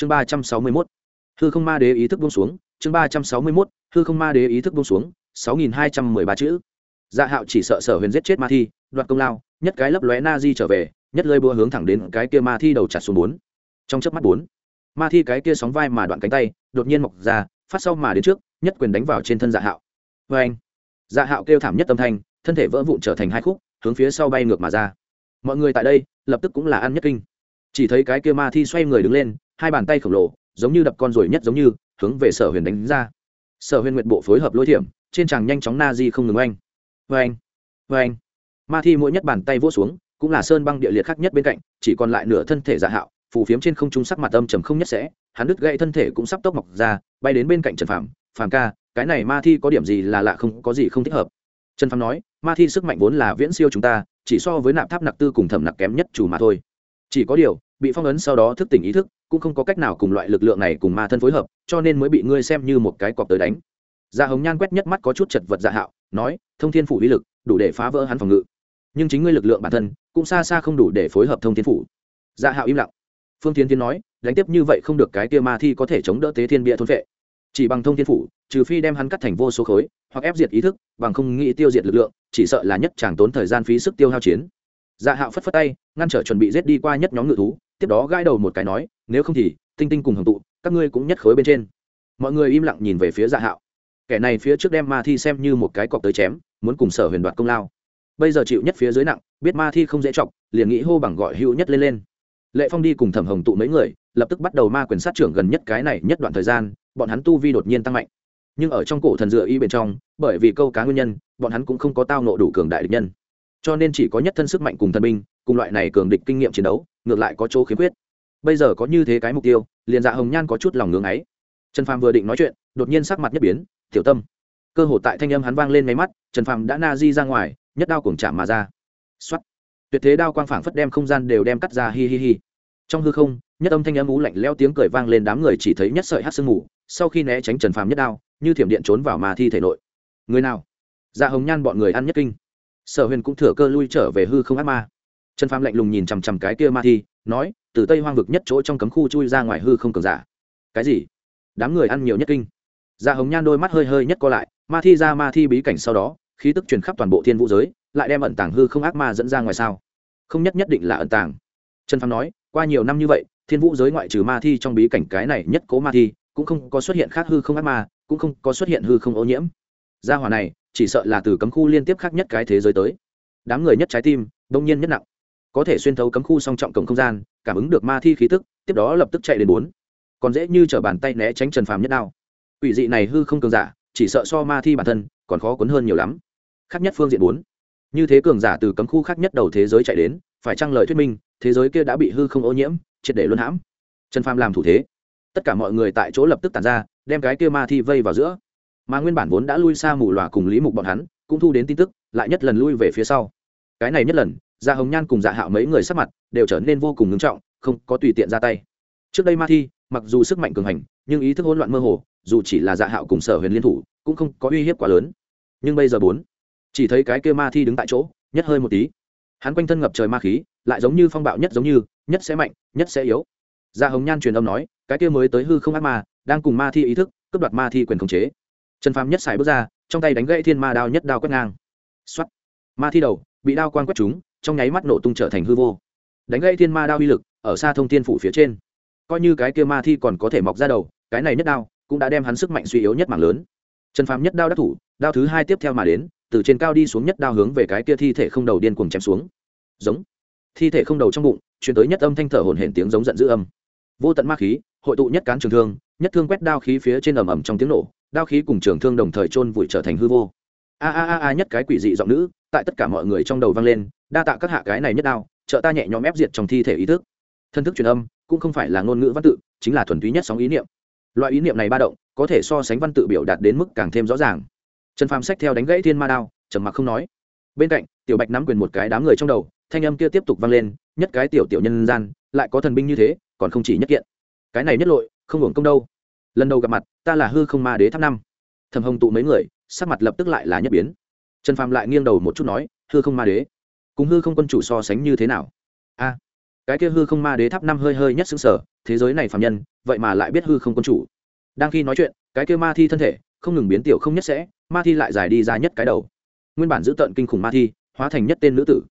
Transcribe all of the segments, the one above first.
chương ba trăm sáu mươi mốt. Hư không ma đế ý thức buông xuống. Chương ba trăm sáu mươi mốt. Hư không ma đế ý thức buông xuống. Sáu nghìn hai trăm mười ba chữ. Dạ hạo chỉ sợ sở huyền giết chết ma thi, đoạt công lao, nhất cái lấp lóe na di trở về, nhất lơi búa hướng thẳng đến cái kia ma thi đầu chặt xuống bốn. Trong chớp mắt bốn, ma thi cái kia sóng vai mà đoạn cánh tay, đột nhiên mọc ra, phát sau mà đến trước, nhất quyền đánh vào trên thân dạ hạo. Vê anh dạ hạo kêu thảm nhất âm thanh, thân thể vỡ vụn trở thành hai khúc, hướng phía sau bay ngược mà ra. Mọi người tại đây, lập tức cũng là ăn nhất kinh. Chỉ thấy cái kia ma thi xoay người đứng lên hai bàn tay khổng lồ, giống như đập con rồi nhất giống như, hướng về sở huyền đánh ra. Sở huyền nguyện bộ phối hợp lôi thiểm, trên tràng nhanh chóng na di không ngừng oanh. Oanh anh anh ma thi mỗi nhất bàn tay vỗ xuống, cũng là sơn băng địa liệt khác nhất bên cạnh, chỉ còn lại nửa thân thể dạ hạo, phù phiếm trên không trung sắc mặt âm trầm không nhất sẽ, hắn đứt gãy thân thể cũng sắp tốc mọc ra, bay đến bên cạnh trần phàm. Phàm ca, cái này ma thi có điểm gì là lạ không, có gì không thích hợp? Trần phàm nói, ma thi sức mạnh vốn là viễn siêu chúng ta, chỉ so với nạp tháp nặc tư cùng thẩm nặc kém nhất chủ mà thôi. Chỉ có điều, bị phong ấn sau đó thức tỉnh ý thức cũng không có cách nào cùng loại lực lượng này cùng ma thân phối hợp, cho nên mới bị ngươi xem như một cái cọp tới đánh. Dạ hồng nhan quét nhất mắt có chút chật vật dạ hạo, nói, thông thiên phủ uy lực, đủ để phá vỡ hắn phòng ngự. Nhưng chính ngươi lực lượng bản thân, cũng xa xa không đủ để phối hợp thông thiên phủ. Dạ hạo im lặng. Phương tiến tiến nói, đánh tiếp như vậy không được cái tia ma thi có thể chống đỡ tế thiên bia thôn vệ. Chỉ bằng thông thiên phủ, trừ phi đem hắn cắt thành vô số khối, hoặc ép diệt ý thức, bằng không nghĩ tiêu diệt lực lượng, chỉ sợ là nhất chẳng tốn thời gian phí sức tiêu hao chiến. Dạ hạo phất phất tay, ngăn trở chuẩn bị rết đi qua nhất nhóm ngự thú tiếp đó gãi đầu một cái nói, nếu không thì, tinh tinh cùng hồng tụ, các ngươi cũng nhất khối bên trên. Mọi người im lặng nhìn về phía dạ hạo. Kẻ này phía trước đem ma thi xem như một cái cọc tới chém, muốn cùng sở huyền đoạt công lao. Bây giờ chịu nhất phía dưới nặng, biết ma thi không dễ chọc, liền nghĩ hô bằng gọi hữu nhất lên lên. Lệ phong đi cùng thẩm hồng tụ mấy người, lập tức bắt đầu ma quyền sát trưởng gần nhất cái này nhất đoạn thời gian, bọn hắn tu vi đột nhiên tăng mạnh. Nhưng ở trong cổ thần dựa y bên trong, bởi vì câu cá nguyên nhân, bọn hắn cũng không có tao nộ đủ cường đại địch nhân. Cho nên chỉ có nhất thân sức mạnh cùng thần binh, cùng loại này cường địch kinh nghiệm chiến đấu ngược lại có chỗ khiếm khuyết. Bây giờ có như thế cái mục tiêu, liền dạ hồng nhan có chút lòng ngưng ấy. Trần phàm vừa định nói chuyện, đột nhiên sắc mặt nhất biến, tiểu tâm. Cơ hồ tại thanh âm hắn vang lên máy mắt, trần phàm đã na di ra ngoài, nhất đao cùng chạm mà ra. Xuất tuyệt thế đao quang phảng phất đem không gian đều đem cắt ra, hi hi hi. Trong hư không, nhất âm thanh âm ú lạnh leo tiếng cười vang lên đám người chỉ thấy nhất sợi hát sương mù, sau khi né tránh trần phàm nhất đao, như thiểm điện trốn vào mà thi thể nội. Người nào? Dạ hồng nhan bọn người ăn nhất kinh. Sở huyền cũng thừa cơ lui trở về hư không ác ma trần phàm lạnh lùng nhìn chằm chằm cái kia ma thi, nói, từ tây hoang vực nhất chỗ trong cấm khu chui ra ngoài hư không cường giả. Cái gì? Đám người ăn nhiều nhất kinh. Dạ hồng nhan đôi mắt hơi hơi nhất co lại, ma thi ra ma thi bí cảnh sau đó, khí tức truyền khắp toàn bộ thiên vũ giới, lại đem ẩn tàng hư không ác ma dẫn ra ngoài sao? Không nhất nhất định là ẩn tàng. Trần phàm nói, qua nhiều năm như vậy, thiên vũ giới ngoại trừ ma thi trong bí cảnh cái này nhất cố ma thi, cũng không có xuất hiện khác hư không ác ma, cũng không có xuất hiện hư không ô nhiễm. Gia hỏa này, chỉ sợ là từ cấm khu liên tiếp khác nhất cái thế giới tới. Đám người nhất trái tim, đông nhiên nhất nặng có thể xuyên thấu cấm khu song trọng cổng không gian, cảm ứng được ma thi khí tức, tiếp đó lập tức chạy đến bốn. Còn dễ như t bàn tay né tránh trần phàm nhất đao. Ủy dị này hư không cường giả, chỉ sợ so ma thi bản thân, còn khó cuốn hơn nhiều lắm. Khác nhất phương diện bốn. Như thế cường giả từ cấm khu khác nhất đầu thế giới chạy đến, phải trăng lời thuyết minh, thế giới kia đã bị hư không ô nhiễm, triệt để luân hãm? Trần phàm làm thủ thế. Tất cả mọi người tại chỗ lập tức tàn ra, đem cái kia ma thi vây vào giữa. Mà nguyên bản vốn đã lui xa mù lòa cùng lý mục bọn hắn, cũng thu đến tin tức, lại nhất lần lui về phía sau. Cái này nhất lần dạ hồng nhan cùng dạ hạo mấy người sắc mặt đều trở nên vô cùng ngưng trọng, không có tùy tiện ra tay. Trước đây ma thi, mặc dù sức mạnh cường hành, nhưng ý thức hỗn loạn mơ hồ, dù chỉ là dạ hạo cùng sở huyền liên thủ, cũng không có uy hiếp quá lớn. Nhưng bây giờ bốn, chỉ thấy cái kia ma thi đứng tại chỗ, nhất hơi một tí. Hắn quanh thân ngập trời ma khí, lại giống như phong bạo nhất giống như, nhất sẽ mạnh, nhất sẽ yếu. Gia dạ hồng nhan truyền âm nói, cái kia mới tới hư không ác ma, đang cùng ma thi ý thức, cướp đoạt ma thi quyền khống chế. Trần phàm nhất xài bước ra, trong tay đánh gãy thiên ma đao nhất đao quét ngang. Xuất ma thi đầu, bị đao quan quét chúng trong nháy mắt nổ tung trở thành hư vô. Đánh gãy thiên ma đao uy lực, ở xa thông thiên phủ phía trên. Coi như cái kia ma thi còn có thể mọc ra đầu, cái này nhất đao cũng đã đem hắn sức mạnh suy yếu nhất mảng lớn. Trần phàm nhất đao đắc thủ, đao thứ hai tiếp theo mà đến, từ trên cao đi xuống nhất đao hướng về cái kia thi thể không đầu điên cuồng chém xuống. Giống. Thi thể không đầu trong bụng chuyển tới nhất âm thanh thở hổn hển tiếng giống giận dữ âm. Vô tận ma khí, hội tụ nhất cán trường thương, nhất thương quét đao khí phía trên ầm ầm trong tiếng nổ, đao khí cùng trường thương đồng thời chôn vùi trở thành hư vô a a a a, nhất cái quỷ dị giọng nữ, tại tất cả mọi người trong đầu vang lên, đa tạ các hạ cái này nhất đao, trợ ta nhẹ nhõm ép diệt trong thi thể ý thức. Thân thức truyền âm, cũng không phải là ngôn ngữ văn tự, chính là thuần túy nhất sóng ý niệm. Loại ý niệm này ba động, có thể so sánh văn tự biểu đạt đến mức càng thêm rõ ràng. Trần phàm sách theo đánh gãy thiên ma đao, trầm mặc không nói. Bên cạnh, tiểu bạch nắm quyền một cái đám người trong đầu, thanh âm kia tiếp tục vang lên, nhất cái tiểu tiểu nhân gian, lại có thần binh như thế, còn không chỉ nhất kiện. Cái này nhất lội, không hưởng công đâu. Lần đầu gặp mặt, ta là hư không ma đế tháp năm. Thầm hồng tụ mấy người sắc mặt lập tức lại là nhất biến. Trần phàm lại nghiêng đầu một chút nói, hư không ma đế, cùng hư không quân chủ so sánh như thế nào? A, cái kia hư không ma đế tháp năm hơi hơi nhất xứng sở, thế giới này phạm nhân, vậy mà lại biết hư không quân chủ. Đang khi nói chuyện, cái kia ma thi thân thể, không ngừng biến tiểu không nhất sẽ, ma thi lại dài đi ra nhất cái đầu. Nguyên bản giữ tận kinh khủng ma thi, hóa thành nhất tên nữ tử.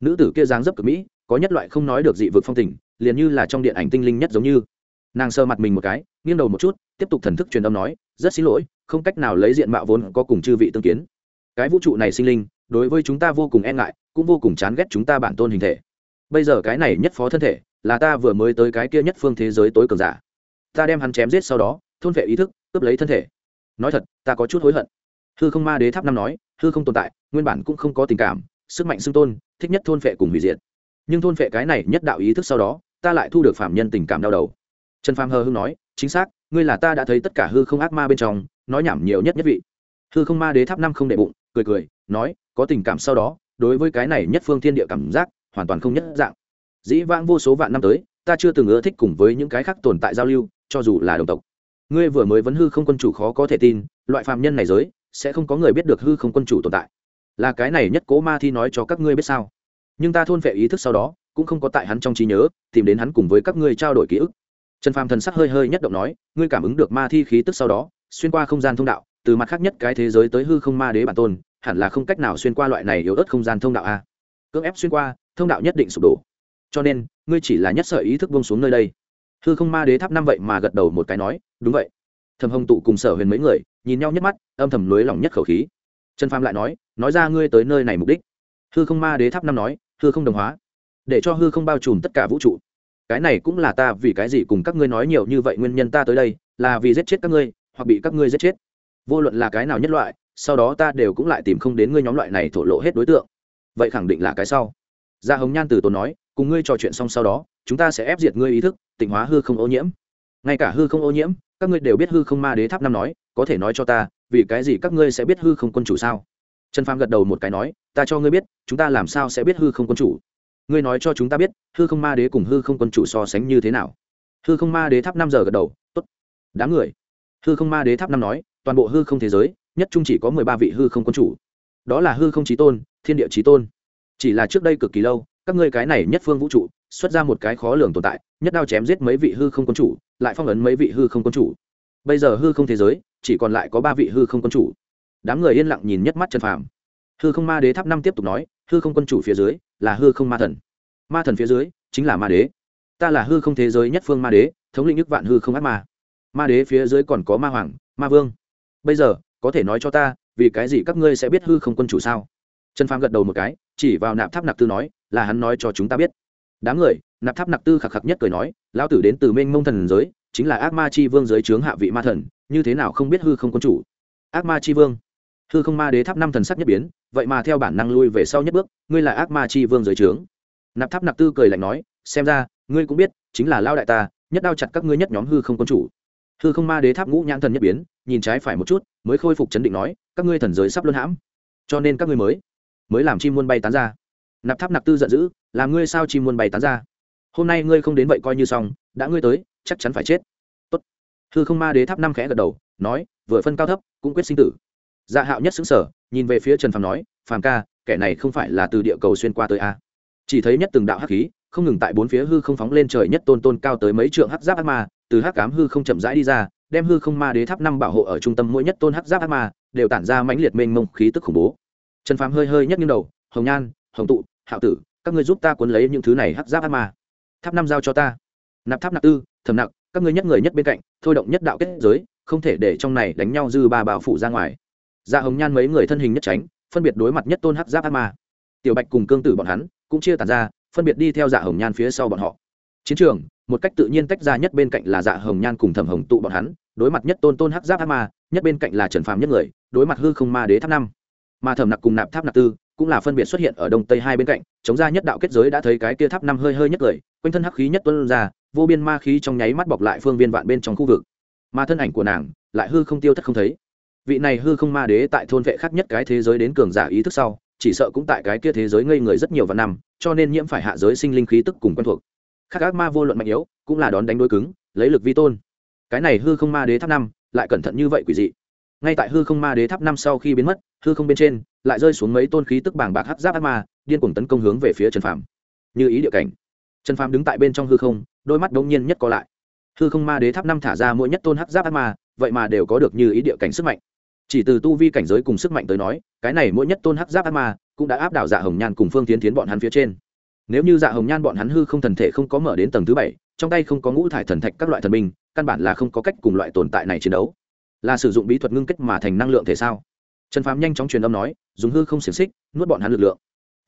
Nữ tử kia dáng dấp cực mỹ, có nhất loại không nói được dị vực phong tình, liền như là trong điện ảnh tinh linh nhất giống như. Nàng sơ mặt mình một cái, nghiêng đầu một chút, tiếp tục thần thức truyền âm nói, rất xin lỗi không cách nào lấy diện mạo vốn có cùng chư vị tương kiến. Cái vũ trụ này sinh linh, đối với chúng ta vô cùng e ngại, cũng vô cùng chán ghét chúng ta bản tôn hình thể. Bây giờ cái này nhất phó thân thể, là ta vừa mới tới cái kia nhất phương thế giới tối cường giả. Ta đem hắn chém giết sau đó, thôn vệ ý thức, cướp lấy thân thể. Nói thật, ta có chút hối hận. Hư không ma đế tháp năm nói, hư không tồn tại, nguyên bản cũng không có tình cảm, sức mạnh xưng tôn, thích nhất thôn vệ cùng hủy diệt. Nhưng thôn vệ cái này nhất đạo ý thức sau đó, ta lại thu được phạm nhân tình cảm đau đầu. Trần phàm hờ hưng nói, chính xác, ngươi là ta đã thấy tất cả hư không ác ma bên trong nói nhảm nhiều nhất nhất vị. Hư không ma đế tháp năm không đệ bụng, cười cười, nói, có tình cảm sau đó, đối với cái này nhất phương thiên địa cảm giác, hoàn toàn không nhất dạng. Dĩ vãng vô số vạn năm tới, ta chưa từng ưa thích cùng với những cái khác tồn tại giao lưu, cho dù là đồng tộc. Ngươi vừa mới vấn hư không quân chủ khó có thể tin, loại phạm nhân này giới, sẽ không có người biết được hư không quân chủ tồn tại. Là cái này nhất cố ma thi nói cho các ngươi biết sao. Nhưng ta thôn vệ ý thức sau đó, cũng không có tại hắn trong trí nhớ, tìm đến hắn cùng với các ngươi trao đổi ký ức. Trần phàm thần sắc hơi hơi nhất động nói, ngươi cảm ứng được ma thi khí tức sau đó xuyên qua không gian thông đạo, từ mặt khác nhất cái thế giới tới hư không ma đế bản tôn, hẳn là không cách nào xuyên qua loại này yếu ớt không gian thông đạo a. Cưỡng ép xuyên qua, thông đạo nhất định sụp đổ. Cho nên, ngươi chỉ là nhất sợi ý thức bông xuống nơi đây. Hư không ma đế tháp năm vậy mà gật đầu một cái nói, đúng vậy. Thầm hồng tụ cùng sở huyền mấy người nhìn nhau nhất mắt, âm thầm lưới lỏng nhất khẩu khí. Trần phàm lại nói nói ra ngươi tới nơi này mục đích. Hư không ma đế tháp năm nói, hư không đồng hóa, để cho hư không bao trùm tất cả vũ trụ. Cái này cũng là ta vì cái gì cùng các ngươi nói nhiều như vậy nguyên nhân ta tới đây, là vì giết chết các ngươi hoặc bị các ngươi giết chết. Vô luận là cái nào nhất loại, sau đó ta đều cũng lại tìm không đến ngươi nhóm loại này thổ lộ hết đối tượng. Vậy khẳng định là cái sau. Gia hồng nhan từ tốn nói, cùng ngươi trò chuyện xong sau đó, chúng ta sẽ ép diệt ngươi ý thức, tịnh hóa hư không ô nhiễm. Ngay cả hư không ô nhiễm, các ngươi đều biết hư không ma đế tháp năm nói, có thể nói cho ta, vì cái gì các ngươi sẽ biết hư không quân chủ sao? Trần phàm gật đầu một cái nói, ta cho ngươi biết, chúng ta làm sao sẽ biết hư không quân chủ? Ngươi nói cho chúng ta biết, hư không ma đế cùng hư không quân chủ so sánh như thế nào? Hư không ma đế tháp năm giờ gật đầu, tốt. Đáng người hư không ma đế tháp năm nói toàn bộ hư không thế giới nhất trung chỉ có mười ba vị hư không quân chủ đó là hư không trí tôn thiên địa trí tôn chỉ là trước đây cực kỳ lâu các ngươi cái này nhất phương vũ trụ xuất ra một cái khó lường tồn tại nhất đao chém giết mấy vị hư không quân chủ lại phong ấn mấy vị hư không quân chủ bây giờ hư không thế giới chỉ còn lại có ba vị hư không quân chủ đám người yên lặng nhìn nhất mắt trần phàm hư không ma đế tháp năm tiếp tục nói hư không quân chủ phía dưới là hư không ma thần ma thần phía dưới chính là ma đế ta là hư không thế giới nhất phương ma đế thống lĩnh nhất vạn hư không ác ma ma đế phía dưới còn có ma hoàng, ma vương. Bây giờ, có thể nói cho ta, vì cái gì các ngươi sẽ biết hư không quân chủ sao? Trần phàm gật đầu một cái, chỉ vào nạp tháp nạp tư nói, là hắn nói cho chúng ta biết. Đám người, nạp tháp nạp tư khạc khạc nhất cười nói, lão tử đến từ mênh mông thần giới, chính là ác ma chi vương giới trướng hạ vị ma thần, như thế nào không biết hư không quân chủ? Ác ma chi vương. Hư không ma đế tháp năm thần sắc nhất biến, vậy mà theo bản năng lui về sau nhất bước, ngươi là ác ma chi vương giới trướng. Nạp tháp nạp tư cười lạnh nói, xem ra, ngươi cũng biết, chính là lao đại ta, nhất đao chặt các ngươi nhất nhóm hư không quân chủ hư không ma đế tháp ngũ nhãn thần nhất biến, nhìn trái phải một chút, mới khôi phục chấn định nói, các ngươi thần giới sắp luân hãm. Cho nên các ngươi mới mới làm chim muôn bay tán ra. Nạp tháp nạp tư giận dữ, làm ngươi sao chim muôn bay tán ra? Hôm nay ngươi không đến vậy coi như xong, đã ngươi tới, chắc chắn phải chết. Tốt. hư không ma đế tháp năm khẽ gật đầu, nói, vừa phân cao thấp, cũng quyết sinh tử. Dạ hạo nhất xứng sở nhìn về phía trần phàm nói, phàm ca, kẻ này không phải là từ địa cầu xuyên qua tới a? Chỉ thấy nhất từng đạo hắc khí, không ngừng tại bốn phía hư không phóng lên trời nhất tôn tôn cao tới mấy trượng hắc giáp ác ma từ hắc cám hư không chậm rãi đi ra, đem hư không ma đế tháp năm bảo hộ ở trung tâm mỗi nhất tôn hắc giáp ác ma, đều tản ra mãnh liệt mênh mông khí tức khủng bố. Trần phàm hơi hơi nhất nghiêng đầu, hồng nhan, hồng tụ, hạo tử, các ngươi giúp ta cuốn lấy những thứ này hắc giáp ác ma. Tháp năm giao cho ta. Nạp tháp nạp tư thầm nặng các ngươi nhất người nhất bên cạnh, thôi động nhất đạo kết giới, không thể để trong này đánh nhau dư ba bảo phủ ra ngoài. Dạ hồng nhan mấy người thân hình nhất tránh, phân biệt đối mặt nhất tôn hắc giáp ác ma. Tiểu bạch cùng cương tử bọn hắn cũng chia tản ra, phân biệt đi theo dạ hồng nhan phía sau bọn họ. Chiến trường một cách tự nhiên tách ra nhất bên cạnh là dạ hồng nhan cùng thẩm hồng tụ bọn hắn, đối mặt nhất tôn tôn hắc giáp ác ma, nhất bên cạnh là trần phàm nhất người, đối mặt hư không ma đế tháp năm. Mà thẩm nặc cùng nạp tháp nạp tư cũng là phân biệt xuất hiện ở đông tây hai bên cạnh, chống ra nhất đạo kết giới đã thấy cái kia tháp năm hơi hơi nhất người, quanh thân hắc khí nhất tuân ra, vô biên ma khí trong nháy mắt bọc lại phương viên vạn bên trong khu vực. Mà thân ảnh của nàng lại hư không tiêu thất không thấy. Vị này hư không ma đế tại thôn vệ khác nhất cái thế giới đến cường giả ý thức sau, chỉ sợ cũng tại cái kia thế giới ngây người rất nhiều vạn năm, cho nên nhiễm phải hạ giới sinh linh khí tức cùng quen thuộc khác ác ma vô luận mạnh yếu, cũng là đón đánh đối cứng, lấy lực vi tôn. Cái này hư không ma đế tháp năm, lại cẩn thận như vậy quỷ dị. Ngay tại hư không ma đế tháp năm sau khi biến mất, hư không bên trên lại rơi xuống mấy tôn khí tức bảng bạc hắc giáp ác ma, điên cuồng tấn công hướng về phía trần phàm. Như ý địa cảnh. Trần phàm đứng tại bên trong hư không, đôi mắt đống nhiên nhất co lại. Hư không ma đế tháp năm thả ra mỗi nhất tôn hắc giáp ác ma, vậy mà đều có được như ý địa cảnh sức mạnh. Chỉ từ tu vi cảnh giới cùng sức mạnh tới nói, cái này mỗi nhất tôn hắc giáp ác ma cũng đã áp đảo dạ hồng nhàn cùng phương tiến tiến bọn hắn phía trên nếu như dạ hồng nhan bọn hắn hư không thần thể không có mở đến tầng thứ bảy, trong tay không có ngũ thải thần thạch các loại thần binh, căn bản là không có cách cùng loại tồn tại này chiến đấu. Là sử dụng bí thuật ngưng kết mà thành năng lượng thể sao? Trần phàm nhanh chóng truyền âm nói, dùng hư không xiềng xích, nuốt bọn hắn lực lượng.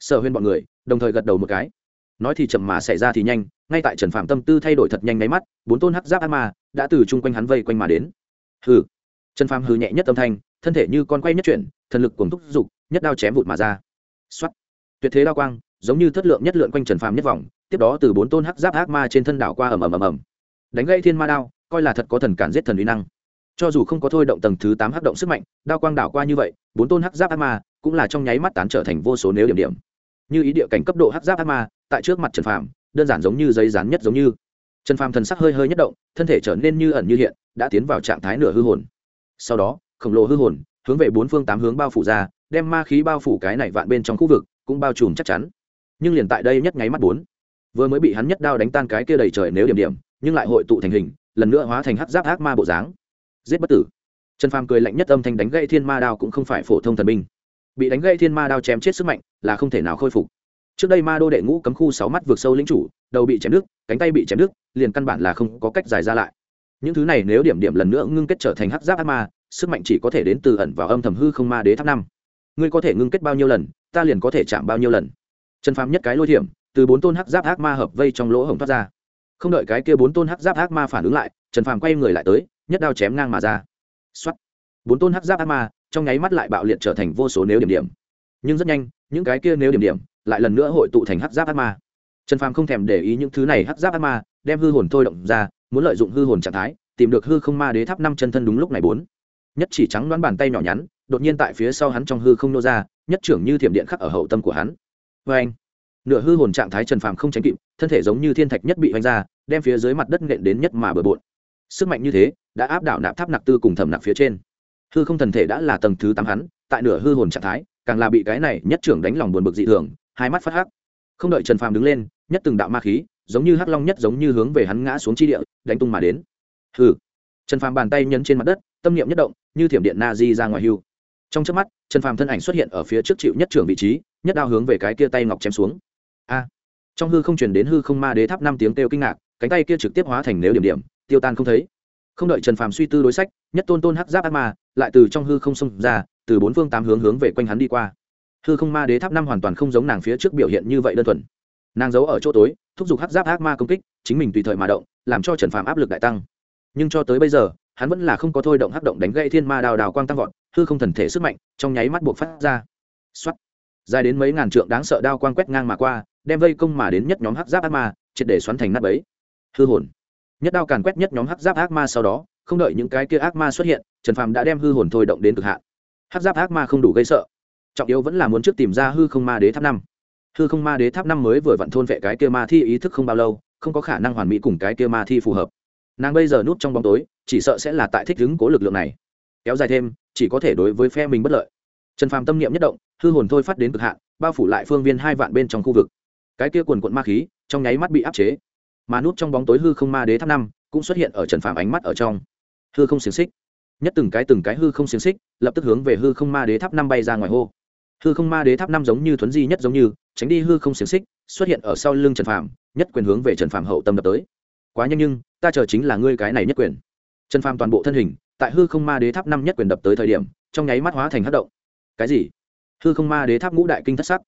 Sở huyên bọn người, đồng thời gật đầu một cái. Nói thì chậm mà xảy ra thì nhanh, ngay tại trần phàm tâm tư thay đổi thật nhanh máy mắt, bốn tôn hắc giáp ác ma đã từ chung quanh hắn vây quanh mà đến. Hừ. Trần phàm hừ nhẹ nhất âm thanh, thân thể như con quay nhất chuyển, thần lực cuồng thúc dục, nhất đao chém vụt mà ra. Xuất tuyệt thế đao quang giống như thất lượng nhất lượn quanh trần phàm nhất vòng, tiếp đó từ bốn tôn hắc giáp ác ma trên thân đảo qua ầm ầm ầm ầm. Đánh gây thiên ma đao, coi là thật có thần cản giết thần uy năng. Cho dù không có thôi động tầng thứ tám hắc động sức mạnh, đao quang đảo qua như vậy, bốn tôn hắc giáp ác ma cũng là trong nháy mắt tán trở thành vô số nếu điểm điểm. Như ý địa cảnh cấp độ hắc giáp ác ma, tại trước mặt trần phàm, đơn giản giống như giấy rán nhất giống như. Trần phàm thần sắc hơi hơi nhất động, thân thể trở nên như ẩn như hiện, đã tiến vào trạng thái nửa hư hồn. Sau đó, khổng lồ hư hồn hướng về bốn phương tám hướng bao phủ ra, đem ma khí bao phủ cái này vạn bên trong khu vực, cũng bao trùm chắc chắn nhưng liền tại đây nhất nháy mắt bốn. Vừa mới bị hắn nhất đao đánh tan cái kia đầy trời nếu điểm điểm, nhưng lại hội tụ thành hình, lần nữa hóa thành hắc giáp ác ma bộ dáng. Giết bất tử. Trần phàm cười lạnh nhất âm thanh đánh gãy thiên ma đao cũng không phải phổ thông thần binh. Bị đánh gãy thiên ma đao chém chết sức mạnh, là không thể nào khôi phục. Trước đây ma đô đệ ngũ cấm khu sáu mắt vượt sâu lĩnh chủ, đầu bị chém đứt, cánh tay bị chém đứt, liền căn bản là không có cách giải ra lại. Những thứ này nếu điểm điểm lần nữa ngưng kết trở thành hắc giáp ác ma, sức mạnh chỉ có thể đến từ ẩn vào âm thầm hư không ma đế tháp năm. Ngươi có thể ngưng kết bao nhiêu lần, ta liền có thể chạm bao nhiêu lần trần phàm nhất cái lôi thiểm, từ bốn tôn hắc giáp ác ma hợp vây trong lỗ hổng thoát ra. Không đợi cái kia bốn tôn hắc giáp ác ma phản ứng lại, trần phàm quay người lại tới, nhất đao chém ngang mà ra. Xuất bốn tôn hắc giáp ác ma, trong nháy mắt lại bạo liệt trở thành vô số nếu điểm điểm. Nhưng rất nhanh, những cái kia nếu điểm điểm lại lần nữa hội tụ thành hắc giáp ác ma. Trần phàm không thèm để ý những thứ này hắc giáp ác ma, đem hư hồn thôi động ra, muốn lợi dụng hư hồn trạng thái, tìm được hư không ma đế tháp năm chân thân đúng lúc này bốn. Nhất chỉ trắng đoán bàn tay nhỏ nhắn, đột nhiên tại phía sau hắn trong hư không nô ra, nhất trưởng như thiểm điện khắc ở hậu tâm của hắn vê anh. Nửa hư hồn trạng thái trần phàm không tránh kịp, thân thể giống như thiên thạch nhất bị oanh ra, đem phía dưới mặt đất nện đến nhất mà bừa bộn. Sức mạnh như thế, đã áp đảo nạp tháp nạp tư cùng thẩm nạp phía trên. Hư không thần thể đã là tầng thứ tám hắn, tại nửa hư hồn trạng thái, càng là bị cái này nhất trưởng đánh lòng buồn bực dị thường, hai mắt phát hắc. Không đợi trần phàm đứng lên, nhất từng đạo ma khí, giống như hắc long nhất giống như hướng về hắn ngã xuống chi địa, đánh tung mà đến. Hư trần phàm bàn tay nhấn trên mặt đất, tâm niệm nhất động, như thiểm điện na di ra ngoài hưu. Trong chớp mắt trần phàm thân ảnh xuất hiện ở phía trước chịu nhất trưởng vị trí, nhất đao hướng về cái kia tay ngọc chém xuống. A! Trong hư không truyền đến hư không ma đế tháp năm tiếng kêu kinh ngạc, cánh tay kia trực tiếp hóa thành nếu điểm điểm, tiêu tan không thấy. Không đợi trần phàm suy tư đối sách, nhất tôn tôn hắc giáp ác ma lại từ trong hư không xông ra, từ bốn phương tám hướng hướng về quanh hắn đi qua. Hư không ma đế tháp năm hoàn toàn không giống nàng phía trước biểu hiện như vậy đơn thuần. Nàng giấu ở chỗ tối, thúc giục hắc giáp ác ma công kích, chính mình tùy thời mà động, làm cho trần phàm áp lực đại tăng. Nhưng cho tới bây giờ, hắn vẫn là không có thôi động hắc động đánh gãy thiên ma đào đào quang tăng vọt hư không thần thể sức mạnh trong nháy mắt buộc phát ra. Xuất dài đến mấy ngàn trượng đáng sợ đao quang quét ngang mà qua, đem vây công mà đến nhất nhóm hắc giáp ác ma, triệt để xoắn thành nát bấy. Hư hồn. Nhất đao càn quét nhất nhóm hắc giáp ác ma sau đó, không đợi những cái kia ác ma xuất hiện, trần phàm đã đem hư hồn thôi động đến cực hạn. Hắc giáp ác ma không đủ gây sợ. Trọng yếu vẫn là muốn trước tìm ra hư không ma đế tháp năm. Hư không ma đế tháp năm mới vừa vặn thôn vệ cái kia ma thi ý thức không bao lâu, không có khả năng hoàn mỹ cùng cái kia ma thi phù hợp. Nàng bây giờ núp trong bóng tối, chỉ sợ sẽ là tại thích ứng cố lực lượng này kéo dài thêm, chỉ có thể đối với phe mình bất lợi. Trần phàm tâm niệm nhất động, hư hồn thôi phát đến cực hạn, bao phủ lại phương viên hai vạn bên trong khu vực. Cái kia quần quận ma khí, trong nháy mắt bị áp chế. Mà nút trong bóng tối hư không ma đế tháp năm, cũng xuất hiện ở trần phàm ánh mắt ở trong. Hư không xiềng xích. Nhất từng cái từng cái hư không xiềng xích, lập tức hướng về hư không ma đế tháp năm bay ra ngoài hô. Hư không ma đế tháp năm giống như thuấn di nhất giống như, tránh đi hư không xiềng xích, xuất hiện ở sau lưng trần phàm, nhất quyền hướng về trần phàm hậu tâm đập tới. Quá nhanh nhưng, ta chờ chính là ngươi cái này nhất quyền trần phàm toàn bộ thân hình, tại hư không ma đế tháp năm nhất quyền đập tới thời điểm, trong nháy mắt hóa thành hất động. Cái gì? Hư không ma đế tháp ngũ đại kinh thất sắc.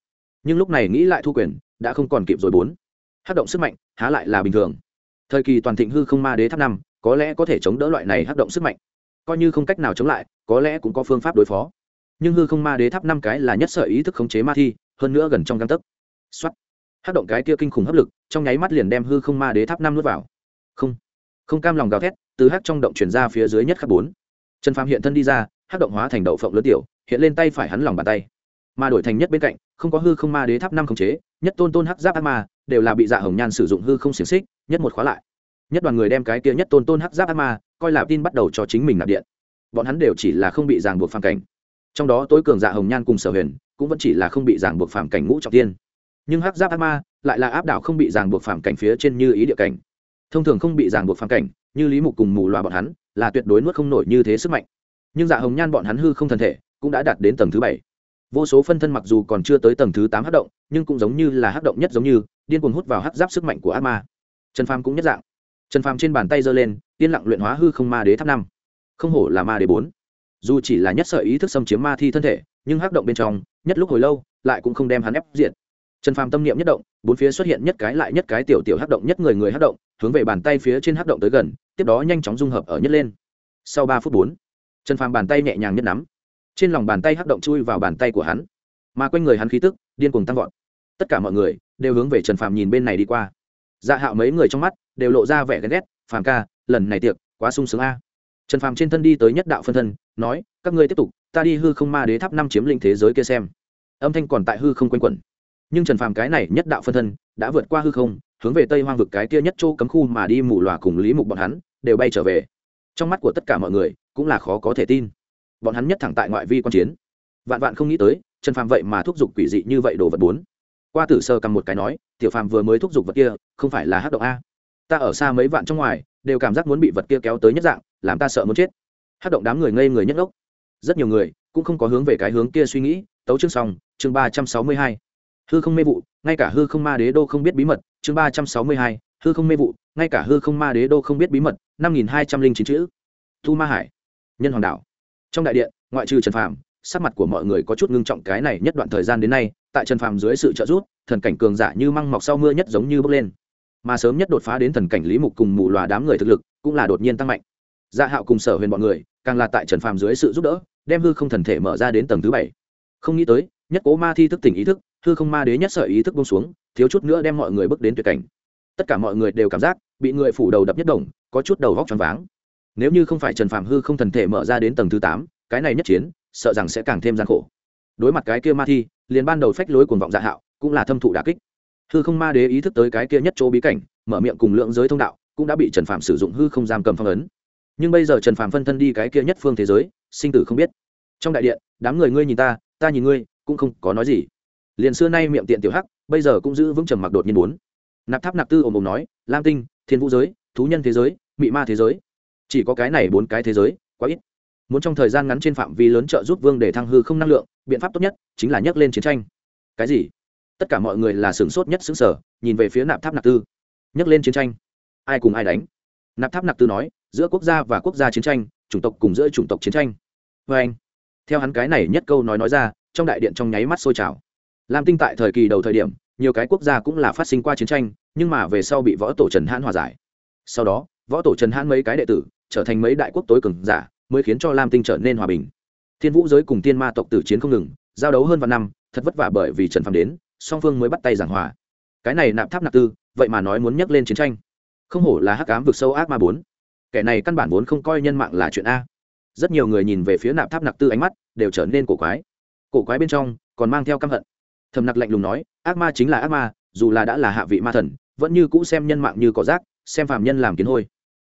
Nhưng lúc này nghĩ lại thu quyền, đã không còn kịp rồi bốn. Hất động sức mạnh, há lại là bình thường. Thời kỳ toàn thịnh hư không ma đế tháp năm, có lẽ có thể chống đỡ loại này hất động sức mạnh. Coi như không cách nào chống lại, có lẽ cũng có phương pháp đối phó. Nhưng hư không ma đế tháp năm cái là nhất sở ý thức khống chế ma thi, hơn nữa gần trong găng tấc. Xuất hát động cái kia kinh khủng hấp lực, trong nháy mắt liền đem hư không ma đế tháp năm nuốt vào. Không. Không cam lòng gào thét từ hắc trong động chuyển ra phía dưới nhất khắc bốn. Trần phàm hiện thân đi ra hắc động hóa thành đậu phộng lớn tiểu, hiện lên tay phải hắn lòng bàn tay. Mà đổi thành nhất bên cạnh, không có hư không ma đế tháp năm khống chế, nhất tôn tôn hắc giáp ác ma, đều là bị dạ hồng nhan sử dụng hư không xiềng xích, nhất một khóa lại. Nhất đoàn người đem cái kia nhất tôn tôn hắc giáp ác ma, coi là tin bắt đầu cho chính mình nạp điện. Bọn hắn đều chỉ là không bị ràng buộc phàm cảnh. Trong đó tối cường dạ hồng nhan cùng sở huyền, cũng vẫn chỉ là không bị ràng buộc phàm cảnh ngũ trọng tiên. Nhưng hắc giáp ác ma, lại là áp đảo không bị ràng buộc phàm cảnh phía trên như ý địa cảnh thông thường không bị ràng buộc phàm cảnh, như lý mục cùng mù loà bọn hắn, là tuyệt đối nuốt không nổi như thế sức mạnh. Nhưng dạ hồng nhan bọn hắn hư không thân thể, cũng đã đạt đến tầng thứ bảy. Vô số phân thân mặc dù còn chưa tới tầng thứ tám hát động, nhưng cũng giống như là hát động nhất giống như, điên cuồng hút vào hát giáp sức mạnh của ác ma. Trần phàm cũng nhất dạng. Trần phàm trên bàn tay giơ lên, yên lặng luyện hóa hư không ma đế tháp năm. Không hổ là ma đế bốn. Dù chỉ là nhất sợi ý thức xâm chiếm ma thi thân thể, nhưng hát động bên trong, nhất lúc hồi lâu, lại cũng không đem hắn ép diện trần phàm tâm niệm nhất động, bốn phía xuất hiện nhất cái lại nhất cái tiểu tiểu hắc động nhất người người hắc động, hướng về bàn tay phía trên hắc động tới gần, tiếp đó nhanh chóng dung hợp ở nhất lên. Sau ba phút bốn, trần phàm bàn tay nhẹ nhàng nhất nắm. Trên lòng bàn tay hắc động chui vào bàn tay của hắn. Mà quanh người hắn khí tức, điên cuồng tăng vọt. Tất cả mọi người đều hướng về trần phàm nhìn bên này đi qua. Dạ hạo mấy người trong mắt đều lộ ra vẻ ghen ghét, phàm ca, lần này tiệc quá sung sướng a. Trần phàm trên thân đi tới nhất đạo phân thân, nói, các ngươi tiếp tục, ta đi hư không ma đế tháp năm chiếm linh thế giới kia xem. Âm thanh còn tại hư không quanh quẩn nhưng trần phàm cái này nhất đạo phân thân đã vượt qua hư không, hướng về tây hoang vực cái kia nhất châu cấm khu mà đi mù lòa cùng lý mục bọn hắn đều bay trở về. Trong mắt của tất cả mọi người cũng là khó có thể tin. Bọn hắn nhất thẳng tại ngoại vi quan chiến. Vạn vạn không nghĩ tới, trần phàm vậy mà thúc giục quỷ dị như vậy đồ vật bốn. Qua tử sơ cầm một cái nói, tiểu phàm vừa mới thúc giục vật kia, không phải là hát động a. Ta ở xa mấy vạn trong ngoài, đều cảm giác muốn bị vật kia kéo tới nhất dạng, làm ta sợ muốn chết. Hát động đám người ngây người nhất ốc rất nhiều người cũng không có hướng về cái hướng kia suy nghĩ. Tấu chương xong, chương ba trăm sáu mươi hai hư không mê vụ, ngay cả hư không ma đế đô không biết bí mật, chương ba trăm sáu mươi hai, hư không mê vụ, ngay cả hư không ma đế đô không biết bí mật, năm nghìn hai trăm linh chín chữ. Thu ma hải, nhân hoàng đảo trong đại điện, ngoại trừ trần phàm, sắc mặt của mọi người có chút ngưng trọng cái này nhất đoạn thời gian đến nay, tại trần phàm dưới sự trợ giúp, thần cảnh cường giả như măng mọc sau mưa nhất giống như bước lên. Mà sớm nhất đột phá đến thần cảnh lý mục cùng mù loà đám người thực lực, cũng là đột nhiên tăng mạnh. Dạ hạo cùng sở huyền bọn người, càng là tại trần phàm dưới sự giúp đỡ, đem hư không thần thể mở ra đến tầng thứ bảy. Không nghĩ tới, nhất cố ma thi thức tỉnh ý thức hư không ma đế nhất sợi ý thức bông xuống, thiếu chút nữa đem mọi người bước đến tuyệt cảnh. Tất cả mọi người đều cảm giác, bị người phủ đầu đập nhất đồng có chút đầu vóc t r váng. Nếu như không phải trần phạm hư không thần thể mở ra đến tầng thứ tám, cái này nhất chiến, sợ rằng sẽ càng thêm gian khổ. Đối mặt cái kia ma thi, liền ban đầu phách lối cuồng vọng dạ hạo, cũng là thâm thụ đà kích. Hư không ma đế ý thức tới cái kia nhất chỗ bí cảnh, mở miệng cùng lượng giới thông đạo, cũng đã bị trần phạm sử dụng hư không giam cầm phong ấn. Nhưng bây giờ trần phạm phân thân đi cái kia nhất phương thế giới, sinh tử không biết. Trong đại điện, đám người ngươi nhìn ta ta nhìn ngươi, cũng không có nói gì liền xưa nay miệng tiện tiểu hắc, bây giờ cũng giữ vững trầm mặc đột nhiên bốn nạp tháp nạp tư ồm ồm nói, lam tinh, thiên vũ giới, thú nhân thế giới, mị ma thế giới. Chỉ có cái này bốn cái thế giới, quá ít. Muốn trong thời gian ngắn trên phạm vi lớn trợ giúp vương để thăng hư không năng lượng, biện pháp tốt nhất chính là nhắc lên chiến tranh. Cái gì? Tất cả mọi người là sửng sốt nhất xứng sở nhìn về phía nạp tháp nạp tư. Nhắc lên chiến tranh. Ai cùng ai đánh? Nạp tháp nạp tư nói, giữa quốc gia và quốc gia chiến tranh, chủng tộc cùng giữa chủng tộc chiến tranh. Vê anh theo hắn cái này nhất câu nói nói ra, trong đại điện trong nháy mắt sôi trào lam tinh tại thời kỳ đầu thời điểm, nhiều cái quốc gia cũng là phát sinh qua chiến tranh, nhưng mà về sau bị võ tổ trần hãn hòa giải. Sau đó, võ tổ trần hãn mấy cái đệ tử, trở thành mấy đại quốc tối cường giả, mới khiến cho lam tinh trở nên hòa bình. Thiên vũ giới cùng tiên ma tộc tử chiến không ngừng, giao đấu hơn vạn năm, thật vất vả bởi vì trần phàm đến, song phương mới bắt tay giảng hòa. Cái này nạp tháp nạp tư, vậy mà nói muốn nhắc lên chiến tranh. Không hổ là hắc ám vực sâu ác ma bốn. Kẻ này căn bản vốn không coi nhân mạng là chuyện a. Rất nhiều người nhìn về phía nạp tháp nạp tư ánh mắt, đều trở nên cổ quái. Cổ quái bên trong, còn mang theo căm hận thầm nặc lạnh lùng nói, ác ma chính là ác ma, dù là đã là hạ vị ma thần, vẫn như cũ xem nhân mạng như có rác, xem phàm nhân làm kiến hôi.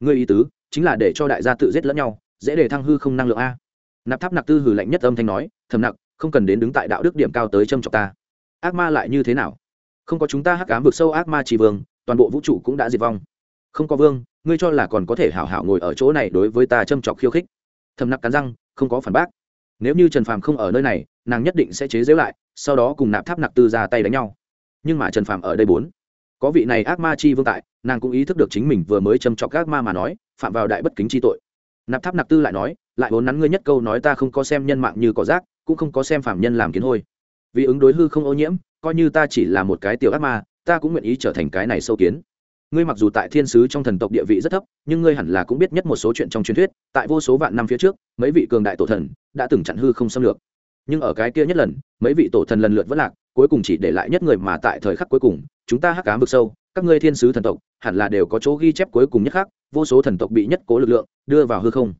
Ngươi ý tứ, chính là để cho đại gia tự giết lẫn nhau, dễ để thăng hư không năng lượng a. Nạp tháp nặc tư hử lạnh nhất âm thanh nói, thầm nặc, không cần đến đứng tại đạo đức điểm cao tới châm chọc ta. Ác ma lại như thế nào? Không có chúng ta hắc ám vực sâu ác ma chỉ vương, toàn bộ vũ trụ cũng đã diệt vong. Không có vương, ngươi cho là còn có thể hảo hảo ngồi ở chỗ này đối với ta châm chọc khiêu khích. Thầm nặc cắn răng, không có phản bác nếu như trần phàm không ở nơi này, nàng nhất định sẽ chế giễu lại, sau đó cùng nạp tháp nạp tư ra tay đánh nhau. Nhưng mà trần phàm ở đây bốn, có vị này ác ma chi vương tại, nàng cũng ý thức được chính mình vừa mới châm chọc ác ma mà nói, phạm vào đại bất kính chi tội. Nạp tháp nạp tư lại nói, lại vốn nắn ngươi nhất câu nói ta không có xem nhân mạng như cỏ rác, cũng không có xem phạm nhân làm kiến hôi. Vì ứng đối hư không ô nhiễm, coi như ta chỉ là một cái tiểu ác ma, ta cũng nguyện ý trở thành cái này sâu kiến ngươi mặc dù tại thiên sứ trong thần tộc địa vị rất thấp, nhưng ngươi hẳn là cũng biết nhất một số chuyện trong truyền thuyết, tại vô số vạn năm phía trước, mấy vị cường đại tổ thần đã từng chặn hư không xâm lược. Nhưng ở cái kia nhất lần, mấy vị tổ thần lần lượt vẫn lạc, cuối cùng chỉ để lại nhất người mà tại thời khắc cuối cùng, chúng ta hắc cám vực sâu, các ngươi thiên sứ thần tộc, hẳn là đều có chỗ ghi chép cuối cùng nhất khác, vô số thần tộc bị nhất cố lực lượng đưa vào hư không.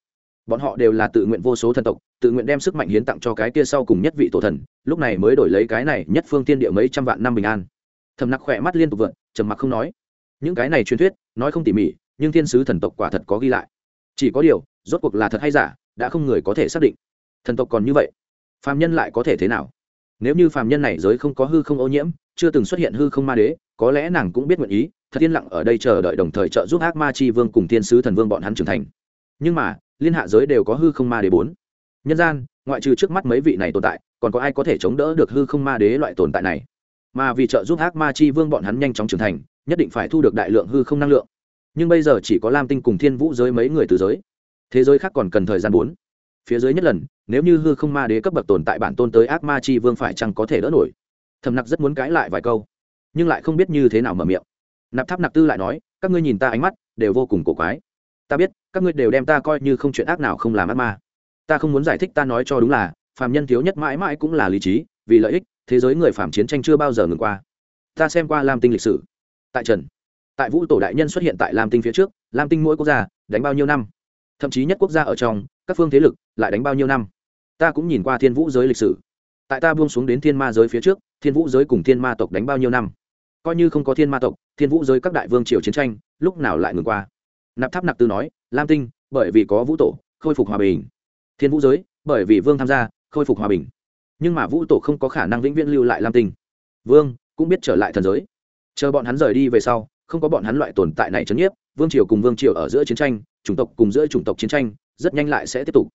Bọn họ đều là tự nguyện vô số thần tộc, tự nguyện đem sức mạnh hiến tặng cho cái kia sau cùng nhất vị tổ thần, lúc này mới đổi lấy cái này nhất phương tiên địa mấy trăm vạn năm bình an. Thầm nặc khỏe mắt liên tục vượn, trầm mặc không nói những cái này truyền thuyết, nói không tỉ mỉ, nhưng thiên sứ thần tộc quả thật có ghi lại. Chỉ có điều, rốt cuộc là thật hay giả, đã không người có thể xác định. Thần tộc còn như vậy, phàm nhân lại có thể thế nào? Nếu như phàm nhân này giới không có hư không ô nhiễm, chưa từng xuất hiện hư không ma đế, có lẽ nàng cũng biết nguyện ý, thật yên lặng ở đây chờ đợi đồng thời trợ giúp ác ma chi vương cùng thiên sứ thần vương bọn hắn trưởng thành. Nhưng mà, liên hạ giới đều có hư không ma đế bốn. Nhân gian, ngoại trừ trước mắt mấy vị này tồn tại, còn có ai có thể chống đỡ được hư không ma đế loại tồn tại này? Mà vì trợ giúp ác ma chi vương bọn hắn nhanh chóng trưởng thành nhất định phải thu được đại lượng hư không năng lượng. Nhưng bây giờ chỉ có lam tinh cùng thiên vũ giới mấy người từ giới. Thế giới khác còn cần thời gian bốn. Phía dưới nhất lần, nếu như hư không ma đế cấp bậc tồn tại bản tôn tới ác ma chi vương phải chăng có thể đỡ nổi? Thầm nặc rất muốn cãi lại vài câu, nhưng lại không biết như thế nào mở miệng. Nạp tháp Nạp tư lại nói, các ngươi nhìn ta ánh mắt, đều vô cùng cổ quái. Ta biết, các ngươi đều đem ta coi như không chuyện ác nào không làm ác ma. Ta không muốn giải thích ta nói cho đúng là, phàm nhân thiếu nhất mãi mãi cũng là lý trí, vì lợi ích, thế giới người phàm chiến tranh chưa bao giờ ngừng qua. Ta xem qua lam tinh lịch sử tại trần, tại vũ tổ đại nhân xuất hiện tại lam tinh phía trước, lam tinh mỗi quốc gia đánh bao nhiêu năm? Thậm chí nhất quốc gia ở trong, các phương thế lực lại đánh bao nhiêu năm? Ta cũng nhìn qua thiên vũ giới lịch sử. Tại ta buông xuống đến thiên ma giới phía trước, thiên vũ giới cùng thiên ma tộc đánh bao nhiêu năm? Coi như không có thiên ma tộc, thiên vũ giới các đại vương triều chiến tranh lúc nào lại ngừng qua? Nạp tháp Nạp tư nói, lam tinh, bởi vì có vũ tổ, khôi phục hòa bình. Thiên vũ giới, bởi vì vương tham gia, khôi phục hòa bình. Nhưng mà vũ tổ không có khả năng vĩnh viễn lưu lại lam tinh. Vương cũng biết trở lại thần giới chờ bọn hắn rời đi về sau, không có bọn hắn loại tồn tại này chấn nhiếp, vương triều cùng vương triều ở giữa chiến tranh, chủng tộc cùng giữa chủng tộc chiến tranh, rất nhanh lại sẽ tiếp tục.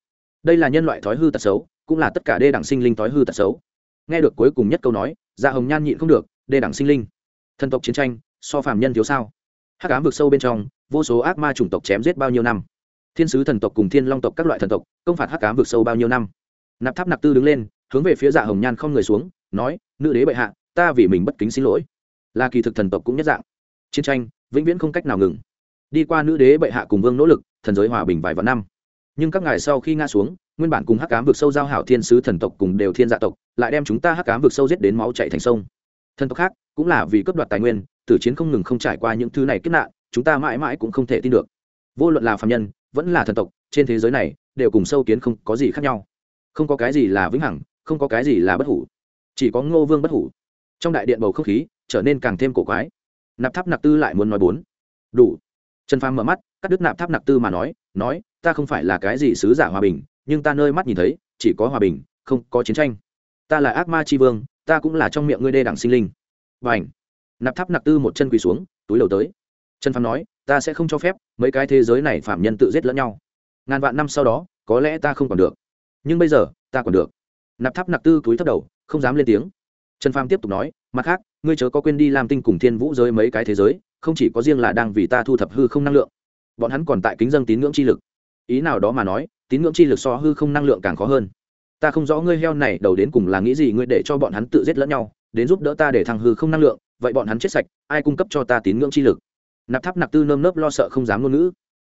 Đây là nhân loại thói hư tật xấu, cũng là tất cả đê đẳng sinh linh thói hư tật xấu. Nghe được cuối cùng nhất câu nói dạ hồng nhan nhịn không được, đê đẳng sinh linh. Thần tộc chiến tranh, so phàm nhân thiếu sao? Hắc ám vực sâu bên trong, vô số ác ma chủng tộc chém giết bao nhiêu năm? Thiên sứ thần tộc cùng thiên long tộc các loại thần tộc, công phạt hắc ám vực sâu bao nhiêu năm? Nạp tháp nạp tư đứng lên, hướng về phía dạ hồng nhan không người xuống, nói, nữ đế bệ hạ, ta vì mình bất kính xin lỗi là kỳ thực thần tộc cũng nhất dạng. Chiến tranh, vĩnh viễn không cách nào ngừng. Đi qua nữ đế bệ hạ cùng vương nỗ lực, thần giới hòa bình vài vạn năm. Nhưng các ngài sau khi ngã xuống, nguyên bản cùng hắc cám vực sâu giao hảo thiên sứ thần tộc cùng đều thiên dạ tộc, lại đem chúng ta hắc cám vực sâu giết đến máu chạy thành sông. Thần tộc khác, cũng là vì cướp đoạt tài nguyên, tử chiến không ngừng không trải qua những thứ này kết nạn, chúng ta mãi mãi cũng không thể tin được. Vô luận là phạm nhân, vẫn là thần tộc, trên thế giới này, đều cùng sâu kiến không có gì khác nhau. Không có cái gì là vĩnh hằng, không có cái gì là bất hủ. Chỉ có ngô vương bất hủ. Trong đại điện bầu không khí trở nên càng thêm cổ quái. Nạp tháp nạp tư lại muốn nói bốn. Đủ. Trần phàm mở mắt, cắt đứt nạp tháp nạp tư mà nói nói, ta không phải là cái gì sứ giả hòa bình, nhưng ta nơi mắt nhìn thấy, chỉ có hòa bình, không có chiến tranh. Ta là ác ma tri vương, ta cũng là trong miệng ngươi đê đẳng sinh linh. Và ảnh nạp tháp nạp tư một chân quỳ xuống, túi đầu tới. Trần phàm nói, ta sẽ không cho phép mấy cái thế giới này phạm nhân tự giết lẫn nhau. Ngàn vạn năm sau đó, có lẽ ta không còn được. Nhưng bây giờ, ta còn được. Nạp tháp nạp tư túi thấp đầu, không dám lên tiếng trần phàm tiếp tục nói, mặt khác, ngươi chớ có quên đi làm tinh cùng thiên vũ giới mấy cái thế giới, không chỉ có riêng là đang vì ta thu thập hư không năng lượng. Bọn hắn còn tại kính dân tín ngưỡng chi lực. Ý nào đó mà nói, tín ngưỡng chi lực so hư không năng lượng càng khó hơn. Ta không rõ ngươi heo này đầu đến cùng là nghĩ gì ngươi để cho bọn hắn tự giết lẫn nhau, đến giúp đỡ ta để thăng hư không năng lượng, vậy bọn hắn chết sạch, ai cung cấp cho ta tín ngưỡng chi lực? Nạp tháp nạp tư nơm nớp lo sợ không dám ngôn ngữ.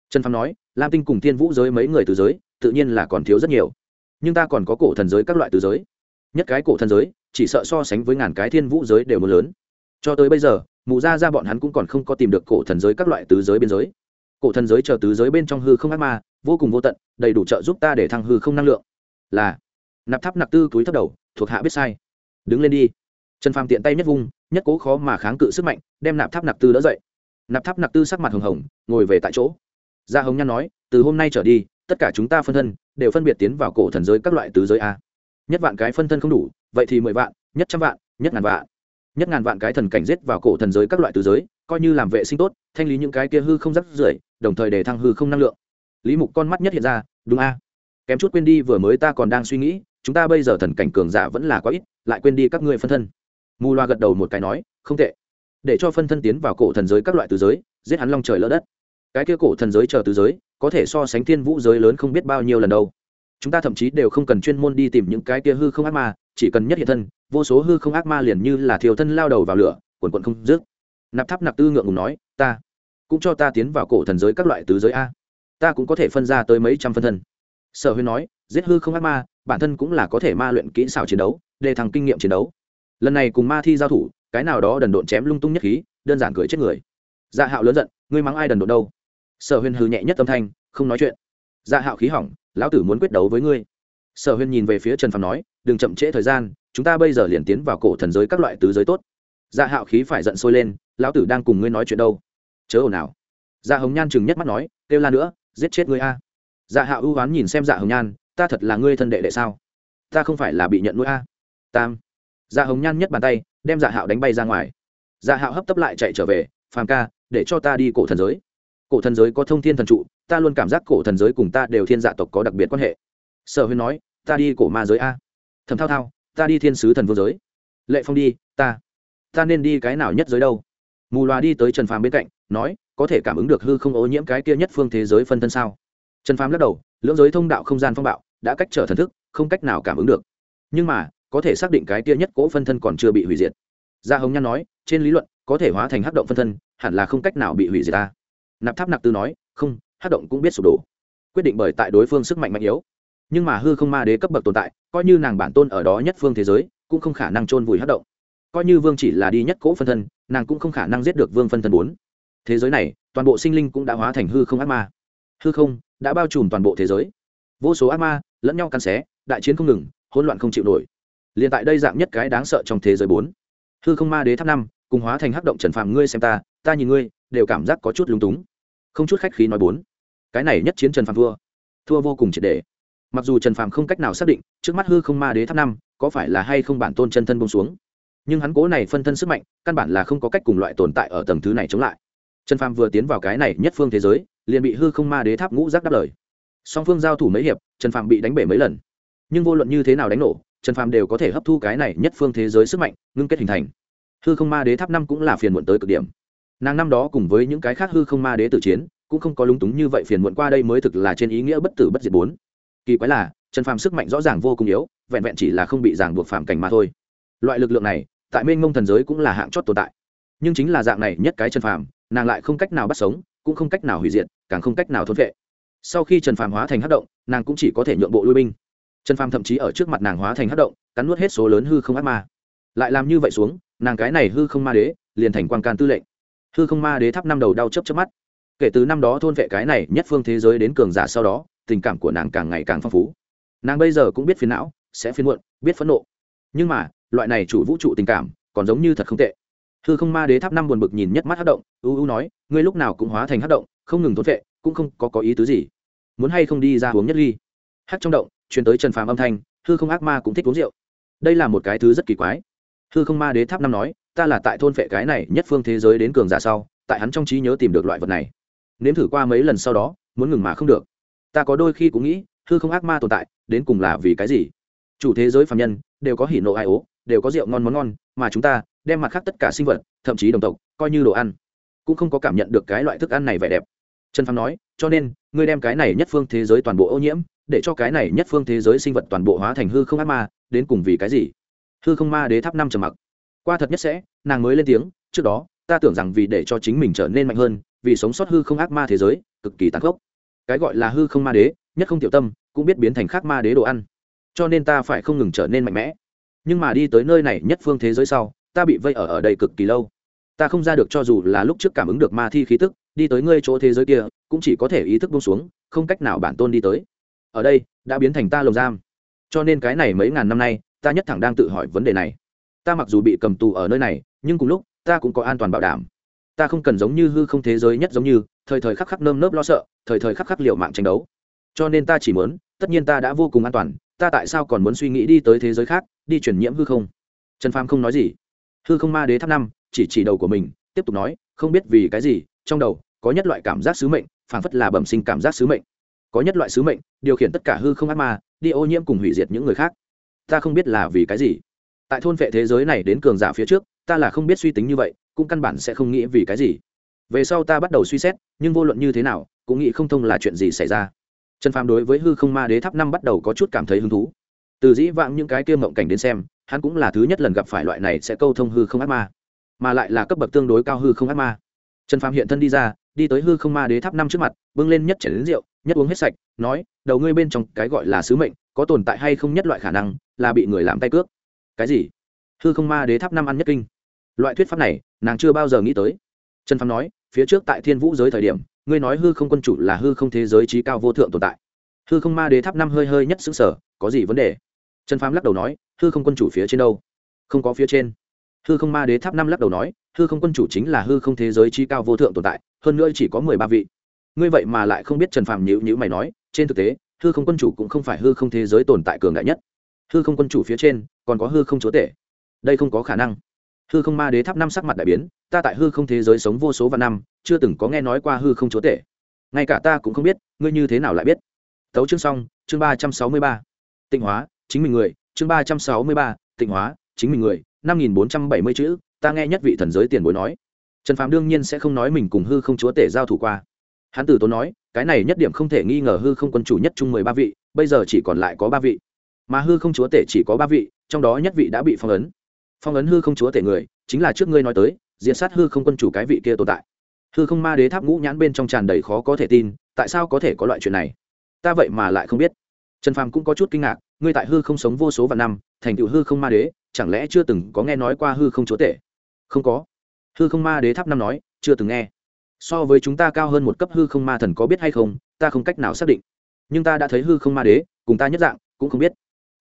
Trần phàm nói, lam tinh cùng thiên vũ giới mấy người từ giới, tự nhiên là còn thiếu rất nhiều. Nhưng ta còn có cổ thần giới các loại từ giới. Nhất cái cổ thần giới chỉ sợ so sánh với ngàn cái thiên vũ giới đều mưa lớn. Cho tới bây giờ, mù ra ra bọn hắn cũng còn không có tìm được cổ thần giới các loại tứ giới biên giới. Cổ thần giới chờ tứ giới bên trong hư không ác ma, vô cùng vô tận, đầy đủ trợ giúp ta để thăng hư không năng lượng. Là, nạp tháp nạp tư túi thấp đầu, thuộc hạ biết sai. Đứng lên đi. Trần phàm tiện tay nhất vung, nhất cố khó mà kháng cự sức mạnh, đem nạp tháp nạp tư đỡ dậy. Nạp tháp nạp tư sắc mặt hồng hồng, ngồi về tại chỗ. Gia hồng nhan nói, từ hôm nay trở đi, tất cả chúng ta phân thân đều phân biệt tiến vào cổ thần giới các loại tứ giới a. Nhất vạn cái phân thân không đủ vậy thì mười vạn, nhất trăm vạn, nhất ngàn vạn. Nhất ngàn vạn cái thần cảnh giết vào cổ thần giới các loại từ giới, coi như làm vệ sinh tốt, thanh lý những cái kia hư không rắc rưởi, đồng thời để thăng hư không năng lượng. Lý mục con mắt nhất hiện ra, đúng a. Kém chút quên đi vừa mới ta còn đang suy nghĩ, chúng ta bây giờ thần cảnh cường giả vẫn là quá ít, lại quên đi các ngươi phân thân. Mù loa gật đầu một cái nói, không tệ. Để cho phân thân tiến vào cổ thần giới các loại từ giới, giết hắn long trời lỡ đất. Cái kia cổ thần giới chờ từ giới, có thể so sánh thiên vũ giới lớn không biết bao nhiêu lần đâu. Chúng ta thậm chí đều không cần chuyên môn đi tìm những cái kia hư không ác ma chỉ cần nhất hiện thân, vô số hư không ác ma liền như là thiều thân lao đầu vào lửa, quần quần không dứt. Nạp tháp nạp tư ngượng ngùng nói, ta cũng cho ta tiến vào cổ thần giới các loại tứ giới a. Ta cũng có thể phân ra tới mấy trăm phân thân. Sở huyên nói, giết hư không ác ma, bản thân cũng là có thể ma luyện kỹ xảo chiến đấu để thằng kinh nghiệm chiến đấu. Lần này cùng ma thi giao thủ, cái nào đó đần độn chém lung tung nhất khí, đơn giản cười chết người. Dạ hạo lớn giận, ngươi mắng ai đần độn đâu? Sở huyên hư nhẹ nhất âm thanh, không nói chuyện. Dạ hạo khí hỏng, lão tử muốn quyết đấu với ngươi sở huyên nhìn về phía trần phàm nói, đừng chậm trễ thời gian, chúng ta bây giờ liền tiến vào cổ thần giới các loại tứ giới tốt. Dạ hạo khí phải giận sôi lên, lão tử đang cùng ngươi nói chuyện đâu? Chớ ồn ào. Dạ hồng nhan chừng nhất mắt nói, kêu la nữa, giết chết ngươi a. Dạ hạo ưu oán nhìn xem dạ hồng nhan, ta thật là ngươi thân đệ đệ sao? Ta không phải là bị nhận nuôi a. Tam. Dạ hồng nhan nhất bàn tay, đem dạ hạo đánh bay ra ngoài. Dạ hạo hấp tấp lại chạy trở về, phàm ca, để cho ta đi cổ thần giới. Cổ thần giới có thông thiên thần trụ, ta luôn cảm giác cổ thần giới cùng ta đều thiên dạ tộc có đặc biệt quan hệ sở Huyền nói, ta đi cổ ma giới a. Thầm thao thao, ta đi thiên sứ thần vô giới. Lệ phong đi, ta ta nên đi cái nào nhất giới đâu? Mù loà đi tới trần phàm bên cạnh, nói, có thể cảm ứng được hư không ô nhiễm cái kia nhất phương thế giới phân thân sao? Trần phàm lắc đầu, lưỡng giới thông đạo không gian phong bạo, đã cách trở thần thức, không cách nào cảm ứng được. Nhưng mà, có thể xác định cái kia nhất cỗ phân thân còn chưa bị hủy diệt. Gia hồng nhan nói, trên lý luận, có thể hóa thành hắc động phân thân, hẳn là không cách nào bị hủy diệt ta. Nạp tháp nạp tư nói, không, hắc động cũng biết sụp đổ. Quyết định bởi tại đối phương sức mạnh mạnh yếu nhưng mà hư không ma đế cấp bậc tồn tại, coi như nàng bản tôn ở đó nhất phương thế giới, cũng không khả năng chôn vùi hắc động. Coi như vương chỉ là đi nhất cỗ phân thân, nàng cũng không khả năng giết được vương phân thân bốn. Thế giới này, toàn bộ sinh linh cũng đã hóa thành hư không ác ma. Hư không đã bao trùm toàn bộ thế giới. Vô số ác ma lẫn nhau cắn xé, đại chiến không ngừng, hỗn loạn không chịu nổi. Liền tại đây dạng nhất cái đáng sợ trong thế giới bốn. Hư không ma đế tháp năm, cùng hóa thành hắc động trần phàm ngươi xem ta ta nhìn ngươi, đều cảm giác có chút lúng túng. Không chút khách khí nói bốn. Cái này nhất chiến trần phàm thua. Thua vô cùng triệt đề mặc dù trần Phàm không cách nào xác định trước mắt hư không ma đế tháp năm có phải là hay không bản tôn chân thân bông xuống, nhưng hắn cố này phân thân sức mạnh, căn bản là không có cách cùng loại tồn tại ở tầng thứ này chống lại. Trần phàm vừa tiến vào cái này nhất phương thế giới, liền bị hư không ma đế tháp ngũ giác đáp lời. Song phương giao thủ mấy hiệp, trần phàm bị đánh bể mấy lần. Nhưng vô luận như thế nào đánh nổ, trần phàm đều có thể hấp thu cái này nhất phương thế giới sức mạnh, ngưng kết hình thành. Hư không ma đế tháp năm cũng là phiền muộn tới cực điểm. Nàng năm đó cùng với những cái khác hư không ma đế tử chiến, cũng không có lúng túng như vậy phiền muộn qua đây mới thực là trên ý nghĩa bất tử bất diệt bốn kỳ quái là, trần phàm sức mạnh rõ ràng vô cùng yếu, vẹn vẹn chỉ là không bị ràng buộc phạm cảnh mà thôi. Loại lực lượng này, tại mênh mông thần giới cũng là hạng chót tồn tại. Nhưng chính là dạng này nhất cái trần phàm, nàng lại không cách nào bắt sống, cũng không cách nào hủy diệt, càng không cách nào thôn vệ. Sau khi trần phàm hóa thành hát động, nàng cũng chỉ có thể nhượng bộ lui binh. Trần phàm thậm chí ở trước mặt nàng hóa thành hát động, cắn nuốt hết số lớn hư không ác ma. Lại làm như vậy xuống, nàng cái này hư không ma đế, liền thành quan can tư lệnh. Hư không ma đế thắp năm đầu đau chấp chấp mắt. Kể từ năm đó thôn vệ cái này nhất phương thế giới đến cường giả sau đó tình cảm của nàng càng ngày càng phong phú. Nàng bây giờ cũng biết phiền não, sẽ phiền muộn, biết phẫn nộ. Nhưng mà, loại này chủ vũ trụ tình cảm, còn giống như thật không tệ. Hư không ma đế tháp năm buồn bực nhìn nhất mắt hát động u u nói, ngươi lúc nào cũng hóa thành hát động, không ngừng thốn vệ cũng không có có ý tứ gì. Muốn hay không đi ra uống nhất ly? Hát trong động, truyền tới trần phàm âm thanh, hư không ác ma cũng thích uống rượu. Đây là một cái thứ rất kỳ quái. Hư không ma đế tháp năm nói, ta là tại thôn vệ cái này nhất phương thế giới đến cường giả sau, tại hắn trong trí nhớ tìm được loại vật này. Nếm thử qua mấy lần sau đó, muốn ngừng mà không được ta có đôi khi cũng nghĩ, hư không ác ma tồn tại, đến cùng là vì cái gì? Chủ thế giới phạm nhân, đều có hỉ nộ ai ố, đều có rượu ngon món ngon, mà chúng ta, đem mặt khác tất cả sinh vật, thậm chí đồng tộc, coi như đồ ăn, cũng không có cảm nhận được cái loại thức ăn này vẻ đẹp. Trần phàm nói, cho nên, ngươi đem cái này nhất phương thế giới toàn bộ ô nhiễm, để cho cái này nhất phương thế giới sinh vật toàn bộ hóa thành hư không ác ma, đến cùng vì cái gì? Hư không ma đế tháp năm trầm mặc. Qua thật nhất sẽ, nàng mới lên tiếng, trước đó, ta tưởng rằng vì để cho chính mình trở nên mạnh hơn, vì sống sót hư không ác ma thế giới, cực kỳ tàn khốc cái gọi là hư không ma đế, nhất không tiểu tâm, cũng biết biến thành khác ma đế đồ ăn. Cho nên ta phải không ngừng trở nên mạnh mẽ. Nhưng mà đi tới nơi này nhất phương thế giới sau, ta bị vây ở ở đây cực kỳ lâu. Ta không ra được cho dù là lúc trước cảm ứng được ma thi khí tức, đi tới ngươi chỗ thế giới kia, cũng chỉ có thể ý thức bông xuống, không cách nào bản tôn đi tới. Ở đây, đã biến thành ta lồng giam. Cho nên cái này mấy ngàn năm nay, ta nhất thẳng đang tự hỏi vấn đề này. Ta mặc dù bị cầm tù ở nơi này, nhưng cùng lúc, ta cũng có an toàn bảo đảm. Ta không cần giống như hư không thế giới nhất giống như thời thời khắc khắc nơm nớp lo sợ, thời thời khắc khắc liều mạng tranh đấu. Cho nên ta chỉ muốn, tất nhiên ta đã vô cùng an toàn, ta tại sao còn muốn suy nghĩ đi tới thế giới khác, đi chuyển nhiễm hư không? Trần phàm không nói gì. Hư không ma đế tháp năm, chỉ chỉ đầu của mình, tiếp tục nói, không biết vì cái gì, trong đầu, có nhất loại cảm giác sứ mệnh, phảng phất là bẩm sinh cảm giác sứ mệnh. Có nhất loại sứ mệnh, điều khiển tất cả hư không ác ma, đi ô nhiễm cùng hủy diệt những người khác. Ta không biết là vì cái gì. Tại thôn vệ thế giới này đến cường giả phía trước, ta là không biết suy tính như vậy, cũng căn bản sẽ không nghĩ vì cái gì về sau ta bắt đầu suy xét, nhưng vô luận như thế nào, cũng nghĩ không thông là chuyện gì xảy ra. Trần phàm đối với hư không ma đế tháp năm bắt đầu có chút cảm thấy hứng thú. Từ dĩ vãng những cái kia mộng cảnh đến xem, hắn cũng là thứ nhất lần gặp phải loại này sẽ câu thông hư không ác ma, mà lại là cấp bậc tương đối cao hư không ác ma. Trần phàm hiện thân đi ra, đi tới hư không ma đế tháp năm trước mặt, bưng lên nhất chảy đến rượu, nhất uống hết sạch, nói, đầu ngươi bên trong cái gọi là sứ mệnh, có tồn tại hay không nhất loại khả năng là bị người làm tay cướp? Cái gì? Hư không ma đế tháp năm ăn nhất kinh. Loại thuyết pháp này, nàng chưa bao giờ nghĩ tới. Trần phàm nói phía trước tại thiên vũ giới thời điểm, ngươi nói hư không quân chủ là hư không thế giới trí cao vô thượng tồn tại. Hư không ma đế tháp năm hơi hơi nhất xứng sở, có gì vấn đề? Trần phàm lắc đầu nói, hư không quân chủ phía trên đâu? Không có phía trên. Hư không ma đế tháp năm lắc đầu nói, hư không quân chủ chính là hư không thế giới trí cao vô thượng tồn tại, hơn nữa chỉ có mười ba vị. Ngươi vậy mà lại không biết trần phàm nhữ nhữ mày nói, trên thực tế, hư không quân chủ cũng không phải hư không thế giới tồn tại cường đại nhất. Hư không quân chủ phía trên, còn có hư không chúa tể. Đây không có khả năng. Hư không ma đế tháp năm sắc mặt đại biến ta tại hư không thế giới sống vô số vạn năm, chưa từng có nghe nói qua hư không chúa tể. Ngay cả ta cũng không biết, ngươi như thế nào lại biết. Tấu chương xong, chương ba trăm sáu mươi ba. Tịnh hóa, chính mình người, chương ba trăm sáu mươi ba, tịnh hóa, chính mình người, năm nghìn bốn trăm bảy mươi chữ, ta nghe nhất vị thần giới tiền bối nói. Trần phạm đương nhiên sẽ không nói mình cùng hư không chúa tể giao thủ qua. Hắn Tử tốn nói, cái này nhất điểm không thể nghi ngờ hư không quân chủ nhất chung mười ba vị, bây giờ chỉ còn lại có ba vị. Mà hư không chúa tể chỉ có ba vị, trong đó nhất vị đã bị phong ấn. Phong ấn hư không chúa tể người, chính là trước ngươi nói tới Diệt sát hư không quân chủ cái vị kia tồn tại. Hư không ma đế tháp ngũ nhãn bên trong tràn đầy khó có thể tin, tại sao có thể có loại chuyện này? Ta vậy mà lại không biết. Trần phàm cũng có chút kinh ngạc, ngươi tại hư không sống vô số vạn năm, thành tựu hư không ma đế, chẳng lẽ chưa từng có nghe nói qua hư không chúa tể? Không có. Hư không ma đế tháp năm nói, chưa từng nghe. So với chúng ta cao hơn một cấp hư không ma thần có biết hay không, ta không cách nào xác định. Nhưng ta đã thấy hư không ma đế, cùng ta nhất dạng, cũng không biết.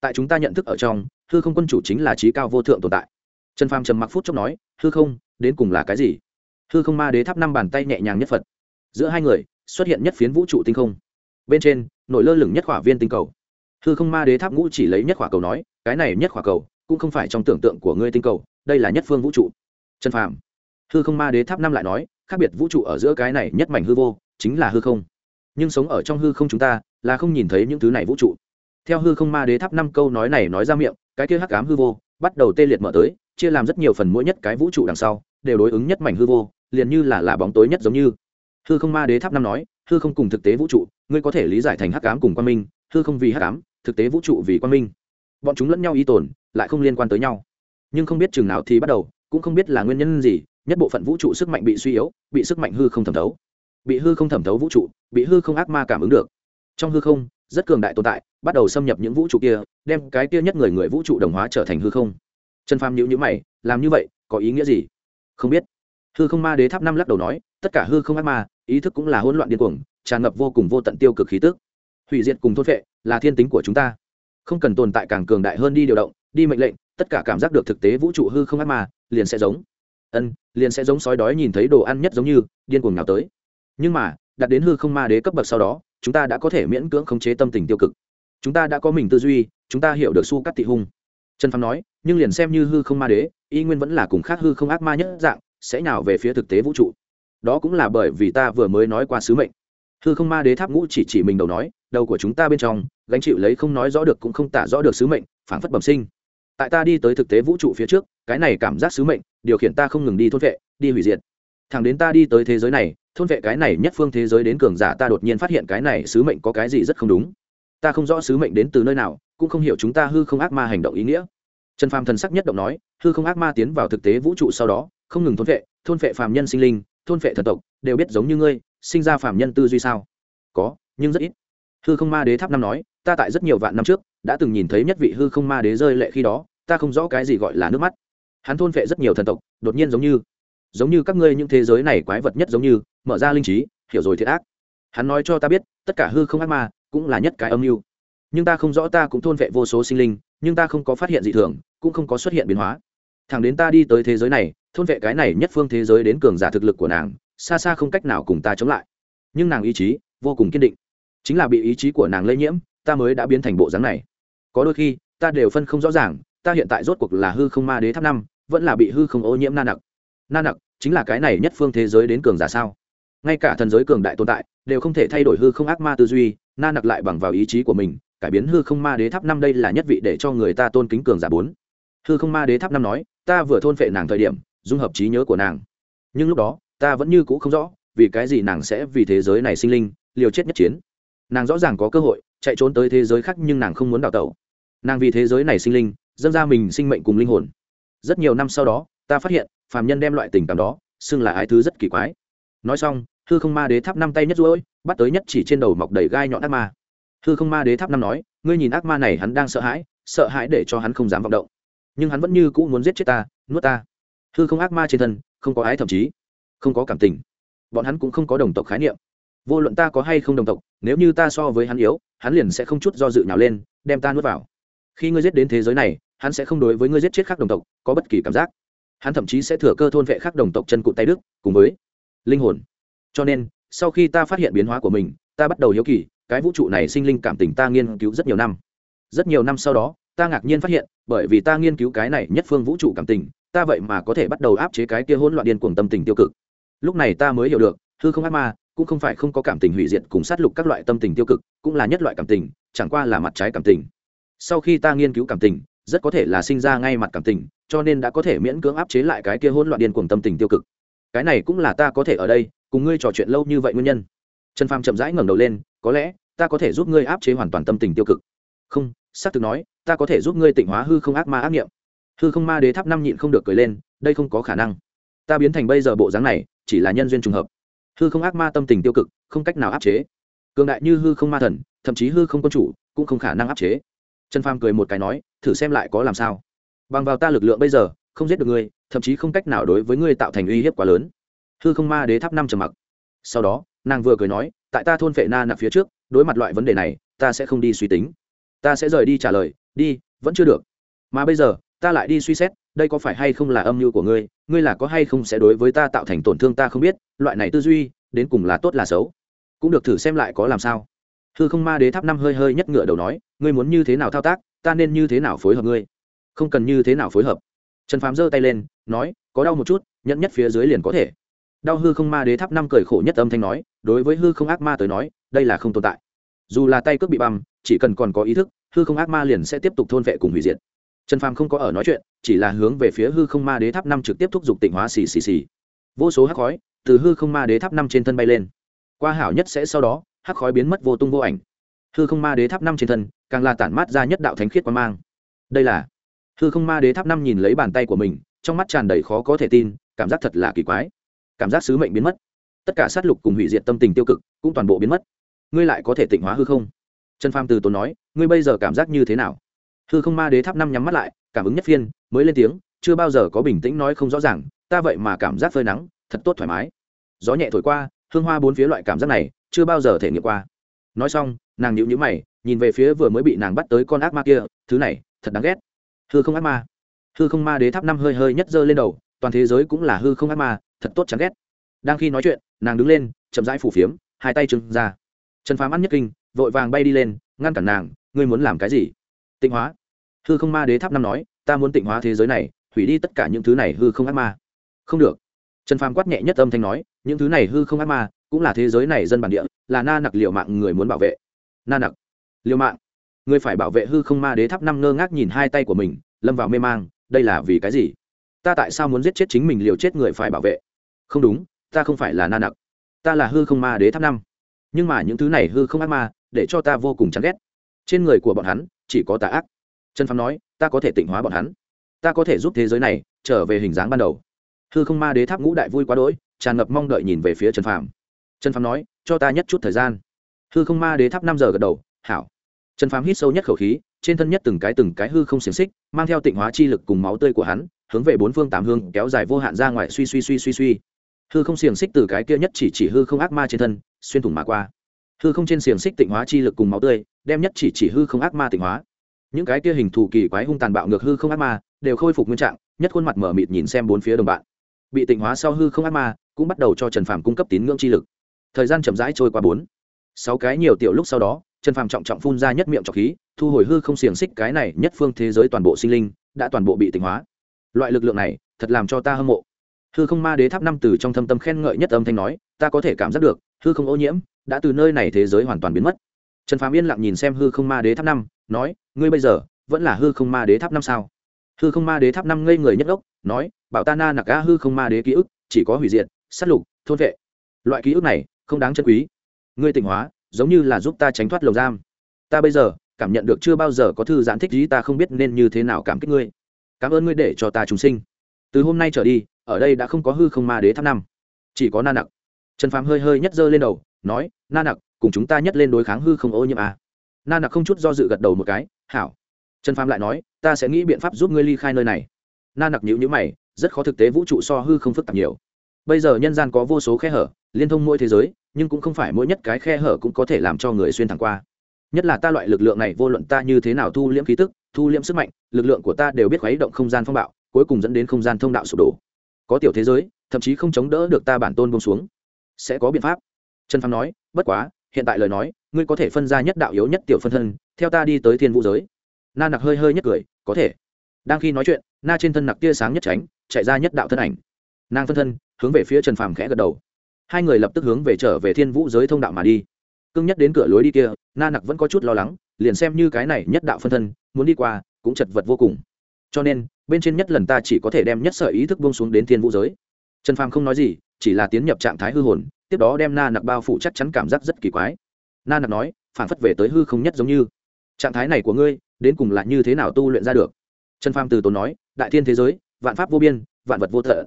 Tại chúng ta nhận thức ở trong, hư không quân chủ chính là trí cao vô thượng tồn tại. Trần phàm trầm mặc phút chốc nói, hư không đến cùng là cái gì? Hư không ma đế tháp năm bàn tay nhẹ nhàng nhất phật. Giữa hai người, xuất hiện nhất phiến vũ trụ tinh không. Bên trên, nổi lơ lửng nhất khỏa viên tinh cầu. Hư không ma đế tháp ngũ chỉ lấy nhất khỏa cầu nói, cái này nhất khỏa cầu cũng không phải trong tưởng tượng của ngươi tinh cầu, đây là nhất phương vũ trụ. Trần phàm. Hư không ma đế tháp năm lại nói, khác biệt vũ trụ ở giữa cái này nhất mảnh hư vô, chính là hư không. Nhưng sống ở trong hư không chúng ta, là không nhìn thấy những thứ này vũ trụ. Theo hư không ma đế tháp năm câu nói này nói ra miệng, cái kia hắc ám hư vô bắt đầu tê liệt mở tới, chia làm rất nhiều phần mỗi nhất cái vũ trụ đằng sau đều đối ứng nhất mảnh hư vô, liền như là là bóng tối nhất giống như. Hư không ma đế tháp năm nói, hư không cùng thực tế vũ trụ, ngươi có thể lý giải thành hắc ám cùng quan minh, hư không vì hắc ám, thực tế vũ trụ vì quan minh. Bọn chúng lẫn nhau y tồn, lại không liên quan tới nhau. Nhưng không biết chừng nào thì bắt đầu, cũng không biết là nguyên nhân gì, nhất bộ phận vũ trụ sức mạnh bị suy yếu, bị sức mạnh hư không thẩm thấu. Bị hư không thẩm thấu vũ trụ, bị hư không ác ma cảm ứng được. Trong hư không, rất cường đại tồn tại, bắt đầu xâm nhập những vũ trụ kia, đem cái kia nhất người người vũ trụ đồng hóa trở thành hư không. Trần phàm nhữ nhữ mày, làm như vậy, có ý nghĩa gì? Không biết. Hư không ma đế tháp năm lắc đầu nói, tất cả hư không ác ma, ý thức cũng là hỗn loạn điên cuồng, tràn ngập vô cùng vô tận tiêu cực khí tức. Hủy diệt cùng thôn vệ là thiên tính của chúng ta. Không cần tồn tại càng cường đại hơn đi điều động, đi mệnh lệnh, tất cả cảm giác được thực tế vũ trụ hư không ác ma, liền sẽ giống. Ân, liền sẽ giống sói đói nhìn thấy đồ ăn nhất giống như, điên cuồng nào tới. Nhưng mà đặt đến hư không ma đế cấp bậc sau đó, chúng ta đã có thể miễn cưỡng khống chế tâm tình tiêu cực. Chúng ta đã có mình tư duy, chúng ta hiểu được su cắt thị hung. Trần phàm nói, nhưng liền xem như hư không ma đế y nguyên vẫn là cùng khác hư không ác ma nhất dạng, sẽ nào về phía thực tế vũ trụ. Đó cũng là bởi vì ta vừa mới nói qua sứ mệnh. Hư không ma đế tháp ngũ chỉ chỉ mình đầu nói, đầu của chúng ta bên trong, gánh chịu lấy không nói rõ được cũng không tả rõ được sứ mệnh phản phất bẩm sinh. Tại ta đi tới thực tế vũ trụ phía trước, cái này cảm giác sứ mệnh, điều khiển ta không ngừng đi thôn vệ, đi hủy diệt. Thẳng đến ta đi tới thế giới này, thôn vệ cái này nhất phương thế giới đến cường giả ta đột nhiên phát hiện cái này sứ mệnh có cái gì rất không đúng. Ta không rõ sứ mệnh đến từ nơi nào, cũng không hiểu chúng ta hư không ác ma hành động ý nghĩa trần phàm thần sắc nhất động nói, hư không ác ma tiến vào thực tế vũ trụ sau đó, không ngừng thôn vệ thôn vệ phàm nhân sinh linh, thôn vệ thần tộc, đều biết giống như ngươi, sinh ra phàm nhân tư duy sao? Có, nhưng rất ít. Hư không ma đế tháp năm nói, ta tại rất nhiều vạn năm trước, đã từng nhìn thấy nhất vị hư không ma đế rơi lệ khi đó, ta không rõ cái gì gọi là nước mắt. Hắn thôn vệ rất nhiều thần tộc, đột nhiên giống như giống như các ngươi những thế giới này quái vật nhất giống như, mở ra linh trí, hiểu rồi thiệt ác. Hắn nói cho ta biết, tất cả hư không ác ma cũng là nhất cái âm mưu. Nhưng ta không rõ ta cũng thôn vệ vô số sinh linh, nhưng ta không có phát hiện gì thường cũng không có xuất hiện biến hóa. Thẳng đến ta đi tới thế giới này, thôn vệ cái này nhất phương thế giới đến cường giả thực lực của nàng, xa xa không cách nào cùng ta chống lại. Nhưng nàng ý chí, vô cùng kiên định. Chính là bị ý chí của nàng lây nhiễm, ta mới đã biến thành bộ dáng này. Có đôi khi, ta đều phân không rõ ràng, ta hiện tại rốt cuộc là hư không ma đế tháp năm, vẫn là bị hư không ô nhiễm na nặc. Na nặc chính là cái này nhất phương thế giới đến cường giả sao? Ngay cả thần giới cường đại tồn tại, đều không thể thay đổi hư không ác ma tư duy, na nặc lại bằng vào ý chí của mình, cải biến hư không ma đế tháp năm đây là nhất vị để cho người ta tôn kính cường giả bốn hư không ma đế tháp năm nói, ta vừa thôn phệ nàng thời điểm, dung hợp trí nhớ của nàng. Nhưng lúc đó, ta vẫn như cũ không rõ, vì cái gì nàng sẽ vì thế giới này sinh linh, liều chết nhất chiến. Nàng rõ ràng có cơ hội, chạy trốn tới thế giới khác nhưng nàng không muốn đào tẩu. Nàng vì thế giới này sinh linh, dâng ra mình sinh mệnh cùng linh hồn. Rất nhiều năm sau đó, ta phát hiện, phàm nhân đem loại tình cảm đó, xưng là ái thứ rất kỳ quái. Nói xong, hư không ma đế tháp năm tay nhất rối bắt tới nhất chỉ trên đầu mọc đầy gai nhọn ác ma. Hư không ma đế tháp năm nói, ngươi nhìn ác ma này hắn đang sợ hãi sợ hãi để cho hắn không dám vọng động nhưng hắn vẫn như cũ muốn giết chết ta, nuốt ta. Hư không ác ma trên thân, không có ái thậm chí, không có cảm tình. Bọn hắn cũng không có đồng tộc khái niệm. Vô luận ta có hay không đồng tộc, nếu như ta so với hắn yếu, hắn liền sẽ không chút do dự nào lên, đem ta nuốt vào. Khi ngươi giết đến thế giới này, hắn sẽ không đối với ngươi giết chết khác đồng tộc, có bất kỳ cảm giác. Hắn thậm chí sẽ thừa cơ thôn vệ khác đồng tộc chân cụt tay đức, cùng với linh hồn. Cho nên, sau khi ta phát hiện biến hóa của mình, ta bắt đầu hiếu kỳ, cái vũ trụ này sinh linh cảm tình ta nghiên cứu rất nhiều năm. Rất nhiều năm sau đó ta ngạc nhiên phát hiện, bởi vì ta nghiên cứu cái này nhất phương vũ trụ cảm tình, ta vậy mà có thể bắt đầu áp chế cái kia hỗn loạn điên cuồng tâm tình tiêu cực. Lúc này ta mới hiểu được, hư không ác ma cũng không phải không có cảm tình hủy diệt cùng sát lục các loại tâm tình tiêu cực, cũng là nhất loại cảm tình, chẳng qua là mặt trái cảm tình. Sau khi ta nghiên cứu cảm tình, rất có thể là sinh ra ngay mặt cảm tình, cho nên đã có thể miễn cưỡng áp chế lại cái kia hỗn loạn điên cuồng tâm tình tiêu cực. Cái này cũng là ta có thể ở đây, cùng ngươi trò chuyện lâu như vậy nguyên nhân. Trần phàm chậm rãi ngẩng đầu lên, có lẽ ta có thể giúp ngươi áp chế hoàn toàn tâm tình tiêu cực không, xác thực nói, ta có thể giúp ngươi tịnh hóa hư không ác ma ác nghiệm hư không ma đế tháp năm nhịn không được cười lên, đây không có khả năng. Ta biến thành bây giờ bộ dáng này, chỉ là nhân duyên trùng hợp. Hư không ác ma tâm tình tiêu cực, không cách nào áp chế. Cường đại như hư không ma thần, thậm chí hư không quân chủ, cũng không khả năng áp chế. Trần phàm cười một cái nói, thử xem lại có làm sao. Bằng vào ta lực lượng bây giờ, không giết được ngươi, thậm chí không cách nào đối với ngươi tạo thành uy hiếp quá lớn. Hư không ma đế tháp năm trầm mặc. Sau đó, nàng vừa cười nói, tại ta thôn phệ na nạp phía trước, đối mặt loại vấn đề này, ta sẽ không đi suy tính ta sẽ rời đi trả lời, đi, vẫn chưa được. Mà bây giờ, ta lại đi suy xét, đây có phải hay không là âm mưu của ngươi ngươi là có hay không sẽ đối với ta tạo thành tổn thương ta không biết, loại này tư duy, đến cùng là tốt là xấu. Cũng được thử xem lại có làm sao. Hư không ma đế tháp năm hơi hơi nhất ngựa đầu nói, ngươi muốn như thế nào thao tác, ta nên như thế nào phối hợp ngươi? Không cần như thế nào phối hợp. Trần phàm giơ tay lên, nói, có đau một chút, nhẫn nhất phía dưới liền có thể. Đau hư không ma đế tháp năm cười khổ nhất âm thanh nói, đối với hư không ác ma tới nói, đây là không tồn tại dù là tay cướp bị băm, chỉ cần còn có ý thức, hư không ác ma liền sẽ tiếp tục thôn vệ cùng hủy diệt. Trần phàm không có ở nói chuyện, chỉ là hướng về phía hư không ma đế tháp năm trực tiếp thúc giục tịnh hóa xì xì xì. Vô số hắc khói từ hư không ma đế tháp năm trên thân bay lên. Qua hảo nhất sẽ sau đó, hắc khói biến mất vô tung vô ảnh. Hư không ma đế tháp năm trên thân, càng là tản mát ra nhất đạo thánh khiết quan mang. Đây là hư không ma đế tháp năm nhìn lấy bàn tay của mình, trong mắt tràn đầy khó có thể tin, cảm giác thật là kỳ quái. Cảm giác sứ mệnh biến mất. Tất cả sát lục cùng hủy diệt tâm tình tiêu cực cũng toàn bộ biến mất ngươi lại có thể tịnh hóa hư không? Trần phàm từ tốn nói, ngươi bây giờ cảm giác như thế nào? Hư không ma đế tháp năm nhắm mắt lại, cảm ứng nhất phiên, mới lên tiếng, chưa bao giờ có bình tĩnh nói không rõ ràng, ta vậy mà cảm giác phơi nắng, thật tốt thoải mái. Gió nhẹ thổi qua, hương hoa bốn phía loại cảm giác này, chưa bao giờ thể nghiệm qua. Nói xong, nàng nhịu nhữ mày, nhìn về phía vừa mới bị nàng bắt tới con ác ma kia, thứ này, thật đáng ghét. Hư không ác ma. Hư không ma đế tháp năm hơi hơi nhất giơ lên đầu, toàn thế giới cũng là hư không ác ma, thật tốt chán ghét. Đang khi nói chuyện, nàng đứng lên, chậm rãi phủ phiếm, hai tay trừng ra trần Phàm ăn nhất kinh, vội vàng bay đi lên, ngăn cản nàng, ngươi muốn làm cái gì? Tịnh hóa. Hư không ma đế tháp năm nói, ta muốn tịnh hóa thế giới này, hủy đi tất cả những thứ này hư không ác ma. Không được. Trần phàm quát nhẹ nhất âm thanh nói, những thứ này hư không ác ma, cũng là thế giới này dân bản địa, là na nặc liệu mạng người muốn bảo vệ. Na nặc. Liệu mạng. Người phải bảo vệ hư không ma đế tháp. Năm ngơ ngác nhìn hai tay của mình, lâm vào mê mang, đây là vì cái gì? Ta tại sao muốn giết chết chính mình liều chết người phải bảo vệ? Không đúng, ta không phải là na nặc. Ta là hư không ma đế tháp năm nhưng mà những thứ này hư không ác ma, để cho ta vô cùng chán ghét. Trên người của bọn hắn, chỉ có tà ác. Trần phàm nói, ta có thể tịnh hóa bọn hắn. Ta có thể giúp thế giới này trở về hình dáng ban đầu. Hư không ma đế tháp ngũ đại vui quá đỗi, tràn ngập mong đợi nhìn về phía trần phàm. Trần phàm nói, cho ta nhất chút thời gian. Hư không ma đế tháp năm giờ gật đầu, hảo. Trần phàm hít sâu nhất khẩu khí, trên thân nhất từng cái từng cái hư không xiềng xích, mang theo tịnh hóa chi lực cùng máu tươi của hắn, hướng về bốn phương tám hương kéo dài vô hạn ra ngoài suy suy suy suy suy hư không xiềng xích từ cái kia nhất chỉ chỉ hư không ác ma trên thân, xuyên thủng mà qua. Hư không trên xiềng xích tịnh hóa chi lực cùng máu tươi, đem nhất chỉ chỉ hư không ác ma tịnh hóa. Những cái kia hình thù kỳ quái hung tàn bạo ngược hư không ác ma đều khôi phục nguyên trạng, nhất khuôn mặt mở mịt nhìn xem bốn phía đồng bạn. Bị tịnh hóa sau hư không ác ma cũng bắt đầu cho trần phàm cung cấp tín ngưỡng chi lực. Thời gian chậm rãi trôi qua bốn, sáu cái nhiều tiểu lúc sau đó, trần phàm trọng trọng phun ra nhất miệng trọc khí, thu hồi hư không xiềng xích cái này nhất phương thế giới toàn bộ sinh linh, đã toàn bộ bị tịnh hóa. Loại lực lượng này thật làm cho ta hâm mộ hư không ma đế tháp năm từ trong thâm tâm khen ngợi nhất âm thanh nói, ta có thể cảm giác được, hư không ô nhiễm đã từ nơi này thế giới hoàn toàn biến mất. Trần phàm yên lặng nhìn xem hư không ma đế tháp năm, nói, ngươi bây giờ vẫn là hư không ma đế tháp năm sao? Hư không ma đế tháp năm ngây người nhất ốc nói, bảo ta na nặc ga hư không ma đế ký ức, chỉ có hủy diệt s á t lục, thôn vệ. Loại ký ức này không đáng chân quý. Ngươi tỉnh hóa, giống như là giúp ta tránh thoát lồng giam. Ta bây giờ cảm nhận được chưa bao giờ có thư giãn thích gì ta không biết nên như thế nào cảm kích ngươi. Cảm ơn ngươi để cho ta chúng sinh. Từ hôm nay trở đi ở đây đã không có hư không ma đế tháp năm. Chỉ có na nặc. Trần phàm hơi hơi nhất giơ lên đầu, nói, na nặc, cùng chúng ta nhất lên đối kháng hư không ô nhiễm à. na nặc không chút do dự gật đầu một cái, hảo. Trần phàm lại nói, ta sẽ nghĩ biện pháp giúp ngươi ly khai nơi này. Na nặc nhữ nhữ mày, rất khó thực tế vũ trụ so hư không phức tạp nhiều. Bây giờ nhân gian có vô số khe hở, liên thông mỗi thế giới, nhưng cũng không phải mỗi nhất cái khe hở cũng có thể làm cho người xuyên thẳng qua. Nhất là ta loại lực lượng này, vô luận ta như thế nào thu liễm khí tức, thu liễm sức mạnh, lực lượng của ta đều biết khuấy động không gian phong bạo, cuối cùng dẫn đến không gian thông đạo sụp đổ có tiểu thế giới, thậm chí không chống đỡ được ta bản tôn bông xuống. Sẽ có biện pháp. Trần phàm nói, bất quá, hiện tại lời nói, ngươi có thể phân ra nhất đạo yếu nhất tiểu phân thân, theo ta đi tới thiên vũ giới. Na nặc hơi hơi nhất cười, có thể. Đang khi nói chuyện, na trên thân nặc tia sáng nhất tránh, chạy ra nhất đạo thân ảnh. Nàng phân thân, hướng về phía trần phàm khẽ gật đầu. Hai người lập tức hướng về trở về thiên vũ giới thông đạo mà đi. Cưng nhất đến cửa lối đi kia, na nặc vẫn có chút lo lắng, liền xem như cái này nhất đạo phân thân, muốn đi qua, cũng chật vật vô cùng. Cho nên bên trên nhất lần ta chỉ có thể đem nhất sợi ý thức buông xuống đến thiên vũ giới. Trần phàm không nói gì, chỉ là tiến nhập trạng thái hư hồn, tiếp đó đem na nặc bao phủ chắc chắn cảm giác rất kỳ quái. Na nặc nói, phản phất về tới hư không nhất giống như. Trạng thái này của ngươi, đến cùng là như thế nào tu luyện ra được? Trần phàm từ tốn nói, đại thiên thế giới, vạn pháp vô biên, vạn vật vô thợ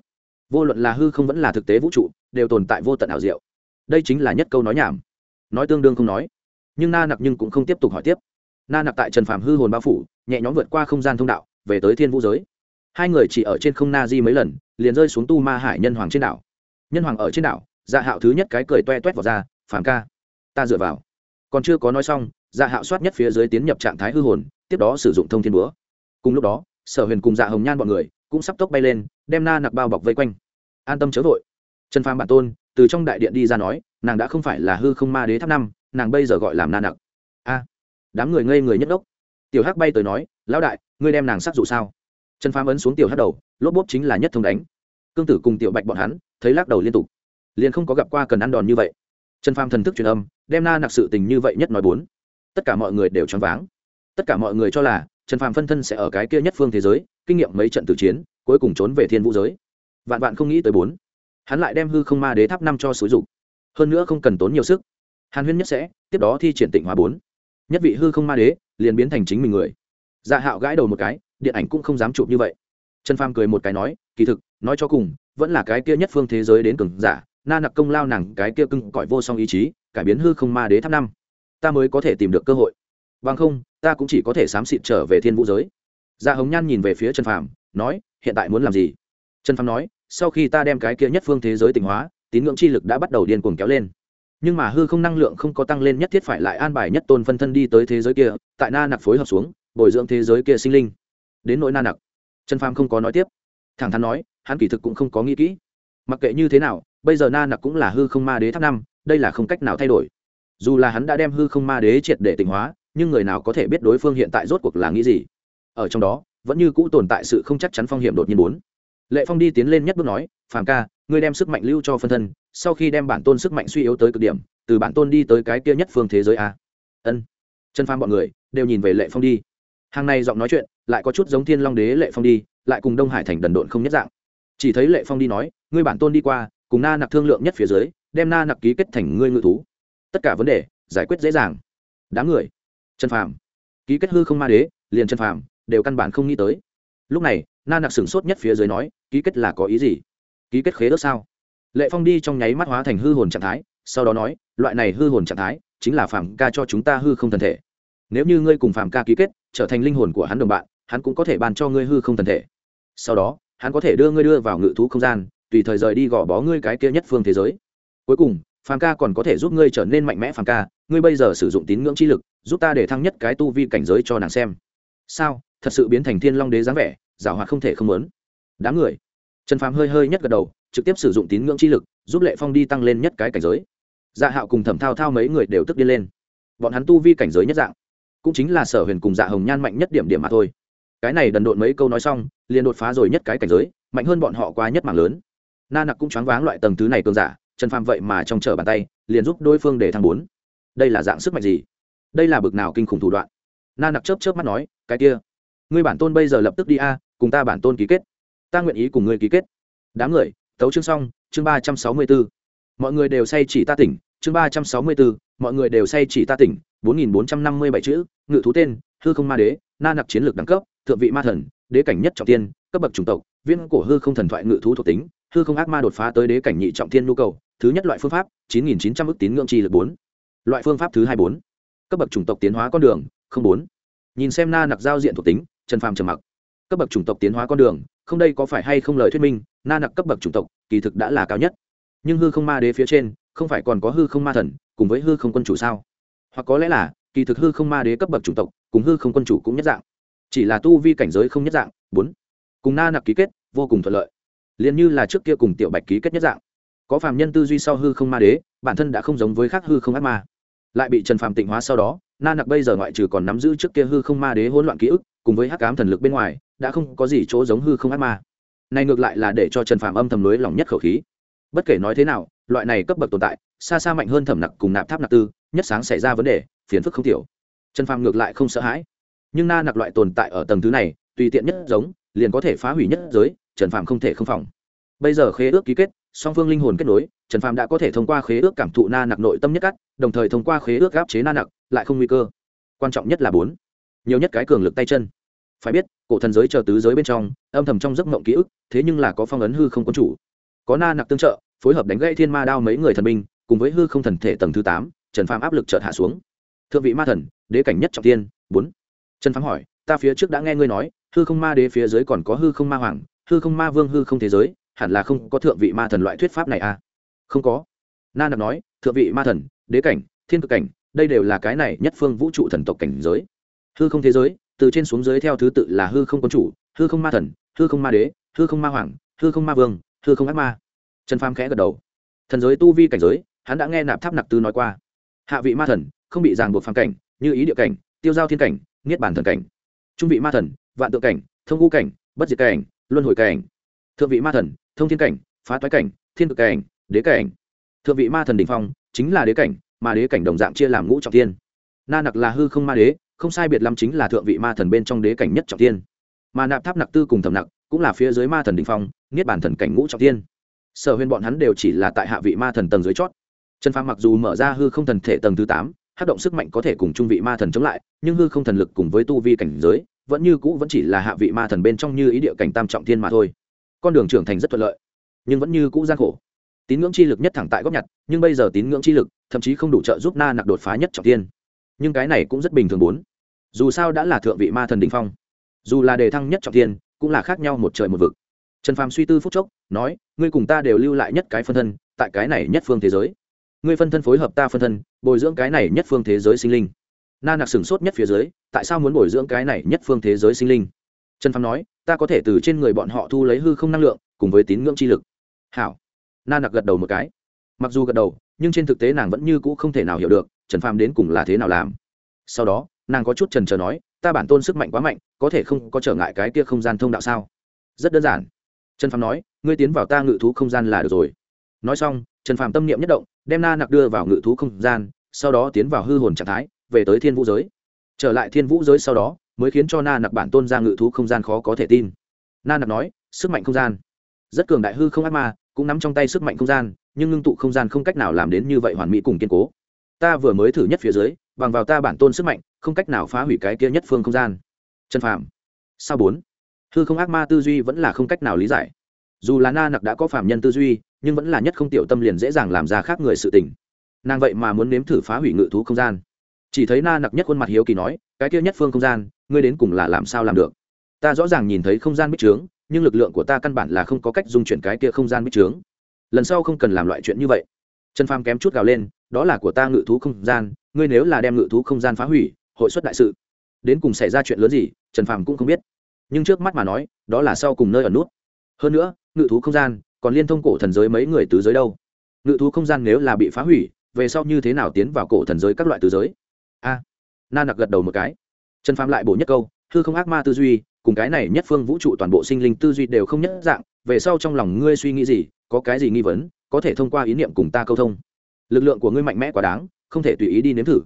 vô luận là hư không vẫn là thực tế vũ trụ, đều tồn tại vô tận ảo diệu. Đây chính là nhất câu nói nhảm. Nói tương đương không nói. Nhưng na nặc nhưng cũng không tiếp tục hỏi tiếp. Na nặc tại trần phàm hư hồn bao phủ, nhẹ nhõm vượt qua không gian thông đạo, về tới thiên vũ giới hai người chỉ ở trên không na di mấy lần, liền rơi xuống tu ma hải nhân hoàng trên đảo. Nhân hoàng ở trên đảo dạ hạo thứ nhất cái cười toe toét vào ra phản ca, ta dựa vào. Còn chưa có nói xong dạ hạo soát nhất phía dưới tiến nhập trạng thái hư hồn, tiếp đó sử dụng thông thiên búa. Cùng lúc đó, sở huyền cùng dạ hồng nhan bọn người cũng sắp tốc bay lên, đem na nặc bao bọc vây quanh. An tâm chớ vội. Trần phàm bản tôn, từ trong đại điện đi ra nói, nàng đã không phải là hư không ma đế tháp năm, nàng bây giờ gọi làm na nặc. A, đám người ngây người nhất đốc. Tiểu hắc bay tới nói, lão đại, ngươi đem nàng sắc dụ sao? Trần phàm ấn xuống tiểu hắt đầu, lốp bốp chính là nhất thông đánh. Cương tử cùng tiểu bạch bọn hắn, thấy lắc đầu liên tục, liền không có gặp qua cần ăn đòn như vậy. Trần phàm thần thức truyền âm, đem na nặc sự tình như vậy nhất nói bốn. Tất cả mọi người đều choáng váng. Tất cả mọi người cho là trần phàm phân thân sẽ ở cái kia nhất phương thế giới, kinh nghiệm mấy trận tử chiến, cuối cùng trốn về thiên vũ giới. Vạn vạn không nghĩ tới bốn. Hắn lại đem hư không ma đế tháp năm cho sử dụng. Hơn nữa không cần tốn nhiều sức. Hàn huyên nhất sẽ, tiếp đó thi triển tịnh hóa bốn. Nhất vị hư không ma đế, liền biến thành chính mình người. Dạ hạo gãi đầu một cái điện ảnh cũng không dám chụp như vậy. Trần phàm cười một cái nói, kỳ thực, nói cho cùng, vẫn là cái kia nhất phương thế giới đến cường giả, na nặc công lao nàng cái kia cưng cõi vô song ý chí, cải biến hư không ma đế tháp năm. Ta mới có thể tìm được cơ hội. Bằng không, ta cũng chỉ có thể xám xịt trở về thiên vũ giới. Dạ hồng nhan nhìn về phía trần phàm, nói, hiện tại muốn làm gì? Trần phàm nói, sau khi ta đem cái kia nhất phương thế giới tỉnh hóa, tín ngưỡng chi lực đã bắt đầu điên cuồng kéo lên. Nhưng mà hư không năng lượng không có tăng lên nhất thiết phải lại an bài nhất tôn phân thân đi tới thế giới kia, tại na nặc phối hợp xuống, bồi dưỡng thế giới kia sinh linh đến nỗi na nặc. Trần phàm không có nói tiếp. Thẳng thắn nói, hắn kỳ thực cũng không có nghĩ kỹ. Mặc kệ như thế nào, bây giờ na nặc cũng là hư không ma đế tháp năm, đây là không cách nào thay đổi. Dù là hắn đã đem hư không ma đế triệt để tỉnh hóa, nhưng người nào có thể biết đối phương hiện tại rốt cuộc là nghĩ gì? Ở trong đó, vẫn như cũ tồn tại sự không chắc chắn phong hiểm đột nhiên bốn. Lệ phong đi tiến lên nhất bước nói, phàm ca, ngươi đem sức mạnh lưu cho phân thân, sau khi đem bản tôn sức mạnh suy yếu tới cực điểm, từ bản tôn đi tới cái kia nhất phương thế giới a. Ân. Chân phàm bọn người đều nhìn về lệ phong đi hàng này giọng nói chuyện, lại có chút giống thiên long đế lệ phong đi, lại cùng đông hải thành đần độn không nhất dạng. Chỉ thấy lệ phong đi nói, ngươi bản tôn đi qua, cùng na nặc thương lượng nhất phía dưới, đem na nặc ký kết thành ngươi ngự thú. Tất cả vấn đề, giải quyết dễ dàng. Đám người. Chân phàm. Ký kết hư không ma đế, liền chân phàm, đều căn bản không nghĩ tới. Lúc này, na nặc sửng sốt nhất phía dưới nói, ký kết là có ý gì? Ký kết khế ước sao? Lệ phong đi trong nháy mắt hóa thành hư hồn trạng thái, sau đó nói, loại này hư hồn trạng thái, chính là phàm ca cho chúng ta hư không thần thể. Nếu như ngươi cùng phàm ca ký kết trở thành linh hồn của hắn đồng bạn, hắn cũng có thể ban cho ngươi hư không thần thể. Sau đó, hắn có thể đưa ngươi đưa vào ngự thú không gian, tùy thời rời đi gò bó ngươi cái kia nhất phương thế giới. Cuối cùng, phàm ca còn có thể giúp ngươi trở nên mạnh mẽ phàm ca, ngươi bây giờ sử dụng tín ngưỡng chi lực, giúp ta để thăng nhất cái tu vi cảnh giới cho nàng xem. Sao? Thật sự biến thành thiên long đế dáng vẻ, giảo hoạt không thể không muốn. Đám người. Trần phàm hơi hơi nhất gật đầu, trực tiếp sử dụng tín ngưỡng chi lực, giúp lệ phong đi tăng lên nhất cái cảnh giới. Dạ hạo cùng thẩm thao thao mấy người đều tức điên lên. Bọn hắn tu vi cảnh giới nhất dạng cũng chính là sở huyền cùng dạ hồng nhan mạnh nhất điểm điểm mà thôi. Cái này đần độn mấy câu nói xong, liền đột phá rồi nhất cái cảnh giới, mạnh hơn bọn họ qua nhất mảng lớn. Na nặc cũng choáng váng loại tầng thứ này cường giả, trần phàm vậy mà trong trở bàn tay, liền giúp đối phương để thăng bốn. Đây là dạng sức mạnh gì? Đây là bực nào kinh khủng thủ đoạn? Na nặc chớp chớp mắt nói, cái kia, ngươi bản tôn bây giờ lập tức đi a, cùng ta bản tôn ký kết. Ta nguyện ý cùng ngươi ký kết. Đám người, tấu chương xong, chương ba trăm sáu mươi bốn mọi người đều say chỉ ta tỉnh chương ba trăm sáu mươi bốn mọi người đều say chỉ ta tỉnh, bốn nghìn bốn trăm năm mươi bảy chữ, ngự thú tên, hư không ma đế, na nặc chiến lược đẳng cấp, thượng vị ma thần, đế cảnh nhất trọng tiên, cấp bậc chủng tộc, viên cổ hư không thần thoại ngự thú thuộc tính, hư không ác ma đột phá tới đế cảnh nhị trọng thiên nhu cầu, thứ nhất loại phương pháp, chín nghìn chín trăm ước tín ngưỡng chi lực bốn. Loại phương pháp thứ hai bốn. Cấp bậc chủng tộc tiến hóa con đường, không bốn. Nhìn xem na nặc giao diện thuộc tính, trần phàm trầm mặc. Cấp bậc chủng tộc tiến hóa con đường, không đây có phải hay không lời thuyết minh, na nặc cấp bậc chủng tộc, kỳ thực đã là cao nhất. Nhưng hư không ma đế phía trên không phải còn có hư không ma thần, cùng với hư không quân chủ sao? Hoặc có lẽ là, kỳ thực hư không ma đế cấp bậc chủng tộc, cùng hư không quân chủ cũng nhất dạng. Chỉ là tu vi cảnh giới không nhất dạng, bốn. Cùng na nặc ký kết, vô cùng thuận lợi. Liền như là trước kia cùng tiểu bạch ký kết nhất dạng. Có phàm nhân tư duy sau hư không ma đế, bản thân đã không giống với khác hư không ác ma. Lại bị trần phàm tịnh hóa sau đó, na nặc bây giờ ngoại trừ còn nắm giữ trước kia hư không ma đế hỗn loạn ký ức, cùng với hắc cám thần lực bên ngoài, đã không có gì chỗ giống hư không ác ma. Này ngược lại là để cho trần phạm âm thầm lưới lòng nhất khẩu khí bất kể nói thế nào, loại này cấp bậc tồn tại, xa xa mạnh hơn thẩm nặc cùng nạp tháp nặc tư, nhất sáng xảy ra vấn đề, phiền phức không thiểu. trần phàm ngược lại không sợ hãi. Nhưng na nặc loại tồn tại ở tầng thứ này, tùy tiện nhất giống, liền có thể phá hủy nhất giới, trần phàm không thể không phòng. Bây giờ khế ước ký kết, song phương linh hồn kết nối, trần phàm đã có thể thông qua khế ước cảm thụ na nặc nội tâm nhất cắt đồng thời thông qua khế ước gáp chế na nặc, lại không nguy cơ. Quan trọng nhất là bốn. Nhiều nhất cái cường lực tay chân. Phải biết, cổ thần giới chờ tứ giới bên trong, âm thầm trong giấc mộng ký ức, thế nhưng là có phong ấn hư không quân chủ có na nặc tương trợ phối hợp đánh gãy thiên ma đao mấy người thần binh cùng với hư không thần thể tầng thứ tám trần phàm áp lực chợt hạ xuống thượng vị ma thần đế cảnh nhất trọng tiên bốn trần phàm hỏi ta phía trước đã nghe ngươi nói hư không ma đế phía dưới còn có hư không ma hoàng hư không ma vương hư không thế giới hẳn là không có thượng vị ma thần loại thuyết pháp này à không có na nặc nói thượng vị ma thần đế cảnh thiên cực cảnh đây đều là cái này nhất phương vũ trụ thần tộc cảnh giới hư không thế giới từ trên xuống dưới theo thứ tự là hư không quân chủ hư không ma thần hư không ma đế hư không ma hoàng hư không ma vương hư không ác ma. Trần phàm khẽ gật đầu. Thần giới tu vi cảnh giới, hắn đã nghe nạp tháp nạp tư nói qua. Hạ vị ma thần, không bị ràng buộc phàm cảnh, như ý địa cảnh, tiêu giao thiên cảnh, niết bản thần cảnh. Trung vị ma thần, vạn tượng cảnh, thông ngũ cảnh, bất diệt cảnh, luân hồi cảnh. Thượng vị ma thần, thông thiên cảnh, phá toái cảnh, thiên cực cảnh, đế cảnh. Thượng vị ma thần đình phong, chính là đế cảnh, mà đế cảnh đồng dạng chia làm ngũ trọng thiên. Na nặc là hư không ma đế, không sai biệt lắm chính là thượng vị ma thần bên trong đế cảnh nhất trọng thiên. Mà nạp tháp nặc tư cùng thầm nặc cũng là phía dưới ma thần đình phong niết bản thần cảnh ngũ trọng thiên. Sở huyền bọn hắn đều chỉ là tại hạ vị ma thần tầng dưới chót. Trần phàm mặc dù mở ra hư không thần thể tầng thứ tám hát động sức mạnh có thể cùng trung vị ma thần chống lại, nhưng hư không thần lực cùng với tu vi cảnh giới, vẫn như cũ vẫn chỉ là hạ vị ma thần bên trong như ý địa cảnh tam trọng thiên mà thôi. Con đường trưởng thành rất thuận lợi, nhưng vẫn như cũ gian khổ. Tín ngưỡng chi lực nhất thẳng tại góc nhặt, nhưng bây giờ tín ngưỡng chi lực, thậm chí không đủ trợ giúp na nặc đột phá nhất trọng thiên. Nhưng cái này cũng rất bình thường bốn. Dù sao đã là thượng vị ma thần đình phong, dù là đề thăng nhất trọng thiên, cũng là khác nhau một trời một vực trần phàm suy tư phúc chốc, nói, ngươi cùng ta đều lưu lại nhất cái phân thân, tại cái này nhất phương thế giới. Ngươi phân thân phối hợp ta phân thân, bồi dưỡng cái này nhất phương thế giới sinh linh. Na nặc sửng sốt nhất phía dưới, tại sao muốn bồi dưỡng cái này nhất phương thế giới sinh linh? Trần phàm nói, ta có thể từ trên người bọn họ thu lấy hư không năng lượng, cùng với tín ngưỡng chi lực. Hảo. Na nặc gật đầu một cái. Mặc dù gật đầu, nhưng trên thực tế nàng vẫn như cũ không thể nào hiểu được, trần phàm đến cùng là thế nào làm. Sau đó, nàng có chút trần trờ nói, ta bản tôn sức mạnh quá mạnh, có thể không có trở ngại cái kia không gian thông đạo sao? Rất đơn giản trần phàm nói, ngươi tiến vào ta ngự thú không gian là được rồi. Nói xong, trần phàm tâm niệm nhất động, đem na nặc đưa vào ngự thú không gian, sau đó tiến vào hư hồn trạng thái, về tới thiên vũ giới. Trở lại thiên vũ giới sau đó, mới khiến cho na nặc bản tôn ra ngự thú không gian khó có thể tin. Na nặc nói, sức mạnh không gian. Rất cường đại hư không ác ma, cũng nắm trong tay sức mạnh không gian, nhưng ngưng tụ không gian không cách nào làm đến như vậy hoàn mỹ cùng kiên cố. Ta vừa mới thử nhất phía dưới, bằng vào ta bản tôn sức mạnh, không cách nào phá hủy cái kia nhất phương không gian. Trần phàm. Sao bốn? Hư không ác ma tư duy vẫn là không cách nào lý giải. Dù là na nặc đã có phạm nhân tư duy, nhưng vẫn là nhất không tiểu tâm liền dễ dàng làm ra khác người sự tình. Nàng vậy mà muốn nếm thử phá hủy ngự thú không gian. Chỉ thấy na nặc nhất khuôn mặt hiếu kỳ nói, cái kia nhất phương không gian, ngươi đến cùng là làm sao làm được? Ta rõ ràng nhìn thấy không gian bích trướng, nhưng lực lượng của ta căn bản là không có cách dung chuyển cái kia không gian bích trướng. Lần sau không cần làm loại chuyện như vậy. Trần pham kém chút gào lên, đó là của ta ngự thú không gian, ngươi nếu là đem ngự thú không gian phá hủy, hội xuất đại sự. Đến cùng xảy ra chuyện lớn gì, trần phàm cũng không biết nhưng trước mắt mà nói, đó là sau cùng nơi ở nút. Hơn nữa, ngự thú không gian, còn liên thông cổ thần giới mấy người tứ giới đâu. Ngự thú không gian nếu là bị phá hủy, về sau như thế nào tiến vào cổ thần giới các loại tứ giới? A. Na nặc gật đầu một cái. Trần phàm lại bổ nhất câu thư không ác ma tư duy, cùng cái này nhất phương vũ trụ toàn bộ sinh linh tư duy đều không nhất dạng, về sau trong lòng ngươi suy nghĩ gì, có cái gì nghi vấn, có thể thông qua ý niệm cùng ta câu thông. Lực lượng của ngươi mạnh mẽ quá đáng, không thể tùy ý đi nếm thử.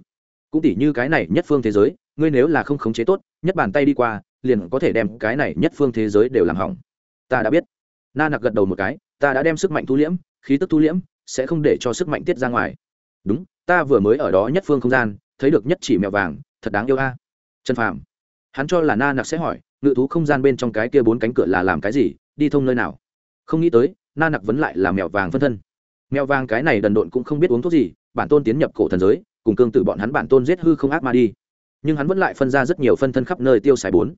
Cũng tỉ như cái này nhất phương thế giới, ngươi nếu là không khống chế tốt, nhất bàn tay đi qua liền có thể đem cái này nhất phương thế giới đều làm hỏng. Ta đã biết. Na nặc gật đầu một cái, ta đã đem sức mạnh thu liễm, khí tức thu liễm, sẽ không để cho sức mạnh tiết ra ngoài. Đúng, ta vừa mới ở đó nhất phương không gian, thấy được nhất chỉ mèo vàng, thật đáng yêu a. Trần phàm. Hắn cho là na nặc sẽ hỏi, ngự thú không gian bên trong cái kia bốn cánh cửa là làm cái gì, đi thông nơi nào? Không nghĩ tới, na nặc vẫn lại là mèo vàng phân thân. Mèo vàng cái này đần độn cũng không biết uống thuốc gì, bản tôn tiến nhập cổ thần giới, cùng cương tử bọn hắn bản tôn giết hư không ác ma đi. Nhưng hắn vẫn lại phân ra rất nhiều phân thân khắp nơi tiêu xài bốn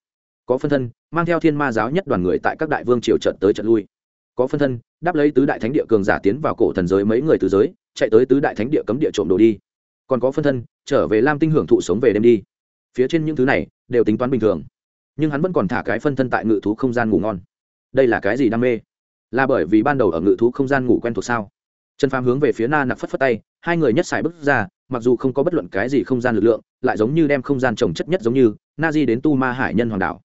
có phân thân, mang theo thiên ma giáo nhất đoàn người tại các đại vương triều trận tới trận lui. Có phân thân, đáp lấy tứ đại thánh địa cường giả tiến vào cổ thần giới mấy người từ giới, chạy tới tứ đại thánh địa cấm địa trộm đồ đi. Còn có phân thân, trở về lam tinh hưởng thụ sống về đêm đi. Phía trên những thứ này, đều tính toán bình thường. Nhưng hắn vẫn còn thả cái phân thân tại ngự thú không gian ngủ ngon. Đây là cái gì đam mê? Là bởi vì ban đầu ở ngự thú không gian ngủ quen thuộc sao? Trần phàm hướng về phía na nặc phất phất tay, hai người nhất xài bước ra, mặc dù không có bất luận cái gì không gian lực lượng, lại giống như đem không gian trồng chất nhất giống như, na di đến tu ma hải nhân hoàng đảo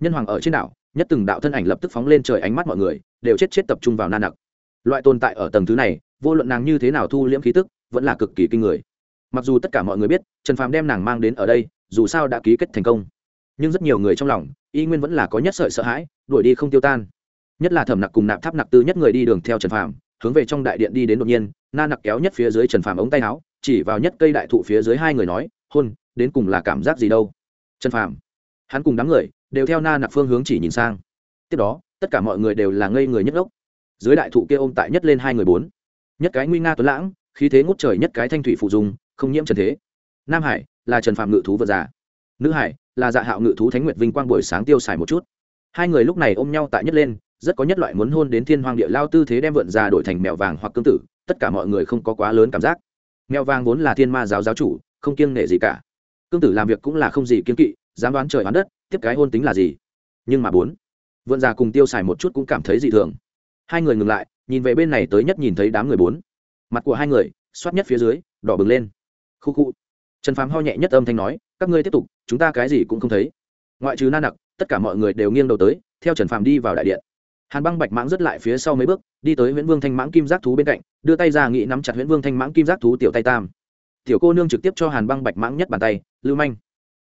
nhân hoàng ở trên đảo, nhất từng đạo thân ảnh lập tức phóng lên trời ánh mắt mọi người, đều chết chết tập trung vào na nặc. Loại tồn tại ở tầng thứ này, vô luận nàng như thế nào thu liễm khí tức, vẫn là cực kỳ kinh người. Mặc dù tất cả mọi người biết, trần phàm đem nàng mang đến ở đây, dù sao đã ký kết thành công. Nhưng rất nhiều người trong lòng, y nguyên vẫn là có nhất sợi sợ hãi, đuổi đi không tiêu tan. Nhất là thẩm nặc cùng nạp tháp nặc tư nhất người đi đường theo trần phàm, hướng về trong đại điện đi đến đột nhiên, na nặc kéo nhất phía dưới trần phàm ống tay áo, chỉ vào nhất cây đại thụ phía dưới hai người nói, hôn, đến cùng là cảm giác gì đâu? Trần phàm, hắn cùng đám người đều theo na nặc phương hướng chỉ nhìn sang. Tiếp đó, tất cả mọi người đều là ngây người nhất ốc dưới đại thụ kia ôm tại nhất lên hai người bốn. Nhất cái nguy nga tuấn lãng, khí thế ngút trời nhất cái thanh thủy phụ dùng không nhiễm trần thế. Nam hải là trần phạm ngự thú vật già. Nữ hải là dạ hạo ngự thú thánh nguyệt vinh quang buổi sáng tiêu xài một chút. Hai người lúc này ôm nhau tại nhất lên, rất có nhất loại muốn hôn đến thiên hoàng địa lao tư thế đem vượn già đổi thành mèo vàng hoặc cương tử, tất cả mọi người không có quá lớn cảm giác. Mèo vàng vốn là thiên ma giáo giáo chủ, không kiêng nể gì cả. Cương tử làm việc cũng là không gì kiêng kỵ, dám đoán trời đoán đất tiếp cái hôn tính là gì? Nhưng mà bốn, vượn già cùng tiêu xài một chút cũng cảm thấy dị thường. Hai người ngừng lại, nhìn về bên này tới nhất nhìn thấy đám người bốn. Mặt của hai người, xoát nhất phía dưới, đỏ bừng lên. Khu khu. Trần phám ho nhẹ nhất âm thanh nói, các ngươi tiếp tục, chúng ta cái gì cũng không thấy. Ngoại trừ na nặc, tất cả mọi người đều nghiêng đầu tới, theo trần phàm đi vào đại điện. Hàn băng bạch mãng rất lại phía sau mấy bước, đi tới nguyễn vương thanh mãng kim giác thú bên cạnh, đưa tay ra nghĩ nắm chặt nguyễn vương thanh mãng kim giác thú tiểu tay tam. Tiểu cô nương trực tiếp cho hàn băng bạch mãng nhất bàn tay, lưu manh.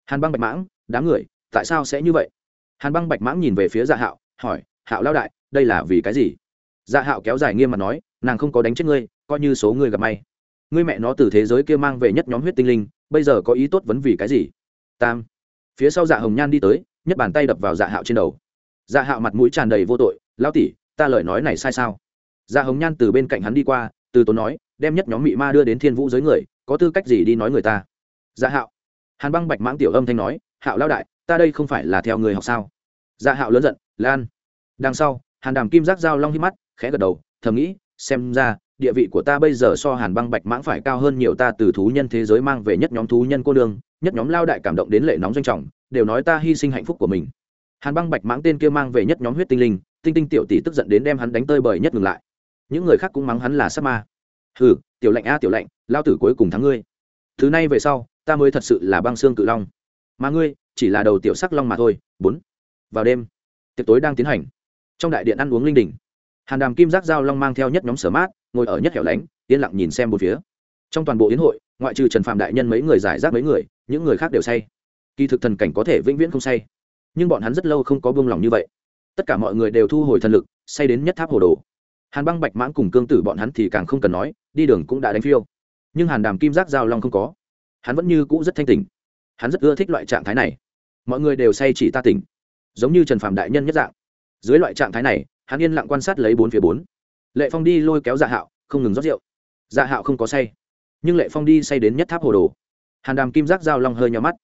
Hàn băng bạch mãng, đám người tại sao sẽ như vậy? Hàn băng bạch mãng nhìn về phía dạ hạo, hỏi, hạo lao đại, đây là vì cái gì? Dạ hạo kéo dài nghiêm mặt nói, nàng không có đánh chết ngươi, coi như số ngươi gặp may. Ngươi mẹ nó từ thế giới kia mang về nhất nhóm huyết tinh linh, bây giờ có ý tốt vấn vì cái gì? Tam. Phía sau dạ hồng nhan đi tới nhất bàn tay đập vào dạ hạo trên đầu. Dạ hạo mặt mũi tràn đầy vô tội lao tỉ ta lời nói này sai sao? Dạ hồng nhan từ bên cạnh hắn đi qua, từ tốn nói, đem nhất nhóm mị ma đưa đến thiên vũ giới người, có tư cách gì đi nói người ta? Dạ hạo. Hàn băng bạch mãng tiểu âm thanh nói, hạo lao đại ta đây không phải là theo người học sao? Dạ hạo lớn giận, lan. Đằng sau, hàn đàm kim giác dao long hít mắt, khẽ gật đầu, thầm nghĩ, xem ra, địa vị của ta bây giờ so hàn băng bạch mãng phải cao hơn nhiều ta từ thú nhân thế giới mang về nhất nhóm thú nhân cô đương nhất nhóm lao đại cảm động đến lệ nóng doanh trọng, đều nói ta hy sinh hạnh phúc của mình. Hàn băng bạch mãng tên kia mang về nhất nhóm huyết tinh linh, tinh tinh tiểu tỷ tức giận đến đem hắn đánh tơi bời nhất ngừng lại. Những người khác cũng mắng hắn là sát ma. Hừ, tiểu lệnh a, tiểu lệnh lao tử cuối cùng thắng ngươi. Thứ này về sau, ta mới thật sự là băng xương cự long. Mà ngươi chỉ là đầu tiểu sắc long mà thôi. Bốn. Vào đêm, tiệc tối đang tiến hành. Trong đại điện ăn uống linh đình, hàn đàm kim giác giao long mang theo nhất nhóm sở mát, ngồi ở nhất hẻo lánh, yên lặng nhìn xem một phía. Trong toàn bộ yến hội, ngoại trừ trần phạm đại nhân mấy người giải rác mấy người, những người khác đều say. Kỳ thực thần cảnh có thể vĩnh viễn không say, nhưng bọn hắn rất lâu không có buông lỏng như vậy. Tất cả mọi người đều thu hồi thần lực, say đến nhất tháp hồ đồ. Hàn băng bạch mãn cùng cương tử bọn hắn thì càng không cần nói, đi đường cũng đã đánh phiêu. Nhưng hàn đàm kim giác giao long không có. Hắn vẫn như cũ rất thanh tình hắn rất ưa thích loại trạng thái này mọi người đều say chỉ ta tỉnh. Giống như trần phạm đại nhân nhất dạng. Dưới loại trạng thái này, hắn yên lặng quan sát lấy bốn phía bốn. Lệ phong đi lôi kéo dạ hạo, không ngừng rót rượu. Dạ hạo không có say, nhưng lệ phong đi say đến nhất tháp hồ đồ. Hàn đàm kim giác giao long hơi nhau mắt.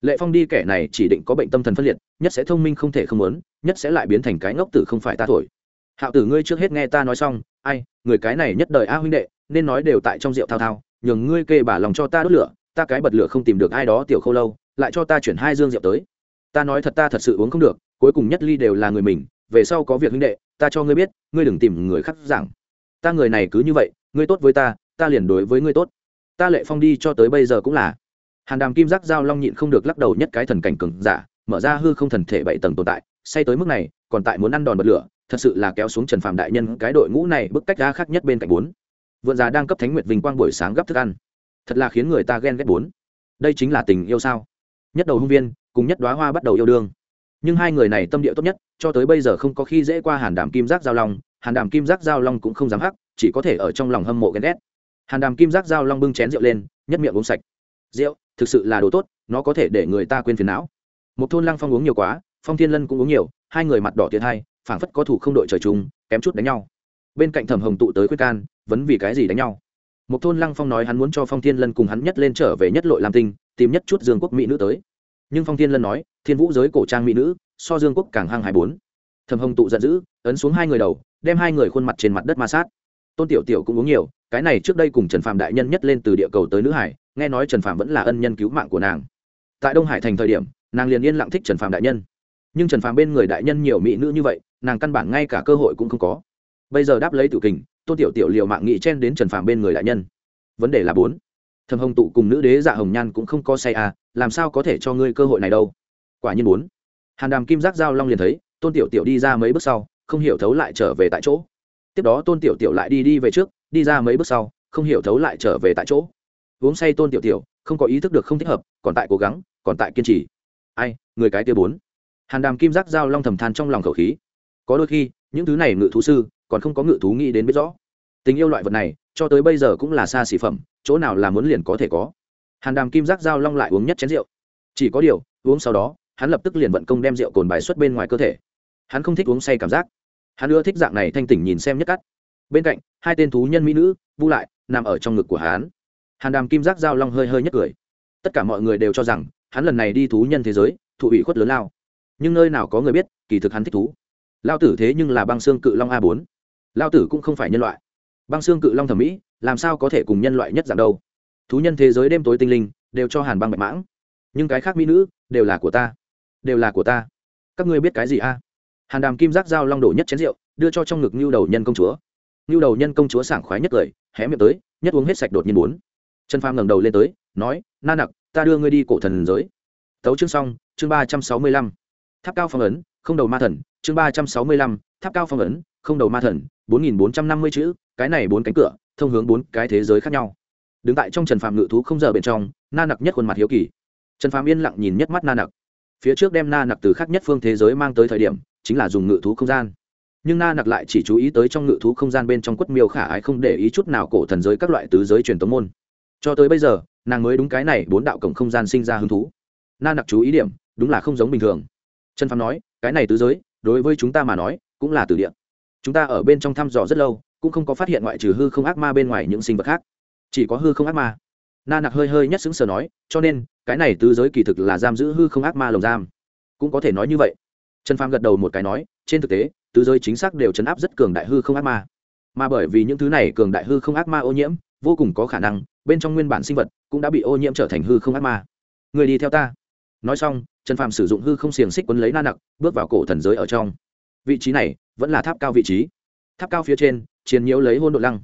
Lệ phong đi kẻ này chỉ định có bệnh tâm thần phân liệt, nhất sẽ thông minh không thể không muốn, nhất sẽ lại biến thành cái ngốc tử không phải ta thổi. Hạo tử ngươi trước hết nghe ta nói xong, ai, người cái này nhất đời a huynh đệ, nên nói đều tại trong rượu thao thao, nhường ngươi kê bà lòng cho ta đốt lửa, ta cái bật lửa không tìm được ai đó tiểu khâu lâu, lại cho ta chuyển hai dương rượu tới ta nói thật ta thật sự uống không được, cuối cùng nhất ly đều là người mình, về sau có việc huynh đệ, ta cho ngươi biết, ngươi đừng tìm người khác giảng. Ta người này cứ như vậy, ngươi tốt với ta ta liền đối với ngươi tốt. Ta lệ phong đi cho tới bây giờ cũng là. Hàn đàm kim giác giao long nhịn không được lắc đầu nhất cái thần cảnh cừng giả, mở ra hư không thần thể bảy tầng tồn tại, say tới mức này, còn tại muốn ăn đòn bật lửa, thật sự là kéo xuống trần phạm đại nhân cái đội ngũ này bức cách ra khác nhất bên cạnh bốn. Vượn già đang cấp thánh nguyệt vinh quang buổi sáng gấp thức ăn. Thật là khiến người ta ghen ghét bốn. Đây chính là tình yêu sao? Nhất đầu hung viên cùng nhất đoá hoa bắt đầu yêu đương. Nhưng hai người này tâm địa tốt nhất, cho tới bây giờ không có khi dễ qua hàn đàm kim giác giao long, hàn đàm kim giác giao long cũng không dám hắc, chỉ có thể ở trong lòng hâm mộ ghen ghét. Hàn đàm kim giác giao long bưng chén rượu lên, nhất miệng uống sạch. Rượu, thực sự là đồ tốt, nó có thể để người ta quên phiền não. Một thôn lăng phong uống nhiều quá, phong thiên lân cũng uống nhiều, hai người mặt đỏ tiệt hai, phảng phất có thủ không đội trời chung, kém chút đánh nhau. Bên cạnh thẩm hồng tụ tới khuyên can vẫn vì cái gì đánh nhau? Một thôn lăng phong nói hắn muốn cho phong thiên lân cùng hắn nhất lên trở về nhất lội làm tinh, tìm nhất chút dương quốc mỹ nữ tới nhưng phong thiên lân nói, thiên vũ giới cổ trang mỹ nữ, so dương quốc càng hăng hai bốn. Thầm hồng tụ giận dữ, ấn xuống hai người đầu, đem hai người khuôn mặt trên mặt đất ma sát. Tôn tiểu tiểu cũng uống nhiều, cái này trước đây cùng trần phạm đại nhân nhất lên từ địa cầu tới nữ hải, nghe nói trần phạm vẫn là ân nhân cứu mạng của nàng. Tại đông hải thành thời điểm, nàng liền yên lặng thích trần phạm đại nhân. Nhưng trần phạm bên người đại nhân nhiều mỹ nữ như vậy, nàng căn bản ngay cả cơ hội cũng không có. Bây giờ đáp lấy tự kình, tôn tiểu tiểu liều mạng nghị chen đến trần phạm bên người đại nhân. Vấn đề là bốn. Thầm hồng tụ cùng nữ đế dạ hồng nhan cũng không có say à làm sao có thể cho ngươi cơ hội này đâu? Quả nhiên muốn. hàn đàm kim giác giao long liền thấy, tôn tiểu tiểu đi ra mấy bước sau, không hiểu thấu lại trở về tại chỗ. Tiếp đó tôn tiểu tiểu lại đi đi về trước, đi ra mấy bước sau, không hiểu thấu lại trở về tại chỗ. Uống say tôn tiểu tiểu, không có ý thức được không thích hợp, còn tại cố gắng, còn tại kiên trì. Ai, người cái tia bốn. Hàn đàm kim giác giao long thầm than trong lòng khẩu khí. Có đôi khi, những thứ này ngự thú sư, còn không có ngự thú nghĩ đến biết rõ. Tình yêu loại vật này, cho tới bây giờ cũng là xa xỉ phẩm, chỗ nào là muốn liền có thể có hàn đàm kim giác giao long lại uống nhất chén rượu. Chỉ có điều, uống sau đó, hắn lập tức liền vận công đem rượu cồn bài xuất bên ngoài cơ thể. Hắn không thích uống say cảm giác. Hắn ưa thích dạng này thanh tỉnh nhìn xem nhất cắt. Bên cạnh, hai tên thú nhân mỹ nữ, vu lại, nằm ở trong ngực của hắn. Hàn đàm kim giác giao long hơi hơi nhất cười. Tất cả mọi người đều cho rằng, hắn lần này đi thú nhân thế giới, thụ ủy khuất lớn lao. Nhưng nơi nào có người biết, kỳ thực hắn thích thú. Lao tử thế nhưng là băng xương cự long a bốn. Lao tử cũng không phải nhân loại. Băng xương cự long thẩm mỹ, làm sao có thể cùng nhân loại nhất dạng đâu? Thú nhân thế giới đêm tối tinh linh, đều cho hàn băng bạch mãng. Nhưng cái khác mỹ nữ, đều là của ta. Đều là của ta. Các ngươi biết cái gì a? Hàn đàm kim giác dao long đổ nhất chén rượu, đưa cho trong ngực ngưu đầu nhân công chúa. Ngưu đầu nhân công chúa sảng khoái nhất cười, hé miệng tới, nhất uống hết sạch đột nhiên muốn. Trần phàm ngẩng đầu lên tới, nói, na nặc, ta đưa ngươi đi cổ thần giới. Tấu chương xong, chương ba trăm sáu mươi lăm. Tháp cao phong ấn, không đầu ma thần, chương ba trăm sáu mươi lăm. Tháp cao phong ấn, không đầu ma thần, bốn nghìn bốn trăm năm mươi chữ, cái này bốn cánh cửa, thông hướng bốn cái thế giới khác nhau đứng tại trong trần phàm ngự thú không giờ bên trong, na nặc nhất khuôn mặt hiếu kỳ. Trần phàm yên lặng nhìn nhất mắt na nặc. Phía trước đem na nặc từ khác nhất phương thế giới mang tới thời điểm, chính là dùng ngự thú không gian. Nhưng na nặc lại chỉ chú ý tới trong ngự thú không gian bên trong quất miêu khả ái không để ý chút nào cổ thần giới các loại tứ giới truyền tống môn. Cho tới bây giờ, nàng mới đúng cái này bốn đạo cổng không gian sinh ra hứng thú. Na nặc chú ý điểm, đúng là không giống bình thường. Trần phàm nói, cái này tứ giới, đối với chúng ta mà nói, cũng là từ địa. Chúng ta ở bên trong thăm dò rất lâu, cũng không có phát hiện ngoại trừ hư không ác ma bên ngoài những sinh vật khác chỉ có hư không ác ma. Na nặc hơi hơi nhất xứng sở nói, cho nên, cái này tứ giới kỳ thực là giam giữ hư không ác ma lồng giam. Cũng có thể nói như vậy. Trần phàm gật đầu một cái nói, trên thực tế, tứ giới chính xác đều chấn áp rất cường đại hư không ác ma. Mà bởi vì những thứ này cường đại hư không ác ma ô nhiễm, vô cùng có khả năng, bên trong nguyên bản sinh vật cũng đã bị ô nhiễm trở thành hư không ác ma. Người đi theo ta. Nói xong, trần phàm sử dụng hư không xiềng xích quấn lấy na nặc, bước vào cổ thần giới ở trong. Vị trí này vẫn là tháp cao vị trí. Tháp cao phía trên, chiến nhiễu lấy hôn đội lăng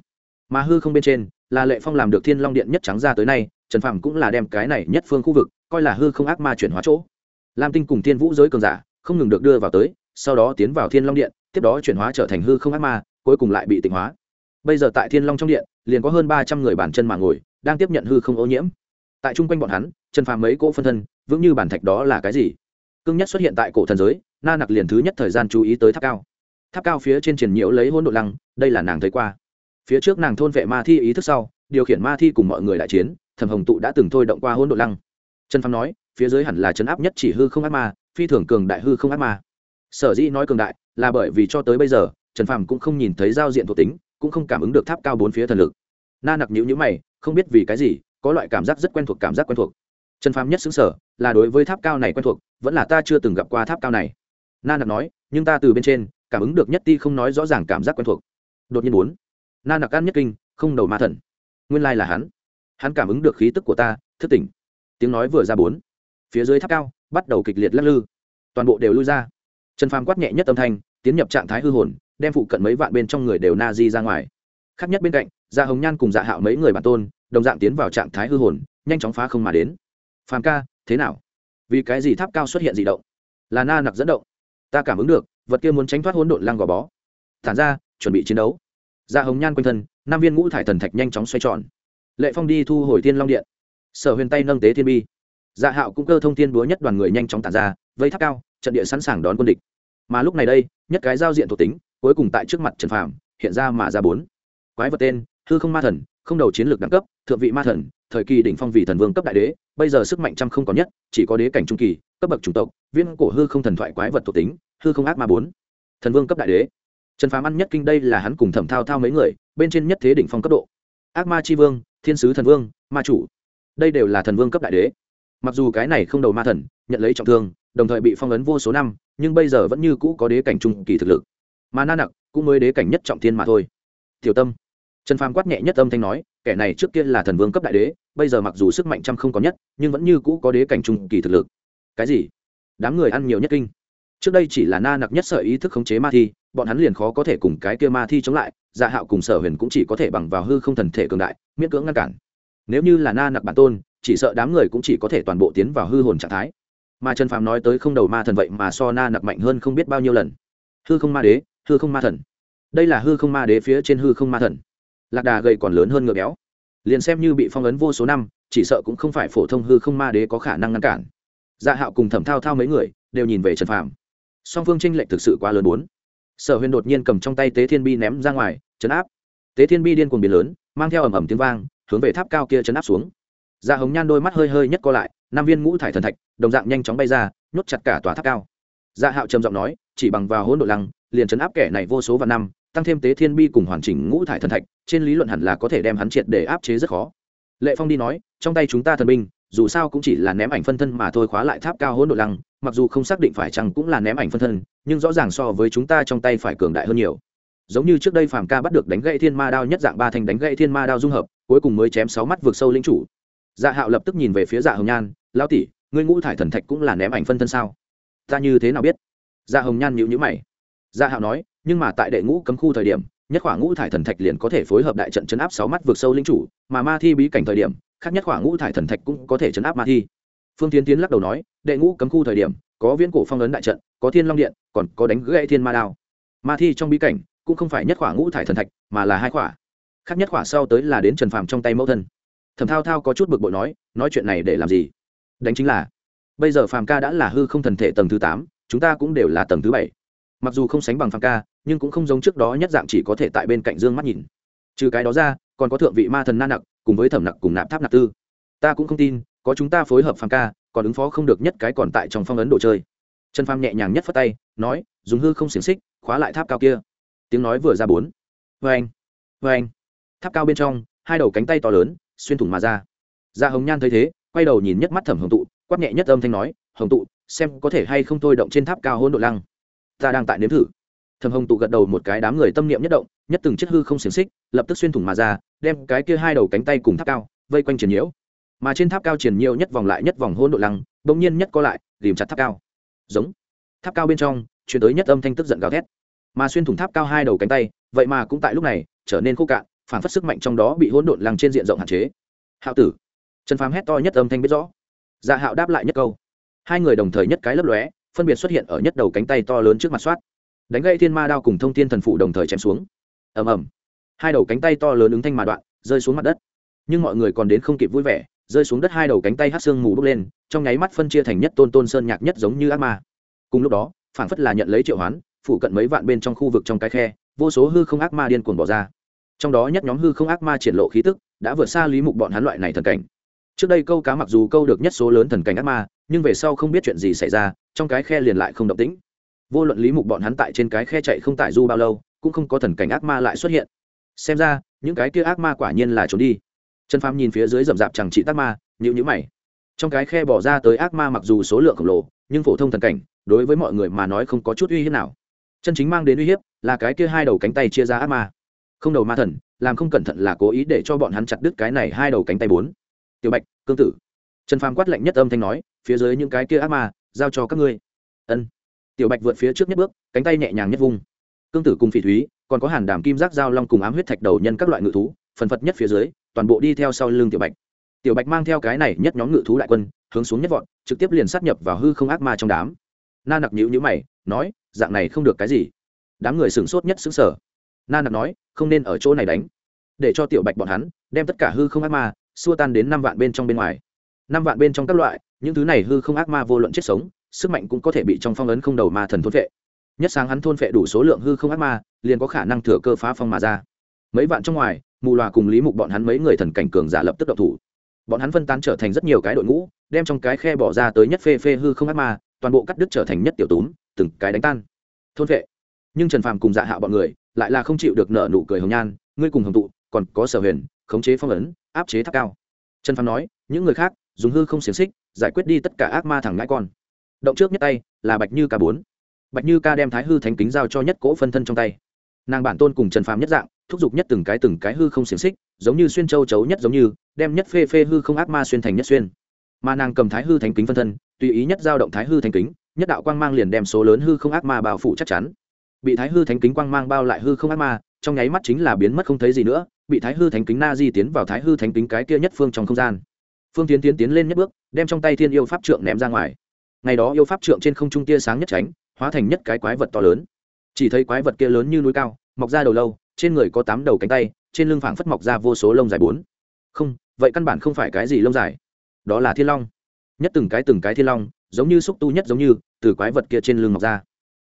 mà hư không bên trên, là lệ phong làm được thiên long điện nhất trắng ra tới nay, trần phàm cũng là đem cái này nhất phương khu vực, coi là hư không ác ma chuyển hóa chỗ. Lam tinh cùng thiên vũ giới cường giả, không ngừng được đưa vào tới, sau đó tiến vào thiên long điện, tiếp đó chuyển hóa trở thành hư không ác ma, cuối cùng lại bị tịnh hóa. Bây giờ tại thiên long trong điện, liền có hơn ba trăm người bản chân mà ngồi, đang tiếp nhận hư không ô nhiễm. Tại chung quanh bọn hắn, trần phàm mấy cỗ phân thân, vững như bản thạch đó là cái gì? Cưng nhất xuất hiện tại cổ thần giới, na nặc liền thứ nhất thời gian chú ý tới tháp cao. Tháp cao phía trên triển nhiễu lấy hôn độ lăng, đây là nàng thấy qua phía trước nàng thôn vệ ma thi ý thức sau, điều khiển ma thi cùng mọi người đại chiến, thẩm hồng tụ đã từng thôi động qua hôn độ lăng. Trần phàm nói, phía dưới hẳn là chấn áp nhất chỉ hư không ác ma, phi thường cường đại hư không ác ma. Sở dĩ nói cường đại là bởi vì cho tới bây giờ, trần phàm cũng không nhìn thấy giao diện thuộc tính, cũng không cảm ứng được tháp cao bốn phía thần lực. Na nặc nhữ nhữ mày, không biết vì cái gì, có loại cảm giác rất quen thuộc, cảm giác quen thuộc. Trần phàm nhất xứng sở, là đối với tháp cao này quen thuộc, vẫn là ta chưa từng gặp qua tháp cao này. Na nặc nói, nhưng ta từ bên trên, cảm ứng được nhất ti không nói rõ ràng cảm giác quen thuộc. Đột nhiên bốn na nặc ăn nhất kinh, không đầu ma thần. Nguyên lai là hắn. Hắn cảm ứng được khí tức của ta, thức tỉnh. Tiếng nói vừa ra bốn. Phía dưới tháp cao, bắt đầu kịch liệt lắc lư. Toàn bộ đều lui ra. Trần phàm quát nhẹ nhất âm thanh, tiến nhập trạng thái hư hồn, đem phụ cận mấy vạn bên trong người đều na di ra ngoài. Khác nhất bên cạnh gia hồng nhan cùng dạ hạo mấy người bản tôn, đồng dạng tiến vào trạng thái hư hồn, nhanh chóng phá không mà đến. Phàm ca, thế nào? Vì cái gì tháp cao xuất hiện dị động? Là na nặc dẫn động. Ta cảm ứng được, vật kia muốn tránh thoát hỗn độn lăng gò bó. Thản ra, chuẩn bị chiến đấu dạ hồng nhan quanh thân nam viên ngũ thải thần thạch nhanh chóng xoay tròn. Lệ phong đi thu hồi tiên long điện. Sở huyền tay nâng tế thiên bi. Dạ hạo cũng cơ thông thiên búa nhất đoàn người nhanh chóng tản ra, vây tháp cao, trận địa sẵn sàng đón quân địch. Mà lúc này đây, nhất cái giao diện thuộc tính, cuối cùng tại trước mặt trần phàm, hiện ra mà ra bốn. Quái vật tên, hư không ma thần, không đầu chiến lược đẳng cấp, thượng vị ma thần, thời kỳ đỉnh phong vị thần vương cấp đại đế, bây giờ sức mạnh trăm không có nhất, chỉ có đế cảnh trung kỳ, cấp bậc chủng tộc, viên cổ hư không thần thoại quái vật thuộc tính, hư không ác ma bốn. Thần vương cấp đại đế trần phàm ăn nhất kinh đây là hắn cùng thẩm thao thao mấy người, bên trên nhất thế đỉnh phong cấp độ. Ác ma tri vương, thiên sứ thần vương, ma chủ. Đây đều là thần vương cấp đại đế. Mặc dù cái này không đầu ma thần, nhận lấy trọng thương, đồng thời bị phong ấn vô số năm, nhưng bây giờ vẫn như cũ có đế cảnh trung kỳ thực lực. Mà na nặc cũng mới đế cảnh nhất trọng thiên mà thôi. Tiểu tâm. Trần phàm quát nhẹ nhất âm thanh nói, kẻ này trước kia là thần vương cấp đại đế, bây giờ mặc dù sức mạnh trăm không có nhất, nhưng vẫn như cũ có đế cảnh trung kỳ thực lực. Cái gì? Đám người ăn nhiều nhất kinh. Trước đây chỉ là na nặc nhất sở ý thức khống chế ma thi bọn hắn liền khó có thể cùng cái kia ma thi chống lại dạ hạo cùng sở huyền cũng chỉ có thể bằng vào hư không thần thể cường đại, miễn cưỡng ngăn cản. Nếu như là na nặc bản tôn, chỉ sợ đám người cũng chỉ có thể toàn bộ tiến vào hư hồn trạng thái. Mà trần phàm nói tới không đầu ma thần vậy mà so na nặc mạnh hơn không biết bao nhiêu lần. Hư không ma đế, hư không ma thần. Đây là hư không ma đế phía trên hư không ma thần. Lạc đà gầy còn lớn hơn ngựa béo. Liền xem như bị phong ấn vô số năm, chỉ sợ cũng không phải phổ thông hư không ma đế có khả năng ngăn cản. Dạ hạo cùng thẩm thao thao mấy người đều nhìn về trần phàm. Song phương tranh lệch thực sự quá lớn bốn sở huyền đột nhiên cầm trong tay tế thiên bi ném ra ngoài, chấn áp. Tế thiên bi điên cuồng biến lớn, mang theo ầm ầm tiếng vang, hướng về tháp cao kia chấn áp xuống. Da hồng nhan đôi mắt hơi hơi nhất co lại, năm viên ngũ thải thần thạch, đồng dạng nhanh chóng bay ra, nhốt chặt cả tòa tháp cao. Dạ hạo trầm giọng nói, chỉ bằng vào hỗn độ lăng, liền chấn áp kẻ này vô số và năm, tăng thêm tế thiên bi cùng hoàn chỉnh ngũ thải thần thạch, trên lý luận hẳn là có thể đem hắn triệt để áp chế rất khó. Lệ phong đi nói, trong tay chúng ta thần binh dù sao cũng chỉ là ném ảnh phân thân mà thôi khóa lại tháp cao hỗn độ lăng, mặc dù không xác định phải chăng cũng là ném ảnh phân thân, nhưng rõ ràng so với chúng ta trong tay phải cường đại hơn nhiều. Giống như trước đây phàm ca bắt được đánh gãy thiên ma đao nhất dạng ba thành đánh gãy thiên ma đao dung hợp, cuối cùng mới chém sáu mắt vượt sâu linh chủ. Dạ hạo lập tức nhìn về phía dạ hồng nhan lao tỷ, ngươi ngũ thải thần thạch cũng là ném ảnh phân thân sao? Ta như thế nào biết? Dạ hồng nhan nhịu nhữ mày. Dạ hạo nói, nhưng mà tại đệ ngũ cấm khu thời điểm, nhất khoảng ngũ thải thần thạch liền có thể phối hợp đại trận chấn áp sáu mắt vượt sâu linh chủ, mà ma thi bí cảnh thời điểm khác nhất khoảng ngũ thải thần thạch cũng có thể chấn áp ma thi. Phương tiến tiến lắc đầu nói, đệ ngũ cấm khu thời điểm, có viễn cổ phong ấn đại trận, có thiên long điện, còn có đánh gãy thiên ma đao. Ma thi trong bí cảnh, cũng không phải nhất khoảng ngũ thải thần thạch, mà là hai khỏa. Khác nhất khỏa sau tới là đến trần phàm trong tay mẫu thân. Thẩm thao thao có chút bực bội nói nói chuyện này để làm gì? Đánh chính là, bây giờ phàm ca đã là hư không thần thể tầng thứ tám, chúng ta cũng đều là tầng thứ bảy. Mặc dù không sánh bằng phàm ca, nhưng cũng không giống trước đó nhất dạng chỉ có thể tại bên cạnh dương mắt nhìn. Trừ cái đó ra, còn có thượng vị ma thần na nặc cùng với thẩm nặc cùng nạp tháp nạp tư. Ta cũng không tin, có chúng ta phối hợp phàm ca, còn ứng phó không được nhất cái còn tại trong phong ấn đồ chơi. Trần phàm nhẹ nhàng nhất phất tay, nói, dùng hư không xiềng xích, khóa lại tháp cao kia. Tiếng nói vừa ra bốn. Vê anh vê anh. Tháp cao bên trong, hai đầu cánh tay to lớn, xuyên thủng mà ra. Ra hồng nhan thấy thế, quay đầu nhìn nhất mắt thẩm hồng tụ, quát nhẹ nhất âm thanh nói, hồng tụ, xem có thể hay không thôi động trên tháp cao hôn độ lăng. Ta đang tại nếm thử. Thẩm hồng tụ gật đầu một cái, đám người tâm niệm nhất động nhất từng chiếc hư không xiềng xích, lập tức xuyên thủng mà ra, đem cái kia hai đầu cánh tay cùng tháp cao vây quanh triển nhiễu. Mà trên tháp cao triển nhiễu nhất vòng lại nhất vòng hôn độ lăng, bỗng nhiên nhất co lại ghìm chặt tháp cao. Giống. Tháp cao bên trong chuyển tới nhất âm thanh tức giận gào thét. Mà xuyên thủng tháp cao hai đầu cánh tay, vậy mà cũng tại lúc này, trở nên khô cạn, phản phát sức mạnh trong đó bị hỗn độn lăng trên diện rộng hạn chế. Hạo tử. Trần phàm hét to nhất âm thanh biết rõ. Dạ hạo đáp lại nhất câu. Hai người đồng thời nhất cái lấp lóe, phân biệt xuất hiện ở nhất đầu cánh tay to lớn trước mặt soát. Đánh gây thiên ma đao cùng thông thiên thần phụ đồng thời chém xuống ầm ầm. Hai đầu cánh tay to lớn ứng thanh mà đoạn, rơi xuống mặt đất. Nhưng mọi người còn đến không kịp vui vẻ, rơi xuống đất hai đầu cánh tay hát xương mù bốc lên, trong nháy mắt phân chia thành nhất tôn tôn sơn nhạc nhất giống như ác ma. Cùng lúc đó phản phất là nhận lấy triệu hoán phụ cận mấy vạn bên trong khu vực trong cái khe, vô số hư không ác ma điên cuồng bỏ ra. Trong đó nhất nhóm hư không ác ma triển lộ khí tức, đã vượt xa lý mục bọn hắn loại này thần cảnh. Trước đây câu cá mặc dù câu được nhất số lớn thần cảnh ác ma, nhưng về sau không biết chuyện gì xảy ra, trong cái khe liền lại không động tĩnh. Vô luận lý mục bọn hắn tại trên cái khe chạy không tải du bao lâu cũng không có thần cảnh ác ma lại xuất hiện. Xem ra, những cái kia ác ma quả nhiên là trốn đi. Trần phàm nhìn phía dưới rậm rạp chẳng trị tác ma nhữ nhữ mày. Trong cái khe bỏ ra tới ác ma mặc dù số lượng khổng lồ, nhưng phổ thông thần cảnh, đối với mọi người mà nói không có chút uy hiếp nào. Chân chính mang đến uy hiếp là cái kia hai đầu cánh tay chia ra ác ma. Không đầu ma thần, làm không cẩn thận là cố ý để cho bọn hắn chặt đứt cái này hai đầu cánh tay bốn. Tiểu bạch, cương tử. Trần phàm quát lạnh nhất âm thanh nói, phía dưới những cái kia ác ma, giao cho các ngươi. Ân. Tiểu bạch vượt phía trước nhất bước, cánh tay nhẹ nhàng nhất vung cương tử cùng phỉ thúy, còn có hàn đàm kim giác giao long cùng ám huyết thạch đầu nhân các loại ngự thú, phần phật nhất phía dưới, toàn bộ đi theo sau lưng tiểu bạch. Tiểu bạch mang theo cái này nhất nhóm ngự thú đại quân, hướng xuống nhất vọt, trực tiếp liền sát nhập vào hư không ác ma trong đám. Na nặc nhữ nhữ mày, nói, dạng này không được cái gì. Đám người sửng sốt nhất xứng sở na nặc nói, không nên ở chỗ này đánh. Để cho tiểu bạch bọn hắn, đem tất cả hư không ác ma, xua tan đến năm vạn bên trong bên ngoài. Năm vạn bên trong các loại, những thứ này hư không ác ma vô luận chết sống, sức mạnh cũng có thể bị trong phong ấn không đầu ma thần thốt vệ nhất sáng hắn thôn vệ đủ số lượng hư không ác ma, liền có khả năng thừa cơ phá phong mà ra. Mấy vạn trong ngoài, mù loà cùng lý mục bọn hắn mấy người thần cảnh cường giả lập tức độc thủ. Bọn hắn phân tán trở thành rất nhiều cái đội ngũ, đem trong cái khe bỏ ra tới nhất phê phê hư không ác ma, toàn bộ cắt đứt trở thành nhất tiểu túm, từng cái đánh tan. Thôn vệ nhưng trần phàm cùng dạ hạ bọn người, lại là không chịu được nợ nụ cười hồng nhan, ngươi cùng hồng tụ, còn có sở huyền, khống chế phong ấn, áp chế tháp cao. Trần phàm nói, những người khác, dùng hư không xiềng xích, giải quyết đi tất cả ác ma thẳng ngãi con. Động trước nhất tay là bạch như cả bốn bạch như ca đem thái hư thánh kính giao cho nhất cỗ phân thân trong tay. Nàng bản tôn cùng trần phàm nhất dạng, thúc giục nhất từng cái từng cái hư không xiềng xích, giống như xuyên châu chấu nhất giống như, đem nhất phê phê hư không ác ma xuyên thành nhất xuyên. Mà nàng cầm thái hư thánh kính phân thân, tùy ý nhất giao động thái hư thánh kính, nhất đạo quang mang liền đem số lớn hư không ác ma bao phủ chắc chắn. Bị thái hư thánh kính quang mang bao lại hư không ác ma, trong nháy mắt chính là biến mất không thấy gì nữa, bị thái hư thánh kính na di tiến vào thái hư thánh kính cái kia nhất phương trong không gian. Phương tiến tiến tiến lên nhất bước, đem trong tay thiên yêu pháp trượng ném ra ngoài. Ngày đó yêu pháp trượng trên không trung tia sáng nhất tránh hóa thành nhất cái quái vật to lớn. Chỉ thấy quái vật kia lớn như núi cao, mọc ra đầu lâu, trên người có tám đầu cánh tay, trên lưng phảng phất mọc ra vô số lông dài bốn. Không, vậy căn bản không phải cái gì lông dài. Đó là thiên long. Nhất từng cái từng cái thiên long, giống như xúc tu nhất giống như, từ quái vật kia trên lưng mọc ra.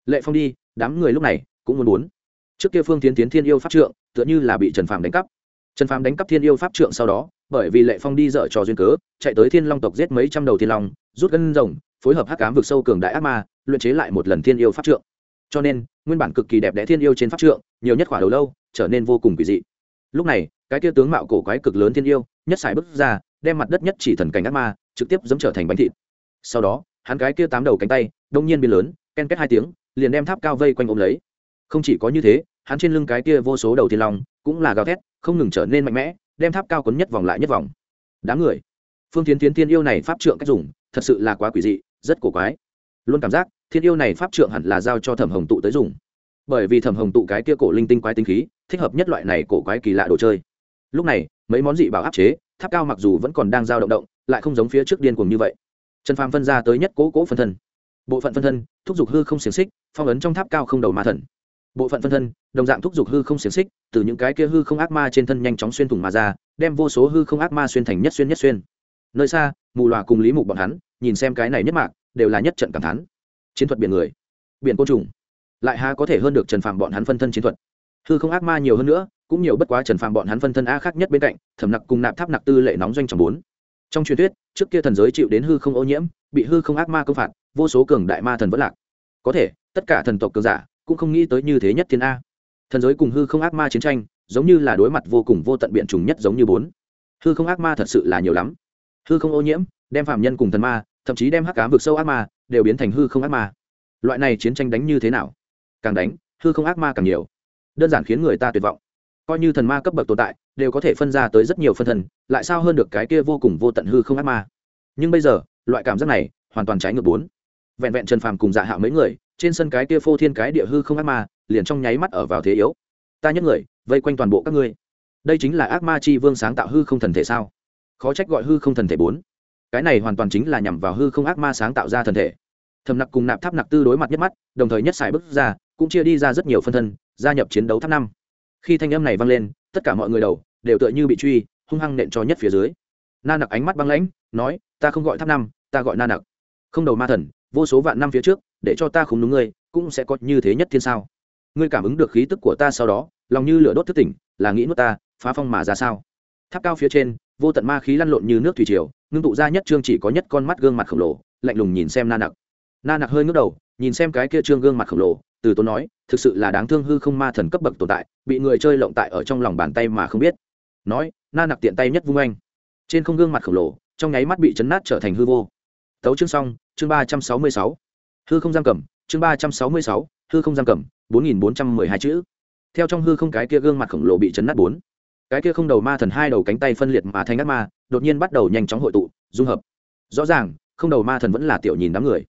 Lệ phong đi, đám người lúc này cũng muốn muốn. Trước kia phương tiến tiến thiên yêu pháp trượng, tựa như là bị trần phàm đánh cắp. Trần phàm đánh cắp thiên yêu pháp trượng sau đó, bởi vì lệ phong đi dở trò duyên cớ, chạy tới thiên long tộc giết mấy trăm đầu thiên long, rút gân rồng phối hợp hắc cám vực sâu cường đại ác ma, luyện chế lại một lần thiên yêu pháp trượng. Cho nên, nguyên bản cực kỳ đẹp đẽ thiên yêu trên pháp trượng, nhiều nhất khỏa đầu lâu, trở nên vô cùng kỳ dị. Lúc này, cái kia tướng mạo cổ quái cực lớn thiên yêu, nhất xài bước ra, đem mặt đất nhất chỉ thần cảnh ác ma, trực tiếp dẫm trở thành bánh thịt. Sau đó, hắn cái kia tám đầu cánh tay, đông nhiên biến lớn, ken kết hai tiếng, liền đem tháp cao vây quanh ôm lấy. Không chỉ có như thế, hắn trên lưng cái kia vô số đầu thiên long, cũng là gào thét, không ngừng trở nên mạnh mẽ, đem tháp cao quấn nhất vòng lại nhất vòng. Đám người, phương tiến tiến thiên yêu này pháp trượng cách dùng, thật sự là quá quỷ dị rất cổ quái. Luôn cảm giác, thiên yêu này pháp trượng hẳn là giao cho thẩm hồng tụ tới dùng. Bởi vì thẩm hồng tụ cái kia cổ linh tinh quái tinh khí, thích hợp nhất loại này cổ quái kỳ lạ đồ chơi. Lúc này, mấy món dị bảo áp chế, tháp cao mặc dù vẫn còn đang giao động động, lại không giống phía trước điên cuồng như vậy. Trần phàm phân ra tới nhất cố cố phân thân. Bộ phận phân thân, thúc giục hư không xiềng xích, phong ấn trong tháp cao không đầu ma thần. Bộ phận phân thân, đồng dạng thúc giục hư không xiềng xích, từ những cái kia hư không ác ma trên thân nhanh chóng xuyên thủng mà ra, đem vô số hư không ác ma xuyên thành nhất xuyên nhất xuyên. Nơi xa, mù loà cùng lý mục bọn hắn nhìn xem cái này nhất mạc, đều là nhất trận cảm thán. Chiến thuật biển người, biển côn trùng, lại há có thể hơn được trần phàm bọn hắn phân thân chiến thuật. Hư không ác ma nhiều hơn nữa, cũng nhiều bất quá trần phàm bọn hắn phân thân a khác nhất bên cạnh, thẩm nặc cùng nạp tháp nặc tư lệ nóng doanh trầm bốn. Trong truyền thuyết, trước kia thần giới chịu đến hư không ô nhiễm, bị hư không ác ma công phạt, vô số cường đại ma thần vẫn lạc. Có thể, tất cả thần tộc cường giả cũng không nghĩ tới như thế nhất thiên a. Thần giới cùng hư không ác ma chiến tranh, giống như là đối mặt vô cùng vô tận biện trùng nhất giống như bốn. Hư không ác ma thật sự là nhiều lắm. Hư không ô nhiễm, đem phạm nhân cùng thần ma thậm chí đem hắc cám vực sâu ác ma đều biến thành hư không ác ma. Loại này chiến tranh đánh như thế nào? Càng đánh, hư không ác ma càng nhiều. Đơn giản khiến người ta tuyệt vọng. Coi như thần ma cấp bậc tồn tại, đều có thể phân ra tới rất nhiều phân thần, lại sao hơn được cái kia vô cùng vô tận hư không ác ma? Nhưng bây giờ, loại cảm giác này hoàn toàn trái ngược bốn. Vẹn vẹn trần phàm cùng dạ hạo mấy người, trên sân cái kia phô thiên cái địa hư không ác ma, liền trong nháy mắt ở vào thế yếu. Ta nhất người, vây quanh toàn bộ các ngươi. Đây chính là ác ma chi vương sáng tạo hư không thần thể sao? Khó trách gọi hư không thần thể bốn cái này hoàn toàn chính là nhằm vào hư không ác ma sáng tạo ra thần thể. Thầm nặc cùng nạp tháp nặc tư đối mặt nhất mắt, đồng thời nhất xài bước ra, cũng chia đi ra rất nhiều phân thân, gia nhập chiến đấu tháp năm. Khi thanh âm này vang lên, tất cả mọi người đầu đều tựa như bị truy, hung hăng nện cho nhất phía dưới. Na nặc ánh mắt băng lãnh, nói, ta không gọi tháp năm, ta gọi na nặc. Không đầu ma thần, vô số vạn năm phía trước, để cho ta khủng đúng ngươi, cũng sẽ có như thế nhất thiên sao? Ngươi cảm ứng được khí tức của ta sau đó, lòng như lửa đốt thức tỉnh, là nghĩ nuốt ta, phá phong mà ra sao? Tháp cao phía trên, vô tận ma khí lăn lộn như nước thủy triều ngưng tụ ra nhất trương chỉ có nhất con mắt gương mặt khổng lồ, lạnh lùng nhìn xem na nặc. Na nặc hơi ngước đầu, nhìn xem cái kia trương gương mặt khổng lồ, từ tốn nói, thực sự là đáng thương hư không ma thần cấp bậc tồn tại, bị người chơi lộng tại ở trong lòng bàn tay mà không biết. Nói, na nặc tiện tay nhất vung anh. Trên không gương mặt khổng lồ, trong nháy mắt bị chấn nát trở thành hư vô. Tấu chương xong, chương ba trăm sáu mươi sáu. Hư không giam cầm, chương ba trăm sáu mươi sáu, hư không giam cầm, bốn nghìn bốn trăm mười hai chữ. Theo trong hư không cái kia gương mặt khổng lồ bị chấn nát bốn cái kia không đầu ma thần hai đầu cánh tay phân liệt mà thành ác ma, đột nhiên bắt đầu nhanh chóng hội tụ, dung hợp. Rõ ràng, không đầu ma thần vẫn là tiểu nhìn đám người.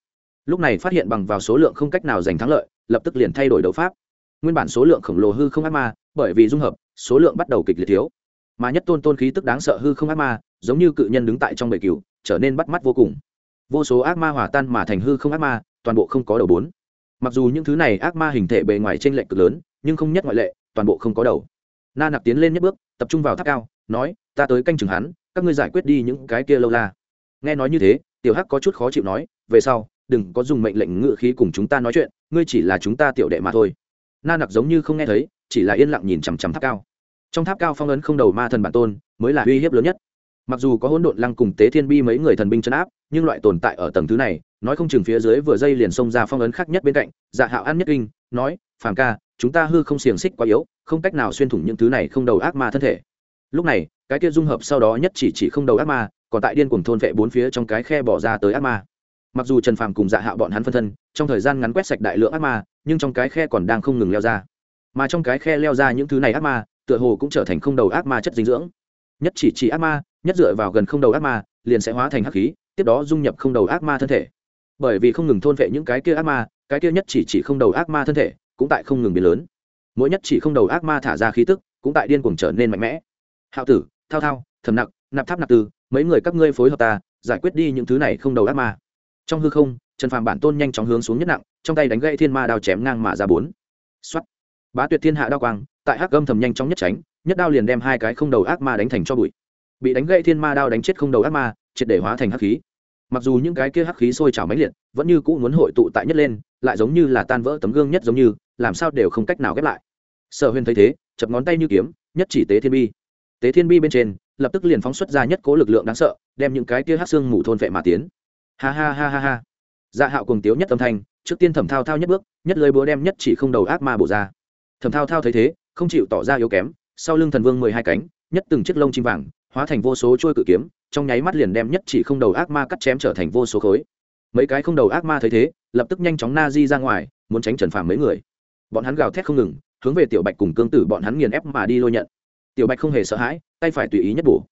Lúc này phát hiện bằng vào số lượng không cách nào giành thắng lợi, lập tức liền thay đổi đấu pháp. Nguyên bản số lượng khổng lồ hư không ác ma, bởi vì dung hợp, số lượng bắt đầu kịch liệt thiếu. Mà nhất tôn tôn khí tức đáng sợ hư không ác ma, giống như cự nhân đứng tại trong bể cừu, trở nên bắt mắt vô cùng. Vô số ác ma hòa tan mà thành hư không ác ma, toàn bộ không có đầu bốn. Mặc dù những thứ này ác ma hình thể bề ngoài t r ê n lệch cực lớn, nhưng không nhất ngoại lệ, toàn bộ không có đầu na nặc tiến lên nhất bước, tập trung vào tháp cao, nói, ta tới canh chừng hắn, các ngươi giải quyết đi những cái kia lâu la. Nghe nói như thế, tiểu hắc có chút khó chịu nói, về sau, đừng có dùng mệnh lệnh ngự khí cùng chúng ta nói chuyện, ngươi chỉ là chúng ta tiểu đệ mà thôi. Na nặc giống như không nghe thấy, chỉ là yên lặng nhìn chằm chằm tháp cao. Trong tháp cao phong ấn không đầu ma thần bản tôn, mới là uy hiếp lớn nhất. Mặc dù có hỗn độn lăng cùng tế thiên bi mấy người thần binh chấn áp, nhưng loại tồn tại ở tầng thứ này, nói không chừng phía dưới vừa dây liền xông ra phong ấn khác nhất bên cạnh. Dạ hạo ăn nhất kinh, nói, phàm ca, chúng ta hư không xiềng xích quá yếu không cách nào xuyên thủng những thứ này không đầu ác ma thân thể. Lúc này, cái kia dung hợp sau đó nhất chỉ chỉ không đầu ác ma, còn tại điên cuồng thôn vệ bốn phía trong cái khe bỏ ra tới ác ma. Mặc dù trần phàm cùng dạ hạo bọn hắn phân thân, trong thời gian ngắn quét sạch đại lượng ác ma, nhưng trong cái khe còn đang không ngừng leo ra. Mà trong cái khe leo ra những thứ này ác ma, tựa hồ cũng trở thành không đầu ác ma chất dinh dưỡng. Nhất chỉ chỉ ác ma, nhất dựa vào gần không đầu ác ma, liền sẽ hóa thành hắc khí, tiếp đó dung nhập không đầu ác ma thân thể. Bởi vì không ngừng thôn vệ những cái kia ác ma, cái kia nhất chỉ chỉ không đầu ác ma thân thể cũng tại không ngừng biến lớn mỗi nhất chỉ không đầu ác ma thả ra khí tức, cũng tại điên cuồng trở nên mạnh mẽ. Hạo tử, thao thao, thầm nặc, nạp tháp nạp tư, mấy người các ngươi phối hợp ta, giải quyết đi những thứ này không đầu ác ma. Trong hư không, trần phàm bản tôn nhanh chóng hướng xuống nhất nặng, trong tay đánh gậy thiên ma đao chém ngang mà ra bốn. Xuất bá tuyệt thiên hạ đao quang, tại hắc gâm thầm nhanh chóng nhất tránh, nhất đao liền đem hai cái không đầu ác ma đánh thành cho bụi. Bị đánh gậy thiên ma đao đánh chết không đầu ác ma, triệt để hóa thành hắc khí. Mặc dù những cái kia hắc khí sôi trào mãnh liệt, vẫn như cũ muốn hội tụ tại nhất lên, lại giống như là tan vỡ tấm gương nhất giống như, làm sao đều không cách nào ghép lại sở huyền thấy thế, chập ngón tay như kiếm, nhất chỉ tế thiên bi. Tế thiên bi bên trên, lập tức liền phóng xuất ra nhất cố lực lượng đáng sợ, đem những cái kia hát xương mù thôn vệ mà tiến. Ha ha ha ha ha. Dạ hạo cùng tiếu nhất âm thanh, trước tiên thẩm thao thao nhất bước, nhất lưới búa đem nhất chỉ không đầu ác ma bổ ra. Thẩm thao thao thấy thế, không chịu tỏ ra yếu kém, sau lưng thần vương mười hai cánh, nhất từng chiếc lông chim vàng, hóa thành vô số trôi cự kiếm, trong nháy mắt liền đem nhất chỉ không đầu ác ma cắt chém trở thành vô số khối. Mấy cái không đầu ác ma thấy thế, lập tức nhanh chóng na di ra ngoài, muốn tránh trần phàm mấy người. Bọn hắn gào thét không ngừng hướng về tiểu bạch cùng cương tử bọn hắn nghiền ép mà đi lôi nhận. Tiểu bạch không hề sợ hãi, tay phải tùy ý nhất bổ.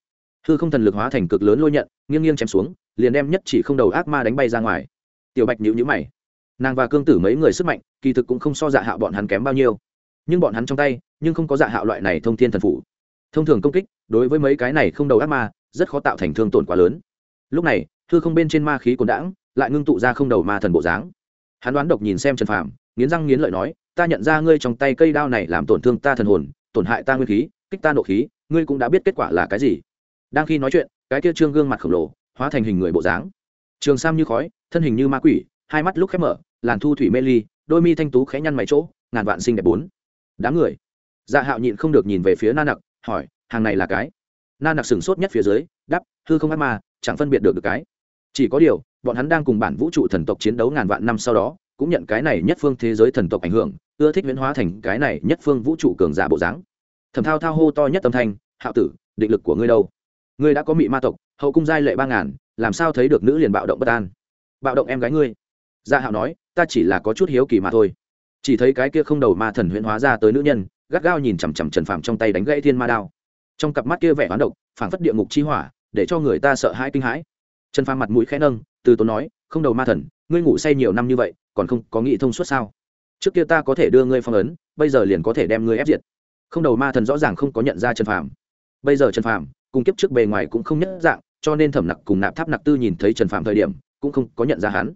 Hư không thần lực hóa thành cực lớn lôi nhận, nghiêng nghiêng chém xuống, liền đem nhất chỉ không đầu ác ma đánh bay ra ngoài. Tiểu bạch nhịu nhữ mày. Nàng và cương tử mấy người sức mạnh, kỳ thực cũng không so dạ hạo bọn hắn kém bao nhiêu. Nhưng bọn hắn trong tay, nhưng không có dạ hạo loại này thông thiên thần phủ. Thông thường công kích, đối với mấy cái này không đầu ác ma, rất khó tạo thành thương tổn quá lớn. Lúc này, hư không bên trên ma khí cồn đãng, lại ngưng tụ ra không đầu ma thần bộ dáng. Hắn đoán độc nhìn xem trần phàm, nghiến răng nghiến lợi nói ta nhận ra ngươi trong tay cây đao này làm tổn thương ta thần hồn, tổn hại ta nguyên khí, kích ta nộ khí, ngươi cũng đã biết kết quả là cái gì. Đang khi nói chuyện, cái kia trương gương mặt khổng lồ, hóa thành hình người bộ dáng. Trường sam như khói, thân hình như ma quỷ, hai mắt lúc khép mở, làn thu thủy mê ly, đôi mi thanh tú khẽ nhăn mày chỗ, ngàn vạn sinh đẹp bốn. Đám người. Dạ hạo nhịn không được nhìn về phía na nặc, hỏi, hàng này là cái? Na nặc sửng sốt nhất phía dưới đắp hư không ác ma, chẳng phân biệt được được cái. Chỉ có điều, bọn hắn đang cùng bản vũ trụ thần tộc chiến đấu ngàn vạn năm sau đó, cũng nhận cái này nhất phương thế giới thần tộc ảnh hưởng ưa thích biến hóa thành cái này nhất phương vũ trụ cường giả bộ dáng. Thầm thao thao hô to nhất tâm thanh, hạo tử, định lực của ngươi đâu? Ngươi đã có mị ma tộc, hậu cung giai lệ ba ngàn, làm sao thấy được nữ liền bạo động bất an? Bạo động em gái ngươi. Gia hạo nói, ta chỉ là có chút hiếu kỳ mà thôi. Chỉ thấy cái kia không đầu ma thần huyễn hóa ra tới nữ nhân, gắt gao nhìn chằm chằm trần phàm trong tay đánh gãy thiên ma đao. Trong cặp mắt kia vẻ hoán độc, phảng phất địa ngục chi hỏa, để cho người ta sợ hãi kinh hãi. Trần phàm mặt mũi khẽ nâng, từ tốn nói, không đầu ma thần, ngươi ngủ say nhiều năm như vậy, còn không có nghĩ thông suốt sao? Trước kia ta có thể đưa ngươi phong ấn, bây giờ liền có thể đem ngươi ép diệt. Không đầu ma thần rõ ràng không có nhận ra trần phàm. Bây giờ trần phàm cùng kiếp trước bề ngoài cũng không nhất dạng, cho nên thẩm nặc cùng nạp tháp nặc tư nhìn thấy trần phàm thời điểm, cũng không có nhận ra hắn.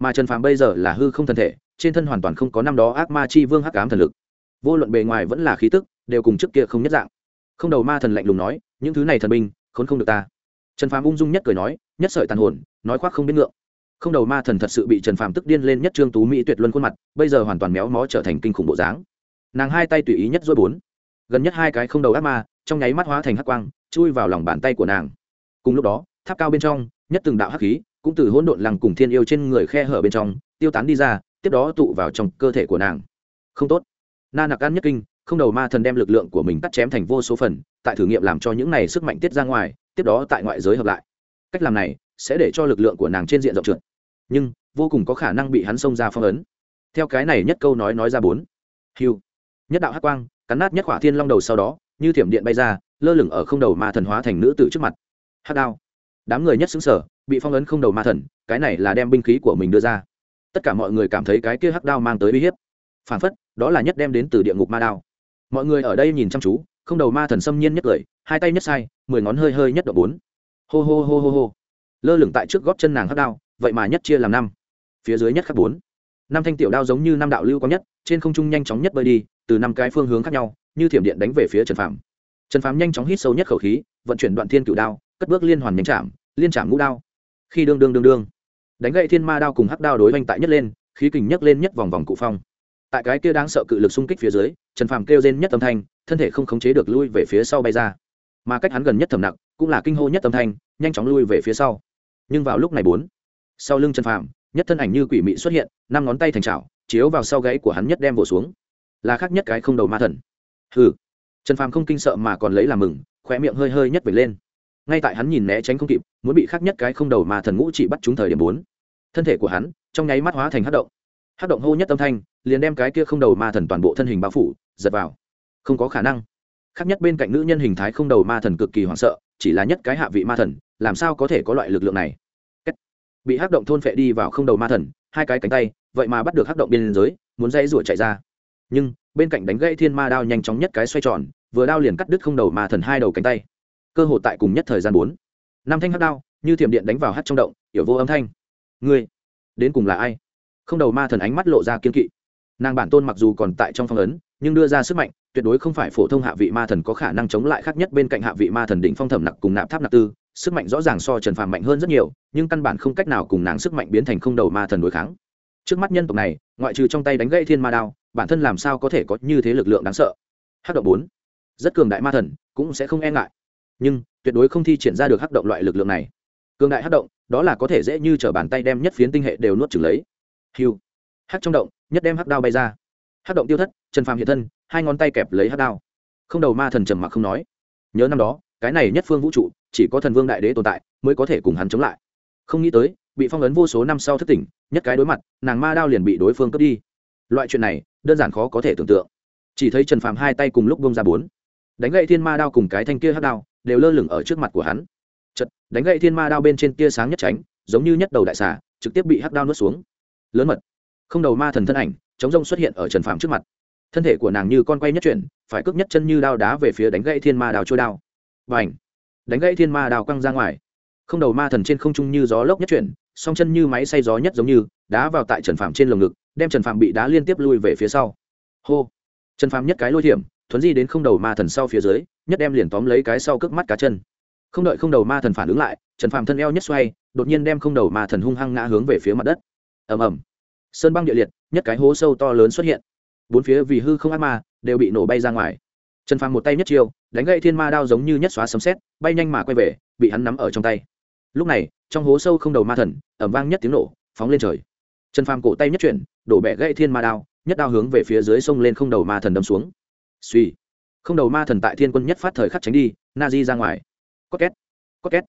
Mà trần phàm bây giờ là hư không thân thể, trên thân hoàn toàn không có năm đó ác ma chi vương hắc ám thần lực. Vô luận bề ngoài vẫn là khí tức, đều cùng trước kia không nhất dạng. Không đầu ma thần lạnh lùng nói, những thứ này thần binh, khốn không được ta. Trần phàm ung dung nhất cười nói, nhất sợi tàn hồn, nói khoác không biết ngượng không đầu ma thần thật sự bị trần phàm tức điên lên nhất trương tú mỹ tuyệt luân khuôn mặt, bây giờ hoàn toàn méo mó trở thành kinh khủng bộ dáng. Nàng hai tay tùy ý nhất dối bốn. Gần nhất hai cái không đầu ác ma, trong nháy mắt hóa thành hắc quang, chui vào lòng bàn tay của nàng. Cùng lúc đó, tháp cao bên trong, nhất từng đạo hắc khí, cũng từ hỗn độn lằng cùng thiên yêu trên người khe hở bên trong, tiêu tán đi ra, tiếp đó tụ vào trong cơ thể của nàng. Không tốt. Na nặc ăn nhất kinh, không đầu ma thần đem lực lượng của mình cắt chém thành vô số phần, tại thử nghiệm làm cho những này sức mạnh tiết ra ngoài, tiếp đó tại ngoại giới hợp lại. Cách làm này sẽ để cho lực lượng của nàng trên diện rộng trượt nhưng vô cùng có khả năng bị hắn xông ra phong ấn. Theo cái này nhất câu nói nói ra bốn. Hiu nhất đạo hắc quang, cắn nát nhất khỏa thiên long đầu sau đó, như thiểm điện bay ra, lơ lửng ở không đầu ma thần hóa thành nữ tử trước mặt. Hắc đao. Đám người nhất xứng sở bị phong ấn không đầu ma thần, cái này là đem binh khí của mình đưa ra. Tất cả mọi người cảm thấy cái kia hắc đao mang tới uy hiếp. Phản phất, đó là nhất đem đến từ địa ngục ma đao. Mọi người ở đây nhìn chăm chú, không đầu ma thần xâm nhiên nhất cười, hai tay nhất sai, mười ngón hơi hơi nhất độ bốn. Hô hô hô hô hô. Lơ lửng tại trước góp chân nàng hắc đao vậy mà nhất chia làm năm. Phía dưới nhất khắc bốn. Năm thanh tiểu đao giống như năm đạo lưu có nhất, trên không trung nhanh chóng nhất bơi đi, từ năm cái phương hướng khác nhau, như thiểm điện đánh về phía trần phạm trần phạm nhanh chóng hít sâu nhất khẩu khí, vận chuyển đoạn thiên cửu đao, cất bước liên hoàn nhánh chạm, liên chạm ngũ đao. Khi đương đương đương đương, đánh gậy thiên ma đao cùng hắc đao đối oanh tại nhất lên, khí kình nhất lên nhất vòng vòng cụ phong. Tại cái kia đáng sợ cự lực xung kích phía dưới, trần phàm kêu rên nhất âm thanh, thân thể không khống chế được lui về phía sau bay ra. Mà cách hắn gần nhất thầm nặng, cũng là kinh hô nhất âm thanh, nhanh chóng lui về phía sau. Nhưng vào lúc này bốn sau lưng trần phàm, nhất thân ảnh như quỷ mị xuất hiện, năm ngón tay thành trào chiếu vào sau gáy của hắn nhất đem vỗ xuống. Là khác nhất cái không đầu ma thần. Hừ. Trần phàm không kinh sợ mà còn lấy làm mừng, khóe miệng hơi hơi nhất về lên. Ngay tại hắn nhìn né tránh không kịp, muốn bị khác nhất cái không đầu ma thần ngũ chỉ bắt trúng thời điểm bốn. Thân thể của hắn, trong nháy mắt hóa thành hát động. Hát động hô nhất âm thanh, liền đem cái kia không đầu ma thần toàn bộ thân hình bao phủ, giật vào. Không có khả năng. Khác nhất bên cạnh nữ nhân hình thái không đầu ma thần cực kỳ hoảng sợ, chỉ là nhất cái hạ vị ma thần, làm sao có thể có loại lực lượng này? Bị hắc động thôn phệ đi vào không đầu ma thần, hai cái cánh tay, vậy mà bắt được hắc động biên giới, muốn dây rủa chạy ra. Nhưng, bên cạnh đánh gãy thiên ma đao nhanh chóng nhất cái xoay tròn, vừa đao liền cắt đứt không đầu ma thần hai đầu cánh tay. Cơ hội tại cùng nhất thời gian bốn. Năm thanh hắc đao, như thiểm điện đánh vào hắc trong động yểu vô âm thanh. Ngươi, đến cùng là ai? Không đầu ma thần ánh mắt lộ ra kiên kỵ. Nàng bản tôn mặc dù còn tại trong phong ấn, nhưng đưa ra sức mạnh, tuyệt đối không phải phổ thông hạ vị ma thần có khả năng chống lại khác nhất bên cạnh hạ vị ma thần đỉnh phong thẩm nặc cùng nạp tháp nặc tư sức mạnh rõ ràng so trần phàm mạnh hơn rất nhiều, nhưng căn bản không cách nào cùng nàng sức mạnh biến thành không đầu ma thần đối kháng. Trước mắt nhân tộc này, ngoại trừ trong tay đánh gãy thiên ma đao, bản thân làm sao có thể có như thế lực lượng đáng sợ? Hắc động bốn. Rất cường đại ma thần, cũng sẽ không e ngại. Nhưng, tuyệt đối không thi triển ra được hắc động loại lực lượng này. Cường đại hắc động, đó là có thể dễ như t bàn tay đem nhất phiến tinh hệ đều nuốt trừng lấy. Hiu hắc trong động, nhất đem hắc đao bay ra. Hắc động tiêu thất, trần phàm hiện thân, hai ngón tay kẹp lấy hắc đao. Không đầu ma thần trầm mặc không nói. Nhớ năm đó, cái này nhất phương vũ trụ chỉ có thần vương đại đế tồn tại mới có thể cùng hắn chống lại. Không nghĩ tới, bị phong ấn vô số năm sau thất tỉnh, nhất cái đối mặt, nàng ma đao liền bị đối phương cướp đi. Loại chuyện này, đơn giản khó có thể tưởng tượng. Chỉ thấy trần phàm hai tay cùng lúc bông ra bốn. Đánh gậy thiên ma đao cùng cái thanh kia hắc đao đều lơ lửng ở trước mặt của hắn. Chật đánh gậy thiên ma đao bên trên tia sáng nhất tránh, giống như nhất đầu đại xà, trực tiếp bị hắc đao nuốt xuống. Lớn mật. Không đầu ma thần thân ảnh, chống rông xuất hiện ở trần phàm trước mặt. Thân thể của nàng như con quay nhất chuyển, phải cước nhất chân như đao đá về phía đánh gãy thiên ma đao trôi đao. Và ảnh đánh gãy thiên ma đào quăng ra ngoài. Không đầu ma thần trên không trung như gió lốc nhất chuyển, song chân như máy xay gió nhất giống như, đá vào tại trần phạm trên lồng ngực, đem trần phạm bị đá liên tiếp lui về phía sau. Hô! Trần phạm nhất cái lôi thiểm, thuấn di đến không đầu ma thần sau phía dưới, nhất đem liền tóm lấy cái sau cước mắt cá chân. Không đợi không đầu ma thần phản ứng lại, trần phạm thân eo nhất xoay, đột nhiên đem không đầu ma thần hung hăng ngã hướng về phía mặt đất. Ầm ầm. Sơn băng địa liệt, nhất cái hố sâu to lớn xuất hiện. Bốn phía vì hư không ác ma, đều bị nổ bay ra ngoài trần phàm một tay nhất chiêu, đánh gậy thiên ma đao giống như nhất xóa sấm xét bay nhanh mà quay về, bị hắn nắm ở trong tay. Lúc này, trong hố sâu không đầu ma thần ẩm vang nhất tiếng nổ, phóng lên trời. Trần phàm cổ tay nhất chuyển, đổ bẹ gậy thiên ma đao, nhất đao hướng về phía dưới sông lên không đầu ma thần đâm xuống. Suy không đầu ma thần tại thiên quân nhất phát thời khắc tránh đi, na di ra ngoài. Có két. Có két.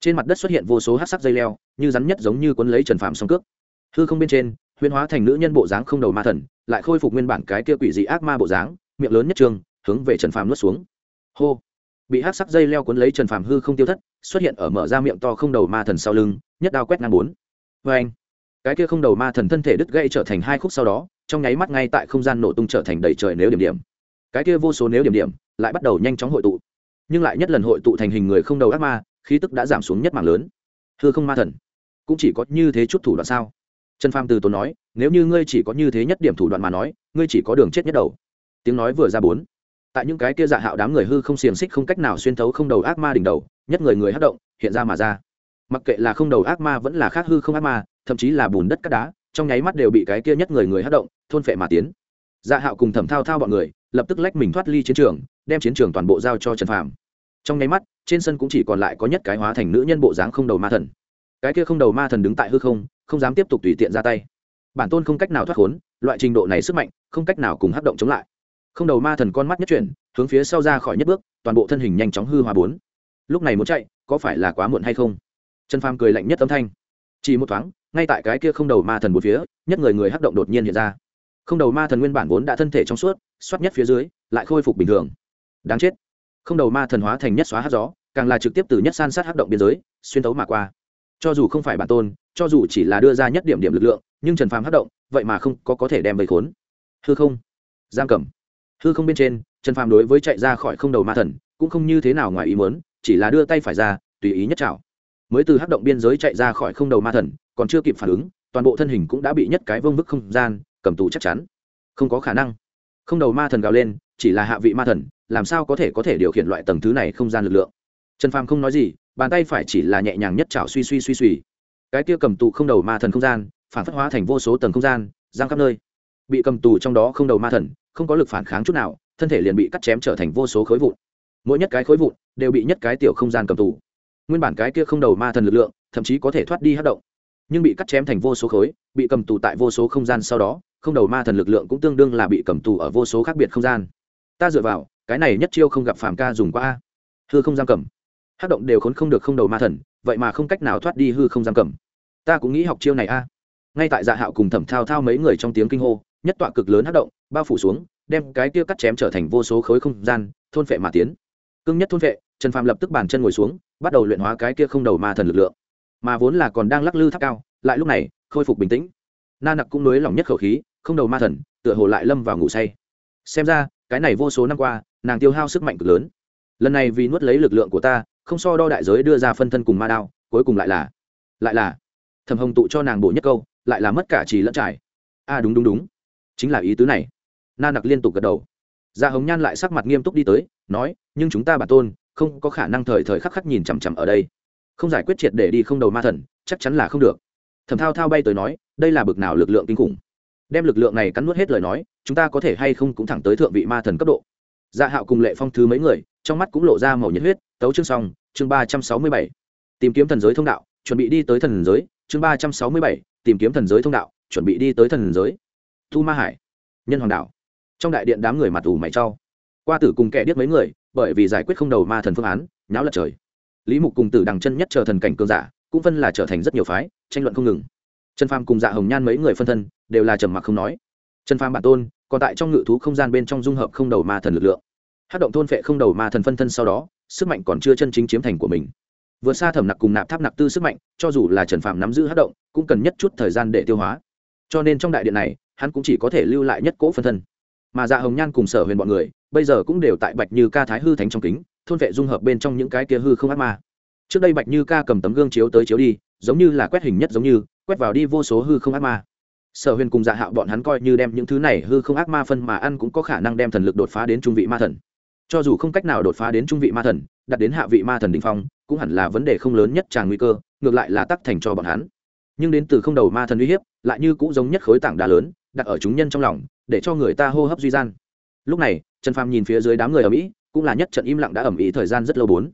Trên mặt đất xuất hiện vô số hát sắc dây leo, như rắn nhất giống như quấn lấy trần phàm song cước. Hư không bên trên Huyên hóa thành nữ nhân bộ dáng không đầu ma thần, lại khôi phục nguyên bản cái kia quỷ dị ác ma bộ dáng, miệng lớn nhất trường hướng về trần phàm nuốt xuống. Hô. Bị hát sắc dây leo cuốn lấy trần phàm hư không tiêu thất, xuất hiện ở mở ra miệng to không đầu ma thần sau lưng, nhất đao quét ngang bốn. Vê anh cái kia không đầu ma thần thân thể đứt gãy trở thành hai khúc sau đó, trong nháy mắt ngay tại không gian nổ tung trở thành đầy trời nếu điểm điểm. Cái kia vô số nếu điểm điểm lại bắt đầu nhanh chóng hội tụ. Nhưng lại nhất lần hội tụ thành hình người không đầu ác ma, khí tức đã giảm xuống nhất mạng lớn. Hư không ma thần, cũng chỉ có như thế chút thủ đoạn sao? Trần phàm từ tốn nói, nếu như ngươi chỉ có như thế nhất điểm thủ đoạn mà nói, ngươi chỉ có đường chết nhất đầu. Tiếng nói vừa ra bốn tại những cái kia dạ hạo đám người hư không xiềng xích không cách nào xuyên thấu không đầu ác ma đỉnh đầu, nhất người người hát động, hiện ra mà ra. Mặc kệ là không đầu ác ma vẫn là khác hư không ác ma, thậm chí là bùn đất cát đá, trong nháy mắt đều bị cái kia nhất người người hát động, thôn phệ mà tiến. Dạ hạo cùng thẩm thao thao bọn người, lập tức lách mình thoát ly chiến trường, đem chiến trường toàn bộ giao cho trần phàm. Trong nháy mắt, trên sân cũng chỉ còn lại có nhất cái hóa thành nữ nhân bộ dáng không đầu ma thần. Cái kia không đầu ma thần đứng tại hư không không dám tiếp tục tùy tiện ra tay. Bản tôn không cách nào thoát khốn, loại trình độ này sức mạnh, không cách nào cùng hấp động chống lại không đầu ma thần con mắt nhất chuyển, hướng phía sau ra khỏi nhất bước, toàn bộ thân hình nhanh chóng hư hòa bốn. Lúc này muốn chạy, có phải là quá muộn hay không? Trần phàm cười lạnh nhất âm thanh. Chỉ một thoáng, ngay tại cái kia không đầu ma thần một phía, nhất người người hắc động đột nhiên hiện ra. Không đầu ma thần nguyên bản vốn đã thân thể trong suốt, xoát nhất phía dưới, lại khôi phục bình thường. Đáng chết. Không đầu ma thần hóa thành nhất xóa hát gió, càng là trực tiếp từ nhất san sát hấp động biên giới, xuyên tấu mà qua. Cho dù không phải bản tôn, cho dù chỉ là đưa ra nhất điểm điểm lực lượng, nhưng trần phàm hát động, vậy mà không có có thể đem vây khốn. Hư không. Giam cầm hư không bên trên, trần phàm đối với chạy ra khỏi không đầu ma thần, cũng không như thế nào ngoài ý muốn, chỉ là đưa tay phải ra, tùy ý nhất chảo. mới từ hắc động biên giới chạy ra khỏi không đầu ma thần, còn chưa kịp phản ứng, toàn bộ thân hình cũng đã bị nhất cái vương vức không gian, cầm tù chắc chắn. Không có khả năng. Không đầu ma thần gào lên, chỉ là hạ vị ma thần, làm sao có thể có thể điều khiển loại tầng thứ này không gian lực lượng? Trần phàm không nói gì, bàn tay phải chỉ là nhẹ nhàng nhất chảo suy suy suy suy. Cái kia cầm tù không đầu ma thần không gian, phản phất hóa thành vô số tầng không gian giang khắp nơi. Bị cầm tù trong đó không đầu ma thần không có lực phản kháng chút nào, thân thể liền bị cắt chém trở thành vô số khối vụn. Mỗi nhất cái khối vụn đều bị nhất cái tiểu không gian cầm tù. Nguyên bản cái kia không đầu ma thần lực lượng, thậm chí có thể thoát đi hát động, nhưng bị cắt chém thành vô số khối, bị cầm tù tại vô số không gian sau đó, không đầu ma thần lực lượng cũng tương đương là bị cầm tù ở vô số khác biệt không gian. Ta dựa vào, cái này nhất chiêu không gặp phàm ca dùng qua. A hư không giam cầm. Hát động đều khốn không được không đầu ma thần, vậy mà không cách nào thoát đi hư không giam cầm. Ta cũng nghĩ học chiêu này a. Ngay tại dạ hạo cùng thẩm thao thao mấy người trong tiếng kinh hô, nhất tọa cực lớn hát động bao phủ xuống đem cái kia cắt chém trở thành vô số khối không gian thôn phệ mà tiến. Cưng nhất thôn phệ trần phàm lập tức bàn chân ngồi xuống bắt đầu luyện hóa cái kia không đầu ma thần lực lượng. Mà vốn là còn đang lắc lư tháp cao lại lúc này khôi phục bình tĩnh. Na nặc cũng nới lỏng nhất khẩu khí không đầu ma thần tựa hồ lại lâm vào ngủ say. Xem ra cái này vô số năm qua nàng tiêu hao sức mạnh cực lớn. Lần này vì nuốt lấy lực lượng của ta không so đo đại giới đưa ra phân thân cùng ma đao cuối cùng lại là lại là thầm hồng tụ cho nàng bổ nhất câu lại là mất cả trì lẫn trải. A à, đúng đúng đúng chính là ý tứ này na nặc liên tục gật đầu. Gia hồng nhan lại sắc mặt nghiêm túc đi tới, nói, nhưng chúng ta bản tôn không có khả năng thời thời khắc khắc nhìn chằm chằm ở đây. Không giải quyết triệt để đi không đầu ma thần, chắc chắn là không được. Thẩm thao thao bay tới nói, đây là bực nào lực lượng kinh khủng? Đem lực lượng này cắn nuốt hết lời nói, chúng ta có thể hay không cũng thẳng tới thượng vị ma thần cấp độ. Dạ hạo cùng lệ phong thứ mấy người, trong mắt cũng lộ ra màu nhiệt huyết, tấu chương xong, chương ba trăm sáu mươi bảy. Tìm kiếm thần giới thông đạo, chuẩn bị đi tới thần giới, chương ba trăm sáu mươi bảy, tìm kiếm thần giới thông đạo, chuẩn bị đi tới thần giới. Thu ma hải, nhân hoàng đạo trong đại điện đám người mặt ủ mày cho. Qua tử cùng kẻ điếc mấy người, bởi vì giải quyết không đầu ma thần phương án, nháo lật trời. Lý mục cùng tử đằng chân nhất chờ thần cảnh cường giả, cũng phân là trở thành rất nhiều phái, tranh luận không ngừng. Trần phàm cùng dạ hồng nhan mấy người phân thân, đều là trầm mặc không nói. Trần phàm bản tôn, còn tại trong ngự thú không gian bên trong dung hợp không đầu ma thần lực lượng. Hát động thôn phệ không đầu ma thần phân thân sau đó, sức mạnh còn chưa chân chính chiếm thành của mình. Vượt xa thẩm nặc cùng nạp tháp nặc tư sức mạnh, cho dù là trần phàm nắm giữ hát động, cũng cần nhất chút thời gian để tiêu hóa. Cho nên trong đại điện này, hắn cũng chỉ có thể lưu lại nhất cỗ phân thân mà dạ hồng nhan cùng sở huyền bọn người, bây giờ cũng đều tại bạch như ca thái hư thánh trong kính, thôn vệ dung hợp bên trong những cái kia hư không ác ma. Trước đây bạch như ca cầm tấm gương chiếu tới chiếu đi, giống như là quét hình nhất giống như, quét vào đi vô số hư không ác ma. Sở huyền cùng dạ hạo bọn hắn coi như đem những thứ này hư không ác ma phân mà ăn cũng có khả năng đem thần lực đột phá đến trung vị ma thần. Cho dù không cách nào đột phá đến trung vị ma thần đặt đến hạ vị ma thần đ ỉ n h phong, cũng hẳn là vấn đề không lớn nhất tràn nguy cơ, ngược lại là tắc thành cho bọn hắn. Nhưng đến từ không đầu ma thần uy hiếp, lại như cũng giống nhất khối tảng đá lớn, đặt ở chúng nhân trong lòng để cho người ta hô hấp duy gian. Lúc này, trần phàm nhìn phía dưới đám người ở mỹ, cũng là nhất trận im lặng đã ẩm ý thời gian rất lâu bốn.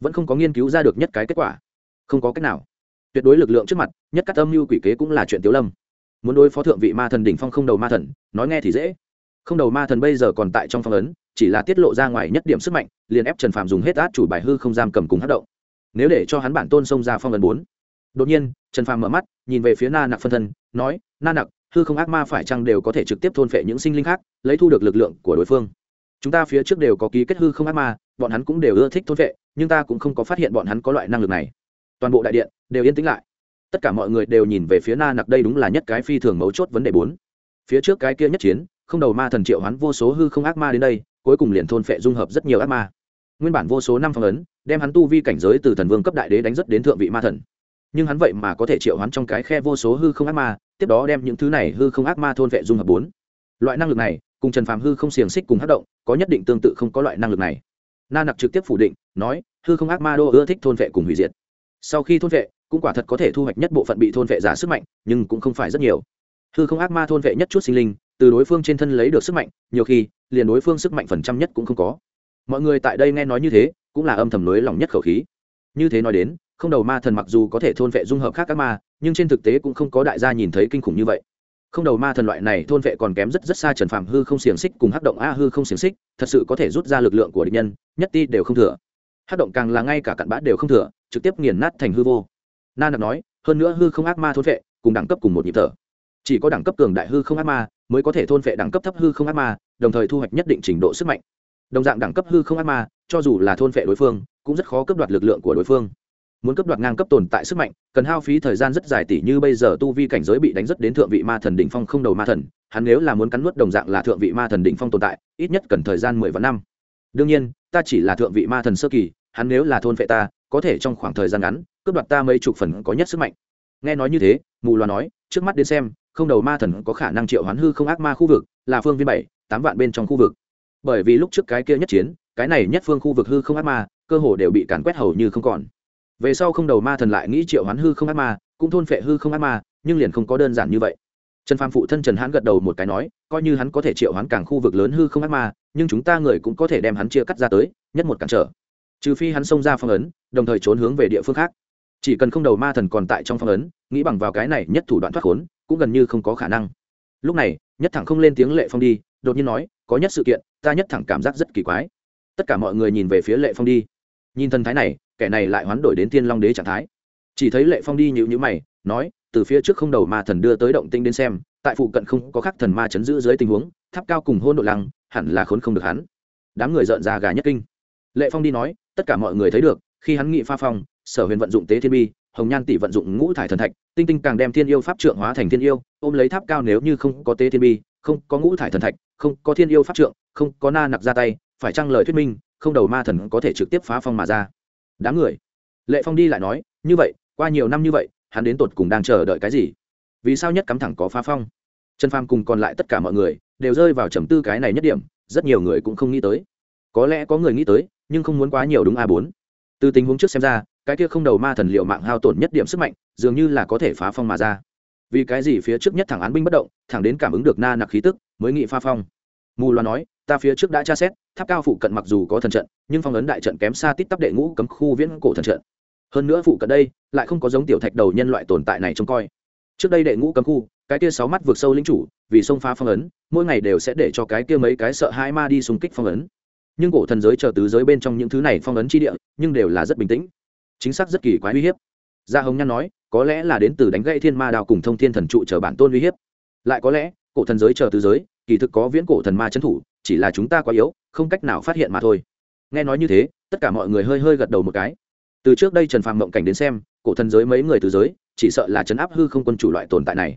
Vẫn không có nghiên cứu ra được nhất cái kết quả. Không có cách nào. Tuyệt đối lực lượng trước mặt, nhất các âm mưu quỷ kế cũng là chuyện tiếu lâm. Muốn đối phó thượng vị ma thần đỉnh phong không đầu ma thần, nói nghe thì dễ. Không đầu ma thần bây giờ còn tại trong phong ấn, chỉ là tiết lộ ra ngoài nhất điểm sức mạnh, liền ép trần phạm dùng hết át chủ bài hư không giam cầm cùng hát động. Nếu để cho hắn bản tôn xông ra phong ấn bốn. Đột nhiên, trần phạm mở mắt, nhìn về phía na nặc phân thân, nói, na nặc hư không ác ma phải chăng đều có thể trực tiếp thôn phệ những sinh linh khác lấy thu được lực lượng của đối phương. Chúng ta phía trước đều có ký kết hư không ác ma bọn hắn cũng đều ưa thích thôn phệ, nhưng ta cũng không có phát hiện bọn hắn có loại năng lực này. Toàn bộ đại điện đều yên tĩnh lại. Tất cả mọi người đều nhìn về phía na nặc đây đúng là nhất cái phi thường mấu chốt vấn đề bốn. Phía trước cái kia nhất chiến không đầu ma thần triệu hoán vô số hư không ác ma đến đây cuối cùng liền thôn phệ dung hợp rất nhiều ác ma. Nguyên bản vô số năm phong ấn đem hắn tu vi cảnh giới từ thần vương cấp đại đế đánh rất đến thượng vị ma thần. Nhưng hắn vậy mà có thể triệu hoán trong cái khe vô số hư không ác ma tiếp đó đem những thứ này hư không ác ma thôn vệ dung hợp bốn. Loại năng lực này, cùng trần phàm hư không xiềng xích cùng hát động, có nhất định tương tự không có loại năng lực này. Na nặc trực tiếp phủ định, nói, hư không ác ma đô ưa thích thôn vệ cùng hủy diệt. Sau khi thôn vệ, cũng quả thật có thể thu hoạch nhất bộ phận bị thôn vệ giả sức mạnh, nhưng cũng không phải rất nhiều. Hư không ác ma thôn vệ nhất chút sinh linh, từ đối phương trên thân lấy được sức mạnh, nhiều khi, liền đối phương sức mạnh phần trăm nhất cũng không có. Mọi người tại đây nghe nói như thế, cũng là âm thầm nới lòng nhất khẩu khí. Như thế nói đến không đầu ma thần mặc dù có thể thôn vệ dung hợp khác các ma, nhưng trên thực tế cũng không có đại gia nhìn thấy kinh khủng như vậy. Không đầu ma thần loại này thôn vệ còn kém rất rất xa trần phàm hư không xiềng xích cùng hắc động a hư không xiềng xích, thật sự có thể rút ra lực lượng của địch nhân, nhất ti đều không thừa. Hắc động càng là ngay cả cặn bã đều không thừa, trực tiếp nghiền nát thành hư vô. Na nặc nói, hơn nữa hư không ác ma thôn vệ, cùng đẳng cấp cùng một nhịp thở. Chỉ có đẳng cấp cường đại hư không ác ma mới có thể thôn vệ đẳng cấp thấp hư không ác ma, đồng thời thu hoạch nhất định trình độ sức mạnh. Đồng dạng đẳng cấp hư không ác ma, cho dù là thôn vệ đối phương, cũng rất khó cấp đoạt lực lượng của đối phương muốn cấp đoạt ngang cấp tồn tại sức mạnh, cần hao phí thời gian rất dài tỷ như bây giờ tu vi cảnh giới bị đánh rất đến thượng vị ma thần đỉnh phong không đầu ma thần, hắn nếu là muốn cắn nuốt đồng dạng là thượng vị ma thần đỉnh phong tồn tại, ít nhất cần thời gian mười vạn năm. Đương nhiên, ta chỉ là thượng vị ma thần sơ kỳ, hắn nếu là thôn vệ ta, có thể trong khoảng thời gian ngắn, cướp đoạt ta mấy chục phần có nhất sức mạnh. Nghe nói như thế, mù loà nói, trước mắt đến xem, không đầu ma thần có khả năng triệu hoán hư không ác ma khu vực, là phương viên bảy, tám vạn bên trong khu vực. Bởi vì lúc trước cái kia nhất chiến, cái này nhất phương khu vực hư không ác ma, cơ hồ đều bị càn quét hầu như không còn về sau không đầu ma thần lại nghĩ triệu hoán hư không ác ma, cũng thôn phệ hư không ác ma, nhưng liền không có đơn giản như vậy. Trần phàm phụ thân trần hãn gật đầu một cái nói, coi như hắn có thể triệu hoán càng khu vực lớn hư không ác ma, nhưng chúng ta người cũng có thể đem hắn chia cắt ra tới, nhất một cản trở. Trừ phi hắn xông ra phong ấn, đồng thời trốn hướng về địa phương khác. Chỉ cần không đầu ma thần còn tại trong phong ấn, nghĩ bằng vào cái này nhất thủ đoạn thoát khốn, cũng gần như không có khả năng. Lúc này, nhất thẳng không lên tiếng lệ phong đi, đột nhiên nói, có nhất sự kiện, ta nhất thẳng cảm giác rất kỳ quái. Tất cả mọi người nhìn về phía lệ phong đi nhìn thần thái này, kẻ này lại hoán đổi đến thiên long đế trạng thái. Chỉ thấy lệ phong đi nhịu nhữ mày, nói, từ phía trước không đầu ma thần đưa tới động tinh đến xem, tại phụ cận không có khắc thần ma chấn giữ dưới tình huống, tháp cao cùng hôn độ lăng, hẳn là khốn không được hắn. Đám người rợn ra gà nhất kinh. Lệ phong đi nói, tất cả mọi người thấy được, khi hắn nghị pha phong, sở huyền vận dụng tế thiên bi, hồng nhan tỷ vận dụng ngũ thải thần thạch, tinh tinh càng đem thiên yêu pháp trượng hóa thành thiên yêu, ôm lấy tháp cao nếu như không có tế thiên bi, không có ngũ thải thần thạch, không có thiên yêu pháp trượng, không có na nặc ra tay, phải chăng lời thuyết minh không đầu ma thần có thể trực tiếp phá phong mà ra. Đám người. Lệ phong đi lại nói, như vậy, qua nhiều năm như vậy, hắn đến tột cùng đang chờ đợi cái gì? Vì sao nhất cắm thẳng có phá phong? Trần phàm cùng còn lại tất cả mọi người đều rơi vào trầm tư cái này nhất điểm, rất nhiều người cũng không nghĩ tới. Có lẽ có người nghĩ tới, nhưng không muốn quá nhiều đúng a bốn. Từ tình huống trước xem ra, cái kia không đầu ma thần liệu mạng hao tổn nhất điểm sức mạnh, dường như là có thể phá phong mà ra. Vì cái gì phía trước nhất thẳng án binh bất động, thẳng đến cảm ứng được na nặc khí tức, mới nghị pha phong. Mù loa nói ta phía trước đã tra xét, tháp cao phụ cận mặc dù có thần trận, nhưng phong ấn đại trận kém xa tít tắp đệ ngũ cấm khu viễn cổ thần trận. Hơn nữa phụ cận đây, lại không có giống tiểu thạch đầu nhân loại tồn tại này trông coi. Trước đây đệ ngũ cấm khu, cái kia sáu mắt vượt sâu lính chủ, vì xông phá phong ấn, mỗi ngày đều sẽ để cho cái kia mấy cái sợ hai ma đi xung kích phong ấn. Nhưng cổ thần giới chờ tứ giới bên trong những thứ này phong ấn chi địa, nhưng đều là rất bình tĩnh. Chính xác rất kỳ quái uy hiếp. Gia hồng nhan nói, có lẽ là đến từ đánh gãy thiên ma đào cùng thông thiên thần trụ chờ bản tôn uy hiếp. Lại có lẽ, cổ thần giới chờ tứ giới, kỳ thực có viễn cổ thần ma trấn thủ chỉ là chúng ta quá yếu không cách nào phát hiện mà thôi. Nghe nói như thế tất cả mọi người hơi hơi gật đầu một cái. Từ trước đây trần phàm mộng cảnh đến xem cổ thần giới mấy người từ giới chỉ sợ là chấn áp hư không quân chủ loại tồn tại này.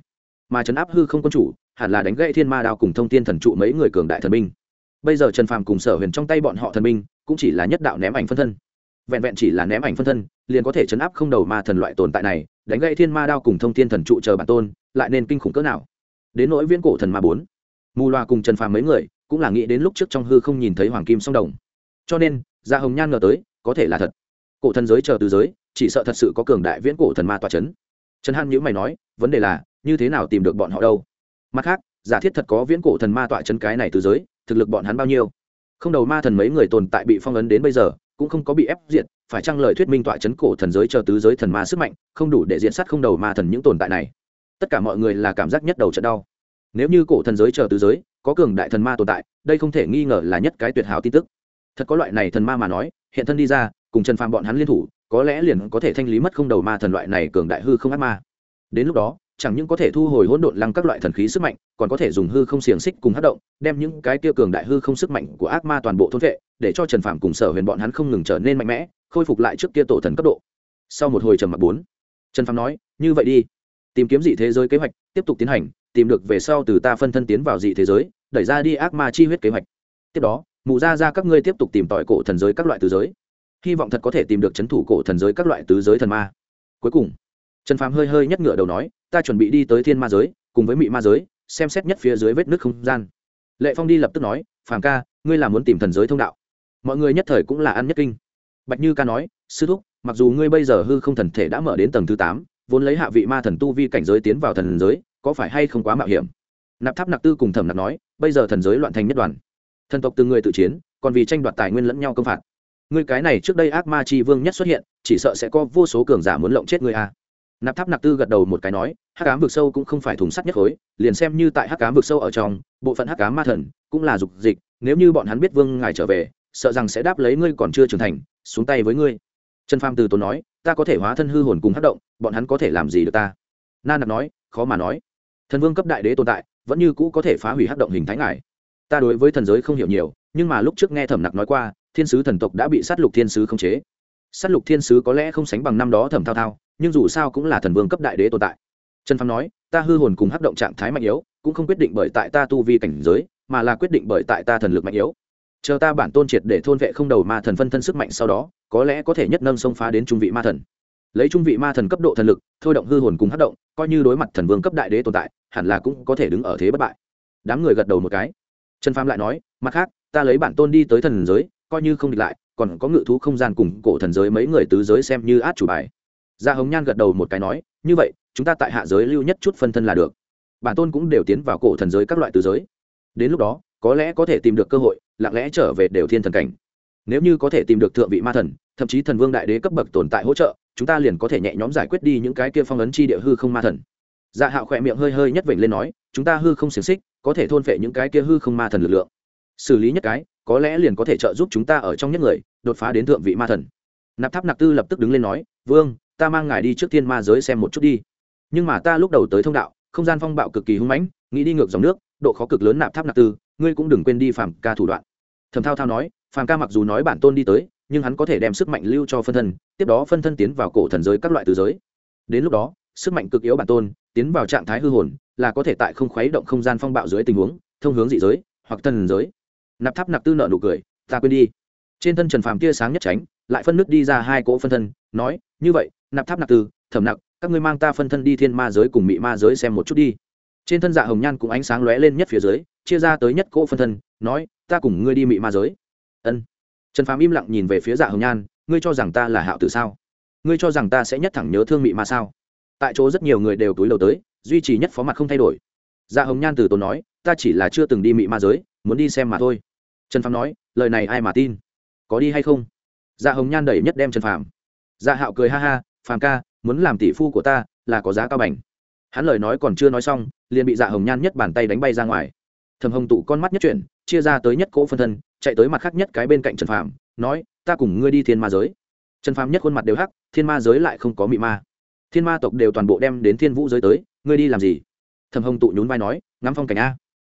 Mà chấn áp hư không quân chủ hẳn là đánh gãy thiên ma đao cùng thông thiên thần trụ mấy người cường đại thần minh. bây giờ trần phàm cùng sở huyền trong tay bọn họ thần minh, cũng chỉ là nhất đạo ném ảnh phân thân. Vẹn vẹn chỉ là ném ảnh phân thân liền có thể chấn áp không đầu ma thần loại tồn tại này đánh gãy thiên ma đao cùng thông thiên thần trụ chờ bản tôn lại nên kinh khủng cỡ nào. Đến nỗi viễn cổ thần ma bốn mù loa cùng trần phàm mấy người cũng là nghĩ đến lúc trước trong hư không nhìn thấy hoàng kim song đồng. Cho nên gia hồng nhan ngờ tới, có thể là thật. Cổ thần giới chờ từ giới, chỉ sợ thật sự có cường đại viễn cổ thần ma tòa c h ấ n trần hàn nhữ mày nói, vấn đề là, như thế nào tìm được bọn họ đâu? Mặt khác, giả thiết thật có viễn cổ thần ma tọa chân cái này từ giới, thực lực bọn hắn bao nhiêu? Không đầu ma thần mấy người tồn tại bị phong ấn đến bây giờ, cũng không có bị ép diệt, phải chăng lời thuyết minh tọa chấn cổ thần giới chờ tứ giới thần ma sức mạnh, không đủ để diện sát không đầu ma thần những tồn tại này? Tất cả mọi người là cảm giác nhất đầu trận đau. Nếu như cổ thần giới chờ tứ giới có cường đại thần ma tồn tại, đây không thể nghi ngờ là nhất cái tuyệt hảo tin tức. Thật có loại này thần ma mà nói, hiện thân đi ra, cùng trần phàm bọn hắn liên thủ, có lẽ liền có thể thanh lý mất không đầu ma thần loại này cường đại hư không ác ma. Đến lúc đó, chẳng những có thể thu hồi hỗn độn lăng các loại thần khí sức mạnh, còn có thể dùng hư không xiềng xích cùng hát động, đem những cái kia cường đại hư không sức mạnh của ác ma toàn bộ thôn vệ, để cho trần phàm cùng sở huyền bọn hắn không ngừng trở nên mạnh mẽ, khôi phục lại trước kia tổ thần cấp độ. Sau một hồi trầm mặc bốn, trần phàm nói, như vậy đi, tìm kiếm dị thế giới kế hoạch, tiếp tục tiến hành, tìm được về sau từ ta phân thân tiến vào dị thế giới đẩy ra đi ác ma chi huyết kế hoạch. Tiếp đó, mù ra ra các ngươi tiếp tục tìm tỏi cổ thần giới các loại tứ giới. Hy vọng thật có thể tìm được c h ấ n thủ cổ thần giới các loại tứ giới thần ma. Cuối cùng, trần phàm hơi hơi nhất ngựa đầu nói, ta chuẩn bị đi tới thiên ma giới, cùng với mị ma giới, xem xét nhất phía dưới vết nước không gian. Lệ phong đi lập tức nói, phàm ca, ngươi là muốn tìm thần giới thông đạo. Mọi người nhất thời cũng là ăn nhất kinh. Bạch như ca nói, sư thúc, mặc dù ngươi bây giờ hư không thần thể đã mở đến tầng thứ tám, vốn lấy hạ vị ma thần tu vi cảnh giới tiến vào thần giới, có phải hay không quá mạo hiểm? Nạp tháp nặc tư cùng thẩm nặc nói bây giờ thần giới loạn thành nhất đoàn. Thần tộc từng người tự chiến, còn vì tranh đoạt tài nguyên lẫn nhau công phạt. Người cái này trước đây ác ma chi vương nhất xuất hiện, chỉ sợ sẽ có vô số cường giả muốn lộng chết người a. Nạp tháp nạp tư gật đầu một cái nói, hắc ám vực sâu cũng không phải thùng sắt nhất khối, liền xem như tại hắc ám vực sâu ở trong, bộ phận hắc ám ma thần cũng là dục dịch, nếu như bọn hắn biết vương ngài trở về, sợ rằng sẽ đáp lấy ngươi còn chưa trưởng thành, xuống tay với ngươi. Trần pham từ tốn nói, ta có thể hóa thân hư hồn cùng hắc động, bọn hắn có thể làm gì được ta? Na nạp nói, khó mà nói. Thần vương cấp đại đế tồn tại vẫn như cũ có thể phá hủy hắc động hình thái ngài. Ta đối với thần giới không hiểu nhiều, nhưng mà lúc trước nghe thẩm nặc nói qua, thiên sứ thần tộc đã bị sát lục thiên sứ khống chế. Sát lục thiên sứ có lẽ không sánh bằng năm đó thẩm thao thao, nhưng dù sao cũng là thần vương cấp đại đế tồn tại. Trần phàm nói, ta hư hồn cùng hắc động trạng thái mạnh yếu, cũng không quyết định bởi tại ta tu vi cảnh giới, mà là quyết định bởi tại ta thần lực mạnh yếu. Chờ ta bản tôn triệt để thôn vệ không đầu ma thần phân thân sức mạnh sau đó, có lẽ có thể nhất nâng xông phá đến trung vị ma thần lấy trung vị ma thần cấp độ thần lực, thôi động hư hồn cùng hát động, coi như đối mặt thần vương cấp đại đế tồn tại, hẳn là cũng có thể đứng ở thế bất bại. Đám người gật đầu một cái. Trần phàm lại nói, mặt khác, ta lấy bản tôn đi tới thần giới, coi như không địch lại, còn có ngự thú không gian cùng cổ thần giới mấy người tứ giới xem như át chủ bài. Gia hồng nhan gật đầu một cái nói, như vậy, chúng ta tại hạ giới lưu nhất chút phân thân là được. Bản tôn cũng đều tiến vào cổ thần giới các loại tứ giới. Đến lúc đó, có lẽ có thể tìm được cơ hội, lặng lẽ trở về đều thiên thần cảnh. Nếu như có thể tìm được thượng vị ma thần, thậm chí thần vương đại đế cấp bậc tồn tại hỗ trợ chúng ta liền có thể nhẹ nhõm giải quyết đi những cái kia phong ấn chi địa hư không ma thần. Dạ hạo khỏe miệng hơi hơi nhất vểnh lên nói, chúng ta hư không xiềng xích, có thể thôn phệ những cái kia hư không ma thần lực lượng. Xử lý nhất cái, có lẽ liền có thể trợ giúp chúng ta ở trong nhất người, đột phá đến thượng vị ma thần. Nạp tháp nạp tư lập tức đứng lên nói, vương, ta mang ngài đi trước thiên ma giới xem một chút đi. Nhưng mà ta lúc đầu tới thông đạo, không gian phong bạo cực kỳ hung mãnh, nghĩ đi ngược dòng nước, độ khó cực lớn nạp tháp nạp tư, ngươi cũng đừng quên đi phàm ca thủ đoạn. Thầm thao thao nói, phàm ca mặc dù nói bản tôn đi tới nhưng hắn có thể đem sức mạnh lưu cho phân thân, tiếp đó phân thân tiến vào cổ thần giới các loại từ giới. Đến lúc đó, sức mạnh cực yếu bản tôn tiến vào trạng thái hư hồn là có thể tại không khuấy động không gian phong bạo dưới tình huống, thông hướng dị giới hoặc thần giới. Nạp tháp nạp tư nợ nụ cười, ta quên đi. Trên thân trần phàm tia sáng nhất tránh, lại phân nước đi ra hai cỗ phân thân, nói, như vậy, nạp tháp nạp tư, thẩm nặc, các ngươi mang ta phân thân đi thiên ma giới cùng mị ma giới xem một chút đi. Trên thân dạ hồng nhan cũng ánh sáng lóe lên nhất phía dưới, chia ra tới nhất cỗ phân thân, nói, ta cùng ngươi đi mị ma giới. Ân trần phàm im lặng nhìn về phía dạ hồng nhan, ngươi cho rằng ta là hạo tử sao? Ngươi cho rằng ta sẽ nhất thẳng nhớ thương mị ma sao? Tại chỗ rất nhiều người đều túi đầu tới, duy trì nhất phó mặt không thay đổi. Dạ hồng nhan từ tốn nói, ta chỉ là chưa từng đi mị ma giới, muốn đi xem mà thôi. Trần phàm nói, lời này ai mà tin? Có đi hay không? Dạ hồng nhan đẩy nhất đem trần phàm. Dạ hạo cười ha ha, phàm ca, muốn làm tỷ phu của ta là có giá cao bành. Hắn lời nói còn chưa nói xong, liền bị dạ hồng nhan nhất bàn tay đánh bay ra ngoài. Thầm hồng tụ con mắt nhất chuyển, chia ra tới nhất cỗ phân thân chạy tới mặt khác nhất cái bên cạnh trần phàm, nói, ta cùng ngươi đi thiên ma giới. Trần phàm nhất khuôn mặt đều hắc, thiên ma giới lại không có mị ma. Thiên ma tộc đều toàn bộ đem đến thiên vũ giới tới, ngươi đi làm gì? Thầm hồng tụ nhún vai nói, ngắm phong cảnh a.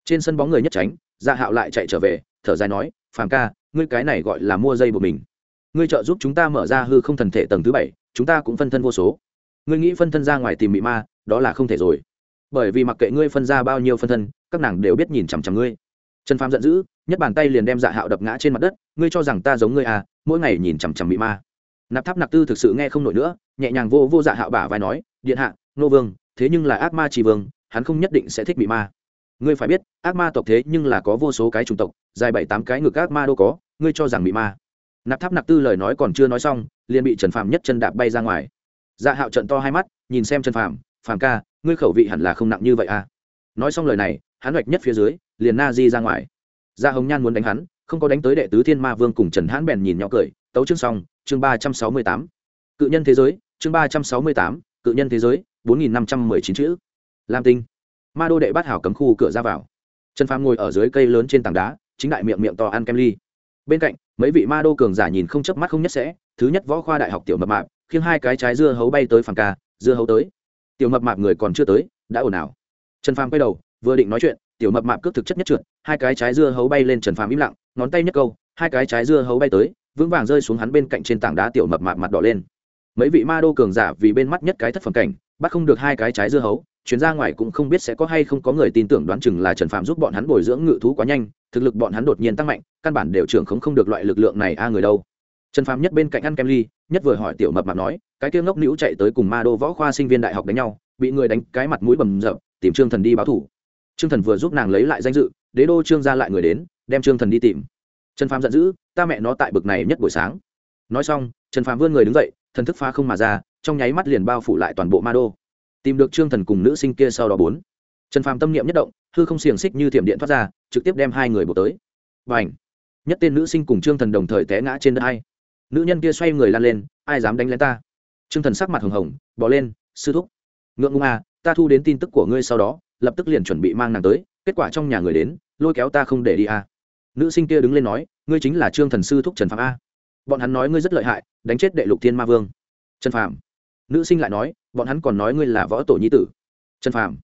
Trên sân bóng người nhất tránh dạ hạo lại chạy trở về, thở dài nói, phàm ca, ngươi cái này gọi là mua dây của mình. Ngươi trợ giúp chúng ta mở ra hư không thần thể tầng thứ bảy, chúng ta cũng phân thân vô số. Ngươi nghĩ phân thân ra ngoài tìm mị ma, đó là không thể rồi. Bởi vì mặc kệ ngươi phân ra bao nhiêu phân thân, các nàng đều biết nhìn chằm chằm ngươi. Trần phàm giận dữ nhất bàn tay liền đem dạ hạo đập ngã trên mặt đất, ngươi cho rằng ta giống ngươi à mỗi ngày nhìn chằm chằm bị ma. Nạp tháp nạp tư thực sự nghe không nổi nữa, nhẹ nhàng vô vô dạ hạo bả vai nói, điện hạ, nô vương, thế nhưng là ác ma trì vương, hắn không nhất định sẽ thích bị ma. Ngươi phải biết, ác ma tộc thế nhưng là có vô số cái chủng tộc, dài bảy tám cái ngực ác ma đâu có, ngươi cho rằng bị ma. Nạp tháp nạp tư lời nói còn chưa nói xong, liền bị trần phàm nhất chân đạp bay ra ngoài. Dạ hạo trận to hai mắt, nhìn xem trần phàm phàm ca, ngươi khẩu vị hẳn là không nặng như vậy à? Nói xong lời này, hắn hoạch nhất phía dưới, liền na di ra ngoài dạ hồng nhan muốn đánh hắn, không có đánh tới đệ tứ thiên ma vương cùng trần hãn bèn nhìn nhỏ cười, tấu chương xong, chương ba trăm sáu mươi tám. Cự nhân thế giới, chương ba trăm sáu mươi tám, cự nhân thế giới, bốn nghìn năm trăm mười chín chữ. Lam tinh. Ma đô đệ bát hảo cấm khu cửa ra vào. Trần phàm ngồi ở dưới cây lớn trên tảng đá, chính đại miệng miệng to ăn kem ly. Bên cạnh, mấy vị ma đô cường giả nhìn không chớp mắt không nhất sẽ, thứ nhất võ khoa đại học tiểu mập mạp, khiêng hai cái trái dưa hấu bay tới phản ca, dưa hấu tới. Tiểu mập mạp người còn chưa tới, đã ồn ào. Trần phàm quay đầu, vừa định nói chuyện tiểu mập mạp cước thực chất nhất trượt, hai cái trái dưa hấu bay lên trần phàm im lặng, ngón tay nhất câu, hai cái trái dưa hấu bay tới, vững vàng rơi xuống hắn bên cạnh trên tảng đá tiểu mập mạp mặt đỏ lên. Mấy vị ma đô cường giả vì bên mắt nhất cái thất phẩm cảnh, bắt không được hai cái trái dưa hấu, chuyến ra ngoài cũng không biết sẽ có hay không có người tin tưởng đoán chừng là trần phạm giúp bọn hắn bồi dưỡng ngự thú quá nhanh, thực lực bọn hắn đột nhiên tăng mạnh, căn bản đều trưởng không không được loại lực lượng này a à người đâu. Trần phạm nhất bên cạnh ăn kem ly, nhất vừa hỏi tiểu mập mạp nói, cái kia ngốc nữ chạy tới cùng ma đô võ khoa sinh viên đại học đánh nhau, bị người đánh cái mặt mũi bầm rợp tìm trương thần đi báo thủ trương thần vừa giúp nàng lấy lại danh dự, đế đô trương ra lại người đến, đem trương thần đi tìm. Trần Phàm giận dữ, ta mẹ nó tại bực này nhất buổi sáng. Nói xong, trần Phàm vươn người đứng dậy, thần thức pha không mà ra, trong nháy mắt liền bao phủ lại toàn bộ ma đô. Tìm được trương thần cùng nữ sinh kia sau đó bốn. Trần phàm tâm niệm nhất động, hư không xiềng xích như thiểm điện thoát ra, trực tiếp đem hai người buộc tới. Và ảnh nhất tên nữ sinh cùng trương thần đồng thời té ngã trên đất hai. Nữ nhân kia xoay người lan lên, ai dám đánh lên ta? Trương thần sắc mặt hồng hồng bỏ lên, sư thúc. Ngượng ngung à ta thu đến tin tức của ngươi sau đó, lập tức liền chuẩn bị mang nàng tới, kết quả trong nhà người đến, lôi kéo ta không để đi à. Nữ sinh kia đứng lên nói, ngươi chính là trương thần sư thúc trần phạm a. Bọn hắn nói ngươi rất lợi hại, đánh chết đệ lục thiên ma vương. Trần phạm nữ sinh lại nói, bọn hắn còn nói ngươi là võ tổ nhi tử. Trần phàm.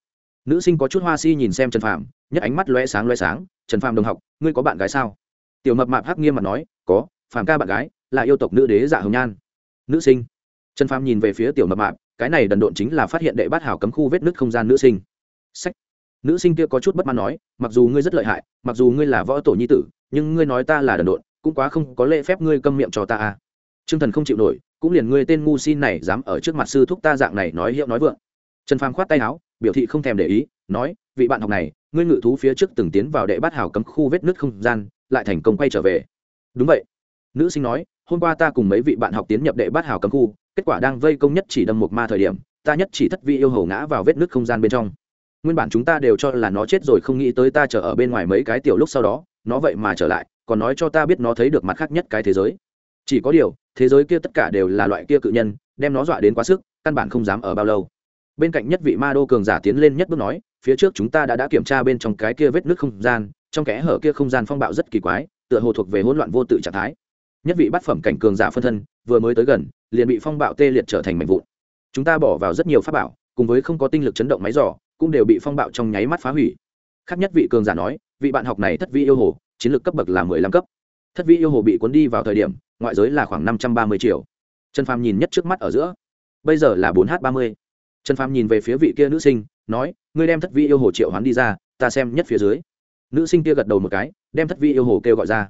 Nữ sinh có chút hoa si nhìn xem trần phàm nhất ánh mắt loe sáng loe sáng, trần phàm đồng học, ngươi có bạn gái sao? Tiểu mập mạp hắc nghiêm mặt nói, có, phàm ca bạn gái, là yêu tộc nữ đế dạ hồng nhan. Nữ sinh. Trần phàm nhìn về phía tiểu mập mạp cái này đần độn chính là phát hiện đệ bát hảo cấm khu vết nứt không gian nữ sinh. Sách. Nữ sinh kia có chút bất mãn nói, mặc dù ngươi rất lợi hại, mặc dù ngươi là võ tổ nhi tử, nhưng ngươi nói ta là đần độn, cũng quá không có lễ phép ngươi câm miệng cho ta à. T r ư ơ n g thần không chịu nổi, cũng liền ngươi tên ngu xin này dám ở trước mặt sư thúc ta dạng này nói hiệu nói vượng. Trần phàm khoát tay áo, biểu thị không thèm để ý, nói, vị bạn học này, ngươi ngự thú phía trước từng tiến vào đệ bát hào cấm khu vết nứt không gian, lại thành công quay trở về. Đúng vậy. Nữ sinh nói, hôm qua ta cùng mấy vị bạn học tiến nhập đệ bát hào cấm khu kết quả đang vây công nhất chỉ đâm một ma thời điểm, ta nhất chỉ thất vị yêu hầu ngã vào vết nước không gian bên trong. Nguyên bản chúng ta đều cho là nó chết rồi, không nghĩ tới ta chờ ở bên ngoài mấy cái tiểu lúc sau đó, nó vậy mà trở lại, còn nói cho ta biết nó thấy được mặt khác nhất cái thế giới. Chỉ có điều, thế giới kia tất cả đều là loại kia cự nhân, đem nó dọa đến quá sức, căn bản không dám ở bao lâu. Bên cạnh nhất vị ma đô cường giả tiến lên nhất bước nói, phía trước chúng ta đã đã kiểm tra bên trong cái kia vết nước không gian, trong kẽ hở kia không gian phong bạo rất kỳ quái, tựa hồ thuộc về hỗn loạn vô tự trạng thái. Nhất vị bát phẩm cảnh cường giả phân thân vừa mới tới gần, liền bị phong bạo tê liệt trở thành mảnh vụn. Chúng ta bỏ vào rất nhiều pháp bảo, cùng với không có tinh lực chấn động máy giỏ cũng đều bị phong bạo trong nháy mắt phá hủy. Khác nhất vị cường giả nói, vị bạn học này thất vị yêu hồ, chiến lược cấp bậc là mười lăm cấp. Thất vị yêu hồ bị cuốn đi vào thời điểm, ngoại giới là khoảng năm trăm ba mươi triệu. Trần phàm nhìn nhất trước mắt ở giữa, bây giờ là bốn h ba mươi. Trần phàm nhìn về phía vị kia nữ sinh, nói, ngươi đem thất vị yêu hồ triệu hoán đi ra, ta xem nhất phía dưới. Nữ sinh kia gật đầu một cái, đem thất vị yêu hồ kêu gọi ra.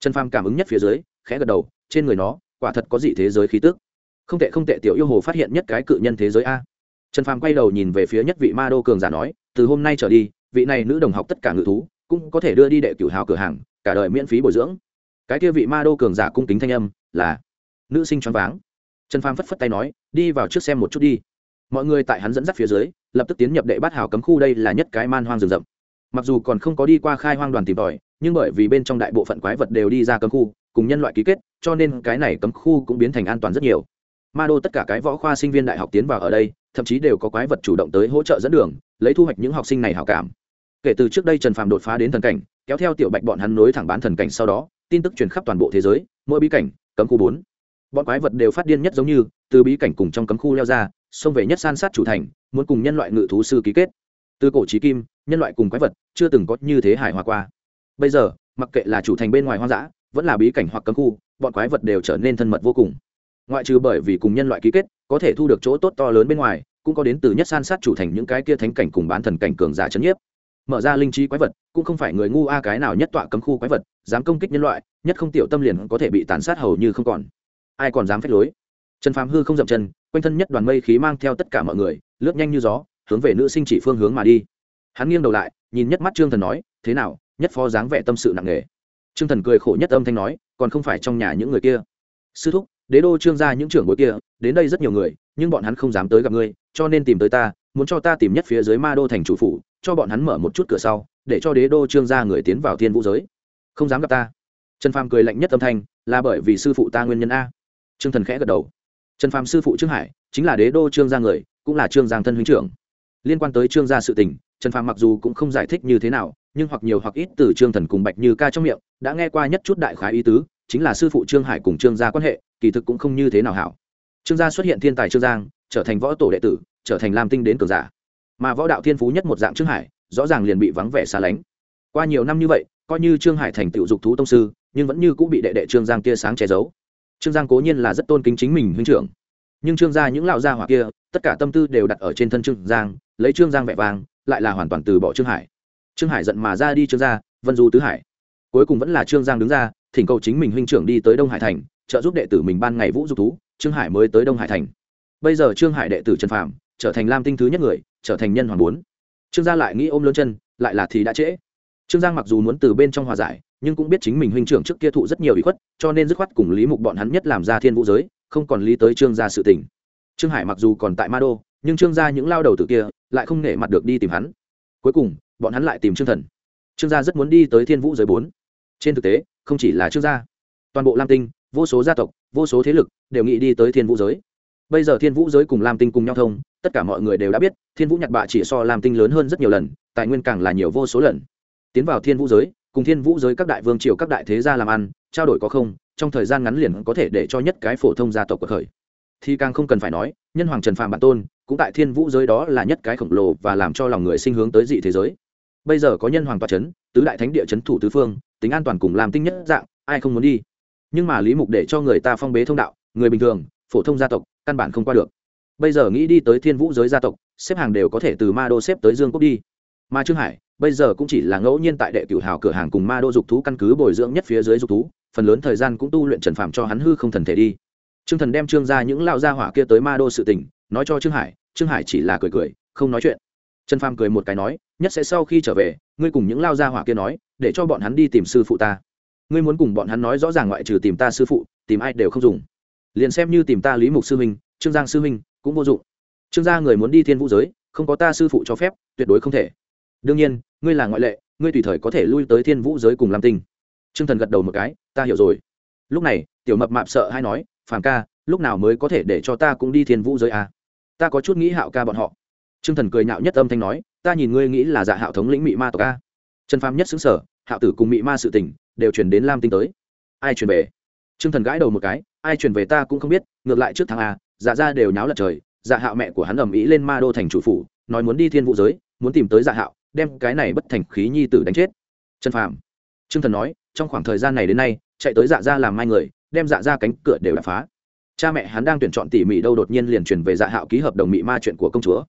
Trần phàm cảm ứng nhất phía dưới, khẽ gật đầu, trên người nó quả thật có dị thế giới khí tức. Không tệ không tệ, tiểu yêu hồ phát hiện nhất cái cự nhân thế giới a. Trần phàm quay đầu nhìn về phía nhất vị ma đô cường giả nói, từ hôm nay trở đi, vị này nữ đồng học tất cả ngự thú cũng có thể đưa đi đệ cửu hào cửa hàng, cả đời miễn phí bồi dưỡng. Cái kia vị ma đô cường giả cung kính thanh âm là, nữ sinh choáng váng. Trần phàm phất phất tay nói, đi vào trước xem một chút đi. Mọi người tại hắn dẫn dắt phía dưới, lập tức tiến nhập đệ bát hào cấm khu, đây là nhất cái man hoang rừng rậm. Mặc dù còn không có đi qua khai hoang đoàn tìm tòi, nhưng bởi vì bên trong đại bộ phận quái vật đều đi ra cấm khu cùng nhân loại ký kết, cho nên cái này cấm khu cũng biến thành an toàn rất nhiều. Ma đô tất cả cái võ khoa sinh viên đại học tiến vào ở đây, thậm chí đều có quái vật chủ động tới hỗ trợ dẫn đường, lấy thu hoạch những học sinh này hảo cảm. Kể từ trước đây trần phàm đột phá đến thần cảnh, kéo theo tiểu bạch bọn hắn nối thẳng bán thần cảnh sau đó, tin tức truyền khắp toàn bộ thế giới, mỗi bí cảnh, cấm khu bốn. Bọn quái vật đều phát điên nhất giống như, từ bí cảnh cùng trong cấm khu leo ra, xông về nhất san sát chủ thành, muốn cùng nhân loại ngự thú sư ký kết. Từ cổ trí kim, nhân loại cùng quái vật chưa từng có như thế hài hòa qua. Bây giờ, mặc kệ là chủ thành bên ngoài hoang dã vẫn là bí cảnh hoặc cấm khu, bọn quái vật đều trở nên thân mật vô cùng. Ngoại trừ bởi vì cùng nhân loại ký kết, có thể thu được chỗ tốt to lớn bên ngoài, cũng có đến từ nhất san sát chủ thành những cái kia thánh cảnh cùng bán thần cảnh cường giả chấn nhiếp. Mở ra linh trí quái vật, cũng không phải người ngu a cái nào nhất tọa cấm khu quái vật, dám công kích nhân loại, nhất không tiểu tâm liền có thể bị tàn sát hầu như không còn. Ai còn dám phép lối? Trần phàm hư không dậm chân, quanh thân nhất đoàn mây khí mang theo tất cả mọi người, lướt nhanh như gió, hướng về nữ sinh chỉ phương hướng mà đi. Hắn nghiêng đầu lại, nhìn nhất mắt trương thần nói, thế nào, nhất phó dáng vẻ tâm sự nặng nề trương thần cười khổ nhất âm thanh nói, còn không phải trong nhà những người kia. Sư thúc, đế đô trương gia những trưởng bối kia, đến đây rất nhiều người, nhưng bọn hắn không dám tới gặp ngươi, cho nên tìm tới ta, muốn cho ta tìm nhất phía dưới ma đô thành chủ phủ, cho bọn hắn mở một chút cửa sau, để cho đế đô trương gia người tiến vào thiên vũ giới. Không dám gặp ta. Trần phàm cười lạnh nhất âm thanh, là bởi vì sư phụ ta nguyên nhân a. Trương thần khẽ gật đầu. Trần phàm sư phụ trương hải, chính là đế đô trương gia người, cũng là trương giang thân huynh trưởng. Liên quan tới trương gia sự tình, trần phàm mặc dù cũng không giải thích như thế nào, nhưng hoặc nhiều hoặc ít từ trương thần cùng bạch như ca trong miệng đã nghe qua nhất chút đại khái ý tứ, chính là sư phụ trương hải cùng trương gia quan hệ, kỳ thực cũng không như thế nào hảo. Trương gia xuất hiện thiên tài trương giang, trở thành võ tổ đệ tử, trở thành lam tinh đến cường giả. Mà võ đạo thiên phú nhất một dạng trương hải, rõ ràng liền bị vắng vẻ xa lánh. Qua nhiều năm như vậy, coi như trương hải thành tựu dục thú tông sư, nhưng vẫn như cũng bị đệ đệ trương giang tia sáng che giấu. Trương giang cố nhiên là rất tôn kính chính mình huynh trưởng. Nhưng trương gia những lão gia hỏa kia, tất cả tâm tư đều đặt ở trên thân trương giang, lấy trương giang vẻ vang, lại là hoàn toàn từ bỏ trương hải. Trương hải giận mà ra đi trương gia, vân du tứ hải cuối cùng vẫn là trương giang đứng ra, thỉnh cầu chính mình huynh trưởng đi tới đông hải thành, trợ giúp đệ tử mình ban ngày vũ dục thú, trương hải mới tới đông hải thành. Bây giờ trương hải đệ tử trần phạm trở thành lam tinh thứ nhất người, trở thành nhân hoàng bốn. Trương gia lại nghĩ ôm lớn chân, lại là thì đã trễ. Trương giang mặc dù muốn từ bên trong hòa giải, nhưng cũng biết chính mình huynh trưởng trước kia thụ rất nhiều ủy khuất, cho nên dứt khoát cùng lý mục bọn hắn nhất làm ra thiên vũ giới, không còn lý tới trương gia sự tình. Trương hải mặc dù còn tại ma đô, nhưng trương gia những lao đầu từ kia lại không nể mặt được đi tìm hắn. Cuối cùng, bọn hắn lại tìm trương thần. Trương gia rất muốn đi tới thiên vũ giới bốn trên thực tế, không chỉ là trương gia, toàn bộ lam tinh, vô số gia tộc, vô số thế lực đều nghĩ đi tới thiên vũ giới. Bây giờ thiên vũ giới cùng lam tinh cùng nhau thông, tất cả mọi người đều đã biết, thiên vũ nhạc bạ chỉ so lam tinh lớn hơn rất nhiều lần, tài nguyên càng là nhiều vô số lần. Tiến vào thiên vũ giới, cùng thiên vũ giới các đại vương triều các đại thế gia làm ăn, trao đổi có không, trong thời gian ngắn liền có thể để cho nhất cái phổ thông gia tộc của khởi. Thì càng không cần phải nói, nhân hoàng trần phạm bản tôn, cũng tại thiên vũ giới đó là nhất cái khổng lồ và làm cho lòng người sinh hướng tới dị thế giới. Bây giờ có nhân hoàng toa c h ấ n tứ đại thánh địa c h ấ n thủ tứ phương tính an toàn cùng làm tinh nhất dạng, ai không muốn đi. Nhưng mà lý mục để cho người ta phong bế thông đạo, người bình thường, phổ thông gia tộc, căn bản không qua được. Bây giờ nghĩ đi tới thiên vũ giới gia tộc, xếp hàng đều có thể từ ma đô xếp tới dương quốc đi. Mà trương hải, bây giờ cũng chỉ là ngẫu nhiên tại đệ cửu hào cửa hàng cùng ma đô dục thú căn cứ bồi dưỡng nhất phía dưới dục thú, phần lớn thời gian cũng tu luyện trần phạm cho hắn hư không thần thể đi. Trương thần đem trương ra những lao gia hỏa kia tới ma đô sự tình, nói cho trương hải trương hải chỉ là cười cười, không nói chuyện. Trần phàm cười một cái nói, nhất sẽ sau khi trở về, ngươi cùng những lao gia hỏa kia nói để cho bọn hắn đi tìm sư phụ ta. Ngươi muốn cùng bọn hắn nói rõ ràng ngoại trừ tìm ta sư phụ, tìm ai đều không dùng. Liền xem như tìm ta lý mục sư huynh, trương giang sư huynh cũng vô dụng. Trương gia người muốn đi thiên vũ giới, không có ta sư phụ cho phép, tuyệt đối không thể. Đương nhiên, ngươi là ngoại lệ, ngươi tùy thời có thể lui tới thiên vũ giới cùng lam tinh. Trương thần gật đầu một cái, ta hiểu rồi. Lúc này, tiểu mập mạp sợ hay nói, phàm ca, lúc nào mới có thể để cho ta cũng đi thiên vũ giới à? ta có chút nghĩ hạo ca bọn họ. Trương thần cười nhạo nhất âm thanh nói, ta nhìn ngươi nghĩ là dạ hạo thống lĩnh mị ma tộc ca trần phàm nhất xứng sở, hạo tử cùng mị ma sự tình đều chuyển đến lam tinh tới. Ai chuyển về? T r ư ơ n g thần gãi đầu một cái, ai chuyển về ta cũng không biết, ngược lại trước tháng a dạ ra đều nháo lật trời dạ hạo mẹ của hắn ầm ĩ lên ma đô thành chủ phủ, nói muốn đi thiên vũ giới, muốn tìm tới dạ hạo, đem cái này bất thành khí nhi tử đánh chết. Trần phàm t r ư ơ n g thần nói, trong khoảng thời gian này đến nay, chạy tới dạ ra làm mai người, đem dạ ra cánh cửa đều đập phá. Cha mẹ hắn đang tuyển chọn tỉ mỉ đâu đột nhiên liền chuyển về dạ hạo ký hợp đồng mị ma chuyện của công chúa.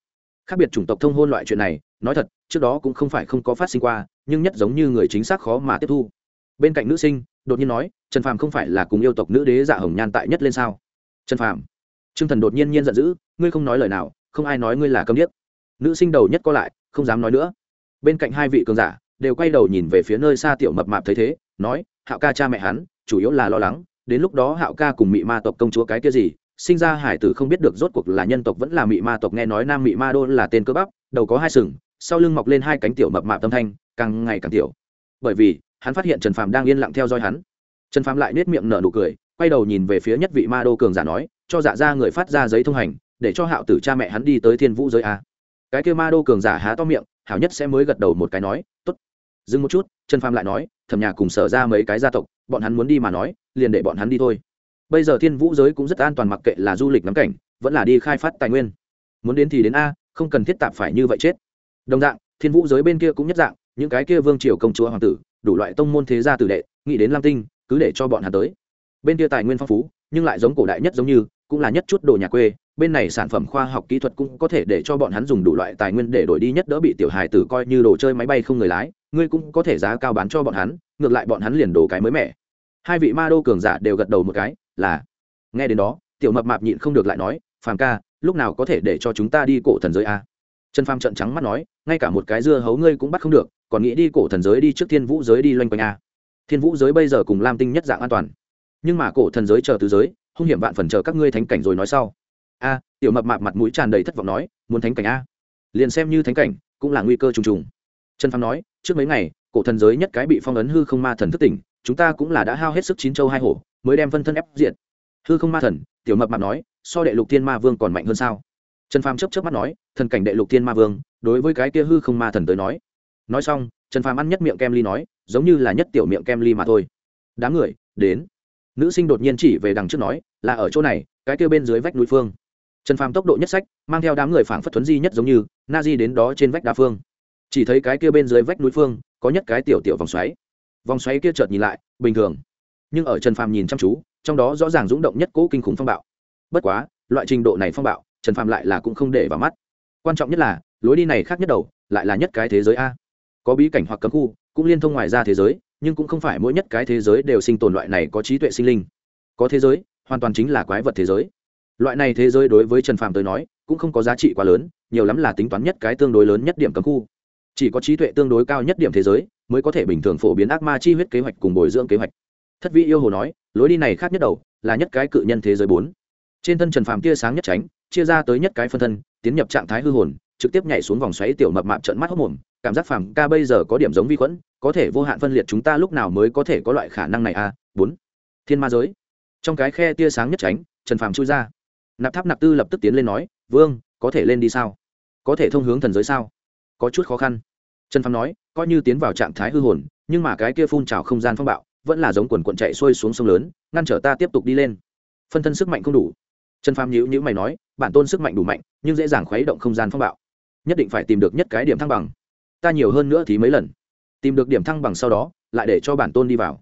Khác biệt chủng tộc thông hôn loại chuyện này nói thật, trước đó cũng không phải không có phát sinh qua, nhưng nhất giống như người chính xác khó mà tiếp thu. Bên cạnh nữ sinh, đột nhiên nói, trần phàm không phải là cùng yêu tộc nữ đế dạ hồng nhan tại nhất lên sao? Trần phàm. T r ư ơ n g thần đột nhiên nhiên giận dữ, ngươi không nói lời nào, không ai nói ngươi là câm điếc. Nữ sinh đầu nhất co lại, không dám nói nữa. Bên cạnh hai vị cường giả, đều quay đầu nhìn về phía nơi xa tiểu mập mạp thấy thế, nói, hạo ca cha mẹ hắn, chủ yếu là lo lắng, đến lúc đó hạo ca cùng mị ma tộc công chúa cái kia gì, sinh ra hải tử không biết được rốt cuộc là nhân tộc vẫn là mị ma tộc, nghe nói nam mị ma đô là tên cơ bắp, đầu có hai sừng sau lưng mọc lên hai cánh tiểu mập mạp tâm thanh, càng ngày càng tiểu. Bởi vì, hắn phát hiện trần phàm đang yên lặng theo dõi hắn. Trần phàm lại nết miệng nở nụ cười, quay đầu nhìn về phía nhất vị ma đô cường giả nói, cho dạ ra người phát ra giấy thông hành, để cho hạo tử cha mẹ hắn đi tới thiên vũ giới a. Cái kia ma đô cường giả há to miệng, hảo nhất sẽ mới gật đầu một cái nói t ố t dừng một chút, trần phàm lại nói, thẩm nhà cùng sở ra mấy cái gia tộc, bọn hắn muốn đi mà nói, liền để bọn hắn đi thôi. Bây giờ thiên vũ giới cũng rất an toàn mặc kệ là du lịch ngắm cảnh, vẫn là đi khai phát tài nguyên. Muốn đến thì đến a, không cần thiết tạp phải như vậy chết đồng dạng, thiên vũ giới bên kia cũng nhất dạng, những cái kia vương triều công chúa hoàng tử, đủ loại tông môn thế gia tử đệ, nghĩ đến lam tinh, cứ để cho bọn hắn tới. Bên kia tài nguyên phong phú, nhưng lại giống cổ đại nhất giống như, cũng là nhất chút đồ nhà quê, bên này sản phẩm khoa học kỹ thuật cũng có thể để cho bọn hắn dùng đủ loại tài nguyên để đổi đi nhất đỡ bị tiểu hài tử coi như đồ chơi máy bay không người lái, ngươi cũng có thể giá cao bán cho bọn hắn, ngược lại bọn hắn liền đồ cái mới mẻ. Hai vị ma đô cường giả đều gật đầu một cái, là. Nghe đến đó, tiểu mập mạp nhịn không được lại nói, phàm ca, lúc nào có thể để cho chúng ta đi cổ thần giới a? Trần phàm trận trắng mắt nói, ngay cả một cái dưa hấu ngươi cũng bắt không được, còn nghĩ đi cổ thần giới đi trước thiên vũ giới đi loanh quanh a. Thiên vũ giới bây giờ cùng lam tinh nhất dạng an toàn. Nhưng mà cổ thần giới chờ tứ giới, hung hiểm vạn phần chờ các ngươi thánh cảnh rồi nói sau. A, tiểu mập mạp mặt mũi tràn đầy thất vọng nói, muốn thánh cảnh a? Liền xem như thánh cảnh, cũng là nguy cơ trùng trùng. Trần phàm nói, trước mấy ngày, cổ thần giới nhất cái bị phong ấn hư không ma thần thức tỉnh, chúng ta cũng là đã hao hết sức chín châu hai hổ, mới đem phân thân ép diện hư không ma thần? Tiểu mập mạp nói, so đệ lục thiên ma vương còn mạnh hơn sao? Trần phàm chấp chấp mắt nói thần cảnh đệ lục thiên ma vương, đối với cái kia hư không ma thần tới nói. Nói xong, trần phàm ăn nhất miệng kem ly nói, giống như là nhất tiểu miệng kem ly mà thôi. Đám người, đến. Nữ sinh đột nhiên chỉ về đằng trước nói, là ở chỗ này, cái kia bên dưới vách núi phương. Trần phàm tốc độ nhất sách, mang theo đám người phảng phất thuấn di nhất giống như, na di đến đó trên vách đa phương. Chỉ thấy cái kia bên dưới vách núi phương, có nhất cái tiểu tiểu vòng xoáy. Vòng xoáy kia chợt nhìn lại, bình thường. Nhưng ở trần phàm nhìn chăm chú, trong đó rõ ràng rúng động nhất cỗ kinh khủng phong bạo. Bất quá, loại trình độ này phong bạo, trần phàm lại là cũng không để vào mắt quan trọng nhất là, lối đi này khác nhất đầu, lại là nhất cái thế giới a. Có bí cảnh hoặc cấm khu, cũng liên thông ngoài ra thế giới, nhưng cũng không phải mỗi nhất cái thế giới đều sinh tồn loại này có trí tuệ sinh linh. Có thế giới, hoàn toàn chính là quái vật thế giới. Loại này thế giới đối với trần phàm tới nói, cũng không có giá trị quá lớn, nhiều lắm là tính toán nhất cái tương đối lớn nhất điểm cấm khu. Chỉ có trí tuệ tương đối cao nhất điểm thế giới, mới có thể bình thường phổ biến ác ma chi huyết kế hoạch cùng bồi dưỡng kế hoạch. Thất vị yêu hồ nói, lối đi này khác nhất đầu, là nhất cái cự nhân thế giới bốn. Trên thân trần phàm tia sáng nhất tránh, chia ra tới nhất cái phân thân tiến nhập trạng thái hư hồn, trực tiếp nhảy xuống vòng xoáy tiểu mập mạp trận mắt hốc mồm, cảm giác phàm ca bây giờ có điểm giống vi khuẩn, có thể vô hạn phân liệt chúng ta lúc nào mới có thể có loại khả năng này a à? bốn. Thiên ma giới. Trong cái khe tia sáng nhất tránh, trần phàm chui ra. Nạp tháp nạp tư lập tức tiến lên nói, vương, có thể lên đi sao? Có thể thông hướng thần giới sao? Có chút khó khăn. Trần phàm nói, coi như tiến vào trạng thái hư hồn, nhưng mà cái kia phun trào không gian phong bạo, vẫn là giống quần quận chạy xuôi xuống sông lớn, ngăn trở ta tiếp tục đi lên. Phân thân sức mạnh không đủ. Trần phàm nhữ nhữ mày nói, bản tôn sức mạnh đủ mạnh nhưng dễ dàng khuấy động không gian phong bạo. Nhất định phải tìm được nhất cái điểm thăng bằng. Ta nhiều hơn nữa thì mấy lần. Tìm được điểm thăng bằng sau đó, lại để cho bản tôn đi vào.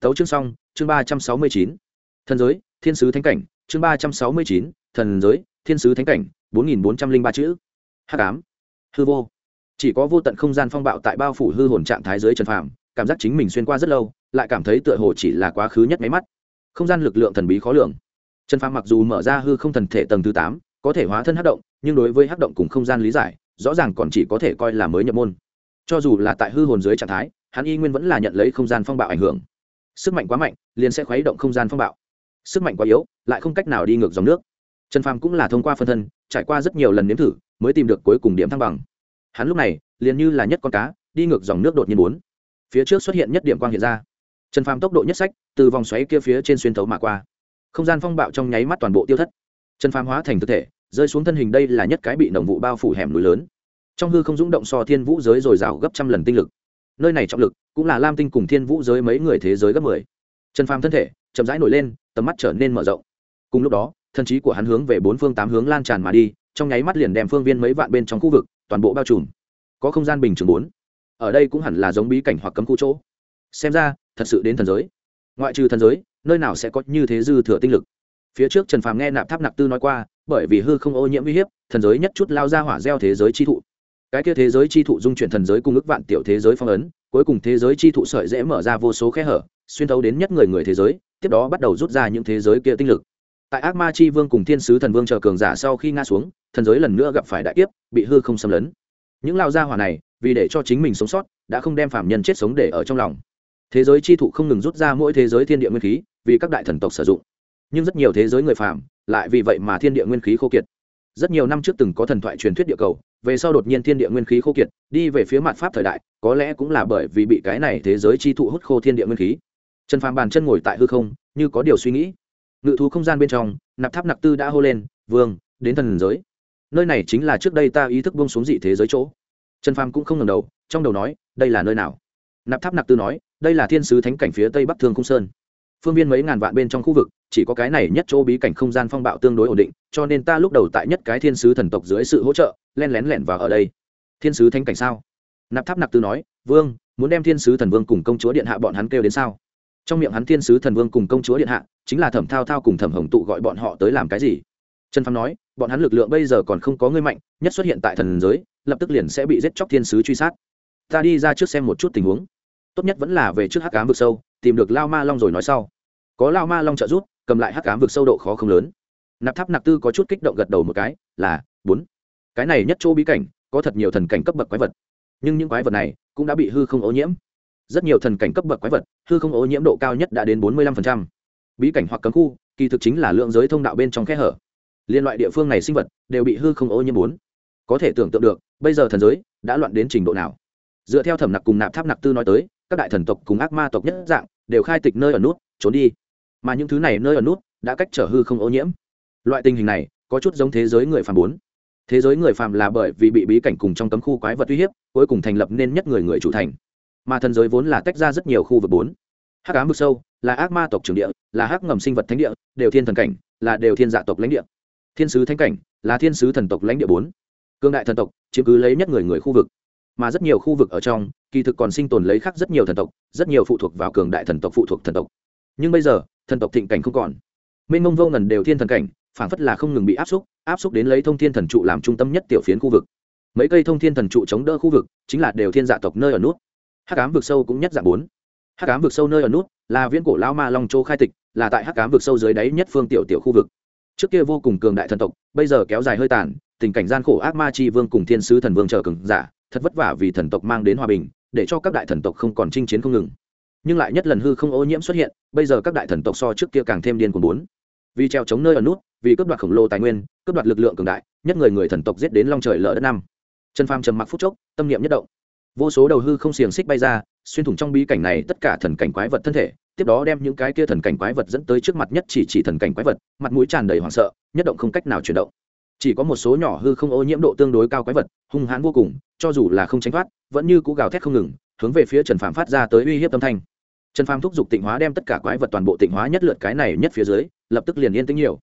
Tấu chương xong, chương ba trăm sáu mươi chín. Thần giới, thiên sứ thánh cảnh, chương ba trăm sáu mươi chín. Thần giới, thiên sứ thánh cảnh, bốn nghìn bốn trăm linh ba chữ. H tám hư vô. Chỉ có vô tận không gian phong bạo tại bao phủ hư hồn trạng thái dưới trần phàm, cảm giác chính mình xuyên qua rất lâu, lại cảm thấy tựa hồ chỉ là quá khứ nhất máy mắt. Không gian lực lượng thần bí khó lường. Trần phàm mặc dù mở ra hư không thần thể tầng thứ tám có thể hóa thân hắc động, nhưng đối với hắc động cùng không gian lý giải, rõ ràng còn chỉ có thể coi là mới nhập môn. Cho dù là tại hư hồn dưới trạng thái, hắn y nguyên vẫn là nhận lấy không gian phong bạo ảnh hưởng. Sức mạnh quá mạnh, liền sẽ khuấy động không gian phong bạo. Sức mạnh quá yếu, lại không cách nào đi ngược dòng nước. Trần phàm cũng là thông qua phân thân, trải qua rất nhiều lần nếm thử, mới tìm được cuối cùng điểm thăng bằng. Hắn lúc này, liền như là nhất con cá, đi ngược dòng nước đột nhiên bốn. Phía trước xuất hiện nhất điểm quang hiện ra. Trần phàm tốc độ nhất sách, từ vòng xoáy kia phía trên xuyên thấu mà qua. Không gian phong bạo trong nháy mắt toàn bộ tiêu thất trần phàm hóa thành thực thể, rơi xuống thân hình đây là nhất cái bị nồng vụ bao phủ hẻm núi lớn. Trong hư không dũng động so thiên vũ giới r ồ i r à o gấp trăm lần tinh lực. Nơi này trọng lực cũng là lam tinh cùng thiên vũ giới mấy người thế giới gấp mười. Trần phàm thân thể chậm rãi nổi lên, tầm mắt trở nên mở rộng. Cùng lúc đó, thân trí của hắn hướng về bốn phương tám hướng lan tràn mà đi, trong nháy mắt liền đem phương viên mấy vạn bên trong khu vực toàn bộ bao trùm. Có không gian bình chừng bốn. Ở đây cũng hẳn là giống bí cảnh hoặc cấm khu chỗ. Xem ra, thật sự đến thần giới. Ngoại trừ thần giới, nơi nào sẽ có như thế dư thừa tinh lực? Phía trước trần phàm nghe nạp tháp nạp tư nói qua, bởi vì hư không ô nhiễm uy hiếp, thần giới nhất chút lao ra hỏa gieo thế giới chi thụ. Cái kia thế giới chi thụ dung chuyển thần giới cung ức vạn tiểu thế giới phong ấn, cuối cùng thế giới chi thụ sợi dễ mở ra vô số khe hở, xuyên thấu đến nhất người người thế giới, tiếp đó bắt đầu rút ra những thế giới kia tinh lực. Tại ác ma chi vương cùng thiên sứ thần vương chờ cường giả sau khi ngã xuống, thần giới lần nữa gặp phải đại kiếp, bị hư không xâm lấn. Những lao gia hỏa này, vì để cho chính mình sống sót, đã không đem phạm nhân chết sống để ở trong lòng. Thế giới chi thụ không ngừng rút ra mỗi thế giới thiên địa nguyên khí, vì các đại thần tộc sử dụng nhưng rất nhiều thế giới người phàm lại vì vậy mà thiên địa nguyên khí khô kiệt. Rất nhiều năm trước từng có thần thoại truyền thuyết địa cầu, về sau đột nhiên thiên địa nguyên khí khô kiệt, đi về phía mặt pháp thời đại, có lẽ cũng là bởi vì bị cái này thế giới chi thụ hút khô thiên địa nguyên khí. Trần phàm bàn chân ngồi tại hư không, như có điều suy nghĩ. Ngự thú không gian bên trong, nạp tháp nạp tư đã hô lên, vương, đến thần giới. Nơi này chính là trước đây ta ý thức bông xuống dị thế giới chỗ. Trần phàm cũng không ngần đầu, trong đầu nói, đây là nơi nào? Nạp tháp nạp tư nói, đây là thiên sứ thánh cảnh phía tây bắc thương cung sơn phương viên mấy ngàn vạn bên trong khu vực, chỉ có cái này nhất chỗ bí cảnh không gian phong bạo tương đối ổn định, cho nên ta lúc đầu tại nhất cái thiên sứ thần tộc dưới sự hỗ trợ, len lén lẻn vào ở đây. Thiên sứ thánh cảnh sao? Nạp tháp nặc tư nói, vương, muốn đem thiên sứ thần vương cùng công chúa điện hạ bọn hắn kêu đến sao? Trong miệng hắn thiên sứ thần vương cùng công chúa điện hạ, chính là thẩm thao thao cùng thẩm hồng tụ gọi bọn họ tới làm cái gì? Trần Phong nói, bọn hắn lực lượng bây giờ còn không có người mạnh, nhất xuất hiện tại thần giới, lập tức liền sẽ bị giết chóc thiên sứ truy sát. Ta đi ra trước xem một chút tình huống tốt nhất vẫn là về trước hắc cám vực sâu, tìm được lao ma long rồi nói sau. Có lao ma long trợ giúp, cầm lại hắc cám vực sâu độ khó không lớn. Nạp tháp nạp tư có chút kích động gật đầu một cái, là, bốn. Cái này nhất chỗ bí cảnh, có thật nhiều thần cảnh cấp bậc quái vật. Nhưng những quái vật này cũng đã bị hư không ô nhiễm. Rất nhiều thần cảnh cấp bậc quái vật, hư không ô nhiễm độ cao nhất đã đến bốn mươi lăm bí cảnh hoặc cấm khu, kỳ thực chính là lượng giới thông đạo bên trong kẽ hở. Liên loại địa phương này sinh vật đều bị hư không ô nhiễm bốn. Có thể tưởng tượng được, bây giờ thần giới đã loạn đến trình độ nào. Dựa theo thẩm nặc cùng nạp tháp nặc tư nói tới các đại thần tộc cùng ác ma tộc nhất dạng, đều khai tịch nơi ở nút, trốn đi. Mà những thứ này nơi ở nút, đã cách trở hư không ô nhiễm. Loại tình hình này, có chút giống thế giới người phàm bốn. Thế giới người phàm là bởi vì bị bí cảnh cùng trong cấm khu quái vật uy hiếp, cuối cùng thành lập nên nhất người người chủ thành. Mà thần giới vốn là tách ra rất nhiều khu vực bốn. Hắc ám vực sâu, là ác ma tộc trường địa, là hắc ngầm sinh vật thánh địa, đều thiên thần cảnh, là đều thiên dạ tộc lãnh địa. Thiên sứ thánh cảnh, là thiên sứ thần tộc lãnh địa bốn. Cương đại thần tộc, chiếm cứ lấy nhất người người khu vực mà rất nhiều khu vực ở trong, kỳ thực còn sinh tồn lấy khác rất nhiều thần tộc, rất nhiều phụ thuộc vào cường đại thần tộc, phụ thuộc thần tộc. Nhưng bây giờ, thần tộc thịnh cảnh không còn. Mênh mông vô ngần đều thiên thần cảnh phản phất là không ngừng bị áp xúc áp xúc đến lấy thông thiên thần trụ làm trung tâm nhất tiểu phiến khu vực. Mấy cây thông thiên thần trụ chống đỡ khu vực, chính là đều thiên dạ tộc nơi ở nút. Hắc ám vực sâu cũng nhất dạng bốn. Hắc ám vực sâu nơi ở nút là viễn cổ lao ma long châu khai tịch, là tại hắc ám vực sâu dưới đáy nhất phương tiểu tiểu khu vực trước kia vô cùng cường đại thần tộc, bây giờ kéo dài hơi tàn, tình cảnh gian khổ ác ma chi vương cùng thiên sứ thần vương chờ cường giả, thật vất vả vì thần tộc mang đến hòa bình, để cho các đại thần tộc không còn chinh chiến không ngừng. Nhưng lại nhất lần hư không ô nhiễm xuất hiện, bây giờ các đại thần tộc so trước kia càng thêm điên cuồng bốn. Vì treo chống nơi ở nút, vì cướp đoạt khổng lồ tài nguyên, cướp đoạt lực lượng cường đại, nhất người người thần tộc giết đến long trời lở đất năm. Trần phàm trầm mặc phút chốc, tâm niệm nhất động. Vô số đầu hư không xiềng xích bay ra, xuyên thủng trong bí cảnh này tất cả thần cảnh quái vật thân thể tiếp đó đem những cái kia thần cảnh quái vật dẫn tới trước mặt nhất chỉ chỉ thần cảnh quái vật, mặt mũi tràn đầy hoảng sợ, nhất động không cách nào chuyển động. Chỉ có một số nhỏ hư không ô nhiễm độ tương đối cao quái vật, hung hãn vô cùng, cho dù là không tránh thoát, vẫn như cú gào thét không ngừng, hướng về phía trần phàm phát ra tới uy hiếp tâm thanh. Trần phàm thúc giục tịnh hóa đem tất cả quái vật toàn bộ tịnh hóa nhất lượt cái này nhất phía dưới, lập tức liền yên tĩnh nhiều.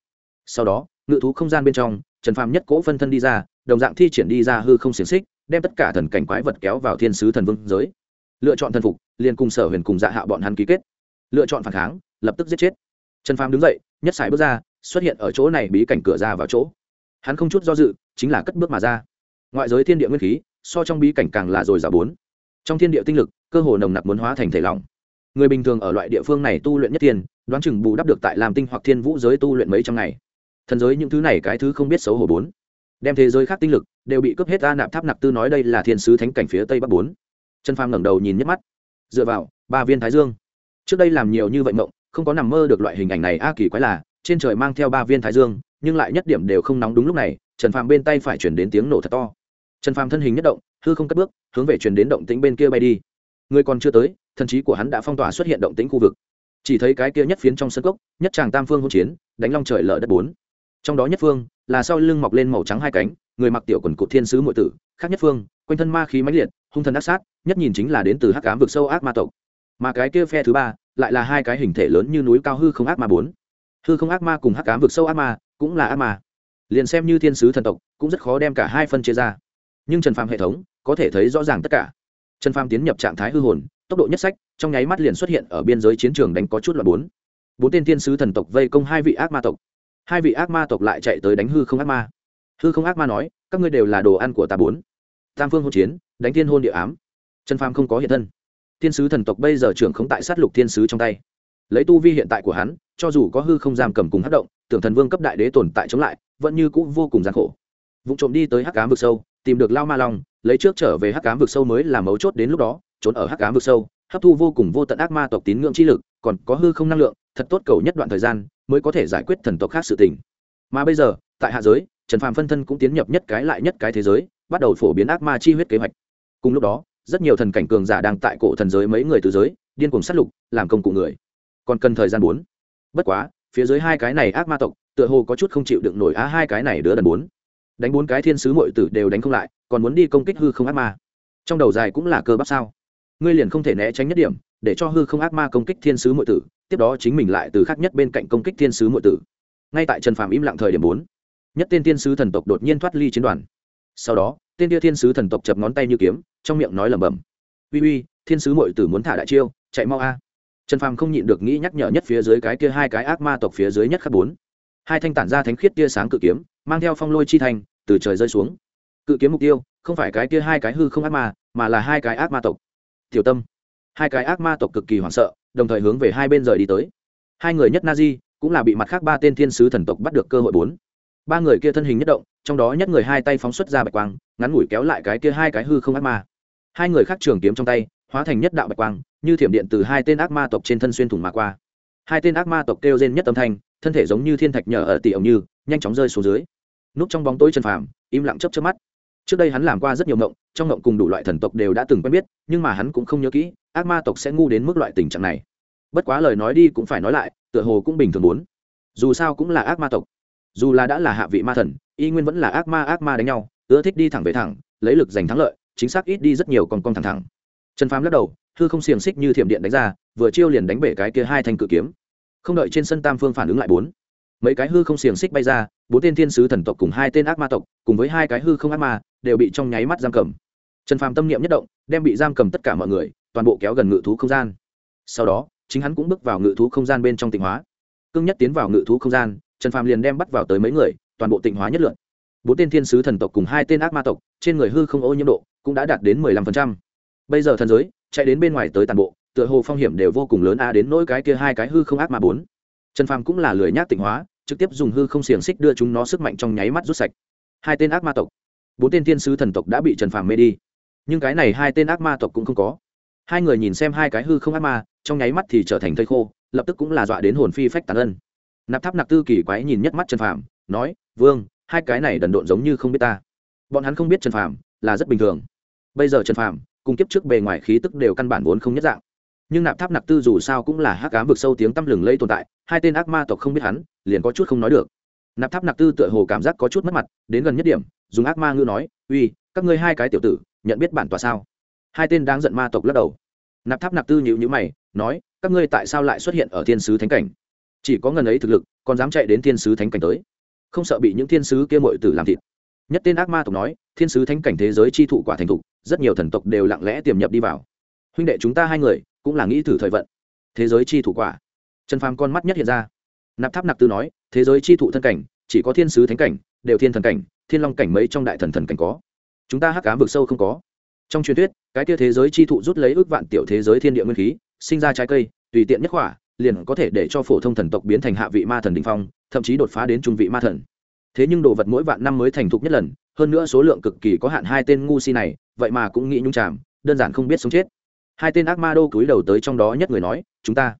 Sau đó, ngự thú không gian bên trong, trần phàm nhất cỗ phân thân đi ra, đồng dạng thi triển đi ra hư không xiềng xích, đem tất cả thần cảnh quái vật kéo vào thiên sứ thần vương giới. Lựa chọn thần phục, liền cùng sở huyền cùng dạ hạ bọn hắn ký kết lựa chọn phản kháng, lập tức giết chết. Trần phàm đứng dậy, nhất sải bước ra, xuất hiện ở chỗ này bí cảnh cửa ra vào chỗ. Hắn không chút do dự, chính là cất bước mà ra. Ngoại giới thiên địa nguyên khí, so trong bí cảnh càng là dồi dào bốn. Trong thiên địa tinh lực, cơ hồ nồng nặc muốn hóa thành thể lỏng. Người bình thường ở loại địa phương này tu luyện nhất thiên, đoán chừng bù đắp được tại làm tinh hoặc thiên vũ giới tu luyện mấy trăm ngày. Thần giới những thứ này cái thứ không biết xấu hổ bốn. Đem thế giới khác tinh lực, đều bị cướp hết ra nạp tháp nạp tư nói đây là thiên sứ thánh cảnh phía tây bắc bốn. Chân phàm ngẩng đầu nhìn nhất mắt. Dựa vào, ba viên thái dương trước đây làm nhiều như vậy mộng, không có nằm mơ được loại hình ảnh này. A, kỳ quái là, trên trời mang theo ba viên thái dương, nhưng lại nhất điểm đều không nóng đúng lúc này, trần phàm bên tay phải chuyển đến tiếng nổ thật to. Trần phàm thân hình nhất động, hư không cất bước, hướng về chuyển đến động tĩnh bên kia bay đi. Người còn chưa tới, thần trí của hắn đã phong tỏa xuất hiện động tĩnh khu vực. Chỉ thấy cái kia nhất phiến trong sân cốc, nhất tràng tam phương hỗn chiến, đánh long trời lở đất bốn. Trong đó nhất phương, là sau lưng mọc lên màu trắng hai cánh, người mặc tiểu quần cụt thiên sứ muội tử, khác nhất phương, quanh thân ma khí mãnh liệt, hung thần ác sát, nhất nhìn chính là đến từ hắc ám vực sâu ác ma tộc mà cái kia phe thứ ba lại là hai cái hình thể lớn như núi cao hư không ác ma bốn. Hư không ác ma cùng hắc ám vực sâu ác ma cũng là ác ma. Liền xem như thiên sứ thần tộc cũng rất khó đem cả hai phân chia ra. Nhưng trần phàm hệ thống có thể thấy rõ ràng tất cả. Trần phàm tiến nhập trạng thái hư hồn, tốc độ nhất sách, trong nháy mắt liền xuất hiện ở biên giới chiến trường đánh có chút là bốn. Bốn tên thiên sứ thần tộc vây công hai vị ác ma tộc. Hai vị ác ma tộc lại chạy tới đánh hư không ác ma. Hư không ác ma nói, các ngươi đều là đồ ăn của ta bốn. Tam phương hôn chiến, đánh thiên hôn địa ám. Trần phàm không có hiện thân thiên sứ thần tộc bây giờ trưởng không tại sát lục thiên sứ trong tay. Lấy tu vi hiện tại của hắn, cho dù có hư không giam cầm cùng hát động, tưởng thần vương cấp đại đế tồn tại chống lại, vẫn như cũ vô cùng gian khổ. Vụ trộm đi tới hắc cám vực sâu, tìm được lao ma long, lấy trước trở về hắc cám vực sâu mới là mấu chốt đến lúc đó, trốn ở hắc cám vực sâu, hấp thu vô cùng vô tận ác ma tộc tín ngưỡng chi lực, còn có hư không năng lượng, thật tốt cầu nhất đoạn thời gian, mới có thể giải quyết thần tộc khác sự tình. Mà bây giờ, tại hạ giới, trần phàm phân thân cũng tiến nhập nhất cái lại nhất cái thế giới, bắt đầu phổ biến ác ma chi huyết kế hoạch. Cùng lúc đó rất nhiều thần cảnh cường giả đang tại cổ thần giới mấy người từ giới, điên cuồng sát lục, làm công cụ người. Còn cần thời gian bốn. Bất quá, phía dưới hai cái này ác ma tộc, tựa hồ có chút không chịu đựng nổi á hai cái này đứa đần bốn. Đánh bốn cái thiên sứ mội tử đều đánh không lại, còn muốn đi công kích hư không ác ma. Trong đầu dài cũng là cơ bắp sao. Ngươi liền không thể né tránh nhất điểm, để cho hư không ác ma công kích thiên sứ mội tử, tiếp đó chính mình lại từ khác nhất bên cạnh công kích thiên sứ mội tử. Ngay tại trần phàm im lặng thời điểm bốn, nhất tên thiên sứ thần tộc đột nhiên thoát ly chiến đoàn sau đó, tên tia thiên sứ thần tộc chập ngón tay như kiếm, trong miệng nói lẩm bẩm. Uy uy, thiên sứ mội tử muốn thả đại chiêu, chạy mau a. Trần phàm không nhịn được nghĩ nhắc nhở nhất phía dưới cái kia hai cái ác ma tộc phía dưới nhất khắp bốn. Hai thanh tản ra thánh khiết tia sáng cự kiếm, mang theo phong lôi chi thành, từ trời rơi xuống. Cự kiếm mục tiêu, không phải cái kia hai cái hư không ác ma, mà là hai cái ác ma tộc. Tiểu tâm. Hai cái ác ma tộc cực kỳ hoảng sợ, đồng thời hướng về hai bên rời đi tới. Hai người nhất na di cũng là bị mặt khác ba tên thiên sứ thần tộc bắt được cơ hội bốn ba người kia thân hình nhất động, trong đó nhất người hai tay phóng xuất ra bạch quang, ngắn ngủi kéo lại cái kia hai cái hư không ác ma. Hai người khác trường kiếm trong tay, hóa thành nhất đạo bạch quang, như thiểm điện từ hai tên ác ma tộc trên thân xuyên thủng mà qua. Hai tên ác ma tộc kêu rên nhất âm thanh, thân thể giống như thiên thạch nhờ ở tỷ ổng như, nhanh chóng rơi xuống dưới. Núp trong bóng tối chân phàm, im lặng chấp chấp mắt. Trước đây hắn làm qua rất nhiều mộng, trong mộng cùng đủ loại thần tộc đều đã từng quen biết, nhưng mà hắn cũng không nhớ kỹ, ác ma tộc sẽ ngu đến mức loại tình trạng này. Bất quá lời nói đi cũng phải nói lại, tựa hồ cũng bình thường muốn dù sao cũng là ác ma tộc dù là đã là hạ vị ma thần, y nguyên vẫn là ác ma ác ma đánh nhau, ưa thích đi thẳng về thẳng, lấy lực giành thắng lợi, chính xác ít đi rất nhiều còn con thẳng thẳng. Trần phàm lắc đầu, hư không xiềng xích như thiểm điện đánh ra, vừa chiêu liền đánh bể cái kia hai thanh cự kiếm. Không đợi trên sân tam phương phản ứng lại bốn, mấy cái hư không xiềng xích bay ra, bốn tên thiên sứ thần tộc cùng hai tên ác ma tộc, cùng với hai cái hư không ác ma, đều bị trong nháy mắt giam cầm. Trần phàm tâm niệm nhất động, đem bị giam cầm tất cả mọi người, toàn bộ kéo gần ngự thú không gian. Sau đó, chính hắn cũng bước vào ngự thú không gian bên trong tịnh hóa. Cương nhất tiến vào ngự thú không gian trần phàm liền đem bắt vào tới mấy người, toàn bộ tịnh hóa nhất lượn. Bốn tên thiên sứ thần tộc cùng hai tên ác ma tộc, trên người hư không ô nhiễm độ cũng đã đạt đến mười lăm phần trăm. Bây giờ thần giới chạy đến bên ngoài tới toàn bộ, tựa hồ phong hiểm đều vô cùng lớn, a à đến nỗi cái kia hai cái hư không ác ma bốn. Trần phàm cũng là lười nhác tịnh hóa, trực tiếp dùng hư không xiềng xích đưa chúng nó sức mạnh trong nháy mắt rút sạch. Hai tên ác ma tộc, bốn tên thiên sứ thần tộc đã bị trần phàm mê đi. Nhưng cái này hai tên ác ma tộc cũng không có. Hai người nhìn xem hai cái hư không ác ma, trong nháy mắt thì trở thành thây khô, lập tức cũng là dọa đến hồn phi phách tàn ân nạp tháp nạp tư kỳ quái nhìn nhất mắt trần phàm, nói, vương, hai cái này đần độn giống như không biết ta. Bọn hắn không biết trần phàm là rất bình thường. Bây giờ trần phàm cùng kiếp trước bề ngoài khí tức đều căn bản vốn không nhất dạng. Nhưng nạp tháp nạp tư dù sao cũng là hắc ám vực sâu tiếng tăm lừng lây tồn tại, hai tên ác ma tộc không biết hắn, liền có chút không nói được. Nạp tháp nạp tư tựa hồ cảm giác có chút mất mặt, đến gần nhất điểm, dùng ác ma ngư nói, uy, các ngươi hai cái tiểu tử, nhận biết bản tòa sao? Hai tên đang giận ma tộc lắc đầu. Nạp tháp nạp tư nhịu nhữ mày, nói, các ngươi tại sao lại xuất hiện ở thiên sứ thánh cảnh? Chỉ có ngần ấy thực lực, còn dám chạy đến thiên sứ thánh cảnh tới. Không sợ bị những thiên sứ kia mội tử làm thịt. Nhất tên ác ma tộc nói, thiên sứ thánh cảnh thế giới chi thụ quả thành thục, rất nhiều thần tộc đều lặng lẽ tiềm nhập đi vào. Huynh đệ chúng ta hai người, cũng là nghĩ thử thời vận. Thế giới chi thụ quả. Trần phàm con mắt nhất hiện ra. Nạp tháp nạp tư nói, thế giới chi thụ thân cảnh, chỉ có thiên sứ thánh cảnh, đều thiên thần cảnh, thiên long cảnh mấy trong đại thần thần cảnh có. Chúng ta hắc cám vực sâu không có. Trong truyền thuyết, cái kia thế giới chi thụ rút lấy ước vạn tiểu thế giới thiên địa nguyên khí, sinh ra trái cây, tùy tiện nhất khỏa liền có thể để cho phổ thông thần tộc biến thành hạ vị ma thần đình phong, thậm chí đột phá đến trung vị ma thần. Thế nhưng đồ vật mỗi vạn năm mới thành thục nhất lần, hơn nữa số lượng cực kỳ có hạn hai tên ngu si này, vậy mà cũng nghĩ nhung chàm, đơn giản không biết sống chết. Hai tên ác ma đô cúi đầu tới trong đó nhất người nói, chúng ta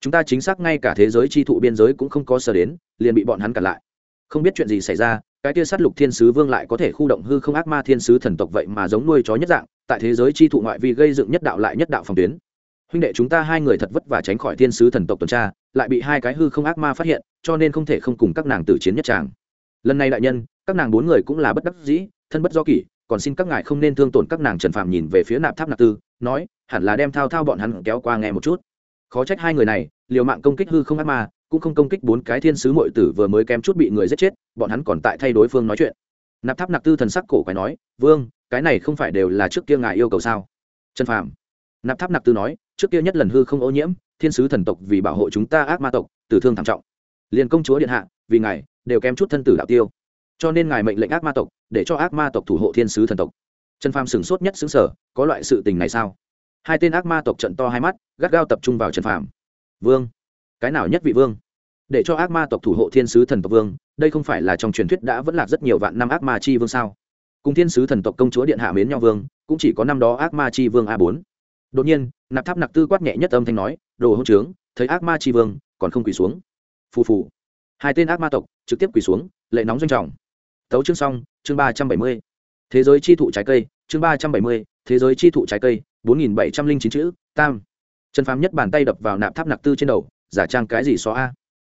chúng ta chính xác ngay cả thế giới chi thụ biên giới cũng không có sờ đến, liền bị bọn hắn cản lại. Không biết chuyện gì xảy ra, cái tia sát lục thiên sứ vương lại có thể khu động hư không ác ma thiên sứ thần tộc vậy mà giống nuôi chó nhất dạng, tại thế giới chi thụ ngoại vi gây dựng nhất đạo lại nhất đạo phòng tuyến huynh đệ chúng ta hai người thật vất vả tránh khỏi thiên sứ thần tộc tuần tra, lại bị hai cái hư không ác ma phát hiện, cho nên không thể không cùng các nàng tử chiến nhất tràng. Lần này đại nhân, các nàng bốn người cũng là bất đắc dĩ, thân bất do kỷ, còn xin các ngài không nên thương tổn các nàng trần phạm nhìn về phía nạp tháp nạp tư, nói, hẳn là đem thao thao bọn hắn kéo qua nghe một chút. Khó trách hai người này, liều mạng công kích hư không ác ma, cũng không công kích bốn cái thiên sứ mội tử vừa mới kém chút bị người giết chết, bọn hắn còn tại thay đối phương nói chuyện. Nạp tháp nạp tư thần sắc cổ quái nói, vương, cái này không phải đều là trước kia ngài yêu cầu sao? Trần phạm nạp tháp nạp tư nói trước kia nhất lần hư không ô nhiễm, thiên sứ thần tộc vì bảo hộ chúng ta ác ma tộc, tử thương thảm trọng. Liền công chúa điện hạ, vì ngài, đều kém chút thân tử đạo tiêu. Cho nên ngài mệnh lệnh ác ma tộc, để cho ác ma tộc thủ hộ thiên sứ thần tộc. Trần phàm sửng sốt nhất xứng sở có loại sự tình này sao? Hai tên ác ma tộc trận to hai mắt, gắt gao tập trung vào trần phàm. Vương, cái nào nhất vị vương? Để cho ác ma tộc thủ hộ thiên sứ thần tộc vương, đây không phải là trong truyền thuyết đã vẫn lạc rất nhiều vạn năm ác ma chi vương sao? Cùng thiên sứ thần tộc công chúa điện hạ mến nhau vương, cũng chỉ có năm đó ác ma chi vương a bốn đột nhiên nạp tháp nặc tư quát nhẹ nhất âm thanh nói đồ hỗn trướng thấy ác ma chi vương còn không quỳ xuống. Phù phù. Hai tên ác ma tộc trực tiếp quỳ xuống lệ nóng doanh trọng. Tấu chương xong chương ba trăm bảy mươi. Thế giới chi thụ trái cây chương ba trăm bảy mươi. Thế giới chi thụ trái cây bốn nghìn bảy trăm linh chín chữ tam. Trần phàm nhất bàn tay đập vào nạp tháp nặc tư trên đầu giả trang cái gì xóa a?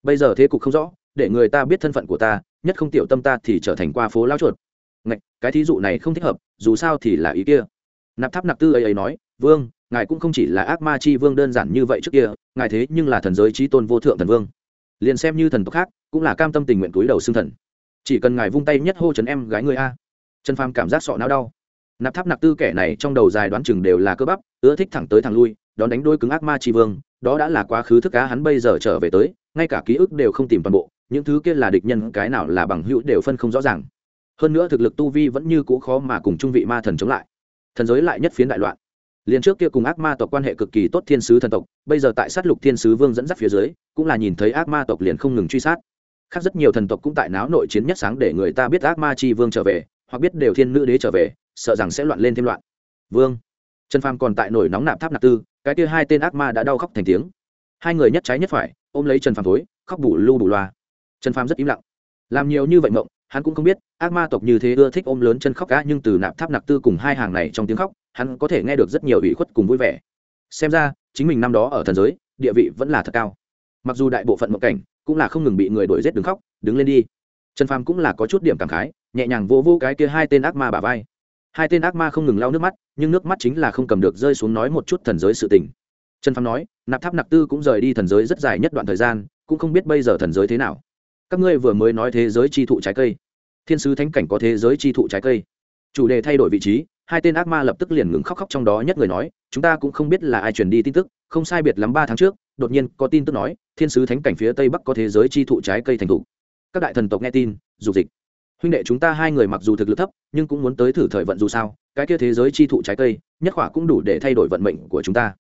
Bây giờ thế cục không rõ để người ta biết thân phận của ta nhất không tiểu tâm ta thì trở thành qua phố lao chuột. Ngạch, cái thí dụ này không thích hợp dù sao thì là ý kia. Nạp tháp nặc tư ấy ấy nói vương ngài cũng không chỉ là ác ma chi vương đơn giản như vậy trước kia, ngài thế nhưng là thần giới trí tôn vô thượng thần vương. Liền xem như thần tộc khác, cũng là cam tâm tình nguyện túi đầu xương thần. Chỉ cần ngài vung tay nhất hô chấn em gái người a. Trần phàm cảm giác sọ não đau. Nạp tháp nạp tư kẻ này trong đầu dài đoán chừng đều là cơ bắp, ưa thích thẳng tới thẳng lui, đón đánh đôi cứng ác ma tri vương, đó đã là quá khứ thức cá hắn bây giờ trở về tới, ngay cả ký ức đều không tìm toàn bộ, những thứ kia là địch nhân, cái nào là bằng hữu đều phân không rõ ràng. Hơn nữa thực lực tu vi vẫn như cũ khó mà cùng trung vị ma thần chống lại. Thần giới lại nhất phiến đại loạn liền trước kia cùng ác ma tộc quan hệ cực kỳ tốt thiên sứ thần tộc, bây giờ tại sát lục thiên sứ vương dẫn dắt phía dưới, cũng là nhìn thấy ác ma tộc liền không ngừng truy sát. Khác rất nhiều thần tộc cũng tại náo nội chiến nhất sáng để người ta biết ác ma chi vương trở về, hoặc biết đều thiên nữ đế trở về, sợ rằng sẽ loạn lên thêm loạn. Vương. Trần phàm còn tại nổi nóng nạp tháp nạp tư, cái kia hai tên ác ma đã đau khóc thành tiếng. Hai người nhất trái nhất phải, ôm lấy trần phàm thối, khóc bù lu bù loa. Trần phàm rất im lặng. Làm nhiều như vậy mộng, hắn cũng không biết, ác ma tộc như thế ưa thích ôm lớn chân khóc cá nhưng từ nạp tháp nạp tư cùng hai hàng này trong tiếng khóc hắn có thể nghe được rất nhiều ủy khuất cùng vui vẻ. Xem ra, chính mình năm đó ở thần giới, địa vị vẫn là thật cao. Mặc dù đại bộ phận mộng cảnh cũng là không ngừng bị người đuổi g i ế t đứng khóc, đứng lên đi. Trần phàm cũng là có chút điểm cảm khái, nhẹ nhàng vô vô cái kia hai tên ác ma bà vai. Hai tên ác ma không ngừng lau nước mắt, nhưng nước mắt chính là không cầm được rơi xuống nói một chút thần giới sự tình. Trần phàm nói, nạp tháp nạp tư cũng rời đi thần giới rất dài nhất đoạn thời gian, cũng không biết bây giờ thần giới thế nào. Các ngươi vừa mới nói thế giới chi thụ trái cây. Thiên sứ thánh cảnh có thế giới chi thụ trái cây. Chủ đề thay đổi vị trí hai tên ác ma lập tức liền ngừng khóc khóc trong đó nhất người nói, chúng ta cũng không biết là ai truyền đi tin tức, không sai biệt lắm ba tháng trước, đột nhiên có tin tức nói, thiên sứ thánh cảnh phía tây bắc có thế giới chi thụ trái cây thành thụ các đại thần tộc nghe tin dục dịch. Huynh đệ chúng ta hai người mặc dù thực lực thấp, nhưng cũng muốn tới thử thời vận dù sao, cái kia thế giới chi thụ trái cây, nhất khỏa cũng đủ để thay đổi vận mệnh của chúng ta.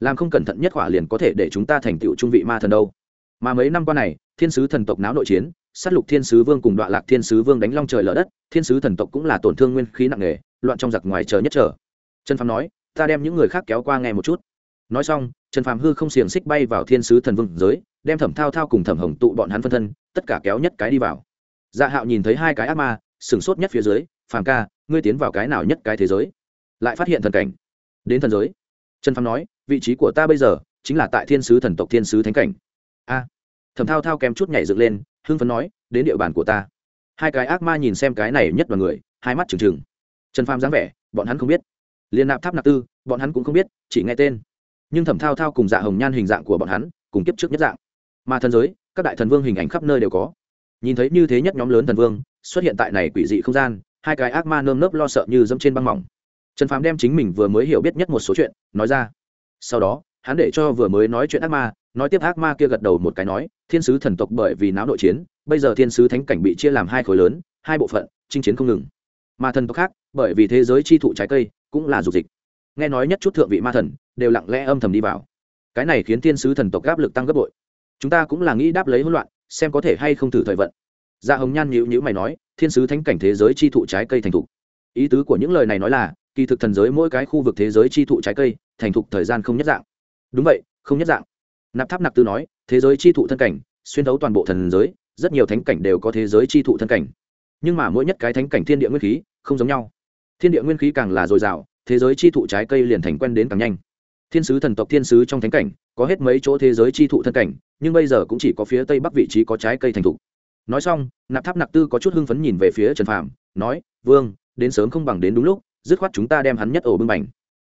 Làm không cẩn thận nhất khỏa liền có thể để chúng ta thành tựu trung vị ma thần đâu. Mà mấy năm qua này, thiên sứ thần tộc náo nội chiến sát lục thiên sứ vương cùng đoạn lạc thiên sứ vương đánh long trời lở đất, thiên sứ thần tộc cũng là tổn thương nguyên khí nặng nề, loạn trong giặc ngoài chờ nhất chờ. Trần phàm nói, ta đem những người khác kéo qua nghe một chút. Nói xong, trần phàm hư không xiềng xích bay vào thiên sứ thần vương giới, đem thẩm thao thao cùng thẩm hồng tụ bọn hắn phân thân, tất cả kéo nhất cái đi vào. Dạ hạo nhìn thấy hai cái ác ma, sửng sốt nhất phía dưới, phàm ca, ngươi tiến vào cái nào nhất cái thế giới? Lại phát hiện thần cảnh. Đến thần giới. Trần phàm nói, vị trí của ta bây giờ chính là tại thiên sứ thần tộc thiên sứ thánh cảnh. A. Thẩm thao thao kém chút nhảy dựng lên hưng phấn nói, đến địa bàn của ta. Hai cái ác ma nhìn xem cái này nhất vào người, hai mắt trừng trừng. Trần phàm dáng vẻ, bọn hắn không biết. Liên nạp tháp nạp tư, bọn hắn cũng không biết, chỉ nghe tên. Nhưng thẩm thao thao cùng dạ hồng nhan hình dạng của bọn hắn, cùng kiếp trước nhất dạng. Mà thần giới, các đại thần vương hình ảnh khắp nơi đều có. Nhìn thấy như thế nhất nhóm lớn thần vương, xuất hiện tại này quỷ dị không gian, hai cái ác ma nơm nớp lo sợ như dẫm trên băng mỏng. Trần phàm đem chính mình vừa mới hiểu biết nhất một số chuyện, nói ra. Sau đó hắn để cho vừa mới nói chuyện ác ma, nói tiếp ác ma kia gật đầu một cái nói, thiên sứ thần tộc bởi vì náo nội chiến, bây giờ thiên sứ thánh cảnh bị chia làm hai khối lớn, hai bộ phận, chinh chiến không ngừng. Mà thần tộc khác, bởi vì thế giới chi thụ trái cây, cũng là dục dịch. Nghe nói nhất chút thượng vị ma thần, đều lặng lẽ âm thầm đi vào. Cái này khiến thiên sứ thần tộc áp lực tăng gấp bội. Chúng ta cũng là nghĩ đáp lấy hỗn loạn, xem có thể hay không thử thời vận. Dạ hồng nhan nhữ nhữ mày nói, thiên sứ thánh cảnh thế giới chi thụ trái cây thành thục. Ý tứ của những lời này nói là, kỳ thực thần giới mỗi cái khu vực thế giới chi thụ trái cây, thành thục thời gian không nhất dạng đúng vậy, không nhất dạng. Nạp tháp nạp tư nói, thế giới chi thụ thân cảnh, xuyên thấu toàn bộ thần giới, rất nhiều thánh cảnh đều có thế giới chi thụ thân cảnh. Nhưng mà mỗi nhất cái thánh cảnh thiên địa nguyên khí, không giống nhau. Thiên địa nguyên khí càng là dồi dào, thế giới chi thụ trái cây liền thành quen đến càng nhanh. Thiên sứ thần tộc, thiên sứ trong thánh cảnh, có hết mấy chỗ thế giới chi thụ thân cảnh, nhưng bây giờ cũng chỉ có phía tây bắc vị trí có trái cây thành thục nói xong, nạp tháp nạp tư có chút hưng phấn nhìn về phía trần phàm, nói, vương, đến sớm không bằng đến đúng lúc, dứt khoát chúng ta đem hắn nhất ổ bưng bành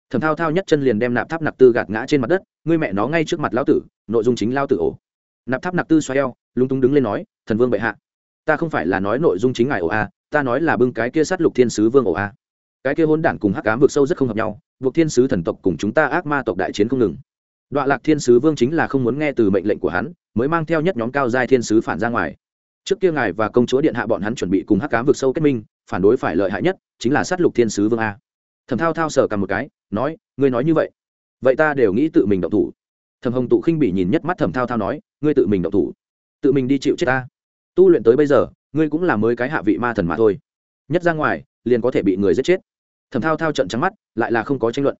thầm thao thao nhất chân liền đem nạp tháp nạp tư gạt ngã trên mặt đất, ngươi mẹ nó ngay trước mặt lão tử, nội dung chính lao tử ổ. Nạp tháp nạp tư xoay eo, lúng túng đứng lên nói, thần vương bệ hạ, ta không phải là nói nội dung chính ngài ổ a, ta nói là bưng cái kia sát lục thiên sứ vương ổ a. Cái kia hôn đản cùng hắc cám vượt sâu rất không hợp nhau buộc thiên sứ thần tộc cùng chúng ta ác ma tộc đại chiến không ngừng. Đọa lạc thiên sứ vương chính là không muốn nghe từ mệnh lệnh của hắn, mới mang theo nhất nhóm cao giai thiên sứ phản ra ngoài. Trước kia ngài và công chúa điện hạ bọn hắn chuẩn bị cùng hắc cám vượt sâu kết minh, phản đối phải lợi hại nhất chính là sát lục thiên sứ vương a. Thẩm thao thao sờ cầm một cái, nói, ngươi nói như vậy vậy ta đều nghĩ tự mình động thủ. Thẩm hồng tụ khinh bị nhìn nhất mắt Thẩm thao thao nói, ngươi tự mình động thủ, tự mình đi chịu chết ta. Tu luyện tới bây giờ, ngươi cũng là mới cái hạ vị ma thần mà thôi. Nhất ra ngoài, liền có thể bị người giết chết. Thẩm thao thao trận trắng mắt, lại là không có tranh luận.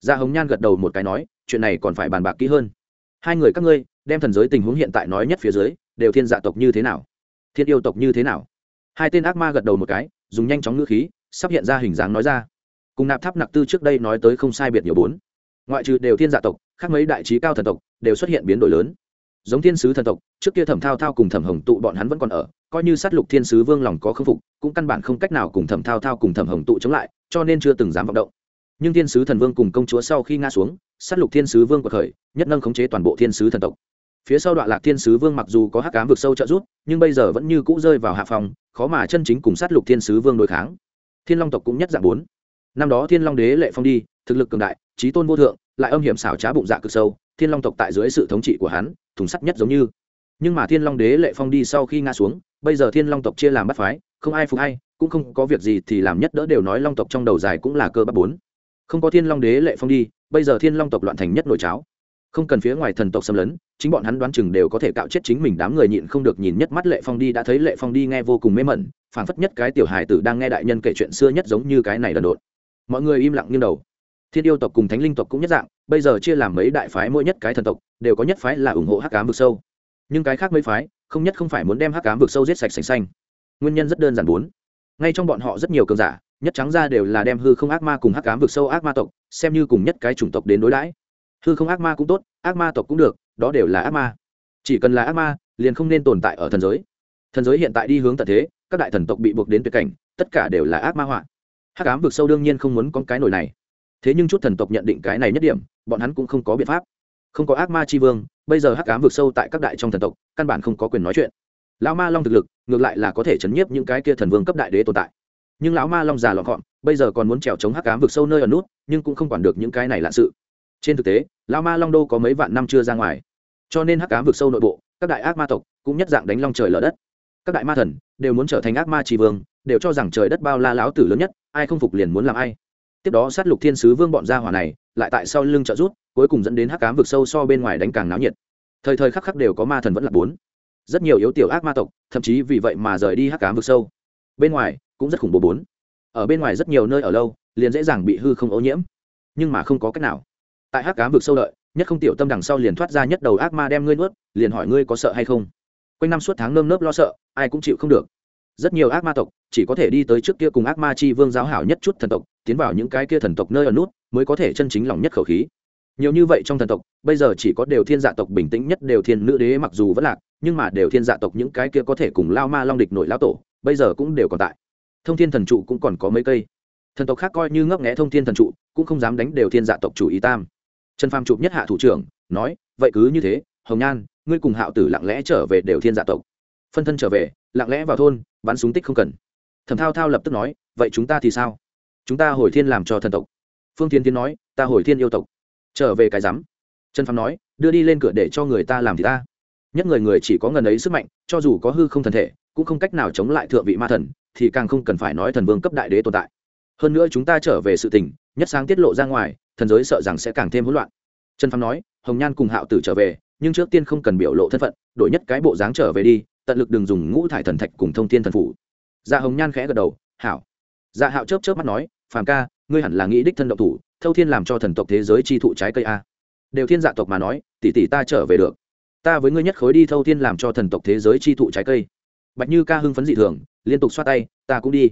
Gia hồng nhan gật đầu một cái nói, chuyện này còn phải bàn bạc kỹ hơn. Hai người các ngươi, đem thần giới tình huống hiện tại nói nhất phía dưới, đều thiên dạ tộc như thế nào? Thiên yêu tộc như thế nào? Hai tên ác ma gật đầu một cái, dùng nhanh chóng ngữ khí, sắp hiện ra hình dáng nói ra cùng nạp tháp nặc tư trước đây nói tới không sai biệt nhiều bốn. Ngoại trừ đều thiên dạ tộc, khác mấy đại trí cao thần tộc, đều xuất hiện biến đổi lớn. Giống thiên sứ thần tộc, trước kia thẩm thao thao cùng thẩm hồng tụ bọn hắn vẫn còn ở, coi như sát lục thiên sứ vương lòng có khâm phục, cũng căn bản không cách nào cùng thẩm thao thao cùng thẩm hồng tụ chống lại, cho nên chưa từng dám vọng động. Nhưng thiên sứ thần vương cùng công chúa sau khi nga xuống, sát lục thiên sứ vương của khởi, nhất nâng khống chế toàn bộ thiên sứ thần tộc. Phía sau đoạn lạc thiên sứ vương mặc dù có hắc cám vực sâu trợ rút nhưng bây giờ vẫn như cũ rơi vào hạ phòng, khó mà chân chính cùng sát lục thiên sứ vương đối kháng. Thiên long tộc cũng nhất dạng bốn năm đó thiên long đế lệ phong đi, thực lực cường đại trí tôn vô thượng, lại âm hiểm xảo trá bụng dạ cực sâu, thiên long tộc tại dưới sự thống trị của hắn, thùng sắt nhất giống như. Nhưng mà thiên long đế lệ phong đi sau khi ngã xuống, bây giờ thiên long tộc chia làm bắt phái, không ai phục hay cũng không có việc gì thì làm nhất đỡ đều nói long tộc trong đầu dài cũng là cơ bắp bốn. Không có thiên long đế lệ phong đi, bây giờ thiên long tộc loạn thành nhất nổi cháo. Không cần phía ngoài thần tộc xâm lấn, chính bọn hắn đoán chừng đều có thể cạo chết chính mình đám người nhịn không được nhìn nhất mắt lệ phong đi, đã thấy lệ phong đi nghe vô cùng mê mẩn, phảng phất nhất cái tiểu hài tử đang nghe đại nhân kể chuyện xưa nhất giống như cái này đần độn mọi người im lặng như đầu. Thiên yêu tộc cùng thánh linh tộc cũng nhất dạng, bây giờ chia làm mấy đại phái mỗi nhất cái thần tộc, đều có nhất phái là ủng hộ hắc cám vực sâu. Nhưng cái khác mấy phái, không nhất không phải muốn đem hắc cám vực sâu giết sạch sành xanh. Nguyên nhân rất đơn giản bốn. Ngay trong bọn họ rất nhiều cường giả, nhất trắng ra đều là đem hư không ác ma cùng hắc cám vực sâu ác ma tộc, xem như cùng nhất cái chủng tộc đến đối đãi. Hư không ác ma cũng tốt, ác ma tộc cũng được, đó đều là ác ma. Chỉ cần là ác ma, liền không nên tồn tại ở thần giới. Thần giới hiện tại đi hướng tận thế, các đại thần tộc bị buộc đến tuyệt cảnh, tất cả đều là ác ma họa hắc ám vực sâu đương nhiên không muốn con cái nổi này. Thế nhưng chút thần tộc nhận định cái này nhất điểm, bọn hắn cũng không có biện pháp. Không có ác ma tri vương, bây giờ hắc ám vực sâu tại các đại trong thần tộc, căn bản không có quyền nói chuyện. Lão ma long thực lực, ngược lại là có thể chấn nhiếp những cái kia thần vương cấp đại đế tồn tại. Nhưng lão ma long già lọn gọn, bây giờ còn muốn trèo chống hắc ám vực sâu nơi ở nút, nhưng cũng không quản được những cái này lạ sự. Trên thực tế, lão ma long đô có mấy vạn năm chưa ra ngoài. Cho nên hắc ám vực sâu nội bộ, các đại ác ma tộc cũng nhất dạng đánh long trời lở đất. Các đại ma thần đều muốn trở thành ác ma tri vương, đều cho rằng trời đất bao la lão tử lớn nhất ai không phục liền muốn làm ai. Tiếp đó sát lục thiên sứ vương bọn gia hỏa này, lại tại sau lưng trợ rút cuối cùng dẫn đến hắc cám vực sâu so bên ngoài đánh càng náo nhiệt. Thời thời khắc khắc đều có ma thần vẫn là bốn. Rất nhiều yếu tiểu ác ma tộc, thậm chí vì vậy mà rời đi hắc cám vực sâu. Bên ngoài, cũng rất khủng bố bốn. Ở bên ngoài rất nhiều nơi ở lâu, liền dễ dàng bị hư không ô nhiễm. Nhưng mà không có cách nào. Tại hắc cám vực sâu đợi, nhất không tiểu tâm đằng sau liền thoát ra nhất đầu ác ma đem ngươi nuốt, liền hỏi ngươi có sợ hay không. Quanh năm suốt tháng nơm nớp lo sợ, ai cũng chịu không được rất nhiều ác ma tộc chỉ có thể đi tới trước kia cùng ác ma chi vương giáo hảo nhất chút thần tộc, tiến vào những cái kia thần tộc nơi ở nút mới có thể chân chính lòng nhất khẩu khí. Nhiều như vậy trong thần tộc, bây giờ chỉ có đều thiên dạ tộc bình tĩnh nhất, đều thiên nữ đế mặc dù vẫn lạc, nhưng mà đều thiên dạ tộc những cái kia có thể cùng lao ma long địch nội lao tổ, bây giờ cũng đều còn tại. Thông thiên thần trụ cũng còn có mấy cây. Thần tộc khác coi như ngấp nghẽ thông thiên thần trụ, cũng không dám đánh đều thiên dạ tộc chủ ý tam. Trần phàm chụp nhất hạ thủ trưởng, nói, vậy cứ như thế, hồng nhan, ngươi cùng hạo tử lặng lẽ trở về đều thiên dạ tộc. Phân thân trở về, lặng lẽ vào thôn bắn súng tích không cần. Thẩm thao thao lập tức nói, vậy chúng ta thì sao? Chúng ta hồi thiên làm cho thần tộc. Phương tiến tiến nói, ta hồi thiên yêu tộc. Trở về cái rắm. Trần phàm nói, đưa đi lên cửa để cho người ta làm thì ta. Nhất người người chỉ có ngần ấy sức mạnh, cho dù có hư không thần thể, cũng không cách nào chống lại thượng vị ma thần, thì càng không cần phải nói thần vương cấp đại đế tồn tại. Hơn nữa chúng ta trở về sự tình, nhất sáng tiết lộ ra ngoài, thần giới sợ rằng sẽ càng thêm hỗn loạn. Trần phàm nói, hồng nhan cùng hạo tử trở về, nhưng trước tiên không cần biểu lộ thân phận, đổi nhất cái bộ dáng trở về đi tận lực đừng dùng ngũ thải thần thạch cùng thông thiên thần phủ. Dạ hồng nhan khẽ gật đầu, hảo. Dạ hạo chớp chớp mắt nói, phàm ca, ngươi hẳn là nghĩ đích thân động thủ, thâu thiên làm cho thần tộc thế giới chi thụ trái cây a. Đều thiên dạ tộc mà nói, tỷ tỷ ta trở về được. Ta với ngươi nhất khối đi, thâu thiên làm cho thần tộc thế giới chi thụ trái cây. Bạch như ca hưng phấn dị thường, liên tục xoa tay, ta cũng đi.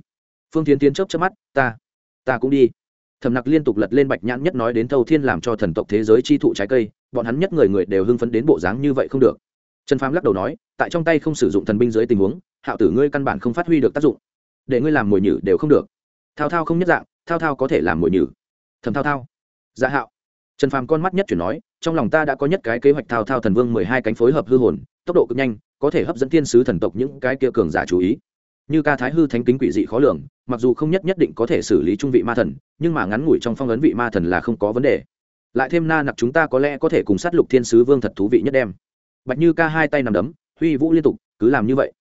Phương tiến tiến chớp chớp mắt, ta ta cũng đi. Thầm nặc liên tục lật lên bạch nhãn nhất nói đến thâu thiên làm cho thần tộc thế giới chi thụ trái cây, bọn hắn nhất người người đều hưng phấn đến bộ dáng như vậy không được trần phàm lắc đầu nói, tại trong tay không sử dụng thần binh dưới tình huống, hạo tử ngươi căn bản không phát huy được tác dụng. Để ngươi làm mồi nhử đều không được. Thao thao không nhất dạng, thao thao có thể làm mồi nhử. Thầm thao thao. Dạ hạo. Trần phàm con mắt nhất chuyển nói, trong lòng ta đã có nhất cái kế hoạch thao thao thần vương mười hai cánh phối hợp hư hồn, tốc độ cực nhanh, có thể hấp dẫn thiên sứ thần tộc những cái kia cường giả chú ý. Như ca thái hư thánh kính quỷ dị khó lường, mặc dù không nhất nhất định có thể xử lý trung vị ma thần, nhưng mà ngắn ngủi trong phong ấn vị ma thần là không có vấn đề. Lại thêm na nặc chúng ta có lẽ có thể cùng sát lục thiên sứ vương thật thú vị nhất đem bạch như ca hai tay nằm đấm, huy vũ liên tục, cứ làm như vậy.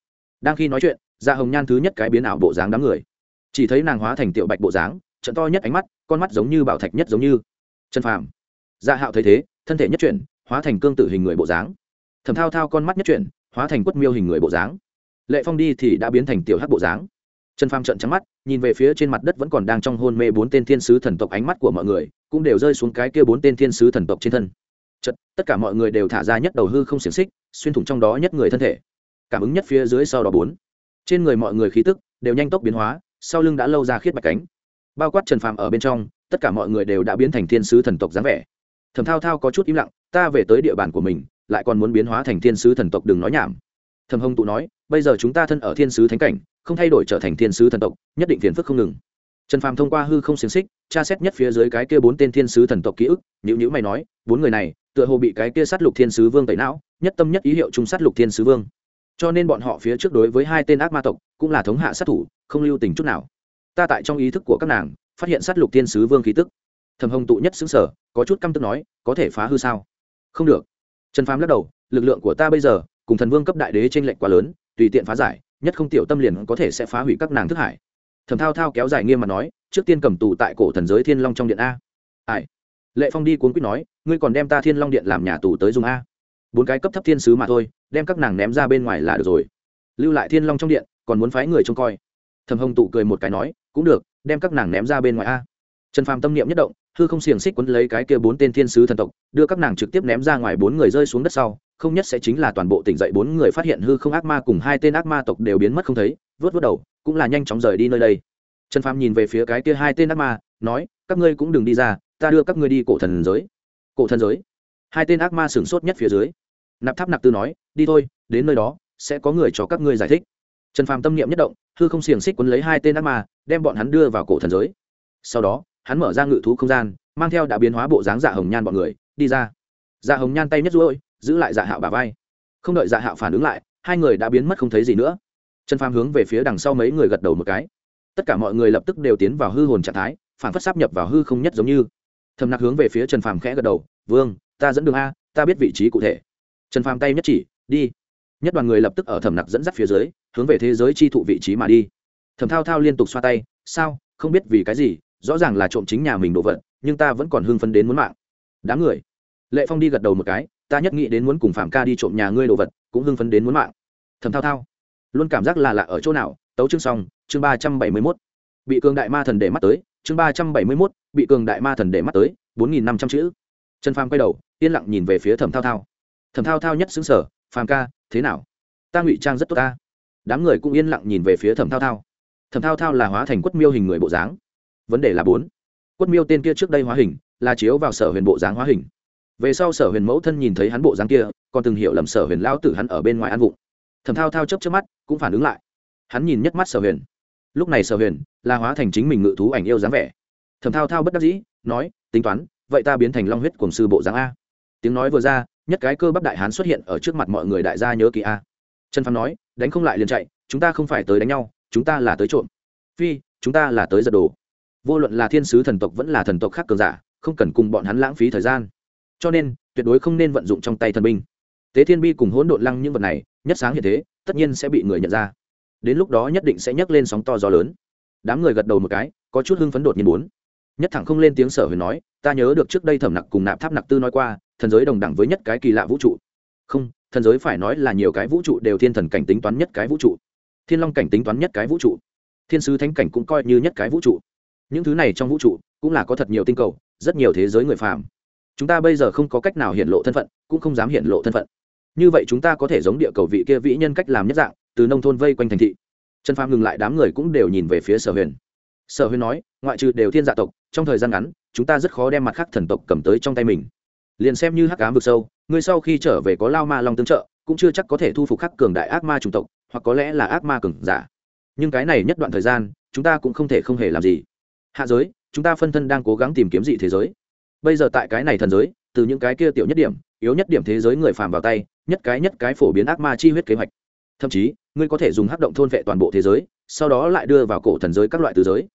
Đang khi nói chuyện dạ hồng nhan thứ nhất cái biến ảo bộ dáng đám người. Chỉ thấy nàng hóa thành tiểu bạch bộ dáng, trận to nhất ánh mắt, con mắt giống như bảo thạch nhất giống như. Chân phàm. Dạ hạo thấy thế, thân thể nhất chuyển, hóa thành cương tử hình người bộ dáng. Thầm thao thao con mắt nhất chuyển, hóa thành quất miêu hình người bộ dáng. Lệ phong đi thì đã biến thành tiểu hắc bộ dáng. Trần phàm trận trắng mắt, nhìn về phía trên mặt đất vẫn còn đang trong hôn mê bốn tên thiên sứ thần tộc ánh mắt của mọi người, cũng đều rơi xuống cái kia bốn tên thiên sứ thần tộc trên thân. Chật, tất cả mọi người đều thả ra nhất đầu hư không xiềng xích xuyên thủng trong đó nhất người thân thể. Cảm ứng nhất phía dưới sau đó bốn. Trên người mọi người khí tức đều nhanh tốc biến hóa sau lưng đã lâu ra khiết bạch cánh. Bao quát trần phàm ở bên trong tất cả mọi người đều đã biến thành thiên sứ thần tộc dáng vẻ. Thầm thao thao có chút im lặng ta về tới địa bàn của mình lại còn muốn biến hóa thành thiên sứ thần tộc đừng nói nhảm. Thầm hồng tụ nói bây giờ chúng ta thân ở thiên sứ thánh cảnh không thay đổi trở thành thiên sứ thần tộc nhất định phiền phức không ngừng trần phàm thông qua hư không xiềng xích, tra xét nhất phía dưới cái kia bốn tên thiên sứ thần tộc ký ức nhữ nhữ mày nói, bốn người này, tựa hồ bị cái kia sát lục thiên sứ vương tẩy não, nhất tâm nhất ý hiệu trung sát lục thiên sứ vương. Cho nên bọn họ phía trước đối với hai tên ác ma tộc, cũng là thống hạ sát thủ, không lưu tình chút nào. Ta tại trong ý thức của các nàng, phát hiện sát lục thiên sứ vương khí tức. Thầm hồng tụ nhất xứng sở, có chút căm tức nói, có thể phá hư sao? Không được. Trần phàm lắc đầu, lực lượng của ta bây giờ, cùng thần vương cấp đại đế t r ê n lệch quá lớn, tùy tiện phá giải, nhất không tiểu tâm liền có thể sẽ phá hủy các nàng thức hải thầm thao thao kéo dài nghiêm mà nói, trước tiên cầm tù tại cổ thần giới thiên long trong điện a. Ai? Lệ phong đi cuốn quýt nói, ngươi còn đem ta thiên long điện làm nhà tù tới dùng a. Bốn cái cấp thấp thiên sứ mà thôi, đem các nàng ném ra bên ngoài là được rồi. Lưu lại thiên long trong điện, còn muốn phái người trông coi. Thầm hồng tụ cười một cái nói, cũng được, đem các nàng ném ra bên ngoài a. Trần phàm tâm niệm nhất động, hư không xiềng xích quấn lấy cái kia bốn tên thiên sứ thần tộc, đưa các nàng trực tiếp ném ra ngoài bốn người rơi xuống đất sau, không nhất sẽ chính là toàn bộ tỉnh dậy bốn người phát hiện hư không ác ma cùng hai tên ác ma tộc đều biến mất không thấy, vớt vớt đầu cũng là nhanh chóng rời đi nơi đây. Trần phàm nhìn về phía cái kia hai tên ác ma, nói, các ngươi cũng đừng đi ra, ta đưa các ngươi đi cổ thần giới. Cổ thần giới? Hai tên ác ma sửng sốt nhất phía dưới. Nạp tháp nạp tư nói, đi thôi, đến nơi đó, sẽ có người cho các ngươi giải thích. Trần phàm tâm niệm nhất động, hư không xiềng xích quấn lấy hai tên ác ma, đem bọn hắn đưa vào cổ thần giới. Sau đó, hắn mở ra ngự thú không gian, mang theo đã biến hóa bộ dáng dạ hồng nhan bọn người, đi ra. Dạ hồng nhan tay nhất ruôi giữ lại dạ hạo bà vai. Không đợi dạ hạo phản ứng lại, hai người đã biến mất không thấy gì nữa trần phàm hướng về phía đằng sau mấy người gật đầu một cái. Tất cả mọi người lập tức đều tiến vào hư hồn trạng thái, phản phất sắp nhập vào hư không nhất giống như. Thầm nặc hướng về phía trần phàm khẽ gật đầu, vương, ta dẫn đường a, ta biết vị trí cụ thể. Trần phàm tay nhất chỉ, đi. Nhất đoàn người lập tức ở Thẩm nặc dẫn dắt phía dưới, hướng về thế giới chi thụ vị trí mà đi. Thẩm thao thao liên tục xoa tay, sao? Không biết vì cái gì, rõ ràng là trộm chính nhà mình đồ vật, nhưng ta vẫn còn hưng phấn đến muốn mạng. Đám người. Lệ phong đi gật đầu một cái, ta nhất nghĩ đến muốn cùng phạm ca đi trộm nhà ngươi đồ vật, cũng hưng phấn đến muốn mạng. Thầm thao thao luôn cảm giác là lạ ở chỗ nào, tấu chương xong, chương ba trăm bảy mươi mốt. Bị cường đại ma thần để mắt tới, chương ba trăm bảy mươi mốt, bị cường đại ma thần để mắt tới, bốn nghìn năm trăm chữ. Trần phàm quay đầu, yên lặng nhìn về phía thẩm thao thao. Thẩm thao thao nhất xứng sở, phàm ca, thế nào? Ta ngụy trang rất tốt ta. Đám người cũng yên lặng nhìn về phía thẩm thao thao. Thẩm thao thao là hóa thành quất miêu hình người bộ dáng. Vấn đề là bốn. Quất miêu tên kia trước đây hóa hình, là chiếu vào sở huyền bộ dáng hóa hình. Về sau sở huyền mẫu thân nhìn thấy hắn bộ dáng kia, còn từng hiểu lầm sở huyền lão tử hắn ở bên ngoài ăn vụng. Thẩm thao thao chấp trước mắt, cũng phản ứng lại. Hắn nhìn nhất mắt sở huyền. Lúc này sở huyền là hóa thành chính mình ngự thú ảnh yêu dáng vẻ. Thẩm thao thao bất đắc dĩ, nói, tính toán, vậy ta biến thành long huyết cùng sư bộ dáng a. Tiếng nói vừa ra, nhất cái cơ bắp đại hán xuất hiện ở trước mặt mọi người đại gia nhớ kỳ a. Trần phàm nói, đánh không lại liền chạy, chúng ta không phải tới đánh nhau, chúng ta là tới trộm. Phi, chúng ta là tới giật đồ. Vô luận là thiên sứ thần tộc vẫn là thần tộc khác cường giả, không cần cùng bọn hắn lãng phí thời gian. Cho nên, tuyệt đối không nên vận dụng trong tay thần binh. Tế thiên bi cùng hỗn độn lăng những vật này nhất sáng hiện thế, tất nhiên sẽ bị người nhận ra. Đến lúc đó nhất định sẽ nhấc lên sóng to gió lớn. Đám người gật đầu một cái, có chút hưng phấn đột nhiên bốn nhất thẳng không lên tiếng sở huyền nói, ta nhớ được trước đây thẩm nặc cùng nạp tháp nặc tư nói qua, thần giới đồng đẳng với nhất cái kỳ lạ vũ trụ. Không, thần giới phải nói là nhiều cái vũ trụ đều thiên thần cảnh tính toán nhất cái vũ trụ. Thiên long cảnh tính toán nhất cái vũ trụ. Thiên sứ thánh cảnh cũng coi như nhất cái vũ trụ. Những thứ này trong vũ trụ cũng là có thật nhiều tinh cầu, rất nhiều thế giới người phàm. Chúng ta bây giờ không có cách nào hiện lộ thân phận, cũng không dám hiện lộ thân phận như vậy chúng ta có thể giống địa cầu vị kia vĩ nhân cách làm nhất dạng, từ nông thôn vây quanh thành thị. Trần phàm ngừng lại đám người cũng đều nhìn về phía sở huyền. Sở huyền nói, ngoại trừ đều thiên dạ tộc, trong thời gian ngắn, chúng ta rất khó đem mặt khác thần tộc cầm tới trong tay mình. Liền xem như hắc cám vực sâu, ngươi sau khi trở về có lao ma long tương trợ, cũng chưa chắc có thể thu phục khắc cường đại ác ma chủng tộc, hoặc có lẽ là ác ma cường giả. Nhưng cái này nhất đoạn thời gian, chúng ta cũng không thể không hề làm gì. Hạ giới, chúng ta phân thân đang cố gắng tìm kiếm dị thế giới. Bây giờ tại cái này thần giới, từ những cái kia tiểu nhất điểm, yếu nhất điểm thế giới người phàm vào tay nhất cái nhất cái phổ biến ác ma chi huyết kế hoạch. Thậm chí, ngươi có thể dùng hắc động thôn vệ toàn bộ thế giới, sau đó lại đưa vào cổ thần giới các loại từ giới.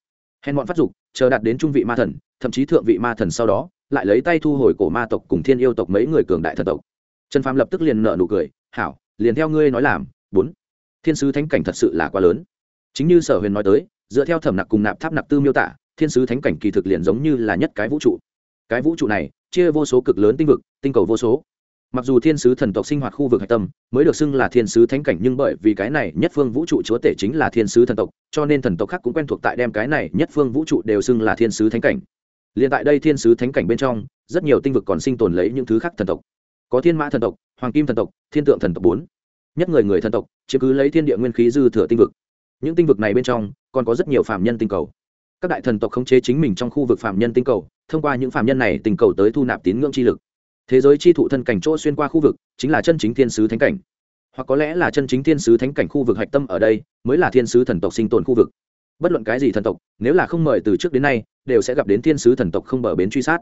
Hèn bọn phát dục, chờ đạt đến trung vị ma thần, thậm chí thượng vị ma thần sau đó, lại lấy tay thu hồi cổ ma tộc cùng thiên yêu tộc mấy người cường đại thần tộc. Trần phàm lập tức liền nợ nụ cười, hảo, liền theo ngươi nói làm, bốn. Thiên sứ thánh cảnh thật sự là quá lớn. Chính như sở huyền nói tới, dựa theo thẩm nặc cùng nạp tháp nặc tư miêu tả, thiên sứ thánh cảnh kỳ thực liền giống như là nhất cái vũ trụ. Cái vũ trụ này, chia vô số cực lớn tinh vực, tinh cầu vô số mặc dù thiên sứ thần tộc sinh hoạt khu vực hạch tâm, mới được xưng là thiên sứ thánh cảnh, nhưng bởi vì cái này nhất phương vũ trụ chúa tể chính là thiên sứ thần tộc, cho nên thần tộc khác cũng quen thuộc tại đem cái này nhất phương vũ trụ đều xưng là thiên sứ thánh cảnh. Liền tại đây thiên sứ thánh cảnh bên trong, rất nhiều tinh vực còn sinh tồn lấy những thứ khác thần tộc. Có thiên mã thần tộc, hoàng kim thần tộc, thiên tượng thần tộc bốn. Nhất người người thần tộc, chiếm cứ lấy thiên địa nguyên khí dư thừa tinh vực. Những tinh vực này bên trong, còn có rất nhiều phạm nhân tinh cầu. Các đại thần tộc khống chế chính mình trong khu vực phạm nhân tinh cầu, thông qua những phạm nhân này tinh cầu tới thu nạp tín ngưỡng chi lực thế giới chi thụ thân cảnh chỗ xuyên qua khu vực, chính là chân chính thiên sứ thánh cảnh. Hoặc có lẽ là chân chính thiên sứ thánh cảnh khu vực hạch tâm ở đây, mới là thiên sứ thần tộc sinh tồn khu vực. Bất luận cái gì thần tộc, nếu là không mời từ trước đến nay, đều sẽ gặp đến thiên sứ thần tộc không bờ bến truy sát.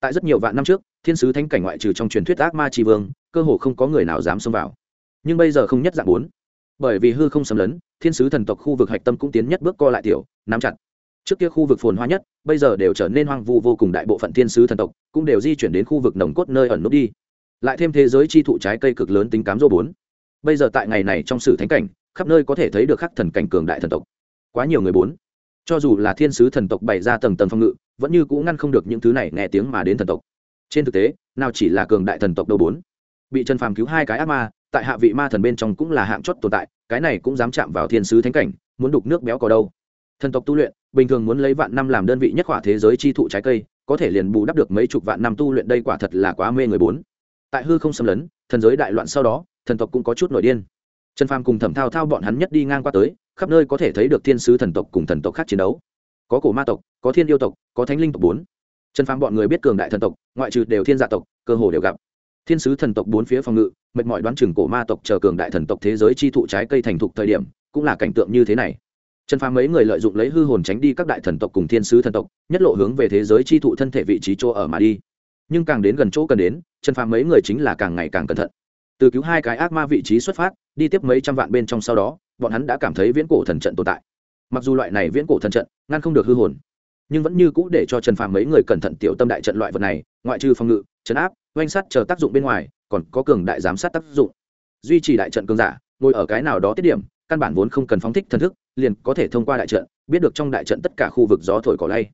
Tại rất nhiều vạn năm trước, thiên sứ thánh cảnh ngoại trừ trong truyền thuyết ác ma tri vương, cơ hồ không có người nào dám xông vào. Nhưng bây giờ không nhất dạng bốn. Bởi vì hư không xâm lấn, thiên sứ thần tộc khu vực hạch tâm cũng tiến nhất bước co lại tiểu, nắm chặt trước kia khu vực phồn hoa nhất, bây giờ đều trở nên hoang vu vô cùng đại bộ phận thiên sứ thần tộc cũng đều di chuyển đến khu vực nồng cốt nơi ẩn nút đi. Lại thêm thế giới chi thụ trái cây cực lớn tính cám dô bốn. Bây giờ tại ngày này trong sử thánh cảnh, khắp nơi có thể thấy được khắc thần cảnh cường đại thần tộc. Quá nhiều người bốn. Cho dù là thiên sứ thần tộc bày ra tầng tầng phong ngự, vẫn như cũng ngăn không được những thứ này nghe tiếng mà đến thần tộc. Trên thực tế, nào chỉ là cường đại thần tộc đâu bốn. Bị trần phàm cứu hai cái ác ma, tại hạ vị ma thần bên trong cũng là hạng chót tồn tại, cái này cũng dám chạm vào thiên sứ thánh cảnh, muốn đục nước béo có đâu. Thần tộc tu luyện bình thường muốn lấy vạn năm làm đơn vị nhất khỏa thế giới chi thụ trái cây, có thể liền bù đắp được mấy chục vạn năm tu luyện đây quả thật là quá mê người bốn. Tại hư không xâm lấn, thần giới đại loạn sau đó, thần tộc cũng có chút nổi điên. Trần phàm cùng thẩm thao thao bọn hắn nhất đi ngang qua tới, khắp nơi có thể thấy được thiên sứ thần tộc cùng thần tộc khác chiến đấu. Có cổ ma tộc, có thiên yêu tộc, có thánh linh tộc bốn. Trần phàm bọn người biết cường đại thần tộc, ngoại trừ đều thiên gia tộc, cơ hồ đều gặp. Thiên sứ thần tộc bốn phía phòng ngự, mệt mỏi đoán chừng cổ ma tộc chờ cường đại thần tộc thế giới chi thụ trái cây thành thục thời điểm, cũng là cảnh tượng như thế này trần phàm mấy người lợi dụng lấy hư hồn tránh đi các đại thần tộc cùng thiên sứ thần tộc, nhất lộ hướng về thế giới chi thụ thân thể vị trí chỗ ở mà đi. Nhưng càng đến gần chỗ cần đến, trần phàm mấy người chính là càng ngày càng cẩn thận. Từ cứu hai cái ác ma vị trí xuất phát, đi tiếp mấy trăm vạn bên trong sau đó, bọn hắn đã cảm thấy viễn cổ thần trận tồn tại. Mặc dù loại này viễn cổ thần trận, ngăn không được hư hồn, nhưng vẫn như cũ để cho trần phàm mấy người cẩn thận tiểu tâm đại trận loại vật này, ngoại trừ phòng ngự, chấn áp, oanh sát chờ tác dụng bên ngoài, còn có cường đại giám sát tác dụng. Duy trì đại trận cường giả, ngồi ở cái nào đó tiết điểm căn bản vốn không cần phóng thích thần thức, liền có thể thông qua đại trận, biết được trong đại trận tất cả khu vực gió thổi cỏ lay.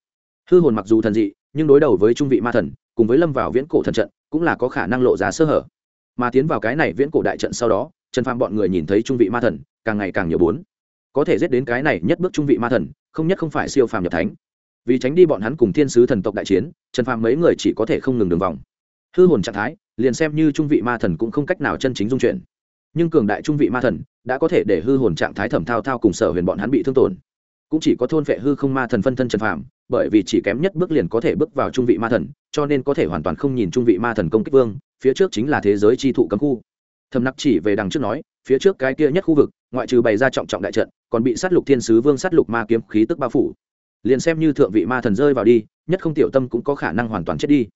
Hư hồn mặc dù thần dị, nhưng đối đầu với trung vị ma thần, cùng với lâm vào viễn cổ thần trận, cũng là có khả năng lộ ra sơ hở. Mà tiến vào cái này viễn cổ đại trận sau đó, trần phàm bọn người nhìn thấy trung vị ma thần, càng ngày càng nhiều bốn. Có thể giết đến cái này nhất bước trung vị ma thần, không nhất không phải siêu phàm nhập thánh. Vì tránh đi bọn hắn cùng thiên sứ thần tộc đại chiến, trần phàm mấy người chỉ có thể không ngừng đường vòng. Hư hồn trạng thái, liền xem như trung vị ma thần cũng không cách nào chân chính dung chuyển nhưng cường đại trung vị ma thần đã có thể để hư hồn trạng thái thẩm thao thao cùng sở huyền bọn hắn bị thương tổn. Cũng chỉ có thôn vệ hư không ma thần phân thân trần phàm, bởi vì chỉ kém nhất bước liền có thể bước vào trung vị ma thần, cho nên có thể hoàn toàn không nhìn trung vị ma thần công kích vương, phía trước chính là thế giới chi thụ cấm khu. Thầm nặc chỉ về đằng trước nói, phía trước cái kia nhất khu vực, ngoại trừ bày ra trọng trọng đại trận, còn bị sát lục thiên sứ vương sát lục ma kiếm khí tức bao phủ. Liền xem như thượng vị ma thần rơi vào đi, nhất không tiểu tâm cũng có khả năng hoàn toàn chết đi.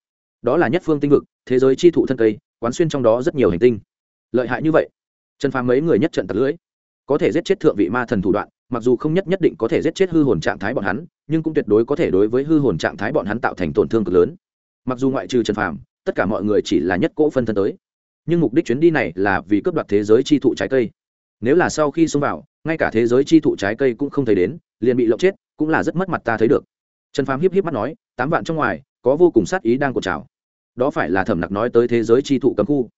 Đó là nhất phương tinh vực, thế giới chi thụ thân cây, quán xuyên trong đó rất nhiều hành tinh. Lợi hại như vậy trần phàm mấy người nhất trận tặc lưỡi. Có thể giết chết thượng vị ma thần thủ đoạn, mặc dù không nhất nhất định có thể giết chết hư hồn trạng thái bọn hắn, nhưng cũng tuyệt đối có thể đối với hư hồn trạng thái bọn hắn tạo thành tổn thương cực lớn. Mặc dù ngoại trừ trần phàm, tất cả mọi người chỉ là nhất cỗ phân thân tới. Nhưng mục đích chuyến đi này là vì cướp đoạt thế giới chi thụ trái cây. Nếu là sau khi xông vào, ngay cả thế giới chi thụ trái cây cũng không thấy đến, liền bị lộng chết, cũng là rất mất mặt ta thấy được. Trần phàm hiếp hiếp mắt nói, tám vạn trong ngoài, có vô cùng sát ý đang cột trào. Đó phải là thẩm nặc nói tới thế giới chi thụ cấm khu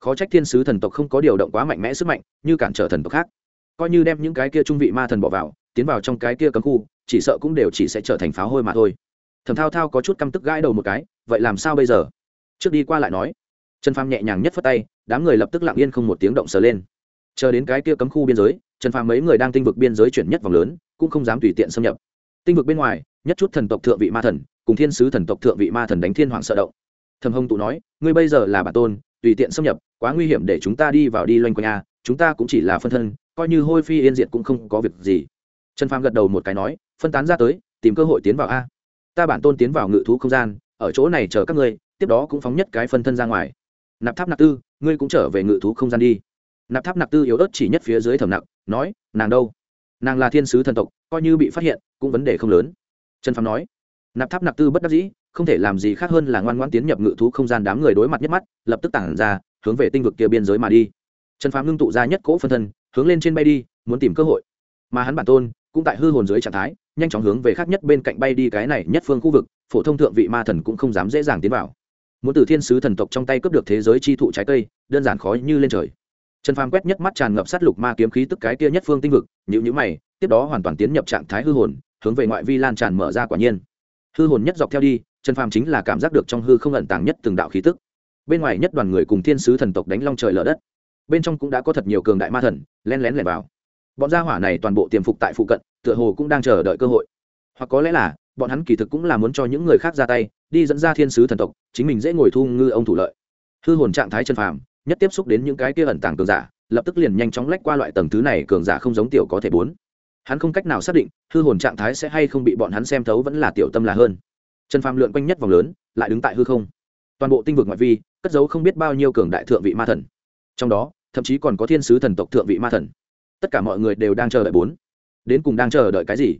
khó trách thiên sứ thần tộc không có điều động quá mạnh mẽ sức mạnh, như cản trở thần tộc khác. Coi như đem những cái kia trung vị ma thần bỏ vào, tiến vào trong cái kia cấm khu, chỉ sợ cũng đều chỉ sẽ trở thành pháo hôi mà thôi. Thẩm thao thao có chút căm tức gãi đầu một cái, vậy làm sao bây giờ? Trước đi qua lại nói. Trần phàm nhẹ nhàng nhất phất tay, đám người lập tức lặng yên không một tiếng động sờ lên. Chờ đến cái kia cấm khu biên giới, trần phàm mấy người đang tinh vực biên giới chuyển nhất vòng lớn, cũng không dám tùy tiện xâm nhập. Tinh vực bên ngoài, nhất chút thần tộc thượng vị ma thần, cùng thiên sứ thần tộc thượng vị ma thần đánh thiên hoàng sợ động. Thầm hồng tụ nói, ngươi bây giờ là bản tôn tùy tiện xâm nhập, quá nguy hiểm để chúng ta đi vào đi loanh quanh a, chúng ta cũng chỉ là phân thân, coi như hôi phi yên diệt cũng không có việc gì. Trần phàm gật đầu một cái nói, phân tán ra tới, tìm cơ hội tiến vào a. Ta bản tôn tiến vào ngự thú không gian, ở chỗ này chờ các ngươi, tiếp đó cũng phóng nhất cái phân thân ra ngoài. Nạp tháp nạp tư, ngươi cũng trở về ngự thú không gian đi. Nạp tháp nạp tư yếu ớt chỉ nhất phía dưới thầm nặng nói, nàng đâu? Nàng là thiên sứ thần tộc, coi như bị phát hiện, cũng vấn đề không lớn. Trần phàm nói. Nạp tháp nạp tư bất đắc dĩ không thể làm gì khác hơn là ngoan ngoãn tiến nhập ngự thú không gian đám người đối mặt nhất mắt, lập tức tản ra, hướng về tinh vực kia biên giới mà đi. Trần phàm ngưng tụ ra nhất cỗ phân thân, hướng lên trên bay đi, muốn tìm cơ hội. Mà hắn bản tôn cũng tại hư hồn dưới trạng thái, nhanh chóng hướng về khác nhất bên cạnh bay đi cái này nhất phương khu vực, phổ thông thượng vị ma thần cũng không dám dễ dàng tiến vào. Muốn từ thiên sứ thần tộc trong tay cướp được thế giới chi thụ trái cây, đơn giản khó như lên trời. Trần phàm quét nhất mắt tràn ngập sát lục ma kiếm khí tức cái kia nhất phương tinh vực nhữ nhữ mày, tiếp đó hoàn toàn tiến nhập trạng thái hư hồn, hướng về ngoại vi lan tràn mở ra quả nhiên. Hư hồn nhất dọc theo đi trần phàm chính là cảm giác được trong hư không ẩn tàng nhất từng đạo khí tức. Bên ngoài nhất đoàn người cùng thiên sứ thần tộc đánh long trời lở đất. Bên trong cũng đã có thật nhiều cường đại ma thần len lén lẻn vào. Bọn gia hỏa này toàn bộ tiềm phục tại phụ cận, tựa hồ cũng đang chờ đợi cơ hội. Hoặc có lẽ là, bọn hắn kỳ thực cũng là muốn cho những người khác ra tay, đi dẫn ra thiên sứ thần tộc, chính mình dễ ngồi thu ngư ông thủ lợi. Hư hồn trạng thái chân phàm, nhất tiếp xúc đến những cái kia ẩn tàng cường giả, lập tức liền nhanh chóng lách qua loại tầng thứ này cường giả không giống tiểu có thể bốn. Hắn không cách nào xác định, hư hồn trạng thái sẽ hay không bị bọn hắn xem thấu vẫn là tiểu tâm là hơn trần phàm lượn quanh nhất vòng lớn, lại đứng tại hư không. Toàn bộ tinh vực ngoại vi, cất giấu không biết bao nhiêu cường đại thượng vị ma thần. Trong đó, thậm chí còn có thiên sứ thần tộc thượng vị ma thần. Tất cả mọi người đều đang chờ đợi bốn. Đến cùng đang chờ đợi cái gì?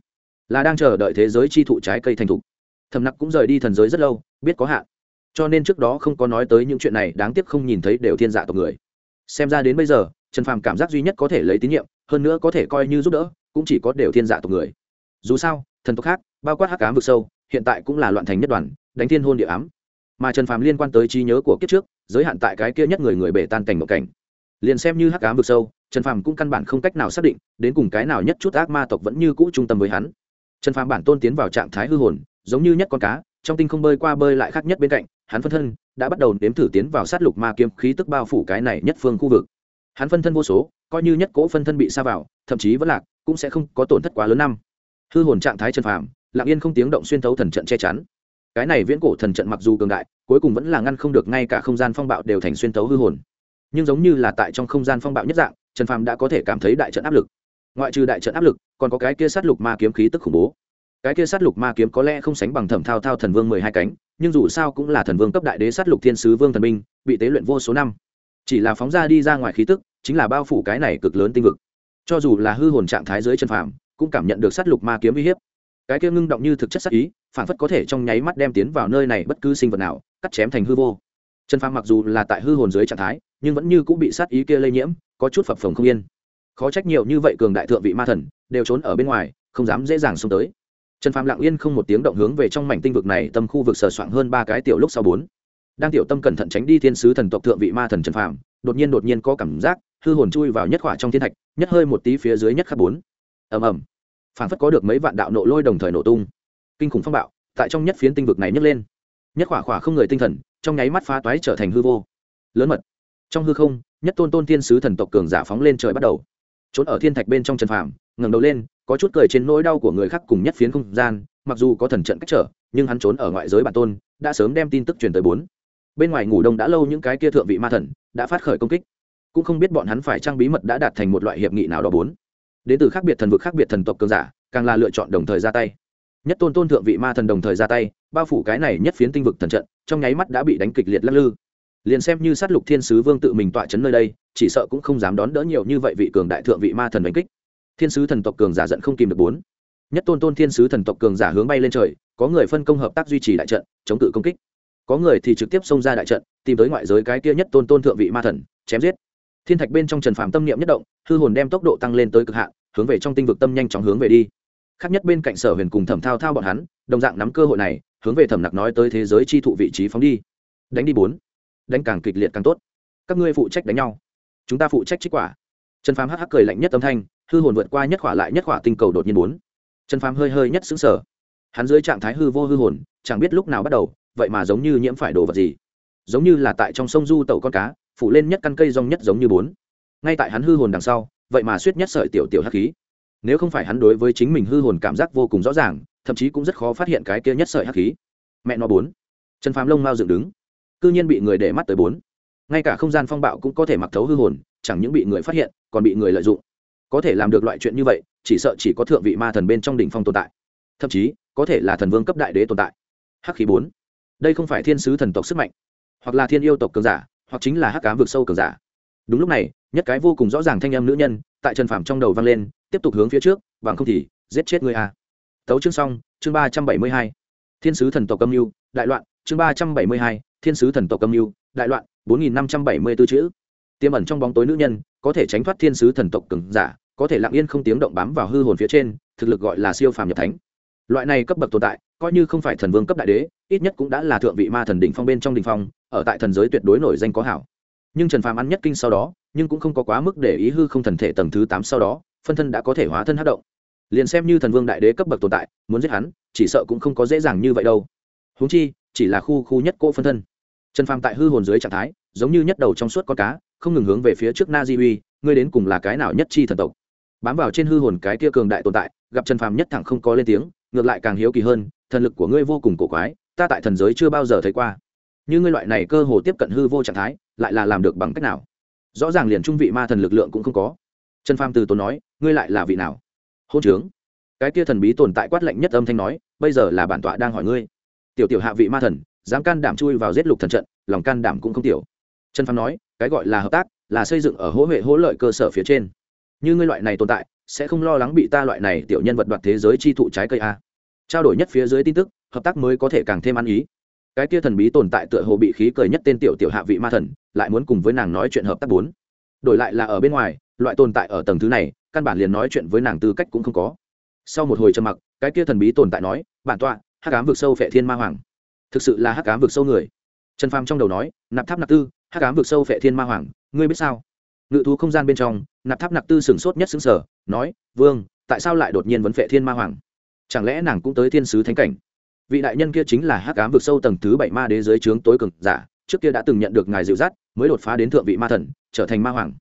Là đang chờ đợi thế giới chi thụ trái cây thành thục. Thầm nặc cũng rời đi thần giới rất lâu, biết có hạn. Cho nên trước đó không có nói tới những chuyện này, đáng tiếc không nhìn thấy đều thiên dạ tộc người. Xem ra đến bây giờ, trần phàm cảm giác duy nhất có thể lấy tín nhiệm, hơn nữa có thể coi như giúp đỡ, cũng chỉ có đều thiên dạ tộc người. Dù sao, thần tộc khác, bao quát hắc ám vực sâu hiện tại cũng là loạn thành nhất đoàn, đánh thiên hôn địa ám. Mà trần phàm liên quan tới trí nhớ của kiếp trước, giới hạn tại cái kia nhất người người bể tan cảnh một cảnh. Liền xem như hắc ám vực sâu, trần phàm cũng căn bản không cách nào xác định, đến cùng cái nào nhất chút ác ma tộc vẫn như cũ trung tâm với hắn. Trần phàm bản tôn tiến vào trạng thái hư hồn, giống như nhất con cá, trong tinh không bơi qua bơi lại khác nhất bên cạnh, hắn phân thân đã bắt đầu nếm thử tiến vào sát lục ma kiếm khí tức bao phủ cái này nhất phương khu vực. Hắn phân thân vô số, coi như nhất cỗ phân thân bị xa vào, thậm chí vẫn lạc, cũng sẽ không có tổn thất quá lớn năm. Hư hồn trạng thái trần phàm lặng yên không tiếng động xuyên thấu thần trận che chắn. Cái này viễn cổ thần trận mặc dù cường đại, cuối cùng vẫn là ngăn không được ngay cả không gian phong bạo đều thành xuyên thấu hư hồn. Nhưng giống như là tại trong không gian phong bạo nhất dạng, trần phàm đã có thể cảm thấy đại trận áp lực. Ngoại trừ đại trận áp lực, còn có cái kia sát lục ma kiếm khí tức khủng bố. Cái kia sát lục ma kiếm có lẽ không sánh bằng thẩm thao thao thần vương mười hai cánh, nhưng dù sao cũng là thần vương cấp đại đế sát lục thiên sứ vương thần minh, bị tế luyện vô số năm. Chỉ là phóng ra đi ra ngoài khí tức, chính là bao phủ cái này cực lớn tinh vực. Cho dù là hư hồn trạng thái dưới chân phàm, cũng cảm nhận được sát lục ma kiếm uy hiếp cái kia ngưng động như thực chất sát ý phản phất có thể trong nháy mắt đem tiến vào nơi này bất cứ sinh vật nào, cắt chém thành hư vô. Trần phàm mặc dù là tại hư hồn dưới trạng thái, nhưng vẫn như cũng bị sát ý kia lây nhiễm, có chút phập phồng không yên. Khó trách nhiều như vậy cường đại thượng vị ma thần, đều trốn ở bên ngoài, không dám dễ dàng xông tới. Trần phàm lặng yên không một tiếng động hướng về trong mảnh tinh vực này, tâm khu vực sờ soạng hơn ba cái tiểu lúc sau bốn. Đang tiểu tâm cẩn thận tránh đi thiên sứ thần tộc thượng vị ma thần trần phàm, đột nhiên đột nhiên có cảm giác, hư hồn chui vào nhất khỏa trong thiên thạch, nhất hơi một tí phía dưới nhất khắc bốn. Ầm ầm phản phất có được mấy vạn đạo nộ lôi đồng thời nổ tung. Kinh khủng phong bạo, tại trong nhất phiến tinh vực này nhấc lên. Nhất khỏa khỏa không người tinh thần, trong nháy mắt phá toái trở thành hư vô. Lớn mật. Trong hư không, nhất tôn tôn thiên sứ thần tộc cường giả phóng lên trời bắt đầu. Trốn ở thiên thạch bên trong trần phàm, ngẩng đầu lên, có chút cười trên nỗi đau của người khác cùng nhất phiến không gian, mặc dù có thần trận cách trở, nhưng hắn trốn ở ngoại giới bản tôn, đã sớm đem tin tức truyền tới bốn. Bên ngoài ngủ đông đã lâu những cái kia thượng vị ma thần, đã phát khởi công kích. Cũng không biết bọn hắn phải trang bí mật đã đạt thành một loại hiệp nghị nào đó bốn đến từ khác biệt thần vực khác biệt thần tộc cường giả, càng là lựa chọn đồng thời ra tay. Nhất tôn tôn thượng vị ma thần đồng thời ra tay, bao phủ cái này nhất phiến tinh vực thần trận, trong nháy mắt đã bị đánh kịch liệt lắc lư. Liền xem như sát lục thiên sứ vương tự mình tọa chấn nơi đây, chỉ sợ cũng không dám đón đỡ nhiều như vậy vị cường đại thượng vị ma thần đánh kích. Thiên sứ thần tộc cường giả giận không kìm được bốn. Nhất tôn tôn thiên sứ thần tộc cường giả hướng bay lên trời, có người phân công hợp tác duy trì đại trận, chống cự công kích. Có người thì trực tiếp xông ra đại trận, tìm tới ngoại giới cái kia nhất tôn tôn thượng vị ma thần, chém giết thiên thạch bên trong trần phạm tâm niệm nhất động, hư hồn đem tốc độ tăng lên tới cực hạn, hướng về trong tinh vực tâm nhanh chóng hướng về đi. Khác nhất bên cạnh sở huyền cùng thẩm thao thao bọn hắn, đồng dạng nắm cơ hội này, hướng về thẩm nặc nói tới thế giới chi thụ vị trí phóng đi. Đánh đi bốn. Đánh càng kịch liệt càng tốt. Các ngươi phụ trách đánh nhau. Chúng ta phụ trách trích quả. Trần phàm hắc hắc cười lạnh nhất âm thanh, hư hồn vượt qua nhất khỏa lại nhất khỏa tinh cầu đột nhiên bốn. Trần phàm hơi hơi nhất xứng sở hắn dưới trạng thái hư vô hư hồn, chẳng biết lúc nào bắt đầu, vậy mà giống như nhiễm phải đồ vật gì. Giống như là tại trong sông du tàu con cá phủ lên nhất căn cây rong nhất giống như bốn. Ngay tại hắn hư hồn đằng sau, vậy mà suýt nhất sợi tiểu tiểu hắc khí. Nếu không phải hắn đối với chính mình hư hồn cảm giác vô cùng rõ ràng, thậm chí cũng rất khó phát hiện cái kia nhất sợi hắc khí. Mẹ nó bốn. Trần phàm lông mau dựng đứng. Cư nhiên bị người để mắt tới bốn. Ngay cả không gian phong bạo cũng có thể mặc thấu hư hồn, chẳng những bị người phát hiện, còn bị người lợi dụng. Có thể làm được loại chuyện như vậy, chỉ sợ chỉ có thượng vị ma thần bên trong đỉnh phong tồn tại. Thậm chí, có thể là thần vương cấp đại đế tồn tại. Hắc khí bốn. Đây không phải thiên sứ thần tộc sức mạnh, hoặc là thiên yêu tộc cường giả hoặc chính là hắc cám vực sâu cường giả. Đúng lúc này, nhất cái vô cùng rõ ràng thanh âm nữ nhân, tại trần phạm trong đầu vang lên, tiếp tục hướng phía trước, bằng không thì, giết chết người a à. tấu chương xong, chương ba trăm bảy mươi hai. Thiên sứ thần tộc âm mưu, đại loạn, chương ba trăm bảy mươi hai, thiên sứ thần tộc âm mưu, đại loạn, bốn nghìn năm trăm bảy mươi b ố chữ. Tiêm ẩn trong bóng tối nữ nhân, có thể tránh thoát thiên sứ thần tộc cường giả, có thể lặng yên không tiếng động bám vào hư hồn phía trên, thực lực gọi là siêu phàm nhập thánh. Loại này cấp bậc tồn tại coi như không phải thần vương cấp đại đế, ít nhất cũng đã là thượng vị ma thần đỉnh phong bên trong đỉnh phong, ở tại thần giới tuyệt đối nổi danh có hảo. Nhưng trần phàm ăn nhất kinh sau đó, nhưng cũng không có quá mức để ý hư không thần thể tầng thứ tám sau đó, phân thân đã có thể hóa thân hát động. Liền xem như thần vương đại đế cấp bậc tồn tại, muốn giết hắn, chỉ sợ cũng không có dễ dàng như vậy đâu. Húng chi, chỉ là khu khu nhất cỗ phân thân. Trần phàm tại hư hồn dưới trạng thái, giống như nhất đầu trong suốt con cá, không ngừng hướng về phía trước na di uy, ngươi đến cùng là cái nào nhất chi thần tộc? Bám vào trên hư hồn cái kia cường đại tồn tại, gặp trần phàm nhất thẳng không có lên tiếng, ngược lại càng hiếu kỳ hơn thần lực của ngươi vô cùng cổ quái, ta tại thần giới chưa bao giờ thấy qua. Như ngươi loại này cơ hồ tiếp cận hư vô trạng thái, lại là làm được bằng cách nào? Rõ ràng liền trung vị ma thần lực lượng cũng không có. Trần phàm từ tốn nói, ngươi lại là vị nào? Hôn trướng. Cái kia thần bí tồn tại quát lạnh nhất âm thanh nói, bây giờ là bản tọa đang hỏi ngươi. Tiểu tiểu hạ vị ma thần, dám can đảm chui vào giết lục thần trận, lòng can đảm cũng không tiểu. Trần phàm nói, cái gọi là hợp tác, là xây dựng ở hỗ huệ hỗ lợi cơ sở phía trên. Như ngươi loại này tồn tại, sẽ không lo lắng bị ta loại này tiểu nhân vật đoạt thế giới chi thụ trái cây a trao đổi nhất phía dưới tin tức, hợp tác mới có thể càng thêm ăn ý. Cái kia thần bí tồn tại tựa hồ bị khí cười nhất tên tiểu tiểu hạ vị ma thần, lại muốn cùng với nàng nói chuyện hợp tác bốn. Đổi lại là ở bên ngoài, loại tồn tại ở tầng thứ này, căn bản liền nói chuyện với nàng tư cách cũng không có. Sau một hồi trầm mặc, cái kia thần bí tồn tại nói, bản tọa, hắc ám vực sâu phệ thiên ma hoàng. Thực sự là hắc ám vực sâu người. Trần phàm trong đầu nói, nạp tháp nạp tư, hắc ám vực sâu phệ thiên ma hoàng, ngươi biết sao? Ngự thú không gian bên trong, nạp tháp nạp tư sửng sốt nhất xứng sở nói, vương, tại sao lại đột nhiên vấn phệ thiên ma hoàng? Chẳng lẽ nàng cũng tới thiên sứ thánh cảnh? Vị đại nhân kia chính là hắc ám vực sâu tầng thứ bảy ma đế dưới trướng tối cực giả, trước kia đã từng nhận được ngài dịu dắt, mới đột phá đến thượng vị ma thần, trở thành ma hoàng.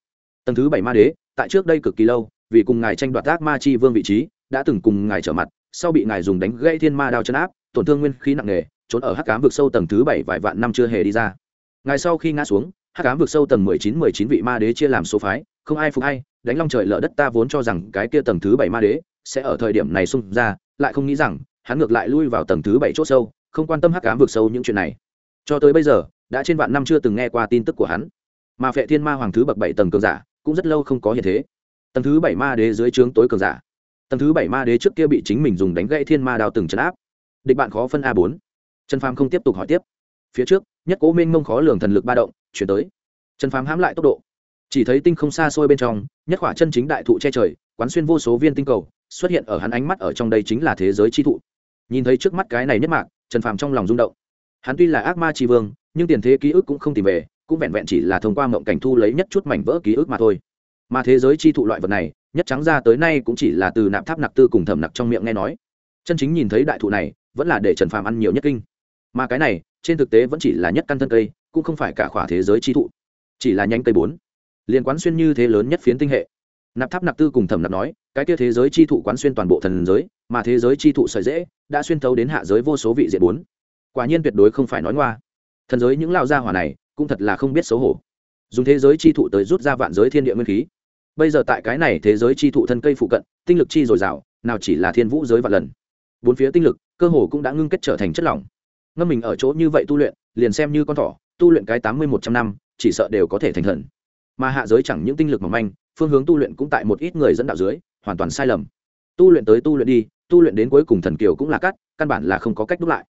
Tầng thứ bảy ma đế, tại trước đây cực kỳ lâu, vì cùng ngài tranh đoạt ác ma chi vương vị trí, đã từng cùng ngài trở mặt, sau bị ngài dùng đánh gây thiên ma đao chân áp, tổn thương nguyên khí nặng nề, trốn ở hắc ám vực sâu tầng thứ bảy vài vạn năm chưa hề đi ra. Ngài sau khi ngã xuống, hắc ám vực sâu tầng mười chín mười chín vị ma đế chia làm số phái không ai phục hay đánh long trời lỡ đất ta vốn cho rằng cái kia tầng thứ bảy ma đế sẽ ở thời điểm này xung ra, lại không nghĩ rằng hắn ngược lại lui vào tầng thứ bảy c h ỗ sâu, không quan tâm hắc cám vượt sâu những chuyện này. Cho tới bây giờ, đã trên vạn năm chưa từng nghe qua tin tức của hắn. Mà phệ thiên ma hoàng thứ bậc bảy tầng cường giả cũng rất lâu không có hiện thế. Tầng thứ bảy ma đế dưới trướng tối cường giả. Tầng thứ bảy ma đế trước kia bị chính mình dùng đánh gãy thiên ma đao từng chấn áp. Địch bạn khó phân a bốn. Trần phàm không tiếp tục hỏi tiếp. Phía trước, nhất cố minh mông khó lường thần lực ba động chuyển tới. Trần phàm hãm lại tốc độ chỉ thấy tinh không xa xôi bên trong, nhất khỏa chân chính đại thụ che trời, quán xuyên vô số viên tinh cầu, xuất hiện ở hắn ánh mắt ở trong đây chính là thế giới chi thụ. Nhìn thấy trước mắt cái này nhất mạc, trần phàm trong lòng rung động. Hắn tuy là ác ma tri vương, nhưng tiền thế ký ức cũng không tìm về, cũng vẹn vẹn chỉ là thông qua mộng cảnh thu lấy nhất chút mảnh vỡ ký ức mà thôi. Mà thế giới chi thụ loại vật này, nhất trắng ra tới nay cũng chỉ là từ nạp tháp nặc tư cùng thẩm nặc trong miệng nghe nói. Chân chính nhìn thấy đại thụ này, vẫn là để trần phàm ăn nhiều nhất kinh. Mà cái này, trên thực tế vẫn chỉ là nhất căn thân cây, cũng không phải cả khỏa thế giới chi thụ. Chỉ là nhanh cây bốn liền quán xuyên như thế lớn nhất phiến tinh hệ. Nạp tháp nạp tư cùng thẩm nạp nói, cái kia thế giới chi thụ quán xuyên toàn bộ thần giới, mà thế giới chi thụ sợi dễ đã xuyên thấu đến hạ giới vô số vị diện bốn. Quả nhiên tuyệt đối không phải nói ngoa. Thần giới những lao gia hỏa này, cũng thật là không biết xấu hổ. Dùng thế giới chi thụ tới rút ra vạn giới thiên địa nguyên khí. Bây giờ tại cái này thế giới chi thụ thân cây phụ cận, tinh lực chi dồi dào, nào chỉ là thiên vũ giới vạn lần. Bốn phía tinh lực, cơ hồ cũng đã ngưng kết trở thành chất lỏng. Ngâm mình ở chỗ như vậy tu luyện, liền xem như con thỏ, tu luyện cái tám mươi một trăm năm, chỉ sợ đều có thể thành thần mà hạ giới chẳng những tinh lực mỏng manh, phương hướng tu luyện cũng tại một ít người dẫn đạo dưới, hoàn toàn sai lầm. Tu luyện tới tu luyện đi, tu luyện đến cuối cùng thần kiều cũng là cắt, căn bản là không có cách đúc lại.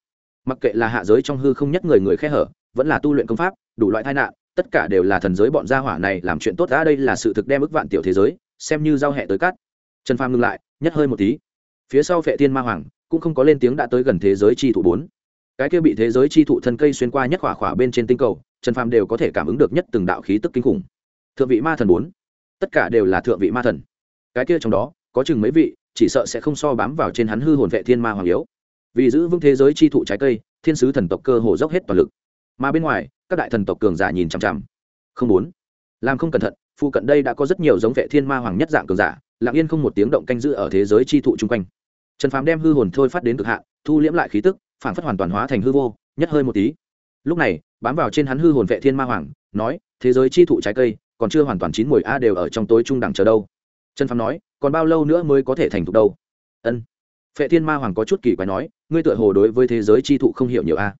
Mặc kệ là hạ giới trong hư không nhất người người khe hở, vẫn là tu luyện công pháp, đủ loại tai nạn, tất cả đều là thần giới bọn gia hỏa này làm chuyện tốt đã đây là sự thực đem ức vạn tiểu thế giới, xem như giao hẹ tới cắt. trần phàm ngừng lại, nhất hơi một tí. Phía sau phệ thiên ma hoàng, cũng không có lên tiếng đã tới gần thế giới chi thụ bốn. Cái kia bị thế giới chi thụ thân cây xuyên qua nhất khỏa khỏa bên trên tinh cầu, trần phàm đều có thể cảm ứng được nhất từng đạo khí tức kinh khủng thượng vị ma thần bốn. Tất cả đều là thượng vị ma thần. Cái kia trong đó, có chừng mấy vị, chỉ sợ sẽ không so bám vào trên hắn hư hồn vệ thiên ma hoàng yếu. Vì giữ vững thế giới chi thụ trái cây, thiên sứ thần tộc cơ hồ dốc hết toàn lực. Mà bên ngoài, các đại thần tộc cường giả nhìn chằm chằm. Không muốn. Làm không cẩn thận, phụ cận đây đã có rất nhiều giống vệ thiên ma hoàng nhất dạng cường giả, lặng yên không một tiếng động canh giữ ở thế giới chi thụ chung quanh. Trần phàm đem hư hồn thôi phát đến cực hạn, thu liễm lại khí tức phản phất hoàn toàn hóa thành hư vô, nhất hơi một tí. Lúc này, bám vào trên hắn hư hồn vệ thiên ma hoàng, nói, thế giới chi thụ trái cây còn chưa hoàn toàn chín mùi a đều ở trong tối trung đẳng chờ đâu. Trần phàm nói, còn bao lâu nữa mới có thể thành thục đâu? Ân. Phệ thiên ma hoàng có chút kỳ quái nói, ngươi tựa hồ đối với thế giới chi thụ không hiểu nhiều a.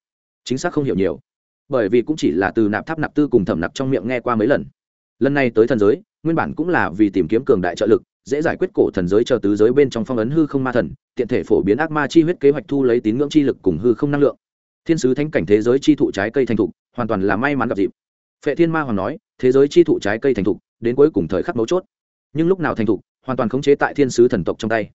Chính xác không hiểu nhiều. Bởi vì cũng chỉ là từ nạp tháp nạp tư cùng thẩm nạp trong miệng nghe qua mấy lần. Lần này tới thần giới, nguyên bản cũng là vì tìm kiếm cường đại trợ lực, dễ giải quyết cổ thần giới chờ tứ giới bên trong phong ấn hư không ma thần, tiện thể phổ biến ác ma chi huyết kế hoạch thu lấy tín ngưỡng chi lực cùng hư không năng lượng. Thiên sứ thánh cảnh thế giới chi thụ trái cây thành thục, hoàn toàn là may mắn gặp dịp. Phệ thiên ma hoàng nói thế giới chi thụ trái cây thành thục, đến cuối cùng thời khắc mấu chốt. Nhưng lúc nào thành thục, hoàn toàn khống chế tại thiên sứ thần tộc trong tay.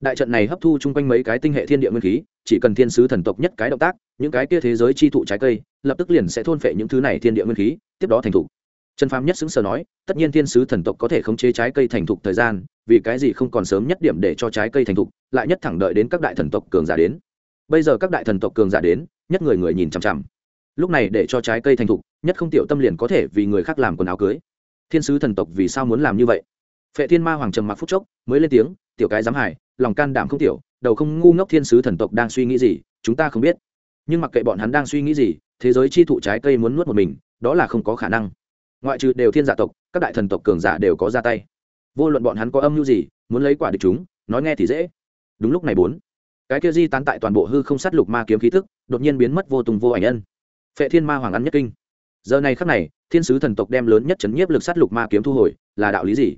Đại trận này hấp thu chung quanh mấy cái tinh hệ thiên địa nguyên khí, chỉ cần thiên sứ thần tộc nhất cái động tác, những cái kia thế giới chi thụ trái cây, lập tức liền sẽ thôn phệ những thứ này thiên địa nguyên khí, tiếp đó thành thục. Trần phàm nhất xứng sở nói, tất nhiên thiên sứ thần tộc có thể khống chế trái cây thành thục thời gian, vì cái gì không còn sớm nhất điểm để cho trái cây thành thục, lại nhất thẳng đợi đến các đại thần tộc cường giả đến. Bây giờ các đại thần tộc cường giả đến, nhất người người nhìn chằm chằm lúc này để cho trái cây thành thục, nhất không tiểu tâm liền có thể vì người khác làm quần áo cưới. Thiên sứ thần tộc vì sao muốn làm như vậy? Phệ thiên ma hoàng trầm mặc phúc chốc, mới lên tiếng, tiểu cái dám hải lòng can đảm không tiểu, đầu không ngu ngốc thiên sứ thần tộc đang suy nghĩ gì, chúng ta không biết. Nhưng mặc kệ bọn hắn đang suy nghĩ gì, thế giới chi thụ trái cây muốn nuốt một mình, đó là không có khả năng. Ngoại trừ đều thiên giả tộc, các đại thần tộc cường giả đều có ra tay. Vô luận bọn hắn có âm mưu gì, muốn lấy quả địch chúng, nói nghe thì dễ. Đúng lúc này bốn, cái kia di tán tại toàn bộ hư không sát lục ma kiếm khí thức đột nhiên biến mất vô tùng vô ảnh ân phệ thiên ma hoàng ăn nhất kinh. Giờ này khắc này, thiên sứ thần tộc đem lớn nhất chấn nhiếp lực sát lục ma kiếm thu hồi, là đạo lý gì?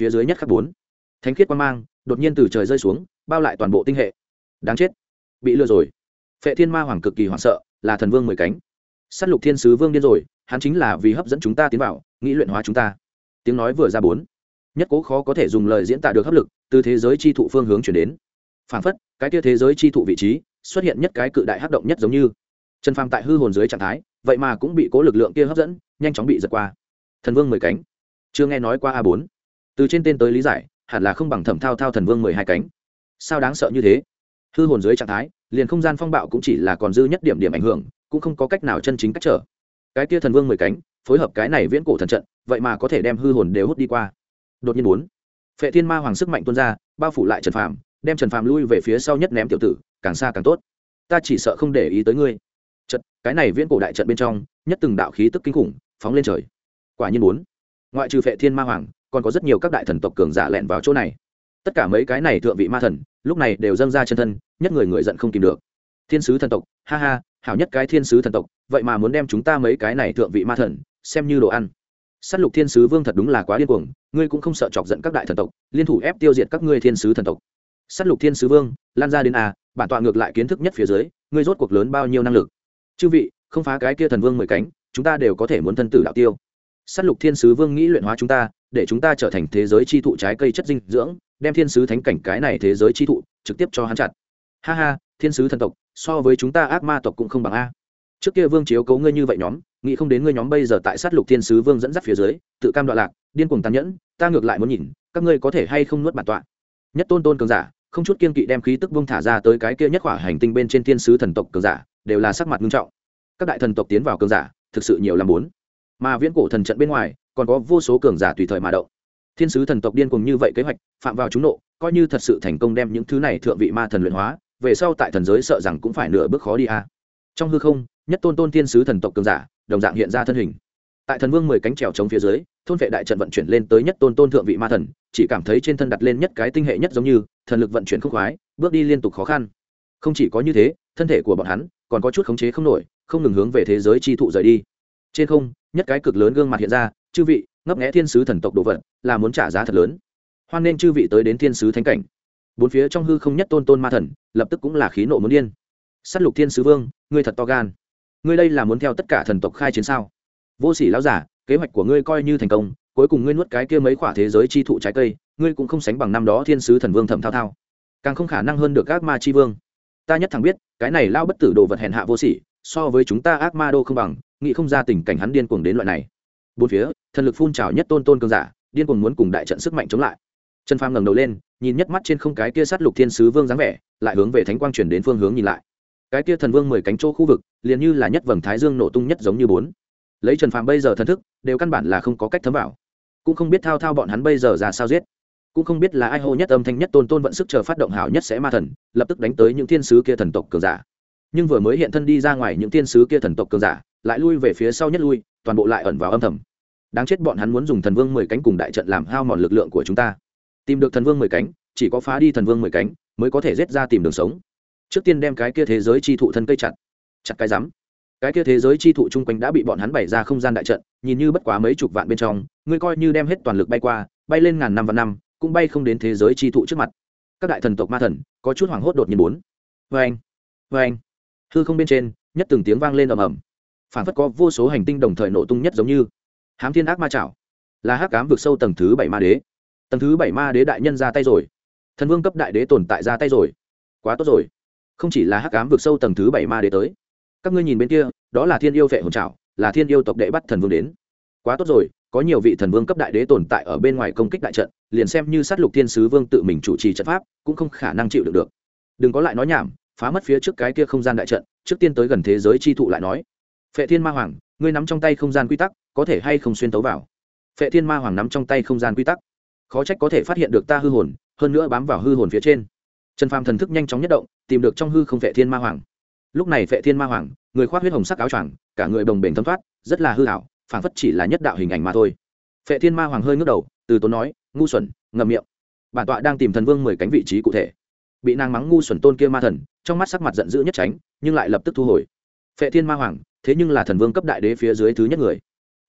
Phía dưới nhất khắc bốn, thánh khiết quan mang, đột nhiên từ trời rơi xuống, bao lại toàn bộ tinh hệ. Đáng chết, bị lừa rồi. Phệ thiên ma hoàng cực kỳ hoảng sợ, là thần vương mười cánh. Sát lục thiên sứ vương điên rồi, hắn chính là vì hấp dẫn chúng ta tiến vào, nghĩ luyện hóa chúng ta. Tiếng nói vừa ra bốn, nhất cố khó có thể dùng lời diễn tả được hấp lực, từ thế giới chi thụ phương hướng chuyển đến. Phản phất, cái kia thế giới chi thụ vị trí, xuất hiện nhất cái cự đại hắc động nhất giống như trần phàm tại hư hồn dưới trạng thái, vậy mà cũng bị cố lực lượng kia hấp dẫn, nhanh chóng bị giật qua. Thần vương mười cánh. Chưa nghe nói qua a bốn. Từ trên tên tới lý giải, hẳn là không bằng thẩm thao thao thần vương mười hai cánh. Sao đáng sợ như thế? Hư hồn dưới trạng thái, liền không gian phong bạo cũng chỉ là còn dư nhất điểm điểm ảnh hưởng, cũng không có cách nào chân chính cách trở. Cái kia thần vương mười cánh, phối hợp cái này viễn cổ thần trận, vậy mà có thể đem hư hồn đều hút đi qua. Đột nhiên bốn. Phệ thiên ma hoàng sức mạnh tuôn ra, bao phủ lại trần phàm, đem trần phàm lui về phía sau nhất ném tiểu tử, càng xa càng tốt. Ta chỉ sợ không để ý tới ngươi trận, cái này viễn cổ đại trận bên trong, nhất từng đạo khí tức kinh khủng phóng lên trời. Quả nhiên bốn ngoại trừ phệ thiên ma hoàng, còn có rất nhiều các đại thần tộc cường giả lẹn vào chỗ này. Tất cả mấy cái này thượng vị ma thần, lúc này đều dâng ra chân thân, nhất người người giận không tìm được. Thiên sứ thần tộc, ha ha, hảo nhất cái thiên sứ thần tộc, vậy mà muốn đem chúng ta mấy cái này thượng vị ma thần xem như đồ ăn. S á t lục thiên sứ vương thật đúng là quá điên cuồng, ngươi cũng không sợ chọc giận các đại thần tộc, liên thủ ép tiêu diệt các ngươi thiên sứ thần tộc. S á t lục thiên sứ vương, lan ra đến à bản tọa ngược lại kiến thức nhất phía dưới, ngươi rốt cuộc lớn bao nhiêu năng lực? Chư vị, không phá cái kia thần vương mười cánh, chúng ta đều có thể muốn thân tử đạo tiêu. S á t lục thiên sứ vương nghĩ luyện hóa chúng ta, để chúng ta trở thành thế giới chi thụ trái cây chất dinh dưỡng, đem thiên sứ thánh cảnh cái này thế giới chi thụ trực tiếp cho hắn chặt. Ha ha, thiên sứ thần tộc, so với chúng ta ác ma tộc cũng không bằng a. Trước kia vương chiếu cấu ngươi như vậy nhóm, nghĩ không đến ngươi nhóm bây giờ tại sát lục thiên sứ vương dẫn dắt phía dưới, tự cam đoạn lạc, điên cuồng tàn nhẫn, ta ngược lại muốn nhìn, các ngươi có thể hay không nuốt bản tọa. Nhất tôn tôn cường giả, không chút kiên kỵ đem khí tức vương thả ra tới cái kia nhất khỏa hành tinh bên trên thiên sứ thần tộc cường giả đều là sắc mặt nghiêm trọng. Các đại thần tộc tiến vào cường giả, thực sự nhiều làm bốn. Mà viễn cổ thần trận bên ngoài, còn có vô số cường giả tùy thời mà động. Thiên sứ thần tộc điên cuồng như vậy kế hoạch, phạm vào chúng nộ, coi như thật sự thành công đem những thứ này thượng vị ma thần luyện hóa, về sau tại thần giới sợ rằng cũng phải nửa bước khó đi a. Trong hư không, nhất tôn tôn thiên sứ thần tộc cường giả, đồng dạng hiện ra thân hình. Tại thần vương mười cánh trèo chống phía dưới, thôn vệ đại trận vận chuyển lên tới nhất tôn tôn thượng vị ma thần, chỉ cảm thấy trên thân đặt lên nhất cái tinh hệ nhất giống như, thần lực vận chuyển khúc khoái, bước đi liên tục khó khăn. Không chỉ có như thế, thân thể của bọn hắn còn có chút khống chế không nổi, không ngừng hướng về thế giới chi thụ rời đi. Trên không, nhất cái cực lớn gương mặt hiện ra, chư vị, ngấp nghẽ thiên sứ thần tộc đồ vật, là muốn trả giá thật lớn. Hoan nên chư vị tới đến thiên sứ thánh cảnh. Bốn phía trong hư không nhất tôn tôn ma thần, lập tức cũng là khí nộ muốn điên. S á t lục thiên sứ vương, ngươi thật to gan. Ngươi đây là muốn theo tất cả thần tộc khai chiến sao? Vô sỉ lão giả, kế hoạch của ngươi coi như thành công, cuối cùng ngươi nuốt cái kia mấy khoả thế giới chi thụ trái cây, ngươi cũng không sánh bằng năm đó thiên sứ thần vương thẩm thao thao. Càng không khả năng hơn được các ma chi vương ta nhất thẳng biết, cái này lao bất tử đồ vật hèn hạ vô sỉ, so với chúng ta ác ma đô không bằng, nghĩ không ra tình cảnh hắn điên cuồng đến loại này. Bốn phía, thần lực phun trào nhất tôn tôn cường giả, điên cuồng muốn cùng đại trận sức mạnh chống lại. Trần phàm ngẩng đầu lên, nhìn nhất mắt trên không cái kia sát lục thiên sứ vương dáng vẻ, lại hướng về thánh quang chuyển đến phương hướng nhìn lại. Cái kia thần vương mười cánh chỗ khu vực, liền như là nhất vầng thái dương nổ tung nhất giống như bốn. Lấy trần phàm bây giờ thần thức, đều căn bản là không có cách thấm vào. Cũng không biết thao thao bọn hắn bây giờ ra sao giết cũng không biết là ai hô nhất âm thanh nhất tôn tôn vận sức chờ phát động hảo nhất sẽ ma thần, lập tức đánh tới những thiên sứ kia thần tộc cường giả. Nhưng vừa mới hiện thân đi ra ngoài những thiên sứ kia thần tộc cường giả, lại lui về phía sau nhất lui, toàn bộ lại ẩn vào âm thầm. Đáng chết bọn hắn muốn dùng thần vương mười cánh cùng đại trận làm hao mòn lực lượng của chúng ta. Tìm được thần vương mười cánh, chỉ có phá đi thần vương mười cánh, mới có thể rết ra tìm đường sống. Trước tiên đem cái kia thế giới chi thụ thân cây chặt. Chặt cái rắm. Cái kia thế giới chi thụ chung quanh đã bị bọn hắn bày ra không gian đại trận, nhìn như bất quá mấy chục vạn bên trong, ngươi coi như đem hết toàn lực bay qua, bay lên ngàn năm và năm cũng bay không đến thế giới chi thụ trước mặt. Các đại thần tộc ma thần, có chút hoảng hốt đột nhiên bốn vê vâng anh vê anh. Hư không bên trên, nhất từng tiếng vang lên ầm ầm. Phản phất có vô số hành tinh đồng thời nổ tung nhất giống như. Hám thiên ác ma chảo. Là hắc cám vượt sâu tầng thứ bảy ma đế. Tầng thứ bảy ma đế đại nhân ra tay rồi. Thần vương cấp đại đế tồn tại ra tay rồi. Quá tốt rồi. Không chỉ là hắc ám vượt sâu tầng thứ bảy ma đế tới. Các ngươi nhìn bên kia, đó là thiên yêu vệ hồn chảo. là thiên yêu tộc đệ bắt thần vương đến. Quá tốt rồi có nhiều vị thần vương cấp đại đế tồn tại ở bên ngoài công kích đại trận, liền xem như sát lục thiên sứ vương tự mình chủ trì trận pháp, cũng không khả năng chịu được được. Đừng có lại nói nhảm, phá mất phía trước cái kia không gian đại trận, trước tiên tới gần thế giới chi thụ lại nói. Phệ thiên ma hoàng, ngươi nắm trong tay không gian quy tắc, có thể hay không xuyên tấu vào? Phệ thiên ma hoàng nắm trong tay không gian quy tắc. Khó trách có thể phát hiện được ta hư hồn, hơn nữa bám vào hư hồn phía trên. Trần phàm thần thức nhanh chóng nhất động, tìm được trong hư không phệ thiên ma hoàng. Lúc này phệ thiên ma hoàng, người khoác huyết hồng sắc áo choàng, cả người bồng bềnh thấm thoát, rất là hư hảo phảng phất chỉ là nhất đạo hình ảnh mà thôi. Phệ thiên ma hoàng hơi ngước đầu, từ tốn nói, ngu xuẩn, ngậm miệng. Bản tọa đang tìm thần vương mười cánh vị trí cụ thể. Bị nàng mắng ngu xuẩn tôn kia ma thần, trong mắt sắc mặt giận dữ nhất tránh, nhưng lại lập tức thu hồi. Phệ thiên ma hoàng, thế nhưng là thần vương cấp đại đế phía dưới thứ nhất người.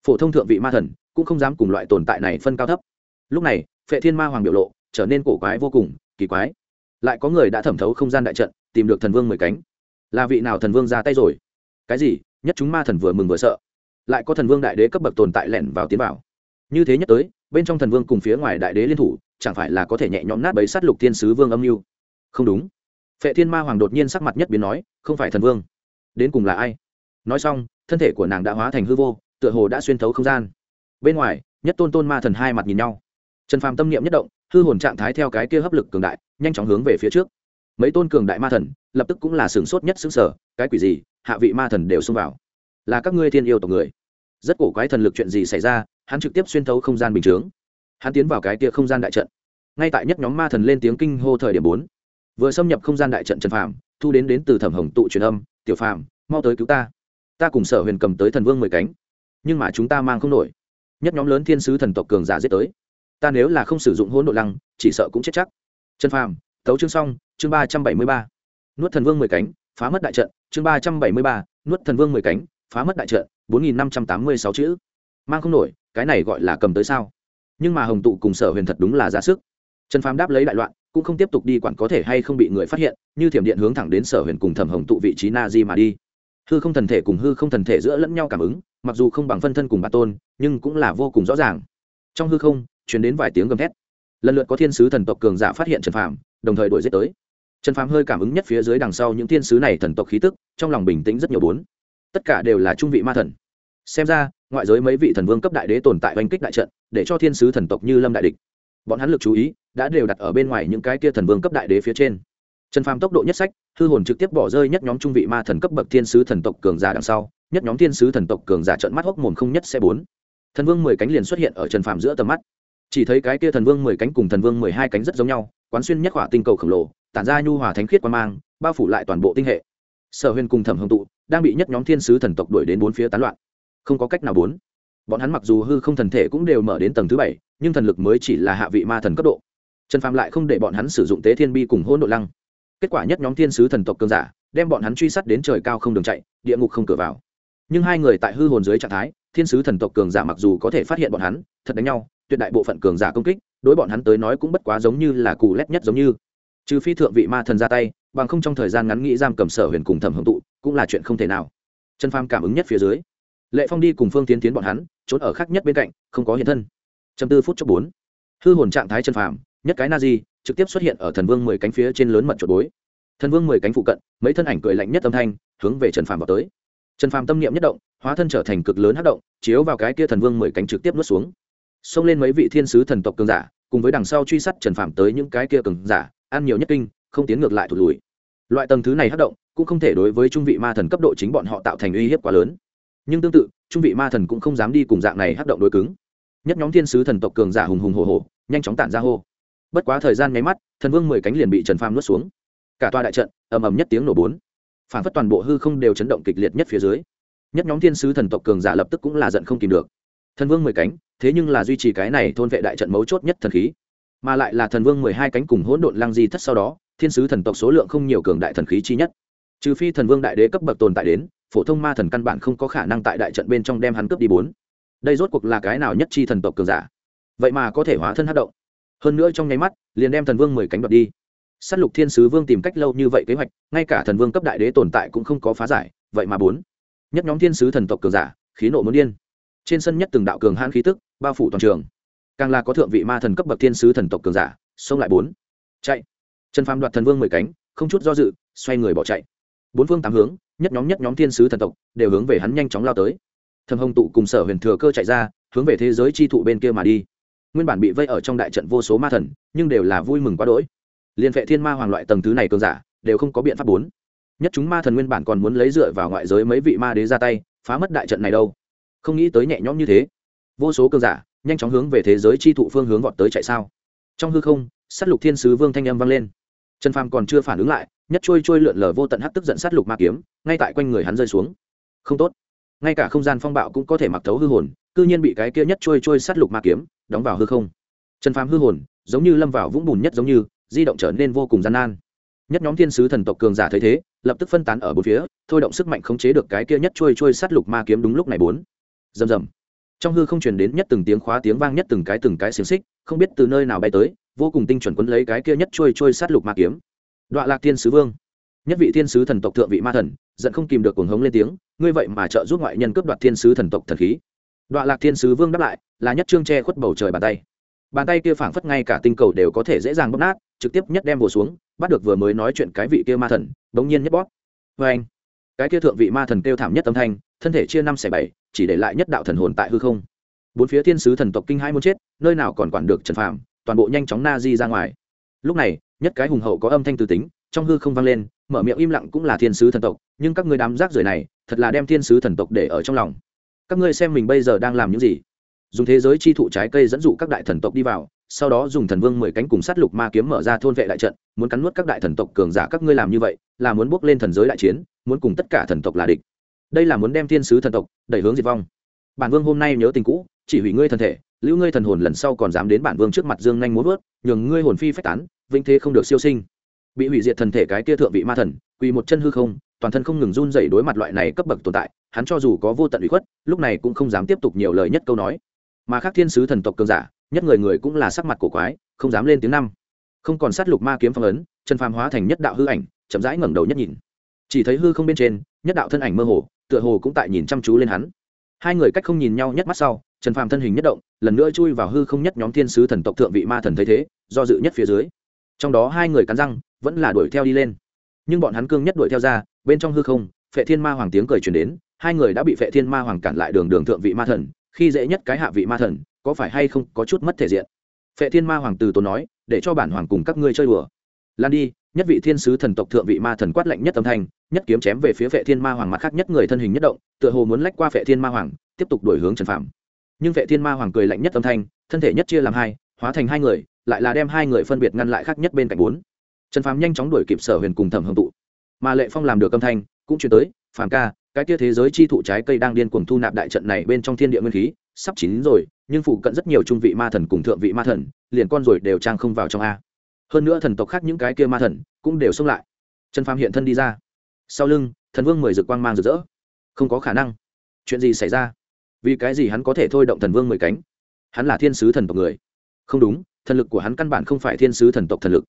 Phổ thông thượng vị ma thần, cũng không dám cùng loại tồn tại này phân cao thấp. Lúc này, phệ thiên ma hoàng biểu lộ, trở nên cổ quái vô cùng, kỳ quái. Lại có người đã thẩm thấu không gian đại trận, tìm được thần vương mười cánh. Là vị nào thần vương ra tay rồi? Cái gì? Nhất chúng ma thần vừa mừng vừa sợ lại có thần vương đại đế cấp bậc tồn tại lẻn vào tiến vào. Như thế nhất tới, bên trong thần vương cùng phía ngoài đại đế liên thủ, chẳng phải là có thể nhẹ nhõm nát bấy sát lục thiên sứ vương âm mưu? Không đúng. Phệ thiên ma hoàng đột nhiên sắc mặt nhất biến nói, không phải thần vương. Đến cùng là ai? Nói xong, thân thể của nàng đã hóa thành hư vô, tựa hồ đã xuyên thấu không gian. Bên ngoài, nhất tôn tôn ma thần hai mặt nhìn nhau. Trần phàm tâm niệm nhất động, hư hồn trạng thái theo cái kia hấp lực cường đại, nhanh chóng hướng về phía trước. Mấy tôn cường đại ma thần, lập tức cũng là sửng sốt nhất xứng sở cái quỷ gì, hạ vị ma thần đều xông vào là các ngươi thiên yêu tộc người. Rất cổ quái thần lực chuyện gì xảy ra, hắn trực tiếp xuyên thấu không gian bình chướng. Hắn tiến vào cái kia không gian đại trận. Ngay tại nhất nhóm ma thần lên tiếng kinh hô thời điểm bốn. Vừa xâm nhập không gian đại trận trần phàm, thu đến đến từ thẩm hồng tụ truyền âm, tiểu phàm, mau tới cứu ta. Ta cùng sở huyền cầm tới thần vương mười cánh, nhưng mà chúng ta mang không nổi. Nhất nhóm lớn thiên sứ thần tộc cường giả giết tới. Ta nếu là không sử dụng hỗn độ lăng, chỉ sợ cũng chết chắc. Trần phàm, tấu chương xong, chương ba trăm bảy mươi ba. Nuốt thần vương mười cánh, phá mất đại trận, chương ba trăm bảy mươi ba, nuốt thần vương mười cánh phá mất đại trận, bốn nghìn năm trăm tám mươi sáu chữ. Mang không nổi, cái này gọi là cầm tới sao? Nhưng mà hồng tụ cùng sở huyền thật đúng là ra sức. Trần phàm đáp lấy đại loạn, cũng không tiếp tục đi quản có thể hay không bị người phát hiện, như thiểm điện hướng thẳng đến sở huyền cùng thẩm hồng tụ vị trí na di mà đi. Hư không thần thể cùng hư không thần thể giữa lẫn nhau cảm ứng, mặc dù không bằng phân thân cùng bà tôn, nhưng cũng là vô cùng rõ ràng. Trong hư không chuyển đến vài tiếng gầm thét. Lần lượt có thiên sứ thần tộc cường giả phát hiện trần phàm, đồng thời đuổi giết tới. Trần phàm hơi cảm ứng nhất phía dưới đằng sau những thiên sứ này thần tộc khí tức, trong lòng bình tĩnh rất nhiều bốn tất cả đều là trung vị ma thần. Xem ra, ngoại giới mấy vị thần vương cấp đại đế tồn tại oanh kích đại trận, để cho thiên sứ thần tộc như lâm đại địch. Bọn hắn lực chú ý đã đều đặt ở bên ngoài những cái kia thần vương cấp đại đế phía trên. Trần phàm tốc độ nhất sách, hư hồn trực tiếp bỏ rơi nhất nhóm trung vị ma thần cấp bậc thiên sứ thần tộc cường giả đằng sau, nhất nhóm thiên sứ thần tộc cường giả trận mắt hốc mồm không nhất xe bốn. Thần vương mười cánh liền xuất hiện ở trần phàm giữa tầm mắt. Chỉ thấy cái kia thần vương mười cánh cùng thần vương mười hai cánh rất giống nhau, quán xuyên nhất hỏa tinh cầu khổng lồ, tản ra nhu hòa thánh khiết quan mang, bao phủ lại toàn bộ tinh hệ sở huyền cùng thẩm hồng tụ đang bị nhất nhóm thiên sứ thần tộc đuổi đến bốn phía tán loạn. Không có cách nào bốn. Bọn hắn mặc dù hư không thần thể cũng đều mở đến tầng thứ bảy, nhưng thần lực mới chỉ là hạ vị ma thần cấp độ. Trần phàm lại không để bọn hắn sử dụng tế thiên bi cùng hôn độ lăng. Kết quả nhất nhóm thiên sứ thần tộc cường giả đem bọn hắn truy sát đến trời cao không đường chạy, địa ngục không cửa vào. Nhưng hai người tại hư hồn dưới trạng thái, thiên sứ thần tộc cường giả mặc dù có thể phát hiện bọn hắn, thật đánh nhau, tuyệt đại bộ phận cường giả công kích, đối bọn hắn tới nói cũng bất quá giống như là cù lét nhất giống như. Trừ phi thượng vị ma thần ra tay bằng không trong thời gian ngắn nghĩ giam cầm sở huyền cùng thẩm hưởng tụ, cũng là chuyện không thể nào. Trần phàm cảm ứng nhất phía dưới. Lệ phong đi cùng phương tiến tiến bọn hắn, trốn ở khác nhất bên cạnh, không có hiện thân. Trăm tư phút chốc bốn. Hư hồn trạng thái trần phàm, nhất cái na di trực tiếp xuất hiện ở thần vương mười cánh phía trên lớn mật chuột bối. Thần vương mười cánh phụ cận, mấy thân ảnh cười lạnh nhất âm thanh, hướng về trần phàm vào tới. Trần phàm tâm niệm nhất động, hóa thân trở thành cực lớn hát động, chiếu vào cái kia thần vương mười cánh trực tiếp nuốt xuống. Xông lên mấy vị thiên sứ thần tộc cường giả, cùng với đằng sau truy sát trần phàm tới những cái kia cường giả, ăn nhiều nhất kinh, không tiến ngược lại thụt lùi loại tầng thứ này hất động cũng không thể đối với trung vị ma thần cấp độ chính bọn họ tạo thành uy hiếp quá lớn. Nhưng tương tự, trung vị ma thần cũng không dám đi cùng dạng này hất động đối cứng. Nhất nhóm thiên sứ thần tộc cường giả hùng hùng hồ hồ nhanh chóng tản ra hô. Bất quá thời gian nháy mắt, thần vương mười cánh liền bị trần pham nuốt xuống. Cả tòa đại trận ầm ầm nhất tiếng nổ bốn. Phản phất toàn bộ hư không đều chấn động kịch liệt nhất phía dưới. Nhất nhóm thiên sứ thần tộc cường giả lập tức cũng là giận không kìm được. Thần vương mười cánh, thế nhưng là duy trì cái này thôn vệ đại trận mấu chốt nhất thần khí mà lại là thần vương mười hai cánh cùng hỗn độn lăng di thất sau đó, thiên sứ thần tộc số lượng không nhiều cường đại thần khí chi nhất. Trừ phi thần vương đại đế cấp bậc tồn tại đến, phổ thông ma thần căn bản không có khả năng tại đại trận bên trong đem hắn cướp đi bốn. Đây rốt cuộc là cái nào nhất chi thần tộc cường giả? Vậy mà có thể hóa thân hát động. Hơn nữa trong nháy mắt, liền đem thần vương mười cánh đoạt đi. S á t lục thiên sứ vương tìm cách lâu như vậy kế hoạch, ngay cả thần vương cấp đại đế tồn tại cũng không có phá giải, vậy mà bốn. Nhất nhóm thiên sứ thần tộc cường giả, khí nộ muốn điên. Trên sân nhất từng đạo cường hãn khí tức, bao phủ toàn trường càng là có thượng vị ma thần cấp bậc thiên sứ thần tộc cường giả, xông lại bốn. Chạy. Trần phàm đoạt thần vương mười cánh, không chút do dự, xoay người bỏ chạy. Bốn phương tám hướng, nhất nhóm nhất nhóm thiên sứ thần tộc đều hướng về hắn nhanh chóng lao tới. Thầm hồng tụ cùng sở huyền thừa cơ chạy ra, hướng về thế giới chi thụ bên kia mà đi. Nguyên bản bị vây ở trong đại trận vô số ma thần, nhưng đều là vui mừng quá đỗi. Liên vệ thiên ma hoàng loại tầng thứ này cường giả, đều không có biện pháp bốn. Nhất chúng ma thần nguyên bản còn muốn lấy dựa vào ngoại giới mấy vị ma đế ra tay, phá mất đại trận này đâu. Không nghĩ tới nhẹ nhõm như thế. Vô số cường giả nhanh chóng hướng về thế giới chi thụ phương hướng vọt tới chạy sao. Trong hư không s á t lục thiên sứ vương thanh âm vang lên. Trần phàm còn chưa phản ứng lại, nhất trôi trôi lượn lờ vô tận hắc tức giận sát lục ma kiếm, ngay tại quanh người hắn rơi xuống. Không tốt. Ngay cả không gian phong bạo cũng có thể mặc thấu hư hồn, cư nhiên bị cái kia nhất trôi trôi sát lục ma kiếm đóng vào hư không. Trần phàm hư hồn, giống như lâm vào vũng bùn nhất giống như, di động trở nên vô cùng gian nan. Nhất nhóm thiên sứ thần tộc cường giả thấy thế, lập tức phân tán ở bốn phía, thôi động sức mạnh khống chế được cái kia nhất trôi trôi sát lục ma kiếm đúng lúc này bốn. Rầm rầm trong hư không truyền đến nhất từng tiếng khóa tiếng vang nhất từng cái từng cái xiềng xích, không biết từ nơi nào bay tới, vô cùng tinh chuẩn quấn lấy cái kia nhất trôi trôi sát lục ma kiếm. Đoạn lạc thiên sứ vương. Nhất vị thiên sứ thần tộc thượng vị ma thần, giận không kìm được cuồng hống lên tiếng, ngươi vậy mà trợ giúp ngoại nhân cướp đoạt thiên sứ thần tộc thần khí. Đoạn lạc thiên sứ vương đáp lại, là nhất trương che khuất bầu trời bàn tay. Bàn tay kia phảng phất ngay cả tinh cầu đều có thể dễ dàng bóp nát, trực tiếp nhất đem vồ xuống, bắt được vừa mới nói chuyện cái vị kia ma thần, bỗng nhiên nhất bóp. Vê anh cái kia thượng vị ma thần kêu thảm nhất âm thanh thân thể chia năm xẻ bảy, chỉ để lại nhất đạo thần hồn tại hư không. Bốn phía thiên sứ thần tộc kinh hai muốn chết, nơi nào còn quản được trần phàm, toàn bộ nhanh chóng na di ra ngoài. Lúc này, nhất cái hùng hậu có âm thanh từ tính, trong hư không vang lên, mở miệng im lặng cũng là thiên sứ thần tộc, nhưng các ngươi đám rác rưởi này, thật là đem thiên sứ thần tộc để ở trong lòng. Các ngươi xem mình bây giờ đang làm những gì? Dùng thế giới chi thụ trái cây dẫn dụ các đại thần tộc đi vào, sau đó dùng thần vương mười cánh cùng sát lục ma kiếm mở ra thôn vệ đại trận, muốn cắn nuốt các đại thần tộc cường giả các ngươi làm như vậy, là muốn bước lên thần giới đại chiến, muốn cùng tất cả thần tộc là địch đây là muốn đem thiên sứ thần tộc đẩy hướng diệt vong. Bản vương hôm nay nhớ tình cũ, chỉ hủy ngươi thần thể, lưu ngươi thần hồn lần sau còn dám đến bản vương trước mặt dương nhanh muốn vớt nhường ngươi hồn phi phách tán, vĩnh thế không được siêu sinh. Bị hủy diệt thần thể cái kia thượng vị ma thần, quỳ một chân hư không, toàn thân không ngừng run dày đối mặt loại này cấp bậc tồn tại, hắn cho dù có vô tận ủy khuất, lúc này cũng không dám tiếp tục nhiều lời nhất câu nói. Mà khác thiên sứ thần tộc cường giả, nhất người người cũng là sắc mặt cổ quái, không dám lên tiếng năm. Không còn sát lục ma kiếm phong ấn, chân phàm hóa thành nhất đạo hư ảnh, chậm rãi ngẩng đầu nhất nhìn. Chỉ thấy hư không bên trên, nhất đạo thân ảnh mơ hồ tựa hồ cũng tại nhìn chăm chú lên hắn. Hai người cách không nhìn nhau nhất mắt sau, trần phàm thân hình nhất động, lần nữa chui vào hư không nhất nhóm thiên sứ thần tộc thượng vị ma thần thấy thế, do dự nhất phía dưới. Trong đó hai người cắn răng, vẫn là đuổi theo đi lên. Nhưng bọn hắn cương nhất đuổi theo ra, bên trong hư không, phệ thiên ma hoàng tiếng cười truyền đến, hai người đã bị phệ thiên ma hoàng cản lại đường đường thượng vị ma thần, khi dễ nhất cái hạ vị ma thần, có phải hay không có chút mất thể diện? Phệ thiên ma hoàng từ tốn nói, để cho bản hoàng cùng các ngươi chơi đùa. Lan đi nhất vị thiên sứ thần tộc thượng vị ma thần quát lạnh nhất âm thanh, nhất kiếm chém về phía vệ thiên ma hoàng mặt khác nhất người thân hình nhất động, tựa hồ muốn lách qua vệ thiên ma hoàng, tiếp tục đổi hướng trần phạm nhưng vệ thiên ma hoàng cười lạnh nhất âm thanh, thân thể nhất chia làm hai, hóa thành hai người, lại là đem hai người phân biệt ngăn lại khác nhất bên cạnh bốn. Trần phàm nhanh chóng đuổi kịp sở huyền cùng thẩm hưởng tụ. Mà lệ phong làm được âm thanh, cũng chuyển tới, phàm ca, cái kia thế giới chi thụ trái cây đang điên cuồng thu nạp đại trận này bên trong thiên địa nguyên khí, sắp chín rồi, nhưng phụ cận rất nhiều trung vị ma thần cùng thượng vị ma thần, liền con rồi đều trang không vào trong a hơn nữa thần tộc khác những cái kia ma thần cũng đều xông lại. Trần phàm hiện thân đi ra. Sau lưng, thần vương mười rực quang mang rực rỡ. Không có khả năng. Chuyện gì xảy ra? Vì cái gì hắn có thể thôi động thần vương mười cánh? Hắn là thiên sứ thần tộc người. Không đúng, thần lực của hắn căn bản không phải thiên sứ thần tộc thần lực.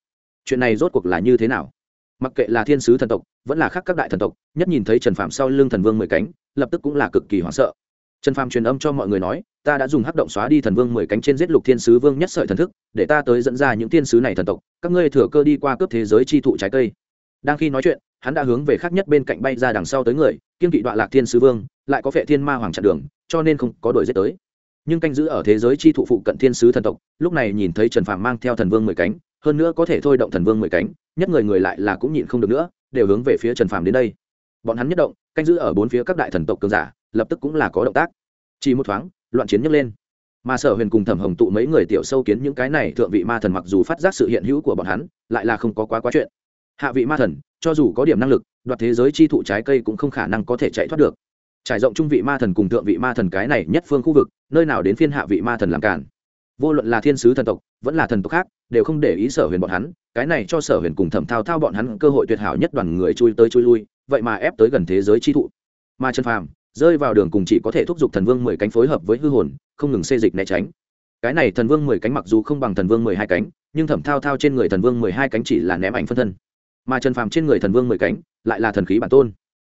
Chuyện này rốt cuộc là như thế nào? Mặc kệ là thiên sứ thần tộc, vẫn là khác các đại thần tộc, nhất nhìn thấy trần phạm sau lưng thần vương mười cánh, lập tức cũng là cực kỳ hoảng sợ trần Phàm truyền âm cho mọi người nói, ta đã dùng hắc động xóa đi thần vương mười cánh trên giết lục thiên sứ vương nhất sợi thần thức, để ta tới dẫn ra những thiên sứ này thần tộc, các ngươi thừa cơ đi qua cướp thế giới chi thụ trái cây. Đang khi nói chuyện, hắn đã hướng về khác nhất bên cạnh bay ra đằng sau tới người, kiên kỵ đoạn lạc thiên sứ vương, lại có phệ thiên ma hoàng chặn đường, cho nên không có đổi giết tới. Nhưng canh giữ ở thế giới chi thụ phụ cận thiên sứ thần tộc, lúc này nhìn thấy trần phàm mang theo thần vương mười cánh, hơn nữa có thể thôi động thần vương mười cánh, nhất người người lại là cũng nhịn không được nữa, đều hướng về phía trần phàm đến đây. Bọn hắn nhất động, canh giữ ở bốn phía các đại thần tộc cường giả lập tức cũng là có động tác. Chỉ một thoáng, loạn chiến nhấc lên. Mà sở huyền cùng thẩm hồng tụ mấy người tiểu sâu kiến những cái này, thượng vị ma thần mặc dù phát giác sự hiện hữu của bọn hắn, lại là không có quá quá chuyện. Hạ vị ma thần, cho dù có điểm năng lực, đoạt thế giới chi thụ trái cây cũng không khả năng có thể chạy thoát được. Trải rộng trung vị ma thần cùng thượng vị ma thần cái này nhất phương khu vực, nơi nào đến phiên hạ vị ma thần làm cản. Vô luận là thiên sứ thần tộc, vẫn là thần tộc khác, đều không để ý sở huyền bọn hắn, cái này cho sở huyền cùng thẩm thao thao bọn hắn cơ hội tuyệt hảo nhất đoàn người chui tới chui lui, vậy mà ép tới gần thế giới chi thụ. Mà chân phàm rơi vào đường cùng chỉ có thể thúc giục thần vương mười cánh phối hợp với hư hồn, không ngừng xê dịch né tránh. Cái này thần vương mười cánh mặc dù không bằng thần vương mười hai cánh, nhưng thẩm thao thao trên người thần vương mười hai cánh chỉ là ném ảnh phân thân. Mà trần phàm trên người thần vương mười cánh lại là thần khí bản tôn.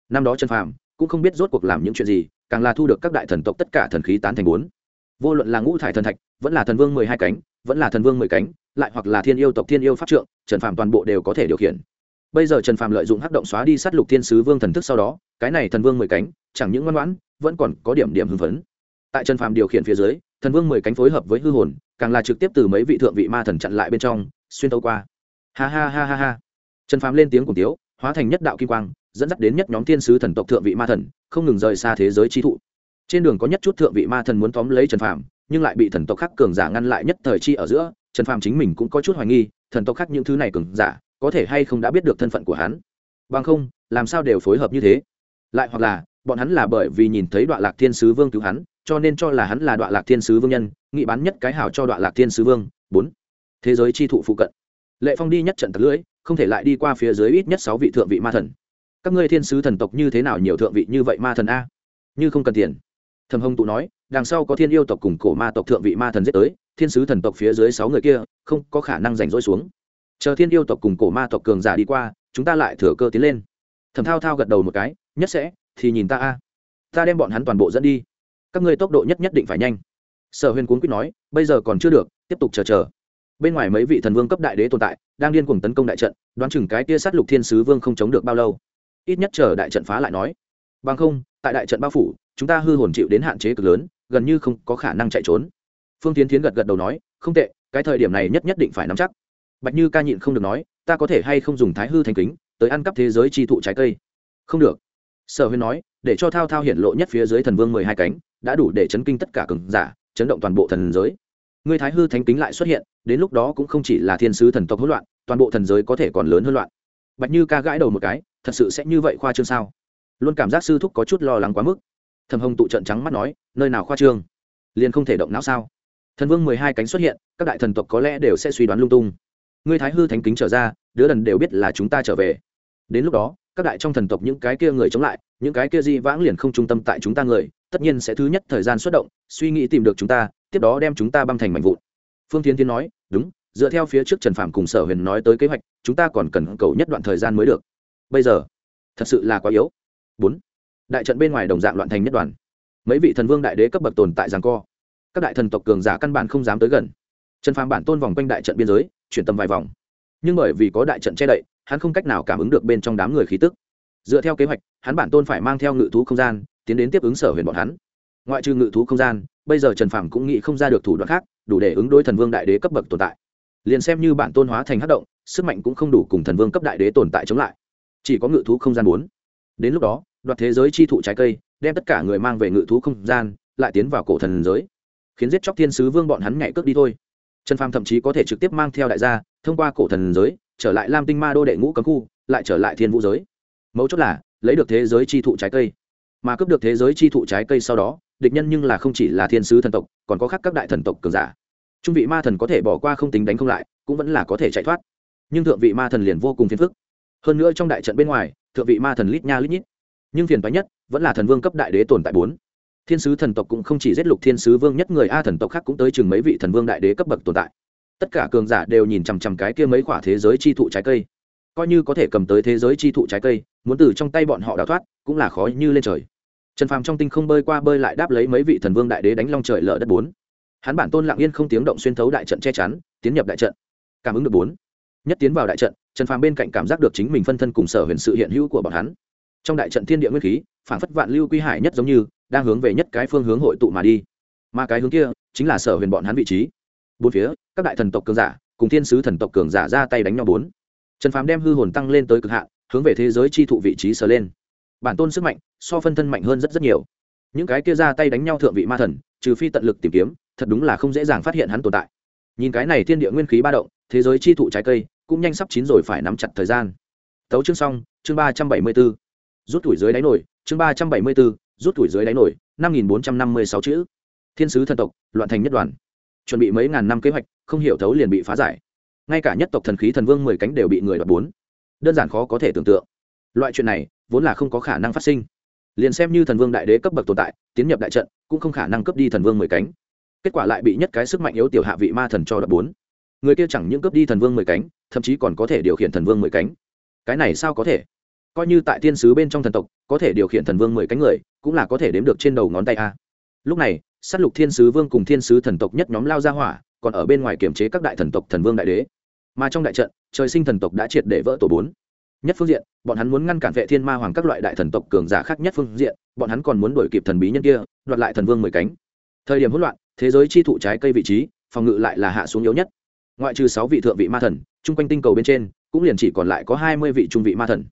Năm đó trần phàm cũng không biết rốt cuộc làm những chuyện gì, càng là thu được các đại thần tộc tất cả thần khí tán thành bốn. Vô luận là ngũ thải thần thạch, vẫn là thần vương mười hai cánh, vẫn là thần vương mười cánh, lại hoặc là thiên yêu tộc thiên yêu pháp trượng, trần phàm toàn bộ đều có thể điều khiển. Bây giờ trần phàm lợi dụng hắc động xóa đi sát lục thiên sứ vương thần thức sau đó, cái này thần vương mười cánh chẳng những ngoan ngoãn, vẫn còn có điểm điểm hưng phấn. Tại trần phàm điều khiển phía dưới, thần vương mười cánh phối hợp với hư hồn, càng là trực tiếp từ mấy vị thượng vị ma thần chặn lại bên trong, xuyên tấu qua. Ha ha ha ha ha. Trần phàm lên tiếng cùng tiếu, hóa thành nhất đạo kim quang, dẫn dắt đến nhất nhóm thiên sứ thần tộc thượng vị ma thần, không ngừng rời xa thế giới chi thụ. Trên đường có nhất chút thượng vị ma thần muốn tóm lấy trần phàm, nhưng lại bị thần tộc khác cường giả ngăn lại nhất thời chi ở giữa, trần phàm chính mình cũng có chút hoài nghi, thần tộc khác những thứ này cường giả, có thể hay không đã biết được thân phận của hắn. Bằng không, làm sao đều phối hợp như thế? Lại hoặc là bọn hắn là bởi vì nhìn thấy đoạn lạc thiên sứ vương cứu hắn, cho nên cho là hắn là đoạn lạc thiên sứ vương nhân, nghị bán nhất cái hào cho đoạn lạc thiên sứ vương. Bốn, thế giới chi thụ phụ cận. Lệ phong đi nhất trận tật lưỡi, không thể lại đi qua phía dưới ít nhất sáu vị thượng vị ma thần. Các ngươi thiên sứ thần tộc như thế nào nhiều thượng vị như vậy ma thần a? Như không cần tiền. Thầm hồng tụ nói, đằng sau có thiên yêu tộc cùng cổ ma tộc thượng vị ma thần giết tới, thiên sứ thần tộc phía dưới sáu người kia, không có khả năng rảnh rỗi xuống. Chờ thiên yêu tộc cùng cổ ma tộc cường giả đi qua, chúng ta lại thừa cơ tiến lên. Thầm thao thao gật đầu một cái, nhất sẽ thì nhìn ta a. Ta đem bọn hắn toàn bộ dẫn đi. Các ngươi tốc độ nhất nhất định phải nhanh. Sở huyền cuốn quýt nói, bây giờ còn chưa được, tiếp tục chờ chờ. Bên ngoài mấy vị thần vương cấp đại đế tồn tại, đang điên cuồng tấn công đại trận, đoán chừng cái tia sát lục thiên sứ vương không chống được bao lâu. Ít nhất chờ đại trận phá lại nói. Bằng không, tại đại trận bao phủ, chúng ta hư hồn chịu đến hạn chế cực lớn, gần như không có khả năng chạy trốn. Phương tiến tiến gật gật đầu nói, không tệ, cái thời điểm này nhất nhất định phải nắm chắc. Bạch như ca nhịn không được nói, ta có thể hay không dùng thái hư thành kính, tới ăn cắp thế giới chi thụ trái cây? Không được sở huyên nói, để cho thao thao hiện lộ nhất phía dưới thần vương mười hai cánh, đã đủ để chấn kinh tất cả cường giả, chấn động toàn bộ thần giới. Người thái hư thánh kính lại xuất hiện, đến lúc đó cũng không chỉ là thiên sứ thần tộc hỗn loạn, toàn bộ thần giới có thể còn lớn hơn loạn. Bạch như ca gãi đầu một cái, thật sự sẽ như vậy khoa trương sao? Luôn cảm giác sư thúc có chút lo lắng quá mức. Thầm hồng tụ trận trắng mắt nói, nơi nào khoa trương? Liền không thể động não sao? Thần vương mười hai cánh xuất hiện, các đại thần tộc có lẽ đều sẽ suy đoán lung tung. Ngươi thái hư thánh kính trở ra, đứa đần đều biết là chúng ta trở về. Đến lúc đó các đại trong thần tộc những cái kia người chống lại, những cái kia di vãng liền không trung tâm tại chúng ta người, tất nhiên sẽ thứ nhất thời gian xuất động, suy nghĩ tìm được chúng ta, tiếp đó đem chúng ta băng thành mảnh vụn. Phương tiến tiến nói, đúng, dựa theo phía trước trần phạm cùng sở huyền nói tới kế hoạch, chúng ta còn cần cầu nhất đoạn thời gian mới được. Bây giờ, thật sự là quá yếu. Bốn, đại trận bên ngoài đồng dạng loạn thành nhất đoàn. Mấy vị thần vương đại đế cấp bậc tồn tại giang co. Các đại thần tộc cường giả căn bản không dám tới gần. Trần phàm bản tôn vòng quanh đại trận biên giới, chuyển tầm vài vòng. Nhưng bởi vì có đại trận che đậy hắn không cách nào cảm ứng được bên trong đám người khí tức. Dựa theo kế hoạch, hắn bản tôn phải mang theo ngự thú không gian, tiến đến tiếp ứng sở huyền bọn hắn. Ngoại trừ ngự thú không gian, bây giờ trần phàm cũng nghĩ không ra được thủ đoạn khác, đủ để ứng đối thần vương đại đế cấp bậc tồn tại. Liền xem như bản tôn hóa thành hát động, sức mạnh cũng không đủ cùng thần vương cấp đại đế tồn tại chống lại. Chỉ có ngự thú không gian bốn. Đến lúc đó, đoạt thế giới chi thụ trái cây, đem tất cả người mang về ngự thú không gian, lại tiến vào cổ thần giới. Khiến giết chóc thiên sứ vương bọn hắn nhảy cước đi thôi. Trần phàm thậm chí có thể trực tiếp mang theo đại gia thông qua cổ thần giới trở lại lam tinh ma đô đệ ngũ cấm khu, lại trở lại thiên vũ giới. Mấu chốt là, lấy được thế giới chi thụ trái cây. Mà cướp được thế giới chi thụ trái cây sau đó, địch nhân nhưng là không chỉ là thiên sứ thần tộc, còn có khác các đại thần tộc cường giả. Trung vị ma thần có thể bỏ qua không tính đánh không lại, cũng vẫn là có thể chạy thoát. Nhưng thượng vị ma thần liền vô cùng phiền phức. Hơn nữa trong đại trận bên ngoài, thượng vị ma thần lít nha lít nhít. Nhưng phiền phái nhất, vẫn là thần vương cấp đại đế tồn tại bốn. Thiên sứ thần tộc cũng không chỉ giết lục thiên sứ vương, nhất người a thần tộc khác cũng tới chừng mấy vị thần vương đại đế cấp bậc tồn tại tất cả cường giả đều nhìn chằm chằm cái kia mấy quả thế giới chi thụ trái cây. Coi như có thể cầm tới thế giới chi thụ trái cây, muốn từ trong tay bọn họ đào thoát, cũng là khó như lên trời. Trần phàm trong tinh không bơi qua bơi lại đáp lấy mấy vị thần vương đại đế đánh long trời lở đất bốn. Hắn bản tôn lặng yên không tiếng động xuyên thấu đại trận che chắn, tiến nhập đại trận. Cảm ứng được bốn. Nhất tiến vào đại trận, trần phàm bên cạnh cảm giác được chính mình phân thân cùng sở huyền sự hiện hữu của bọn hắn. Trong đại trận thiên địa nguyên khí phản phất vạn lưu quy hải nhất giống như, đang hướng về nhất cái phương hướng hội tụ mà đi. Mà cái hướng kia, chính là sở huyền bọn hắn vị trí bốn phía, các đại thần tộc cường giả cùng thiên sứ thần tộc cường giả ra tay đánh nhau bốn. Trần phàm đem hư hồn tăng lên tới cực hạn, hướng về thế giới chi thụ vị trí sờ lên. Bản tôn sức mạnh so phân thân mạnh hơn rất rất nhiều. Những cái kia ra tay đánh nhau thượng vị ma thần, trừ phi tận lực tìm kiếm, thật đúng là không dễ dàng phát hiện hắn tồn tại. Nhìn cái này thiên địa nguyên khí ba động, thế giới chi thụ trái cây cũng nhanh sắp chín rồi phải nắm chặt thời gian. Tấu chương xong, chương ba trăm bảy mươi b ố rút tuổi dưới đáy nổi, chương ba trăm bảy mươi b ố rút tuổi dưới đáy nổi, năm nghìn bốn trăm năm mươi sáu chữ. Thiên sứ thần tộc, loạn thành nhất đoàn chuẩn bị mấy ngàn năm kế hoạch, không hiểu thấu liền bị phá giải. Ngay cả nhất tộc thần khí thần vương mười cánh đều bị người đoạt bốn. Đơn giản khó có thể tưởng tượng. Loại chuyện này vốn là không có khả năng phát sinh. Liền xem như thần vương đại đế cấp bậc tồn tại, tiến nhập đại trận, cũng không khả năng cấp đi thần vương mười cánh. Kết quả lại bị nhất cái sức mạnh yếu tiểu hạ vị ma thần cho đoạt bốn. Người kia chẳng những cướp đi thần vương mười cánh, thậm chí còn có thể điều khiển thần vương mười cánh. Cái này sao có thể? Coi như tại thiên sứ bên trong thần tộc, có thể điều khiển thần vương mười cánh người, cũng là có thể đếm được trên đầu ngón tay a. Lúc này s á t lục thiên sứ vương cùng thiên sứ thần tộc nhất nhóm lao ra hỏa, còn ở bên ngoài kiểm chế các đại thần tộc thần vương đại đế. Mà trong đại trận, trời sinh thần tộc đã triệt để vỡ tổ bốn. Nhất phương diện, bọn hắn muốn ngăn cản vệ thiên ma hoàng các loại đại thần tộc cường giả khác nhất phương diện, bọn hắn còn muốn đuổi kịp thần bí nhân kia, đoạt lại thần vương mười cánh. Thời điểm hỗn loạn, thế giới chi thụ trái cây vị trí, phòng ngự lại là hạ xuống yếu nhất. Ngoại trừ sáu vị thượng vị ma thần, chung quanh tinh cầu bên trên, cũng liền chỉ còn lại có hai mươi vị trung vị ma thần.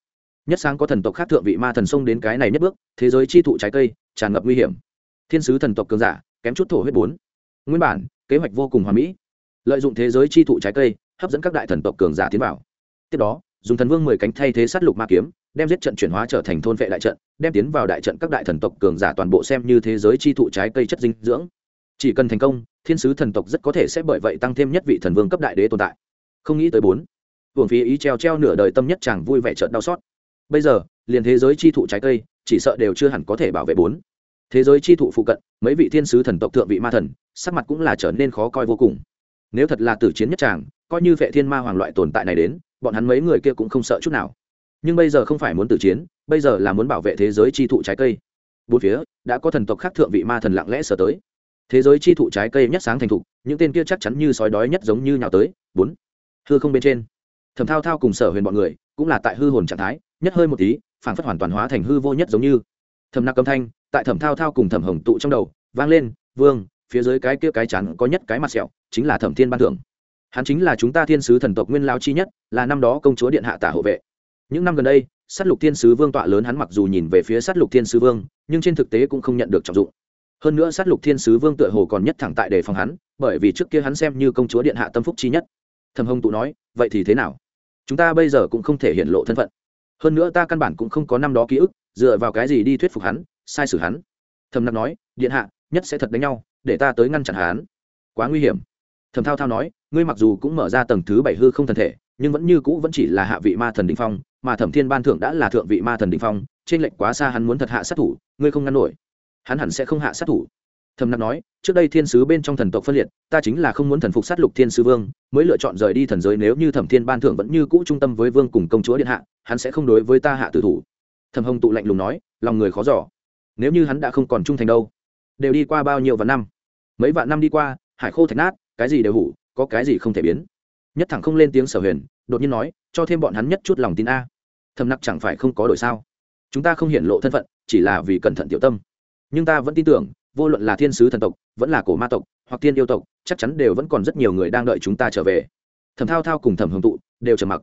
Nhất sáng có thần tộc khác thượng vị ma thần xông đến cái này nhất bước, thế giới chi thụ trái cây, tràn ngập nguy hiểm thiên sứ thần tộc cường giả, kém chút thổ huyết bốn. Nguyên bản, kế hoạch vô cùng hoàn mỹ. Lợi dụng thế giới chi thụ trái cây, hấp dẫn các đại thần tộc cường giả tiến vào. Tiếp đó, dùng thần vương mười cánh thay thế sát lục ma kiếm, đem giết trận chuyển hóa trở thành thôn vệ đại trận, đem tiến vào đại trận các đại thần tộc cường giả toàn bộ xem như thế giới chi thụ trái cây chất dinh dưỡng. Chỉ cần thành công, thiên sứ thần tộc rất có thể sẽ bởi vậy tăng thêm nhất vị thần vương cấp đại đế tồn tại. Không nghĩ tới bốn. Hưởng phí ý treo treo nửa đời tâm nhất chàng vui vẻ trợn đau xót. Bây giờ, liền thế giới chi thụ trái cây, chỉ sợ đều chưa hẳn có thể bảo vệ bốn thế giới chi thụ phụ cận, mấy vị thiên sứ thần tộc thượng vị ma thần, sắc mặt cũng là trở nên khó coi vô cùng. Nếu thật là tử chiến nhất tràng, coi như vệ thiên ma hoàng loại tồn tại này đến, bọn hắn mấy người kia cũng không sợ chút nào. Nhưng bây giờ không phải muốn tử chiến, bây giờ là muốn bảo vệ thế giới chi thụ trái cây. Bốn phía, đã có thần tộc khác thượng vị ma thần lặng lẽ sở tới. Thế giới chi thụ trái cây nhất sáng thành thục, những tên kia chắc chắn như sói đói nhất giống như nhào tới. Bốn, hư không bên trên. Thầm thao thao cùng sở huyền bọn người, cũng là tại hư hồn trạng thái, nhất hơi một tí phản phất hoàn toàn hóa thành hư vô nhất giống như. Thầm nặc âm thanh tại thẩm thao thao cùng thẩm hồng tụ trong đầu, vang lên, vương, phía dưới cái kia cái chắn có nhất cái mặt sẹo, chính là thẩm thiên ban thưởng. Hắn chính là chúng ta thiên sứ thần tộc nguyên lao chi nhất, là năm đó công chúa điện hạ tả hộ vệ. Những năm gần đây s á t lục thiên sứ vương tọa lớn hắn mặc dù nhìn về phía s á t lục thiên sứ vương, nhưng trên thực tế cũng không nhận được trọng dụng. Hơn nữa s á t lục thiên sứ vương tựa hồ còn nhất thẳng tại đề phòng hắn, bởi vì trước kia hắn xem như công chúa điện hạ tâm phúc chi nhất. Thầm hồng tụ nói, vậy thì thế nào? Chúng ta bây giờ cũng không thể hiện lộ thân phận. Hơn nữa ta căn bản cũng không có năm đó ký ức, dựa vào cái gì đi thuyết phục hắn sai xử hắn. Thầm nặc nói, điện hạ, nhất sẽ thật đánh nhau, để ta tới ngăn chặn hắn. Quá nguy hiểm. Thầm thao thao nói, ngươi mặc dù cũng mở ra tầng thứ bảy hư không thần thể, nhưng vẫn như cũ vẫn chỉ là hạ vị ma thần đình phong, mà thẩm thiên ban thượng đã là thượng vị ma thần đình phong, trên lệnh quá xa hắn muốn thật hạ sát thủ, ngươi không ngăn nổi. Hắn hẳn sẽ không hạ sát thủ. Thầm nặc nói, trước đây thiên sứ bên trong thần tộc phân liệt, ta chính là không muốn thần phục sát lục thiên sứ vương, mới lựa chọn rời đi thần giới nếu như thẩm thiên ban thượng vẫn như cũ trung tâm với vương cùng công chúa điện hạ, hắn sẽ không đối với ta hạ tử thủ. Thầm hồng tụ lạnh lùng nói, lòng người khó giỏ nếu như hắn đã không còn trung thành đâu, đều đi qua bao nhiêu vạn năm. Mấy vạn năm đi qua, hải khô thạch nát, cái gì đều hủ, có cái gì không thể biến. Nhất thẳng không lên tiếng sở huyền, đột nhiên nói, cho thêm bọn hắn nhất chút lòng tin a. Thầm nặc chẳng phải không có đổi sao? Chúng ta không hiện lộ thân phận, chỉ là vì cẩn thận tiểu tâm. Nhưng ta vẫn tin tưởng, vô luận là thiên sứ thần tộc, vẫn là cổ ma tộc, hoặc thiên yêu tộc, chắc chắn đều vẫn còn rất nhiều người đang đợi chúng ta trở về. Thầm thao thao cùng thầm hưởng tụ, đều trầm mặc.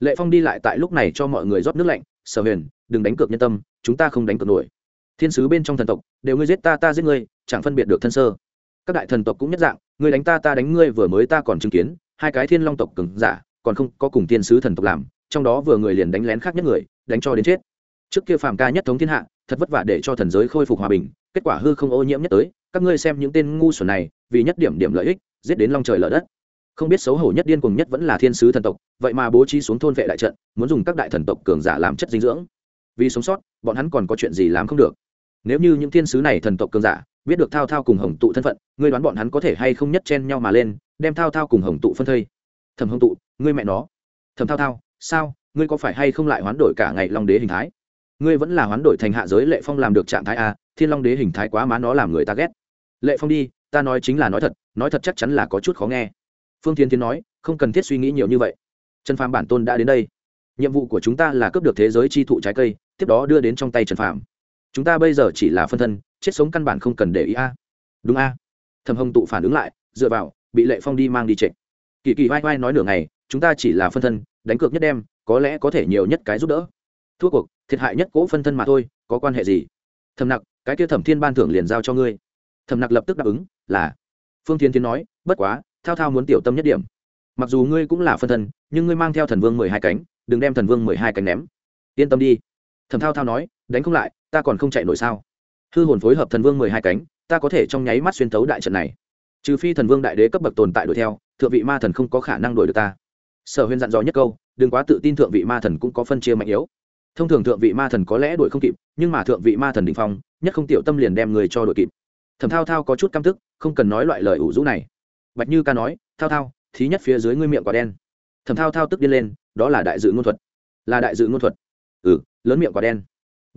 Lệ phong đi lại tại lúc này cho mọi người rót nước lạnh, sở huyền, đừng đánh cược nhân tâm, chúng ta không đánh cược nổi thiên sứ bên trong thần tộc, đều ngươi giết ta ta giết ngươi, chẳng phân biệt được thân sơ. Các đại thần tộc cũng nhất dạng, ngươi đánh ta ta đánh ngươi, vừa mới ta còn chứng kiến, hai cái thiên long tộc cứng giả, còn không có cùng thiên sứ thần tộc làm, trong đó vừa người liền đánh lén khác nhất người, đánh cho đến chết. Trước kia phàm ca nhất thống thiên hạ, thật vất vả để cho thần giới khôi phục hòa bình, kết quả hư không ô nhiễm nhất tới, các ngươi xem những tên ngu xuẩn này, vì nhất điểm điểm lợi ích, giết đến long trời lở đất. Không biết xấu hổ nhất điên cùng nhất vẫn là thiên sứ thần tộc, vậy mà bố trí xuống thôn vệ đại trận, muốn dùng các đại thần tộc cường giả làm chất dinh dưỡng. Vì sống sót, bọn hắn còn có chuyện gì làm không được nếu như những thiên sứ này thần tộc cường giả, biết được thao thao cùng hồng tụ thân phận, ngươi đoán bọn hắn có thể hay không nhất chen nhau mà lên, đem thao thao cùng hồng tụ phân thây? Thầm hồng tụ, ngươi mẹ nó. Thầm thao thao, sao? Ngươi có phải hay không lại hoán đổi cả ngày long đế hình thái? Ngươi vẫn là hoán đổi thành hạ giới lệ phong làm được trạng thái a, thiên long đế hình thái quá má nó làm người ta ghét. Lệ phong đi, ta nói chính là nói thật nói thật chắc chắn là có chút khó nghe. Phương tiến tiến nói, không cần thiết suy nghĩ nhiều như vậy. Trần phàm bản tôn đã đến đây. Nhiệm vụ của chúng ta là cướp được thế giới chi thụ trái cây, tiếp đó đưa đến trong tay trần phàm chúng ta bây giờ chỉ là phân thân, chết sống căn bản không cần để ý a. Đúng a. Thầm hồng tụ phản ứng lại, dựa vào, bị lệ phong đi mang đi trịnh kỳ kỳ vai vai nói nửa ngày, chúng ta chỉ là phân thân, đánh cược nhất đem, có lẽ có thể nhiều nhất cái giúp đỡ. Thua cuộc, thiệt hại nhất cỗ phân thân mà thôi, có quan hệ gì? Thầm nặc, cái kia thẩm thiên ban thưởng liền giao cho ngươi. Thầm nặc lập tức đáp ứng, là. Phương thiên tiến nói, bất quá, thao thao muốn tiểu tâm nhất điểm. Mặc dù ngươi cũng là phân thân, nhưng ngươi mang theo thần vương mười hai cánh, đừng đem thần vương mười hai cánh ném. Yên tâm đi. Thầm thao thao nói đánh không lại, ta còn không chạy nổi sao? Hư hồn phối hợp thần vương mười hai cánh, ta có thể trong nháy mắt xuyên tấu đại trận này. Trừ phi thần vương đại đế cấp bậc tồn tại đuổi theo, thượng vị ma thần không có khả năng đuổi được ta. Sở huyền dặn dò nhất câu, đừng quá tự tin thượng vị ma thần cũng có phân chia mạnh yếu. Thông thường thượng vị ma thần có lẽ đuổi không kịp, nhưng mà thượng vị ma thần định phong, nhất không tiểu tâm liền đem người cho đuổi kịp. Thẩm thao thao có chút căm tức, không cần nói loại lời ủ rũ này. Bạch như ca nói, thao thao, thí nhất phía dưới ngươi miệng quả đen. Thẩm thao thao tức điên lên, đó là đại dự ngôn thuật. Là đại dự ngôn thuật? Ừ lớn miệng quả đen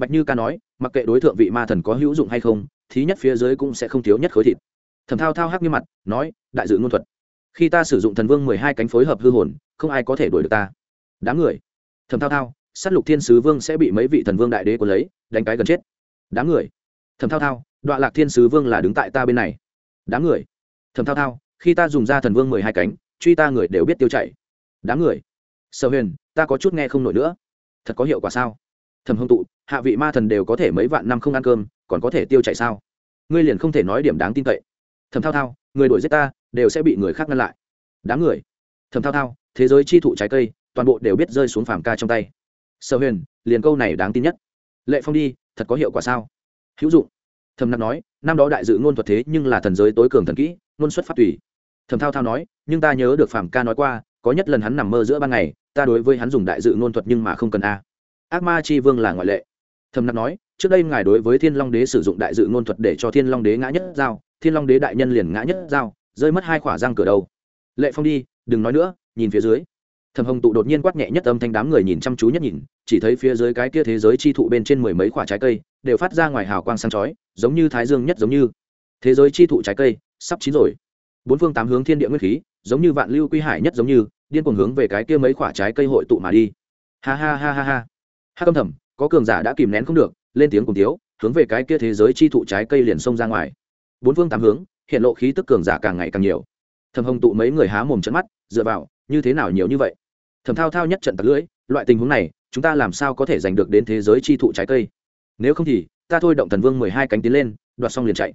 bạch như ca nói, mặc kệ đối tượng vị ma thần có hữu dụng hay không, thí nhất phía dưới cũng sẽ không thiếu nhất khối thịt. Thẩm thao thao hắc như mặt, nói, đại dự ngôn thuật. Khi ta sử dụng thần vương mười hai cánh phối hợp hư hồn, không ai có thể đuổi được ta. Đám người. Thẩm thao thao s á t lục thiên sứ vương sẽ bị mấy vị thần vương đại đế của lấy, đánh cái gần chết. Đám người. Thẩm thao thao đoạn lạc thiên sứ vương là đứng tại ta bên này. Đám người. Thẩm thao thao, khi ta dùng ra thần vương mười hai cánh, truy ta người đều biết tiêu chảy. Đám người. Sở huyền, ta có chút nghe không nổi nữa. Thật có hiệu quả sao? Thầm hông tụ hạ vị ma thần đều có thể mấy vạn năm không ăn cơm, còn có thể tiêu chảy sao? Ngươi liền không thể nói điểm đáng tin cậy. Thầm thao thao, người đuổi giết ta, đều sẽ bị người khác ngăn lại. Đám người. Thầm thao thao, thế giới chi thụ trái cây, toàn bộ đều biết rơi xuống phàm ca trong tay. Sở huyền, liền câu này đáng tin nhất. Lệ phong đi, thật có hiệu quả sao? Hữu dụng. Thầm nặc nói, năm đó đại dự ngôn thuật thế nhưng là thần giới tối cường thần kỹ, ngôn xuất phát tùy. Thầm thao thao nói, nhưng ta nhớ được phàm ca nói qua, có nhất lần hắn nằm mơ giữa ban ngày, ta đối với hắn dùng đại dự ngôn thuật nhưng mà không cần a. Ác ma chi vương là ngoại lệ thầm nặc nói, trước đây ngài đối với thiên long đế sử dụng đại dự ngôn thuật để cho thiên long đế ngã nhất giao, thiên long đế đại nhân liền ngã nhất giao, rơi mất hai khỏa răng cửa đầu. Lệ phong đi, đừng nói nữa, nhìn phía dưới. Thầm hồng tụ đột nhiên quát nhẹ nhất âm thanh đám người nhìn chăm chú nhất nhìn, chỉ thấy phía dưới cái kia thế giới chi thụ bên trên mười mấy quả trái cây, đều phát ra ngoài hào quang sáng chói, giống như thái dương nhất giống như. Thế giới chi thụ trái cây, sắp chín rồi. Bốn phương tám hướng thiên địa nguyên khí, giống như vạn lưu quy hải nhất giống như, điên cuồng hướng về cái kia mấy quả trái cây hội tụ mà đi. Ha ha ha ha ha. Ha câm thầm có cường giả đã kìm nén không được, lên tiếng cùng tiếu hướng về cái kia thế giới chi thụ trái cây liền xông ra ngoài. Bốn phương tám hướng, hiện lộ khí tức cường giả càng ngày càng nhiều. Thầm hồng tụ mấy người há mồm trận mắt, dựa vào, như thế nào nhiều như vậy? Thầm thao thao nhất trận tặc lưỡi, loại tình huống này, chúng ta làm sao có thể giành được đến thế giới chi thụ trái cây? Nếu không thì, ta thôi động thần vương mười hai cánh tiến lên, đoạt xong liền chạy.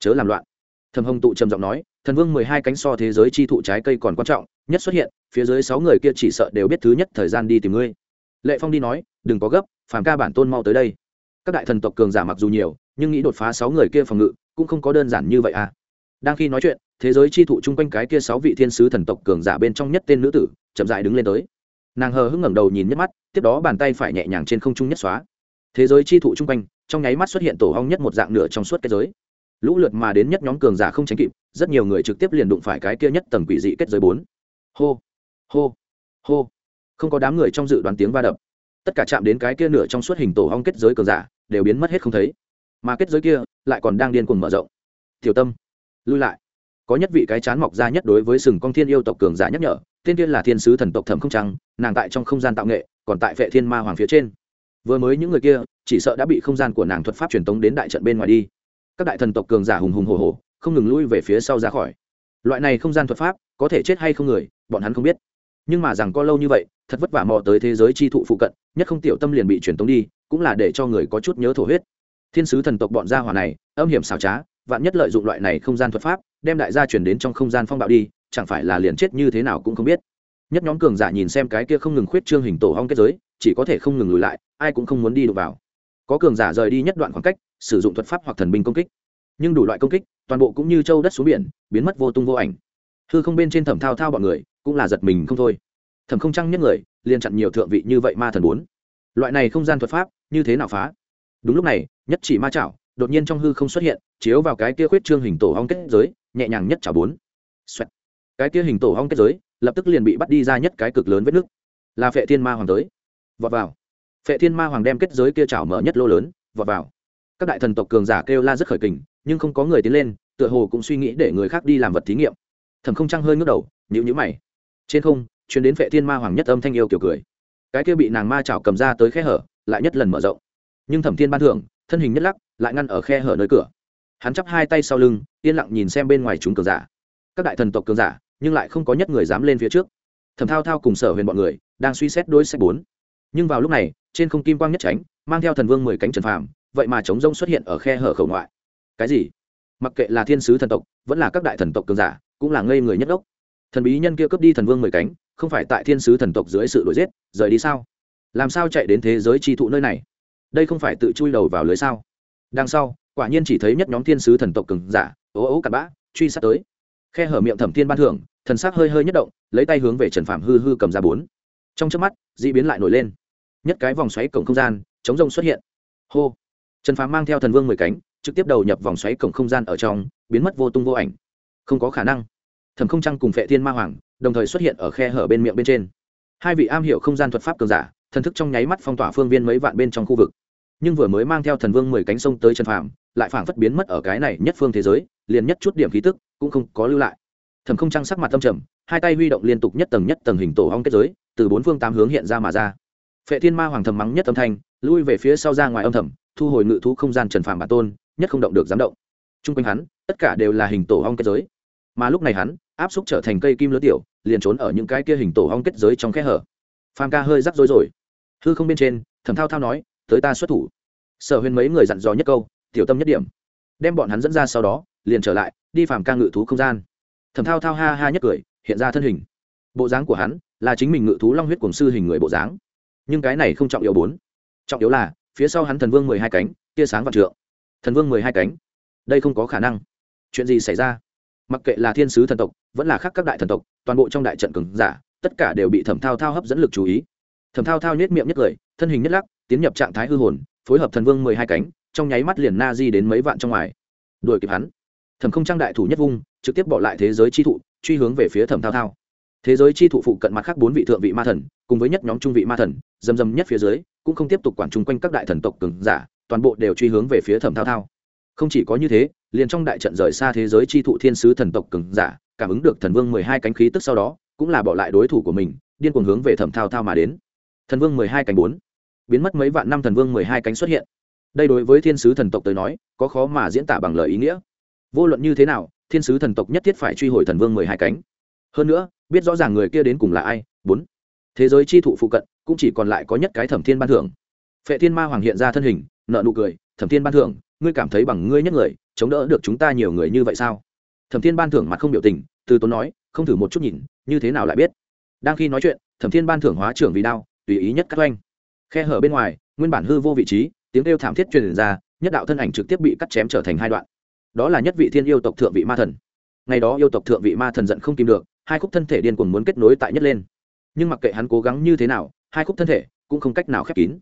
Chớ làm loạn. Thầm hồng tụ trầm giọng nói, thần vương mười hai cánh so thế giới chi thụ trái cây còn quan trọng, nhất xuất hiện, phía dưới sáu người kia chỉ sợ đều biết thứ nhất thời gian đi tìm ngươi. Lệ phong đi nói, đừng có gấp phàm ca bản tôn mau tới đây. Các đại thần tộc cường giả mặc dù nhiều, nhưng nghĩ đột phá sáu người kia phòng ngự cũng không có đơn giản như vậy à. Đang khi nói chuyện, thế giới chi thụ chung quanh cái kia sáu vị thiên sứ thần tộc cường giả bên trong nhất tên nữ tử, chậm dại đứng lên tới. Nàng hờ hững ngẩng đầu nhìn nhất mắt, tiếp đó bàn tay phải nhẹ nhàng trên không trung nhất xóa. Thế giới chi thụ chung quanh, trong nháy mắt xuất hiện tổ hong nhất một dạng nửa trong suốt kết giới. Lũ lượt mà đến nhất nhóm cường giả không tránh kịp, rất nhiều người trực tiếp liền đụng phải cái kia nhất tầng quỷ dị kết giới bốn. Hô hô hô. Không có đám người trong dự đoán tiếng va đập tất cả chạm đến cái kia nửa trong suốt hình tổ hong kết giới cường giả, đều biến mất hết không thấy. Mà kết giới kia lại còn đang điên cuồng mở rộng. Tiểu tâm, lui lại. Có nhất vị cái chán mọc ra nhất đối với sừng con thiên yêu tộc cường giả nhắc nhở tiên tiên là thiên sứ thần tộc thẩm không trăng, nàng tại trong không gian tạo nghệ, còn tại vệ thiên ma hoàng phía trên. Vừa mới những người kia, chỉ sợ đã bị không gian của nàng thuật pháp truyền tống đến đại trận bên ngoài đi. Các đại thần tộc cường giả hùng hùng hồ hồ không ngừng lui về phía sau ra khỏi. Loại này không gian thuật pháp, có thể chết hay không người, bọn hắn không biết. Nhưng mà rằng có lâu như vậy, thật vất vả mò tới thế giới chi thụ phụ cận nhất không tiểu tâm liền bị truyền tống đi, cũng là để cho người có chút nhớ thổ huyết. Thiên sứ thần tộc bọn gia hỏa này, âm hiểm xảo trá, vạn nhất lợi dụng loại này không gian thuật pháp, đem đại gia chuyển đến trong không gian phong bạo đi, chẳng phải là liền chết như thế nào cũng không biết. Nhất nhóm cường giả nhìn xem cái kia không ngừng khuyết trương hình tổ hong kết giới, chỉ có thể không ngừng lùi lại, ai cũng không muốn đi đụng vào. Có cường giả rời đi nhất đoạn khoảng cách, sử dụng thuật pháp hoặc thần binh công kích. Nhưng đủ loại công kích, toàn bộ cũng như châu đất xuống biển, biến mất vô tung vô ảnh. Hư không bên trên thẩm thao thao bọn người, cũng là giật mình không thôi. Thẩm không trăng nhất người liền chặn nhiều thượng vị như vậy ma thần bốn. Loại này không gian thuật pháp, như thế nào phá? Đúng lúc này, nhất chỉ ma chảo đột nhiên trong hư không xuất hiện, chiếu vào cái kia khuyết trương hình tổ hong kết giới, nhẹ nhàng nhất chảo bốn. Xoẹt. cái kia hình tổ hong kết giới, lập tức liền bị bắt đi ra nhất cái cực lớn vết nước. Là phệ thiên ma hoàng tới. Vọt vào. Phệ thiên ma hoàng đem kết giới kia chảo mở nhất lô lớn, vọt vào. Các đại thần tộc cường giả kêu la rất khởi kình, nhưng không có người tiến lên, tựa hồ cũng suy nghĩ để người khác đi làm vật thí nghiệm. Thần không trăng hơi ngước đầu nhịu nhữ mày. Trên không chuyến đến vệ thiên ma hoàng nhất âm thanh yêu kiểu cười. Cái kia bị nàng ma chảo cầm ra tới khe hở, lại nhất lần mở rộng. Nhưng thẩm thiên ban thưởng, thân hình nhất lắc, lại ngăn ở khe hở nơi cửa. Hắn chắp hai tay sau lưng, yên lặng nhìn xem bên ngoài chúng cường giả. Các đại thần tộc cường giả, nhưng lại không có nhất người dám lên phía trước. Thẩm thao thao cùng sở huyền bọn người, đang suy xét đối sách bốn. Nhưng vào lúc này, trên không kim quang nhất tránh, mang theo thần vương mười cánh trần phàm, vậy mà chống rông xuất hiện ở khe hở khẩu ngoại. Cái gì? Mặc kệ là thiên sứ thần tộc, vẫn là các đại thần tộc cường giả, cũng là ngây người nhất ốc. Thần bí nhân kia cướp đi thần vương mười cánh không phải tại thiên sứ thần tộc dưới sự đổi giết, rời đi sao? Làm sao chạy đến thế giới chi thụ nơi này? Đây không phải tự chui đầu vào lưới sao? Đằng sau, quả nhiên chỉ thấy nhất nhóm thiên sứ thần tộc cường giả, ố ố cặn bã, truy sát tới. Khe hở miệng thẩm thiên ban thưởng, thần sắc hơi hơi nhất động, lấy tay hướng về trần phạm hư hư cầm ra bốn. Trong trước mắt d ị biến lại nổi lên. Nhất cái vòng xoáy cổng không gian, chống rông xuất hiện. Hô! Trần phạm mang theo thần vương mười cánh, trực tiếp đầu nhập vòng xoáy cổng không gian ở trong, biến mất vô tung vô ảnh. Không có khả năng. Thẩm không trăng cùng phệ thiên ma hoàng đồng thời xuất hiện ở khe hở bên miệng bên trên. Hai vị am hiểu không gian thuật pháp cường giả, thần thức trong nháy mắt phong tỏa phương viên mấy vạn bên trong khu vực. Nhưng vừa mới mang theo thần vương mười cánh sông tới trần phàm, lại phảng phất biến mất ở cái này nhất phương thế giới, liền nhất chút điểm khí tức cũng không có lưu lại. Thẩm không trăng sắc mặt tâm trầm, hai tay huy động liên tục nhất tầng nhất tầng hình tổ hong kết giới, từ bốn phương tám hướng hiện ra mà ra. Phệ thiên ma hoàng thầm mắng nhất âm thanh, lui về phía sau ra ngoài âm thầm, thu hồi ngự thú không gian trần phàm bản tôn, nhất không động được dám động. Trung quanh hắn, tất cả đều là hình tổ hong kết giới. Mà lúc này hắn áp xúc trở thành cây kim lứa tiểu, liền trốn ở những cái kia hình tổ hong kết giới trong kẽ hở. Phàm ca hơi rắc rối rồi. Hư không bên trên, thẩm thao thao nói, tới ta xuất thủ. Sở huyền mấy người dặn dò nhất câu, tiểu tâm nhất điểm. Đem bọn hắn dẫn ra sau đó, liền trở lại, đi phàm ca ngự thú không gian. Thẩm thao thao ha ha nhất cười, hiện ra thân hình. Bộ dáng của hắn là chính mình ngự thú long huyết cùng sư hình người bộ dáng. Nhưng cái này không trọng yếu bốn. Trọng yếu là, phía sau hắn thần vương mười hai cánh, tia sáng vạn trượng. Thần vương mười hai cánh. Đây không có khả năng. Chuyện gì xảy ra? Mặc kệ là thiên sứ thần tộc, vẫn là khác các đại thần tộc, toàn bộ trong đại trận cường giả, tất cả đều bị thẩm thao thao hấp dẫn lực chú ý. Thẩm thao thao nhét miệng nhất cười, thân hình nhất lắc, tiến nhập trạng thái hư hồn, phối hợp thần vương mười hai cánh, trong nháy mắt liền na di đến mấy vạn trong ngoài. Đuổi kịp hắn. Thẩm không trang đại thủ nhất vung, trực tiếp bỏ lại thế giới chi thụ, truy hướng về phía thẩm thao thao. Thế giới chi thụ phụ cận mặt khác bốn vị thượng vị ma thần, cùng với nhất nhóm trung vị ma thần dầm dầm nhất phía dưới, cũng không tiếp tục quản chung quanh các đại thần tộc cường giả, toàn bộ đều truy hướng về phía thẩm thao thao. Không chỉ có như thế liền trong đại trận rời xa thế giới chi thụ thiên sứ thần tộc cường giả, cảm ứng được thần vương mười hai cánh khí tức sau đó, cũng là bỏ lại đối thủ của mình, điên cuồng hướng về thẩm thao thao mà đến. Thần vương mười hai cánh bốn. Biến mất mấy vạn năm thần vương mười hai cánh xuất hiện. Đây đối với thiên sứ thần tộc tới nói, có khó mà diễn tả bằng lời ý nghĩa. Vô luận như thế nào, thiên sứ thần tộc nhất thiết phải truy hồi thần vương mười hai cánh. Hơn nữa, biết rõ ràng người kia đến cùng là ai, bốn. Thế giới chi thụ phụ cận, cũng chỉ còn lại có nhất cái thẩm thiên ban thưởng. Phệ thiên ma hoàng hiện ra thân hình nợ nụ cười, thẩm thiên ban thưởng ngươi cảm thấy bằng ngươi nhất người, chống đỡ được chúng ta nhiều người như vậy sao? Thẩm thiên ban thưởng mặt không biểu tình, từ tốn nói, không thử một chút nhìn, như thế nào lại biết? Đang khi nói chuyện, thẩm thiên ban thưởng hóa trưởng vì đao, tùy ý nhất cắt oanh. Khe hở bên ngoài, nguyên bản hư vô vị trí, tiếng kêu thảm thiết truyền ra, nhất đạo thân ảnh trực tiếp bị cắt chém trở thành hai đoạn. Đó là nhất vị thiên yêu tộc thượng vị ma thần. Ngày đó yêu tộc thượng vị ma thần giận không tìm được, hai khúc thân thể điên cuồng muốn kết nối tại nhất lên. Nhưng mặc kệ hắn cố gắng như thế nào, hai khúc thân thể cũng không cách nào khép kín.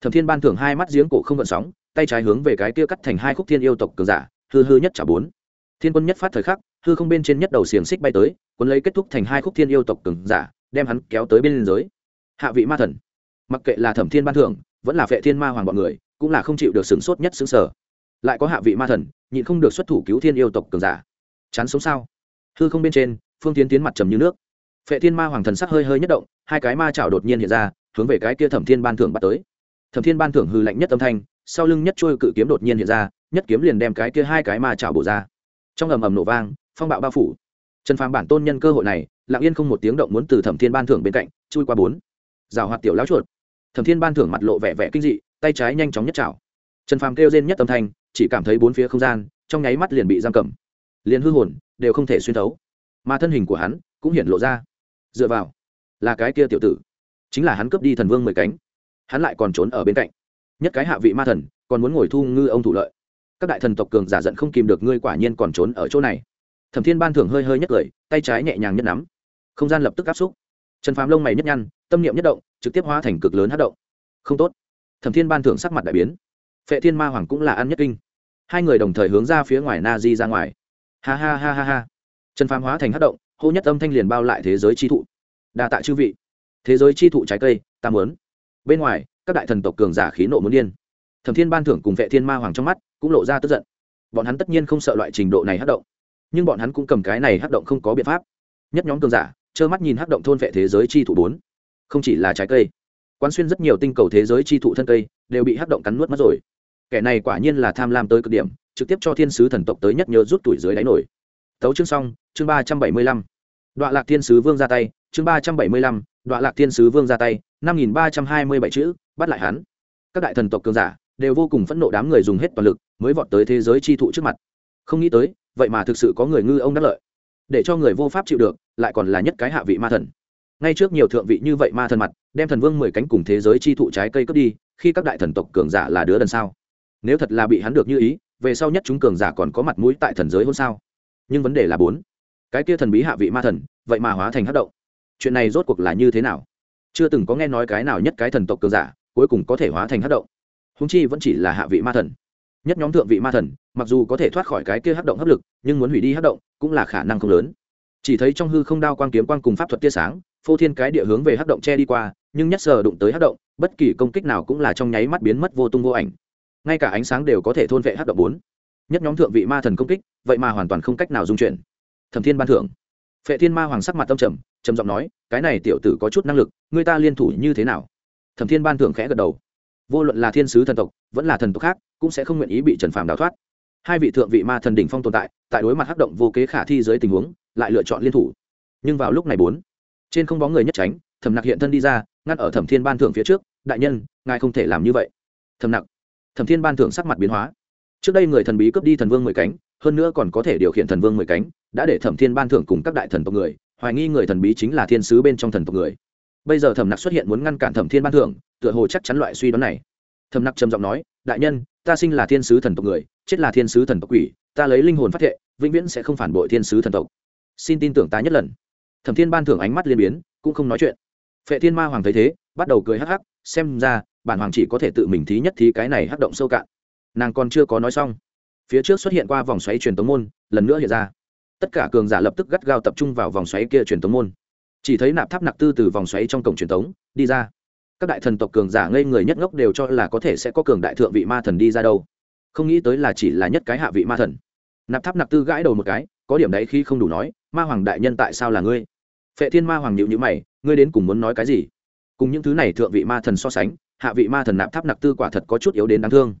Thẩm thiên ban thưởng hai mắt giếng cổ không gợn sóng tay trái hướng về cái kia cắt thành hai khúc thiên yêu tộc cường giả, hư hư nhất trả bốn. Thiên quân nhất phát thời khắc, hư không bên trên nhất đầu xiềng xích bay tới quân lấy kết thúc thành hai khúc thiên yêu tộc cường giả, đem hắn kéo tới bên liên giới. Hạ vị ma thần. Mặc kệ là thẩm thiên ban thưởng, vẫn là vệ thiên ma hoàng bọn người, cũng là không chịu được sửng sốt nhất xứng sở lại có hạ vị ma thần, nhịn không được xuất thủ cứu thiên yêu tộc cường giả. Chán sống sao? Hư không bên trên, phương tiến tiến mặt trầm như nước. Phệ thiên ma hoàng thần sắc hơi hơi nhất động, hai cái ma chảo đột nhiên hiện ra, hướng về cái kia thẩm thiên ban thưởng bắt tới. Thẩm thiên ban thưởng hư lạnh nhất âm thanh sau lưng nhất trôi cự kiếm đột nhiên hiện ra, nhất kiếm liền đem cái kia hai cái ma chảo bổ ra. Trong ầm ầm nổ vang, phong bạo bao phủ. Trần phàm bản tôn nhân cơ hội này, lặng yên không một tiếng động muốn từ thẩm thiên ban thưởng bên cạnh, chui qua bốn. Rào hoạt tiểu lão chuột. Thẩm thiên ban thưởng mặt lộ vẻ vẻ kinh dị, tay trái nhanh chóng nhất chảo. Trần phàm kêu rên nhất tâm thanh, chỉ cảm thấy bốn phía không gian, trong nháy mắt liền bị giam cầm. Liền hư hồn, đều không thể xuyên thấu. Mà thân hình của hắn, cũng hiện lộ ra. Dựa vào, là cái kia tiểu tử. Chính là hắn cướp đi thần vương mười cánh. Hắn lại còn trốn ở bên cạnh nhất cái hạ vị ma thần, còn muốn ngồi thu ngư ông thủ lợi. Các đại thần tộc cường giả giận không kìm được ngươi quả nhiên còn trốn ở chỗ này. Thẩm thiên ban thưởng hơi hơi nhất cười tay trái nhẹ nhàng nhất nắm. Không gian lập tức áp xúc. Trần phàm lông mày nhất nhăn, tâm niệm nhất động, trực tiếp hóa thành cực lớn hát động. Không tốt. Thẩm thiên ban thưởng sắc mặt đại biến. Phệ thiên ma hoàng cũng là ăn nhất kinh. Hai người đồng thời hướng ra phía ngoài na di ra ngoài. Ha ha ha ha ha. Trần phàm hóa thành hát động, hô nhất âm thanh liền bao lại thế giới chi thụ. Đa tạ chư vị. Thế giới chi thụ trái cây, ta muốn. Bên ngoài các đại thần tộc cường giả khí nộ muốn điên. Thẩm thiên ban thưởng cùng vệ thiên ma hoàng trong mắt cũng lộ ra tức giận. Bọn hắn tất nhiên không sợ loại trình độ này hắc động, nhưng bọn hắn cũng cầm cái này hắc động không có biện pháp. Nhất nhóm cường giả trơ mắt nhìn hắc động thôn vệ thế giới chi thủ bốn. Không chỉ là trái cây, quán xuyên rất nhiều tinh cầu thế giới chi thụ thân cây đều bị hắc động cắn nuốt mất rồi. Kẻ này quả nhiên là tham lam tới cực điểm, trực tiếp cho thiên sứ thần tộc tới nhất nhớ rút tuổi dưới đáy nổi. Tấu chương xong, chương ba trăm bảy mươi lăm. Đoạn lạc thiên sứ vương ra tay, chương ba trăm bảy mươi lăm đoạn lạc thiên sứ vương ra tay, năm nghìn ba trăm hai mươi bảy chữ bắt lại hắn. Các đại thần tộc cường giả đều vô cùng phẫn nộ đám người dùng hết toàn lực mới vọt tới thế giới chi thụ trước mặt. Không nghĩ tới, vậy mà thực sự có người ngư ông đắc lợi. Để cho người vô pháp chịu được, lại còn là nhất cái hạ vị ma thần. Ngay trước nhiều thượng vị như vậy ma thần mặt, đem thần vương mười cánh cùng thế giới chi thụ trái cây cướp đi, khi các đại thần tộc cường giả là đứa đần sao? Nếu thật là bị hắn được như ý, về sau nhất chúng cường giả còn có mặt mũi tại thần giới hôn sao? Nhưng vấn đề là bốn. Cái kia thần bí hạ vị ma thần, vậy mà hóa thành hát động. Chuyện này rốt cuộc là như thế nào? Chưa từng có nghe nói cái nào nhất cái thần tộc cường giả cuối cùng có thể hóa thành hát động. Húng chi vẫn chỉ là hạ vị ma thần. Nhất nhóm thượng vị ma thần, mặc dù có thể thoát khỏi cái kia hát động hấp lực, nhưng muốn hủy đi hát động cũng là khả năng không lớn. Chỉ thấy trong hư không đao quang kiếm quang cùng pháp thuật tia sáng, phô thiên cái địa hướng về hát động che đi qua, nhưng nhất sờ đụng tới hát động, bất kỳ công kích nào cũng là trong nháy mắt biến mất vô tung vô ảnh. Ngay cả ánh sáng đều có thể thôn vệ hát động bốn. Nhất nhóm thượng vị ma thần công kích, vậy mà hoàn toàn không cách nào dung chuyển. Thẩm thiên ban thưởng. Phệ thiên ma hoàng sắc mặt tâm trầm trầm giọng nói, cái này tiểu tử có chút năng lực, người ta liên thủ như thế nào? Thẩm thiên ban thưởng khẽ gật đầu. Vô luận là thiên sứ thần tộc, vẫn là thần tộc khác, cũng sẽ không nguyện ý bị trần phàm đào thoát. Hai vị thượng vị ma thần đỉnh phong tồn tại tại đối mặt hắc động vô kế khả thi dưới tình huống, lại lựa chọn liên thủ. Nhưng vào lúc này bốn, trên không bóng người nhất tránh, thẩm nặc hiện thân đi ra, ngăn ở thẩm thiên ban thưởng phía trước, đại nhân, ngài không thể làm như vậy. Thẩm nặc. Thẩm thiên ban thưởng sắc mặt biến hóa. Trước đây người thần bí cướp đi thần vương mười cánh, hơn nữa còn có thể điều khiển thần vương mười cánh, đã để thẩm thiên ban thưởng cùng các đại thần tộc người, hoài nghi người thần bí chính là thiên sứ bên trong thần tộc người bây giờ thẩm nặc xuất hiện muốn ngăn cản thẩm thiên ban thưởng, tựa hồ chắc chắn loại suy đoán này. Thẩm nặc trầm giọng nói, đại nhân, ta sinh là thiên sứ thần tộc người, chết là thiên sứ thần tộc quỷ, ta lấy linh hồn phát thệ, vĩnh viễn sẽ không phản bội thiên sứ thần tộc. Xin tin tưởng ta nhất lần. Thẩm thiên ban thưởng ánh mắt liên biến, cũng không nói chuyện. Phệ thiên ma hoàng thấy thế, bắt đầu cười hắc hắc, xem ra, bản hoàng chỉ có thể tự mình thí nhất thí cái này hắc động sâu cạn. Nàng còn chưa có nói xong, phía trước xuất hiện qua vòng xoáy truyền tống môn, lần nữa hiện ra. Tất cả cường giả lập tức gắt gao tập trung vào vòng xoáy kia truyền tống môn chỉ thấy nạp tháp nặc tư từ vòng xoáy trong cổng truyền thống đi ra. Các đại thần tộc cường giả ngây người nhất ngốc đều cho là có thể sẽ có cường đại thượng vị ma thần đi ra đâu. Không nghĩ tới là chỉ là nhất cái hạ vị ma thần. Nạp tháp nặc tư gãi đầu một cái, có điểm đấy khi không đủ nói, ma hoàng đại nhân tại sao là ngươi? Phệ thiên ma hoàng nhịu nhữ mày, ngươi đến cùng muốn nói cái gì? Cùng những thứ này thượng vị ma thần so sánh, hạ vị ma thần nạp tháp nặc tư quả thật có chút yếu đến đáng thương.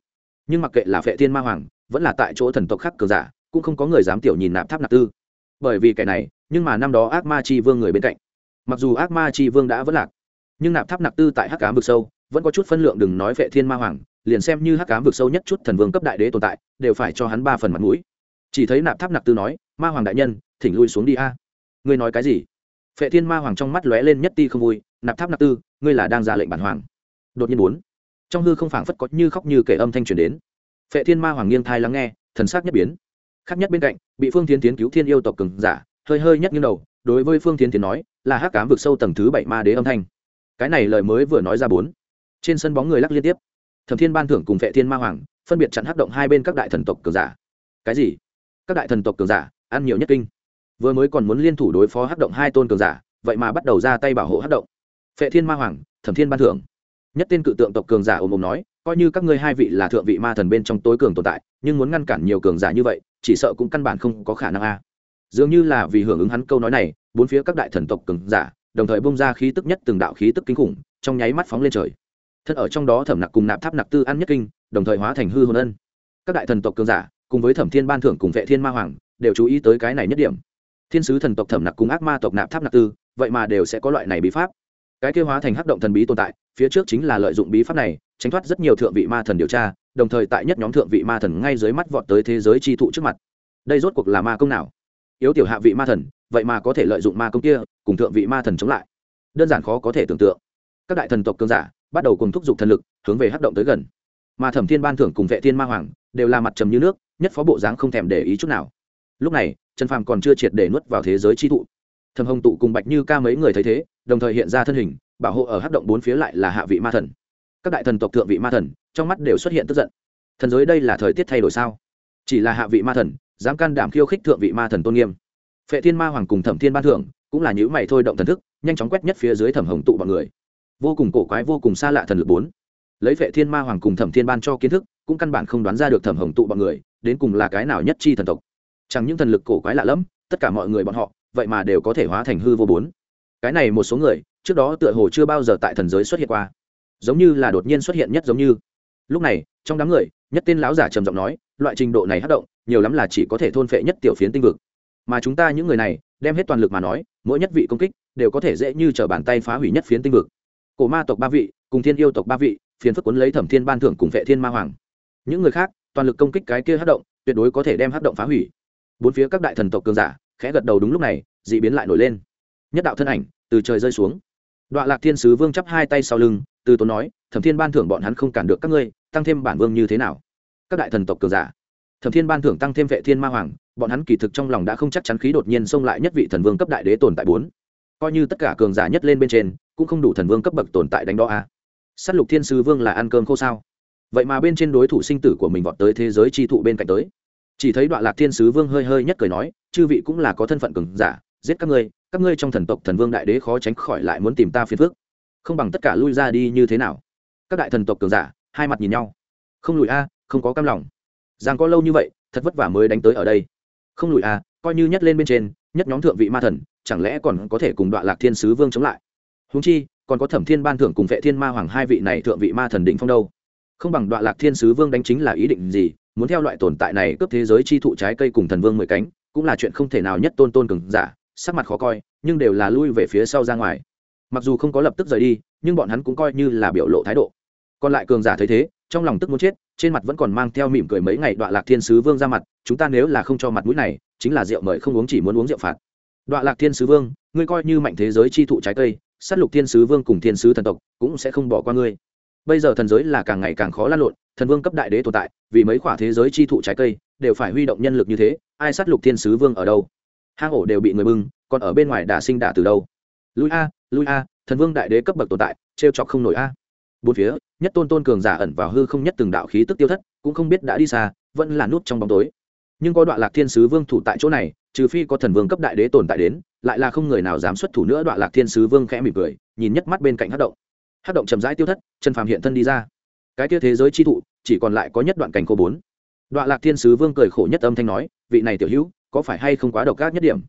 Nhưng mặc kệ là phệ thiên ma hoàng, vẫn là tại chỗ thần tộc khác cường giả, cũng không có người dám tiểu nhìn nạp tháp nặc tư. Bởi vì kẻ này, nhưng mà năm đó ác ma chi vương người bên cạnh mặc dù ác ma tri vương đã vẫn lạc, nhưng nạp tháp nạp tư tại hắc cám vực sâu vẫn có chút phân lượng đừng nói vệ thiên ma hoàng, liền xem như hắc cám vực sâu nhất chút thần vương cấp đại đế tồn tại, đều phải cho hắn ba phần mặt mũi. Chỉ thấy nạp tháp nạp tư nói, ma hoàng đại nhân, thỉnh lui xuống đi a. Ngươi nói cái gì? Phệ thiên ma hoàng trong mắt lóe lên nhất ti không vui, nạp tháp nạp tư, ngươi là đang ra lệnh bản hoàng. Đột nhiên bốn, trong hư không phảng phất có như khóc như kể âm thanh truyền đến. Phệ thiên ma hoàng nghiêng thai lắng nghe, thần sắc nhất biến. Khác nhất bên cạnh, bị phương tiến tiến cứu thiên yêu tộc cường giả, hơi hơi nhất nghiêng đầu đối với phương tiến tiến nói, là hắc cám vực sâu tầng thứ bảy ma đế âm thanh. Cái này lời mới vừa nói ra bốn. Trên sân bóng người lắc liên tiếp. Thẩm thiên ban thưởng cùng vệ thiên ma hoàng phân biệt chặn hắc động hai bên các đại thần tộc cường giả. Cái gì? Các đại thần tộc cường giả, ăn nhiều nhất kinh. Vừa mới còn muốn liên thủ đối phó hắc động hai tôn cường giả, vậy mà bắt đầu ra tay bảo hộ hắc động. Vệ thiên ma hoàng, thẩm thiên ban thưởng. Nhất tên cự tượng tộc cường giả ồm ồm nói, coi như các ngươi hai vị là thượng vị ma thần bên trong tối cường tồn tại, nhưng muốn ngăn cản nhiều cường giả như vậy, chỉ sợ cũng căn bản không có khả năng a dường như là vì hưởng ứng hắn câu nói này, bốn phía các đại thần tộc cường giả, đồng thời bung ra khí tức nhất từng đạo khí tức kinh khủng, trong nháy mắt phóng lên trời. Thân ở trong đó thẩm nặc cùng nạp tháp nặc tư ăn nhất kinh, đồng thời hóa thành hư hồn ân. Các đại thần tộc cường giả, cùng với thẩm thiên ban thưởng cùng vệ thiên ma hoàng, đều chú ý tới cái này nhất điểm. Thiên sứ thần tộc thẩm nặc cùng ác ma tộc nạp tháp nặc tư, vậy mà đều sẽ có loại này bí pháp. Cái kêu hóa thành hắc động thần bí tồn tại, phía trước chính là lợi dụng bí pháp này, tránh thoát rất nhiều thượng vị ma thần điều tra, đồng thời tại nhất nhóm thượng vị ma thần ngay dưới mắt vọt tới thế giới chi thụ trước mặt. Đây rốt cuộc là ma công nào? Yếu tiểu hạ vị ma thần, vậy mà có thể lợi dụng ma công kia, cùng thượng vị ma thần chống lại. Đơn giản khó có thể tưởng tượng. Các đại thần tộc cương giả bắt đầu cùng thúc giục thần lực, hướng về hắc động tới gần. Mà thẩm thiên ban thưởng cùng vệ thiên ma hoàng đều là mặt trầm như nước, nhất phó bộ dáng không thèm để ý chút nào. Lúc này, trần phàm còn chưa triệt để nuốt vào thế giới chi thụ. Thầm hồng tụ cùng bạch như ca mấy người thấy thế, đồng thời hiện ra thân hình, bảo hộ ở hắc động bốn phía lại là hạ vị ma thần. Các đại thần tộc thượng vị ma thần, trong mắt đều xuất hiện tức giận. Thần giới đây là thời tiết thay đổi sao? Chỉ là hạ vị ma thần dám can đảm khiêu khích thượng vị ma thần tôn nghiêm. Phệ thiên ma hoàng cùng thẩm thiên ban thưởng cũng là những mày thôi động thần thức, nhanh chóng quét nhất phía dưới thẩm hồng tụ bọn người. Vô cùng cổ quái, vô cùng xa lạ thần lực bốn. Lấy phệ thiên ma hoàng cùng thẩm thiên ban cho kiến thức, cũng căn bản không đoán ra được thẩm hồng tụ bọn người, đến cùng là cái nào nhất chi thần tộc. Chẳng những thần lực cổ quái lạ lẫm, tất cả mọi người bọn họ, vậy mà đều có thể hóa thành hư vô bốn. Cái này một số người, trước đó tựa hồ chưa bao giờ tại thần giới xuất hiện qua. Giống như là đột nhiên xuất hiện nhất giống như. Lúc này, trong đám người, nhất tên lão giả trầm giọng nói, loại trình độ này hát động nhiều lắm là chỉ có thể thôn phệ nhất tiểu phiến tinh vực. Mà chúng ta những người này, đem hết toàn lực mà nói, mỗi nhất vị công kích, đều có thể dễ như t r ở bàn tay phá hủy nhất phiến tinh vực. Cổ ma tộc ba vị, cùng thiên yêu tộc ba vị phiến phức quấn lấy thẩm thiên ban thưởng cùng vệ thiên ma hoàng. Những người khác, toàn lực công kích cái kia hát động, tuyệt đối có thể đem hát động phá hủy. Bốn phía các đại thần tộc cường giả, khẽ gật đầu đúng lúc này d ị biến lại nổi lên. Nhất đạo thân ảnh, từ trời rơi xuống. Đoạn lạc thiên sứ vương chắp hai tay sau lưng, từ tốn nói, thẩm thiên ban thưởng bọn hắn không cản được các ngươi, tăng thêm bản vương như thế nào? Các đại thần tộc cường giả thẩm thiên ban thưởng tăng thêm vệ thiên ma hoàng, bọn hắn kỳ thực trong lòng đã không chắc chắn khí đột nhiên xông lại nhất vị thần vương cấp đại đế tồn tại bốn. Coi như tất cả cường giả nhất lên bên trên, cũng không đủ thần vương cấp bậc tồn tại đánh đo a à. s á t lục thiên sứ vương là ăn cơm khô sao? Vậy mà bên trên đối thủ sinh tử của mình vọt tới thế giới chi thụ bên cạnh tới. Chỉ thấy đoạn lạc thiên sứ vương hơi hơi nhất cười nói, chư vị cũng là có thân phận cường giả, giết các ngươi các ngươi trong thần tộc thần vương đại đế khó tránh khỏi lại muốn tìm ta phiền phước không bằng tất cả lui ra đi như thế nào? Các đại thần tộc cường giả, hai mặt nhìn nhau. Không lùi a, không có cam lòng rằng có lâu như vậy, thật vất vả mới đánh tới ở đây. Không lùi à? coi như nhất lên bên trên, nhất nhóm thượng vị ma thần, chẳng lẽ còn có thể cùng đoạn lạc thiên sứ vương chống lại? Húng chi, còn có thẩm thiên ban thưởng cùng vệ thiên ma hoàng hai vị này thượng vị ma thần định phong đâu. Không bằng đoạn lạc thiên sứ vương đánh chính là ý định gì, muốn theo loại tồn tại này cướp thế giới chi thụ trái cây cùng thần vương mười cánh, cũng là chuyện không thể nào nhất tôn tôn cường giả, sắc mặt khó coi, nhưng đều là lui về phía sau ra ngoài. Mặc dù không có lập tức rời đi, nhưng bọn hắn cũng coi như là biểu lộ thái độ. Còn lại cường giả thấy thế trong lòng tức muốn chết, trên mặt vẫn còn mang theo mỉm cười mấy ngày đoạn lạc thiên sứ vương ra mặt, chúng ta nếu là không cho mặt mũi này, chính là rượu mời không uống chỉ muốn uống rượu phạt. Đoạn lạc thiên sứ vương, ngươi coi như mạnh thế giới chi thụ trái cây s á t lục thiên sứ vương cùng thiên sứ thần tộc cũng sẽ không bỏ qua ngươi. Bây giờ thần giới là càng ngày càng khó lan lộn, thần vương cấp đại đế tồn tại, vì mấy khoả thế giới chi thụ trái cây, đều phải huy động nhân lực như thế, ai sát lục thiên sứ vương ở đâu? Hang ổ đều bị người bưng, còn ở bên ngoài đả sinh đả từ đâu? Lui a lui a, thần vương đại đế cấp bậc tồn tại, trêu chọc không nổi a bốn phía, nhất tôn tôn cường giả ẩn vào hư không nhất từng đạo khí tức tiêu thất, cũng không biết đã đi xa, vẫn là nút trong bóng tối. Nhưng có đoạn lạc thiên sứ vương thủ tại chỗ này, trừ phi có thần vương cấp đại đế tồn tại đến, lại là không người nào dám xuất thủ nữa, đoạn lạc thiên sứ vương khẽ mỉm cười, nhìn nhất mắt bên cạnh hát động. Hát động chậm rãi tiêu thất chân phàm hiện thân đi ra. Cái kia thế giới chi thụ, chỉ còn lại có nhất đoạn cảnh cô bốn. Đoạn lạc thiên sứ vương cười khổ nhất âm thanh nói, vị này tiểu hữu, có phải hay không quá độc ác nhất điểm?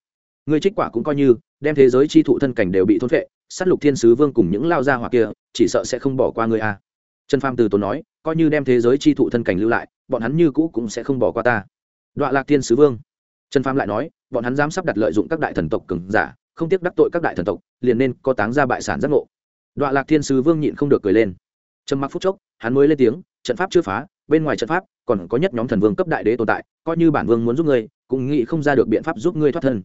Người trích quả cũng coi như, đem thế giới chi thụ thân cảnh đều bị thôn vệ sát lục thiên sứ vương cùng những lao gia hoặc kia, chỉ sợ sẽ không bỏ qua ngươi a. Trần phàm từ tốn nói, coi như đem thế giới chi thụ thân cảnh lưu lại, bọn hắn như cũ cũng sẽ không bỏ qua ta. Đoạn lạc thiên sứ vương. Trần phàm lại nói, bọn hắn dám sắp đặt lợi dụng các đại thần tộc cứng giả, không tiếc đắc tội các đại thần tộc, liền nên có táng ra bại sản giác ngộ. Đoạn lạc thiên sứ vương nhịn không được cười lên. Trầm mặc phút chốc, hắn mới lên tiếng, trận pháp chưa phá, bên ngoài trận pháp, còn có nhất nhóm thần vương cấp đại đế tồn tại, coi như bản vương muốn giúp ngươi, cũng nghĩ không ra được biện pháp giúp ngươi thoát thân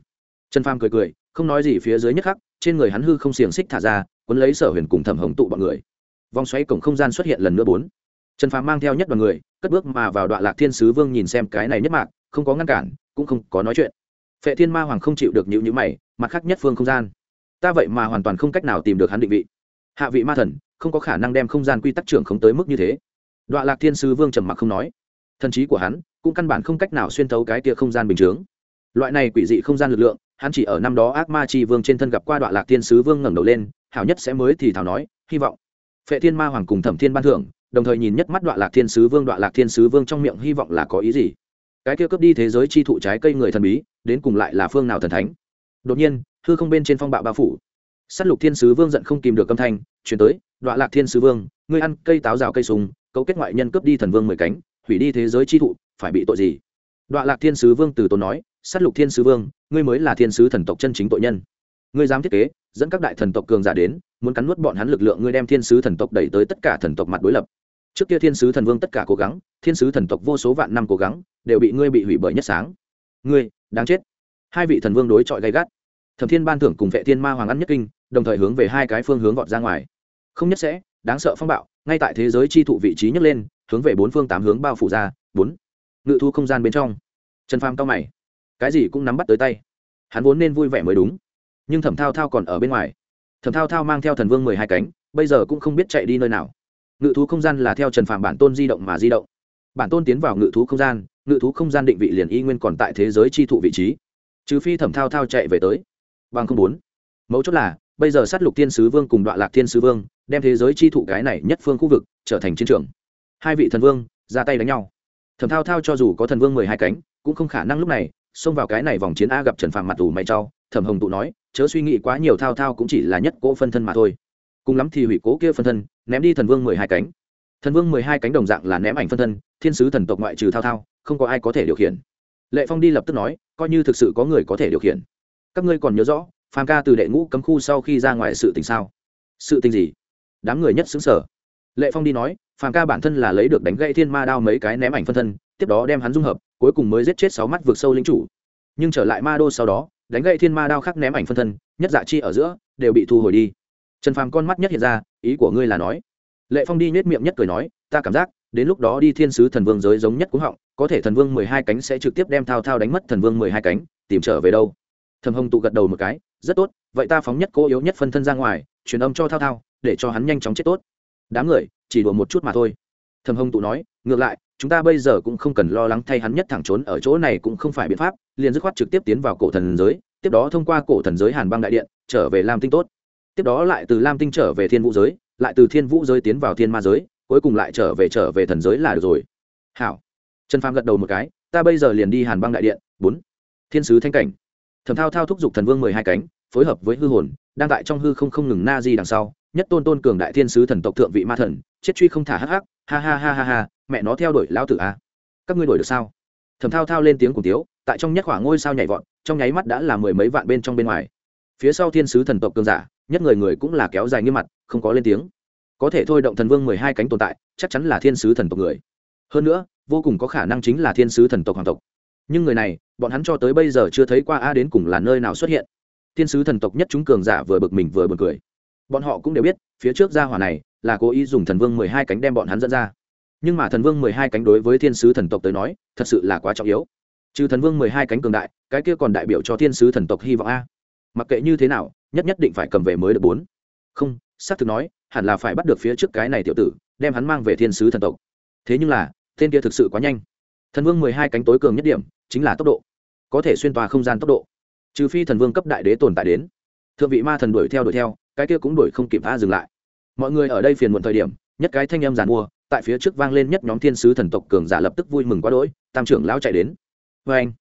trần phàm cười cười, không nói gì phía dưới nhất khắc, trên người hắn hư không xiềng xích thả ra quấn lấy sở huyền cùng thẩm hồng tụ bọn người. Vòng xoáy cổng không gian xuất hiện lần nữa bốn. Trần phàm mang theo nhất đoàn người, cất bước mà vào đoạn lạc thiên sứ vương nhìn xem cái này nhất mạc, không có ngăn cản, cũng không có nói chuyện. Phệ thiên ma hoàng không chịu được nhịu nhữ mày, mặt khác nhất phương không gian. Ta vậy mà hoàn toàn không cách nào tìm được hắn định vị. Hạ vị ma thần, không có khả năng đem không gian quy tắc trưởng không tới mức như thế. Đoạn lạc thiên sứ vương trầm mặc không nói. Thần trí của hắn, cũng căn bản không cách nào xuyên thấu cái tia không gian bình chướng. Loại này quỷ dị không gian lực lượng hắn chỉ ở năm đó ác ma chi vương trên thân gặp qua đoạn lạc thiên sứ vương ngẩng đầu lên, hảo nhất sẽ mới thì thảo nói, hy vọng. Phệ thiên ma hoàng cùng thẩm thiên ban thưởng, đồng thời nhìn nhất mắt đoạn lạc thiên sứ vương, đoạn lạc thiên sứ vương trong miệng hy vọng là có ý gì. Cái kia cướp đi thế giới chi thụ trái cây người thần bí, đến cùng lại là phương nào thần thánh? Đột nhiên, hư không bên trên phong bạo bao phủ. S á t lục thiên sứ vương giận không kìm được âm thanh, chuyển tới, đoạn lạc thiên sứ vương, ngươi ăn cây táo rào cây sùng, cấu kết ngoại nhân cướp đi thần vương mười cánh, hủy đi thế giới chi thụ, phải bị tội gì? Đoạn lạc thiên sứ vương từ tốn nói s á t lục thiên sứ vương, ngươi mới là thiên sứ thần tộc chân chính tội nhân. Ngươi dám thiết kế, dẫn các đại thần tộc cường giả đến, muốn cắn nuốt bọn hắn lực lượng, ngươi đem thiên sứ thần tộc đẩy tới tất cả thần tộc mặt đối lập. Trước kia thiên sứ thần vương tất cả cố gắng, thiên sứ thần tộc vô số vạn năm cố gắng, đều bị ngươi bị hủy bởi nhất sáng. Ngươi, đáng chết. Hai vị thần vương đối chọi gay gắt. Thẩm thiên ban thưởng cùng vệ thiên ma hoàng ăn nhất kinh, đồng thời hướng về hai cái phương hướng vọt ra ngoài. Không nhất sẽ, đáng sợ phong bạo, ngay tại thế giới chi thụ vị trí nhất lên, hướng về bốn phương tám hướng bao phủ ra, bốn ngự thu không gian bên trong. Trần phàm cao mày cái gì cũng nắm bắt tới tay. Hắn vốn nên vui vẻ mới đúng. Nhưng thẩm thao thao còn ở bên ngoài. Thẩm thao thao mang theo thần vương mười hai cánh, bây giờ cũng không biết chạy đi nơi nào. Ngự thú không gian là theo trần phàm bản tôn di động mà di động. Bản tôn tiến vào ngự thú không gian, ngự thú không gian định vị liền y nguyên còn tại thế giới chi thụ vị trí. Trừ phi thẩm thao thao chạy về tới. Bằng không bốn. Mấu chốt là, bây giờ sát lục thiên sứ vương cùng đoạn lạc thiên sứ vương, đem thế giới chi thụ cái này nhất phương khu vực trở thành chiến trường. Hai vị thần vương ra tay đánh nhau. Thẩm thao thao cho dù có thần vương mười hai cánh, cũng không khả năng lúc này xông vào cái này vòng chiến a gặp trần phàm mặt ủ mày trau thẩm hồng tụ nói, chớ suy nghĩ quá nhiều, thao thao cũng chỉ là nhất cỗ phân thân mà thôi. Cùng lắm thì hủy cố kia phân thân, ném đi thần vương mười hai cánh. Thần vương mười hai cánh đồng dạng là ném ảnh phân thân, thiên sứ thần tộc ngoại trừ thao thao, không có ai có thể điều khiển. Lệ phong đi lập tức nói, coi như thực sự có người có thể điều khiển. Các ngươi còn nhớ rõ, phàm ca từ đệ ngũ cấm khu sau khi ra ngoài sự tình sao? Sự tình gì? Đám người nhất xứng sở lệ phong đi nói, phàm ca bản thân là lấy được đánh gãy thiên ma đao mấy cái ném ảnh phân thân, tiếp đó đem hắn dung hợp cuối cùng mới giết chết sáu mắt vượt sâu lính chủ. Nhưng trở lại ma đô sau đó, đánh gậy thiên ma đao khắc ném ảnh phân thân, nhất dạ chi ở giữa, đều bị thu hồi đi. Trần phàm con mắt nhất hiện ra, ý của ngươi là nói. Lệ phong đi nhét miệng nhất cười nói, ta cảm giác, đến lúc đó đi thiên sứ thần vương giới giống nhất cúng họng, có thể thần vương mười hai cánh sẽ trực tiếp đem thao thao đánh mất thần vương mười hai cánh, tìm trở về đâu? Thầm hồng tụ gật đầu một cái, rất tốt, vậy ta phóng nhất cố yếu nhất phân thân ra ngoài, truyền âm cho thao thao, để cho hắn nhanh chóng chết tốt. Đám người, chỉ đùa một chút mà thôi. Thầm hồng tụ nói, ngược lại chúng ta bây giờ cũng không cần lo lắng thay hắn nhất thẳng trốn ở chỗ này cũng không phải biện pháp, liền dứt khoát trực tiếp tiến vào cổ thần giới, tiếp đó thông qua cổ thần giới hàn băng đại điện, trở về lam tinh tốt. Tiếp đó lại từ lam tinh trở về thiên vũ giới, lại từ thiên vũ giới tiến vào thiên ma giới, cuối cùng lại trở về trở về thần giới là được rồi. Hảo. Trần phàm gật đầu một cái, ta bây giờ liền đi hàn băng đại điện, bốn. Thiên sứ thanh cảnh. Thẩm thao thao thúc giục thần vương mười hai cánh, phối hợp với hư hồn, đang tại trong hư không không ngừng na di đằng sau, nhất tôn tôn cường đại thiên sứ thần tộc thượng vị ma thần, chết truy không thả hắc hắc, ha ha ha ha ha mẹ nó theo đuổi lao tử a các ngươi đuổi được sao? Thầm thao thao lên tiếng cùng tiếu, tại trong nhất khoảng ngôi sao nhảy vọt, trong nháy mắt đã là mười mấy vạn bên trong bên ngoài. Phía sau thiên sứ thần tộc cường giả, nhất người người cũng là kéo dài nghiêm mặt, không có lên tiếng. Có thể thôi động thần vương mười hai cánh tồn tại, chắc chắn là thiên sứ thần tộc người. Hơn nữa, vô cùng có khả năng chính là thiên sứ thần tộc hoàng tộc. Nhưng người này, bọn hắn cho tới bây giờ chưa thấy qua a đến cùng là nơi nào xuất hiện. Thiên sứ thần tộc nhất chúng cường giả vừa bực mình vừa bực cười. Bọn họ cũng đều biết, phía trước gia hỏa này là cố ý dùng thần vương mười hai cánh đem bọn hắn dẫn ra nhưng mà thần vương mười hai cánh đối với thiên sứ thần tộc tới nói, thật sự là quá trọng yếu. Trừ thần vương mười hai cánh cường đại, cái kia còn đại biểu cho thiên sứ thần tộc hy vọng a. Mặc kệ như thế nào, nhất nhất định phải cầm về mới được bốn. Không, xác thực nói, hẳn là phải bắt được phía trước cái này tiểu tử, đem hắn mang về thiên sứ thần tộc. Thế nhưng là, tên kia thực sự quá nhanh. Thần vương mười hai cánh tối cường nhất điểm, chính là tốc độ. Có thể xuyên tòa không gian tốc độ. Trừ phi thần vương cấp đại đế tồn tại đến. Thượng vị ma thần đuổi theo đuổi theo, cái kia cũng đuổi không kịp tha dừng lại. Mọi người ở đây phiền muộn thời điểm, nhất cái thanh âm giàn mua tại phía trước vang lên nhất nhóm thiên sứ thần tộc cường giả lập tức vui mừng quá đỗi, tam trưởng lão chạy đến. Vê anh,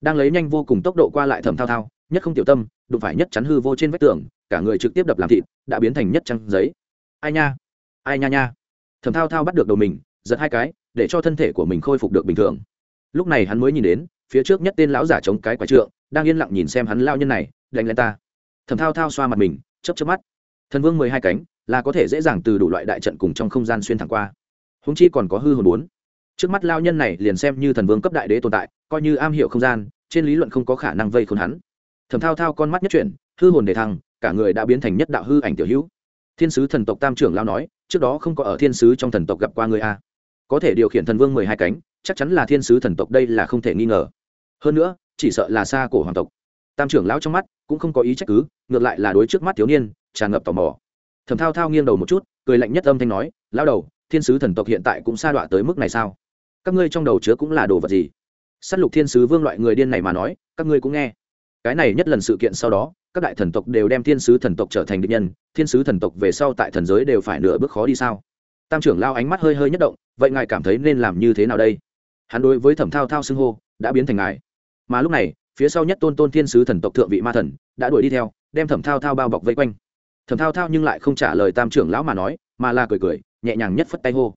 đang lấy nhanh vô cùng tốc độ qua lại thẩm thao thao, nhất không tiểu tâm, đụng phải nhất chắn hư vô trên vách tường, cả người trực tiếp đập làm thịt, đã biến thành nhất trăng giấy. Ai nha ai nha nha. Thẩm thao thao bắt được đầu mình, giật hai cái, để cho thân thể của mình khôi phục được bình thường. Lúc này hắn mới nhìn đến, phía trước nhất tên lão giả chống cái quả trượng, đang yên lặng nhìn xem hắn lao nhân này, đánh lên ta. Thẩm thao thao xoa mặt mình chấp chấp mắt. Thần vương mười hai cánh, là có thể dễ dàng từ đủ loại đại trận cùng trong không gian xuyên thẳng qua húng chi còn có hư hồn bốn. Trước mắt lao nhân này liền xem như thần vương cấp đại đế tồn tại, coi như am hiểu không gian, trên lý luận không có khả năng vây khốn hắn. Thầm thao thao con mắt nhất chuyển, hư hồn để thăng, cả người đã biến thành nhất đạo hư ảnh tiểu hữu. Thiên sứ thần tộc tam trưởng lao nói, trước đó không có ở thiên sứ trong thần tộc gặp qua người a. Có thể điều khiển thần vương mười hai cánh, chắc chắn là thiên sứ thần tộc, đây là không thể nghi ngờ. Hơn nữa, chỉ sợ là xa cổ hoàng tộc. Tam trưởng lão trong mắt cũng không có ý trách cứ, ngược lại là đối trước mắt thiếu niên, tràn ngập tò mò. Thầm thao thao nghiêng đầu một chút, cười lạnh nhất âm thanh nói lao đầu thiên sứ thần tộc hiện tại cũng sa đọa tới mức này sao? Các ngươi trong đầu chứa cũng là đồ vật gì? S á t lục thiên sứ vương loại người điên này mà nói, các ngươi cũng nghe. Cái này nhất lần sự kiện sau đó, các đại thần tộc đều đem thiên sứ thần tộc trở thành định nhân, thiên sứ thần tộc về sau tại thần giới đều phải nửa bước khó đi sao? Tam trưởng lao ánh mắt hơi hơi nhất động, vậy ngài cảm thấy nên làm như thế nào đây? Hắn đối với thẩm thao thao xưng hô, đã biến thành ngài. Mà lúc này, phía sau nhất tôn tôn thiên sứ thần tộc thượng vị ma thần, đã đuổi đi theo, đem thẩm thao thao bao bọc vây quanh. Thẩm thao thao nhưng lại không trả lời tam trưởng lão mà nói, mà là cười cười nhẹ nhàng nhất phất tay hô.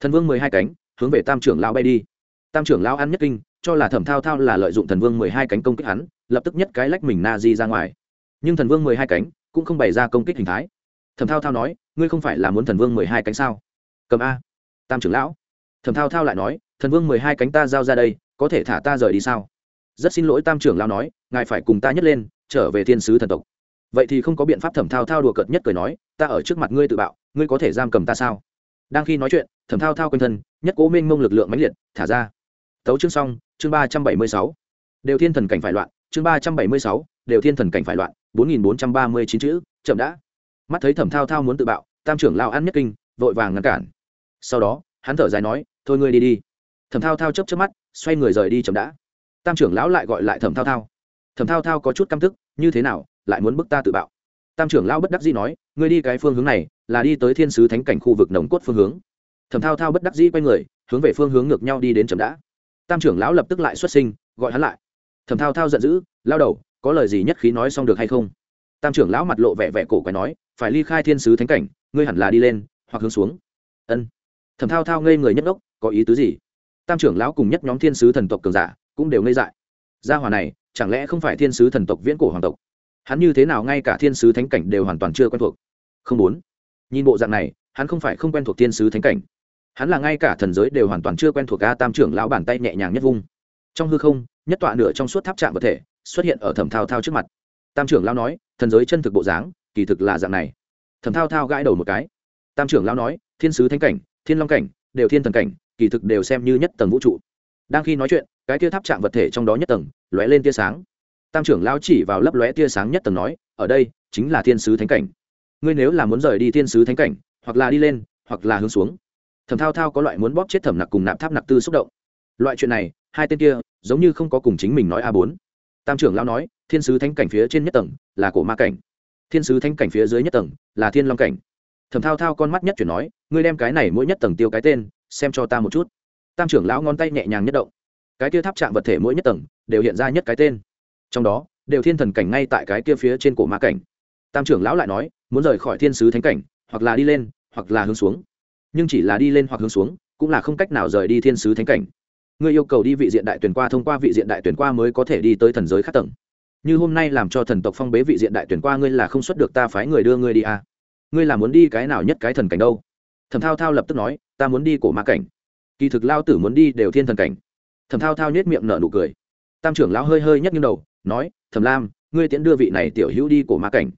Thần vương mười hai cánh, hướng về tam trưởng lão bay đi. Tam trưởng lão ăn nhất kinh, cho là thẩm thao thao là lợi dụng thần vương mười hai cánh công kích hắn, lập tức nhất cái lách mình na di ra ngoài. Nhưng thần vương mười hai cánh cũng không bày ra công kích hình thái. Thẩm thao thao nói, ngươi không phải là muốn thần vương mười hai cánh sao? Cầm a. Tam trưởng lão. Thẩm thao thao lại nói, thần vương mười hai cánh ta giao ra đây, có thể thả ta rời đi sao? Rất xin lỗi tam trưởng lão nói, ngài phải cùng ta nhất lên, trở về thiên sứ thần tộc. Vậy thì không có biện pháp thẩm thao thao đùa cợt nhất cười nói, ta ở trước mặt ngươi tự bạo, ngươi có thể giam cầm ta sao? Đang khi nói chuyện, thẩm thao thao quanh thân, nhất cố minh mông lực lượng mãnh liệt, thả ra. Tấu chương xong, chương ba trăm bảy mươi sáu. Đều thiên thần cảnh phải loạn, chương ba trăm bảy mươi sáu, đều thiên thần cảnh phải loạn, bốn nghìn bốn trăm ba mươi chín chữ, chậm đã. Mắt thấy thẩm thao thao muốn tự bạo, tam trưởng lao ăn nhất kinh, vội vàng ngăn cản. Sau đó, hắn thở dài nói, thôi ngươi đi đi. Thẩm thao thao chấp chấp mắt, xoay người rời đi chậm đã. Tam trưởng lão lại gọi lại thẩm thao thao. Thẩm thao thao có chút căm tức, như thế nào, lại muốn bức ta tự bạo? Tam trưởng lão bất đắc dĩ nói, ngươi đi cái phương hướng này là đi tới thiên sứ thánh cảnh khu vực nồng cốt phương hướng. Thẩm thao thao bất đắc dĩ quay người hướng về phương hướng ngược nhau đi đến chậm đã. Tam trưởng lão lập tức lại xuất sinh gọi hắn lại. Thẩm thao thao giận dữ lao đầu có lời gì nhất khí nói xong được hay không? Tam trưởng lão mặt lộ vẻ vẻ cổ quái nói phải ly khai thiên sứ thánh cảnh ngươi hẳn là đi lên hoặc hướng xuống. Ân. Thẩm thao thao ngây người nhất đốc, có ý tứ gì? Tam trưởng lão cùng nhất nhóm thiên sứ thần tộc cường giả cũng đều ngây dại. Gia hòa này chẳng lẽ không phải thiên sứ thần tộc viễn cổ hoàng tộc? Hắn như thế nào ngay cả thiên sứ thánh cảnh đều hoàn toàn chưa quen thuộc? Không muốn nhìn bộ dạng này, hắn không phải không quen thuộc thiên sứ thánh cảnh. Hắn là ngay cả thần giới đều hoàn toàn chưa quen thuộc a tam trưởng lão bàn tay nhẹ nhàng nhất vung. Trong hư không, nhất tọa nửa trong suốt tháp trạm vật thể xuất hiện ở thẩm thao thao trước mặt. Tam trưởng lão nói, thần giới chân thực bộ dáng, kỳ thực là dạng này. Thẩm thao thao gãi đầu một cái. Tam trưởng lão nói, thiên sứ thánh cảnh, thiên long cảnh, đều thiên thần cảnh, kỳ thực đều xem như nhất tầng vũ trụ. Đang khi nói chuyện, cái tia tháp trạm vật thể trong đó nhất tầng lóe lên tia sáng. Tam trưởng lão chỉ vào lấp lóe tia sáng nhất tầng nói, ở đây chính là thiên sứ thánh cảnh ngươi nếu là muốn rời đi thiên sứ thánh cảnh, hoặc là đi lên, hoặc là hướng xuống. Thẩm thao thao có loại muốn bóp chết thẩm nặc cùng nạp tháp nặc tư xúc động. Loại chuyện này, hai tên kia, giống như không có cùng chính mình nói a bốn. Tam trưởng lão nói, thiên sứ thánh cảnh phía trên nhất tầng là cổ ma cảnh. Thiên sứ thánh cảnh phía dưới nhất tầng là thiên long cảnh. Thẩm thao thao con mắt nhất chuyển nói, ngươi đem cái này mỗi nhất tầng tiêu cái tên, xem cho ta một chút. Tam trưởng lão ngón tay nhẹ nhàng nhất động. Cái kia tháp chạm vật thể mỗi nhất tầng đều hiện ra nhất cái tên. Trong đó, đều thiên thần cảnh ngay tại cái kia phía trên cổ ma cảnh. Tam trưởng lão lại nói muốn rời khỏi thiên sứ thánh cảnh, hoặc là đi lên, hoặc là hướng xuống. Nhưng chỉ là đi lên hoặc hướng xuống, cũng là không cách nào rời đi thiên sứ thánh cảnh. Ngươi yêu cầu đi vị diện đại tuyển qua thông qua vị diện đại tuyển qua mới có thể đi tới thần giới khác tầng. Như hôm nay làm cho thần tộc phong bế vị diện đại tuyển qua ngươi là không xuất được ta phái người đưa ngươi đi à. ngươi là muốn đi cái nào nhất cái thần cảnh đâu? Thẩm thao thao lập tức nói, ta muốn đi cổ ma cảnh. Kỳ thực lao tử muốn đi đều thiên thần cảnh. Thẩm thao thao nhét miệng nở nụ cười. Tam trưởng lão hơi hơi nhất nghiêng đầu, nói, thẩm lam, ngươi tiễn đưa vị này tiểu hữu đi cổ ma cảnh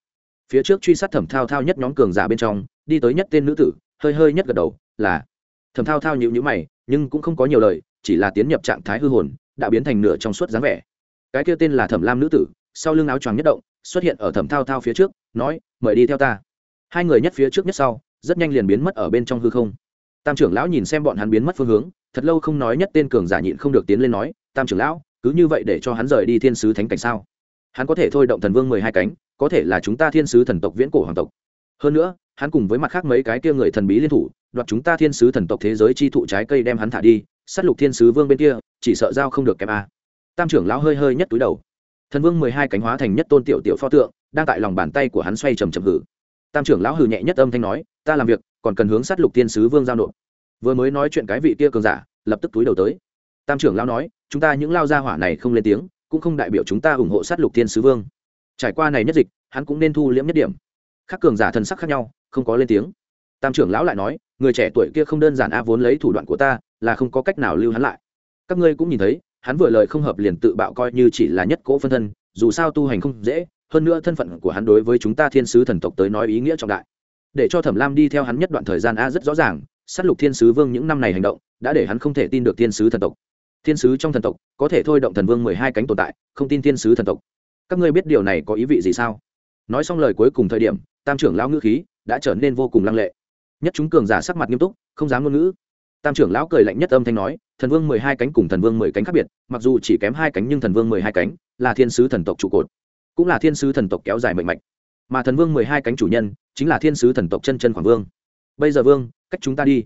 phía trước truy sát thẩm thao thao nhất nhóm cường giả bên trong, đi tới nhất tên nữ tử, hơi hơi nhất gật đầu, là, thẩm thao thao nhịu nhữ mày, nhưng cũng không có nhiều lời, chỉ là tiến nhập trạng thái hư hồn, đã biến thành nửa trong suốt dáng vẻ. Cái kia tên là thẩm lam nữ tử, sau lưng áo choàng nhất động, xuất hiện ở thẩm thao thao phía trước, nói, mời đi theo ta. Hai người nhất phía trước nhất sau, rất nhanh liền biến mất ở bên trong hư không. Tam trưởng lão nhìn xem bọn hắn biến mất phương hướng, thật lâu không nói nhất tên cường giả nhịn không được tiến lên nói, tam trưởng lão, cứ như vậy để cho hắn rời đi thiên sứ thánh cảnh sao? Hắn có thể thôi động thần vương mười hai cánh có thể là chúng ta thiên sứ thần tộc viễn cổ hoàng tộc. Hơn nữa, hắn cùng với mặt khác mấy cái kia người thần bí liên thủ, đoạt chúng ta thiên sứ thần tộc thế giới chi thụ trái cây đem hắn thả đi, sát lục thiên sứ vương bên kia, chỉ sợ giao không được kém a. Tam trưởng lão hơi hơi nhất túi đầu. Thần vương mười hai cánh hóa thành nhất tôn tiểu tiểu pho tượng, đang tại lòng bàn tay của hắn xoay trầm trầm hử. Tam trưởng lão hừ nhẹ nhất âm thanh nói, ta làm việc, còn cần hướng sát lục thiên sứ vương giao nộp. Vừa mới nói chuyện cái vị kia cường giả, lập tức túi đầu tới. Tam trưởng lão nói, chúng ta những lao gia hỏa này không lên tiếng, cũng không đại biểu chúng ta ủng hộ sát lục thiên sứ vương trải qua này nhất dịch, hắn cũng nên thu liễm nhất điểm. Khác cường giả thần sắc khác nhau, không có lên tiếng. Tam trưởng lão lại nói, người trẻ tuổi kia không đơn giản a, vốn lấy thủ đoạn của ta, là không có cách nào lưu hắn lại. Các ngươi cũng nhìn thấy, hắn vừa lời không hợp liền tự bạo coi như chỉ là nhất cỗ phân thân, dù sao tu hành không dễ, hơn nữa thân phận của hắn đối với chúng ta thiên sứ thần tộc tới nói ý nghĩa trọng đại. Để cho thẩm lam đi theo hắn nhất đoạn thời gian a rất rõ ràng s á t lục thiên sứ vương những năm này hành động, đã để hắn không thể tin được thiên sứ thần tộc. Thiên sứ trong thần tộc, có thể thôi động thần vương mười hai cánh tồn tại, không tin thiên sứ thần tộc các ngươi biết điều này có ý vị gì sao? Nói xong lời cuối cùng thời điểm, tam trưởng lão ngữ khí đã trở nên vô cùng lăng lệ. Nhất chúng cường giả sắc mặt nghiêm túc, không dám ngôn ngữ. Tam trưởng lão cười lạnh nhất âm thanh nói, thần vương mười hai cánh cùng thần vương mười cánh khác biệt, mặc dù chỉ kém hai cánh nhưng thần vương mười hai cánh là thiên sứ thần tộc trụ cột, cũng là thiên sứ thần tộc kéo dài mạnh mạnh mà thần vương mười hai cánh chủ nhân chính là thiên sứ thần tộc chân chân khoảng vương. Bây giờ vương, cách chúng ta đi.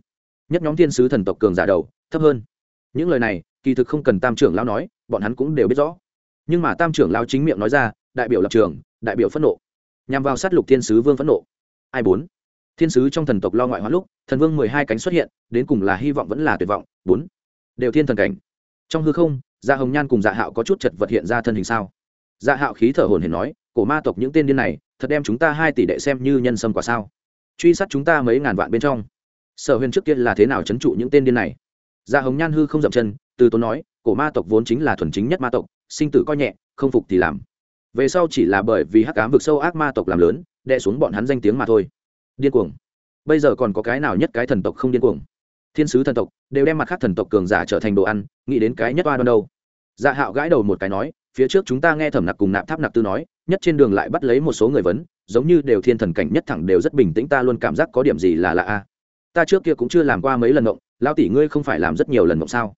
Nhất nhóm thiên sứ thần tộc cường giả đầu, thấp hơn. Những lời này, kỳ thực không cần tam trưởng lão nói, bọn hắn cũng đều biết rõ nhưng mà tam trưởng lao chính miệng nói ra, đại biểu lập trường, đại biểu phẫn nộ. Nhằm vào sát lục thiên sứ vương phẫn nộ. Ai bốn? Thiên sứ trong thần tộc lo ngoại hóa lúc, thần vương mười hai cánh xuất hiện, đến cùng là hy vọng vẫn là tuyệt vọng. Bốn? Đều thiên thần cảnh. Trong hư không dạ hồng nhan cùng dạ hạo có chút chật vật hiện ra thân hình sao? Dạ hạo khí thở hồn hển nói, cổ ma tộc những tên điên này, thật đem chúng ta hai tỷ đệ xem như nhân sâm quả sao? Truy sát chúng ta mấy ngàn vạn bên trong. Sở huyền trước kia là thế nào c h ấ n trụ những tên điên này? Dạ hồng nhan hư không dậm chân, từ tốn nói, cổ ma tộc vốn chính là thuần chính nhất ma tộc sinh tử coi nhẹ, không phục thì làm. Về sau chỉ là bởi vì hắc cám vực sâu ác ma tộc làm lớn, đè xuống bọn hắn danh tiếng mà thôi. Điên cuồng. Bây giờ còn có cái nào nhất cái thần tộc không điên cuồng? Thiên sứ thần tộc đều đem mặt khác thần tộc cường giả trở thành đồ ăn, nghĩ đến cái nhất oa đoan đâu. Dạ hạo gãi đầu một cái nói, phía trước chúng ta nghe thẩm nặc cùng nạp tháp nặc tư nói, nhất trên đường lại bắt lấy một số người vấn, giống như đều thiên thần cảnh nhất thẳng đều rất bình tĩnh, ta luôn cảm giác có điểm gì là lạ a. Ta trước kia cũng chưa làm qua mấy lần mộng lao tỷ ngươi không phải làm rất nhiều lần mộng sao?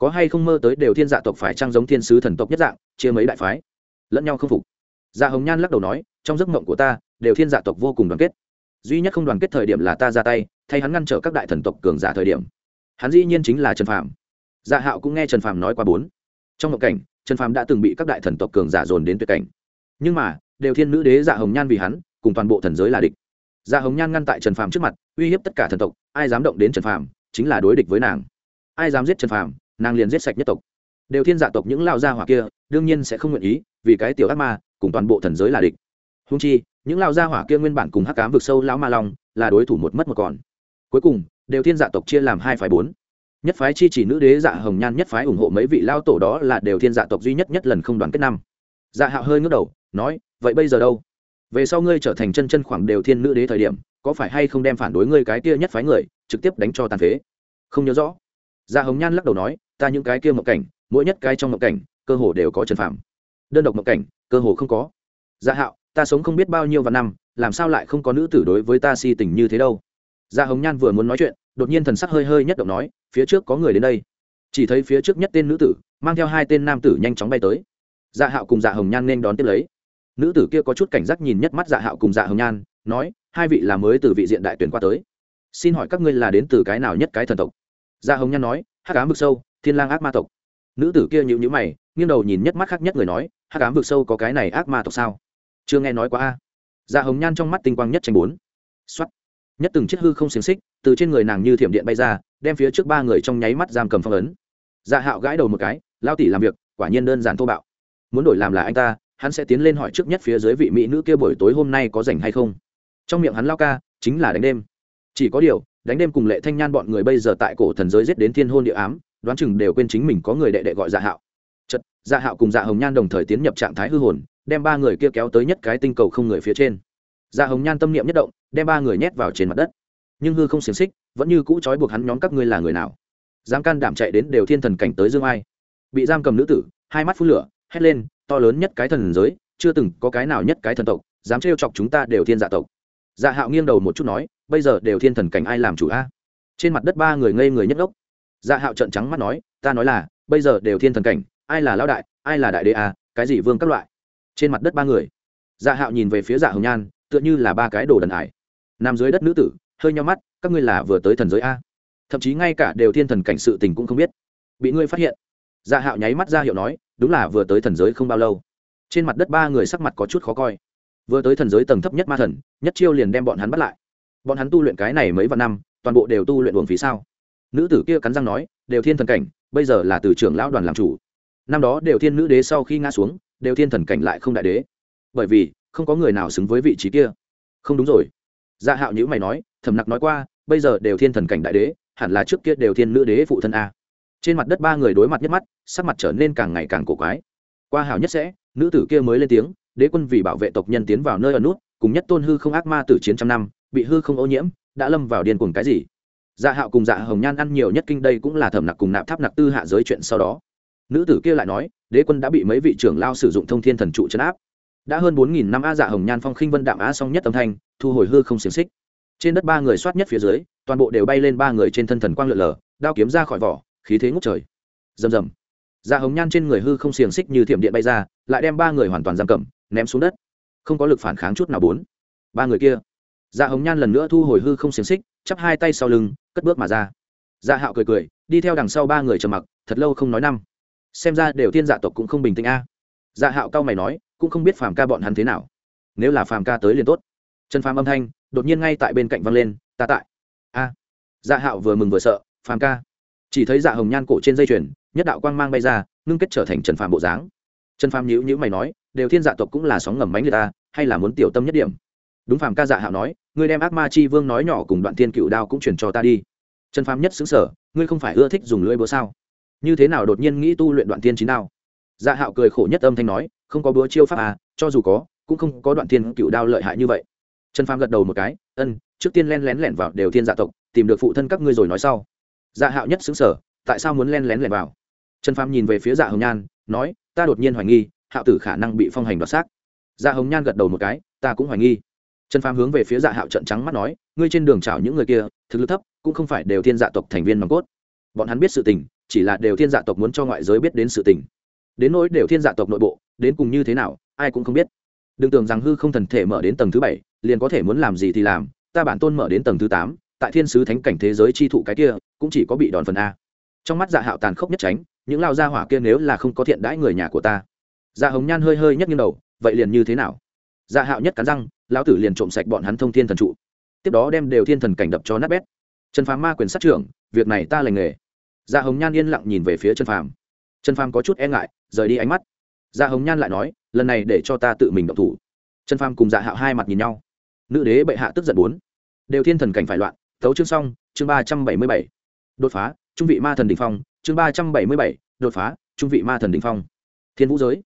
Có hay không mơ tới đều thiên dạ tộc phải trang giống thiên sứ thần tộc nhất dạng, chia mấy đại phái? Lẫn nhau không phục. Dạ hồng nhan lắc đầu nói, trong giấc mộng của ta, đều thiên dạ tộc vô cùng đoàn kết. Duy nhất không đoàn kết thời điểm là ta ra tay, thay hắn ngăn trở các đại thần tộc cường giả thời điểm. Hắn dĩ nhiên chính là trần phạm dạ hạo cũng nghe trần phạm nói qua bốn. Trong mộng cảnh, trần phạm đã từng bị các đại thần tộc cường giả dồn đến tuyệt cảnh. Nhưng mà, đều thiên nữ đế dạ hồng nhan vì hắn, cùng toàn bộ thần giới là địch. Dạ hồng nhan ngăn tại trần phạm trước mặt, uy hiếp tất cả thần tộc, ai dám động đến trần phạm chính là đối địch với nàng. Ai dám giết trần phạm nàng liền giết sạch nhất tộc. Đều thiên dạ tộc những lao gia hỏa kia, đương nhiên sẽ không nguyện ý, vì cái tiểu ác ma, cùng toàn bộ thần giới là địch. Húng chi, những lao gia hỏa kia nguyên bản cùng hắc cám vực sâu lão ma long, là đối thủ một mất một còn. Cuối cùng, đều thiên dạ tộc chia làm hai phái bốn. Nhất phái chi chỉ nữ đế dạ hồng nhan, nhất phái ủng hộ mấy vị lao tổ đó là đều thiên dạ tộc duy nhất nhất lần không đoàn kết năm. Dạ hạo hơi ngước đầu, nói, vậy bây giờ đâu? Về sau ngươi trở thành chân chân khoảng đều thiên nữ đế thời điểm, có phải hay không đem phản đối ngươi cái kia nhất phái người, trực tiếp đánh cho tàn phế? Không nhớ rõ. Dạ hồng nhan lắc đầu nói ta những cái kia mộng cảnh, mỗi nhất cái trong mộng cảnh, cơ hồ đều có trần phạm đơn độc mộng cảnh, cơ hồ không có. Dạ hạo, ta sống không biết bao nhiêu và năm, làm sao lại không có nữ tử đối với ta si tình như thế đâu? Dạ hồng nhan vừa muốn nói chuyện, đột nhiên thần sắc hơi hơi nhất động nói, phía trước có người đến đây. Chỉ thấy phía trước nhất tên nữ tử, mang theo hai tên nam tử nhanh chóng bay tới. Dạ hạo cùng dạ hồng nhan nên đón tiếp lấy. Nữ tử kia có chút cảnh giác nhìn nhất mắt dạ hạo cùng dạ hồng nhan, nói, hai vị là mới từ vị diện đại tuyển qua tới. Xin hỏi các ngươi là đến từ cái nào nhất cái thần tộc? Dạ hồng nhan nói, hắc cá mực sâu thiên lang ác ma tộc. Nữ tử kia nhíu nhíu mày, nghiêng đầu nhìn nhất mắt khác nhất người nói, hắc ám vực sâu có cái này ác ma tộc sao? Chưa nghe nói quá a. Dạ hồng nhan trong mắt tinh quang nhất tranh bốn. Xuất nhất từng chiếc hư không xiềng xích từ trên người nàng như thiểm điện bay ra, đem phía trước ba người trong nháy mắt giam cầm phong ấn. Dạ hạo gãi đầu một cái lao tỉ làm việc, quả nhiên đơn giản thô bạo. Muốn đổi làm là anh ta, hắn sẽ tiến lên hỏi trước nhất phía dưới vị mỹ nữ kia buổi tối hôm nay có rảnh hay không. Trong miệng hắn lao ca, chính là đánh đêm. Chỉ có điều, đánh đêm cùng lệ thanh nhan bọn người bây giờ tại cổ thần giới giết đến thiên hôn địa ám đoán chừng đều quên chính mình có người đệ đệ gọi dạ hạo. Chật dạ hạo cùng dạ hồng nhan đồng thời tiến nhập trạng thái hư hồn, đem ba người kia kéo tới nhất cái tinh cầu không người phía trên. Dạ hồng nhan tâm niệm nhất động, đem ba người nhét vào trên mặt đất. Nhưng hư không xiềng xích, vẫn như cũ trói buộc hắn nhóm các ngươi là người nào. Dám can đảm chạy đến đều thiên thần cảnh tới dương ai. Bị giam cầm nữ tử, hai mắt phun lửa, hét lên, to lớn nhất cái thần giới, chưa từng có cái nào nhất cái thần tộc, dám trêu chọc chúng ta đều thiên dạ tộc. Dạ hạo nghiêng đầu một chút nói, bây giờ đều thiên thần cảnh ai làm chủ a? Trên mặt đất ba người ngây người nhất ốc dạ hạo trận trắng mắt nói, ta nói là, bây giờ đều thiên thần cảnh, ai là lão đại, ai là đại đế à? cái gì vương các loại? Trên mặt đất ba người. Dạ hạo nhìn về phía dạ hồng nhan, tựa như là ba cái đồ đần ải. Nằm dưới đất nữ tử, hơi nhau mắt, các ngươi là vừa tới thần giới a? Thậm chí ngay cả đều thiên thần cảnh sự tình cũng không biết. Bị ngươi phát hiện. Dạ hạo nháy mắt ra hiệu nói, đúng là vừa tới thần giới không bao lâu. Trên mặt đất ba người sắc mặt có chút khó coi. Vừa tới thần giới tầng thấp nhất ma thần, nhất chiêu liền đem bọn hắn bắt lại. Bọn hắn tu luyện cái này mấy vạn năm, toàn bộ đều tu luyện buồng phí sao? Nữ tử kia cắn răng nói, đều thiên thần cảnh, bây giờ là từ trưởng lão đoàn làm chủ. Năm đó đều thiên nữ đế sau khi ngã xuống, đều thiên thần cảnh lại không đại đế. Bởi vì, không có người nào xứng với vị trí kia. Không đúng rồi. Dạ hạo nhữ mày nói, thầm nặc nói qua, bây giờ đều thiên thần cảnh đại đế, hẳn là trước kia đều thiên nữ đế phụ thân a. Trên mặt đất ba người đối mặt nhất mắt, sắc mặt trở nên càng ngày càng cổ quái. Qua hào nhất sẽ, nữ tử kia mới lên tiếng, đế quân vì bảo vệ tộc nhân tiến vào nơi ở nút, cùng nhất tôn hư không ác ma từ chiến trăm năm, bị hư không ô nhiễm, đã lâm vào điên cuồng cái gì? Dạ hạo cùng dạ hồng nhan ăn nhiều nhất kinh đây cũng là thẩm nặc cùng nạp tháp nặc tư hạ giới chuyện sau đó. Nữ tử kia lại nói, đế quân đã bị mấy vị trưởng lao sử dụng thông thiên thần trụ chấn áp. Đã hơn bốn nghìn năm a dạ hồng nhan phong khinh vân đạm á song nhất âm thanh, thu hồi hư không xiềng xích. Trên đất ba người soát nhất phía dưới, toàn bộ đều bay lên ba người trên thân thần quang lượn lờ, đao kiếm ra khỏi vỏ, khí thế ngút trời. Rầm rầm. Dạ hồng nhan trên người hư không xiềng xích như thiểm điện bay ra, lại đem ba người hoàn toàn giam cầm, ném xuống đất. Không có lực phản kháng chút nào bốn. Ba người kia. Dạ hồng nhan lần nữa thu hồi hư không xiềng xích chắp hai tay sau lưng, cất bước mà ra. Dạ hạo cười cười, đi theo đằng sau ba người trầm mặc, thật lâu không nói năm. Xem ra đều thiên dạ tộc cũng không bình tĩnh a. Dạ hạo cao mày nói, cũng không biết phàm ca bọn hắn thế nào. Nếu là phàm ca tới liền tốt. Trần phàm âm thanh, đột nhiên ngay tại bên cạnh văng lên, ta tại. A. Dạ hạo vừa mừng vừa sợ, phàm ca. Chỉ thấy dạ hồng nhan cổ trên dây chuyền, nhất đạo quang mang bay ra, ngưng kết trở thành trần phàm bộ dáng. Trần phàm nhữ nhữ mày nói, đều thiên dạ tộc cũng là sóng ngầm bánh người ta, hay là muốn tiểu tâm nhất điểm? Đúng phàm ca dạ hạo nói, ngươi đem ác ma chi vương nói nhỏ cùng đoạn thiên cựu đao cũng chuyển cho ta đi. Trần phàm nhất xứng sở, ngươi không phải ưa thích dùng lưỡi búa sao? Như thế nào đột nhiên nghĩ tu luyện đoạn thiên chín đao? Dạ hạo cười khổ nhất âm thanh nói, không có búa chiêu pháp à cho dù có, cũng không có đoạn thiên cựu đao lợi hại như vậy. Trần phàm gật đầu một cái, ân, trước tiên len lén lẻn vào đều thiên dạ tộc, tìm được phụ thân các ngươi rồi nói sau. Dạ hạo nhất xứng sở, tại sao muốn len lén lẻn vào? Trần phàm nhìn về phía dạ hồng nhan, nói, ta đột nhiên hoài nghi, hạo tử khả năng bị phong hành đoạt xác. Dạ hồng nhan gật đầu một cái, ta cũng hoài nghi trần phàm hướng về phía dạ hạo trận trắng mắt nói, ngươi trên đường chảo những người kia, thực lực thấp, cũng không phải đều thiên dạ tộc thành viên nòng cốt. Bọn hắn biết sự tình, chỉ là đều thiên dạ tộc muốn cho ngoại giới biết đến sự tình. Đến nỗi đều thiên dạ tộc nội bộ, đến cùng như thế nào, ai cũng không biết. Đừng tưởng rằng hư không thần thể mở đến tầng thứ bảy, liền có thể muốn làm gì thì làm, ta bản tôn mở đến tầng thứ tám, tại thiên sứ thánh cảnh thế giới chi thụ cái kia, cũng chỉ có bị đòn phần a. Trong mắt dạ hạo tàn khốc nhất tránh, những lao gia hỏa kia nếu là không có thiện đãi người nhà của ta. Dạ hồng nhan hơi hơi nhất nghiêng đầu, vậy liền như thế nào? Dạ hạo nhất cắn răng, lão tử liền trộm sạch bọn hắn thông thiên thần trụ. Tiếp đó đem đều thiên thần cảnh đập cho nát bét. Trần phàm ma quyền sát trưởng, việc này ta lành nghề. Dạ hồng nhan yên lặng nhìn về phía trần phàm. Trần phàm có chút e ngại, rời đi ánh mắt. Dạ hồng nhan lại nói, lần này để cho ta tự mình động thủ. Trần phàm cùng dạ hạo hai mặt nhìn nhau. Nữ đế bệ hạ tức giận bốn. Đều thiên thần cảnh phải loạn, thấu chương xong, chương ba trăm bảy mươi bảy. Đột phá, trung vị ma thần đình phong, chương ba trăm bảy mươi bảy, đột phá, trung vị ma thần đình phong. Thiên vũ giới,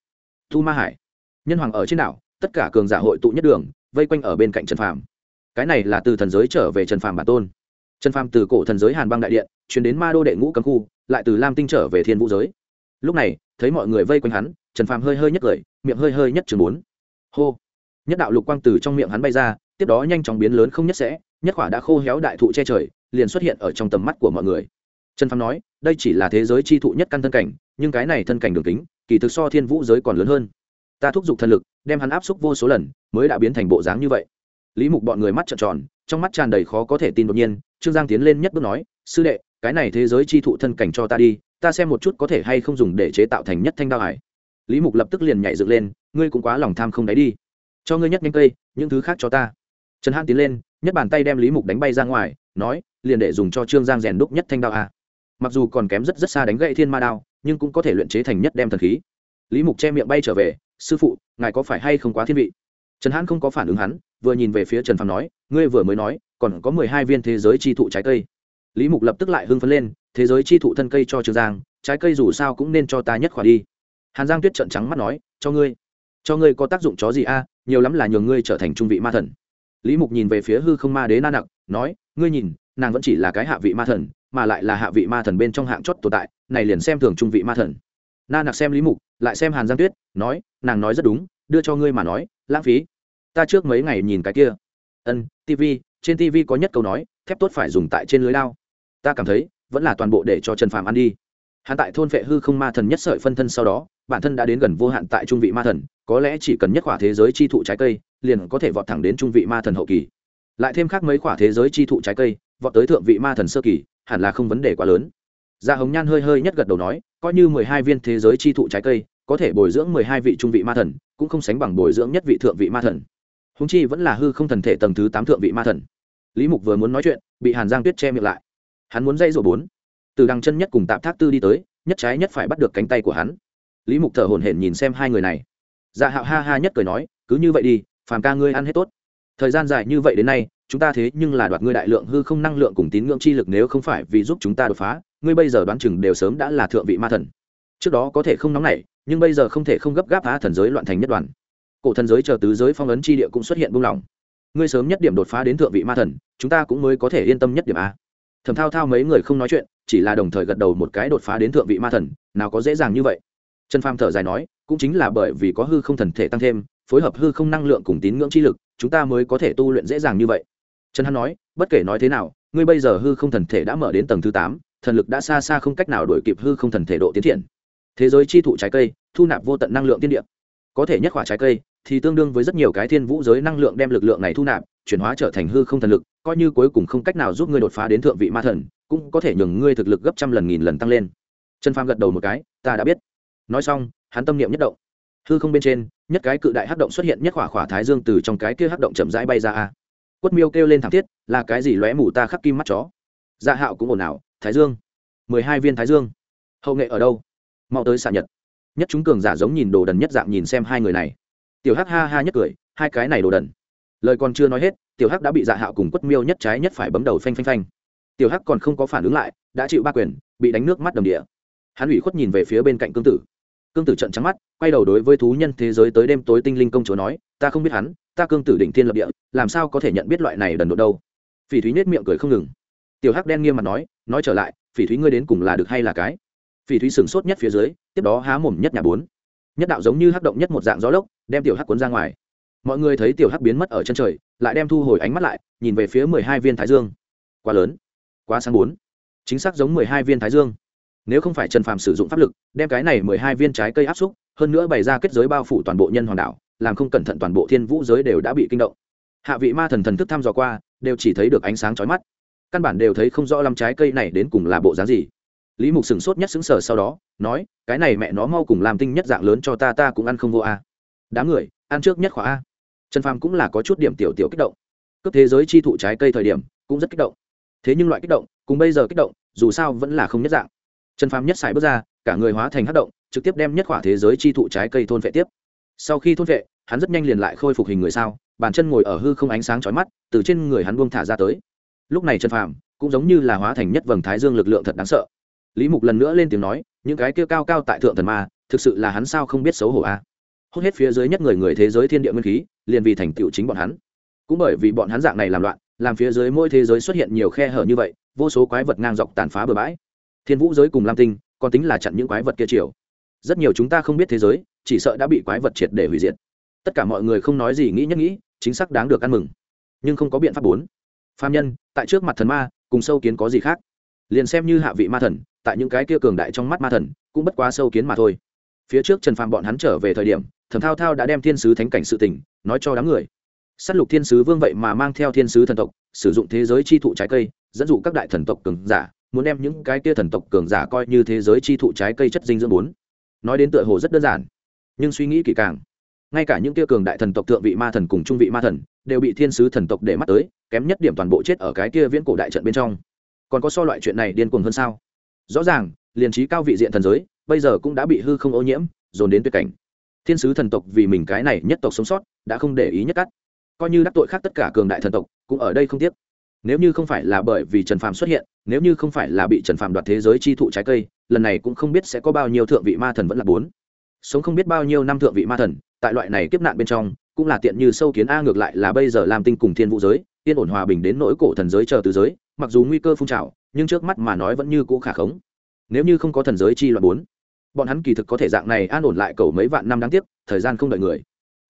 thu ma hải. Nhân hoàng ở trên đảo tất cả cường giả hội tụ nhất đường, vây quanh ở bên cạnh trần phàm. Cái này là từ thần giới trở về trần phàm bản tôn. Trần phàm từ cổ thần giới hàn băng đại điện, chuyển đến ma đô đệ ngũ cấm khu, lại từ lam tinh trở về thiên vũ giới. Lúc này, thấy mọi người vây quanh hắn, trần phàm hơi hơi nhất cười, miệng hơi hơi nhất chừng bốn. Hô. Nhất đạo lục quang từ trong miệng hắn bay ra, tiếp đó nhanh chóng biến lớn không nhất sẽ, nhất quả đã khô héo đại thụ che trời, liền xuất hiện ở trong tầm mắt của mọi người. Trần phàm nói, đây chỉ là thế giới chi thụ nhất căn thân cảnh, nhưng cái này thân cảnh đường kính, kỳ thực so thiên vũ giới còn lớn hơn ta thúc giục thần lực, đem hắn áp xúc vô số lần, mới đã biến thành bộ dáng như vậy. Lý mục bọn người mắt trợn tròn, trong mắt tràn đầy khó có thể tin đột nhiên, trương giang tiến lên nhất bước nói, sư đệ, cái này thế giới chi thụ thân cảnh cho ta đi, ta xem một chút có thể hay không dùng để chế tạo thành nhất thanh đao hải. Lý mục lập tức liền nhảy dựng lên, ngươi cũng quá lòng tham không đáy đi. Cho ngươi nhất nhanh cây, những thứ khác cho ta. Trần hãn tiến lên, nhất bàn tay đem lý mục đánh bay ra ngoài, nói, liền để dùng cho trương giang rèn đúc nhất thanh đao à. mặc dù còn kém rất rất xa đánh gậy thiên ma đao, nhưng cũng có thể luyện chế thành nhất đem thần khí. Lý mục che miệng bay trở về sư phụ, ngài có phải hay không quá thiên vị? Trần hãn không có phản ứng hắn, vừa nhìn về phía trần phàm nói, ngươi vừa mới nói, còn có mười hai viên thế giới chi thụ trái cây. Lý mục lập tức lại hưng phấn lên, thế giới chi thụ thân cây cho trường giang, trái cây dù sao cũng nên cho ta nhất khỏa đi. Hàn giang tuyết trợn trắng mắt nói, cho ngươi. Cho ngươi có tác dụng chó gì a, nhiều lắm là nhường ngươi trở thành trung vị ma thần. Lý mục nhìn về phía hư không ma đế na nặc, nói, ngươi nhìn, nàng vẫn chỉ là cái hạ vị ma thần, mà lại là hạ vị ma thần bên trong hạng chót tồn tại, này liền xem thường trung vị ma thần na nặc xem lý mục, lại xem hàn giang tuyết, nói, nàng nói rất đúng, đưa cho ngươi mà nói, lãng phí. Ta trước mấy ngày nhìn cái kia. Ân tv trên tv có nhất câu nói, thép tốt phải dùng tại trên lưới lao ta cảm thấy, vẫn là toàn bộ để cho trần phàm ăn đi. Hắn tại thôn vệ hư không ma thần nhất sợi phân thân sau đó, bản thân đã đến gần vô hạn tại trung vị ma thần, có lẽ chỉ cần nhất khỏa thế giới chi thụ trái cây, liền có thể vọt thẳng đến trung vị ma thần hậu kỳ. Lại thêm khác mấy khỏa thế giới chi thụ trái cây, vọt tới thượng vị ma thần sơ kỳ, hẳn là không vấn đề quá lớn. Gia hồng nhan hơi hơi nhất gật đầu nói coi như mười hai viên thế giới chi thụ trái cây, có thể bồi dưỡng mười hai vị trung vị ma thần, cũng không sánh bằng bồi dưỡng nhất vị thượng vị ma thần. Húng chi vẫn là hư không thần thể tầng thứ tám thượng vị ma thần. Lý mục vừa muốn nói chuyện, bị hàn giang tuyết che miệng lại. Hắn muốn dây rổ bốn. Từ đằng chân nhất cùng tạm thác tư đi tới, nhất trái nhất phải bắt được cánh tay của hắn. Lý mục thở hổn hển nhìn xem hai người này. Dạ hạo ha ha nhất cười nói, cứ như vậy đi, phàm ca ngươi ăn hết tốt. Thời gian dài như vậy đến nay, chúng ta thế nhưng là đoạt ngươi đại lượng hư không năng lượng cùng tín ngưỡng chi lực nếu không phải vì giúp chúng ta đột phá ngươi bây giờ đoán chừng đều sớm đã là thượng vị ma thần. Trước đó có thể không nóng nảy, nhưng bây giờ không thể không gấp gáp phá thần giới loạn thành nhất đoàn. Cổ thần giới chờ tứ giới phong ấn chi địa cũng xuất hiện buông lỏng. Ngươi sớm nhất điểm đột phá đến thượng vị ma thần, chúng ta cũng mới có thể yên tâm nhất điểm a. Thầm thao thao mấy người không nói chuyện, chỉ là đồng thời gật đầu một cái đột phá đến thượng vị ma thần, nào có dễ dàng như vậy. Trần pham thở dài nói, cũng chính là bởi vì có hư không thần thể tăng thêm, phối hợp hư không năng lượng cùng tín ngưỡng chi lực, chúng ta mới có thể tu luyện dễ dàng như vậy. Trần hắn nói, bất kể nói thế nào, ngươi bây giờ hư không thần thể đã mở đến tầng thứ tám thần lực đã xa xa không cách nào đổi kịp hư không thần thể độ tiến triển. Thế giới chi thụ trái cây, thu nạp vô tận năng lượng tiên địa có thể nhất quả trái cây, thì tương đương với rất nhiều cái thiên vũ giới năng lượng đem lực lượng này thu nạp, chuyển hóa trở thành hư không thần lực, coi như cuối cùng không cách nào giúp ngươi đột phá đến thượng vị ma thần, cũng có thể nhường ngươi thực lực gấp trăm lần nghìn lần tăng lên. Trần phàm gật đầu một cái, ta đã biết. Nói xong, hắn tâm niệm nhất động. Hư không bên trên, nhất cái cự đại hắc động xuất hiện, nhất khỏa khỏa thái dương từ trong cái kia hắc động chậm rãi bay ra a. Quất miêu kêu lên thảm thiết, là cái gì lóe mù ta khắc kim mắt chó? Dạ hạo cũng ồn ào thái dương. mười hai viên thái dương. Hậu nghệ ở đâu? Mau tới xạ nhật. Nhất chúng cường giả giống nhìn đồ đần nhất dạng nhìn xem hai người này. Tiểu hắc ha ha nhất cười, hai cái này đồ đần. Lời còn chưa nói hết, tiểu hắc đã bị dạ hạo cùng quất miêu nhất trái nhất phải bấm đầu phanh phanh phanh. Tiểu hắc còn không có phản ứng lại, đã chịu ba quyền, bị đánh nước mắt đầm địa. Hắn ủy khuất nhìn về phía bên cạnh cương tử. Cương tử trận trắng mắt, quay đầu đối với thú nhân thế giới tới đêm tối tinh linh công chúa nói, ta không biết hắn, ta cương tử đỉnh thiên lập địa, làm sao có thể nhận biết loại này đần độ đâu? Phỉ thúy nết miệng cười không ngừng tiểu hắc đen nghiêm mặt nói nói trở lại, phỉ thúy ngươi đến cùng là được hay là cái? Phỉ thúy sửng sốt nhất phía dưới, tiếp đó há mồm nhất nhà bốn. Nhất đạo giống như hắc động nhất một dạng gió lốc, đem tiểu hắc cuốn ra ngoài. Mọi người thấy tiểu hắc biến mất ở chân trời, lại đem thu hồi ánh mắt lại, nhìn về phía mười hai viên thái dương. Quá lớn, quá sáng bốn. Chính xác giống mười hai viên thái dương. Nếu không phải trần phàm sử dụng pháp lực, đem cái này mười hai viên trái cây áp xúc, hơn nữa bày ra kết giới bao phủ toàn bộ nhân hoàng đảo làm không cẩn thận toàn bộ thiên vũ giới đều đã bị kinh động. Hạ vị ma thần thần thức thăm dò qua, đều chỉ thấy được ánh sáng chói mắt căn bản đều thấy không rõ lắm trái cây này đến cùng là bộ dáng gì. Lý mục sửng sốt nhất xứng sở sau đó, nói, cái này mẹ nó mau cùng làm tinh nhất dạng lớn cho ta ta cũng ăn không vô a. Đám người, ăn trước nhất khóa a. Trần phàm cũng là có chút điểm tiểu tiểu kích động. Cấp thế giới chi thụ trái cây thời điểm, cũng rất kích động. Thế nhưng loại kích động, cùng bây giờ kích động, dù sao vẫn là không nhất dạng. Trần phàm nhất xài bước ra, cả người hóa thành hát động, trực tiếp đem nhất khỏa thế giới chi thụ trái cây thôn vệ tiếp. Sau khi thôn vệ, hắn rất nhanh liền lại khôi phục hình người sao, bàn chân ngồi ở hư không ánh sáng chói mắt, từ trên người hắn buông thả ra tới lúc này trần phàm cũng giống như là hóa thành nhất vầng thái dương lực lượng thật đáng sợ. Lý mục lần nữa lên tiếng nói, những cái kia cao cao tại thượng thần ma, thực sự là hắn sao không biết xấu hổ a? À? hốt hết phía dưới nhất người người thế giới thiên địa nguyên khí, liền vì thành tựu chính bọn hắn. Cũng bởi vì bọn hắn dạng này làm loạn, làm phía dưới mỗi thế giới xuất hiện nhiều khe hở như vậy, vô số quái vật ngang dọc tàn phá bừa bãi. Thiên vũ giới cùng lam tinh, còn tính là chặn những quái vật kia chiều. Rất nhiều chúng ta không biết thế giới, chỉ sợ đã bị quái vật triệt để hủy diệt. Tất cả mọi người không nói gì nghĩ nhất nghĩ, chính xác đáng được ăn mừng. Nhưng không có biện pháp bốn phạm nhân, tại trước mặt thần ma, cùng sâu kiến có gì khác? Liền xem như hạ vị ma thần, tại những cái kia cường đại trong mắt ma thần, cũng bất quá sâu kiến mà thôi. Phía trước trần phàm bọn hắn trở về thời điểm, thẩm thao thao đã đem thiên sứ thánh cảnh sự tình, nói cho đám người. S á t lục thiên sứ vương vậy mà mang theo thiên sứ thần tộc, sử dụng thế giới chi thụ trái cây, dẫn dụ các đại thần tộc cường giả, muốn đem những cái kia thần tộc cường giả coi như thế giới chi thụ trái cây chất dinh dưỡng bốn. Nói đến tựa hồ rất đơn giản, nhưng suy nghĩ kỹ càng ngay cả những kia cường đại thần tộc thượng vị ma thần cùng trung vị ma thần, đều bị thiên sứ thần tộc để mắt tới, kém nhất điểm toàn bộ chết ở cái kia viễn cổ đại trận bên trong. Còn có so loại chuyện này điên cuồng hơn sao? Rõ ràng, liền trí cao vị diện thần giới, bây giờ cũng đã bị hư không ô nhiễm, dồn đến tuyệt cảnh. Thiên sứ thần tộc vì mình cái này nhất tộc sống sót, đã không để ý nhất cắt. Coi như đắc tội khác tất cả cường đại thần tộc, cũng ở đây không tiếc. Nếu như không phải là bởi vì trần phàm xuất hiện, nếu như không phải là bị trần phàm đoạt thế giới chi thụ trái cây, lần này cũng không biết sẽ có bao nhiêu thượng vị ma thần vẫn là bốn. Sống không biết bao nhiêu năm thượng vị ma thần tại loại này kiếp nạn bên trong, cũng là tiện như sâu kiến a ngược lại là bây giờ làm tinh cùng thiên vũ giới, yên ổn hòa bình đến nỗi cổ thần giới chờ từ giới, mặc dù nguy cơ phun trào, nhưng trước mắt mà nói vẫn như cũ khả khống. Nếu như không có thần giới chi loại bốn, bọn hắn kỳ thực có thể dạng này an ổn lại cầu mấy vạn năm đáng tiếc, thời gian không đợi người.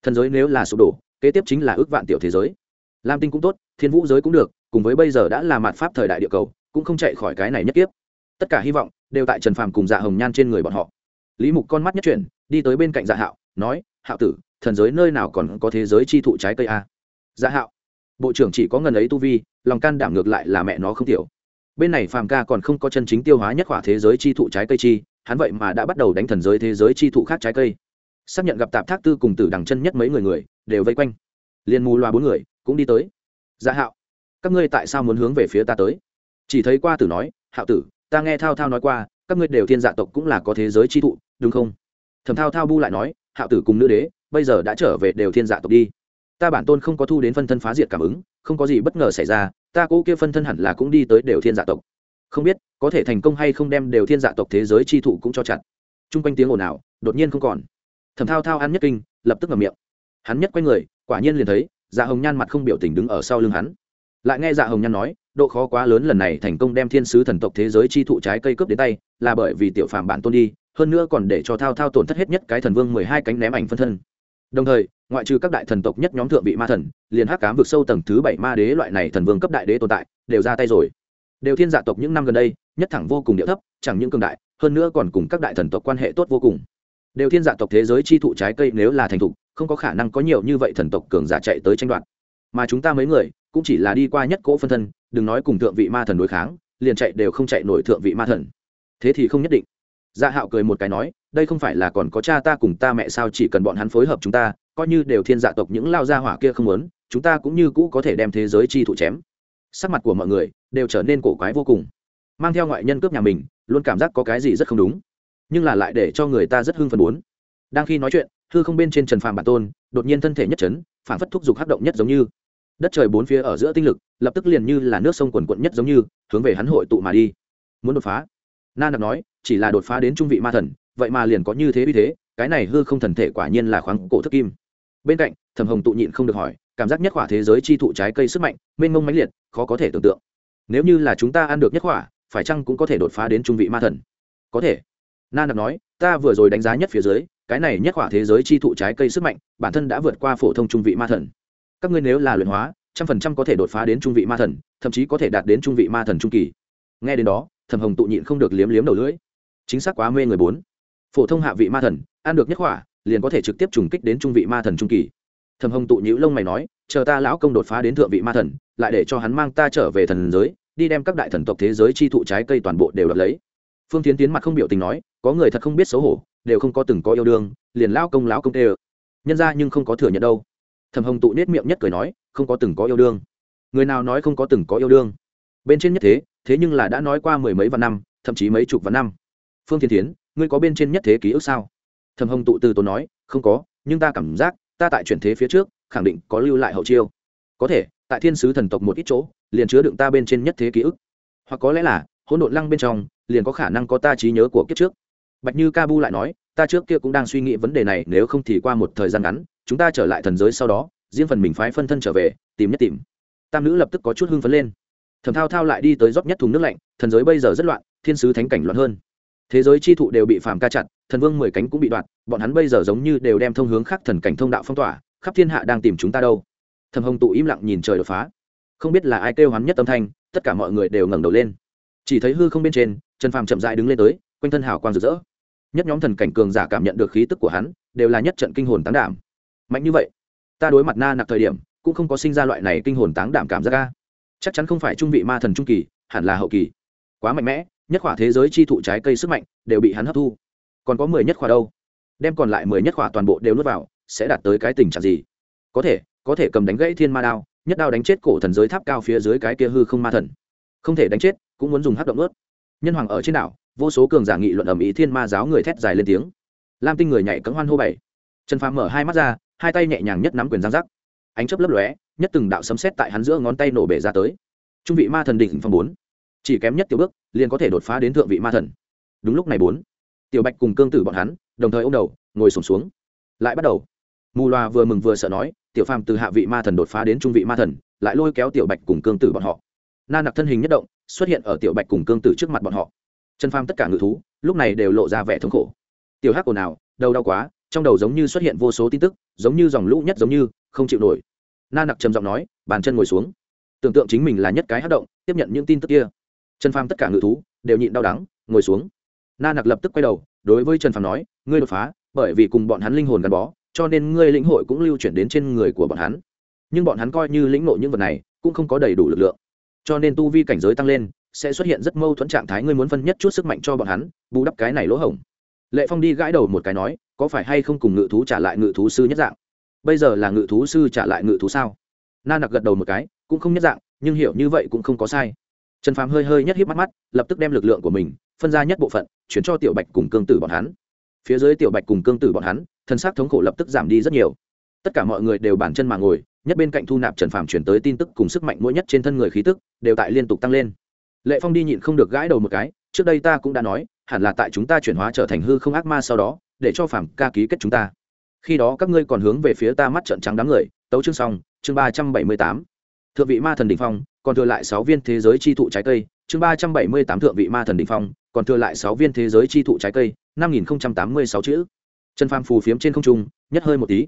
Thần giới nếu là sụp đổ, kế tiếp chính là ước vạn tiểu thế giới. Lam tinh cũng tốt, thiên vũ giới cũng được, cùng với bây giờ đã là mạt pháp thời đại địa cầu, cũng không chạy khỏi cái này nhất tiếp tất cả hy vọng đều tại trần phàm cùng dạ hồng nhan trên người bọn họ. Lý mục con mắt nhất chuyển, đi tới bên cạnh dạ hạo, nói hạo tử, thần giới nơi nào còn có thế giới chi thụ trái cây a? Dạ hạo, bộ trưởng chỉ có ngần ấy tu vi, lòng can đảm ngược lại là mẹ nó không tiểu. Bên này phàm ca còn không có chân chính tiêu hóa nhất khỏa thế giới chi thụ trái cây chi, hắn vậy mà đã bắt đầu đánh thần giới thế giới chi thụ khác trái cây. Xác nhận gặp tạp thác tư cùng tử đằng chân nhất mấy người người, đều vây quanh. Liền mù loa bốn người, cũng đi tới. Dạ hạo, các ngươi tại sao muốn hướng về phía ta tới? Chỉ thấy qua tử nói, hạo tử, ta nghe thao thao nói qua, các ngươi đều thiên dạ tộc cũng là có thế giới chi thụ, đúng không? Thầm thao thao bu lại nói hạo tử cùng nữ đế, bây giờ đã trở về đều thiên dạ tộc đi. Ta bản tôn không có thu đến phân thân phá diệt cảm ứng, không có gì bất ngờ xảy ra, ta cũ kia phân thân hẳn là cũng đi tới đều thiên dạ tộc. Không biết, có thể thành công hay không đem đều thiên dạ tộc thế giới chi thụ cũng cho chặt. T r u n g quanh tiếng ồn ào, đột nhiên không còn. Thầm thao thao hắn nhất kinh, lập tức ngầm miệng. Hắn nhất quay người, quả nhiên liền thấy dạ hồng nhan mặt không biểu tình đứng ở sau lưng hắn. Lại nghe dạ hồng nhan nói, độ khó quá lớn lần này thành công đem thiên sứ thần tộc thế giới chi thụ trái cây cướp đến tay, là bởi vì tiểu phạm bản tôn đi hơn nữa còn để cho thao thao tổn thất hết nhất cái thần vương mười hai cánh ném ảnh phân thân. Đồng thời, ngoại trừ các đại thần tộc nhất nhóm thượng vị ma thần, liền hắc cám vực sâu tầng thứ bảy ma đế loại này thần vương cấp đại đế tồn tại, đều ra tay rồi. Đều thiên dạ tộc những năm gần đây, nhất thẳng vô cùng địa thấp, chẳng những cường đại, hơn nữa còn cùng các đại thần tộc quan hệ tốt vô cùng. Đều thiên dạ tộc thế giới chi thụ trái cây nếu là thành thục, không có khả năng có nhiều như vậy thần tộc cường giả chạy tới tranh đoạt. Mà chúng ta mấy người, cũng chỉ là đi qua nhất cỗ phân thân, đừng nói cùng thượng vị ma thần đối kháng, liền chạy đều không chạy nổi thượng vị ma thần. Thế thì không nhất định dạ hạo cười một cái nói, đây không phải là còn có cha ta cùng ta mẹ sao chỉ cần bọn hắn phối hợp chúng ta, coi như đều thiên dạ tộc những lao gia hỏa kia không muốn, chúng ta cũng như cũ có thể đem thế giới chi thụ chém. Sắc mặt của mọi người đều trở nên cổ quái vô cùng. Mang theo ngoại nhân cướp nhà mình, luôn cảm giác có cái gì rất không đúng, nhưng là lại để cho người ta rất hưng phấn muốn. Đang khi nói chuyện, hư không bên trên trần phàm bản tôn, đột nhiên thân thể nhất chấn, phản phất thúc giục hắc động nhất giống như. Đất trời bốn phía ở giữa tinh lực, lập tức liền như là nước sông quần quận nhất giống như, hướng về hắn hội tụ mà đi. Muốn đột phá na nặc nói, chỉ là đột phá đến trung vị ma thần, vậy mà liền có như thế uy thế, cái này hư không thần thể quả nhiên là khoáng cổ thức kim. Bên cạnh, thẩm hồng tụ nhịn không được hỏi, cảm giác nhất khỏa thế giới chi thụ trái cây sức mạnh, mênh mông mãnh liệt, khó có thể tưởng tượng. Nếu như là chúng ta ăn được nhất khỏa, phải chăng cũng có thể đột phá đến trung vị ma thần? Có thể. Na nặc nói, ta vừa rồi đánh giá nhất phía dưới, cái này nhất khỏa thế giới chi thụ trái cây sức mạnh, bản thân đã vượt qua phổ thông trung vị ma thần. Các ngươi nếu là luyện hóa, trăm phần trăm có thể đột phá đến trung vị ma thần, thậm chí có thể đạt đến trung vị ma thần trung kỳ. Nghe đến đó Thẩm hồng tụ nhịn không được liếm liếm đầu lưỡi. Chính xác quá mê người bốn. Phổ thông hạ vị ma thần ăn được nhất hỏa, liền có thể trực tiếp trùng kích đến trung vị ma thần trung kỳ. Thẩm hồng tụ nhữ lông mày nói chờ ta lão công đột phá đến thượng vị ma thần lại để cho hắn mang ta trở về thần giới đi đem các đại thần tộc thế giới chi thụ trái cây toàn bộ đều đập lấy. Phương tiến tiến mặt không biểu tình nói có người thật không biết xấu hổ đều không có từng có yêu đương liền lão công lão công tê ơ. Nhân ra nhưng không có thừa nhận đâu. Thẩm hồng tụ nết miệng nhất cười nói không có từng có yêu đương. Người nào nói không có từng có yêu đương? Bên trên nhất thế thế nhưng là đã nói qua mười mấy vạn năm, thậm chí mấy chục vạn năm. Phương thiên tiến ngươi có bên trên nhất thế ký ức sao? Thầm hồng tụ từ tốn nói, không có, nhưng ta cảm giác, ta tại chuyển thế phía trước, khẳng định có lưu lại hậu chiêu. Có thể, tại thiên sứ thần tộc một ít chỗ, liền chứa đựng ta bên trên nhất thế ký ức. Hoặc có lẽ là, hỗn độn lăng bên trong, liền có khả năng có ta trí nhớ của kiếp trước. Bạch như ca bu lại nói, ta trước kia cũng đang suy nghĩ vấn đề này, nếu không thì qua một thời gian ngắn, chúng ta trở lại thần giới sau đó, riêng phần mình phái phân thân trở về, tìm nhất tìm. Tam nữ lập tức có chút hưng phấn lên thầm thao thao lại đi tới rót nhất thùng nước lạnh, thần giới bây giờ rất loạn, thiên sứ thánh cảnh loạn hơn. Thế giới chi thụ đều bị phàm ca chặt, thần vương mười cánh cũng bị đoạt bọn hắn bây giờ giống như đều đem thông hướng khác thần cảnh thông đạo phong tỏa, khắp thiên hạ đang tìm chúng ta đâu. Thầm hồng tụ im lặng nhìn trời đột phá. Không biết là ai kêu hắn nhất âm thanh, tất cả mọi người đều ngẩng đầu lên. Chỉ thấy hư không bên trên, trần phàm chậm dại đứng lên tới, quanh thân hào quang rực rỡ. Nhất nhóm thần cảnh cường giả cảm nhận được khí tức của hắn, đều là nhất trận kinh hồn táng đảm. Mạnh như vậy, ta đối mặt na nặc thời điểm, cũng không có sinh ra loại này kinh hồn táng đảm cảm giác ca chắc chắn không phải trung vị ma thần trung kỳ, hẳn là hậu kỳ. Quá mạnh mẽ, nhất khỏa thế giới chi thụ trái cây sức mạnh đều bị hắn hấp thu. Còn có mười nhất khỏa đâu? Đem còn lại mười nhất khỏa toàn bộ đều nuốt vào, sẽ đạt tới cái tình trạng gì? Có thể có thể cầm đánh gãy thiên ma đao, nhất đao đánh chết cổ thần giới tháp cao phía dưới cái kia hư không ma thần. Không thể đánh chết, cũng muốn dùng hát động ướt nhân hoàng ở trên đảo, vô số cường giả nghị luận ầm ĩ thiên ma giáo người thét dài lên tiếng. Lam tinh người nhảy cấm hoan hô bảy. Trần phàm mở hai mắt ra, hai tay nhẹ nhàng nhất nắm quyền giang giác. Ánh chớp lấp lóe nhất từng đạo sấm sét tại hắn giữa ngón tay nổ bể ra tới. Trung vị ma thần đỉnh phong bốn. Chỉ kém nhất tiểu bước liền có thể đột phá đến thượng vị ma thần. Đúng lúc này bốn. Tiểu bạch cùng cương tử bọn hắn đồng thời ô m đầu ngồi sùng xuống, xuống lại bắt đầu. Mù loà vừa mừng vừa sợ nói tiểu phàm từ hạ vị ma thần đột phá đến trung vị ma thần lại lôi kéo tiểu bạch cùng cương tử bọn họ. Na nặc thân hình nhất động xuất hiện ở tiểu bạch cùng cương tử trước mặt bọn họ. Chân phàm tất cả ngự thú lúc này đều lộ ra vẻ thống khổ. Tiểu hắc ồn ào đầu đau quá trong đầu giống như xuất hiện vô số tin tức giống như dòng lũ nhất giống như không chịu nổi na nặc trầm giọng nói, bàn chân ngồi xuống. Tưởng tượng chính mình là nhất cái hát động, tiếp nhận những tin tức kia. Trần phàm tất cả ngự thú đều nhịn đau đắng, ngồi xuống. Na nặc lập tức quay đầu, đối với trần phàm nói, ngươi đột phá, bởi vì cùng bọn hắn linh hồn gắn bó, cho nên ngươi lĩnh hội cũng lưu chuyển đến trên người của bọn hắn. Nhưng bọn hắn coi như lĩnh nội những vật này, cũng không có đầy đủ lực lượng. Cho nên tu vi cảnh giới tăng lên, sẽ xuất hiện rất mâu thuẫn trạng thái, ngươi muốn phân nhất chút sức mạnh cho bọn hắn, bù đắp cái này lỗ hổng. Lệ phong đi gãi đầu một cái nói, có phải hay không cùng ngự thú trả lại ngự thú sư nhất dạng? Bây giờ là ngự thú sư trả lại ngự thú sao? Na nặc gật đầu một cái, cũng không nhất dạng, nhưng hiểu như vậy cũng không có sai. Trần phàm hơi hơi nhất hiếp mắt mắt, lập tức đem lực lượng của mình phân ra nhất bộ phận, chuyển cho tiểu bạch cùng cương tử bọn hắn. Phía dưới tiểu bạch cùng cương tử bọn hắn, thân xác thống khổ lập tức giảm đi rất nhiều. Tất cả mọi người đều bản chân mà ngồi, nhất bên cạnh thu nạp trần phàm chuyển tới tin tức cùng sức mạnh mỗi nhất trên thân người khí tức, đều tại liên tục tăng lên. Lệ phong đi nhịn không được gãi đầu một cái, trước đây ta cũng đã nói, hẳn là tại chúng ta chuyển hóa trở thành hư không ác ma sau đó, để cho phàm ca ký kết chúng ta khi đó các ngươi còn hướng về phía ta mắt trận trắng đám người, tấu chương xong, chương ba trăm bảy mươi tám. Thượng vị ma thần đình phong, còn thừa lại sáu viên thế giới chi thụ trái cây, chương ba trăm bảy mươi tám thượng vị ma thần đình phong, còn thừa lại sáu viên thế giới chi thụ trái cây, năm nghìn tám mươi sáu chữ. Trần phàm phù phiếm trên không trung, nhất hơi một tí.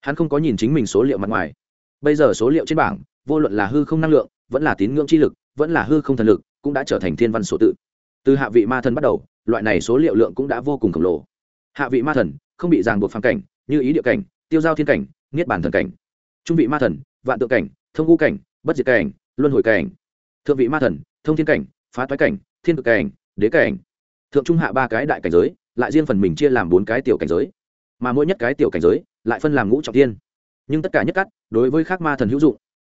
Hắn không có nhìn chính mình số liệu mặt ngoài. Bây giờ số liệu trên bảng, vô luận là hư không năng lượng, vẫn là tín ngưỡng chi lực, vẫn là hư không thần lực, cũng đã trở thành thiên văn số tự. Từ hạ vị ma thần bắt đầu, loại này số liệu lượng cũng đã vô cùng khổng lồ. Hạ vị ma thần, không bị ràng buộc phản cảnh như ý địa cảnh, tiêu giao thiên cảnh, niết bản thần cảnh, trung vị ma thần, vạn tượng cảnh, thông ngũ cảnh, bất diệt cảnh, luân hồi cảnh. Thượng vị ma thần, thông thiên cảnh, phá toái cảnh, thiên cực cảnh, đế cảnh. Thượng trung hạ ba cái đại cảnh giới, lại riêng phần mình chia làm bốn cái tiểu cảnh giới. Mà mỗi nhất cái tiểu cảnh giới, lại phân làm ngũ trọng thiên. Nhưng tất cả nhất cắt đối với khác ma thần hữu dụng.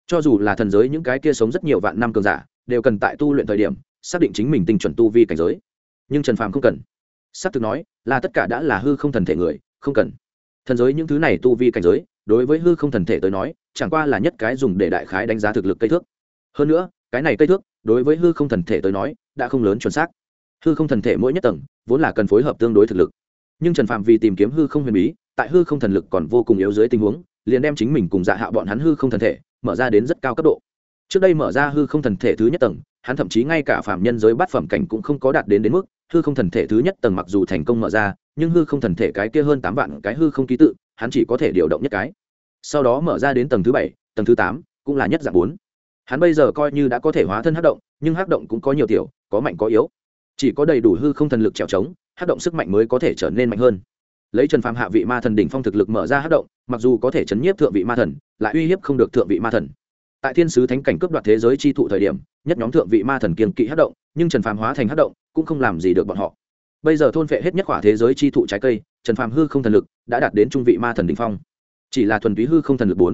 Cho dù là thần giới những cái kia sống rất nhiều vạn năm cường giả, đều cần tại tu luyện thời điểm, xác định chính mình tinh chuẩn tu vi cảnh giới. Nhưng trần phàm không cần. S ắ c thực nói, là tất cả đã là hư không thần thể người, không cần thần giới những thứ này tu vi cảnh giới, đối với hư không thần thể tới nói, chẳng qua là nhất cái dùng để đại khái đánh giá thực lực cây thước. Hơn nữa, cái này cây thước, đối với hư không thần thể tới nói, đã không lớn chuẩn xác. Hư không thần thể mỗi nhất tầng, vốn là cần phối hợp tương đối thực lực. Nhưng trần phạm vì tìm kiếm hư không huyền bí, tại hư không thần lực còn vô cùng yếu dưới tình huống, liền đem chính mình cùng dạ hạ bọn hắn hư không thần thể, mở ra đến rất cao cấp độ. Trước đây mở ra hư không thần thể thứ nhất tầng, hắn thậm chí ngay cả phạm nhân giới bát phẩm cảnh cũng không có đạt đến đến mức, hư không thần thể thứ nhất tầng mặc dù thành công mở ra nhưng hư không thần thể cái kia hơn tám vạn cái hư không ký tự, hắn chỉ có thể điều động nhất cái. Sau đó mở ra đến tầng thứ bảy, tầng thứ tám, cũng là nhất dạng bốn. Hắn bây giờ coi như đã có thể hóa thân hát động, nhưng hát động cũng có nhiều tiểu, có mạnh có yếu. Chỉ có đầy đủ hư không thần lực trèo trống hát động sức mạnh mới có thể trở nên mạnh hơn. Lấy trần phàm hạ vị ma thần đỉnh phong thực lực mở ra hát động, mặc dù có thể chấn nhiếp thượng vị ma thần, lại uy hiếp không được thượng vị ma thần. Tại thiên sứ thánh cảnh cướp đoạt thế giới chi thụ thời điểm, nhất nhóm thượng vị ma thần kiên kỵ hát động, nhưng trần phàm hóa thành hát động, cũng không làm gì được bọn họ bây giờ thôn phệ hết nhất khỏa thế giới chi thụ trái cây, trần phàm hư không thần lực đã đạt đến trung vị ma thần đ ỉ n h phong. Chỉ là thuần túy hư không thần lực bốn.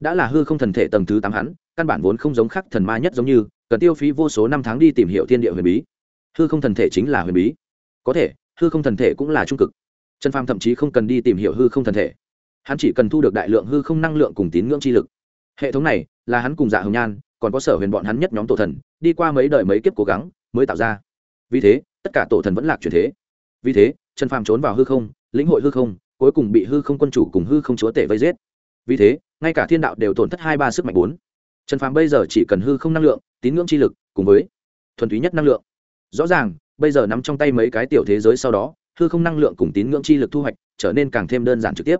Đã là hư không thần thể tầng thứ tám hắn, căn bản vốn không giống khắc thần ma nhất giống như, cần tiêu phí vô số năm tháng đi tìm hiểu thiên địa huyền bí. Hư không thần thể chính là huyền bí. Có thể, hư không thần thể cũng là trung cực. Trần phàm thậm chí không cần đi tìm hiểu hư không thần thể. Hắn chỉ cần thu được đại lượng hư không năng lượng cùng tín ngưỡng chi lực. Hệ thống này là hắn cùng dạ hồng nhan, còn có sở huyền bọn hắn nhất nhóm tổ thần, đi qua mấy đời mấy kiếp cố gắng mới tạo ra. Vì thế tất cả tổ thần vẫn lạc chuyển thế. Vì thế, trần phàm trốn vào hư không, lĩnh hội hư không, cuối cùng bị hư không quân chủ cùng hư không chúa tể vây giết. Vì thế, ngay cả thiên đạo đều tổn thất hai ba sức mạnh bốn. Trần phàm bây giờ chỉ cần hư không năng lượng, tín ngưỡng chi lực, cùng với thuần túy nhất năng lượng. Rõ ràng, bây giờ nắm trong tay mấy cái tiểu thế giới sau đó, hư không năng lượng cùng tín ngưỡng chi lực thu hoạch trở nên càng thêm đơn giản trực tiếp.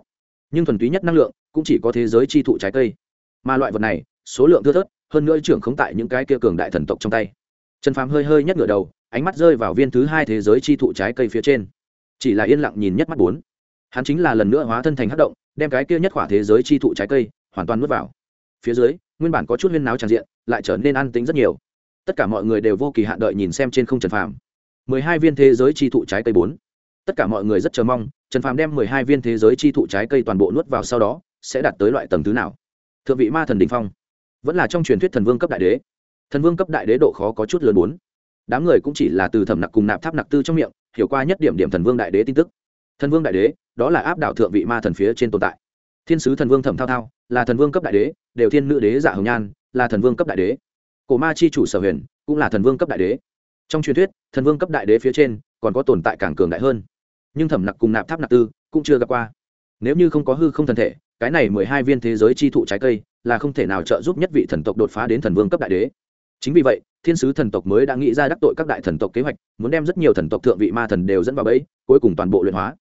Nhưng thuần túy nhất năng lượng cũng chỉ có thế giới chi thụ trái cây. Mà loại vật này, số lượng thưa thớt, hơn nữa trưởng không tại những cái kia cường đại thần tộc trong tay. Trần phàm hơi hơi nhất ngửa đầu ánh mắt rơi vào viên thứ hai thế giới chi thụ trái cây phía trên. Chỉ là yên lặng nhìn nhất mắt bốn. Hắn chính là lần nữa hóa thân thành hát động, đem cái kia nhất khỏa thế giới chi thụ trái cây hoàn toàn nuốt vào. Phía dưới, nguyên bản có chút huyên náo tràn diện, lại trở nên an tính rất nhiều. Tất cả mọi người đều vô kỳ hạn đợi nhìn xem trên không trần phàm. Mười hai viên thế giới chi thụ trái cây bốn. Tất cả mọi người rất chờ mong, trần phàm đem mười hai viên thế giới chi thụ trái cây toàn bộ nuốt vào sau đó, sẽ đạt tới loại tầng thứ nào? Thượng vị ma thần đình phong. Vẫn là trong truyền thuyết thần vương cấp đại đế. Thần vương cấp đại đế độ khó có chút lớn bốn đám người cũng chỉ là từ thẩm nặc cùng nạp tháp nặc tư trong miệng, hiểu qua nhất điểm điểm thần vương đại đế tin tức. Thần vương đại đế, đó là áp đảo thượng vị ma thần phía trên tồn tại. Thiên sứ thần vương thẩm thao thao, là thần vương cấp đại đế, đều thiên nữ đế giả hồng nhan, là thần vương cấp đại đế. Cổ ma chi chủ sở huyền, cũng là thần vương cấp đại đế. Trong truyền thuyết, thần vương cấp đại đế phía trên, còn có tồn tại càng cường đại hơn. Nhưng thẩm nặc cùng nạp tháp nặc tư, cũng chưa gặp qua. Nếu như không có hư không thần thể, cái này mười hai viên thế giới chi thụ trái cây, là không thể nào trợ giúp nhất vị thần tộc đột phá đến thần vương cấp đại đế chính vì vậy, thiên sứ thần tộc mới đã nghĩ ra đắc tội các đại thần tộc kế hoạch, muốn đem rất nhiều thần tộc thượng vị ma thần đều dẫn vào bẫy, cuối cùng toàn bộ luyện hóa.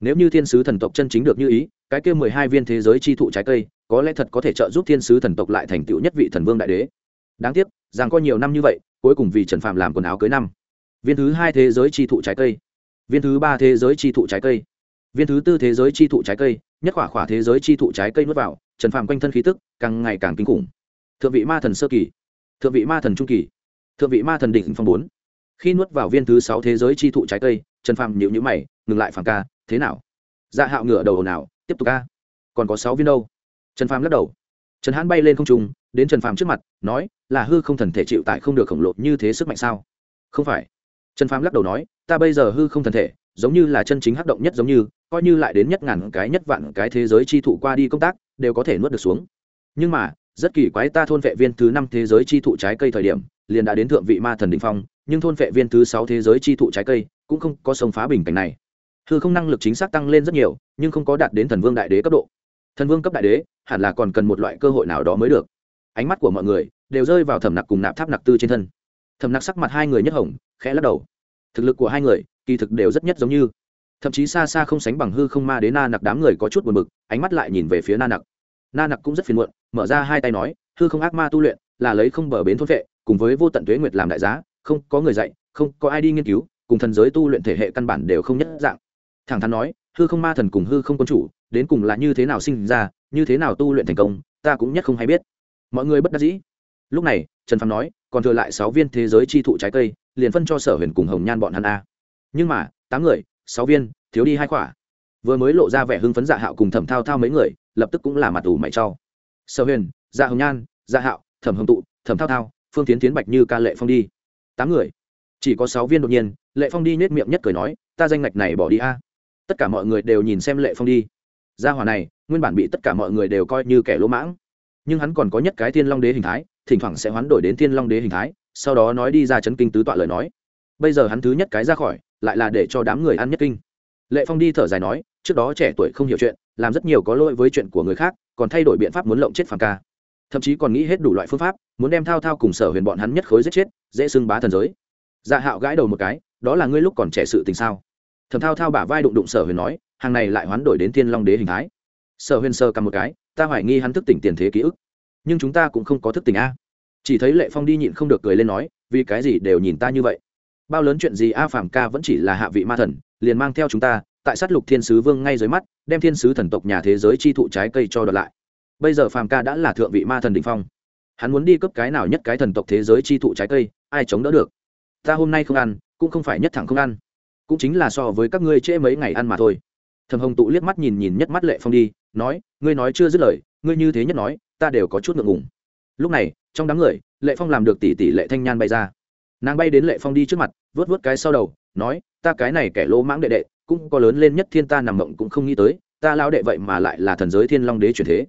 Nếu như thiên sứ thần tộc chân chính được như ý, cái kia mười hai viên thế giới chi thụ trái cây, có lẽ thật có thể trợ giúp thiên sứ thần tộc lại thành tựu nhất vị thần vương đại đế. Đáng tiếc, rằng có nhiều năm như vậy, cuối cùng vì trần phạm làm quần áo cưới năm. Viên thứ hai thế giới chi thụ trái cây. Viên thứ ba thế giới chi thụ trái cây. Viên thứ tư thế giới chi thụ trái cây, nhất khỏa khỏa thế giới chi thụ trái cây nuốt vào, trần phạm quanh thân khí tức càng ngày càng kinh khủng. Thượng vị ma thần sơ kỳ thượng vị ma thần trung kỳ, thượng vị ma thần đỉnh phong bốn. Khi nuốt vào viên thứ sáu thế giới chi thụ trái cây, trần Phàm nhịu nhữ mày, ngừng lại phản ca, thế nào? Dạ hạo ngửa đầu nào tiếp tục ca còn có sáu viên đâu? Trần phàm lắc đầu. Trần hãn bay lên không trung, đến trần phàm trước mặt, nói, là hư không thần thể chịu tại không được khổng lồ như thế sức mạnh sao? Không phải. Trần phàm lắc đầu nói, ta bây giờ hư không thần thể, giống như là chân chính hắc động nhất giống như, coi như lại đến nhất ngàn cái nhất vạn cái thế giới chi thụ qua đi công tác, đều có thể nuốt được xuống. Nhưng mà rất kỳ quái ta thôn vệ viên thứ năm thế giới chi thụ trái cây thời điểm, liền đã đến thượng vị ma thần đ phong, nhưng thôn vệ viên thứ sáu thế giới chi thụ trái cây, cũng không có sông phá bình cảnh này. Hư không năng lực chính xác tăng lên rất nhiều, nhưng không có đạt đến thần vương đại đế cấp độ. Thần vương cấp đại đế, hẳn là còn cần một loại cơ hội nào đó mới được. Ánh mắt của mọi người đều rơi vào thẩm nặc cùng nạp tháp nặc tư trên thân. Thẩm nặc sắc mặt hai người nhất hồng, khẽ lắc đầu. Thực lực của hai người, kỳ thực đều rất nhất giống như. Thậm chí xa xa không sánh bằng hư không ma đế na nặc đám người có chút buồn bực, ánh mắt lại nhìn về phía na nặc. Na nặc cũng rất phiền muộn mở ra hai tay nói, hư không ác ma tu luyện là lấy không bờ bến thôn vệ, cùng với vô tận tuế nguyệt làm đại giá, không có người dạy, không có ai đi nghiên cứu, cùng thần giới tu luyện thể hệ căn bản đều không nhất dạng. Thẳng thắn nói, hư không ma thần cùng hư không quân chủ, đến cùng là như thế nào sinh ra, như thế nào tu luyện thành công, ta cũng nhất không hay biết. Mọi người bất đắc dĩ. Lúc này, trần phàm nói, còn thừa lại sáu viên thế giới chi thụ trái cây, liền phân cho sở huyền cùng hồng nhan bọn hắn a. Nhưng mà, tám người, sáu viên, thiếu đi hai quả. Vừa mới lộ ra vẻ hưng phấn dạ hạo cùng thẩm thao thao mấy người, lập tức cũng là mặt ủ mày trao sở huyền dạ hồng nhan dạ hạo, thẩm hồng tụ, thẩm thao thao, phương tiến tiến bạch như ca lệ phong đi. Tám người. Chỉ có sáu viên đột nhiên, lệ phong đi nết miệng nhất cười nói, ta danh ngạch này bỏ đi a. Tất cả mọi người đều nhìn xem lệ phong đi. Gia hòa này, nguyên bản bị tất cả mọi người đều coi như kẻ lỗ mãng. Nhưng hắn còn có nhất cái thiên long đế hình thái, thỉnh thoảng sẽ hoán đổi đến thiên long đế hình thái, sau đó nói đi ra chấn kinh tứ tọa lời nói. Bây giờ hắn thứ nhất cái ra khỏi, lại là để cho đám người ăn nhất kinh. Lệ phong đi thở dài nói, trước đó trẻ tuổi không hiểu chuyện, làm rất nhiều có lỗi với chuyện của người khác còn thay đổi biện pháp muốn lộng chết phàm ca. Thậm chí còn nghĩ hết đủ loại phương pháp, muốn đem thao thao cùng sở huyền bọn hắn nhất khối giết chết, dễ xưng bá thần giới. Dạ hạo gãi đầu một cái, đó là ngươi lúc còn trẻ sự tình sao? Thầm thao thao bả vai đụng đụng sở huyền nói, hàng này lại hoán đổi đến thiên long đế hình thái. Sở huyền sơ cầm một cái, ta hoài nghi hắn thức tỉnh tiền thế ký ức. Nhưng chúng ta cũng không có thức tỉnh a. Chỉ thấy lệ phong đi nhịn không được cười lên nói, vì cái gì đều nhìn ta như vậy? Bao lớn chuyện gì a, phàm ca vẫn chỉ là hạ vị ma thần, liền mang theo chúng ta tại sát lục thiên sứ vương ngay dưới mắt, đem thiên sứ thần tộc nhà thế giới chi thụ trái cây cho đợt lại. Bây giờ phàm ca đã là thượng vị ma thần đình phong. Hắn muốn đi cấp cái nào nhất cái thần tộc thế giới chi thụ trái cây, ai chống đỡ được? Ta hôm nay không ăn, cũng không phải nhất thẳng không ăn. Cũng chính là so với các ngươi trễ mấy ngày ăn mà thôi. Thầm hồng tụ liếc mắt nhìn nhìn nhất mắt lệ phong đi, nói, ngươi nói chưa dứt lời, ngươi như thế nhất nói, ta đều có chút ngượng ngùng. Lúc này, trong đám người, lệ phong làm được tỷ tỷ lệ thanh nhan bay ra. Nàng bay đến lệ phong đi trước mặt vớt vớt cái sau đầu nói, ta cái này kẻ lỗ mãng đệ đệ, cũng có lớn lên nhất thiên ta nằm mộng cũng không nghĩ tới, ta lao đệ vậy mà lại là thần giới thiên long đế chuyển thế.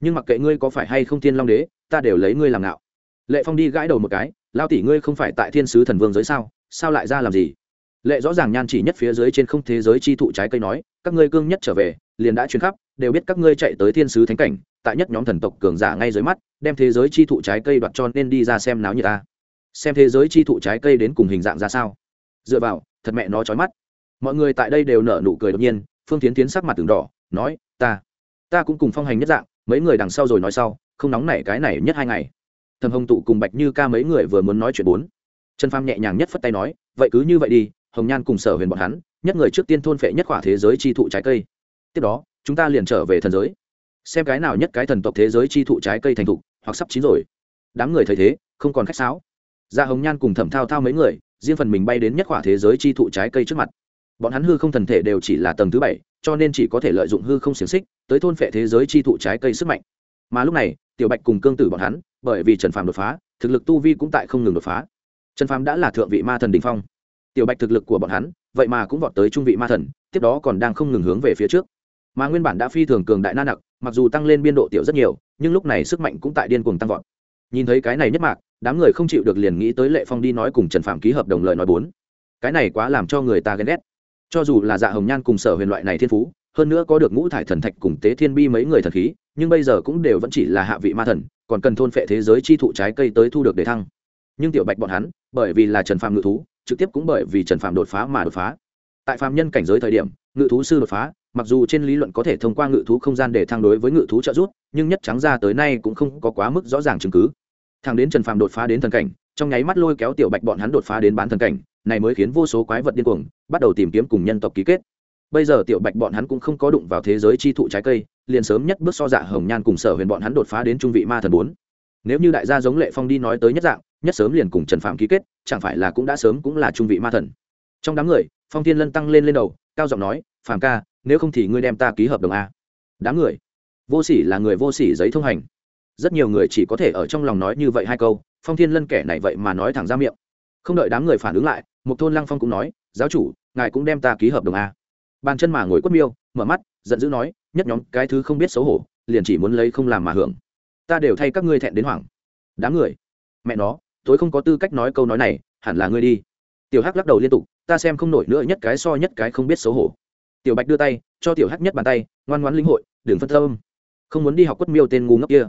Nhưng mặc kệ ngươi có phải hay không thiên long đế, ta đều lấy ngươi làm ngạo. Lệ phong đi gãi đầu một cái lao tỷ ngươi không phải tại thiên sứ thần vương giới sao? Sao lại ra làm gì? Lệ rõ ràng nhan chỉ nhất phía dưới trên không thế giới chi thụ trái cây nói, các ngươi cương nhất trở về, liền đã chuyến khắp, đều biết các ngươi chạy tới thiên sứ thánh cảnh, tại nhất nhóm thần tộc cường giả ngay dưới mắt, đem thế giới chi thụ trái cây đoạt cho nên đi ra xem náo như ta. Xem thế giới chi thụ trái cây đến cùng hình dạng ra sao? Dựa vào thật mẹ nó chói mắt. Mọi người tại đây đều nở nụ cười đột nhiên, phương tiến tiến sắc mặt từng đỏ, nói, ta ta cũng cùng phong hành nhất dạng, mấy người đằng sau rồi nói sau, không nóng nảy cái này nhất hai ngày. Thầm hồng tụ cùng bạch như ca mấy người vừa muốn nói chuyện bốn. Trần pham nhẹ nhàng nhất phất tay nói, vậy cứ như vậy đi, hồng nhan cùng sở huyền bọn hắn, nhất người trước tiên thôn phệ nhất khỏa thế giới chi thụ trái cây. Tiếp đó, chúng ta liền trở về thần giới. Xem cái nào nhất cái thần tộc thế giới chi thụ trái cây thành thục, hoặc sắp chín rồi. Đám người thấy thế, không còn khách sáo. Ra hồng nhan cùng thẩm thao thao mấy người riêng phần mình bay đến nhất khỏa thế giới chi thụ trái cây trước mặt. Bọn hắn hư không thần thể đều chỉ là tầng thứ bảy, cho nên chỉ có thể lợi dụng hư không xiềng xích tới thôn phệ thế giới chi thụ trái cây sức mạnh. Mà lúc này, tiểu bạch cùng cương tử bọn hắn, bởi vì trần phàm đột phá, thực lực tu vi cũng tại không ngừng đột phá. Trần phàm đã là thượng vị ma thần đình phong. Tiểu bạch thực lực của bọn hắn, vậy mà cũng vọt tới trung vị ma thần, tiếp đó còn đang không ngừng hướng về phía trước. Mà nguyên bản đã phi thường cường đại na nặc, mặc dù tăng lên biên độ tiểu rất nhiều, nhưng lúc này sức mạnh cũng tại điên cuồng tăng vọt nhìn thấy cái này nhất mạc, đám người không chịu được liền nghĩ tới lệ phong đi nói cùng trần phạm ký hợp đồng lời nói bốn. Cái này quá làm cho người ta ghen ghét. Cho dù là dạ hồng nhan cùng sở huyền loại này thiên phú, hơn nữa có được ngũ thải thần thạch cùng tế thiên bi mấy người thần khí, nhưng bây giờ cũng đều vẫn chỉ là hạ vị ma thần, còn cần thôn phệ thế giới chi thụ trái cây tới thu được để thăng. Nhưng tiểu bạch bọn hắn, bởi vì là trần phạm ngự thú, trực tiếp cũng bởi vì trần phạm đột phá mà đột phá. Tại phạm nhân cảnh giới thời điểm, ngự thú sư đột phá, mặc dù trên lý luận có thể thông qua ngự thú không gian để thăng đối với ngự thú trợ giúp nhưng nhất trắng ra tới nay cũng không có quá mức rõ ràng chứng cứ. Thằng đến trần phàm đột phá đến thần cảnh, trong nháy mắt lôi kéo tiểu bạch bọn hắn đột phá đến bán thần cảnh, này mới khiến vô số quái vật điên cuồng, bắt đầu tìm kiếm cùng nhân tộc ký kết. Bây giờ tiểu bạch bọn hắn cũng không có đụng vào thế giới chi thụ trái cây, liền sớm nhất bước so dạ hồng nhan cùng sở huyền bọn hắn đột phá đến trung vị ma thần bốn. Nếu như đại gia giống lệ phong đi nói tới nhất dạng, nhất sớm liền cùng trần phạm ký kết, chẳng phải là cũng đã sớm cũng là trung vị ma thần. Trong đám người, phong thiên lân tăng lên lên đầu, cao giọng nói, phàm ca, nếu không thì ngươi đem ta ký hợp đồng a. Đám người vô sỉ là người vô sỉ giấy thông hành. Rất nhiều người chỉ có thể ở trong lòng nói như vậy hai câu, phong thiên lân kẻ này vậy mà nói thẳng ra miệng. Không đợi đám người phản ứng lại một thôn lăng phong cũng nói, giáo chủ, ngài cũng đem ta ký hợp đồng a. Bàn chân mà ngồi quất miêu, mở mắt, giận dữ nói, nhất nhóm, cái thứ không biết xấu hổ, liền chỉ muốn lấy không làm mà hưởng. Ta đều thay các ngươi thẹn đến hoảng. Đám người? Mẹ nó tối không có tư cách nói câu nói này, hẳn là ngươi đi. Tiểu hắc lắc đầu liên tục, ta xem không nổi nữa nhất cái so nhất cái không biết xấu hổ. Tiểu bạch đưa tay, cho tiểu hắc nhất bàn tay, ngoan ngoãn linh hội, đừng phân tâm không muốn đi học quất miêu tên ngu ngốc kia.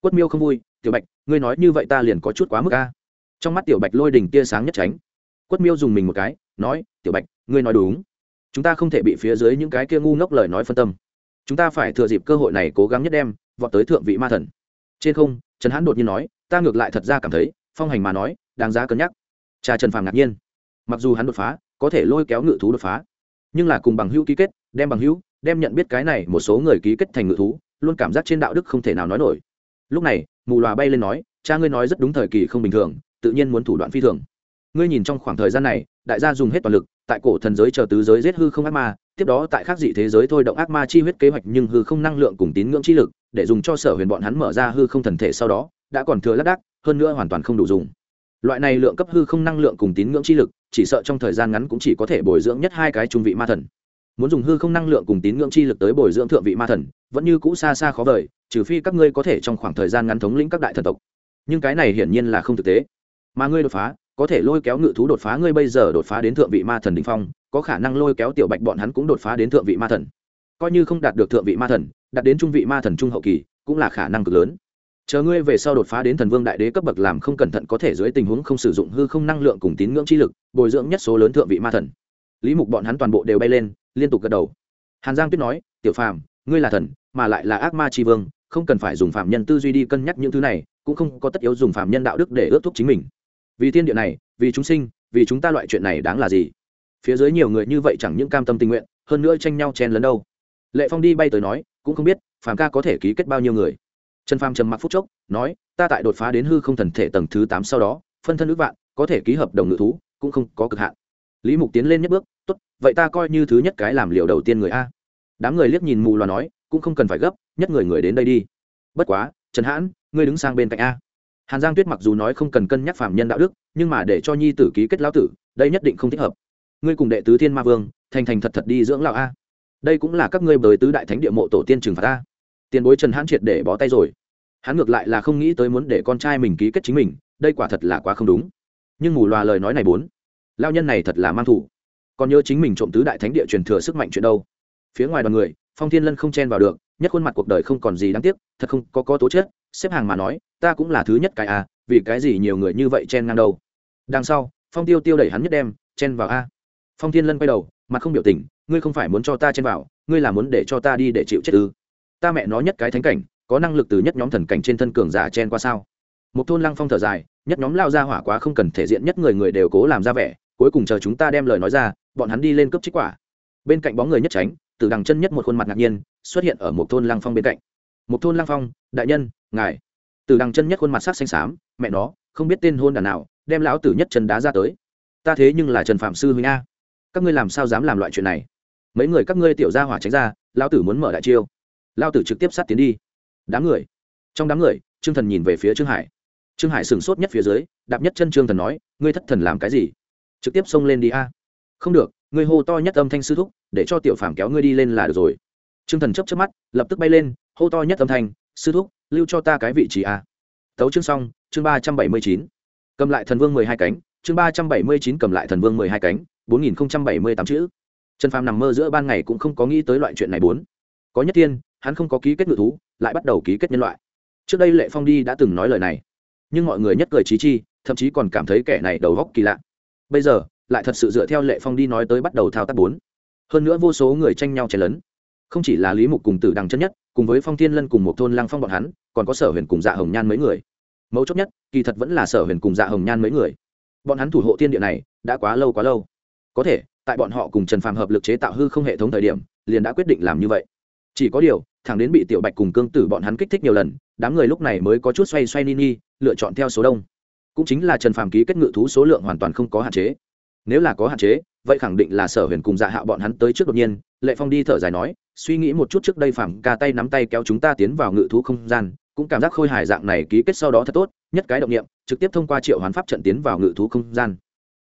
Quất miêu không vui, tiểu bạch, ngươi nói như vậy ta liền có chút quá mức ca trong mắt tiểu bạch lôi đỉnh tia sáng nhất tránh. Quất miêu dùng mình một cái, nói, tiểu bạch, ngươi nói đúng. Chúng ta không thể bị phía dưới những cái kia ngu ngốc lời nói phân tâm. Chúng ta phải thừa dịp cơ hội này cố gắng nhất đem vọt tới thượng vị ma thần. Trên không, trần hãn đột nhiên nói, ta ngược lại thật ra cảm thấy, phong hành mà nói, đáng giá cân nhắc. Cha trần phàm ngạc nhiên. Mặc dù hắn đột phá, có thể lôi kéo ngự thú đột phá, nhưng là cùng bằng hữu ký kết, đem bằng hữu, đem nhận biết cái này một số người ký kết thành ngự thú luôn cảm giác trên đạo đức không thể nào nói nổi. Lúc này, mù loà bay lên nói, cha ngươi nói rất đúng thời kỳ không bình thường, tự nhiên muốn thủ đoạn phi thường. Ngươi nhìn trong khoảng thời gian này, đại gia dùng hết toàn lực, tại cổ thần giới chờ tứ giới giết hư không ác ma, tiếp đó tại khác dị thế giới thôi động ác ma chi huyết kế hoạch nhưng hư không năng lượng cùng tín ngưỡng chi lực, để dùng cho sở huyền bọn hắn mở ra hư không thần thể sau đó, đã còn thừa lác đác, hơn nữa hoàn toàn không đủ dùng. Loại này lượng cấp hư không năng lượng cùng tín ngưỡng chi lực, chỉ sợ trong thời gian ngắn cũng chỉ có thể bồi dưỡng nhất hai cái trung vị ma thần muốn dùng hư không năng lượng cùng tín ngưỡng chi lực tới bồi dưỡng thượng vị ma thần, vẫn như cũ xa xa khó vời, trừ phi các ngươi có thể trong khoảng thời gian ngắn thống lĩnh các đại thần tộc. Nhưng cái này hiển nhiên là không thực tế. Mà ngươi đột phá, có thể lôi kéo ngự thú đột phá ngươi bây giờ đột phá đến thượng vị ma thần đình phong, có khả năng lôi kéo tiểu bạch bọn hắn cũng đột phá đến thượng vị ma thần. Coi như không đạt được thượng vị ma thần, đạt đến trung vị ma thần trung hậu kỳ, cũng là khả năng cực lớn. Chờ ngươi về sau đột phá đến thần vương đại đế cấp bậc làm không cẩn thận có thể dưới tình huống không sử dụng hư không năng lượng cùng tín ngưỡng chi lực, bồi dưỡng nhất số lớn thượng vị ma thần. Lý mục bọn hắn toàn bộ đều bay lên liên tục gật đầu. Hàn giang tuyết nói, tiểu phàm, ngươi là thần, mà lại là ác ma tri vương, không cần phải dùng phạm nhân tư duy đi cân nhắc những thứ này, cũng không có tất yếu dùng phạm nhân đạo đức để ước thúc chính mình. Vì thiên địa này, vì chúng sinh, vì chúng ta loại chuyện này đáng là gì? Phía dưới nhiều người như vậy chẳng những cam tâm tình nguyện, hơn nữa tranh nhau chen lấn đâu. Lệ phong đi bay tới nói, cũng không biết, phàm ca có thể ký kết bao nhiêu người? Trần phàm trầm mặc phút chốc, nói, ta tại đột phá đến hư không thần thể tầng thứ tám sau đó, phân thân ước vạn, có thể ký hợp đồng ngự thú, cũng không có cực hạn. Lý mục tiến lên nhất bước vậy ta coi như thứ nhất cái làm liều đầu tiên người a. Đám người liếc nhìn mù loà nói, cũng không cần phải gấp, nhất người người đến đây đi. Bất quá, trần hãn, ngươi đứng sang bên cạnh a. Hàn giang tuyết mặc dù nói không cần cân nhắc phạm nhân đạo đức, nhưng mà để cho nhi tử ký kết lão tử, đây nhất định không thích hợp. Ngươi cùng đệ tứ thiên ma vương, thành thành thật thật đi dưỡng lão a. Đây cũng là các ngươi bởi tứ đại thánh địa mộ tổ tiên trừng phạt ta tiền bối trần hãn triệt để bó tay rồi. Hắn ngược lại là không nghĩ tới muốn để con trai mình ký kết chính mình, đây quả thật là quá không đúng. Nhưng mù loà lời nói này bốn lao nhân này thật là mang thủ còn nhớ chính mình trộm tứ đại thánh địa truyền thừa sức mạnh chuyện đâu. Phía ngoài đoàn người, phong thiên lân không chen vào được, nhất khuôn mặt cuộc đời không còn gì đáng tiếc, thật không có có tố chết xếp hàng mà nói, ta cũng là thứ nhất cái à vì cái gì nhiều người như vậy chen ngang đầu đằng sau, phong tiêu tiêu đẩy hắn nhất đem, chen vào a. Phong thiên lân quay đầu, mặt không biểu tình, ngươi không phải muốn cho ta chen vào, ngươi là muốn để cho ta đi để chịu chết ư? Ta mẹ nó nhất cái thánh cảnh, có năng lực từ nhất nhóm thần cảnh trên thân cường giả chen qua sao? Một thôn lăng phong thở dài, nhất nhóm lao ra hỏa quá không cần thể diện, nhất người người đều cố làm ra vẻ, cuối cùng chờ chúng ta đem lời nói ra bọn hắn đi lên cấp trích quả. Bên cạnh bóng người nhất tránh từ đằng chân nhất một khuôn mặt ngạc nhiên, xuất hiện ở một thôn lang phong bên cạnh. Một thôn lang phong, đại nhân, ngài. Từ đằng chân nhất khuôn mặt sắc xanh xám, mẹ nó, không biết tên hôn đàn nào, đem lão tử nhất chân đá ra tới. Ta thế nhưng là trần phạm sư huynh a. Các ngươi làm sao dám làm loại chuyện này? Mấy người các ngươi tiểu ra hỏa tránh ra, lão tử muốn mở đại chiêu. Lão tử trực tiếp sát tiến đi. Đám người. Trong đám người, trương thần nhìn về phía trương hải. Trương hải sửng sốt nhất phía dưới, đạp nhất chân trương thần nói, ngươi thất thần làm cái gì? Trực tiếp xông lên đi a không được, ngươi hô to nhất âm thanh sư thúc, để cho tiểu phàm kéo ngươi đi lên là được rồi. Trương thần chấp chấp mắt, lập tức bay lên, hô to nhất âm thanh, sư thúc, lưu cho ta cái vị trí a. Tấu chương xong, chương ba trăm bảy mươi chín. Cầm lại thần vương mười hai cánh, chương ba trăm bảy mươi chín cầm lại thần vương mười hai cánh, bốn nghìn bảy mươi tám chữ. Trần phàm nằm mơ giữa ban ngày cũng không có nghĩ tới loại chuyện này bốn. Có nhất tiên hắn không có ký kết ngự thú, lại bắt đầu ký kết nhân loại. Trước đây lệ phong đi đã từng nói lời này. Nhưng mọi người nhất cười trí chi, thậm chí còn cảm thấy kẻ này đầu góc kỳ lạ. Bây giờ lại thật sự dựa theo lệ phong đi nói tới bắt đầu thao tác bốn. Hơn nữa vô số người tranh nhau chen lấn. Không chỉ là lý mục cùng tử đằng chân nhất, cùng với phong thiên lân cùng một thôn lăng phong bọn hắn, còn có sở huyền cùng dạ hồng nhan mấy người. Mấu chốt nhất, kỳ thật vẫn là sở huyền cùng dạ hồng nhan mấy người. Bọn hắn thủ hộ thiên địa này, đã quá lâu quá lâu. Có thể, tại bọn họ cùng trần phàm hợp lực chế tạo hư không hệ thống thời điểm, liền đã quyết định làm như vậy. Chỉ có điều, thẳng đến bị tiểu bạch cùng cương tử bọn hắn kích thích nhiều lần, đám người lúc này mới có chút xoay xoay ni ni, lựa chọn theo số đông. Cũng chính là trần phàm ký kết ngự thú số lượng hoàn toàn không có hạn chế nếu là có hạn chế, vậy khẳng định là sở huyền cùng dạ hạo bọn hắn tới trước đột nhiên, lệ phong đi thở dài nói, suy nghĩ một chút trước đây phàm ca tay nắm tay kéo chúng ta tiến vào ngự thú không gian, cũng cảm giác khôi hài dạng này ký kết sau đó thật tốt, nhất cái động nghiệm trực tiếp thông qua triệu hoán pháp trận tiến vào ngự thú không gian.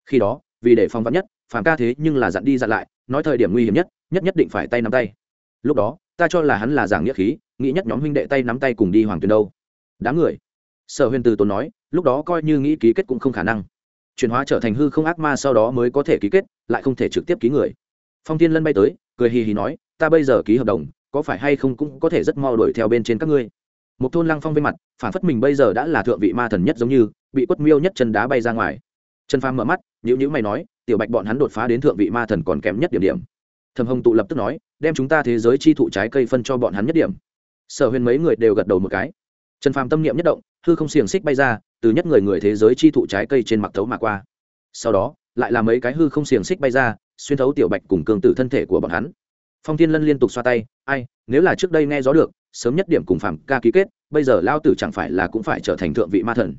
Khi đó, vì để phong vắn nhất phàm ca thế nhưng là dặn đi dặn lại, nói thời điểm nguy hiểm nhất nhất nhất định phải tay nắm tay. Lúc đó, ta cho là hắn là giảng nghĩa khí, nghĩ nhất nhóm huynh đệ tay nắm tay cùng đi hoàng tuyền đâu. Đám người. Sở huyền từ tốn nói, lúc đó coi như nghĩ ký kết cũng không khả năng chuyển hóa trở thành hư không ác ma sau đó mới có thể ký kết, lại không thể trực tiếp ký người. Phong tiên lân bay tới, cười hì hì nói, ta bây giờ ký hợp đồng, có phải hay không cũng có thể rất mau đuổi theo bên trên các ngươi? Một thôn lăng phong bên mặt, phản phất mình bây giờ đã là thượng vị ma thần nhất giống như, bị quất miêu nhất chân đá bay ra ngoài. Trần phàm mở mắt nhữ nhữ mày nói, tiểu bạch bọn hắn đột phá đến thượng vị ma thần còn kém nhất điểm điểm. Thầm hồng tụ lập tức nói, đem chúng ta thế giới chi thụ trái cây phân cho bọn hắn nhất điểm. Sở huyền mấy người đều gật đầu một cái trần phàm tâm niệm nhất động, hư không xiềng xích bay ra, từ nhất người người thế giới chi thụ trái cây trên mặt thấu mà qua. Sau đó, lại là mấy cái hư không xiềng xích bay ra, xuyên thấu tiểu bạch cùng cường tử thân thể của bọn hắn. Phong thiên lân liên tục xoa tay, ai, nếu là trước đây nghe gió được, sớm nhất điểm cùng phàm ca ký kết, bây giờ lao tử chẳng phải là cũng phải trở thành thượng vị ma thần.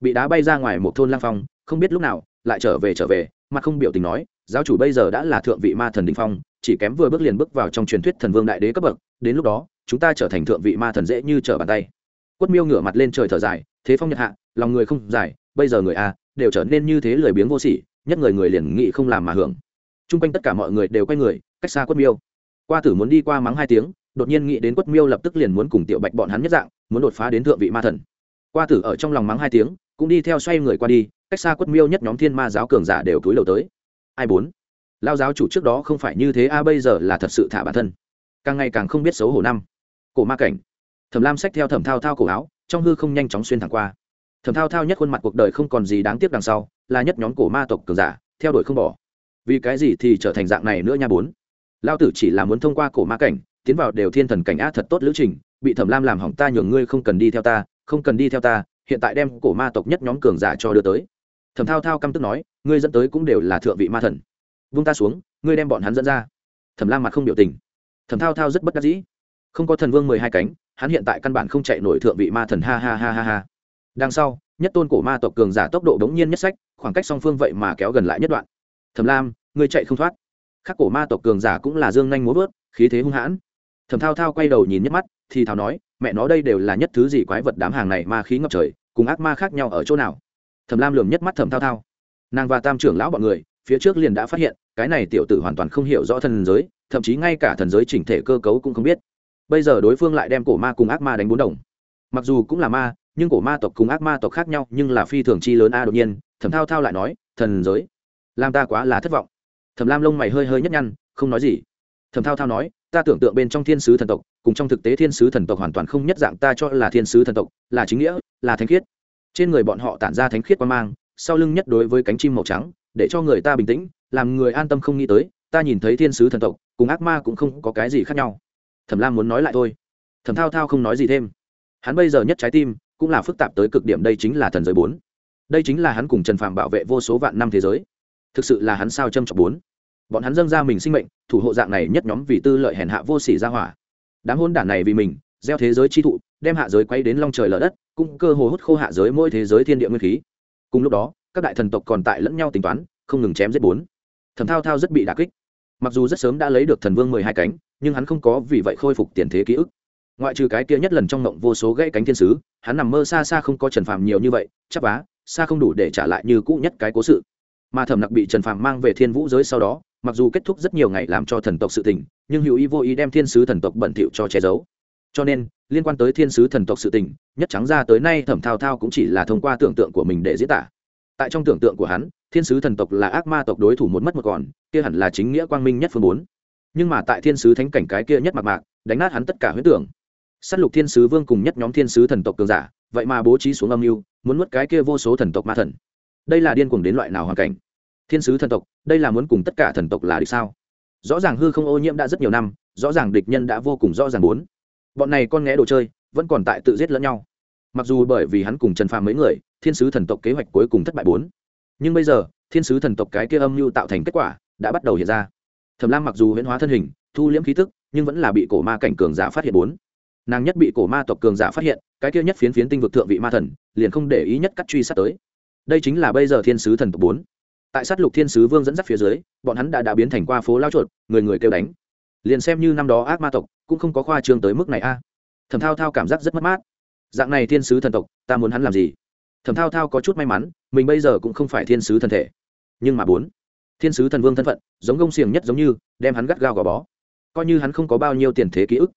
Bị đá bay ra ngoài một thôn lang phong, không biết lúc nào, lại trở về trở về mà không biểu tình nói, giáo chủ bây giờ đã là thượng vị ma thần đình phong, chỉ kém vừa bước liền bước vào trong truyền thuyết thần vương đại đế cấp bậc, đến lúc đó, chúng ta trở thành thượng vị ma thần dễ như trở bàn tay quất miêu ngửa mặt lên trời thở dài, thế phong nhật hạ, lòng người không dài, bây giờ người a, đều trở nên như thế lười biếng vô sỉ, nhất người người liền nghị không làm mà hưởng. T r u n g quanh tất cả mọi người đều quay người, cách xa quất miêu. Qua tử muốn đi qua mắng hai tiếng, đột nhiên nghĩ đến quất miêu lập tức liền muốn cùng tiểu bạch bọn hắn nhất dạng, muốn đột phá đến thượng vị ma thần. Qua tử ở trong lòng mắng hai tiếng, cũng đi theo xoay người qua đi, cách xa quất miêu nhất nhóm thiên ma giáo cường giả đều túi đầu tới. Ai bốn? Lao giáo chủ trước đó không phải như thế a, bây giờ là thật sự thả bản thân. Càng ngày càng không biết xấu hổ năm. Cổ ma cảnh thẩm lam xách theo thẩm thao thao cổ áo, trong hư không nhanh chóng xuyên thẳng qua. Thẩm thao thao nhất khuôn mặt cuộc đời không còn gì đáng tiếc đằng sau, là nhất nhóm cổ ma tộc cường giả, theo đuổi không bỏ. Vì cái gì thì trở thành dạng này nữa nha bốn? Lao tử chỉ là muốn thông qua cổ ma cảnh, tiến vào đều thiên thần cảnh á thật tốt lữ trình, bị thẩm lam làm hỏng ta nhường ngươi không cần đi theo ta, không cần đi theo ta, hiện tại đem cổ ma tộc nhất nhóm cường giả cho đưa tới. Thẩm thao thao căm tức nói, ngươi dẫn tới cũng đều là thượng vị ma thần. Vung ta xuống, ngươi đem bọn hắn dẫn ra. Thẩm lam mặt không biểu tình. Thẩm thao thao rất bất đắc dĩ không có thần vương mười hai cánh, hắn hiện tại căn bản không chạy nổi thượng vị ma thần, ha ha ha ha ha. Đằng sau, nhất tôn cổ ma tộc cường giả tốc độ đống nhiên nhất sách, khoảng cách song phương vậy mà kéo gần lại nhất đoạn. Thầm lam, ngươi chạy không thoát. Khắc cổ ma tộc cường giả cũng là dương nhanh múa vớt, khí thế hung hãn. Thầm thao thao quay đầu nhìn nhất mắt, thì thào nói, mẹ nó đây đều là nhất thứ gì quái vật đám hàng này ma khí ngập trời, cùng ác ma khác nhau ở chỗ nào? Thầm lam lườm nhất mắt thầm thao thao. Nàng và tam trưởng lão bọn người, phía trước liền đã phát hiện, cái này tiểu tử hoàn toàn không hiểu rõ thần giới, thậm chí ngay cả thần giới chỉnh thể cơ cấu cũng không biết bây giờ đối phương lại đem cổ ma cùng ác ma đánh bốn đồng. Mặc dù cũng là ma, nhưng cổ ma tộc cùng ác ma tộc khác nhau, nhưng là phi thường chi lớn a, đột nhiên, thẩm thao thao lại nói, thần giới, làm ta quá là thất vọng. Thẩm lam lông mày hơi hơi nhất nhăn, không nói gì. Thẩm thao thao nói, ta tưởng tượng bên trong thiên sứ thần tộc, cùng trong thực tế thiên sứ thần tộc hoàn toàn không nhất dạng, ta cho là thiên sứ thần tộc là chính nghĩa, là thánh khiết. Trên người bọn họ tản ra thánh khiết quan mang, sau lưng nhất đối với cánh chim màu trắng, để cho người ta bình tĩnh, làm người an tâm không nghĩ tới, ta nhìn thấy thiên sứ thần tộc, cùng ác ma cũng không có cái gì khác nhau thẩm lam muốn nói lại thôi. Thẩm thao thao không nói gì thêm. Hắn bây giờ nhất trái tim cũng là phức tạp tới cực điểm đây chính là thần giới bốn. Đây chính là hắn cùng trần phạm bảo vệ vô số vạn năm thế giới. Thực sự là hắn sao châm trọng bốn. Bọn hắn dâng ra mình sinh mệnh, thủ hộ dạng này nhất nhóm vì tư lợi hèn hạ vô sỉ ra hỏa. Đám hôn đản này vì mình, gieo thế giới chi thụ, đem hạ giới quay đến long trời lở đất, cũng cơ hồ hút khô hạ giới mỗi thế giới thiên địa nguyên khí. Cùng lúc đó, các đại thần tộc còn tại lẫn nhau tính toán, không ngừng chém giết bốn. Thẩm thao thao rất bị đà kích mặc dù rất sớm đã lấy được thần vương mười hai cánh, nhưng hắn không có vì vậy khôi phục tiền thế ký ức. Ngoại trừ cái kia nhất lần trong mộng vô số gãy cánh thiên sứ, hắn nằm mơ xa xa không có trần phàm nhiều như vậy, chắc vá, xa không đủ để trả lại như cũ nhất cái cố sự. Mà thẩm nặc bị trần phàm mang về thiên vũ giới sau đó, mặc dù kết thúc rất nhiều ngày làm cho thần tộc sự tình, nhưng hữu ý vô ý đem thiên sứ thần tộc bẩn thỉu cho che giấu. Cho nên, liên quan tới thiên sứ thần tộc sự tình, nhất trắng ra tới nay thẩm thao thao cũng chỉ là thông qua tưởng tượng của mình để diễn tả. Tại trong tưởng tượng của hắn thiên sứ thần tộc là ác ma tộc đối thủ một mất một còn, kia hẳn là chính nghĩa quang minh nhất phương bốn. Nhưng mà tại thiên sứ thánh cảnh cái kia nhất mạc mạc, đánh nát hắn tất cả huyết tưởng. S á t lục thiên sứ vương cùng nhất nhóm thiên sứ thần tộc cường giả, vậy mà bố trí xuống âm mưu, muốn nuốt cái kia vô số thần tộc ma thần. Đây là điên cuồng đến loại nào hoàn cảnh? Thiên sứ thần tộc, đây là muốn cùng tất cả thần tộc là địch sao? Rõ ràng hư không ô nhiễm đã rất nhiều năm, rõ ràng địch nhân đã vô cùng rõ ràng muốn bọn này con nghé đồ chơi, vẫn còn tại tự giết lẫn nhau. Mặc dù bởi vì hắn cùng trần phàm mấy người, thiên sứ thần tộc kế hoạch cuối cùng thất bại bốn nhưng bây giờ, thiên sứ thần tộc cái kia âm mưu tạo thành kết quả đã bắt đầu hiện ra. Thẩm lam mặc dù huyễn hóa thân hình, thu liễm khí tức, nhưng vẫn là bị cổ ma cảnh cường giả phát hiện bốn. Nàng nhất bị cổ ma tộc cường giả phát hiện, cái kia nhất phiến phiến tinh vực thượng vị ma thần, liền không để ý nhất cắt truy sát tới. Đây chính là bây giờ thiên sứ thần tộc bốn. Tại sát lục thiên sứ vương dẫn dắt phía dưới, bọn hắn đã đã biến thành qua phố lao chuột, người người kêu đánh. Liền xem như năm đó ác ma tộc, cũng không có khoa trương tới mức này a. Thẩm thao thao cảm giác rất mất mát. Dạng này thiên sứ thần tộc, ta muốn hắn làm gì? Thẩm thao thao có chút may mắn, mình bây giờ cũng không phải thiên sứ thân thể. Nhưng mà bốn, thiên sứ thần vương thân phận, giống gông xiềng nhất giống như, đem hắn gắt gao gò bó. Coi như hắn không có bao nhiêu tiền thế ký ức,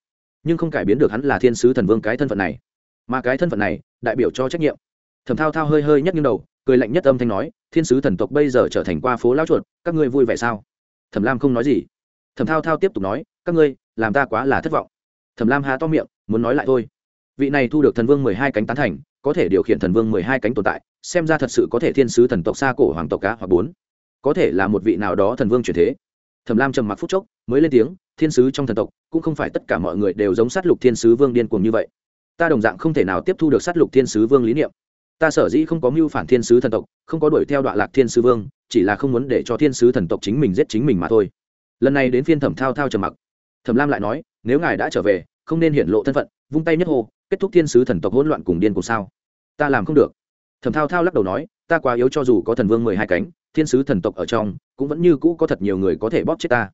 nhưng không cải biến được hắn là thiên sứ thần vương cái thân phận này. Mà cái thân phận này, đại biểu cho trách nhiệm. Thẩm thao thao hơi hơi nhất nghiêng đầu, cười lạnh nhất âm thanh nói, thiên sứ thần tộc bây giờ trở thành qua phố lao chuột, các ngươi vui vẻ sao? Thẩm lam không nói gì. Thẩm thao thao tiếp tục nói, các ngươi, làm ta quá là thất vọng. Thẩm lam há to miệng, muốn nói lại thôi. Vị này thu được thần vương mười hai cánh tán thành có thể điều khiển thần vương mười hai cánh tồn tại, xem ra thật sự có thể thiên sứ thần tộc xa cổ hoàng tộc cá hoặc bốn. Có thể là một vị nào đó thần vương truyền thế. Thẩm lam trầm mặc phút chốc, mới lên tiếng, thiên sứ trong thần tộc, cũng không phải tất cả mọi người đều giống sát lục thiên sứ vương điên cuồng như vậy. Ta đồng dạng không thể nào tiếp thu được sát lục thiên sứ vương lý niệm. Ta sở dĩ không có mưu phản thiên sứ thần tộc, không có đuổi theo đoạn lạc thiên sứ vương, chỉ là không muốn để cho thiên sứ thần tộc chính mình giết chính mình mà thôi. Lần này đến phiên thẩm thao thao trầm mặc. Thẩm lam lại nói, nếu ngài đã trở về, không nên hiện lộ thân phận, vung tay nhất hồ kết thúc thiên sứ thần tộc hỗn loạn cùng điên cùng sao? Ta làm không được. Thẩm thao thao lắc đầu nói, ta quá yếu cho dù có thần vương mười hai cánh, thiên sứ thần tộc ở trong, cũng vẫn như cũ có thật nhiều người có thể bóp chết ta.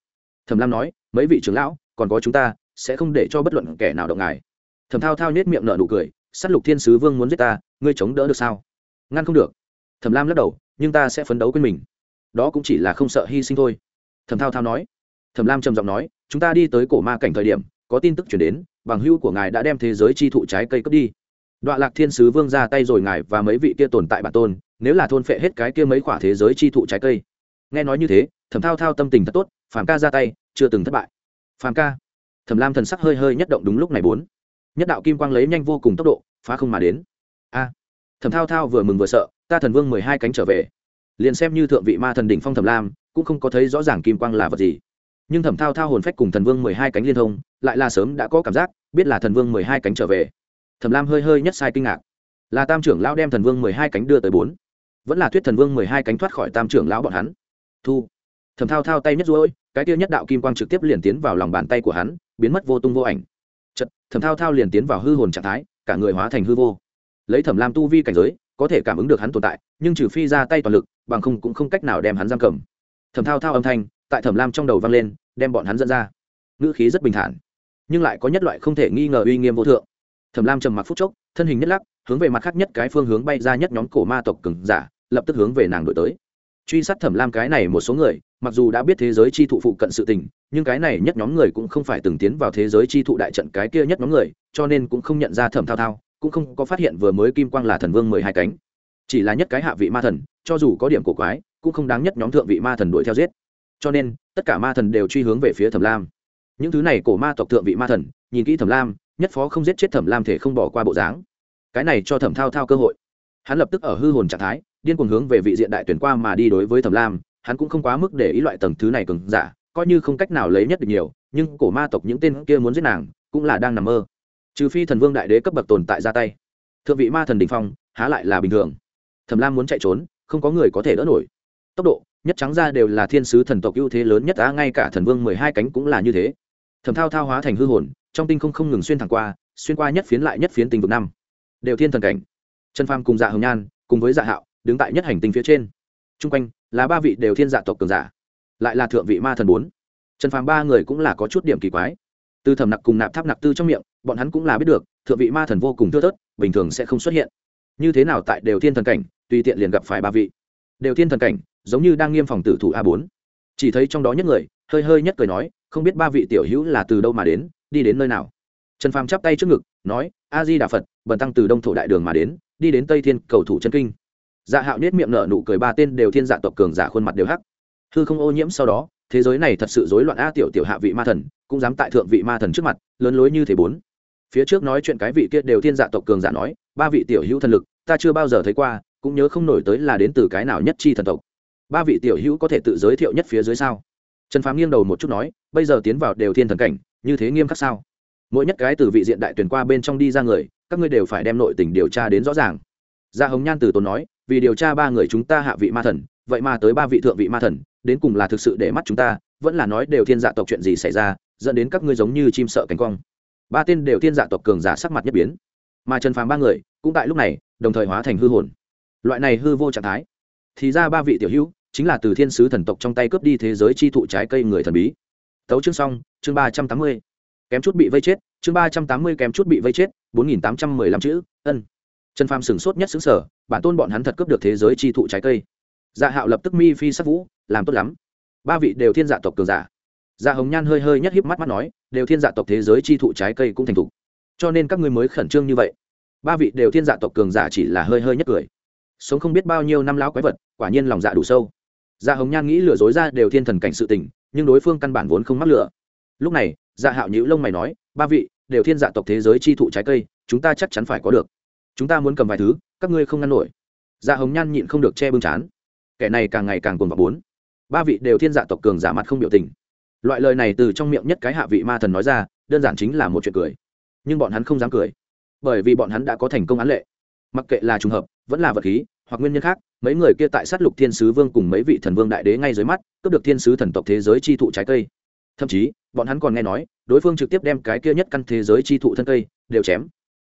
Thẩm lam nói, mấy vị trưởng lão, còn có chúng ta, sẽ không để cho bất luận kẻ nào động ngài. Thẩm thao thao nhét miệng nở nụ cười s á t lục thiên sứ vương muốn giết ta, ngươi chống đỡ được sao? Ngăn không được. Thẩm lam lắc đầu, nhưng ta sẽ phấn đấu quên mình. Đó cũng chỉ là không sợ hy sinh thôi. Thẩm thao thao nói. Thẩm lam trầm giọng nói, chúng ta đi tới cổ ma cảnh thời điểm, có tin tức chuyển đến bằng hữu của ngài đã đem thế giới chi thụ trái cây cướp đi. Đoạn lạc thiên sứ vương ra tay rồi ngài và mấy vị kia tồn tại bản tôn, nếu là thôn phệ hết cái kia mấy quả thế giới chi thụ trái cây. Nghe nói như thế, thẩm thao thao tâm tình thật tốt, phàm ca ra tay, chưa từng thất bại. Phàm ca, thẩm lam thần sắc hơi hơi nhất động đúng lúc này bốn. Nhất đạo kim quang lấy nhanh vô cùng tốc độ, phá không mà đến. A, thẩm thao thao vừa mừng vừa sợ, ta thần vương mười hai cánh trở về. Liền xem như thượng vị ma thần đỉnh phong thẩm lam, cũng không có thấy rõ ràng kim quang là vật gì. Nhưng thẩm thao thao hồn phách cùng thần vương mười hai cánh liên thông, lại là sớm đã có cảm giác biết là thần vương mười hai cánh trở về. Thẩm lam hơi hơi nhất sai kinh ngạc. Là tam trưởng lão đem thần vương mười hai cánh đưa tới bốn. Vẫn là thuyết thần vương mười hai cánh thoát khỏi tam trưởng lão bọn hắn. Thu. Thẩm thao thao tay nhất ruỗi cái tiêu nhất đạo kim quang trực tiếp liền tiến vào lòng bàn tay của hắn, biến mất vô tung vô ảnh. Chật thẩm thao thao liền tiến vào hư hồn trạng thái, cả người hóa thành hư vô. Lấy thẩm lam tu vi cảnh giới, có thể cảm ứng được hắn tồn tại, nhưng trừ phi ra tay toàn lực, bằng không cũng không cách nào đem hắn giam cầm. Thẩm thao thao âm thanh tại thẩm lam trong đầu vang lên, đem bọn hắn dẫn ra. Ngữ khí rất bình thản nhưng lại có nhất loại không thể nghi ngờ uy nghiêm vô thượng. Thẩm lam trầm mặc phút chốc, thân hình nhất lắc, hướng về mặt khác nhất cái phương hướng bay ra nhất nhóm cổ ma tộc cừng giả, lập tức hướng về nàng đổi tới. Truy sát thẩm lam cái này một số người, mặc dù đã biết thế giới chi thụ phụ cận sự tình, nhưng cái này nhất nhóm người cũng không phải từng tiến vào thế giới chi thụ đại trận cái kia nhất nhóm người, cho nên cũng không nhận ra thẩm thao thao, cũng không có phát hiện vừa mới kim quang là thần vương mười hai cánh. Chỉ là nhất cái hạ vị ma thần, cho dù có điểm cổ quái, cũng không đáng nhất nhóm thượng vị ma thần đuổi theo giết. Cho nên, tất cả ma thần đều truy hướng về phía thẩm lam những thứ này cổ ma tộc thượng vị ma thần, nhìn kỹ thẩm lam, nhất phó không giết chết thẩm lam thể không bỏ qua bộ dáng. Cái này cho thẩm thao thao cơ hội. Hắn lập tức ở hư hồn trạng thái, điên cuồng hướng về vị diện đại tuyển qua mà đi đối với thẩm lam, hắn cũng không quá mức để ý loại tầng thứ này cường giả, coi như không cách nào lấy nhất được nhiều, nhưng cổ ma tộc những tên kia muốn giết nàng, cũng là đang nằm mơ. Trừ phi thần vương đại đế cấp bậc tồn tại ra tay. Thượng vị ma thần đình phong, há lại là bình thường. Thẩm lam muốn chạy trốn, không có người có thể đỡ nổi. Tốc độ, nhất trắng ra đều là thiên sứ thần tộc ưu thế lớn nhất á, ngay cả thần vương mười hai cánh cũng là như thế thẩm thao thao hóa thành hư hồn, trong tinh không không ngừng xuyên thẳng qua, xuyên qua nhất phiến lại nhất phiến tinh vực năm. Đều thiên thần cảnh. Trần phàm cùng dạ hồng nhan, cùng với dạ hạo, đứng tại nhất hành tinh phía trên. Chung quanh là ba vị đều thiên dạ tộc cường giả, lại là thượng vị ma thần bốn. Trần phàm ba người cũng là có chút điểm kỳ quái. Từ thẩm nặc cùng nạp tháp nặc tư trong miệng, bọn hắn cũng là biết được, thượng vị ma thần vô cùng thưa thớt, bình thường sẽ không xuất hiện. Như thế nào tại đều thiên thần cảnh, tùy tiện liền gặp phải ba vị. Đều thiên thần cảnh, giống như đang nghiêm phòng tử thủ a bốn. Chỉ thấy trong đó nhất người, hơi hơi nhất cười nói không biết ba vị tiểu hữu là từ đâu mà đến, đi đến nơi nào. Trần phàm chắp tay trước ngực, nói, a di đà phật, bần tăng từ đông thổ đại đường mà đến, đi đến tây thiên cầu thủ chân kinh. Dạ hạo nết miệng nở nụ cười, ba tên đều thiên dạ tộc cường giả khuôn mặt đều hắc. Hư không ô nhiễm sau đó, thế giới này thật sự rối loạn a tiểu tiểu hạ vị ma thần, cũng dám tại thượng vị ma thần trước mặt, lớn lối như thế bốn. Phía trước nói chuyện cái vị kia đều thiên dạ tộc cường giả nói, ba vị tiểu hữu thần lực, ta chưa bao giờ thấy qua, cũng nhớ không nổi tới là đến từ cái nào nhất chi thần tộc. Ba vị tiểu hữu có thể tự giới thiệu nhất phía dưới sao? Trần phám nghiêng đầu một chút nói, bây giờ tiến vào đều thiên thần cảnh, như thế nghiêm khắc sao? Mỗi nhất cái từ vị diện đại tuyển qua bên trong đi ra người, các ngươi đều phải đem nội tình điều tra đến rõ ràng. Gia hồng nhan từ tốn nói, vì điều tra ba người chúng ta hạ vị ma thần, vậy mà tới ba vị thượng vị ma thần, đến cùng là thực sự để mắt chúng ta, vẫn là nói đều thiên dạ tộc chuyện gì xảy ra, dẫn đến các ngươi giống như chim sợ cánh cong ba tên đều thiên dạ tộc cường giả sắc mặt nhất biến. Mà trần phàm ba người, cũng tại lúc này, đồng thời hóa thành hư hồn. Loại này hư vô trạng thái, thì ra ba vị tiểu hữu chính là từ thiên sứ thần tộc trong tay cướp đi thế giới chi thụ trái cây người thần bí. Tấu chương xong, chương ba trăm tám mươi. Kém chút bị vây chết, chương ba trăm tám mươi kém chút bị vây chết, bốn nghìn tám trăm mười lăm chữ, ân. Trần phàm sửng sốt nhất xứng sở, bản tôn bọn hắn thật cướp được thế giới chi thụ trái cây. Dạ hạo lập tức mi phi sắc vũ, làm tốt lắm. Ba vị đều thiên dạ tộc cường giả. Dạ hồng nhan hơi hơi nhất hiếp mắt mắt nói, đều thiên dạ tộc thế giới chi thụ trái cây cũng thành thục. Cho nên các ngươi mới khẩn trương như vậy. Ba vị đều thiên dạ tộc cường giả chỉ là hơi hơi nhất cười. Sống không biết bao nhiêu năm lão quái vật, quả nhiên lòng dạ đủ sâu dạ hồng nhan nghĩ lừa dối ra đều thiên thần cảnh sự tình, nhưng đối phương căn bản vốn không mắc lừa. Lúc này dạ hạo nhữ lông mày nói, ba vị, đều thiên dạ tộc thế giới chi thụ trái cây, chúng ta chắc chắn phải có được. Chúng ta muốn cầm vài thứ, các ngươi không ngăn nổi. Dạ hồng nhan nhịn không được che bưng chán. Kẻ này càng ngày càng cuồng vào bốn. Ba vị đều thiên dạ tộc cường giả mặt không biểu tình. Loại lời này từ trong miệng nhất cái hạ vị ma thần nói ra, đơn giản chính là một chuyện cười. Nhưng bọn hắn không dám cười, bởi vì bọn hắn đã có thành công án lệ. Mặc kệ là trùng hợp, vẫn là vật khí, hoặc nguyên nhân khác mấy người kia tại sát lục thiên sứ vương cùng mấy vị thần vương đại đế ngay dưới mắt, cướp được thiên sứ thần tộc thế giới chi thụ trái cây. Thậm chí, bọn hắn còn nghe nói, đối phương trực tiếp đem cái kia nhất căn thế giới chi thụ thân cây, đều chém.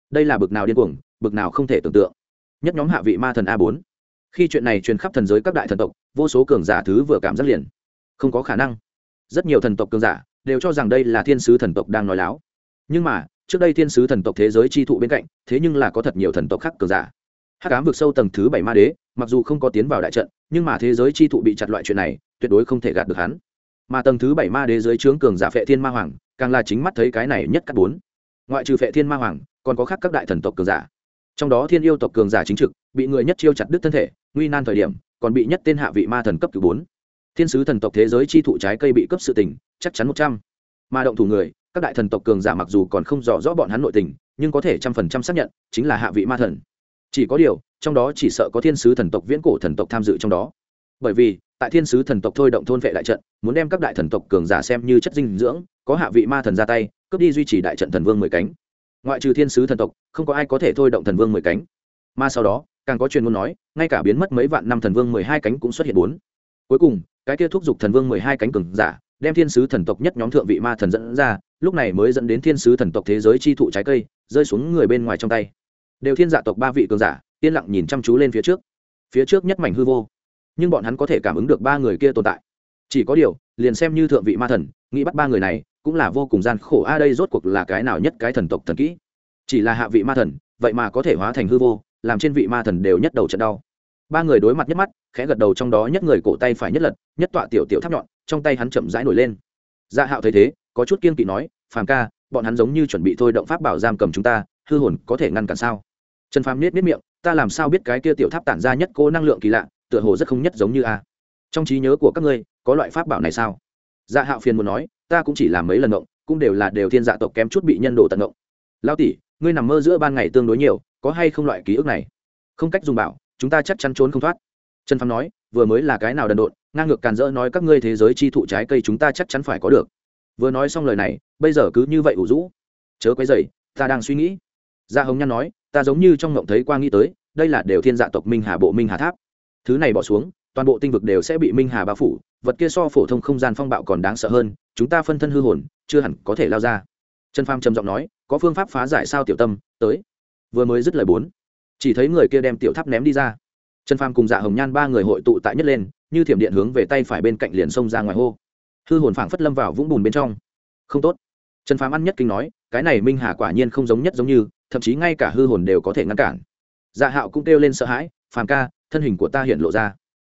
Đây là bực nào điên cuồng, bực nào không thể tưởng tượng. Nhất nhóm hạ vị ma thần a bốn. Khi chuyện này truyền khắp thần giới các đại thần tộc, vô số cường giả thứ vừa cảm giác liền. Không có khả năng. Rất nhiều thần tộc cường giả đều cho rằng đây là thiên sứ thần tộc đang nói láo. Nhưng mà, trước đây thiên sứ thần tộc thế giới chi thụ bên cạnh, thế nhưng là có thật nhiều thần tộc khác cường giả. Hắc ám vực sâu tầng thứ bảy ma đế mặc dù không có tiến vào đại trận, nhưng mà thế giới chi thụ bị chặt loại chuyện này, tuyệt đối không thể gạt được hắn. Mà tầng thứ bảy ma đế dưới trướng cường giả phệ thiên ma hoàng, càng là chính mắt thấy cái này nhất cắt bốn. Ngoại trừ phệ thiên ma hoàng, còn có khác các đại thần tộc cường giả. Trong đó thiên yêu tộc cường giả chính trực, bị người nhất chiêu chặt đứt thân thể, nguy nan thời điểm, còn bị nhất tên hạ vị ma thần cấp cứu bốn. Thiên sứ thần tộc thế giới chi thụ trái cây bị cấp sự tình, chắc chắn một trăm. Mà động thủ người, các đại thần tộc cường giả mặc dù còn không rõ rõ bọn hắn nội tình, nhưng có thể trăm phần trăm xác nhận, chính là hạ vị ma thần chỉ có điều, trong đó chỉ sợ có thiên sứ thần tộc viễn cổ thần tộc tham dự trong đó. Bởi vì, tại thiên sứ thần tộc thôi động thôn vệ đại trận, muốn đem các đại thần tộc cường giả xem như chất dinh dưỡng, có hạ vị ma thần ra tay, cướp đi duy trì đại trận thần vương mười cánh. Ngoại trừ thiên sứ thần tộc, không có ai có thể thôi động thần vương mười cánh. Mà sau đó, càng có truyền ngôn nói, ngay cả biến mất mấy vạn năm thần vương mười hai cánh cũng xuất hiện bốn. Cuối cùng, cái kia thúc giục thần vương mười hai cánh cường giả, đem thiên sứ thần tộc nhất nhóm thượng vị ma thần dẫn ra, lúc này mới dẫn đến thiên sứ thần tộc thế giới chi thụ trái cây, rơi xuống người bên ngoài trong tay đều thiên dạ tộc ba vị cường giả, yên lặng nhìn chăm chú lên phía trước. Phía trước nhất mảnh hư vô. Nhưng bọn hắn có thể cảm ứng được ba người kia tồn tại. Chỉ có điều, liền xem như thượng vị ma thần, nghĩ bắt ba người này, cũng là vô cùng gian khổ. A, đây rốt cuộc là cái nào nhất cái thần tộc thần kỹ? Chỉ là hạ vị ma thần, vậy mà có thể hóa thành hư vô, làm trên vị ma thần đều nhất đầu trận đau. Ba người đối mặt nhất mắt, khẽ gật đầu trong đó nhất người cổ tay phải nhất lật, nhất tọa tiểu tiểu tháp nhọn, trong tay hắn chậm rãi nổi lên. Dạ hạo thấy thế, có chút kiên kỵ nói, phàm ca, bọn hắn giống như chuẩn bị thôi động pháp bảo giam cầm chúng ta, hư hồn có thể ngăn cản sao? Trần phàm nết nết miệng, ta làm sao biết cái kia tiểu tháp tản ra nhất cô năng lượng kỳ lạ, tựa hồ rất không nhất giống như a. Trong trí nhớ của các ngươi, có loại pháp bảo này sao? Dạ hạo phiền muốn nói, ta cũng chỉ làm mấy lần ngộng, cũng đều là đều thiên dạ tộc kém chút bị nhân đồ tận ngộng. Lao tỷ, ngươi nằm mơ giữa ban ngày tương đối nhiều, có hay không loại ký ức này? Không cách dùng bảo, chúng ta chắc chắn trốn không thoát. Trần phàm nói, vừa mới là cái nào đần độn, ngang ngược càn rỡ nói các ngươi thế giới chi thụ trái cây chúng ta chắc chắn phải có được. Vừa nói xong lời này, bây giờ cứ như vậy ủ rũ. Chớ quấy dày ta đang suy nghĩ. Gia hồng nhan nói ta giống như trong ngộng thấy qua nghĩ tới, đây là đều thiên dạ tộc minh hà bộ minh hà tháp. Thứ này bỏ xuống, toàn bộ tinh vực đều sẽ bị minh hà bao phủ, vật kia so phổ thông không gian phong bạo còn đáng sợ hơn, chúng ta phân thân hư hồn, chưa hẳn có thể lao ra. Trần pham trầm giọng nói, có phương pháp phá giải sao tiểu tâm, tới. Vừa mới dứt lời bốn, chỉ thấy người kia đem tiểu tháp ném đi ra. Trần phàm cùng dạ hồng nhan ba người hội tụ tại nhất lên, như thiểm điện hướng về tay phải bên cạnh liền xông ra ngoài hô. Hư hồn phảng phất lâm vào vũng bùn bên trong. Không tốt. Trần phàm ăn nhất kinh nói, cái này minh hà quả nhiên không giống nhất giống như thậm chí ngay cả hư hồn đều có thể ngăn cản. Dạ hạo cũng kêu lên sợ hãi, phàm ca, thân hình của ta hiện lộ ra.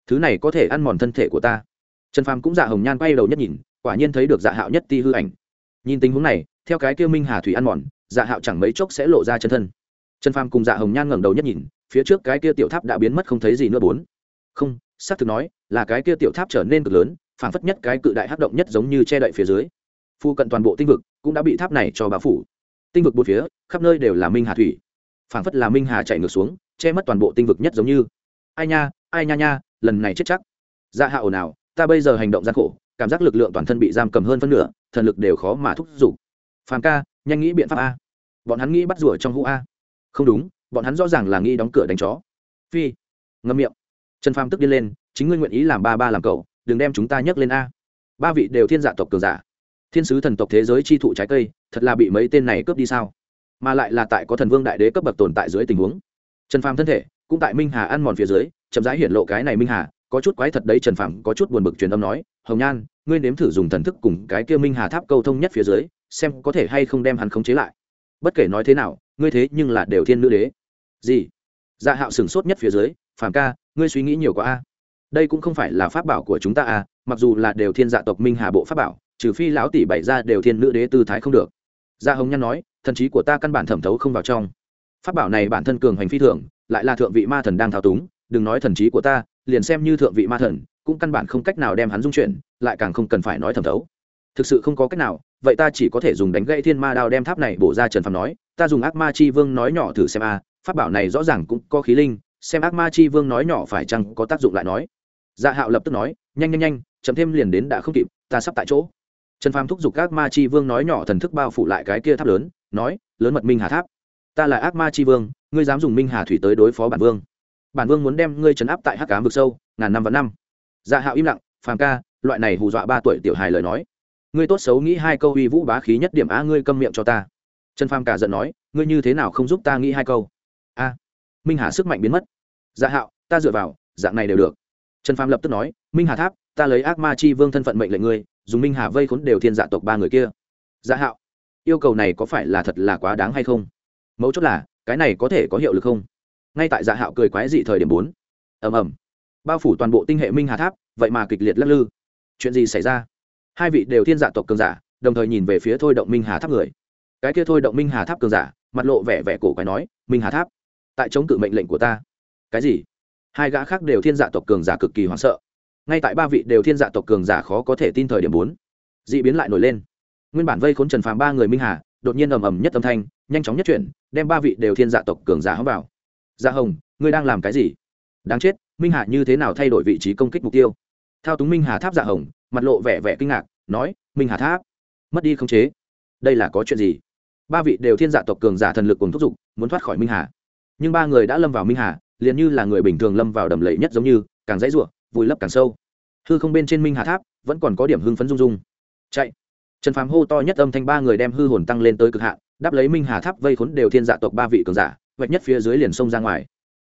Thứ này có thể ăn mòn thân thể của ta. Trần phàm cũng dạ hồng nhan quay đầu nhất nhìn, quả nhiên thấy được dạ hạo nhất ti hư ảnh. Nhìn tình huống này, theo cái kêu minh hà thủy ăn mòn dạ hạo chẳng mấy chốc sẽ lộ ra chân thân. Trần phàm cùng dạ hồng nhan ngẩng đầu nhất nhìn, phía trước cái kia tiểu tháp đã biến mất không thấy gì nữa bốn. Không, xác thực nói, là cái kia tiểu tháp trở nên cực lớn, phảng phất nhất cái cự đại hắc động nhất giống như che đậy phía dưới. Phu cận toàn bộ tinh vực cũng đã bị tháp này cho bao phủ tinh vực bốn phía, khắp nơi đều là minh hà thủy. Phảng phất là minh hà chạy ngược xuống, che mất toàn bộ tinh vực nhất giống như. Ai nha ai nha nha, lần này chết chắc. Dạ hạ ồn ào, ta bây giờ hành động gian khổ, cảm giác lực lượng toàn thân bị giam cầm hơn phân nửa, thần lực đều khó mà thúc giục. Phàm ca, nhanh nghĩ biện pháp a. Bọn hắn nghĩ bắt rủa trong hũ a. Không đúng, bọn hắn rõ ràng là nghĩ đóng cửa đánh chó. Phi. Ngâm miệng. Trần phàm tức điên lên, chính ngươi nguyện ý làm ba ba làm cậu, đừng đem chúng ta nhấc lên a. Ba vị đều thiên dạ tộc cường giả thiên sứ thần tộc thế giới chi thụ trái cây, thật là bị mấy tên này cướp đi sao? Mà lại là tại có thần vương đại đế cấp bậc tồn tại dưới tình huống. Trần phàm thân thể, cũng tại minh hà ăn mòn phía dưới, chậm rãi hiện lộ cái này minh hà, có chút quái thật đấy, trần phàm có chút buồn bực truyền âm nói, hồng nhan, ngươi nếm thử dùng thần thức cùng cái kia minh hà tháp câu thông nhất phía dưới, xem có thể hay không đem hắn khống chế lại. Bất kể nói thế nào, ngươi thế nhưng là đều thiên nữ đế. Gì? Dạ hạo sửng sốt nhất phía dưới, phàm ca, ngươi suy nghĩ nhiều quá a. Đây cũng không phải là pháp bảo của chúng ta à? mặc dù là đều thiên dạ tộc minh hà bộ pháp bảo trừ phi lão tỷ bảy ra đều thiên nữ đế tư thái không được. Gia hồng nhan nói, thần trí của ta căn bản thẩm thấu không vào trong. Pháp bảo này bản thân cường hành phi thường, lại là thượng vị ma thần đang thao túng, đừng nói thần trí của ta, liền xem như thượng vị ma thần, cũng căn bản không cách nào đem hắn dung chuyển, lại càng không cần phải nói thẩm thấu. Thực sự không có cách nào, vậy ta chỉ có thể dùng đánh gãy thiên ma đao đem tháp này bổ ra trần phàm nói, ta dùng ác ma chi vương nói nhỏ thử xem a, pháp bảo này rõ ràng cũng có khí linh, xem ác ma chi vương nói nhỏ phải chăng có tác dụng lại nói. Dạ hạo lập tức nói, nhanh nhanh nhanh, chậm thêm liền đến đã không kịp, ta sắp tại chỗ trần phàm thúc giục ác ma chi vương nói nhỏ thần thức bao phủ lại cái kia tháp lớn, nói, lớn mật minh hà tháp. Ta là ác ma chi vương, ngươi dám dùng minh hà thủy tới đối phó bản vương. Bản vương muốn đem ngươi trấn áp tại hắc cám vực sâu, ngàn năm và năm. Dạ hạo im lặng, phàm ca, loại này hù dọa ba tuổi tiểu hài lời nói. Ngươi tốt xấu nghĩ hai câu uy vũ bá khí nhất điểm á ngươi câm miệng cho ta. Trần phàm cả giận nói, ngươi như thế nào không giúp ta nghĩ hai câu? A, minh hà sức mạnh biến mất. Dạ hạo, ta dựa vào, dạng này đều được trần phàm lập tức nói, minh hà tháp, ta lấy ác ma chi vương thân phận mệnh lệnh ngươi, dùng minh hà vây khốn đều thiên dạ tộc ba người kia. Dạ hạo, yêu cầu này có phải là thật là quá đáng hay không? Mấu chốt là, cái này có thể có hiệu lực không? Ngay tại dạ hạo cười quái dị thời điểm bốn. Ầm ầm. Bao phủ toàn bộ tinh hệ minh hà tháp, vậy mà kịch liệt lắc lư. Chuyện gì xảy ra? Hai vị đều thiên dạ tộc cường giả, đồng thời nhìn về phía thôi động minh hà tháp người. Cái kia thôi động minh hà tháp cường giả, mặt lộ vẻ vẻ cổ quái nói, minh hà tháp, tại chống cự mệnh lệnh của ta. Cái gì? Hai gã khác đều thiên dạ tộc cường giả cực kỳ hoảng sợ. Ngay tại ba vị đều thiên dạ tộc cường giả khó có thể tin thời điểm bốn d ị biến lại nổi lên. Nguyên bản vây khốn trần phàm ba người minh hà, đột nhiên ầm ầm nhất âm thanh, nhanh chóng nhất chuyển, đem ba vị đều thiên dạ tộc cường giả hóng vào. Dạ hồng, ngươi đang làm cái gì? Đáng chết, minh hà như thế nào thay đổi vị trí công kích mục tiêu? Thao túng minh hà tháp dạ hồng, mặt lộ vẻ vẻ kinh ngạc, nói, minh hà tháp, mất đi khống chế. Đây là có chuyện gì? Ba vị đều thiên dạ tộc cường giả thần lực cùng thúc giục, muốn thoát khỏi minh hà. Nhưng ba người đã lâm vào minh hà liền như là người bình thường lâm vào đầm lầy nhất giống như, càng dãy ruộng vùi lấp càng sâu. Hư không bên trên minh hà tháp, vẫn còn có điểm hưng phấn rung rung. Chạy. Trần phàm hô to nhất âm thanh ba người đem hư hồn tăng lên tới cực hạn, đáp lấy minh hà tháp vây khốn đều thiên dạ tộc ba vị cường giả, vạch nhất phía dưới liền sông ra ngoài.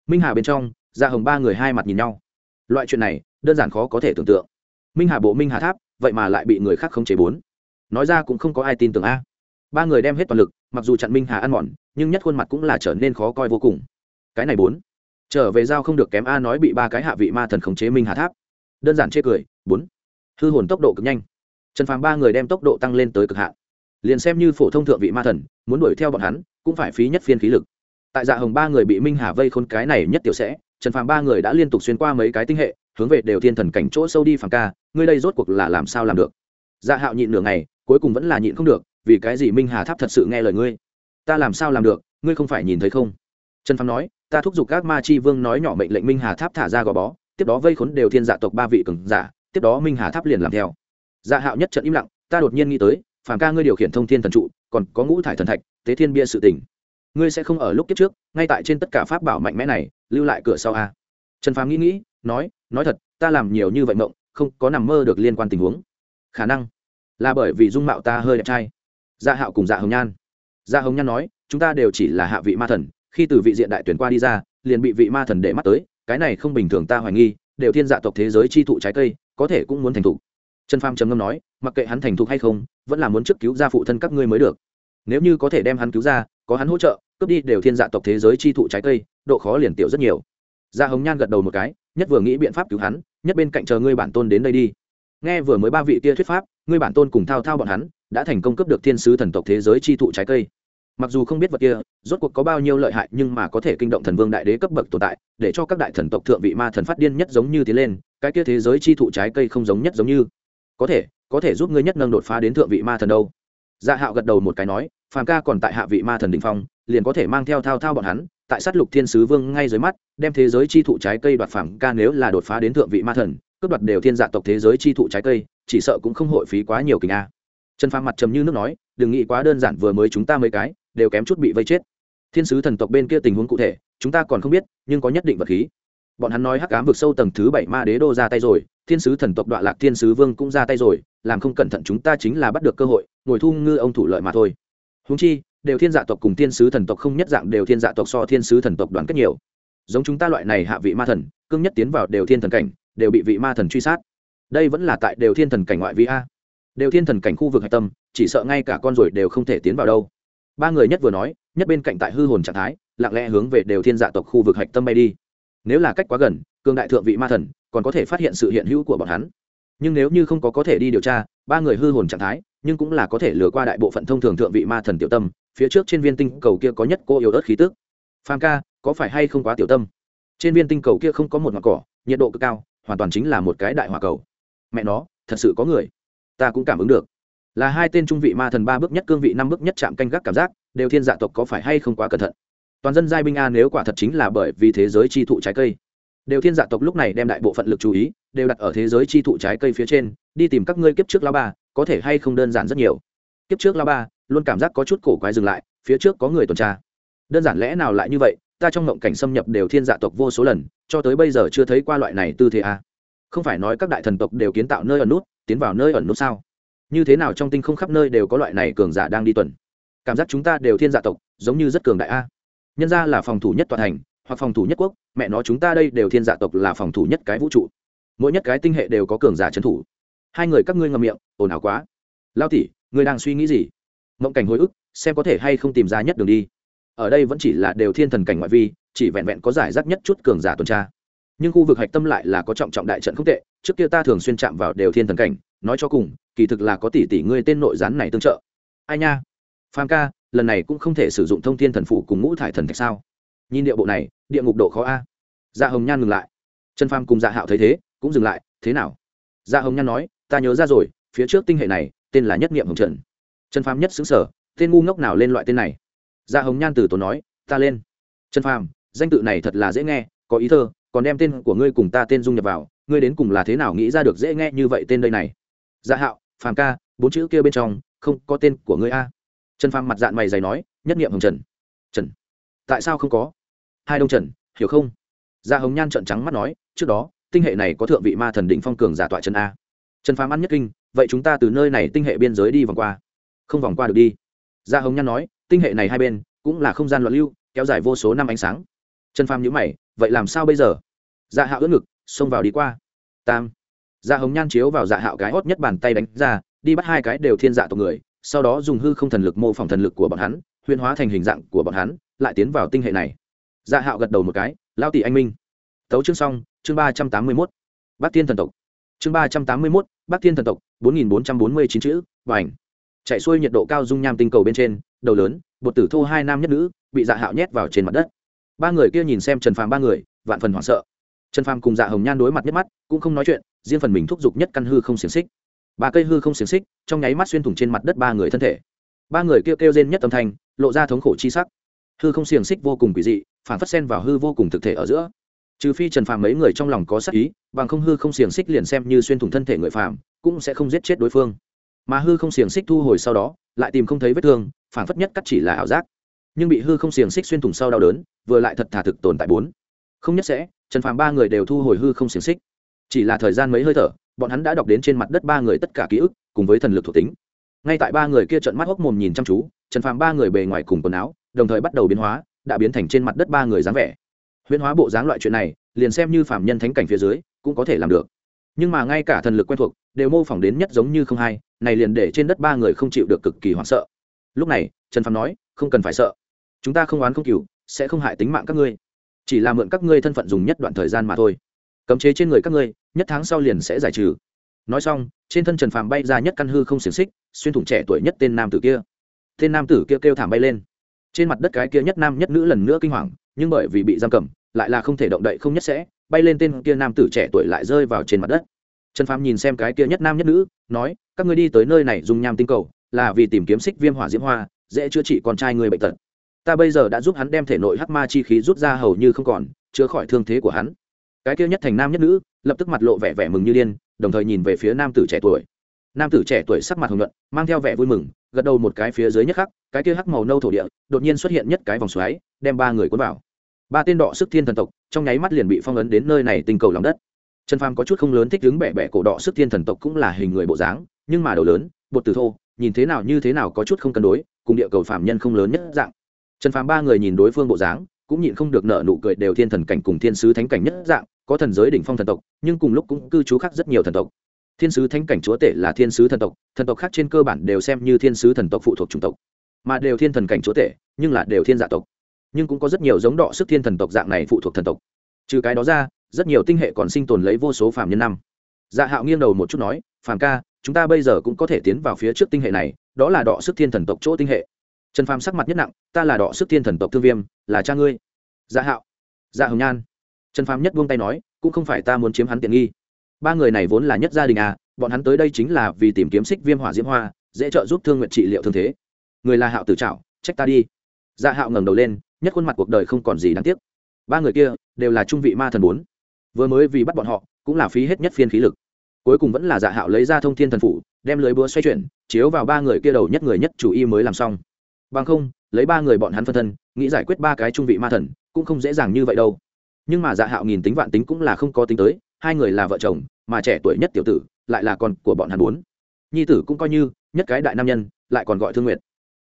Minh hà bên trong dạ hồng ba người hai mặt nhìn nhau. Loại chuyện này, đơn giản khó có thể tưởng tượng. Minh hà bộ minh hà tháp, vậy mà lại bị người khác không chế bốn. Nói ra cũng không có ai tin tưởng a. Ba người đem hết toàn lực, mặc dù chặn minh hà ăn mòn, nhưng nhất khuôn mặt cũng là trở nên khó coi vô cùng. Cái này bốn trở về giao không được kém a nói bị ba cái hạ vị ma thần khống chế minh hà tháp. Đơn giản chê cười, bốn. Hư hồn tốc độ cực nhanh. Trần phàm ba người đem tốc độ tăng lên tới cực hạn. Liền xem như phổ thông thượng vị ma thần, muốn đuổi theo bọn hắn, cũng phải phí nhất phiên khí lực. Tại dạ hồng ba người bị minh hà vây khôn cái này nhất tiểu sẽ, trần phàm ba người đã liên tục xuyên qua mấy cái tinh hệ, hướng về đều thiên thần cảnh chỗ sâu đi phàm ca, ngươi đây rốt cuộc là làm sao làm được? Dạ hạo nhịn nửa ngày, cuối cùng vẫn là nhịn không được, vì cái gì minh hà tháp thật sự nghe lời ngươi? Ta làm sao làm được, ngươi không phải nhìn thấy không? Trần phàm nói ta thúc giục các ma chi vương nói nhỏ mệnh lệnh minh hà tháp thả ra gò bó, tiếp đó vây khốn đều thiên dạ tộc ba vị cường giả, tiếp đó minh hà tháp liền làm theo. Dạ hạo nhất trận im lặng, ta đột nhiên nghĩ tới, phàm ca ngươi điều khiển thông thiên thần trụ, còn có ngũ thải thần thạch, tế thiên bia sự tình. Ngươi sẽ không ở lúc kiếp trước, ngay tại trên tất cả pháp bảo mạnh mẽ này, lưu lại cửa sau a. Trần phàm nghĩ nghĩ, nói nói thật, ta làm nhiều như vậy mộng, không có nằm mơ được liên quan tình huống. Khả năng là bởi vì dung mạo ta hơi đẹp trai. Dạ hạo cùng dạ hồng nhan. Dạ hồng nhan nói, chúng ta đều chỉ là hạ vị ma thần khi từ vị diện đại tuyển qua đi ra, liền bị vị ma thần để mắt tới, cái này không bình thường ta hoài nghi, đều thiên dạ tộc thế giới chi thụ trái cây, có thể cũng muốn thành thục. Trần pham trầm ngâm nói, mặc kệ hắn thành thục hay không, vẫn là muốn trước cứu ra phụ thân các ngươi mới được. Nếu như có thể đem hắn cứu ra, có hắn hỗ trợ, cướp đi đều thiên dạ tộc thế giới chi thụ trái cây, độ khó liền tiểu rất nhiều. Gia hồng nhan gật đầu một cái, nhất vừa nghĩ biện pháp cứu hắn, nhất bên cạnh chờ ngươi bản tôn đến đây đi. Nghe vừa mới ba vị kia thuyết pháp, ngươi bản tôn cùng thao thao bọn hắn, đã thành công cướp được thiên sứ thần tộc thế giới chi thụ trái cây mặc dù không biết vật kia, rốt cuộc có bao nhiêu lợi hại nhưng mà có thể kinh động thần vương đại đế cấp bậc tồn tại, để cho các đại thần tộc thượng vị ma thần phát điên nhất giống như tiến lên, cái kia thế giới chi thụ trái cây không giống nhất giống như. Có thể có thể giúp ngươi nhất nâng đột phá đến thượng vị ma thần đâu. Dạ hạo gật đầu một cái nói, phàm ca còn tại hạ vị ma thần đình phong, liền có thể mang theo thao thao bọn hắn, tại sát lục thiên sứ vương ngay dưới mắt, đem thế giới chi thụ trái cây đoạt phàm ca nếu là đột phá đến thượng vị ma thần, cướp đoạt đều thiên dạ tộc thế giới chi thụ trái cây, chỉ sợ cũng không hội phí quá nhiều kình a. Trần phàm mặt trầm như nước nói, đừng nghĩ quá đơn giản vừa mới chúng ta mấy cái đều kém chút bị vây chết. Thiên sứ thần tộc bên kia tình huống cụ thể, chúng ta còn không biết, nhưng có nhất định vật khí. Bọn hắn nói hắc ám vực sâu tầng thứ bảy ma đế đô ra tay rồi, thiên sứ thần tộc đoạn lạc thiên sứ vương cũng ra tay rồi, làm không cẩn thận chúng ta chính là bắt được cơ hội, ngồi thu ngư ông thủ lợi mà thôi. Húng chi, đều thiên dạ tộc cùng thiên sứ thần tộc không nhất dạng đều thiên dạ tộc so thiên sứ thần tộc đoàn kết nhiều. Giống chúng ta loại này hạ vị ma thần, cương nhất tiến vào đều thiên thần cảnh, đều bị vị ma thần truy sát. Đây vẫn là tại đều thiên thần cảnh ngoại vi a. Đều thiên thần cảnh khu vực hạch tâm, chỉ sợ ngay cả con ruồi đều không thể tiến vào đâu ba người nhất vừa nói, nhất bên cạnh tại hư hồn trạng thái, lặng lẽ hướng về đều thiên dạ tộc khu vực hạch tâm bay đi. Nếu là cách quá gần, cường đại thượng vị ma thần, còn có thể phát hiện sự hiện hữu của bọn hắn. Nhưng nếu như không có có thể đi điều tra, ba người hư hồn trạng thái, nhưng cũng là có thể lừa qua đại bộ phận thông thường thượng vị ma thần tiểu tâm, phía trước trên viên tinh cầu kia có nhất cô yếu ớt khí tức. Phàm ca, có phải hay không quá tiểu tâm? Trên viên tinh cầu kia không có một mặt cỏ, nhiệt độ cực cao, hoàn toàn chính là một cái đại hỏa cầu. Mẹ nó, thật sự có người. Ta cũng cảm ứng được là hai tên trung vị ma thần ba bước nhất cương vị, năm bước nhất chạm canh gác cảm giác, đều thiên dạ tộc có phải hay không quá cẩn thận. Toàn dân giai binh a nếu quả thật chính là bởi vì thế giới chi thụ trái cây. Đều thiên dạ tộc lúc này đem đại bộ phận lực chú ý, đều đặt ở thế giới chi thụ trái cây phía trên, đi tìm các ngươi kiếp trước lao ba, có thể hay không đơn giản rất nhiều. Kiếp trước lao ba, luôn cảm giác có chút cổ quái dừng lại, phía trước có người tuần tra. Đơn giản lẽ nào lại như vậy, ta trong mộng cảnh xâm nhập đều thiên dạ tộc vô số lần, cho tới bây giờ chưa thấy qua loại này tư thế a. Không phải nói các đại thần tộc đều kiến tạo nơi ẩn nút, tiến vào nơi ẩn nút sao? Như thế nào trong tinh không khắp nơi đều có loại này cường giả đang đi tuần. Cảm giác chúng ta đều thiên dạ tộc, giống như rất cường đại a. Nhân ra là phòng thủ nhất toàn thành, hoặc phòng thủ nhất quốc, mẹ nó chúng ta đây đều thiên dạ tộc là phòng thủ nhất cái vũ trụ. Mỗi nhất cái tinh hệ đều có cường giả trấn thủ. Hai người các ngươi ngầm miệng, ồn ào quá. Lao tỉ ngươi đang suy nghĩ gì? Mộng cảnh hồi ức, xem có thể hay không tìm ra nhất đường đi. Ở đây vẫn chỉ là đều thiên thần cảnh ngoại vi, chỉ vẹn vẹn có giải rác nhất chút cường giả tuần tra. Nhưng khu vực hạch tâm lại là có trọng trọng đại trận không tệ, trước kia ta thường xuyên chạm vào đều thiên thần cảnh nói cho cùng, kỳ thực là có tỷ tỷ ngươi tên nội gián này tương trợ. Ai nha? Phàm ca, lần này cũng không thể sử dụng thông thiên thần phụ cùng ngũ thải thần thạch sao? Nhìn địa bộ này, địa ngục độ khó a. Dạ hồng nhan ngừng lại. Trần phàm cùng dạ hạo thấy thế, cũng dừng lại, thế nào? Dạ hồng nhan nói, ta nhớ ra rồi, phía trước tinh hệ này, tên là nhất nghiệm hồng trần. Trần phàm nhất xứng sở tên ngu ngốc nào lên loại tên này? Dạ hồng nhan từ tốn nói, ta lên. Trần phàm, danh tự này thật là dễ nghe, có ý thơ, còn đem tên của ngươi cùng ta tên dung nhập vào, ngươi đến cùng là thế nào nghĩ ra được dễ nghe như vậy tên đây này? Dạ hạo, phàm ca, bốn chữ kia bên trong, không có tên của ngươi a. Trần phàm mặt dạng mày dày nói, nhất nghiệm hồng trần. Trần. Tại sao không có? Hai đông trần, hiểu không? Dạ hồng nhan trợn trắng mắt nói, trước đó, tinh hệ này có thượng vị ma thần định phong cường giả tọa chân a. Trần phàm ăn nhất kinh, vậy chúng ta từ nơi này tinh hệ biên giới đi vòng qua. Không vòng qua được đi. Dạ hồng nhan nói, tinh hệ này hai bên, cũng là không gian loạn lưu, kéo dài vô số năm ánh sáng. Trần phàm nhữ mày, vậy làm sao bây giờ? Dạ hạo ướt ngực, xông vào đi qua. Tam dạ hồng nhan chiếu vào dạ hạo cái hót nhất bàn tay đánh ra, đi bắt hai cái đều thiên dạ tộc người, sau đó dùng hư không thần lực mô phỏng thần lực của bọn hắn, huyền hóa thành hình dạng của bọn hắn, lại tiến vào tinh hệ này. Dạ hạo gật đầu một cái lao tỷ anh minh. Tấu chương xong, chương ba trăm tám mươi mốt bắc thiên thần tộc. Chương ba trăm tám mươi mốt bắc thiên thần tộc, bốn nghìn bốn trăm bốn mươi chín chữ và ảnh chạy xuôi nhiệt độ cao dung nham tinh cầu bên trên, đầu lớn, bột tử thô hai nam nhất nữ, bị dạ hạo nhét vào trên mặt đất. Ba người kia nhìn xem trần phàm ba người, vạn phần hoảng sợ. Trần phàm cùng dạ hồng nhan đối mặt nhất mắt, cũng không nói chuyện riêng phần mình thúc giục nhất căn hư không xiềng xích. Ba cây hư không xiềng xích, trong nháy mắt xuyên thủng trên mặt đất ba người thân thể. Ba người kêu kêu rên nhất âm thanh, lộ ra thống khổ chi sắc. Hư không xiềng xích vô cùng quỷ dị, phản phất sen vào hư vô cùng thực thể ở giữa. Trừ phi trần phàm mấy người trong lòng có sắc ý, bằng không hư không xiềng xích liền xem như xuyên thủng thân thể người phàm, cũng sẽ không giết chết đối phương. Mà hư không xiềng xích thu hồi sau đó, lại tìm không thấy vết thương, phản phất nhất cắt chỉ là ảo giác. Nhưng bị hư không xiềng xích xuyên thủng sau đau đớn, vừa lại thật thả thực tồn tại bốn. Không nhất sẽ, trần phàm ba người đều thu hồi hư không xiềng xích chỉ là thời gian mấy hơi thở, bọn hắn đã đọc đến trên mặt đất ba người tất cả ký ức, cùng với thần lực thuộc tính. Ngay tại ba người kia trận mắt hốc mồm nhìn chăm chú, trần phàm ba người bề ngoài cùng quần áo, đồng thời bắt đầu biến hóa, đã biến thành trên mặt đất ba người dáng vẻ. Huyễn hóa bộ dáng loại chuyện này, liền xem như phạm nhân thánh cảnh phía dưới, cũng có thể làm được. Nhưng mà ngay cả thần lực quen thuộc, đều mô phỏng đến nhất giống như không hai, này liền để trên đất ba người không chịu được cực kỳ hoảng sợ. Lúc này, trần phàm nói, không cần phải sợ. Chúng ta không oán không cừu, sẽ không hại tính mạng các ngươi. Chỉ là mượn các ngươi thân phận dùng nhất đoạn thời gian mà thôi. Cấm chế trên người các ngươi nhất tháng sau liền sẽ giải trừ. Nói xong, trên thân trần phàm bay ra nhất căn hư không xiềng xích, xuyên thủng trẻ tuổi nhất tên nam tử kia. Tên nam tử kia kêu thảm bay lên. Trên mặt đất cái kia nhất nam nhất nữ lần nữa kinh hoàng, nhưng bởi vì bị giam cầm, lại là không thể động đậy không nhất sẽ, bay lên tên kia nam tử trẻ tuổi lại rơi vào trên mặt đất. Trần phàm nhìn xem cái kia nhất nam nhất nữ, nói, các ngươi đi tới nơi này dùng nham tinh cầu, là vì tìm kiếm xích viêm hỏa diễm hoa, dễ chữa trị con trai người bệnh tật. Ta bây giờ đã giúp hắn đem thể nội hắc ma chi khí rút ra hầu như không còn, chữa khỏi thương thế của hắn cái kia nhất thành nam nhất nữ, lập tức mặt lộ vẻ vẻ mừng như điên, đồng thời nhìn về phía nam tử trẻ tuổi. Nam tử trẻ tuổi sắc mặt hồng nhuận, mang theo vẻ vui mừng, gật đầu một cái phía dưới nhất khắc, cái kia hắc màu nâu thổ địa, đột nhiên xuất hiện nhất cái vòng xoáy, đem ba người cuốn vào. Ba tên đọ sức thiên thần tộc, trong nháy mắt liền bị phong ấn đến nơi này tình cầu lòng đất. Trần phàm có chút không lớn thích đứng bẻ bẻ cổ đọ sức thiên thần tộc cũng là hình người bộ dáng, nhưng mà đầu lớn, bột từ thô, nhìn thế nào như thế nào có chút không cân đối, cùng địa cầu phạm nhân không lớn nhất dạng. Trần phàm ba người nhìn đối phương bộ dáng, cũng nhịn không được nợ nụ cười đều thiên thần cảnh cùng thiên sứ thánh cảnh nhất dạng có thần giới đỉnh phong thần tộc, nhưng cùng lúc cũng cư trú khác rất nhiều thần tộc. Thiên sứ thánh cảnh chúa tể là thiên sứ thần tộc thần tộc khác trên cơ bản đều xem như thiên sứ thần tộc phụ thuộc chủng tộc, mà đều thiên thần cảnh chúa tể, nhưng là đều thiên dạ tộc. Nhưng cũng có rất nhiều giống đọ sức thiên thần tộc dạng này phụ thuộc thần tộc. Trừ cái đó ra, rất nhiều tinh hệ còn sinh tồn lấy vô số phàm nhân năm. Dạ hạo nghiêng đầu một chút nói, phàm ca, chúng ta bây giờ cũng có thể tiến vào phía trước tinh hệ này, đó là đọ sức thiên thần tộc chỗ tinh hệ. Trần phàm sắc mặt nhất nặng, ta là đọ sức thiên thần tộc thương viêm, là cha ngươi. Dạ hạo dạ hồng nhan trần phàm nhất buông tay nói, cũng không phải ta muốn chiếm hắn tiện nghi. Ba người này vốn là nhất gia đình à bọn hắn tới đây chính là vì tìm kiếm xích viêm hỏa diễm hoa, dễ trợ giúp thương nguyện trị liệu thương thế. Người là hạo tử trạo trách ta đi. Dạ hạo ngẩng đầu lên, nhất khuôn mặt cuộc đời không còn gì đáng tiếc. Ba người kia đều là trung vị ma thần bốn. Vừa mới vì bắt bọn họ, cũng là phí hết nhất phiên khí lực. Cuối cùng vẫn là dạ hạo lấy ra thông thiên thần phủ, đem lưới búa xoay chuyển, chiếu vào ba người kia đầu nhất người nhất chủ y mới làm xong. Bằng không, lấy ba người bọn hắn phân thân, nghĩ giải quyết ba cái trung vị ma thần, cũng không dễ dàng như vậy đâu nhưng mà dạ hạo nghìn tính vạn tính cũng là không có tính tới, hai người là vợ chồng, mà trẻ tuổi nhất tiểu tử lại là con của bọn hắn bốn. Nhi tử cũng coi như nhất cái đại nam nhân, lại còn gọi thương nguyệt.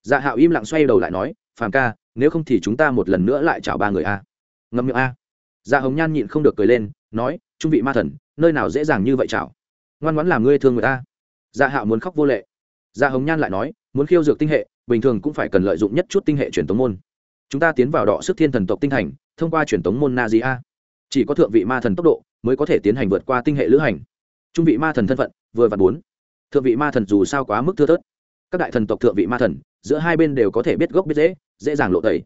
Dạ hạo im lặng xoay đầu lại nói, phàm ca, nếu không thì chúng ta một lần nữa lại chào ba người a. Ngâm miệng a. Dạ hồng nhan nhịn không được cười lên, nói, trung vị ma thần, nơi nào dễ dàng như vậy chào? Ngoan ngoãn làm ngươi thương người ta dạ hạo muốn khóc vô lệ. Dạ hồng nhan lại nói, muốn khiêu dược tinh hệ, bình thường cũng phải cần lợi dụng nhất chút tinh hệ truyền tống môn. Chúng ta tiến vào đọ sức thiên thần tộc tinh thành thông qua truyền tống môn na di a. Chỉ có thượng vị ma thần tốc độ mới có thể tiến hành vượt qua tinh hệ lữ hành. Trung vị ma thần thân phận, vừa vặn bốn. Thượng vị ma thần dù sao quá mức thưa thớt. Các đại thần tộc thượng vị ma thần, giữa hai bên đều có thể biết gốc biết dễ dễ dàng lộ tẩy.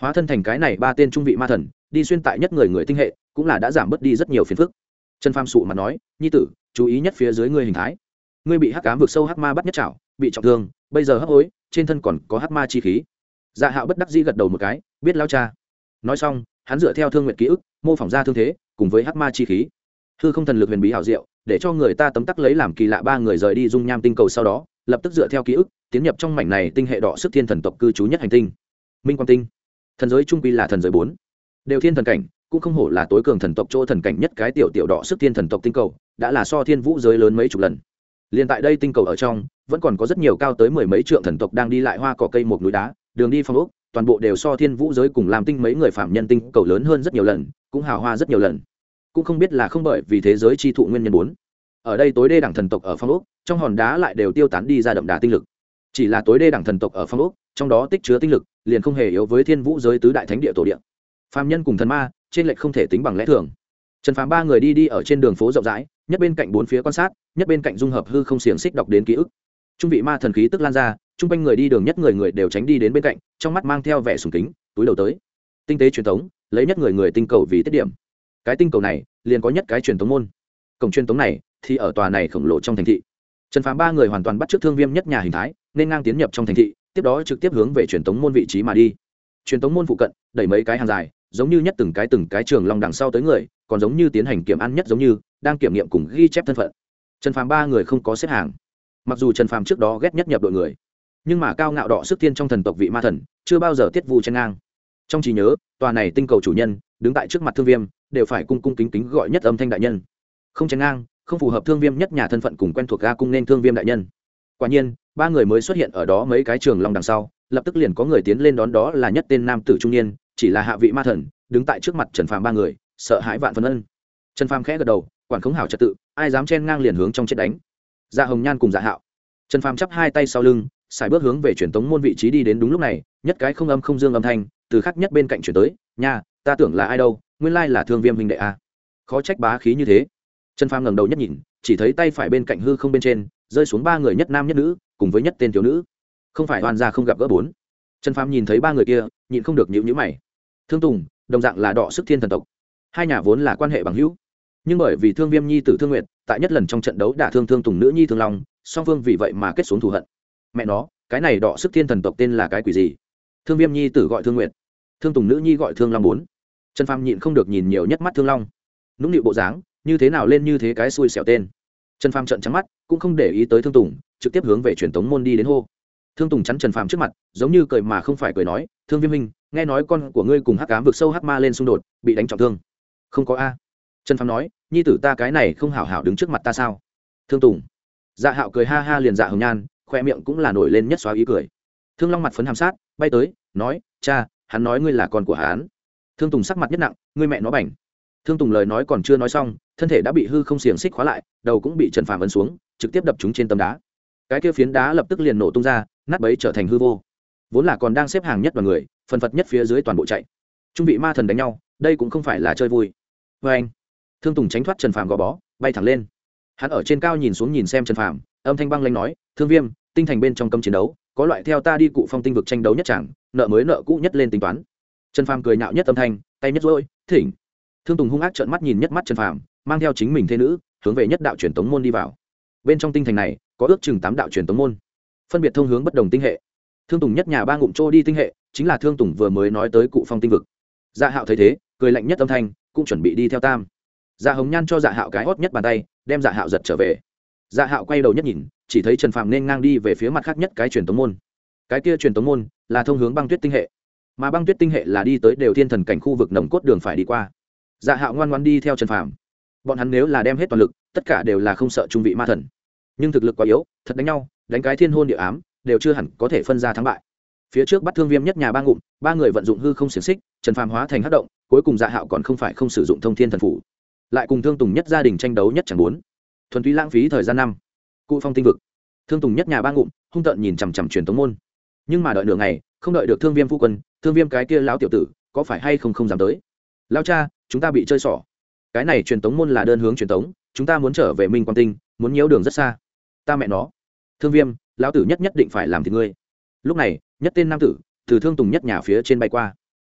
Hóa thân thành cái này ba tên trung vị ma thần, đi xuyên tại nhất người người tinh hệ, cũng là đã giảm bớt đi rất nhiều phiền phức. Trần pham sụ mà nói, nhi tử, chú ý nhất phía dưới ngươi hình thái. Ngươi bị hắc cám vượt sâu hắc ma bắt nhất chảo, bị trọng thương, bây giờ hấp hối, trên thân còn có hắc ma chi khí. Dạ hạo bất đắc dĩ gật đầu một cái, biết lao cha. Nói xong hắn dựa theo thương nguyện ký ức, mô phỏng ra thương thế, cùng với hắc ma chi khí. Hư không thần lực huyền bí hảo diệu, để cho người ta tấm tắc lấy làm kỳ lạ ba người rời đi dung nham tinh cầu sau đó, lập tức dựa theo ký ức, tiến nhập trong mảnh này tinh hệ đỏ sức thiên thần tộc cư trú nhất hành tinh. Minh quang tinh. Thần giới trung quy là thần giới bốn. Đều thiên thần cảnh, cũng không hổ là tối cường thần tộc chỗ thần cảnh nhất cái tiểu tiểu đỏ sức thiên thần tộc tinh cầu, đã là so thiên vũ giới lớn mấy chục lần. Liền tại đây tinh cầu ở trong, vẫn còn có rất nhiều cao tới mười mấy trượng thần tộc đang đi lại hoa cỏ cây một núi đá, đường đi phong ốc toàn bộ đều so thiên vũ giới cùng làm tinh mấy người phạm nhân tinh cầu lớn hơn rất nhiều lần, cũng hào hoa rất nhiều lần. Cũng không biết là không bởi vì thế giới chi thụ nguyên nhân bốn. Ở đây tối đê đẳng thần tộc ở phong ốc, trong hòn đá lại đều tiêu tán đi ra đậm đà tinh lực. Chỉ là tối đê đẳng thần tộc ở phong ốc, trong đó tích chứa tinh lực, liền không hề yếu với thiên vũ giới tứ đại thánh địa tổ địa. Phạm nhân cùng thần ma, trên lệch không thể tính bằng lẽ thường. Trần phàm ba người đi đi ở trên đường phố rộng rãi, nhất bên cạnh bốn phía quan sát, nhất bên cạnh dung hợp hư không xiềng xích đọc đến ký ức. Trung vị ma thần khí tức lan ra chung quanh người đi đường nhất người người đều tránh đi đến bên cạnh, trong mắt mang theo vẻ sùng kính, túi đầu tới. Tinh tế truyền thống, lấy nhất người người tinh cầu vì tiết điểm. Cái tinh cầu này, liền có nhất cái truyền thống môn. Cổng truyền thống này, thì ở tòa này khổng lồ trong thành thị. Trần phàm ba người hoàn toàn bắt t r ư ớ c thương viêm nhất nhà hình thái, nên ngang tiến nhập trong thành thị, tiếp đó trực tiếp hướng về truyền thống môn vị trí mà đi. Truyền thống môn phụ cận, đẩy mấy cái hàng dài, giống như nhất từng cái từng cái trường lòng đằng sau tới người, còn giống như tiến hành kiểm ăn nhất giống như, đang kiểm nghiệm cùng ghi chép thân phận. Trần phàm ba người không có xếp hàng. Mặc dù trần phàm trước đó ghét nhất nhập đội người nhưng mà cao ngạo đỏ sức thiên trong thần tộc vị ma thần, chưa bao giờ tiết vu chen ngang. Trong trí nhớ, tòa này tinh cầu chủ nhân, đứng tại trước mặt thương viêm, đều phải cung cung kính kính gọi nhất âm thanh đại nhân. Không chen ngang, không phù hợp thương viêm nhất nhà thân phận cùng quen thuộc ga cung nên thương viêm đại nhân. Quả nhiên, ba người mới xuất hiện ở đó mấy cái trường long đằng sau, lập tức liền có người tiến lên đón đó là nhất tên nam tử trung niên, chỉ là hạ vị ma thần, đứng tại trước mặt trần phàm ba người, sợ hãi vạn phần ân. Trần phàm khẽ gật đầu, quản khống hảo trật tự, ai dám chen ngang liền hướng trong chết đánh. Dạ hồng nhan cùng dạ hạo. Trần phàm chắp hai tay sau lưng xài bước hướng về truyền tống môn vị trí đi đến đúng lúc này, nhất cái không âm không dương âm thanh, từ khắc nhất bên cạnh chuyển tới, nha, ta tưởng là ai đâu, nguyên lai là thương viêm huynh đệ a. Khó trách bá khí như thế. Trần phàm ngẩng đầu nhất nhìn, chỉ thấy tay phải bên cạnh hư không bên trên, rơi xuống ba người nhất nam nhất nữ, cùng với nhất tên thiếu nữ. Không phải oan gia không gặp gỡ bốn. Trần phàm nhìn thấy ba người kia, nhịn không được nhịu nhữ mày. Thương tùng, đồng dạng là đọ sức thiên thần tộc. Hai nhà vốn là quan hệ bằng hữu. Nhưng bởi vì thương viêm nhi tử thương nguyện tại nhất lần trong trận đấu đả thương thương tùng nữ nhi thương long, song phương vì vậy mà kết xuống thù hận mẹ nó, cái này đọ sức thiên thần tộc tên là cái quỷ gì? Thương viêm nhi tử gọi thương nguyện thương tùng nữ nhi gọi thương long bốn. Trần phàm nhịn không được nhìn nhiều nhất mắt thương long. Nũng nịu bộ dáng, như thế nào lên như thế cái xui xẻo tên. Trần phàm trận trắng mắt, cũng không để ý tới thương tùng, trực tiếp hướng về truyền tống môn đi đến hô. Thương tùng chắn trần phàm trước mặt, giống như cười mà không phải cười nói, thương viêm minh, nghe nói con của ngươi cùng hắc cám vực sâu hắc ma lên xung đột, bị đánh trọng thương. Không có a. Trần phàm nói, nhi tử ta cái này không hảo hảo đứng trước mặt ta sao? Thương tùng. Dạ hạo cười ha ha liền dạ hồng nhan khoe miệng cũng là nổi lên nhất xóa ý cười. Thương long mặt phấn hàm sát, bay tới, nói, cha, hắn nói ngươi là con của hắn. Thương tùng sắc mặt nhất nặng, ngươi mẹ nó bảnh. Thương tùng lời nói còn chưa nói xong, thân thể đã bị hư không xiềng xích khóa lại, đầu cũng bị trần phàm ấn xuống, trực tiếp đập chúng trên tấm đá. Cái kia phiến đá lập tức liền nổ tung ra, nát bấy trở thành hư vô. Vốn là còn đang xếp hàng nhất đoàn người, phần phật nhất phía dưới toàn bộ chạy. Trung vị ma thần đánh nhau, đây cũng không phải là chơi vui. Vê anh, thương tùng tránh thoát trần phàm gò bó, bay thẳng lên. Hắn ở trên cao nhìn xuống nhìn xem trần phàm, âm thanh băng lanh nói, thương viêm tinh thành bên trong cấm chiến đấu, có loại theo ta đi cụ phong tinh vực tranh đấu nhất chẳng, nợ mới nợ cũ nhất lên tính toán. Trần phàm cười nhạo nhất âm thanh, tay nhất rỗi thỉnh. Thương tùng hung ác trợn mắt nhìn nhất mắt trần phàm, mang theo chính mình thế nữ, hướng về nhất đạo truyền tống môn đi vào. Bên trong tinh thành này, có ước chừng tám đạo truyền tống môn, phân biệt thông hướng bất đồng tinh hệ. Thương tùng nhất nhà ba ngụm trô đi tinh hệ, chính là thương tùng vừa mới nói tới cụ phong tinh vực. Dạ hạo thấy thế, cười lạnh nhất âm thanh, cũng chuẩn bị đi theo tam. Dạ hồng nhan cho dạ hạo cái hót nhất bàn tay, đem dạ hạo giật trở về. Dạ hạo quay đầu nhất nhìn chỉ thấy trần phạm nên ngang đi về phía mặt khác nhất cái truyền tống môn. Cái kia truyền tống môn là thông hướng băng tuyết tinh hệ. Mà băng tuyết tinh hệ là đi tới đều thiên thần cảnh khu vực nồng cốt đường phải đi qua. Dạ hạo ngoan ngoan đi theo trần phạm bọn hắn nếu là đem hết toàn lực, tất cả đều là không sợ trung vị ma thần. Nhưng thực lực quá yếu, thật đánh nhau, đánh cái thiên hôn địa ám, đều chưa hẳn có thể phân ra thắng bại. Phía trước bắt thương viêm nhất nhà ba ngụm, ba người vận dụng hư không xiềng xích, trần phàm hóa thành hát động, cuối cùng dạ hạo còn không phải không sử dụng thông thiên thần phủ. Lại cùng thương tùng nhất gia đình tranh đấu nhất chẳng bốn. Thuần túy lãng phí thời gian năm cụ phong tinh vực. Thương tùng nhất nhà ba ngụm, hung tợn nhìn chằm chằm truyền tống môn. Nhưng mà đợi nửa ngày, không đợi được thương viêm phu quân, thương viêm cái kia lão tiểu tử, có phải hay không không dám tới? Lao cha, chúng ta bị chơi xỏ. Cái này truyền tống môn là đơn hướng truyền tống, chúng ta muốn trở về minh quang tinh, muốn nhiễu đường rất xa. Ta mẹ nó. Thương viêm, lão tử nhất nhất định phải làm thì ngươi. Lúc này, nhất tên nam tử từ thương tùng nhất nhà phía trên bay qua.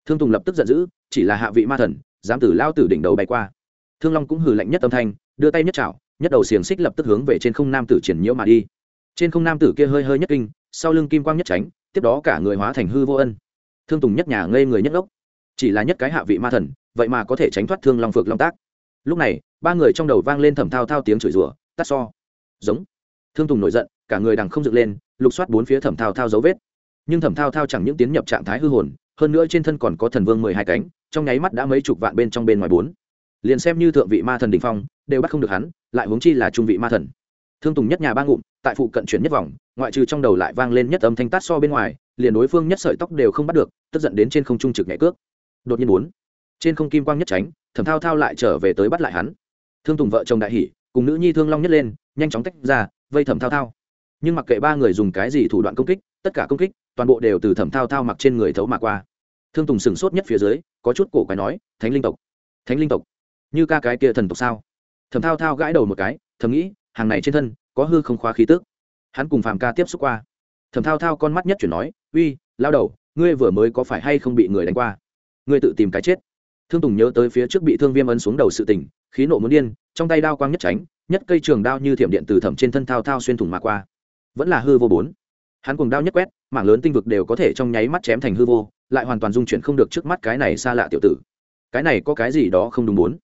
Thương tùng lập tức giận dữ, chỉ là hạ vị ma thần, dám tử lao tử đỉnh đầu bay qua. Thương long cũng hừ lạnh nhất âm thanh, đưa tay nhất chảo nhất đầu xiềng xích lập tức hướng về trên không nam tử triển nhiễu mà đi. Trên không nam tử kia hơi hơi nhất kinh, sau lưng kim quang nhất tránh, tiếp đó cả người hóa thành hư vô ân. Thương tùng nhất nhà ngây người nhất ốc chỉ là nhất cái hạ vị ma thần, vậy mà có thể tránh thoát thương long phược long tác. Lúc này, ba người trong đầu vang lên thầm thao thao tiếng chửi rủa tắt so. Giống. Thương tùng nổi giận, cả người đằng không dựng lên, lục soát bốn phía thẩm thao thao dấu vết. Nhưng thẩm thao thao chẳng những tiến nhập trạng thái hư hồn, hơn nữa trên thân còn có thần vương mười hai cánh, trong nháy mắt đã mấy chục vạn bên trong bên ngoài bốn. Liền xem như thượng vị ma thần đình phong đều bắt không được hắn, lại huống chi là trung vị ma thần. Thương tùng nhất nhà ba ngụm, tại phụ cận chuyển nhất vòng, ngoại trừ trong đầu lại vang lên nhất âm thanh tát so bên ngoài, liền đối phương nhất sợi tóc đều không bắt được, tức giận đến trên không trung trực nhảy cước. Đột nhiên bốn, trên không kim quang nhất tránh thẩm thao thao lại trở về tới bắt lại hắn. Thương tùng vợ chồng đại hỷ cùng nữ nhi thương long nhất lên, nhanh chóng tách ra, vây thẩm thao thao. Nhưng mặc kệ ba người dùng cái gì thủ đoạn công kích, tất cả công kích, toàn bộ đều từ thẩm thao thao mặc trên người thấu mà qua. Thương tùng sửng sốt nhất phía dưới, có chút cổ quái nói, thánh linh tộc, thánh linh tộc, như ca cái kia thần tộc sao? Thẩm thao thao gãi đầu một cái, thầm nghĩ, hàng này trên thân, có hư không khóa khí tức. Hắn cùng phàm ca tiếp xúc qua. Thẩm thao thao con mắt nhất chuyển nói, uy, lao đầu, ngươi vừa mới có phải hay không bị người đánh qua? Ngươi tự tìm cái chết. Thương tùng nhớ tới phía trước bị thương viêm ấn xuống đầu sự tình, khí nộ muốn điên, trong tay đao quang nhất tránh, nhất cây trường đao như thiểm điện từ thẩm trên thân thao thao xuyên thủng mà qua. Vẫn là hư vô bốn. Hắn cùng đao nhất quét mảng lớn tinh vực đều có thể trong nháy mắt chém thành hư vô, lại hoàn toàn dung chuyển không được trước mắt cái này xa lạ tiểu tử. Cái này có cái gì đó không đúng bốn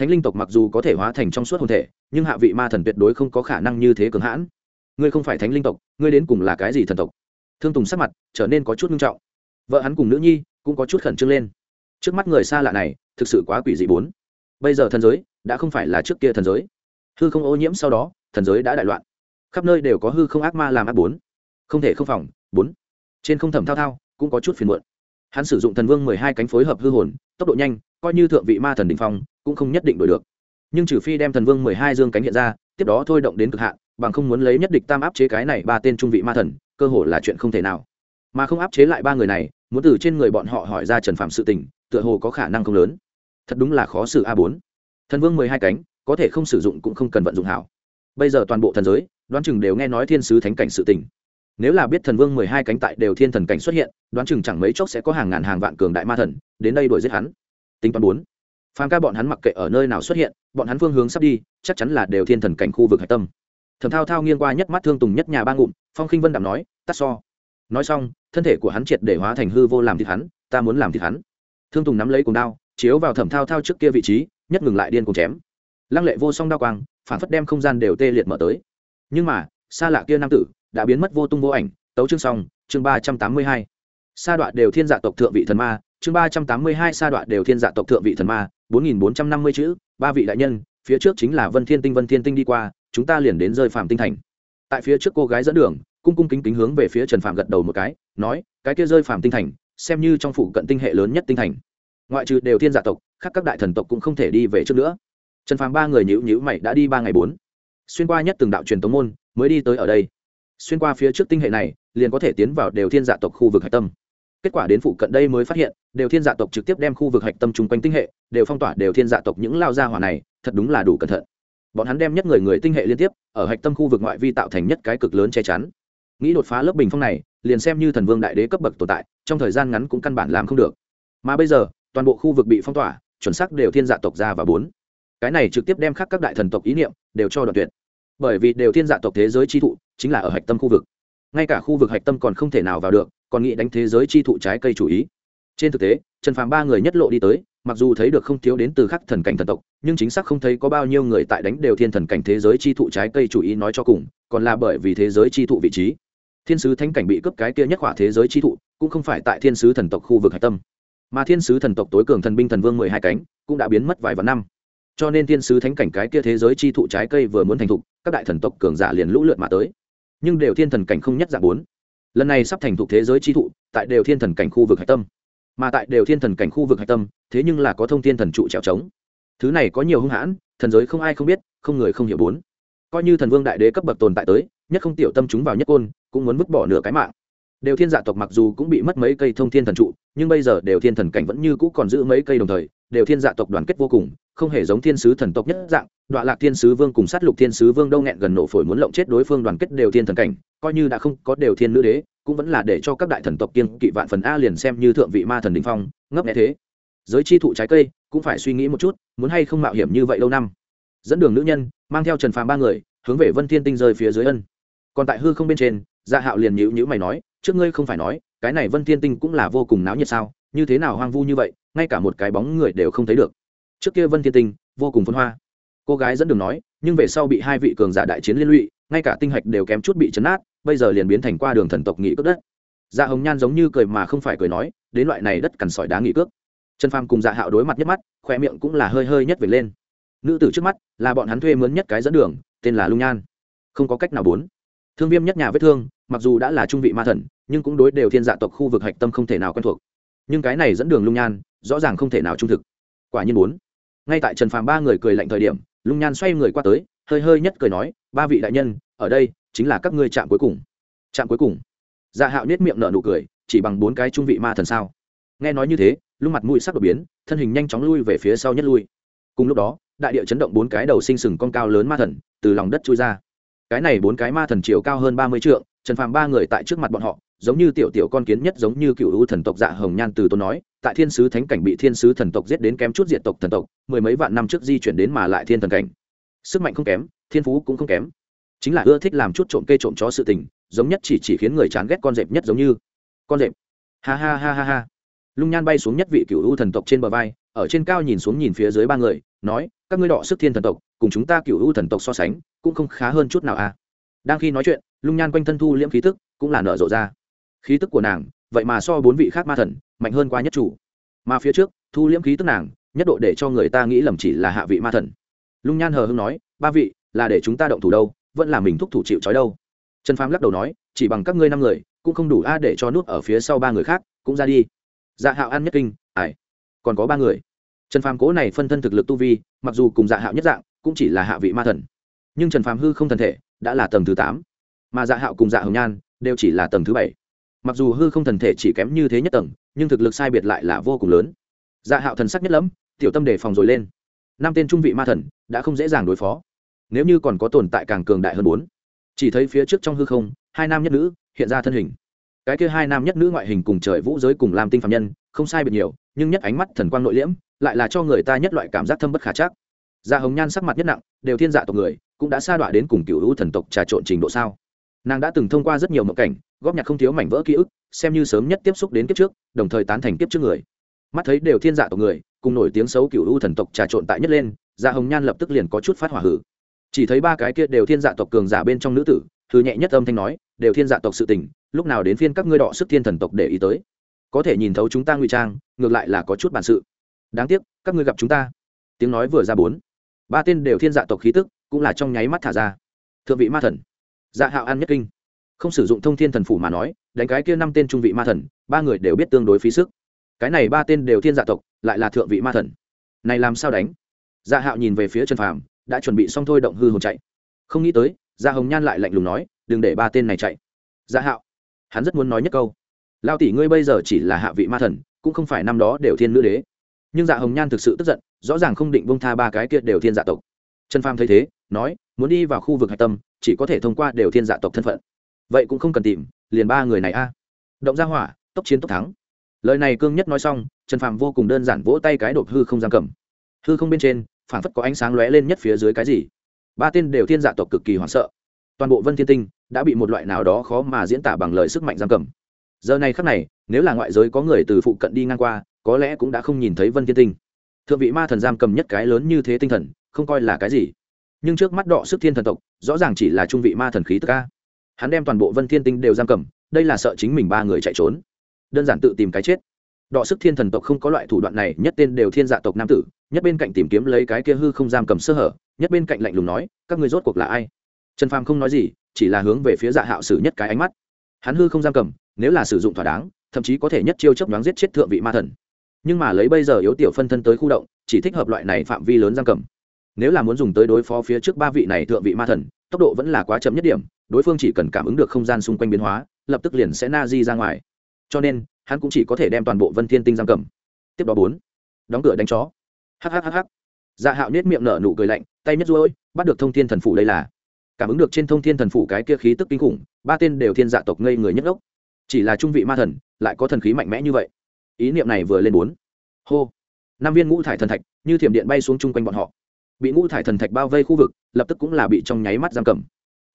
thánh linh tộc mặc dù có thể hóa thành trong suốt hồn thể, nhưng hạ vị ma thần tuyệt đối không có khả năng như thế cường hãn. Ngươi không phải thánh linh tộc, ngươi đến cùng là cái gì thần tộc? Thương tùng sắc mặt trở nên có chút nghiêm trọng. Vợ hắn cùng nữ nhi cũng có chút khẩn trương lên. Trước mắt người xa lạ này thực sự quá quỷ dị bốn. Bây giờ thần giới đã không phải là trước kia thần giới. Hư không ô nhiễm sau đó, thần giới đã đại loạn. Khắp nơi đều có hư không ác ma làm ác bốn. Không thể không phòng, bốn. Trên không thẩm thao thao cũng có chút phiền muộn hắn sử dụng thần vương mười hai cánh phối hợp hư hồn, tốc độ nhanh, coi như thượng vị ma thần đình phong, cũng không nhất định đổi được. Nhưng trừ phi đem thần vương mười hai dương cánh hiện ra, tiếp đó thôi động đến cực hạn, bằng không muốn lấy nhất địch tam áp chế cái này ba tên trung vị ma thần, cơ hội là chuyện không thể nào. Mà không áp chế lại ba người này, muốn từ trên người bọn họ hỏi ra trần phạm sự tình, tựa hồ có khả năng không lớn. Thật đúng là khó xử a bốn. Thần vương mười hai cánh, có thể không sử dụng cũng không cần vận dụng hảo. Bây giờ toàn bộ thần giới, đoán chừng đều nghe nói thiên sứ thánh cảnh sự tình nếu là biết thần vương mười hai cánh tại đều thiên thần cảnh xuất hiện, đoán chừng chẳng mấy chốc sẽ có hàng ngàn hàng vạn cường đại ma thần đến đây đuổi giết hắn. Tính toán bốn. Phàm ca bọn hắn mặc kệ ở nơi nào xuất hiện, bọn hắn phương hướng sắp đi, chắc chắn là đều thiên thần cảnh khu vực hạch tâm. Thầm thao thao nghiêng qua nhất mắt thương tùng nhất nhà ba ngụm, phong khinh vân đạm nói, tắt so. Nói xong, thân thể của hắn triệt để hóa thành hư vô làm thịt hắn, ta muốn làm thịt hắn. Thương tùng nắm lấy cùng đao, chiếu vào thẩm thao thao trước kia vị trí, nhất ngừng lại điên cùng chém. Lăng lệ vô song đao quang, phản phất đem không gian đều tê liệt mở tới. Nhưng mà, xa lạ kia nam tử đã biến mất vô tung vô ảnh, tấu chương xong, chương ba trăm tám mươi hai. Sa đoạn đều thiên dạ tộc thượng vị thần ma, chương ba trăm tám mươi hai sa đoạn đều thiên dạ tộc thượng vị thần ma, bốn nghìn bốn trăm năm mươi chữ, ba vị đại nhân, phía trước chính là vân thiên tinh, vân thiên tinh đi qua, chúng ta liền đến rơi phạm tinh thành. Tại phía trước cô gái dẫn đường, cung cung kính kính hướng về phía trần phạm gật đầu một cái, nói, cái kia rơi phạm tinh thành, xem như trong phủ cận tinh hệ lớn nhất tinh thành. Ngoại trừ đều thiên dạ tộc, khác các đại thần tộc cũng không thể đi về trước nữa. Trần phàm ba người nhữ nhữ mày đã đi ba ngày bốn. Xuyên qua nhất từng đạo truyền tống môn, mới đi tới ở đây xuyên qua phía trước tinh hệ này, liền có thể tiến vào đều thiên dạ tộc khu vực hạch tâm. Kết quả đến phụ cận đây mới phát hiện, đều thiên dạ tộc trực tiếp đem khu vực hạch tâm chung quanh tinh hệ, đều phong tỏa đều thiên dạ tộc những lao gia hỏa này, thật đúng là đủ cẩn thận. Bọn hắn đem nhất người người tinh hệ liên tiếp, ở hạch tâm khu vực ngoại vi tạo thành nhất cái cực lớn che chắn. Nghĩ đột phá lớp bình phong này, liền xem như thần vương đại đế cấp bậc tồn tại, trong thời gian ngắn cũng căn bản làm không được. Mà bây giờ, toàn bộ khu vực bị phong tỏa, chuẩn xác đều thiên dạ tộc ra và bốn. Cái này trực tiếp đem khắc các đại thần tộc ý niệm, đều cho đoạn tuyệt bởi vì đều thiên dạ tộc thế giới chi thụ, chính là ở hạch tâm khu vực. Ngay cả khu vực hạch tâm còn không thể nào vào được, còn nghĩ đánh thế giới chi thụ trái cây chủ ý. Trên thực tế, trần phàm ba người nhất lộ đi tới, mặc dù thấy được không thiếu đến từ khắc thần cảnh thần tộc, nhưng chính xác không thấy có bao nhiêu người tại đánh đều thiên thần cảnh thế giới chi thụ trái cây chủ ý nói cho cùng, còn là bởi vì thế giới chi thụ vị trí. Thiên sứ thánh cảnh bị cướp cái kia nhất khỏa thế giới chi thụ, cũng không phải tại thiên sứ thần tộc khu vực hạch tâm. Mà thiên sứ thần tộc tối cường thần binh thần vương mười hai cánh, cũng đã biến mất vài vạn năm. Cho nên thiên sứ thánh cảnh cái kia thế giới chi thụ trái cây vừa muốn thành thục các đại thần tộc cường giả liền lũ lượt mà tới. Nhưng đều thiên thần cảnh không nhất dạng bốn. Lần này sắp thành thục thế giới chi thụ, tại đều thiên thần cảnh khu vực hạch tâm. Mà tại đều thiên thần cảnh khu vực hạch tâm, thế nhưng là có thông thiên thần trụ trèo trống. Thứ này có nhiều hung hãn, thần giới không ai không biết, không người không hiểu bốn. Coi như thần vương đại đế cấp bậc tồn tại tới, nhất không tiểu tâm chúng vào nhất côn, cũng muốn vứt bỏ nửa cái mạng. Đều thiên dạ tộc mặc dù cũng bị mất mấy cây thông thiên thần trụ, nhưng bây giờ đều thiên thần cảnh vẫn như cũ còn giữ mấy cây đồng thời đều thiên dạ tộc đoàn kết vô cùng, không hề giống thiên sứ thần tộc nhất dạng đoạn lạc thiên sứ vương cùng sát lục thiên sứ vương đâu nghẹn gần nổ phổi muốn lộng chết đối phương đoàn kết đều thiên thần cảnh, coi như đã không có đều thiên nữ đế, cũng vẫn là để cho các đại thần tộc kiên kỵ vạn phần a liền xem như thượng vị ma thần đình phong, ngấp nghe thế. Giới chi thụ trái cây, cũng phải suy nghĩ một chút, muốn hay không mạo hiểm như vậy lâu năm. Dẫn đường nữ nhân, mang theo trần phàm ba người, hướng về vân thiên tinh rơi phía dưới ân. Còn tại hư không bên trên dạ hạo liền nhữ nhữ mày nói, trước ngươi không phải nói, cái này vân thiên tinh cũng là vô cùng náo nhiệt sao? Như thế nào hoang vu như vậy? Ngay cả một cái bóng người đều không thấy được. Trước kia vân thiên tinh, vô cùng phân hoa. Cô gái dẫn đường nói, nhưng về sau bị hai vị cường giả đại chiến liên lụy, ngay cả tinh hạch đều kém chút bị chấn át bây giờ liền biến thành qua đường thần tộc nghị cước đất. Dạ hồng nhan giống như cười mà không phải cười nói, đến loại này đất cằn sỏi đá nghị cước. Trần phàm cùng dạ hạo đối mặt nhất mắt khoe miệng cũng là hơi hơi nhất về lên. Nữ tử trước mắt là bọn hắn thuê mướn nhất cái dẫn đường, tên là lung nhan. Không có cách nào bốn. Thương viêm nhất nhà vết thương, mặc dù đã là trung vị ma thần, nhưng cũng đối đều thiên dạ tộc khu vực hạch tâm không thể nào quen thuộc. Nhưng cái này dẫn đường lung nhan rõ ràng không thể nào trung thực. Quả nhiên bốn ngay tại trần phàm ba người cười lạnh thời điểm, lung nhan xoay người qua tới, hơi hơi nhất cười nói, ba vị đại nhân, ở đây chính là các ngươi chạm cuối cùng. Chạm cuối cùng. Dạ hạo nết miệng nở nụ cười, chỉ bằng bốn cái trung vị ma thần sao? Nghe nói như thế, lung mặt mũi sắc đột biến, thân hình nhanh chóng lui về phía sau nhất lui. Cùng lúc đó, đại địa chấn động bốn cái đầu sinh sừng con cao lớn ma thần từ lòng đất chui ra. Cái này bốn cái ma thần chiều cao hơn ba mươi trượng trần phàm ba người tại trước mặt bọn họ, giống như tiểu tiểu con kiến nhất giống như cựu u thần tộc dạ hồng nhan từ tôn nói, tại thiên sứ thánh cảnh bị thiên sứ thần tộc giết đến kém chút diện tộc thần tộc, mười mấy vạn năm trước di chuyển đến mà lại thiên thần cảnh. Sức mạnh không kém, thiên phú cũng không kém. Chính là ưa thích làm chút trộm cây trộm chó sự tình, giống nhất chỉ chỉ khiến người chán ghét con dẹp nhất giống như con dẹp ha ha ha ha ha. Lung nhan bay xuống nhất vị cựu u thần tộc trên bờ vai, ở trên cao nhìn xuống nhìn phía dưới ba người, nói, các ngươi đọ sức thiên thần tộc, cùng chúng ta cựu u thần tộc so sánh, cũng không khá hơn chút nào à đang khi nói chuyện, lung nhan quanh thân thu liễm khí tức, cũng là nở rộ ra. Khí tức của nàng, vậy mà so bốn vị khác ma thần, mạnh hơn qua nhất chủ. Mà phía trước, thu liễm khí tức nàng, nhất độ để cho người ta nghĩ lầm chỉ là hạ vị ma thần. Lung nhan hờ hưng nói, ba vị, là để chúng ta động thủ đâu, vẫn là mình thúc thủ chịu trói đâu? Trần phám lắc đầu nói, chỉ bằng các ngươi năm người, cũng không đủ a để cho nút ở phía sau ba người khác, cũng ra đi. Dạ hạo ăn nhất kinh ải còn có ba người? Trần phàm cố này phân thân thực lực tu vi, mặc dù cùng dạ hạo nhất dạng, cũng chỉ là hạ vị ma thần. Nhưng trần phàm hư không thần thể đã là tầng thứ tám. Mà dạ hạo cùng dạ hồng nhan đều chỉ là tầng thứ bảy. Mặc dù hư không thần thể chỉ kém như thế nhất tầng, nhưng thực lực sai biệt lại là vô cùng lớn. Dạ hạo thần sắc nhất lẫm, tiểu tâm đề phòng rồi lên. Năm tên trung vị ma thần đã không dễ dàng đối phó. Nếu như còn có tồn tại càng cường đại hơn bốn. Chỉ thấy phía trước trong hư không, hai nam nhất nữ hiện ra thân hình. Cái kia hai nam nhất nữ ngoại hình cùng trời vũ giới cùng làm tinh phạm nhân, không sai biệt nhiều, nhưng nhất ánh mắt thần quang nội liễm, lại là cho người ta nhất loại cảm giác thâm bất khả chắc. Dạ hồng nhan sắc mặt nhất nặng, đều thiên dạ tộc người cũng đã sa đọa đến cùng cựu hữu thần tộc trà trộn trình độ sao? Nàng đã từng thông qua rất nhiều mộng cảnh, góp nhặt không thiếu mảnh vỡ ký ức, xem như sớm nhất tiếp xúc đến kiếp trước, đồng thời tán thành kiếp trước người. Mắt thấy đều thiên dạ tộc người, cùng nổi tiếng xấu cựu hữu thần tộc trà trộn tại nhất lên da hồng nhan lập tức liền có chút phát hỏa hử. Chỉ thấy ba cái kia đều thiên dạ tộc cường giả bên trong nữ tử thứ nhẹ nhất âm thanh nói, đều thiên dạ tộc sự tình, lúc nào đến phiên các ngươi đọ sức thiên thần tộc để ý tới. Có thể nhìn thấu chúng ta ngụy trang, ngược lại là có chút bản sự. Đáng tiếc, các ngươi gặp chúng ta. Tiếng nói vừa ra bốn. Ba tên đều thiên dạ tộc khí tức cũng là trong nháy mắt thả ra. Thượng vị ma thần. Dạ hạo an nhất kinh. Không sử dụng thông thiên thần phủ mà nói, đánh cái kia năm tên trung vị ma thần, ba người đều biết tương đối phí sức. Cái này ba tên đều thiên dạ tộc, lại là thượng vị ma thần. Này làm sao đánh? Dạ hạo nhìn về phía trần phàm, đã chuẩn bị xong thôi động hư hồn chạy. Không nghĩ tới dạ hồng nhan lại lạnh lùng nói, đừng để ba tên này chạy. Dạ hạo, hắn rất muốn nói nhất câu. Lao tỷ ngươi bây giờ chỉ là hạ vị ma thần, cũng không phải năm đó đều thiên nữ đế. Nhưng dạ hồng nhan thực sự tức giận, rõ ràng không định bông tha ba cái kia đều thiên dạ tộc. Trần phàm thấy thế nói, muốn đi vào khu vực hạch tâm, chỉ có thể thông qua đều thiên dạ tộc thân phận. Vậy cũng không cần tìm, liền ba người này a. Động ra hỏa, tốc chiến tốc thắng. Lời này cương nhất nói xong, trần phạm vô cùng đơn giản vỗ tay cái đột hư không giam cầm. Hư không bên trên, phản phất có ánh sáng lóe lên nhất phía dưới cái gì. Ba tên đều thiên dạ tộc cực kỳ hoảng sợ. Toàn bộ vân thiên tinh đã bị một loại nào đó khó mà diễn tả bằng lời sức mạnh giam cầm. Giờ này khắc này, nếu là ngoại giới có người từ phụ cận đi ngang qua, có lẽ cũng đã không nhìn thấy vân thiên tinh. Thượng vị ma thần giam cầm nhất cái lớn như thế tinh thần, không coi là cái gì nhưng trước mắt đọ sức thiên thần tộc, rõ ràng chỉ là trung vị ma thần khí tức ca hắn đem toàn bộ vân thiên tinh đều giam cầm, đây là sợ chính mình ba người chạy trốn. Đơn giản tự tìm cái chết. Đọ sức thiên thần tộc không có loại thủ đoạn này, nhất tên đều thiên dạ tộc nam tử, nhất bên cạnh tìm kiếm lấy cái kia hư không giam cầm sơ hở, nhất bên cạnh lạnh lùng nói, các người rốt cuộc là ai? Trần phàm không nói gì, chỉ là hướng về phía dạ hạo sử nhất cái ánh mắt. Hắn hư không giam cầm, nếu là sử dụng thỏa đáng, thậm chí có thể nhất chiêu chấp nhoáng giết chết thượng vị ma thần. Nhưng mà lấy bây giờ yếu tiểu phân thân tới khu động, chỉ thích hợp loại này phạm vi lớn giam cầm nếu là muốn dùng tới đối phó phía trước ba vị này thượng vị ma thần, tốc độ vẫn là quá chậm nhất điểm, đối phương chỉ cần cảm ứng được không gian xung quanh biến hóa, lập tức liền sẽ na di ra ngoài. Cho nên, hắn cũng chỉ có thể đem toàn bộ vân thiên tinh giam cầm. Tiếp đó bốn, đóng cửa đánh chó. Hhhh dạ hạo nết miệng nở nụ cười lạnh, tay nhất ruỗi bắt được thông thiên thần phủ đây là. Cảm ứng được trên thông thiên thần phủ cái kia khí tức kinh khủng, ba tên đều thiên dạ tộc ngây người nhất ốc chỉ là trung vị ma thần, lại có thần khí mạnh mẽ như vậy. Ý niệm này vừa lên bốn. Hô. Năm viên ngũ thải thần thạch, như thiểm điện bay xuống chung quanh bọn họ bị ngũ thải thần thạch bao vây khu vực, lập tức cũng là bị trong nháy mắt giam cầm.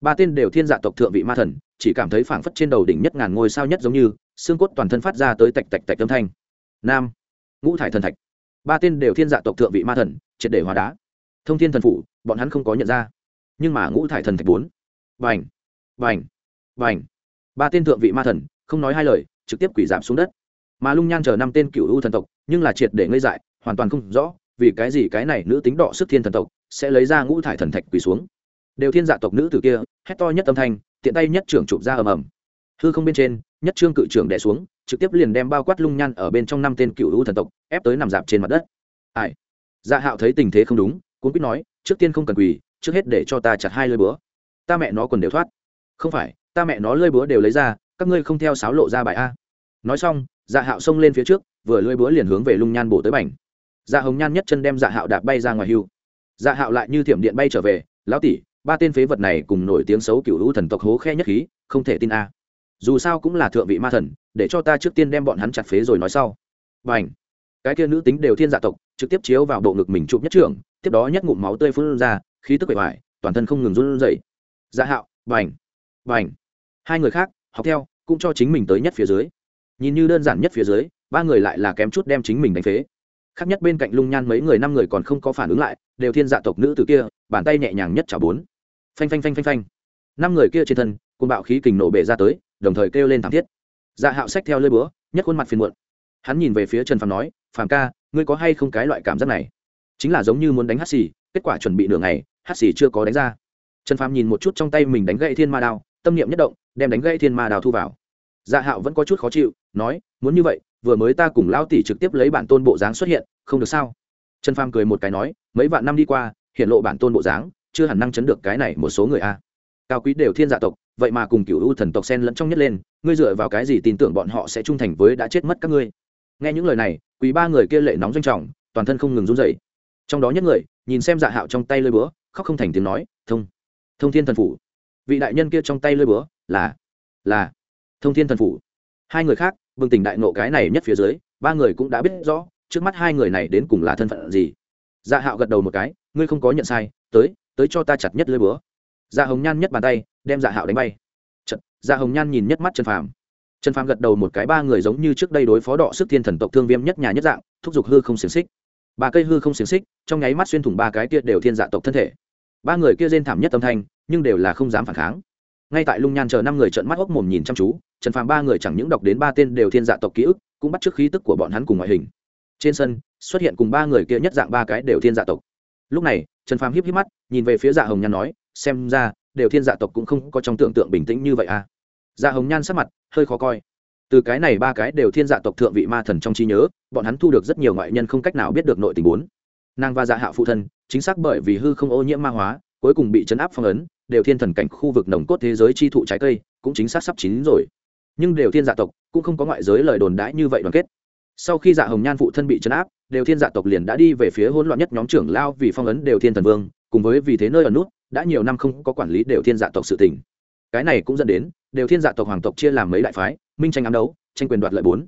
Ba tên đều thiên dạ tộc thượng vị ma thần, chỉ cảm thấy phảng phất trên đầu đỉnh nhất ngàn ngôi sao nhất giống như, xương cốt toàn thân phát ra tới tạch tạch tạch âm thanh. Nam, ngũ thải thần thạch. Ba tên đều thiên dạ tộc thượng vị ma thần, triệt để hóa đá. Thông thiên thần phủ, bọn hắn không có nhận ra. Nhưng mà ngũ thải thần thạch bốn. Vành vành vành ba tên thượng vị ma thần, không nói hai lời, trực tiếp quỷ giảm xuống đất. Mà lung nhan chờ năm tên cựu u thần tộc, nhưng là triệt để ngây dại, hoàn toàn không rõ vì cái gì cái này nữ tính đỏ sức thiên thần tộc sẽ lấy ra ngũ thải thần thạch quỳ xuống? Đều thiên dạ tộc nữ tử kia, hét to nhất âm thanh, tiện tay nhất trưởng chụp ra ầm ầm. Hư không bên trên, nhất trương cự trưởng đẻ xuống, trực tiếp liền đem bao quát lung nhan ở bên trong năm tên cựu u thần tộc, ép tới nằm dạp trên mặt đất. Ai? Dạ hạo thấy tình thế không đúng, cuốn quýt nói, trước tiên không cần quỳ, trước hết để cho ta chặt hai lơi búa. Ta mẹ nó còn đều thoát. Không phải, ta mẹ nó lơi búa đều lấy ra, các ngươi không theo sáo lộ ra bài a. Nói xong dạ hạo xông lên phía trước, vừa lơi búa liền hướng về lung nhan bổ tới bành dạ hồng nhan nhất chân đem dạ hạo đạp bay ra ngoài hưu. Dạ hạo lại như thiểm điện bay trở về, lão tỷ, ba tên phế vật này cùng nổi tiếng xấu cựu u thần tộc hố khe nhất khí, không thể tin a. Dù sao cũng là thượng vị ma thần, để cho ta trước tiên đem bọn hắn chặt phế rồi nói sau. Và ảnh cái kia nữ tính đều thiên dạ tộc, trực tiếp chiếu vào bộ ngực mình chụp nhất trưởng, tiếp đó nhất ngụm máu tươi phun ra, khí tức bệ hoại, toàn thân không ngừng run rẩy. Dạ hạo, bành! Bành! Hai người khác, học theo, cũng cho chính mình tới nhất phía dưới. Nhìn như đơn giản nhất phía dưới, ba người lại là kém chút đem chính mình đánh phế khác nhất bên cạnh lung nhan mấy người năm người còn không có phản ứng lại, đều thiên dạ tộc nữ từ kia, bàn tay nhẹ nhàng nhất chả bốn. Phanh phanh phanh phanh phanh. Năm người kia trên thân côn bạo khí kình nổ bể ra tới, đồng thời kêu lên thảm thiết. Dạ hạo sách theo lơi búa nhất khuôn mặt phiền muộn. Hắn nhìn về phía trần phàm nói, phàm ca, ngươi có hay không cái loại cảm giác này? Chính là giống như muốn đánh hát xì, kết quả chuẩn bị nửa ngày, hát xì chưa có đánh ra. Trần phàm nhìn một chút trong tay mình đánh gậy thiên ma đao, tâm niệm nhất động, đem đánh gậy thiên ma đao thu vào. Dạ hạo vẫn có chút khó chịu, nói, muốn như vậy vừa mới ta cùng lão tỷ trực tiếp lấy bản tôn bộ dáng xuất hiện, không được sao? Trần phàm cười một cái nói, mấy vạn năm đi qua, hiện lộ bản tôn bộ dáng, chưa hẳn năng chấn được cái này một số người a. Cao quý đều thiên dạ tộc, vậy mà cùng cựu u thần tộc sen lẫn trong nhất lên, ngươi dựa vào cái gì tin tưởng bọn họ sẽ trung thành với đã chết mất các ngươi? Nghe những lời này, quý ba người kia lệ nóng doanh trọng, toàn thân không ngừng run rẩy. Trong đó nhất người, nhìn xem dạ hạo trong tay lơi búa, khóc không thành tiếng nói, thông thông thiên thần phủ. Vị đại nhân kia trong tay lơi búa là là, thông thiên thần phủ. Hai người khác bừng tỉnh đại nộ cái này nhất phía dưới ba người cũng đã biết rõ trước mắt hai người này đến cùng là thân phận gì. Dạ hạo gật đầu một cái ngươi không có nhận sai tới tới cho ta chặt nhất lưỡi búa. Dạ hồng nhan nhất bàn tay đem dạ hạo đánh bay. Chật, dạ hồng nhan nhìn nhất mắt trần phàm. Trần phàm gật đầu một cái ba người giống như trước đây đối phó đọ sức thiên thần tộc thương viêm nhất nhà nhất dạng thúc giục hư không xiềng xích. Ba cây hư không xiềng xích trong nháy mắt xuyên thủng ba cái kia đều thiên dạ tộc thân thể. Ba người kia rên thảm nhất âm thanh nhưng đều là không dám phản kháng ngay tại lung nhan chờ năm người trợn mắt hốc mồm nhìn chăm chú, trần phàm ba người chẳng những đọc đến ba tên đều thiên dạ tộc ký ức, cũng bắt trước khí tức của bọn hắn cùng ngoại hình. Trên sân, xuất hiện cùng ba người kia nhất dạng ba cái đều thiên dạ tộc. Lúc này, trần phàm híp híp mắt, nhìn về phía dạ hồng nhan nói, xem ra, đều thiên dạ tộc cũng không có trong tưởng tượng bình tĩnh như vậy à? Dạ hồng nhan sắc mặt, hơi khó coi. Từ cái này ba cái đều thiên dạ tộc thượng vị ma thần trong trí nhớ, bọn hắn thu được rất nhiều ngoại nhân không cách nào biết được nội tình bốn. Nàng và dạ Hạ phụ thân, chính xác bởi vì hư không ô nhiễm ma hóa, cuối cùng bị chấn áp phong ấn đều thiên thần cảnh khu vực nồng cốt thế giới chi thụ trái cây, cũng chính xác sắp chín rồi. Nhưng đều thiên dạ tộc, cũng không có ngoại giới lời đồn đãi như vậy đoàn kết. Sau khi dạ hồng nhan phụ thân bị chấn áp, đều thiên dạ tộc liền đã đi về phía hỗn loạn nhất nhóm trưởng lao vì phong ấn đều thiên thần vương, cùng với vì thế nơi ở nút, đã nhiều năm không có quản lý đều thiên dạ tộc sự tình. Cái này cũng dẫn đến, đều thiên dạ tộc hoàng tộc chia làm mấy đại phái, minh tranh ám đấu, tranh quyền đoạt lợi bốn.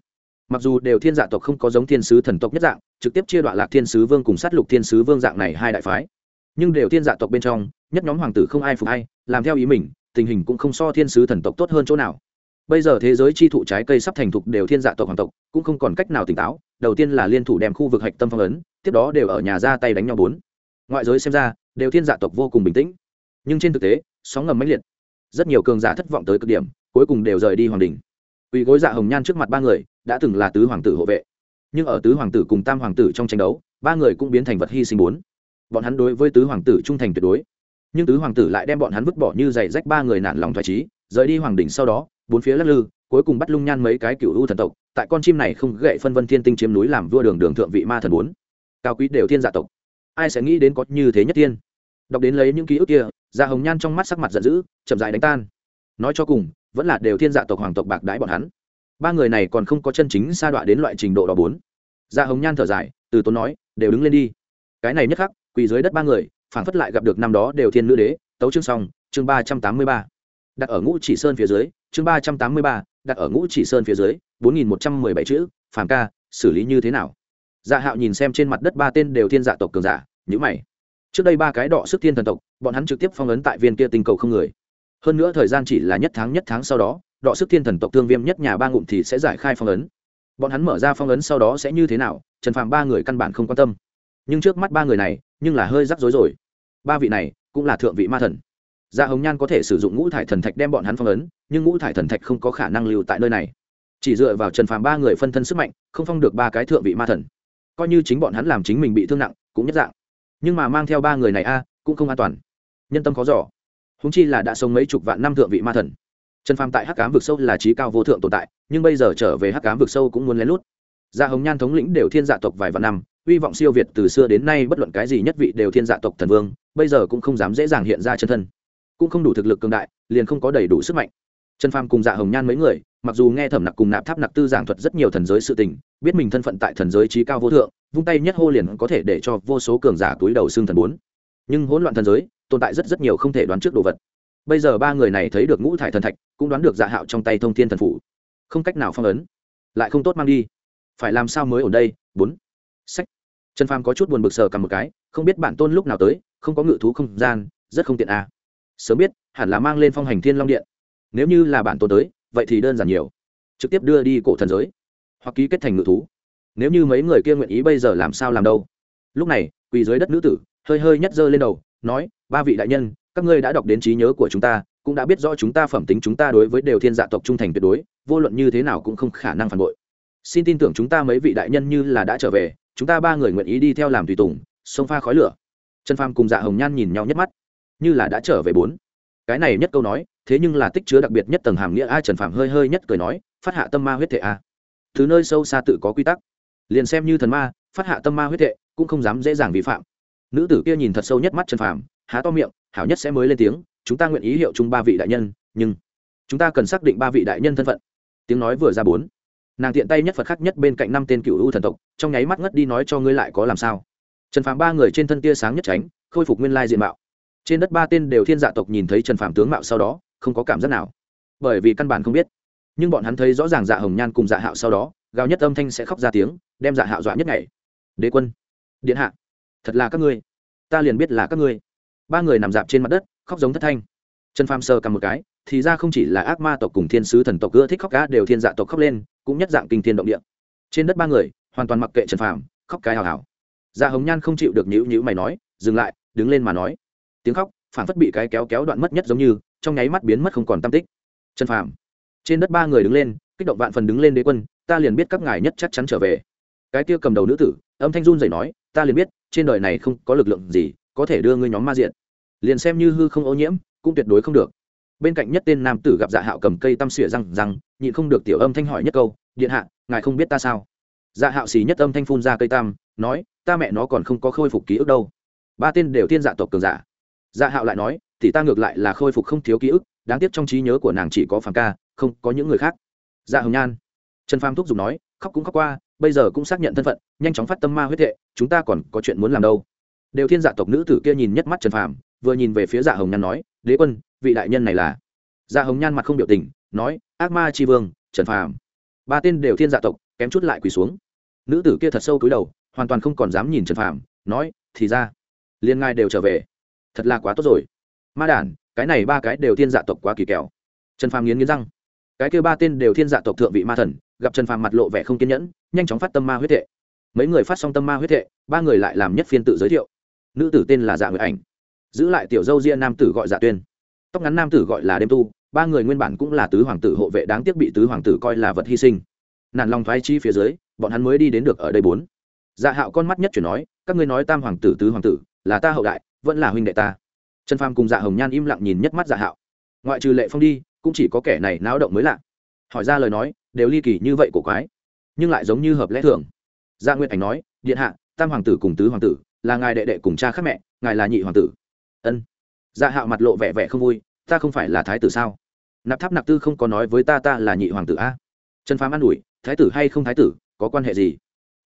Mặc dù đều thiên dạ tộc không có giống thiên sứ thần tộc nhất dạng, trực tiếp chia đoạn lạc thiên sứ vương cùng sát lục thiên sứ vương dạng này hai đại phái nhưng đều thiên dạ tộc bên trong, nhất nhóm hoàng tử không ai phục hay làm theo ý mình, tình hình cũng không so thiên sứ thần tộc tốt hơn chỗ nào. Bây giờ thế giới chi thụ trái cây sắp thành thục đều thiên dạ tộc hoàng tộc, cũng không còn cách nào tỉnh táo, đầu tiên là liên thủ đem khu vực hạch tâm phong ấn, tiếp đó đều ở nhà ra tay đánh nhau bốn. Ngoại giới xem ra, đều thiên dạ tộc vô cùng bình tĩnh. Nhưng trên thực tế, sóng ngầm mãnh liệt. Rất nhiều cường giả thất vọng tới cực điểm, cuối cùng đều rời đi hoàng đình ủy gối dạ hồng nhan trước mặt ba người, đã từng là tứ hoàng tử hộ vệ. Nhưng ở tứ hoàng tử cùng tam hoàng tử trong tranh đấu, ba người cũng biến thành vật hy sinh bốn bọn hắn đối với tứ hoàng tử trung thành tuyệt đối. Nhưng tứ hoàng tử lại đem bọn hắn vứt bỏ như giày rách ba người nản lòng thoải trí rời đi hoàng đỉnh sau đó, bốn phía lắc lư, cuối cùng bắt lung nhan mấy cái cựu u thần tộc, tại con chim này không gậy phân vân thiên tinh chiếm núi làm vua đường đường thượng vị ma thần bốn. Cao quý đều thiên dạ tộc. Ai sẽ nghĩ đến có như thế nhất tiên? Đọc đến lấy những ký ức kia dạ hồng nhan trong mắt sắc mặt giận dữ, chậm dại đánh tan. Nói cho cùng, vẫn là đều thiên dạ tộc hoàng tộc bạc đái bọn hắn. Ba người này còn không có chân chính sa đọa đến loại trình độ đó bốn. Dạ hồng nhan thở dài, từ tốn nói, đều đứng lên đi. Cái này nhất khắc quỳ dưới đất ba người phản phất lại gặp được năm đó đều thiên nữ đế. Tấu chương xong, chương ba trăm tám mươi ba. Đặt ở ngũ chỉ sơn phía dưới, chương ba trăm tám mươi ba, đặt ở ngũ chỉ sơn phía dưới, bốn nghìn một trăm mười bảy chữ phản ca, xử lý như thế nào? Dạ hạo nhìn xem trên mặt đất ba tên đều thiên dạ tộc cường giả nhữ mày. Trước đây ba cái đọ sức thiên thần tộc, bọn hắn trực tiếp phong ấn tại viên kia tinh cầu không người. Hơn nữa thời gian chỉ là nhất tháng nhất tháng sau đó, đọ sức thiên thần tộc thương viêm nhất nhà ba ngụm thì sẽ giải khai phong ấn. Bọn hắn mở ra phong ấn sau đó sẽ như thế nào, trần phàm ba người căn bản không quan tâm nhưng trước mắt ba người này, nhưng là hơi rắc rối rồi. Ba vị này, cũng là thượng vị ma thần. Dạ hồng nhan có thể sử dụng ngũ thải thần thạch đem bọn hắn phong ấn, nhưng ngũ thải thần thạch không có khả năng lưu tại nơi này. Chỉ dựa vào trần phàm ba người phân thân sức mạnh, không phong được ba cái thượng vị ma thần. Coi như chính bọn hắn làm chính mình bị thương nặng, cũng nhất dạng. Nhưng mà mang theo ba người này a, cũng không an toàn. Nhân tâm khó giỏ húng chi là đã sống mấy chục vạn năm thượng vị ma thần. Trần phàm tại hắc cám vực sâu là trí cao vô thượng tồn tại, nhưng bây giờ trở về hắc cám vực sâu cũng muốn lén lút. Gia hồng nhan thống lĩnh đều thiên dạ tộc vài vạn năm hy vọng siêu việt từ xưa đến nay bất luận cái gì nhất vị đều thiên dạ tộc thần vương, bây giờ cũng không dám dễ dàng hiện ra chân thân. Cũng không đủ thực lực cường đại, liền không có đầy đủ sức mạnh. Trần phàm cùng dạ hồng nhan mấy người, mặc dù nghe thẩm nặc cùng nạp tháp nặc tư giảng thuật rất nhiều thần giới sự tình, biết mình thân phận tại thần giới trí cao vô thượng, vung tay nhất hô liền có thể để cho vô số cường giả túi đầu xương thần bốn. Nhưng hỗn loạn thần giới, tồn tại rất rất nhiều không thể đoán trước đồ vật. Bây giờ ba người này thấy được ngũ thải thần thạch, cũng đoán được dạ hạo trong tay thông thiên thần phủ. Không cách nào phong ấn, lại không tốt mang đi. Phải làm sao mới ở đây? Bốn. Sách trần phàm có chút buồn bực sờ cầm một cái, không biết bản tôn lúc nào tới, không có ngự thú không gian, rất không tiện à. sớm biết, hẳn là mang lên phong hành thiên long điện. Nếu như là bản tôn tới, vậy thì đơn giản nhiều. Trực tiếp đưa đi cổ thần giới, hoặc ký kết thành ngự thú. Nếu như mấy người kia nguyện ý bây giờ làm sao làm đâu? Lúc này, quỳ dưới đất nữ tử, hơi hơi nhất giơ lên đầu, nói, ba vị đại nhân, các ngươi đã đọc đến trí nhớ của chúng ta, cũng đã biết rõ chúng ta phẩm tính chúng ta đối với đều thiên dạ tộc trung thành tuyệt đối, vô luận như thế nào cũng không khả năng phản bội. Xin tin tưởng chúng ta mấy vị đại nhân như là đã trở về chúng ta ba người nguyện ý đi theo làm tùy tùng, sông pha khói lửa. Trần phàm cùng dạ hồng nhan nhìn nhau nhất mắt. Như là đã trở về bốn. Cái này nhất câu nói, thế nhưng là tích chứa đặc biệt nhất tầng hàm nghĩa a, trần phàm hơi hơi nhất cười nói, phát hạ tâm ma huyết thể a. Thứ nơi sâu xa tự có quy tắc. Liền xem như thần ma, phát hạ tâm ma huyết thệ cũng không dám dễ dàng vi phạm. Nữ tử kia nhìn thật sâu nhất mắt trần phàm, há to miệng, hảo nhất sẽ mới lên tiếng, chúng ta nguyện ý hiệu chung ba vị đại nhân, nhưng chúng ta cần xác định ba vị đại nhân thân phận. Tiếng nói vừa ra bốn nàng tiện tay nhất phật khắc nhất bên cạnh năm tên cựu u thần tộc trong nháy mắt ngất đi nói cho ngươi lại có làm sao trần phàm ba người trên thân tia sáng nhất tránh khôi phục nguyên lai diện mạo trên đất ba tên đều thiên dạ tộc nhìn thấy trần phàm tướng mạo sau đó không có cảm giác nào bởi vì căn bản không biết nhưng bọn hắn thấy rõ ràng dạ hồng nhan cùng dạ hạo sau đó gào nhất âm thanh sẽ khóc ra tiếng đem dạ hạo dọa nhất ngày đế quân điện hạ thật là các ngươi ta liền biết là các ngươi ba người nằm dạp trên mặt đất khóc giống thất thanh trần phàm sờ cầm một cái, thì ra không chỉ là ác ma tộc cùng thiên sứ thần tộc ưa thích khóc cá đều thiên dạ tộc khóc lên, cũng nhất dạng kinh thiên động địa. Trên đất ba người, hoàn toàn mặc kệ trần phàm, khóc cái hào hào. Dạ hồng nhan không chịu được nhữ nhữ mày nói, dừng lại, đứng lên mà nói. Tiếng khóc phản phất bị cái kéo kéo đoạn mất nhất giống như, trong nháy mắt biến mất không còn tam tích. Trần phàm, trên đất ba người đứng lên, kích động vạn phần đứng lên đế quân, ta liền biết các ngài nhất chắc chắn trở về. Cái kia cầm đầu nữ tử, âm thanh run rẩy nói, ta liền biết, trên đời này không có lực lượng gì có thể đưa ngươi nhóm ma diện. Liền xem như hư không ô nhiễm cũng tuyệt đối không được. Bên cạnh nhất tên nam tử gặp dạ hạo cầm cây tăm xỉa răng răng, nhịn không được tiểu âm thanh hỏi nhất câu, điện hạ, ngài không biết ta sao? Dạ hạo xì nhất âm thanh phun ra cây tam nói, ta mẹ nó còn không có khôi phục ký ức đâu. Ba tên đều tiên dạ tộc cường giả. Dạ hạo lại nói, thì ta ngược lại là khôi phục không thiếu ký ức, đáng tiếc trong trí nhớ của nàng chỉ có phàm ca, không có những người khác. Dạ hồng nhan. Trần phàm thúc giục nói, khóc cũng khóc qua, bây giờ cũng xác nhận thân phận, nhanh chóng phát tâm ma huyết hệ, chúng ta còn có chuyện muốn làm đâu. Đều thiên dạ tộc nữ tử kia nhìn nhất mắt trần phàm vừa nhìn về phía dạ hồng nhan nói, đế quân, vị đại nhân này là? Dạ hồng nhan mặt không biểu tình, nói, ác ma tri vương, trần phàm. Ba tên đều thiên dạ tộc, kém chút lại quỳ xuống. Nữ tử kia thật sâu cúi đầu, hoàn toàn không còn dám nhìn trần phàm, nói, thì ra, liên ngai đều trở về. Thật là quá tốt rồi. Ma đản, cái này ba cái đều thiên dạ tộc quá kỳ kèo trần phàm nghiến nghiến răng. Cái kêu ba tên đều thiên dạ tộc thượng vị ma thần, gặp trần phàm mặt lộ vẻ không kiên nhẫn, nhanh chóng phát tâm ma huyết thệ mấy người phát xong tâm ma huyết thệ ba người lại làm nhất phiên tự giới thiệu. Nữ tử tên là dạ người ảnh giữ lại tiểu dâu ria nam tử gọi dạ tuyên. Tóc ngắn nam tử gọi là đêm tu, ba người nguyên bản cũng là tứ hoàng tử hộ vệ đáng tiếc bị tứ hoàng tử coi là vật hy sinh. Nản lòng thoái chi phía dưới, bọn hắn mới đi đến được ở đây bốn. Dạ hạo con mắt nhất chuyển nói, các ngươi nói tam hoàng tử, tứ hoàng tử, là ta hậu đại, vẫn là huynh đệ ta. Trần phàm cùng dạ hồng nhan im lặng nhìn nhất mắt dạ hạo. Ngoại trừ lệ phong đi, cũng chỉ có kẻ này náo động mới lạ. Hỏi ra lời nói, đều ly kỳ như vậy của quái, nhưng lại giống như hợp lẽ thường. Dạ nguyệt ảnh nói, điện hạ, tam hoàng tử cùng tứ hoàng tử, là ngài đệ đệ cùng cha khác mẹ, ngài là nhị hoàng tử ân. Dạ hạo mặt lộ vẻ vẻ không vui, ta không phải là thái tử sao? Nạp tháp nạp tư không có nói với ta ta là nhị hoàng tử a. Trần phám an ủi, thái tử hay không thái tử, có quan hệ gì?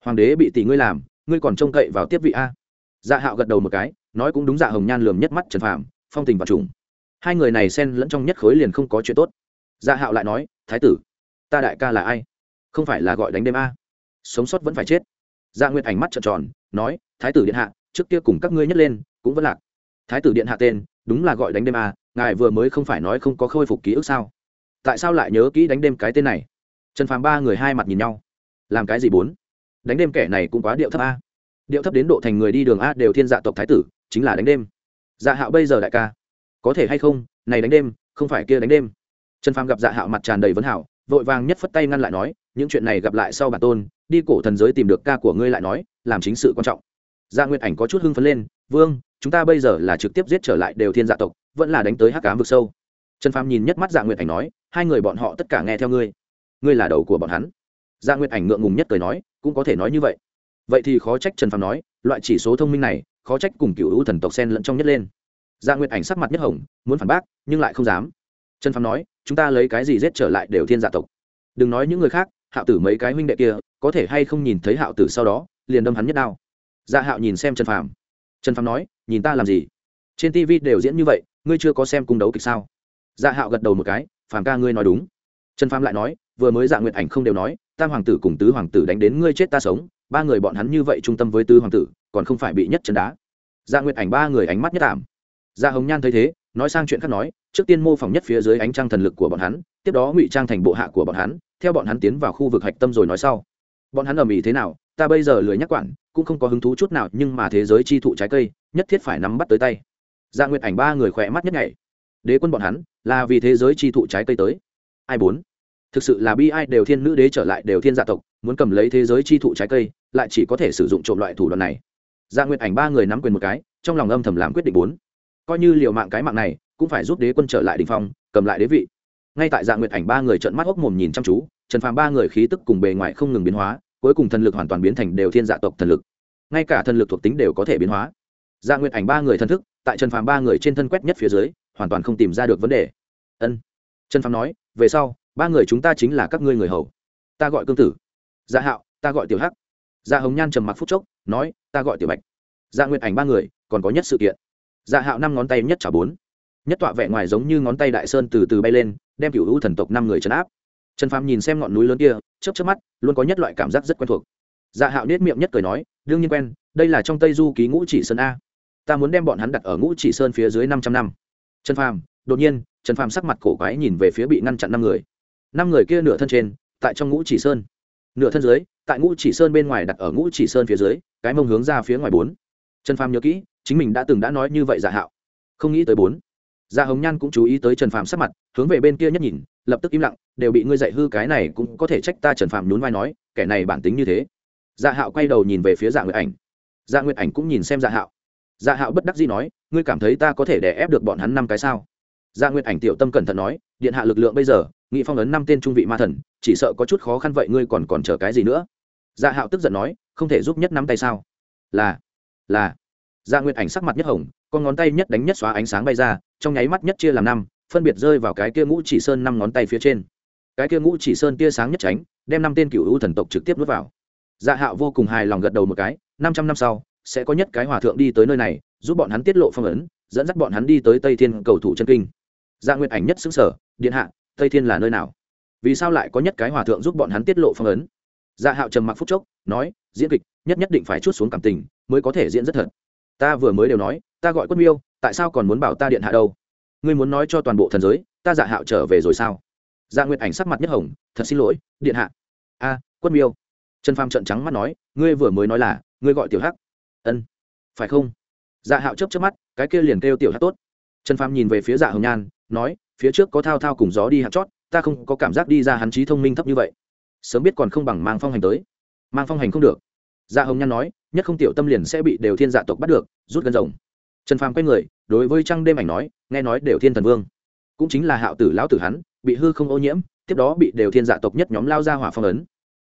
Hoàng đế bị tỷ ngươi làm, ngươi còn trông cậy vào tiếp vị a? Dạ hạo gật đầu một cái, nói cũng đúng dạ hồng nhan lườm nhất mắt trần phàm, phong tình và trùng. Hai người này xen lẫn trong nhất khối liền không có chuyện tốt. Dạ hạo lại nói, thái tử, ta đại ca là ai? Không phải là gọi đánh đêm a? Sống sót vẫn phải chết. Dạ nguyệt ảnh mắt trợn tròn, nói, thái tử điện hạ, trước kia cùng các ngươi nhất lên, cũng vẫn lạc thái tử điện hạ tên, đúng là gọi đánh đêm à? ngài vừa mới không phải nói không có khôi phục ký ức sao? Tại sao lại nhớ kỹ đánh đêm cái tên này? Trần phàm ba người hai mặt nhìn nhau. Làm cái gì bốn? Đánh đêm kẻ này cũng quá điệu thấp a. Điệu thấp đến độ thành người đi đường a đều thiên dạ tộc thái tử, chính là đánh đêm. Dạ hạo bây giờ đại ca. Có thể hay không? Này đánh đêm, không phải kia đánh đêm. Trần phàm gặp dạ hạo mặt tràn đầy vấn hảo, vội vàng nhất phất tay ngăn lại nói, những chuyện này gặp lại sau bản tôn, đi cổ thần giới tìm được ca của ngươi lại nói, làm chính sự quan trọng. Dạ nguyệt ảnh có chút hưng phấn lên, vương chúng ta bây giờ là trực tiếp giết trở lại đều thiên dạ tộc, vẫn là đánh tới hắc cám vực sâu. Trần phàm nhìn nhất mắt dạ nguyệt ảnh nói, hai người bọn họ tất cả nghe theo ngươi. Ngươi là đầu của bọn hắn. Dạ nguyệt ảnh ngượng ngùng nhất cười nói, cũng có thể nói như vậy. Vậy thì khó trách trần phàm nói, loại chỉ số thông minh này, khó trách cùng cựu hữu thần tộc sen lẫn trong nhất lên. Dạ nguyệt ảnh sắc mặt nhất hồng, muốn phản bác, nhưng lại không dám. Trần phàm nói, chúng ta lấy cái gì giết trở lại đều thiên dạ tộc? Đừng nói những người khác, hạo tử mấy cái huynh đệ kia, có thể hay không nhìn thấy hạo tử sau đó, liền đâm hắn nhất đao. Dạ hạo nhìn xem trần phàm trần phàm nói, nhìn ta làm gì? Trên tv đều diễn như vậy, ngươi chưa có xem cung đấu kịch sao? Dạ hạo gật đầu một cái, phàm ca ngươi nói đúng. Trần phàm lại nói, vừa mới dạ nguyệt ảnh không đều nói, tam hoàng tử cùng tứ hoàng tử đánh đến ngươi chết ta sống, ba người bọn hắn như vậy trung tâm với tứ hoàng tử, còn không phải bị nhất chân đá. Dạ nguyệt ảnh ba người ánh mắt nhất ảm. Dạ hồng nhan thấy thế, nói sang chuyện khác nói, trước tiên mô phỏng nhất phía dưới ánh trăng thần lực của bọn hắn, tiếp đó ngụy trang thành bộ hạ của bọn hắn, theo bọn hắn tiến vào khu vực hạch tâm rồi nói sau bọn hắn ầm ĩ thế nào, ta bây giờ lười nhắc quản, cũng không có hứng thú chút nào, nhưng mà thế giới chi thụ trái cây, nhất thiết phải nắm bắt tới tay. Dạ nguyệt ảnh ba người khỏe mắt nhất ngày đế quân bọn hắn, là vì thế giới chi thụ trái cây tới. Ai bốn? Thực sự là bi ai đều thiên nữ đế trở lại đều thiên gia tộc, muốn cầm lấy thế giới chi thụ trái cây, lại chỉ có thể sử dụng trộm loại thủ đoạn này. Dạ nguyệt ảnh ba người nắm quyền một cái, trong lòng âm thầm làm quyết định bốn. Coi như liều mạng cái mạng này, cũng phải giúp đế quân trở lại đình phong, cầm lại đế vị ngay tại dạ nguyệt ảnh ba người trợn mắt hốc mồm nhìn chăm chú, trần phàm ba người khí tức cùng bề ngoài không ngừng biến hóa, cuối cùng thần lực hoàn toàn biến thành đều thiên dạ tộc thần lực. Ngay cả thần lực thuộc tính đều có thể biến hóa. Dạ nguyệt ảnh ba người thần thức, tại trần phàm ba người trên thân quét nhất phía dưới, hoàn toàn không tìm ra được vấn đề. Ân. Trần phàm nói, về sau, ba người chúng ta chính là các ngươi người hầu. Ta gọi cương tử. Dạ hạo, ta gọi tiểu hắc. Dạ hồng nhan trầm mặc phút chốc, nói, ta gọi tiểu bạch. Dạ nguyệt ảnh ba người, còn có nhất sự kiện. Dạ hạo năm ngón tay nhất trả bốn nhất tọa vẽ ngoài giống như ngón tay đại sơn từ từ bay lên, đem cựu hữu thần tộc năm người chấn áp. Trần phàm nhìn xem ngọn núi lớn kia, chớp chớp mắt, luôn có nhất loại cảm giác rất quen thuộc. Dạ hạo nết miệng nhất cười nói, đương nhiên quen, đây là trong tây du ký ngũ chỉ sơn a. Ta muốn đem bọn hắn đặt ở ngũ chỉ sơn phía dưới năm trăm năm. Trần phàm, đột nhiên, trần phàm sắc mặt cổ quái nhìn về phía bị ngăn chặn năm người. Năm người kia nửa thân trên, tại trong ngũ chỉ sơn. Nửa thân dưới, tại ngũ chỉ sơn bên ngoài đặt ở ngũ chỉ sơn phía dưới, cái mông hướng ra phía ngoài bốn. Trần phàm nhớ kỹ, chính mình đã từng đã nói như vậy dạ hạo. Không nghĩ tới bốn dạ hồng nhan cũng chú ý tới trần phàm sắc mặt, hướng về bên kia nhất nhìn, lập tức im lặng, đều bị ngươi dạy hư cái này cũng có thể trách ta trần phàm nhún vai nói, kẻ này bản tính như thế. Dạ hạo quay đầu nhìn về phía dạ nguyệt ảnh. Dạ nguyệt ảnh cũng nhìn xem dạ hạo. Dạ hạo bất đắc dĩ nói, ngươi cảm thấy ta có thể đè ép được bọn hắn năm cái sao? Dạ nguyệt ảnh tiểu tâm cẩn thận nói, điện hạ lực lượng bây giờ, nghị phong ấn năm tên trung vị ma thần, chỉ sợ có chút khó khăn vậy ngươi còn còn chờ cái gì nữa? Dạ hạo tức giận nói, không thể giúp nhất nắm tay sao? Là là. Dạ nguyệt ảnh sắc mặt nhất hồng, con ngón tay nhất đánh nhất xóa ánh sáng bay ra trong nháy mắt nhất chia làm năm, phân biệt rơi vào cái kia ngũ chỉ sơn năm ngón tay phía trên. Cái kia ngũ chỉ sơn tia sáng nhất tránh, đem năm tên cựu ưu thần tộc trực tiếp nuốt vào. Dạ hạo vô cùng hài lòng gật đầu một cái, năm trăm năm sau, sẽ có nhất cái hòa thượng đi tới nơi này, giúp bọn hắn tiết lộ phong ấn, dẫn dắt bọn hắn đi tới tây thiên cầu thủ chân kinh. Dạ nguyệt ảnh nhất xứng sở điện hạ, tây thiên là nơi nào? Vì sao lại có nhất cái hòa thượng giúp bọn hắn tiết lộ phong ấn? Dạ hạo trầm mặc phúc chốc, nói, diễn kịch, nhất nhất định phải chút xuống cảm tình, mới có thể diễn rất thật. Ta vừa mới đều nói, ta gọi quất miêu tại sao còn muốn bảo ta điện hạ đâu? Ngươi muốn nói cho toàn bộ thần giới, ta dạ hạo trở về rồi sao? Dạ nguyệt ảnh sắc mặt nhất hồng, thật xin lỗi, điện hạ. A quân miêu. Trần pham trợn trắng mắt nói, ngươi vừa mới nói là, ngươi gọi tiểu hắc. Ân. Phải không? Dạ hạo chấp chấp mắt, cái kia liền kêu tiểu hắc tốt. Trần pham nhìn về phía dạ hồng nhan, nói, phía trước có thao thao cùng gió đi hạt chót, ta không có cảm giác đi ra hắn trí thông minh thấp như vậy. Sớm biết còn không bằng mang phong hành tới. Mang phong hành không được. Dạ hồng nhan nói, nhất không tiểu tâm liền sẽ bị đều thiên dạ tộc bắt được, rút gân rồng trần phàm quay người, đối với trăng đêm ảnh nói, nghe nói đều thiên thần vương. Cũng chính là hạo tử lão tử hắn, bị hư không ô nhiễm, tiếp đó bị đều thiên dạ tộc nhất nhóm lao ra hỏa phong ấn.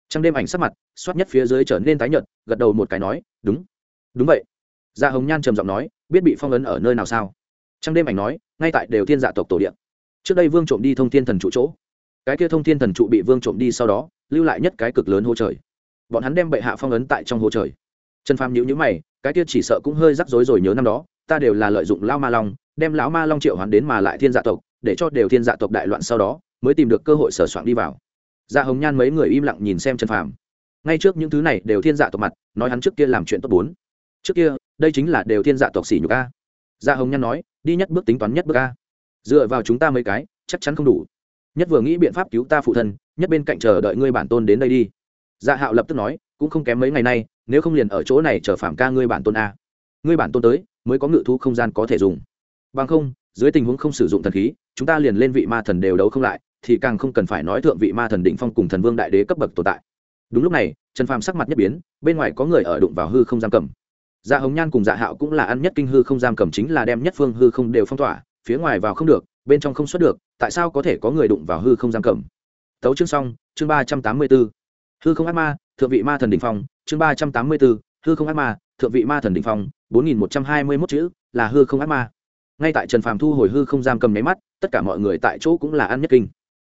Trăng đêm ảnh sắc mặt, xoát nhất phía dưới trở nên tái nhợt, gật đầu một cái nói, đúng. Đúng vậy. Dạ hồng nhan trầm giọng nói, biết bị phong ấn ở nơi nào sao? Trăng đêm ảnh nói, ngay tại đều thiên dạ tộc tổ điện. Trước đây vương trộm đi thông thiên thần trụ chỗ. Cái kia thông thiên thần trụ bị vương trộm đi sau đó, lưu lại nhất cái cực lớn hố trời. Bọn hắn đem bệ hạ phong ấn tại trong hố trời. Trần phàm nhữ nhữ mày, cái kia chỉ sợ cũng hơi rắc rối rồi nhớ năm đó ta đều là lợi dụng lao ma long, đem lão ma long triệu hoán đến mà lại thiên dạ tộc, để cho đều thiên dạ tộc đại loạn sau đó, mới tìm được cơ hội sở soạn đi vào. Dạ hồng nhan mấy người im lặng nhìn xem trần phàm. Ngay trước những thứ này đều thiên dạ tộc mặt, nói hắn trước kia làm chuyện tốt bốn. Trước kia, đây chính là đều thiên dạ tộc xỉ nhục a. Dạ hồng nhan nói, đi nhất bước tính toán nhất bước a. Dựa vào chúng ta mấy cái, chắc chắn không đủ. Nhất vừa nghĩ biện pháp cứu ta phụ thân, nhất bên cạnh chờ đợi ngươi bản tôn đến đây đi. Dạ hạo lập tức nói, cũng không kém mấy ngày nay, nếu không liền ở chỗ này chờ phạm ca ngươi bản tôn a. Ngươi bản tôn tới mới có ngự thú không gian có thể dùng. Bằng không, dưới tình huống không sử dụng thần khí, chúng ta liền lên vị ma thần đều đấu không lại, thì càng không cần phải nói thượng vị ma thần định phong cùng thần vương đại đế cấp bậc tồn tại. Đúng lúc này, trần phàm sắc mặt nhất biến, bên ngoài có người ở đụng vào hư không giam cầm. Dạ hồng nhan cùng dạ hạo cũng là ăn nhất kinh hư không giam cầm chính là đem nhất phương hư không đều phong tỏa, phía ngoài vào không được, bên trong không xuất được, tại sao có thể có người đụng vào hư không giam cầm? Tấu chương xong, chương ba trăm tám mươi b ố hư không ác ma, thượng vị ma thần đình phong, chương ba trăm tám mươi b ố hư không ác ma, thượng vị ma thần đình phong bốn nghìn một trăm hai mươi mốt chữ, là hư không ác ma. Ngay tại trần phàm thu hồi hư không giam cầm nháy mắt, tất cả mọi người tại chỗ cũng là ăn nhất kinh.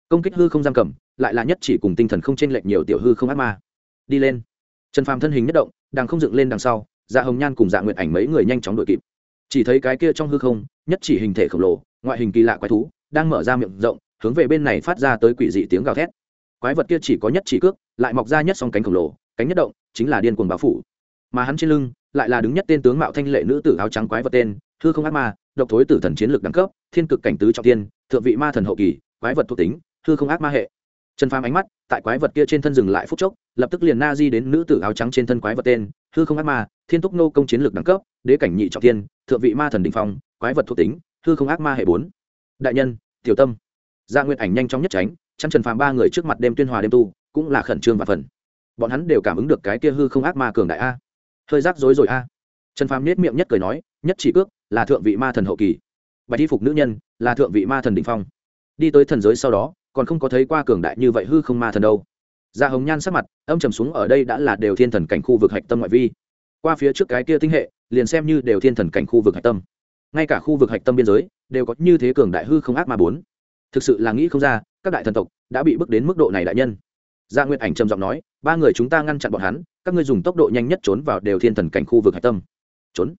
Công kích hư không giam cầm, lại là nhất chỉ cùng tinh thần không chênh lệch nhiều tiểu hư không ác ma. Đi lên. Trần phàm thân hình nhất động, đang không dựng lên đằng sau dạ hồng nhan cùng dạ nguyệt ảnh mấy người nhanh chóng đuổi kịp. Chỉ thấy cái kia trong hư không, nhất chỉ hình thể khổng lồ, ngoại hình kỳ lạ quái thú, đang mở ra miệng rộng, hướng về bên này phát ra tới quỷ dị tiếng gào thét. Quái vật kia chỉ có nhất chỉ cước, lại mọc ra nhất song cánh khổng lồ, cánh nhất động, chính là điên cuồng bá phủ. Mà hắn trên lưng lại là đứng nhất tên tướng mạo thanh lệ nữ tử áo trắng quái vật tên, hư không ác ma, độc thối tử thần chiến lược đẳng cấp, thiên cực cảnh tứ trọng tiên thượng vị ma thần hậu kỳ, quái vật thuộc tính, hư không ác ma hệ. Trần phàm ánh mắt tại quái vật kia trên thân dừng lại phút chốc, lập tức liền na di đến nữ tử áo trắng trên thân quái vật tên, hư không ác ma, thiên túc nô công chiến lược đẳng cấp, đế cảnh nhị trọng tiên thượng vị ma thần đình phong, quái vật thuộc tính, hư không ác ma hệ bốn. Đại nhân, tiểu tâm. Dạ Gia nguyện ảnh nhanh chóng nhất tránh chăn trần phàm ba người trước mặt đêm tuyên hòa đêm tu, cũng là khẩn trương và phần bọn hắn đều cảm ứng được cái kia hư không ác ma cường đại a hơi rắc rối rồi a. Trần phàm nết miệng nhất cười nói, nhất chỉ cước, là thượng vị ma thần hậu kỳ. Bạch y phục nữ nhân, là thượng vị ma thần đình phong. Đi tới thần giới sau đó, còn không có thấy qua cường đại như vậy hư không ma thần đâu. Da hồng nhan sắc mặt, âm trầm xuống ở đây đã là đều thiên thần cảnh khu vực hạch tâm ngoại vi. Qua phía trước cái kia tinh hệ, liền xem như đều thiên thần cảnh khu vực hạch tâm. Ngay cả khu vực hạch tâm biên giới, đều có như thế cường đại hư không ác ma bốn. Thực sự là nghĩ không ra, các đại thần tộc đã bị bước đến mức độ này đại nhân gia nguyệt ảnh trầm giọng nói, ba người chúng ta ngăn chặn bọn hắn, các ngươi dùng tốc độ nhanh nhất trốn vào đều thiên thần cảnh khu vực hạch tâm. Trốn?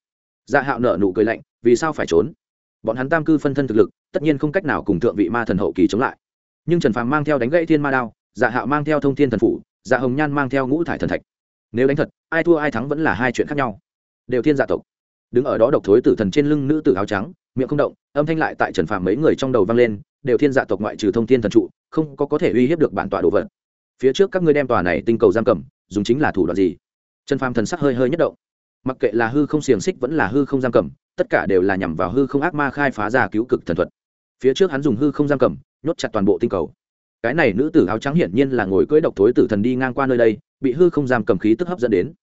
Gia hạo nở nụ cười lạnh, vì sao phải trốn? Bọn hắn tam cư phân thân thực lực, tất nhiên không cách nào cùng thượng vị ma thần hậu kỳ chống lại. Nhưng trần phàm mang theo đánh gãy thiên ma đao dạ hạo mang theo thông thiên thần phủ dạ hồng nhan mang theo ngũ thải thần thạch. Nếu đánh thật, ai thua ai thắng vẫn là hai chuyện khác nhau. Đều thiên dạ tộc. Đứng ở đó độc thối tử thần trên lưng nữ tử áo trắng, miệng không động, âm thanh lại tại trần phàm mấy người trong đầu vang lên, đều thiên dạ tộc ngoại trừ thông thiên thần trụ, không có có thể uy hiếp được bản tọa đồ vật phía trước các ngươi đem tòa này tinh cầu giam cầm, dùng chính là thủ đoạn gì? Trần phàm thần sắc hơi hơi nhất động. Mặc kệ là hư không xiềng xích vẫn là hư không giam cầm, tất cả đều là nhằm vào hư không ác ma khai phá ra cứu cực thần thuật. Phía trước hắn dùng hư không giam cầm, nhốt chặt toàn bộ tinh cầu. Cái này nữ tử áo trắng hiển nhiên là ngồi cưỡi độc thối tử thần đi ngang qua nơi đây, bị hư không giam cầm khí tức hấp dẫn đến.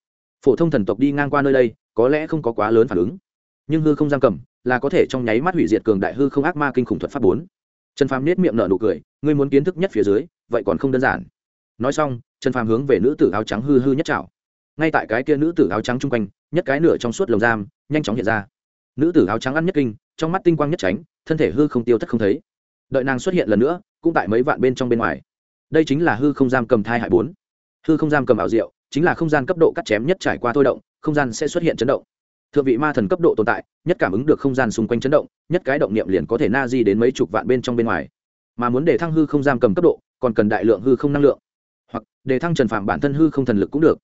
Phổ thông thần tộc đi ngang qua nơi đây, có lẽ không có quá lớn phản ứng. Nhưng hư không giam cầm là có thể trong nháy mắt hủy diệt cường đại hư không ác ma kinh khủng thuật pháp bốn. Trần phàm nết miệng nở nụ cười, ngươi muốn kiến thức nhất phía dưới, vậy còn không đơn giản nói xong trần phàm hướng về nữ tử áo trắng hư hư nhất trảo ngay tại cái kia nữ tử áo trắng chung quanh, nhất cái nửa trong suốt lồng giam, nhanh chóng hiện ra. Nữ tử áo trắng ăn nhất kinh, trong mắt tinh quang nhất tránh, thân thể hư không tiêu thất không thấy. Đợi nàng xuất hiện lần nữa, cũng tại mấy vạn bên trong bên ngoài. Đây chính là hư không giam cầm thai hại bốn. Hư không giam cầm ảo diệu, chính là không gian cấp độ cắt chém nhất trải qua thôi động, không gian sẽ xuất hiện chấn động. Thượng vị ma thần cấp độ tồn tại, nhất cảm ứng được không gian xung quanh chấn động, nhất cái động niệm liền có thể na di đến mấy chục vạn bên trong bên ngoài. Mà muốn để thăng hư không giam cầm cấp độ, còn cần đại lượng hư không năng lượng đề thăng trần phạm bản thân hư không thần lực cũng được.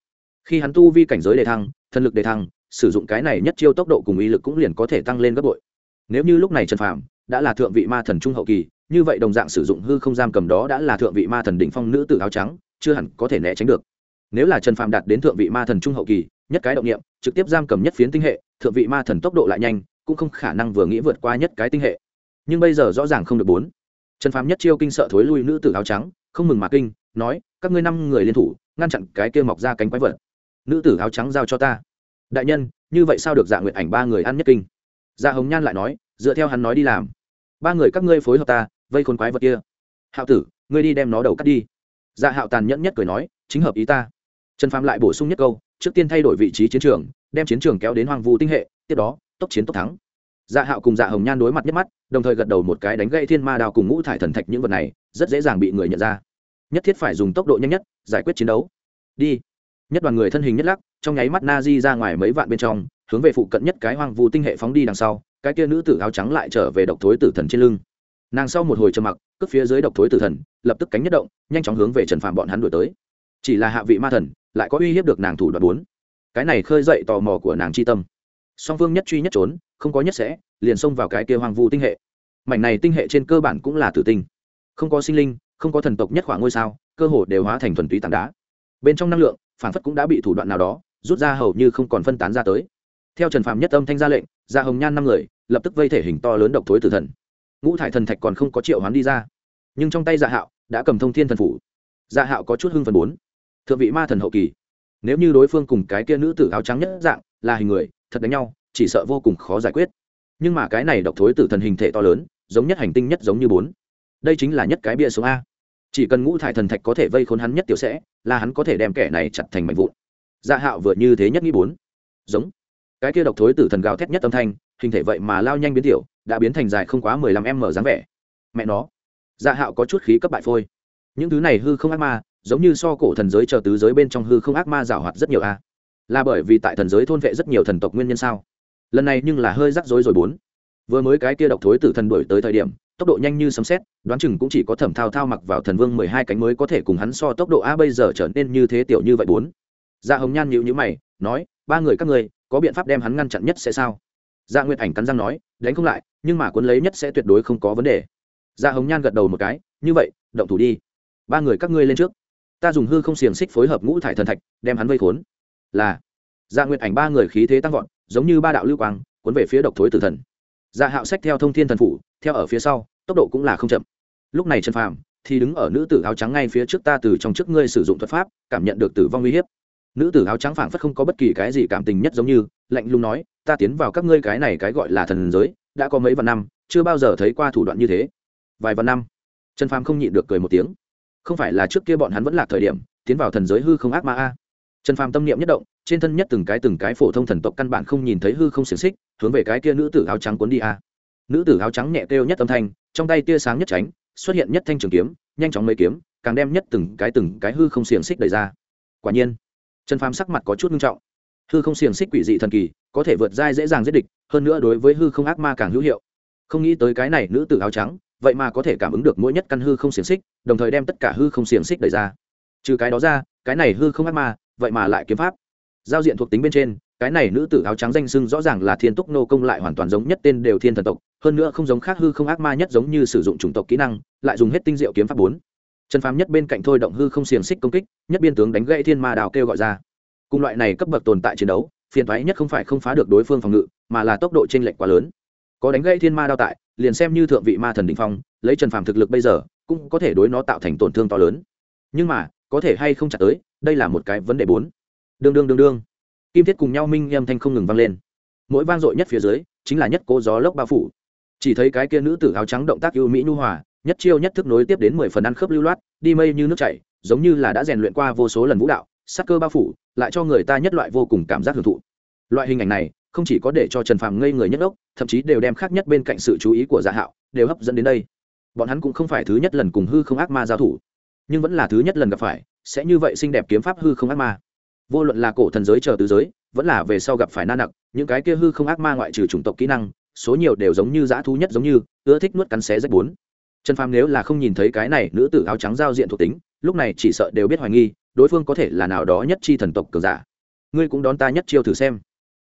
Khi hắn tu vi cảnh giới đề thăng, thần lực đề thăng, sử dụng cái này nhất chiêu tốc độ cùng ý lực cũng liền có thể tăng lên gấp bội. Nếu như lúc này trần phạm đã là thượng vị ma thần trung hậu kỳ, như vậy đồng dạng sử dụng hư không giam cầm đó đã là thượng vị ma thần đỉnh phong nữ tử áo trắng, chưa hẳn có thể né tránh được. Nếu là trần phạm đạt đến thượng vị ma thần trung hậu kỳ, nhất cái động nghiệm trực tiếp giam cầm nhất phiến tinh hệ, thượng vị ma thần tốc độ lại nhanh, cũng không khả năng vừa nghĩ vượt qua nhất cái tinh hệ. Nhưng bây giờ rõ ràng không được bốn. Trần phạm nhất chiêu kinh sợ thối lui nữ tử áo trắng, không mừng mà kinh, nói các ngươi năm người liên thủ, ngăn chặn cái kia mọc ra cánh quái vật. Nữ tử áo trắng giao cho ta. Đại nhân, như vậy sao được dạ nguyện ảnh ba người ăn nhất kinh? Dạ hồng nhan lại nói, dựa theo hắn nói đi làm. Ba người các ngươi phối hợp ta, vây khốn quái vật kia. Hạo tử, ngươi đi đem nó đầu cắt đi. Dạ hạo tàn nhẫn nhất cười nói, chính hợp ý ta. Trần phạm lại bổ sung nhất câu, trước tiên thay đổi vị trí chiến trường, đem chiến trường kéo đến hoàng vũ tinh hệ, tiếp đó, tốc chiến tốc thắng. Dạ hạo cùng dạ hồng nhan đối mặt nhất mắt, đồng thời gật đầu một cái đánh gây thiên ma đào cùng ngũ thải thần thạch những vật này, rất dễ dàng bị người nhận ra nhất thiết phải dùng tốc độ nhanh nhất, giải quyết chiến đấu. Đi. Nhất đoàn người thân hình nhất lắc, trong nháy mắt na di ra ngoài mấy vạn bên trong, hướng về phụ cận nhất cái hoang vu tinh hệ phóng đi đằng sau, cái kia nữ tử áo trắng lại trở về độc thối tử thần trên lưng. Nàng sau một hồi trầm mặc cướp phía dưới độc thối tử thần, lập tức cánh nhất động, nhanh chóng hướng về trần phạm bọn hắn đuổi tới. Chỉ là hạ vị ma thần, lại có uy hiếp được nàng thủ đoạn bốn. Cái này khơi dậy tò mò của nàng chi tâm. Song phương nhất truy nhất trốn, không có nhất sẽ, liền xông vào cái kia hoang vu tinh hệ. Mảnh này tinh hệ trên cơ bản cũng là tử tinh. Không có sinh linh không có thần tộc nhất khoảng ngôi sao, cơ hồ đều hóa thành thuần túy tảng đá. Bên trong năng lượng, phản phất cũng đã bị thủ đoạn nào đó, rút ra hầu như không còn phân tán ra tới. Theo trần phạm nhất âm thanh ra lệnh ra hồng nhan năm người, lập tức vây thể hình to lớn độc thối tử thần. Ngũ thải thần thạch còn không có triệu hoán đi ra. Nhưng trong tay dạ hạo, đã cầm thông thiên thần phủ. Dạ hạo có chút hưng phần bốn. Thượng vị ma thần hậu kỳ, nếu như đối phương cùng cái kia nữ tử áo trắng nhất dạng, là hình người, thật đánh nhau, chỉ sợ vô cùng khó giải quyết. Nhưng mà cái này độc thối tử thần hình thể to lớn, giống nhất hành tinh nhất giống như bốn đây chính là nhất cái bia số a. Chỉ cần ngũ thải thần thạch có thể vây khốn hắn nhất tiểu sẽ, là hắn có thể đem kẻ này chặt thành mảnh vụn. Dạ hạo vừa như thế nhất nghĩ bốn. Giống. Cái kia độc thối tử thần gào thét nhất âm thanh, hình thể vậy mà lao nhanh biến tiểu, đã biến thành dài không quá mười lăm m dáng vẻ. Mẹ nó. Dạ hạo có chút khí cấp bại phôi. Những thứ này hư không ác ma, giống như so cổ thần giới chờ tứ giới bên trong hư không ác ma giảo hoạt rất nhiều a. Là bởi vì tại thần giới thôn vệ rất nhiều thần tộc nguyên nhân sao? Lần này nhưng là hơi rắc rối rồi bốn. Vừa mới cái kia độc thối tử thần đuổi tới thời điểm tốc độ nhanh như sấm xét đoán chừng cũng chỉ có thẩm thao thao mặc vào thần vương mười hai cánh mới có thể cùng hắn so tốc độ a bây giờ trở nên như thế tiểu như vậy bốn. Dạ hồng nhan nhịu nhữ mày, nói, ba người các người có biện pháp đem hắn ngăn chặn nhất sẽ sao? Dạ nguyệt ảnh cắn răng nói, đánh không lại, nhưng mà cuốn lấy nhất sẽ tuyệt đối không có vấn đề. Dạ hồng nhan gật đầu một cái, như vậy, động thủ đi. Ba người các ngươi lên trước. Ta dùng hư không xiềng xích phối hợp ngũ thải thần thạch, đem hắn vây khốn. Là dạ nguyệt ảnh ba người khí thế tăng vọt, giống như ba đạo lưu quang, cuốn về phía độc thối tử thần dạ hạo sách theo thông thiên thần phủ, theo ở phía sau, tốc độ cũng là không chậm. Lúc này trần phàm thì đứng ở nữ tử áo trắng ngay phía trước ta từ trong trước ngươi sử dụng thuật pháp, cảm nhận được tử vong uy hiếp. Nữ tử áo trắng phảng phất không có bất kỳ cái gì cảm tình nhất giống như, lạnh lùng nói, ta tiến vào các ngươi cái này cái gọi là thần giới, đã có mấy vạn năm, chưa bao giờ thấy qua thủ đoạn như thế. Vài vạn năm, trần phàm không nhịn được cười một tiếng. Không phải là trước kia bọn hắn vẫn là thời điểm, tiến vào thần giới hư không ác ma a trần phàm tâm niệm nhất động, trên thân nhất từng cái từng cái phổ thông thần tộc căn bản không nhìn thấy hư không xiềng xích, hướng về cái kia nữ tử áo trắng cuốn đi a. Nữ tử áo trắng nhẹ kêu nhất âm thanh, trong tay tia sáng nhất tránh, xuất hiện nhất thanh trường kiếm, nhanh chóng mấy kiếm, càng đem nhất từng cái từng cái hư không xiềng xích đẩy ra. Quả nhiên, trần phàm sắc mặt có chút nghiêm trọng. Hư không xiềng xích quỷ dị thần kỳ, có thể vượt dai dễ dàng giết địch, hơn nữa đối với hư không ác ma càng hữu hiệu. Không nghĩ tới cái này nữ tử áo trắng, vậy mà có thể cảm ứng được mỗi nhất căn hư không xiềng xích, đồng thời đem tất cả hư không xiềng xích đẩy ra. Trừ cái đó ra, cái này hư không ác ma vậy mà lại kiếm pháp. Giao diện thuộc tính bên trên, cái này nữ tử áo trắng danh sưng rõ ràng là thiên túc nô công lại hoàn toàn giống nhất tên đều thiên thần tộc, hơn nữa không giống khác hư không ác ma nhất giống như sử dụng chủng tộc kỹ năng, lại dùng hết tinh diệu kiếm pháp bốn. Trần phàm nhất bên cạnh thôi động hư không xiềng xích công kích, nhất biên tướng đánh gãy thiên ma đào kêu gọi ra. Cùng loại này cấp bậc tồn tại chiến đấu, phiền thoái nhất không phải không phá được đối phương phòng ngự, mà là tốc độ t r ê n lệch quá lớn. Có đánh gãy thiên ma đao tại, liền xem như thượng vị ma thần đình phong, lấy trần phàm thực lực bây giờ, cũng có thể đối nó tạo thành tổn thương to lớn. Nhưng mà có thể hay không chặt tới, đây là một cái vấn đề bốn. Đương đương đương đương. Kim thiết cùng nhau minh âm thanh không ngừng vang lên. Mỗi vang dội nhất phía dưới, chính là nhất cố gió lốc bao phủ. Chỉ thấy cái kia nữ tử áo trắng động tác ưu mỹ nhu hòa, nhất chiêu nhất thức nối tiếp đến mười phần ăn khớp lưu loát, đi mây như nước chảy, giống như là đã rèn luyện qua vô số lần vũ đạo, sắc cơ bao phủ, lại cho người ta nhất loại vô cùng cảm giác hưởng thụ. Loại hình ảnh này, không chỉ có để cho trần phàm ngây người nhất ốc, thậm chí đều đem khác nhất bên cạnh sự chú ý của dạ hạo đều hấp dẫn đến đây. Bọn hắn cũng không phải thứ nhất lần cùng hư không ác ma giao thủ nhưng vẫn là thứ nhất lần gặp phải, sẽ như vậy xinh đẹp kiếm pháp hư không ác ma. Vô luận là cổ thần giới chờ tứ giới, vẫn là về sau gặp phải na nặc, những cái kia hư không ác ma ngoại trừ chủng tộc kỹ năng, số nhiều đều giống như dã thú nhất giống như, ưa thích nuốt cắn xé rách bốn. Trần phàm nếu là không nhìn thấy cái này nữ tử áo trắng giao diện thuộc tính, lúc này chỉ sợ đều biết hoài nghi, đối phương có thể là nào đó nhất chi thần tộc cường giả. Ngươi cũng đón ta nhất chiêu thử xem.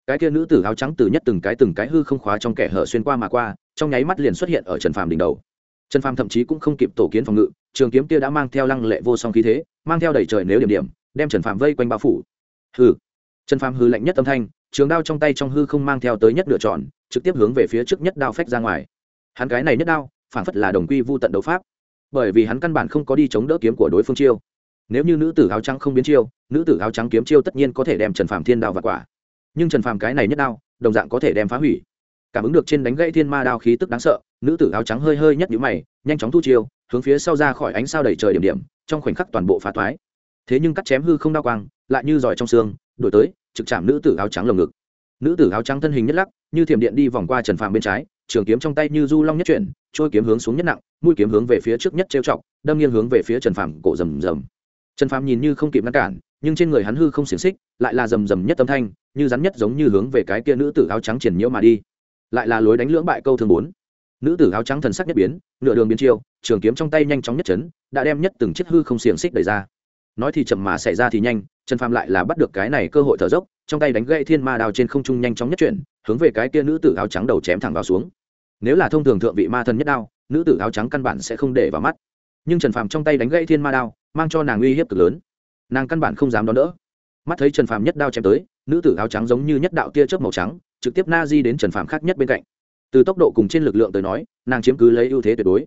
Cái kia nữ tử áo trắng từ nhất từng cái từng cái hư không khóa trong kẻ hở xuyên qua mà qua, trong nháy mắt liền xuất hiện ở trần phàm đỉnh đầu trần phàm thậm chí cũng không kịp tổ kiến phòng ngự, trường kiếm kia đã mang theo lăng lệ vô song khí thế, mang theo đầy trời nếu điểm điểm, đem trần phàm vây quanh bao phủ. Hư trần phàm hư lạnh nhất âm thanh, trường đao trong tay trong hư không mang theo tới nhất lựa chọn trực tiếp hướng về phía trước nhất đao phách ra ngoài. Hắn cái này nhất đao, phản phất là đồng quy vu tận đấu pháp. Bởi vì hắn căn bản không có đi chống đỡ kiếm của đối phương chiêu. Nếu như nữ tử áo trắng không biến chiêu, nữ tử áo trắng kiếm chiêu tất nhiên có thể đem trần phàm thiên đao và quả. Nhưng trần phàm cái này nhất đao, đồng dạng có thể đem phá hủy. Cảm ứng được trên đánh gãy thiên ma đao khí tức đáng sợ nữ tử áo trắng hơi hơi nhất nhíu mày, nhanh chóng thu chiêu, hướng phía sau ra khỏi ánh sao đầy trời điểm điểm, trong khoảnh khắc toàn bộ phá toái thế nhưng cắt chém hư không đao quang, lại như giỏi trong xương, đổi tới, trực chạm nữ tử áo trắng lồng ngực. Nữ tử áo trắng thân hình nhất lắc, như thiểm điện đi vòng qua trần phàm bên trái, trường kiếm trong tay như du long nhất chuyển, trôi kiếm hướng xuống nhất nặng, mũi kiếm hướng về phía trước nhất trêu chọc, đâm nghiêng hướng về phía trần phàm cổ rầm rầm. Trần phàm nhìn như không kịp ngăn cản, nhưng trên người hắn hư không xiển xích, lại là rầm rầm nhất âm thanh, như rắn nhất giống như hướng về cái kia nữ tử áo trắng triển nhiễu mà đi. Lại là lối đánh lưỡng bại câu thường bốn nữ tử áo trắng thần sắc nhất biến, nửa đường biến chiêu, trường kiếm trong tay nhanh chóng nhất chấn, đã đem nhất từng chiếc hư không xiềng xích đẩy ra. Nói thì chậm mà xảy ra thì nhanh, trần phàm lại là bắt được cái này cơ hội thở dốc, trong tay đánh gãy thiên ma đào trên không trung nhanh chóng nhất chuyển, hướng về cái kia nữ tử áo trắng đầu chém thẳng vào xuống. Nếu là thông thường thượng vị ma thần nhất đao, nữ tử áo trắng căn bản sẽ không để vào mắt. Nhưng trần phàm trong tay đánh gãy thiên ma đao, mang cho nàng uy hiếp cực lớn. Nàng căn bản không dám đón đỡ. Mắt thấy trần phàm nhất đao chém tới, nữ tử áo trắng giống như nhất đạo tia chớp màu trắng, trực tiếp na di đến trần phàm khác nhất bên cạnh từ tốc độ cùng trên lực lượng tới nói, nàng chiếm cứ lấy ưu thế tuyệt đối.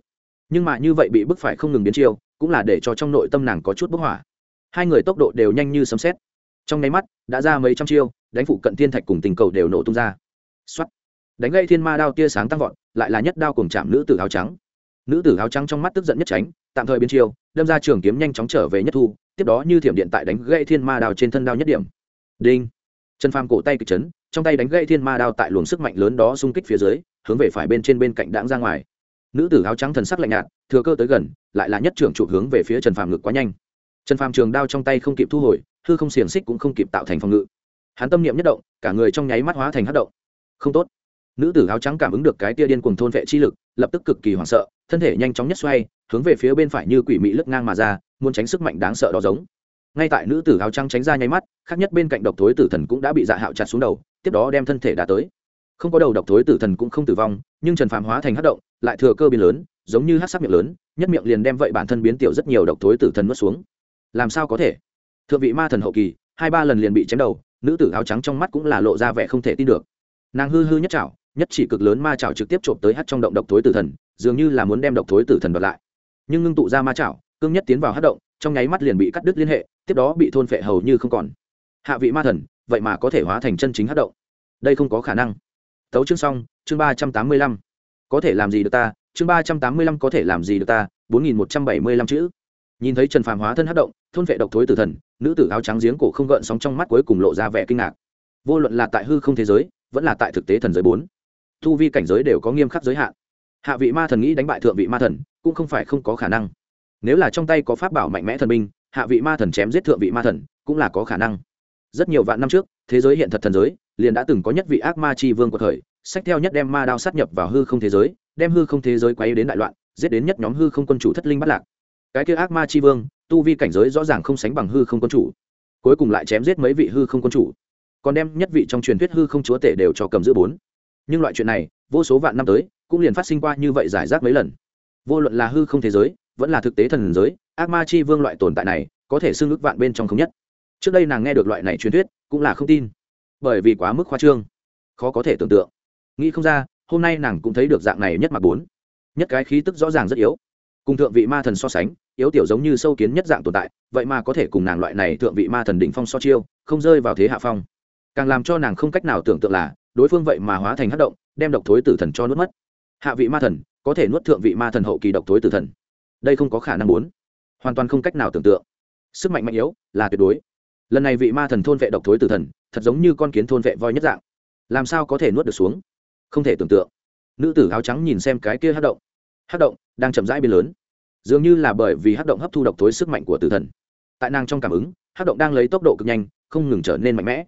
Nhưng mà như vậy bị bức phải không ngừng biến chiêu, cũng là để cho trong nội tâm nàng có chút bức hỏa hai người tốc độ đều nhanh như sấm xét trong nháy mắt, đã ra mấy trăm chiêu, đánh phụ cận thiên thạch cùng tình cầu đều nổ tung ra. Xuất đánh gây thiên ma đao tia sáng tăng vọt, lại là nhất đao cùng chạm nữ tử áo trắng. Nữ tử áo trắng trong mắt tức giận nhất tránh, tạm thời biến chiêu, đâm ra trường kiếm nhanh chóng trở về nhất thu, tiếp đó như thiểm điện tại đánh gây thiên ma đao trên thân đao nhất điểm. Đinh. Chân phàm cổ tay kịch chấn, trong tay đánh gây thiên ma đao tại luồng sức mạnh lớn đó xung kích phía dưới hướng về phải bên trên bên cạnh đãng ra ngoài. Nữ tử áo trắng thần sắc lạnh nhạt, thừa cơ tới gần, lại là nhất trưởng chụp hướng về phía trần phàm ngực quá nhanh. Trần phàm trường đao trong tay không kịp thu hồi, hư không xiềng xích cũng không kịp tạo thành phòng ngự. Hắn tâm niệm nhất động, cả người trong nháy mắt hóa thành hát động. Không tốt. Nữ tử áo trắng cảm ứng được cái tia điên cùng thôn vệ chi lực, lập tức cực kỳ hoảng sợ, thân thể nhanh chóng nhất xoay, hướng về phía bên phải như quỷ mị lướt ngang mà ra, muốn tránh sức mạnh đáng sợ đó giống. Ngay tại nữ tử áo trắng tránh ra nháy mắt, khác nhất bên cạnh độc thối tử thần cũng đã bị dạ hạo chặt xuống đầu, tiếp đó đem thân thể đã tới không có đầu độc thối tử thần cũng không tử vong, nhưng trần phàm hóa thành hát động, lại thừa cơ biến lớn, giống như hát sắc miệng lớn, nhất miệng liền đem vậy bản thân biến tiểu rất nhiều độc thối tử thần nuốt xuống. Làm sao có thể? Thượng vị ma thần hậu kỳ, hai ba lần liền bị chém đầu, nữ tử áo trắng trong mắt cũng là lộ ra vẻ không thể tin được. Nàng hư hư nhất chảo nhất chỉ cực lớn ma chảo trực tiếp trộm tới hát trong động độc thối tử thần, dường như là muốn đem độc thối tử thần đoạt lại. Nhưng ngưng tụ ra ma chảo cương nhất tiến vào hát động, trong nháy mắt liền bị cắt đứt liên hệ, tiếp đó bị thôn phệ hầu như không còn. Hạ vị ma thần, vậy mà có thể hóa thành chân chính hát động. Đây không có khả năng tấu chương xong, chương ba trăm tám mươi lăm. Có thể làm gì được ta? Chương ba trăm tám mươi lăm có thể làm gì được ta? bốn nghìn một trăm bảy mươi lăm chữ. Nhìn thấy trần phàm hóa thân hát động, thôn vệ độc thối tử thần, nữ tử áo trắng giếng cổ không gợn sóng trong mắt cuối cùng lộ ra vẻ kinh ngạc. Vô luận là tại hư không thế giới, vẫn là tại thực tế thần giới bốn. Thu vi cảnh giới đều có nghiêm khắc giới hạn. Hạ vị ma thần nghĩ đánh bại thượng vị ma thần, cũng không phải không có khả năng. Nếu là trong tay có pháp bảo mạnh mẽ thần binh, hạ vị ma thần chém giết thượng vị ma thần, cũng là có khả năng. Rất nhiều vạn năm trước, thế giới hiện thật thần giới liền đã từng có nhất vị ác ma chi vương của thời, sách theo nhất đem ma đao sát nhập vào hư không thế giới, đem hư không thế giới quay đến đại loạn, giết đến nhất nhóm hư không quân chủ thất linh bắt lạc. Cái kia ác ma chi vương, tu vi cảnh giới rõ ràng không sánh bằng hư không quân chủ. Cuối cùng lại chém giết mấy vị hư không quân chủ. Còn đem nhất vị trong truyền thuyết hư không chúa tể đều cho cầm giữ bốn. Nhưng loại chuyện này, vô số vạn năm tới, cũng liền phát sinh qua như vậy giải rác mấy lần. Vô luận là hư không thế giới, vẫn là thực tế thần giới, ác ma chi vương loại tồn tại này, có thể xưng ước vạn bên trong không nhất. Trước đây nàng nghe được loại này truyền thuyết, cũng là không tin bởi vì quá mức khoa trương. Khó có thể tưởng tượng. Nghĩ không ra, hôm nay nàng cũng thấy được dạng này nhất mặt bốn. Nhất cái khí tức rõ ràng rất yếu. Cùng thượng vị ma thần so sánh, yếu tiểu giống như sâu kiến nhất dạng tồn tại, vậy mà có thể cùng nàng loại này thượng vị ma thần đỉnh phong so chiêu, không rơi vào thế hạ phong. Càng làm cho nàng không cách nào tưởng tượng là, đối phương vậy mà hóa thành hát động, đem độc thối tử thần cho nuốt mất. Hạ vị ma thần, có thể nuốt thượng vị ma thần hậu kỳ độc thối tử thần. Đây không có khả năng muốn hoàn toàn không cách nào tưởng tượng. Sức mạnh mạnh yếu là tuyệt đối lần này vị ma thần thôn vệ độc thối tử thần, thật giống như con kiến thôn vệ voi nhất dạng. Làm sao có thể nuốt được xuống? Không thể tưởng tượng. Nữ tử áo trắng nhìn xem cái kia hát động. Hát động đang chậm rãi biến lớn. Dường như là bởi vì hát động hấp thu độc thối sức mạnh của tử thần. Tại nàng trong cảm ứng hát động đang lấy tốc độ cực nhanh, không ngừng trở nên mạnh mẽ.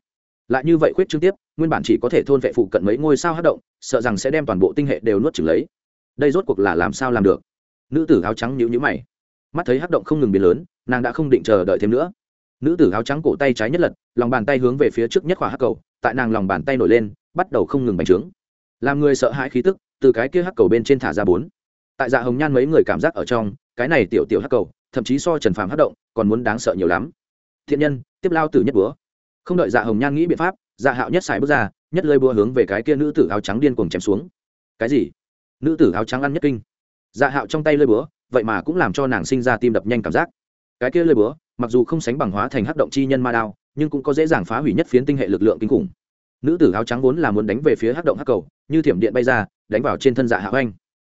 Lại như vậy khuyết trương tiếp, nguyên bản chỉ có thể thôn vệ phụ cận mấy ngôi sao hát động, sợ rằng sẽ đem toàn bộ tinh hệ đều nuốt chừng lấy. Đây rốt cuộc là làm sao làm được? Nữ tử áo trắng nhíu nhíu mày. Mắt thấy hát động không ngừng biến lớn, nàng đã không định chờ đợi thêm nữa nữ tử áo trắng cổ tay trái nhất lật, lòng bàn tay hướng về phía trước nhất khỏa hắc cầu, tại nàng lòng bàn tay nổi lên, bắt đầu không ngừng bành trướng. Làm người sợ hãi khí tức, từ cái kia hắc cầu bên trên thả ra bốn. Tại dạ hồng nhan mấy người cảm giác ở trong, cái này tiểu tiểu hắc cầu, thậm chí so trần phàm hắc động, còn muốn đáng sợ nhiều lắm. Thiện nhân, tiếp lao tử nhất búa không đợi dạ hồng nhan nghĩ biện pháp dạ hạo nhất xài bước ra, nhất lơi búa hướng về cái kia nữ tử áo trắng điên cuồng chém xuống. Cái gì? Nữ tử áo trắng ăn nhất kinh. Dạ hạo trong tay lơi búa, vậy mà cũng làm cho nàng sinh ra tim đập nhanh cảm giác. Cái kia lơi búa mặc dù không sánh bằng hóa thành hắc động chi nhân ma đao, nhưng cũng có dễ dàng phá hủy nhất phiến tinh hệ lực lượng kinh khủng. Nữ tử áo trắng vốn là muốn đánh về phía hắc động hắc cầu, như thiểm điện bay ra, đánh vào trên thân dạ hạo anh.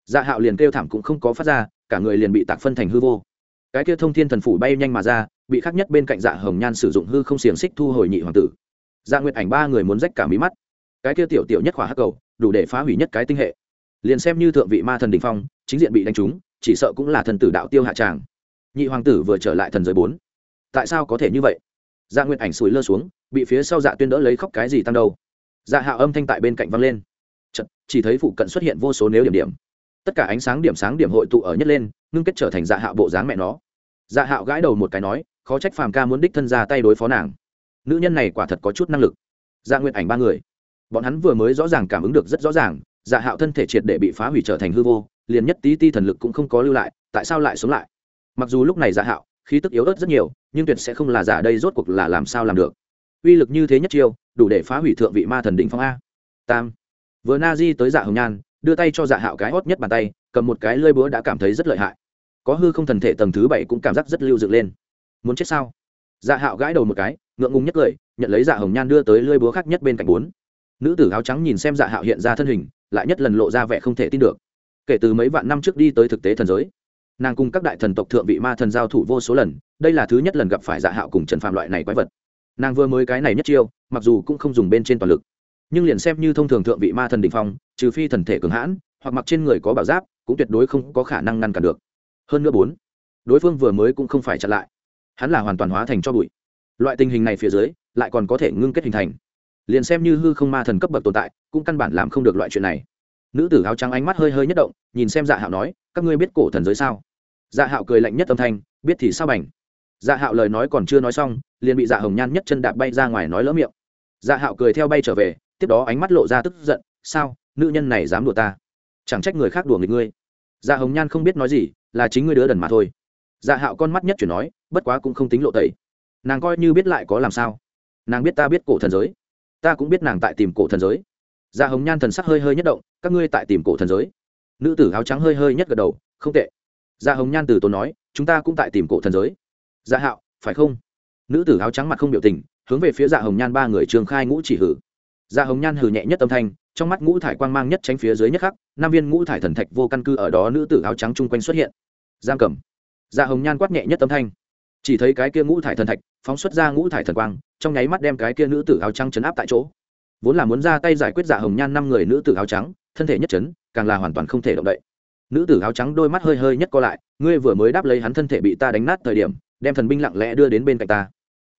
Dạ hạo liền kêu thảm cũng không có phát ra, cả người liền bị tạc phân thành hư vô. Cái kia thông thiên thần phủ bay nhanh mà ra, bị khắc nhất bên cạnh dạ hồng nhan sử dụng hư không xiềng xích thu hồi nhị hoàng tử. Dạ nguyệt ảnh ba người muốn rách cả mí mắt. Cái kia tiểu tiểu nhất khỏa hắc cầu, đủ để phá hủy nhất cái tinh hệ. Liền xem như thượng vị ma thần đình phong, chính diện bị đánh trúng, chỉ sợ cũng là thần tử đạo tiêu hạ tràng. Nhị hoàng tử vừa trở lại thần giới bốn tại sao có thể như vậy? Dạ nguyện ảnh sủi lơ xuống bị phía sau dạ tuyên đỡ lấy khóc cái gì tăng đâu? Dạ hạo âm thanh tại bên cạnh văng lên. Chật, chỉ thấy phụ cận xuất hiện vô số nếu điểm điểm. Tất cả ánh sáng điểm sáng điểm hội tụ ở nhất lên ngưng kết trở thành dạ hạo bộ dáng mẹ nó. Dạ hạo gãi đầu một cái nói khó trách phàm ca muốn đích thân ra tay đối phó nàng. Nữ nhân này quả thật có chút năng lực. Dạ nguyện ảnh ba người. Bọn hắn vừa mới rõ ràng cảm ứng được rất rõ ràng dạ hạo thân thể triệt để bị phá hủy trở thành hư vô liền nhất tí ti thần lực cũng không có lưu lại tại sao lại sống lại? Mặc dù lúc này dạ hạo khí tức yếu ớt rất nhiều, nhưng tuyệt sẽ không là giả đây rốt cuộc là làm sao làm được. Uy lực như thế nhất chiêu, đủ để phá hủy thượng vị ma thần đỉnh phong a. Tam. Vừa na di tới dạ hồng nhan, đưa tay cho dạ hạo cái hót nhất bàn tay, cầm một cái lơi búa đã cảm thấy rất lợi hại. Có hư không thần thể tầng thứ bảy cũng cảm giác rất lưu dựng lên. Muốn chết sao? Dạ hạo gãi đầu một cái, ngượng ngùng nhất cười, nhận lấy dạ hồng nhan đưa tới lơi búa khác nhất bên cạnh bốn. Nữ tử áo trắng nhìn xem dạ hạo hiện ra thân hình, lại nhất lần lộ ra vẻ không thể tin được. Kể từ mấy vạn năm trước đi tới thực tế thần giới nàng cùng các đại thần tộc thượng vị ma thần giao thủ vô số lần, đây là thứ nhất lần gặp phải dạ hạo cùng trần phạm loại này quái vật. Nàng vừa mới cái này nhất chiêu, mặc dù cũng không dùng bên trên toàn lực, nhưng liền xem như thông thường thượng vị ma thần đình phong, trừ phi thần thể cường hãn, hoặc mặc trên người có bảo giáp, cũng tuyệt đối không có khả năng ngăn cản được. Hơn nữa bốn, đối phương vừa mới cũng không phải chặn lại, hắn là hoàn toàn hóa thành cho bụi. Loại tình hình này phía dưới, lại còn có thể ngưng kết hình thành. Liền xem như hư không ma thần cấp bậc tồn tại, cũng căn bản làm không được loại chuyện này. Nữ tử áo trắng ánh mắt hơi hơi nhất động, nhìn xem dạ hạo nói, các ngươi biết cổ thần giới sao? Dạ hạo cười lạnh nhất âm thanh, biết thì sao bành? Dạ hạo lời nói còn chưa nói xong, liền bị dạ hồng nhan nhất chân đạp bay ra ngoài nói lỡ miệng. Dạ hạo cười theo bay trở về, tiếp đó ánh mắt lộ ra tức giận, sao, nữ nhân này dám đùa ta? Chẳng trách người khác đùa nghịch ngươi. Dạ hồng nhan không biết nói gì, là chính ngươi đứa đần mà thôi. Dạ hạo con mắt nhất chuyển nói, bất quá cũng không tính lộ tẩy. Nàng coi như biết lại có làm sao? Nàng biết ta biết cổ thần giới. Ta cũng biết nàng tại tìm cổ thần giới. Dạ hồng nhan thần sắc hơi hơi nhất động, các ngươi tại tìm cổ thần giới? Nữ tử áo trắng hơi hơi nhất gật đầu, không tệ dạ hồng nhan từ tốn nói, chúng ta cũng tại tìm cổ thần giới. Dạ hạo, phải không? Nữ tử áo trắng mặt không biểu tình, hướng về phía dạ hồng nhan ba người trường khai ngũ chỉ hử. Dạ hồng nhan hử nhẹ nhất âm thanh, trong mắt ngũ thải quang mang nhất tránh phía dưới nhất khắc Nam viên ngũ thải thần thạch vô căn cứ ở đó nữ tử áo trắng chung quanh xuất hiện. Giam cầm. Dạ hồng nhan quát nhẹ nhất âm thanh. Chỉ thấy cái kia ngũ thải thần thạch phóng xuất ra ngũ thải thần quang, trong nháy mắt đem cái kia nữ tử áo trắng chấn áp tại chỗ. Vốn là muốn ra tay giải quyết dạ hồng nhan năm người nữ tử áo trắng, thân thể nhất chấn, càng là hoàn toàn không thể động đậy nữ tử áo trắng đôi mắt hơi hơi nhất co lại, ngươi vừa mới đáp lấy hắn thân thể bị ta đánh nát thời điểm, đem thần binh lặng lẽ đưa đến bên cạnh ta.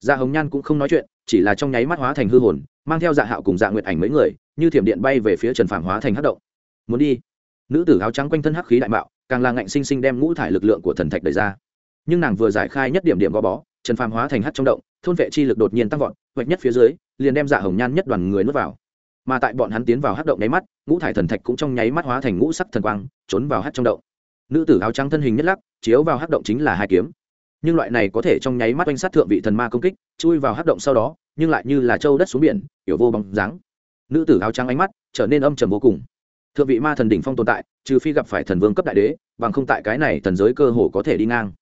Dạ hồng nhan cũng không nói chuyện, chỉ là trong nháy mắt hóa thành hư hồn, mang theo dạ hạo cùng dạ nguyệt ảnh mấy người, như thiểm điện bay về phía trần phàm hóa thành hắc động. Muốn đi. Nữ tử áo trắng quanh thân hắc khí đại mạo, càng là ngạnh sinh sinh đem ngũ thải lực lượng của thần thạch đẩy ra. Nhưng nàng vừa giải khai nhất điểm điểm gò bó, trần phàm hóa thành hắc trong động, thôn vệ chi lực đột nhiên tăng vọt vạch nhất phía dưới, liền đem dạ hồng nhan nhất đoàn người nuốt vào mà tại bọn hắn tiến vào hắc động nháy mắt, ngũ thải thần thạch cũng trong nháy mắt hóa thành ngũ sắc thần quang, trốn vào hắc trong động. Nữ tử áo trắng thân hình nhất lắc, chiếu vào hắc động chính là hai kiếm. Nhưng loại này có thể trong nháy mắt oanh sát thượng vị thần ma công kích, chui vào hắc động sau đó, nhưng lại như là trâu đất xuống biển hiểu vô bóng dáng. Nữ tử áo trắng ánh mắt trở nên âm trầm vô cùng. Thượng vị ma thần đỉnh phong tồn tại, trừ phi gặp phải thần vương cấp đại đế, bằng không tại cái này thần giới cơ hồ có thể đi ngang.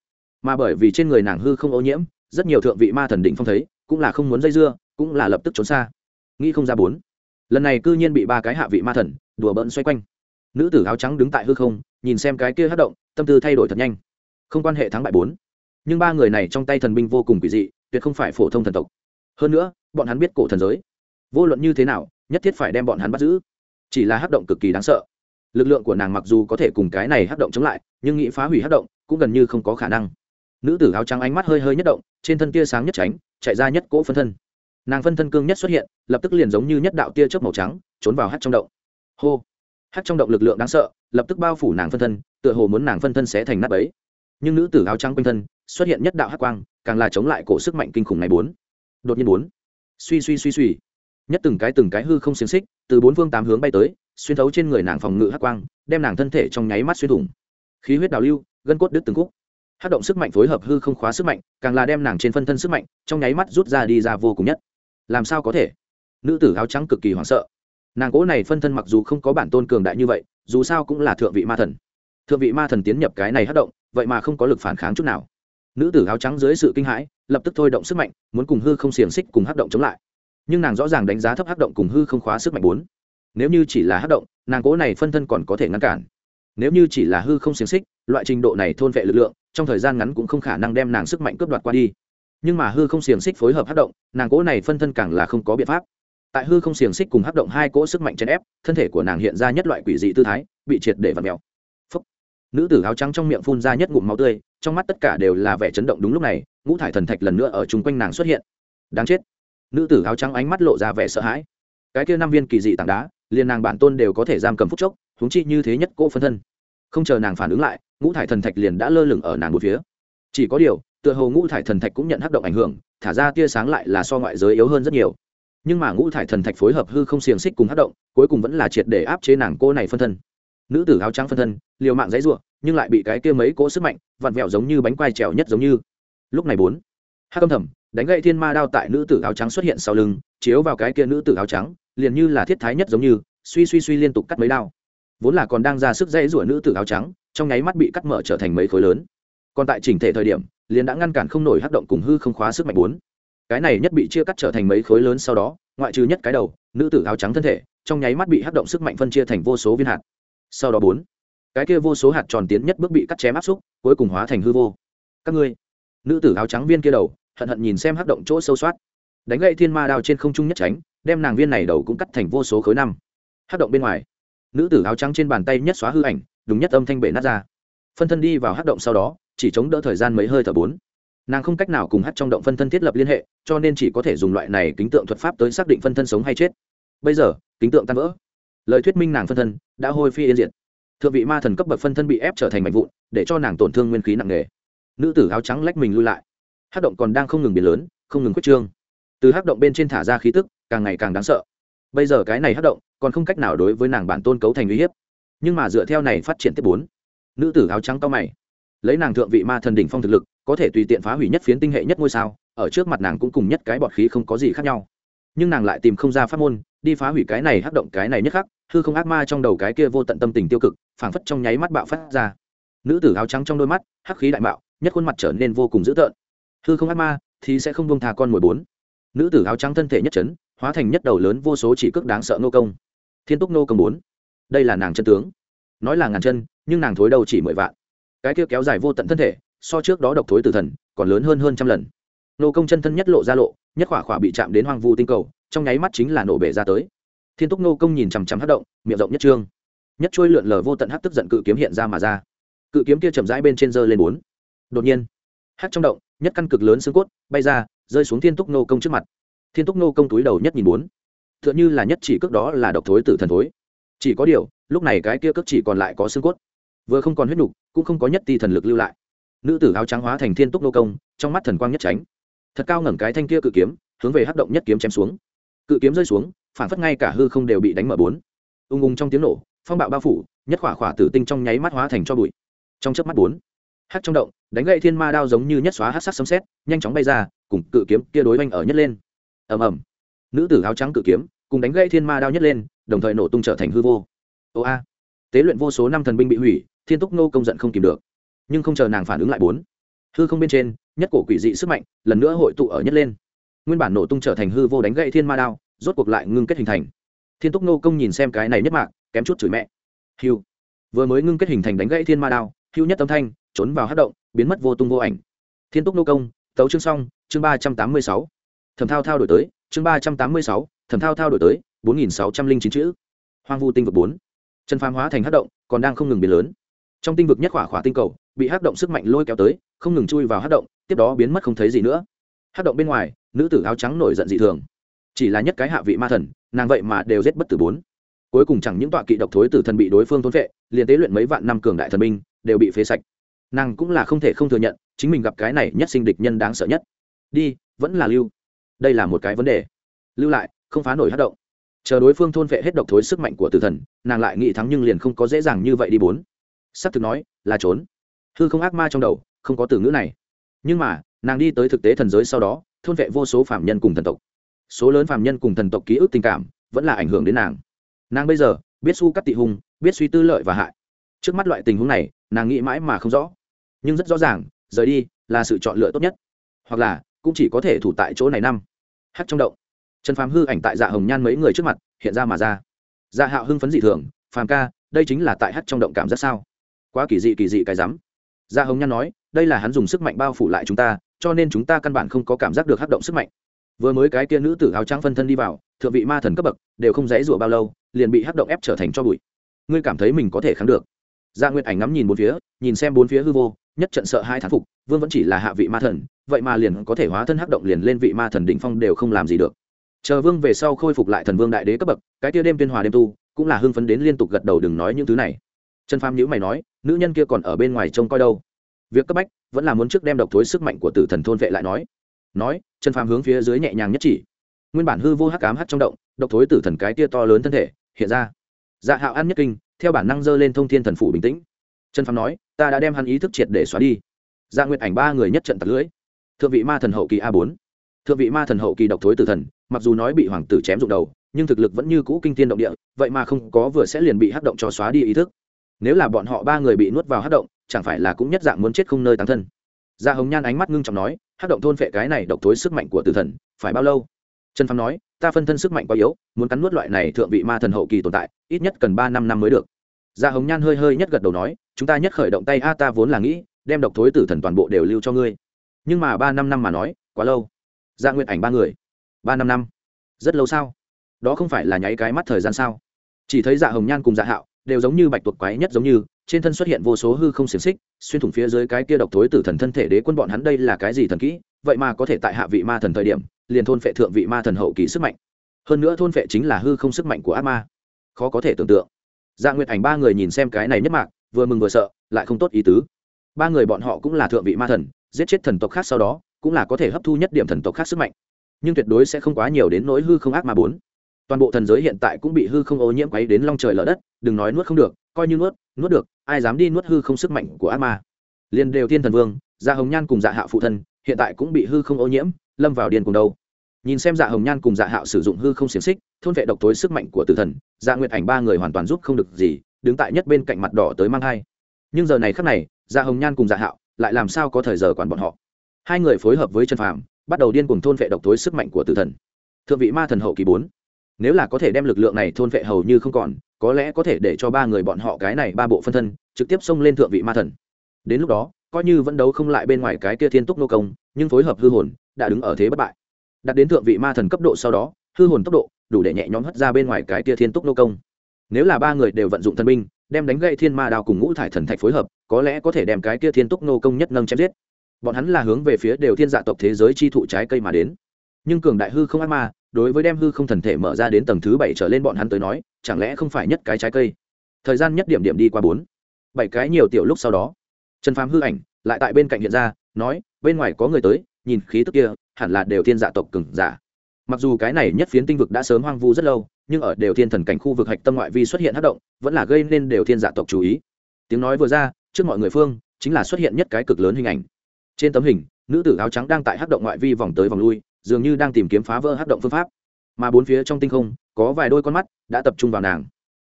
Mà bởi vì trên người nàng hư không ô nhiễm, rất nhiều thượng vị ma thần đỉnh phong thấy, cũng là không muốn dây dưa, cũng là lập tức trốn xa. Nghĩ không ra bốn lần này cư nhiên bị ba cái hạ vị ma thần đùa bỡn xoay quanh. Nữ tử áo trắng đứng tại hư không, nhìn xem cái kia hát động, tâm tư thay đổi thật nhanh. Không quan hệ thắng bại bốn. Nhưng ba người này trong tay thần binh vô cùng kỳ dị, tuyệt không phải phổ thông thần tộc. Hơn nữa, bọn hắn biết cổ thần giới. Vô luận như thế nào, nhất thiết phải đem bọn hắn bắt giữ. Chỉ là hát động cực kỳ đáng sợ. Lực lượng của nàng mặc dù có thể cùng cái này hát động chống lại, nhưng nghĩ phá hủy hát động cũng gần như không có khả năng. Nữ tử áo trắng ánh mắt hơi hơi nhất động, trên thân tia sáng nhất tránh, chạy ra nhất cỗ phân thân nàng phân thân cương nhất xuất hiện, lập tức liền giống như nhất đạo tia chớp màu trắng, trốn vào hát trong động. Hô! Hát trong động lực lượng đáng sợ, lập tức bao phủ nàng phân thân, tựa hồ muốn nàng phân thân sẽ thành nắp ấy nhưng nữ tử áo trắng quanh thân, xuất hiện nhất đạo hát quang, càng là chống lại cổ sức mạnh kinh khủng này bốn. Đột nhiên bốn. Suy suy suy suy. Nhất từng cái từng cái hư không xiềng xích, từ bốn phương tám hướng bay tới, xuyên thấu trên người nàng phòng ngự hát quang, đem nàng thân thể trong nháy mắt xuyên thủng. Khí huyết đào lưu, gân cốt đứt từng khúc. Hát động sức mạnh phối hợp hư không khóa sức mạnh, càng là đem nàng trên phân thân sức mạnh, trong nháy mắt rút ra đi ra vô cùng nhất làm sao có thể? Nữ tử áo trắng cực kỳ hoảng sợ. Nàng cỗ này phân thân mặc dù không có bản tôn cường đại như vậy, dù sao cũng là thượng vị ma thần. Thượng vị ma thần tiến nhập cái này hát động, vậy mà không có lực phản kháng chút nào. Nữ tử áo trắng dưới sự kinh hãi, lập tức thôi động sức mạnh, muốn cùng hư không xiềng xích cùng hát động chống lại. Nhưng nàng rõ ràng đánh giá thấp hát động cùng hư không khóa sức mạnh bốn. Nếu như chỉ là hát động, nàng cố này phân thân còn có thể ngăn cản. Nếu như chỉ là hư không xiềng xích, loại trình độ này thôn vệ lực lượng, trong thời gian ngắn cũng không khả năng đem nàng sức mạnh cướp đoạt qua đi nhưng mà hư không xiềng xích phối hợp hát động, nàng cỗ này phân thân càng là không có biện pháp. Tại hư không xiềng xích cùng hát động hai cỗ sức mạnh chèn ép, thân thể của nàng hiện ra nhất loại quỷ dị tư thái, bị triệt để vặt mèo. Phúc. nữ tử áo trắng trong miệng phun ra nhất ngụm máu tươi, trong mắt tất cả đều là vẻ chấn động đúng lúc này, ngũ thải thần thạch lần nữa ở chung quanh nàng xuất hiện. Đáng chết. Nữ tử áo trắng ánh mắt lộ ra vẻ sợ hãi. Cái kia năm viên kỳ dị tảng đá, liền nàng bản tôn đều có thể giam cầm phúc chốc, huống chi như thế nhất cô phân thân. Không chờ nàng phản ứng lại, ngũ thải thần thạch liền đã lơ lửng ở nàng một phía. Chỉ có điều tựa hồ ngũ thải thần thạch cũng nhận hắc động ảnh hưởng, thả ra tia sáng lại là so ngoại giới yếu hơn rất nhiều. Nhưng mà ngũ thải thần thạch phối hợp hư không xiềng xích cùng hắc động, cuối cùng vẫn là triệt để áp chế nàng cô này phân thân. Nữ tử áo trắng phân thân, liều mạng dãy ruộng nhưng lại bị cái kia mấy cỗ sức mạnh, vặn vẹo giống như bánh quai trèo nhất giống như. Lúc này bốn, hắc âm thầm, đánh gậy thiên ma đao tại nữ tử áo trắng xuất hiện sau lưng, chiếu vào cái kia nữ tử áo trắng, liền như là thiết thái nhất giống như, suy suy suy liên tục cắt mấy đao. Vốn là còn đang ra sức dãy rủa nữ tử áo trắng, trong nháy mắt bị cắt mở trở thành mấy khối lớn còn tại chỉnh thể thời điểm, liền đã ngăn cản không nổi hắc động cùng hư không khóa sức mạnh bốn. Cái này nhất bị chia cắt trở thành mấy khối lớn sau đó, ngoại trừ nhất cái đầu, nữ tử áo trắng thân thể, trong nháy mắt bị hắc động sức mạnh phân chia thành vô số viên hạt. Sau đó bốn, cái kia vô số hạt tròn tiến nhất bước bị cắt chém áp xúc, cuối cùng hóa thành hư vô. Các ngươi, nữ tử áo trắng viên kia đầu, hận hận nhìn xem hắc động chỗ sâu soát. Đánh gậy thiên ma đao trên không trung nhất tránh, đem nàng viên này đầu cũng cắt thành vô số khối năm. Hắc động bên ngoài, nữ tử áo trắng trên bàn tay nhất xóa hư ảnh đúng nhất âm thanh bể nát ra. Phân thân đi vào hắc động sau đó chỉ chống đỡ thời gian mấy hơi thở bốn. Nàng không cách nào cùng hát trong động phân thân thiết lập liên hệ, cho nên chỉ có thể dùng loại này kính tượng thuật pháp tới xác định phân thân sống hay chết. Bây giờ, kính tượng tan vỡ. Lời thuyết minh nàng phân thân đã hôi phi yên diệt. Thượng vị ma thần cấp bậc phân thân bị ép trở thành mạnh vụn, để cho nàng tổn thương nguyên khí nặng nề. Nữ tử áo trắng lách mình lui lại. Hát động còn đang không ngừng biến lớn, không ngừng quyết trương. Từ hát động bên trên thả ra khí tức, càng ngày càng đáng sợ. Bây giờ cái này hát động còn không cách nào đối với nàng bản tôn cấu thành uy hiếp. Nhưng mà dựa theo này phát triển tiếp bốn. Nữ tử áo trắng cao mày lấy nàng thượng vị ma thần đỉnh phong thực lực, có thể tùy tiện phá hủy nhất phiến tinh hệ nhất ngôi sao, ở trước mặt nàng cũng cùng nhất cái bọt khí không có gì khác nhau. Nhưng nàng lại tìm không ra pháp môn, đi phá hủy cái này hắc động cái này nhất khắc, hư không ác ma trong đầu cái kia vô tận tâm tình tiêu cực, phảng phất trong nháy mắt bạo phát ra. Nữ tử áo trắng trong đôi mắt, hắc khí đại bạo nhất khuôn mặt trở nên vô cùng dữ tợn. Hư không ác ma thì sẽ không buông thà con mồi bốn. Nữ tử áo trắng thân thể nhất chấn, hóa thành nhất đầu lớn vô số chỉ cước đáng sợ nô công. Thiên túc nô công bốn. Đây là nàng chân tướng. Nói là ngàn chân, nhưng nàng thối đầu chỉ mười vạn cái kia kéo dài vô tận thân thể, so trước đó độc thối tử thần, còn lớn hơn hơn trăm lần. Nô công chân thân nhất lộ ra lộ, nhất khỏa khỏa bị chạm đến hoang vu tinh cầu, trong nháy mắt chính là nổ bể ra tới. Thiên túc nô công nhìn chằm chằm hát động, miệng rộng nhất trương. Nhất trôi lượn lờ vô tận hát tức giận cự kiếm hiện ra mà ra. Cự kiếm kia chậm rãi bên trên dơ lên bốn. Đột nhiên hát trong động, nhất căn cực lớn xương cốt bay ra, rơi xuống thiên túc nô công trước mặt. Thiên túc nô công túi đầu nhất nhìn bốn. T h ư ợ n h ư là nhất chỉ cước đó là độc thối tử thần thối. Chỉ có điều, lúc này cái kia cước chỉ còn lại có xương cốt vừa không còn huyết nhục cũng không có nhất ti thần lực lưu lại. Nữ tử áo trắng hóa thành thiên túc nô công trong mắt thần quang nhất tránh. Thật cao ngẩng cái thanh kia cự kiếm hướng về hắc động nhất kiếm chém xuống. Cự kiếm rơi xuống phản phất ngay cả hư không đều bị đánh mở bốn. Ung ung trong tiếng nổ phong bạo bao phủ nhất khỏa khỏa tử tinh trong nháy mắt hóa thành cho bụi. Trong chớp mắt bốn hắc trong động đánh gậy thiên ma đao giống như nhất xóa hắc sắc sấm sét, nhanh chóng bay ra cùng cự kiếm kia đối oanh ở nhất lên. Ầm ầm. Nữ tử áo trắng cự kiếm cùng đánh gậy thiên ma đao nhất lên đồng thời nổ tung trở thành hư vô. Ô a. Tế luyện vô số năm thần binh bị hủy thiên túc nô công giận không kìm được, nhưng không chờ nàng phản ứng lại bốn. Hư không bên trên, nhất cổ quỷ dị sức mạnh, lần nữa hội tụ ở nhất lên. Nguyên bản nổ tung trở thành hư vô đánh gậy thiên ma đao, rốt cuộc lại ngưng kết hình thành. Thiên túc nô công nhìn xem cái này nhất mạc, kém chút chửi mẹ. Hiu vừa mới ngưng kết hình thành đánh gãy thiên ma đao Hiu nhất âm thanh, trốn vào hát động, biến mất vô tung vô ảnh. Thiên túc nô công, tấu chương xong, chương ba trăm tám mươi sáu. Thẩm thao thao đổi tới, chương ba trăm tám mươi sáu, thẩm thao thao đổi tới, bốn nghìn sáu trăm linh chín chữ. Hoang vu tinh vực bốn. Chân phàm hóa thành hát động, còn đang không ngừng biến lớn trong tinh vực nhất khỏa khỏa tinh cầu, bị hát động sức mạnh lôi kéo tới, không ngừng chui vào hát động, tiếp đó biến mất không thấy gì nữa. Hát động bên ngoài, nữ tử áo trắng nổi giận dị thường. Chỉ là nhất cái hạ vị ma thần, nàng vậy mà đều giết bất tử bốn. Cuối cùng chẳng những tọa kỵ độc thối tử thần bị đối phương thôn vệ liền tế luyện mấy vạn năm cường đại thần binh, đều bị phế sạch. Nàng cũng là không thể không thừa nhận, chính mình gặp cái này nhất sinh địch nhân đáng sợ nhất. Đi, vẫn là lưu. Đây là một cái vấn đề. Lưu lại, không phá nổi hát động. Chờ đối phương thôn vệ hết độc thối sức mạnh của tử thần, nàng lại nghĩ thắng nhưng liền không có dễ dàng như vậy đi bốn sắp thực nói, là trốn. Hư không ác ma trong đầu, không có từ ngữ này. Nhưng mà, nàng đi tới thực tế thần giới sau đó, thôn vệ vô số phạm nhân cùng thần tộc. Số lớn phạm nhân cùng thần tộc ký ức tình cảm, vẫn là ảnh hưởng đến nàng. Nàng bây giờ, biết su cắt tị hùng, biết suy tư lợi và hại. Trước mắt loại tình huống này, nàng nghĩ mãi mà không rõ. Nhưng rất rõ ràng, rời đi, là sự chọn lựa tốt nhất. Hoặc là, cũng chỉ có thể thủ tại chỗ này năm. Hắt trong động. Trần phàm hư ảnh tại dạ hồng nhan mấy người trước mặt, hiện ra mà ra. Dạ hạo hưng phấn dị thường, phàm ca, đây chính là tại hắt trong động cảm giác sao? Quá kỳ dị kỳ dị cái rắm. Gia hồng nhan nói, đây là hắn dùng sức mạnh bao phủ lại chúng ta, cho nên chúng ta căn bản không có cảm giác được hắc động sức mạnh. Vừa mới cái kia nữ tử áo trắng phân thân đi vào, thượng vị ma thần cấp bậc, đều không dãy rủa bao lâu, liền bị hắc động ép trở thành cho bụi. Ngươi cảm thấy mình có thể kháng được? Gia nguyệt ảnh ngắm nhìn bốn phía, nhìn xem bốn phía hư vô, nhất trận sợ hai thán phục, vương vẫn chỉ là hạ vị ma thần, vậy mà liền có thể hóa thân hắc động liền lên vị ma thần đỉnh phong đều không làm gì được. Chờ vương về sau khôi phục lại thần vương đại đế cấp bậc, cái kia đêm tuyên hòa đêm tu, cũng là hưng phấn đến liên tục gật đầu đừng nói những thứ này trần phàm nhữ mày nói, nữ nhân kia còn ở bên ngoài trông coi đâu? Việc cấp bách, vẫn là muốn trước đem độc thối sức mạnh của tử thần thôn vệ lại nói. Nói, trần phàm hướng phía dưới nhẹ nhàng nhất chỉ. Nguyên bản hư vô hắc ám hắc trong động, độc thối tử thần cái kia to lớn thân thể, hiện ra. Dạ hạo ăn nhất kinh, theo bản năng dơ lên thông thiên thần phủ bình tĩnh. Trần phàm nói, ta đã đem hắn ý thức triệt để xóa đi. Dạ nguyệt ảnh ba người nhất trận tạt lưỡi. Thượng vị ma thần hậu kỳ a bốn. Thượng vị ma thần hậu kỳ độc thối tử thần, mặc dù nói bị hoàng tử chém rụng đầu, nhưng thực lực vẫn như cũ kinh thiên động địa, vậy mà không có vừa sẽ liền bị hắc động cho xóa đi ý thức nếu là bọn họ ba người bị nuốt vào hát động, chẳng phải là cũng nhất dạng muốn chết không nơi tán thân. Gia dạ hồng nhan ánh mắt ngưng trọng nói, hát động thôn phệ cái này độc thối sức mạnh của tử thần, phải bao lâu? Trần phàm nói, ta phân thân sức mạnh quá yếu, muốn cắn nuốt loại này thượng vị ma thần hậu kỳ tồn tại, ít nhất cần ba năm năm mới được. Gia dạ hồng nhan hơi hơi nhất gật đầu nói, chúng ta nhất khởi động tay a, ta vốn là nghĩ, đem độc thối tử thần toàn bộ đều lưu cho ngươi. Nhưng mà ba năm năm mà nói, quá lâu. Gia dạ nguyện ảnh ba người. Ba năm năm. Rất lâu sao? Đó không phải là nháy cái mắt thời gian sao? Chỉ thấy dạ hồng nhan cùng dạ hạo đều giống như bạch tuộc quái nhất giống như, trên thân xuất hiện vô số hư không xiềng xích, xuyên thủng phía dưới cái kia độc thối tử thần thân thể đế quân bọn hắn đây là cái gì thần kỹ, vậy mà có thể tại hạ vị ma thần thời điểm, liền thôn phệ thượng vị ma thần hậu kỳ sức mạnh. Hơn nữa thôn phệ chính là hư không sức mạnh của ác ma. Khó có thể tưởng tượng. Dạ nguyệt ảnh ba người nhìn xem cái này nhất mạc, vừa mừng vừa sợ, lại không tốt ý tứ. Ba người bọn họ cũng là thượng vị ma thần, giết chết thần tộc khác sau đó, cũng là có thể hấp thu nhất điểm thần tộc khác sức mạnh. Nhưng tuyệt đối sẽ không quá nhiều đến nỗi hư không ác ma bốn toàn bộ thần giới hiện tại cũng bị hư không ô nhiễm quấy đến long trời lở đất, đừng nói nuốt không được, coi như nuốt nuốt được, ai dám đi nuốt hư không sức mạnh của ác ma. Liền đều thiên thần vương dạ hồng nhan cùng dạ hạo phụ thân, hiện tại cũng bị hư không ô nhiễm, lâm vào điên cùng đâu. Nhìn xem dạ hồng nhan cùng dạ hạo sử dụng hư không xiềng xích, thôn vệ độc tối sức mạnh của tử thần dạ nguyệt ảnh ba người hoàn toàn giúp không được gì, đứng tại nhất bên cạnh mặt đỏ tới mang hai nhưng giờ này khắc này dạ hồng nhan cùng dạ hạo lại làm sao có thời giờ quản bọn họ? Hai người phối hợp với trần phàm, bắt đầu điên cùng thôn vệ độc tối sức mạnh của tử thần. Thượng vị ma thần hậu kỳ bốn nếu là có thể đem lực lượng này thôn vệ hầu như không còn, có lẽ có thể để cho ba người bọn họ cái này ba bộ phân thân, trực tiếp xông lên thượng vị ma thần. Đến lúc đó, coi như vẫn đấu không lại bên ngoài cái kia thiên túc nô công, nhưng phối hợp hư hồn, đã đứng ở thế bất bại. Đặt đến thượng vị ma thần cấp độ sau đó, hư hồn tốc độ đủ để nhẹ nhõm hất ra bên ngoài cái kia thiên túc nô công. Nếu là ba người đều vận dụng thần binh, đem đánh gậy thiên ma đào cùng ngũ thải thần thạch phối hợp, có lẽ có thể đem cái kia thiên túc nô công nhất nâng chém giết. Bọn hắn là hướng về phía đều thiên dạ tộc thế giới chi thụ trái cây mà đến. Nhưng cường đại hư không ác ma đối với đem hư không thần thể mở ra đến tầng thứ bảy trở lên bọn hắn tới nói, chẳng lẽ không phải nhất cái trái cây? Thời gian nhất điểm điểm đi qua bốn, bảy cái nhiều tiểu lúc sau đó, trần phàm hư ảnh lại tại bên cạnh hiện ra, nói, bên ngoài có người tới, nhìn khí tức kia, hẳn là đều thiên dạ tộc cừng giả. Mặc dù cái này nhất phiến tinh vực đã sớm hoang vu rất lâu, nhưng ở đều thiên thần cảnh khu vực hạch tâm ngoại vi xuất hiện hát động, vẫn là gây nên đều thiên dạ tộc chú ý. Tiếng nói vừa ra, trước mọi người phương, chính là xuất hiện nhất cái cực lớn hình ảnh. Trên tấm hình, nữ tử áo trắng đang tại hát động ngoại vi vòng tới vòng lui dường như đang tìm kiếm phá vỡ hát động phương pháp. Mà bốn phía trong tinh không, có vài đôi con mắt đã tập trung vào nàng.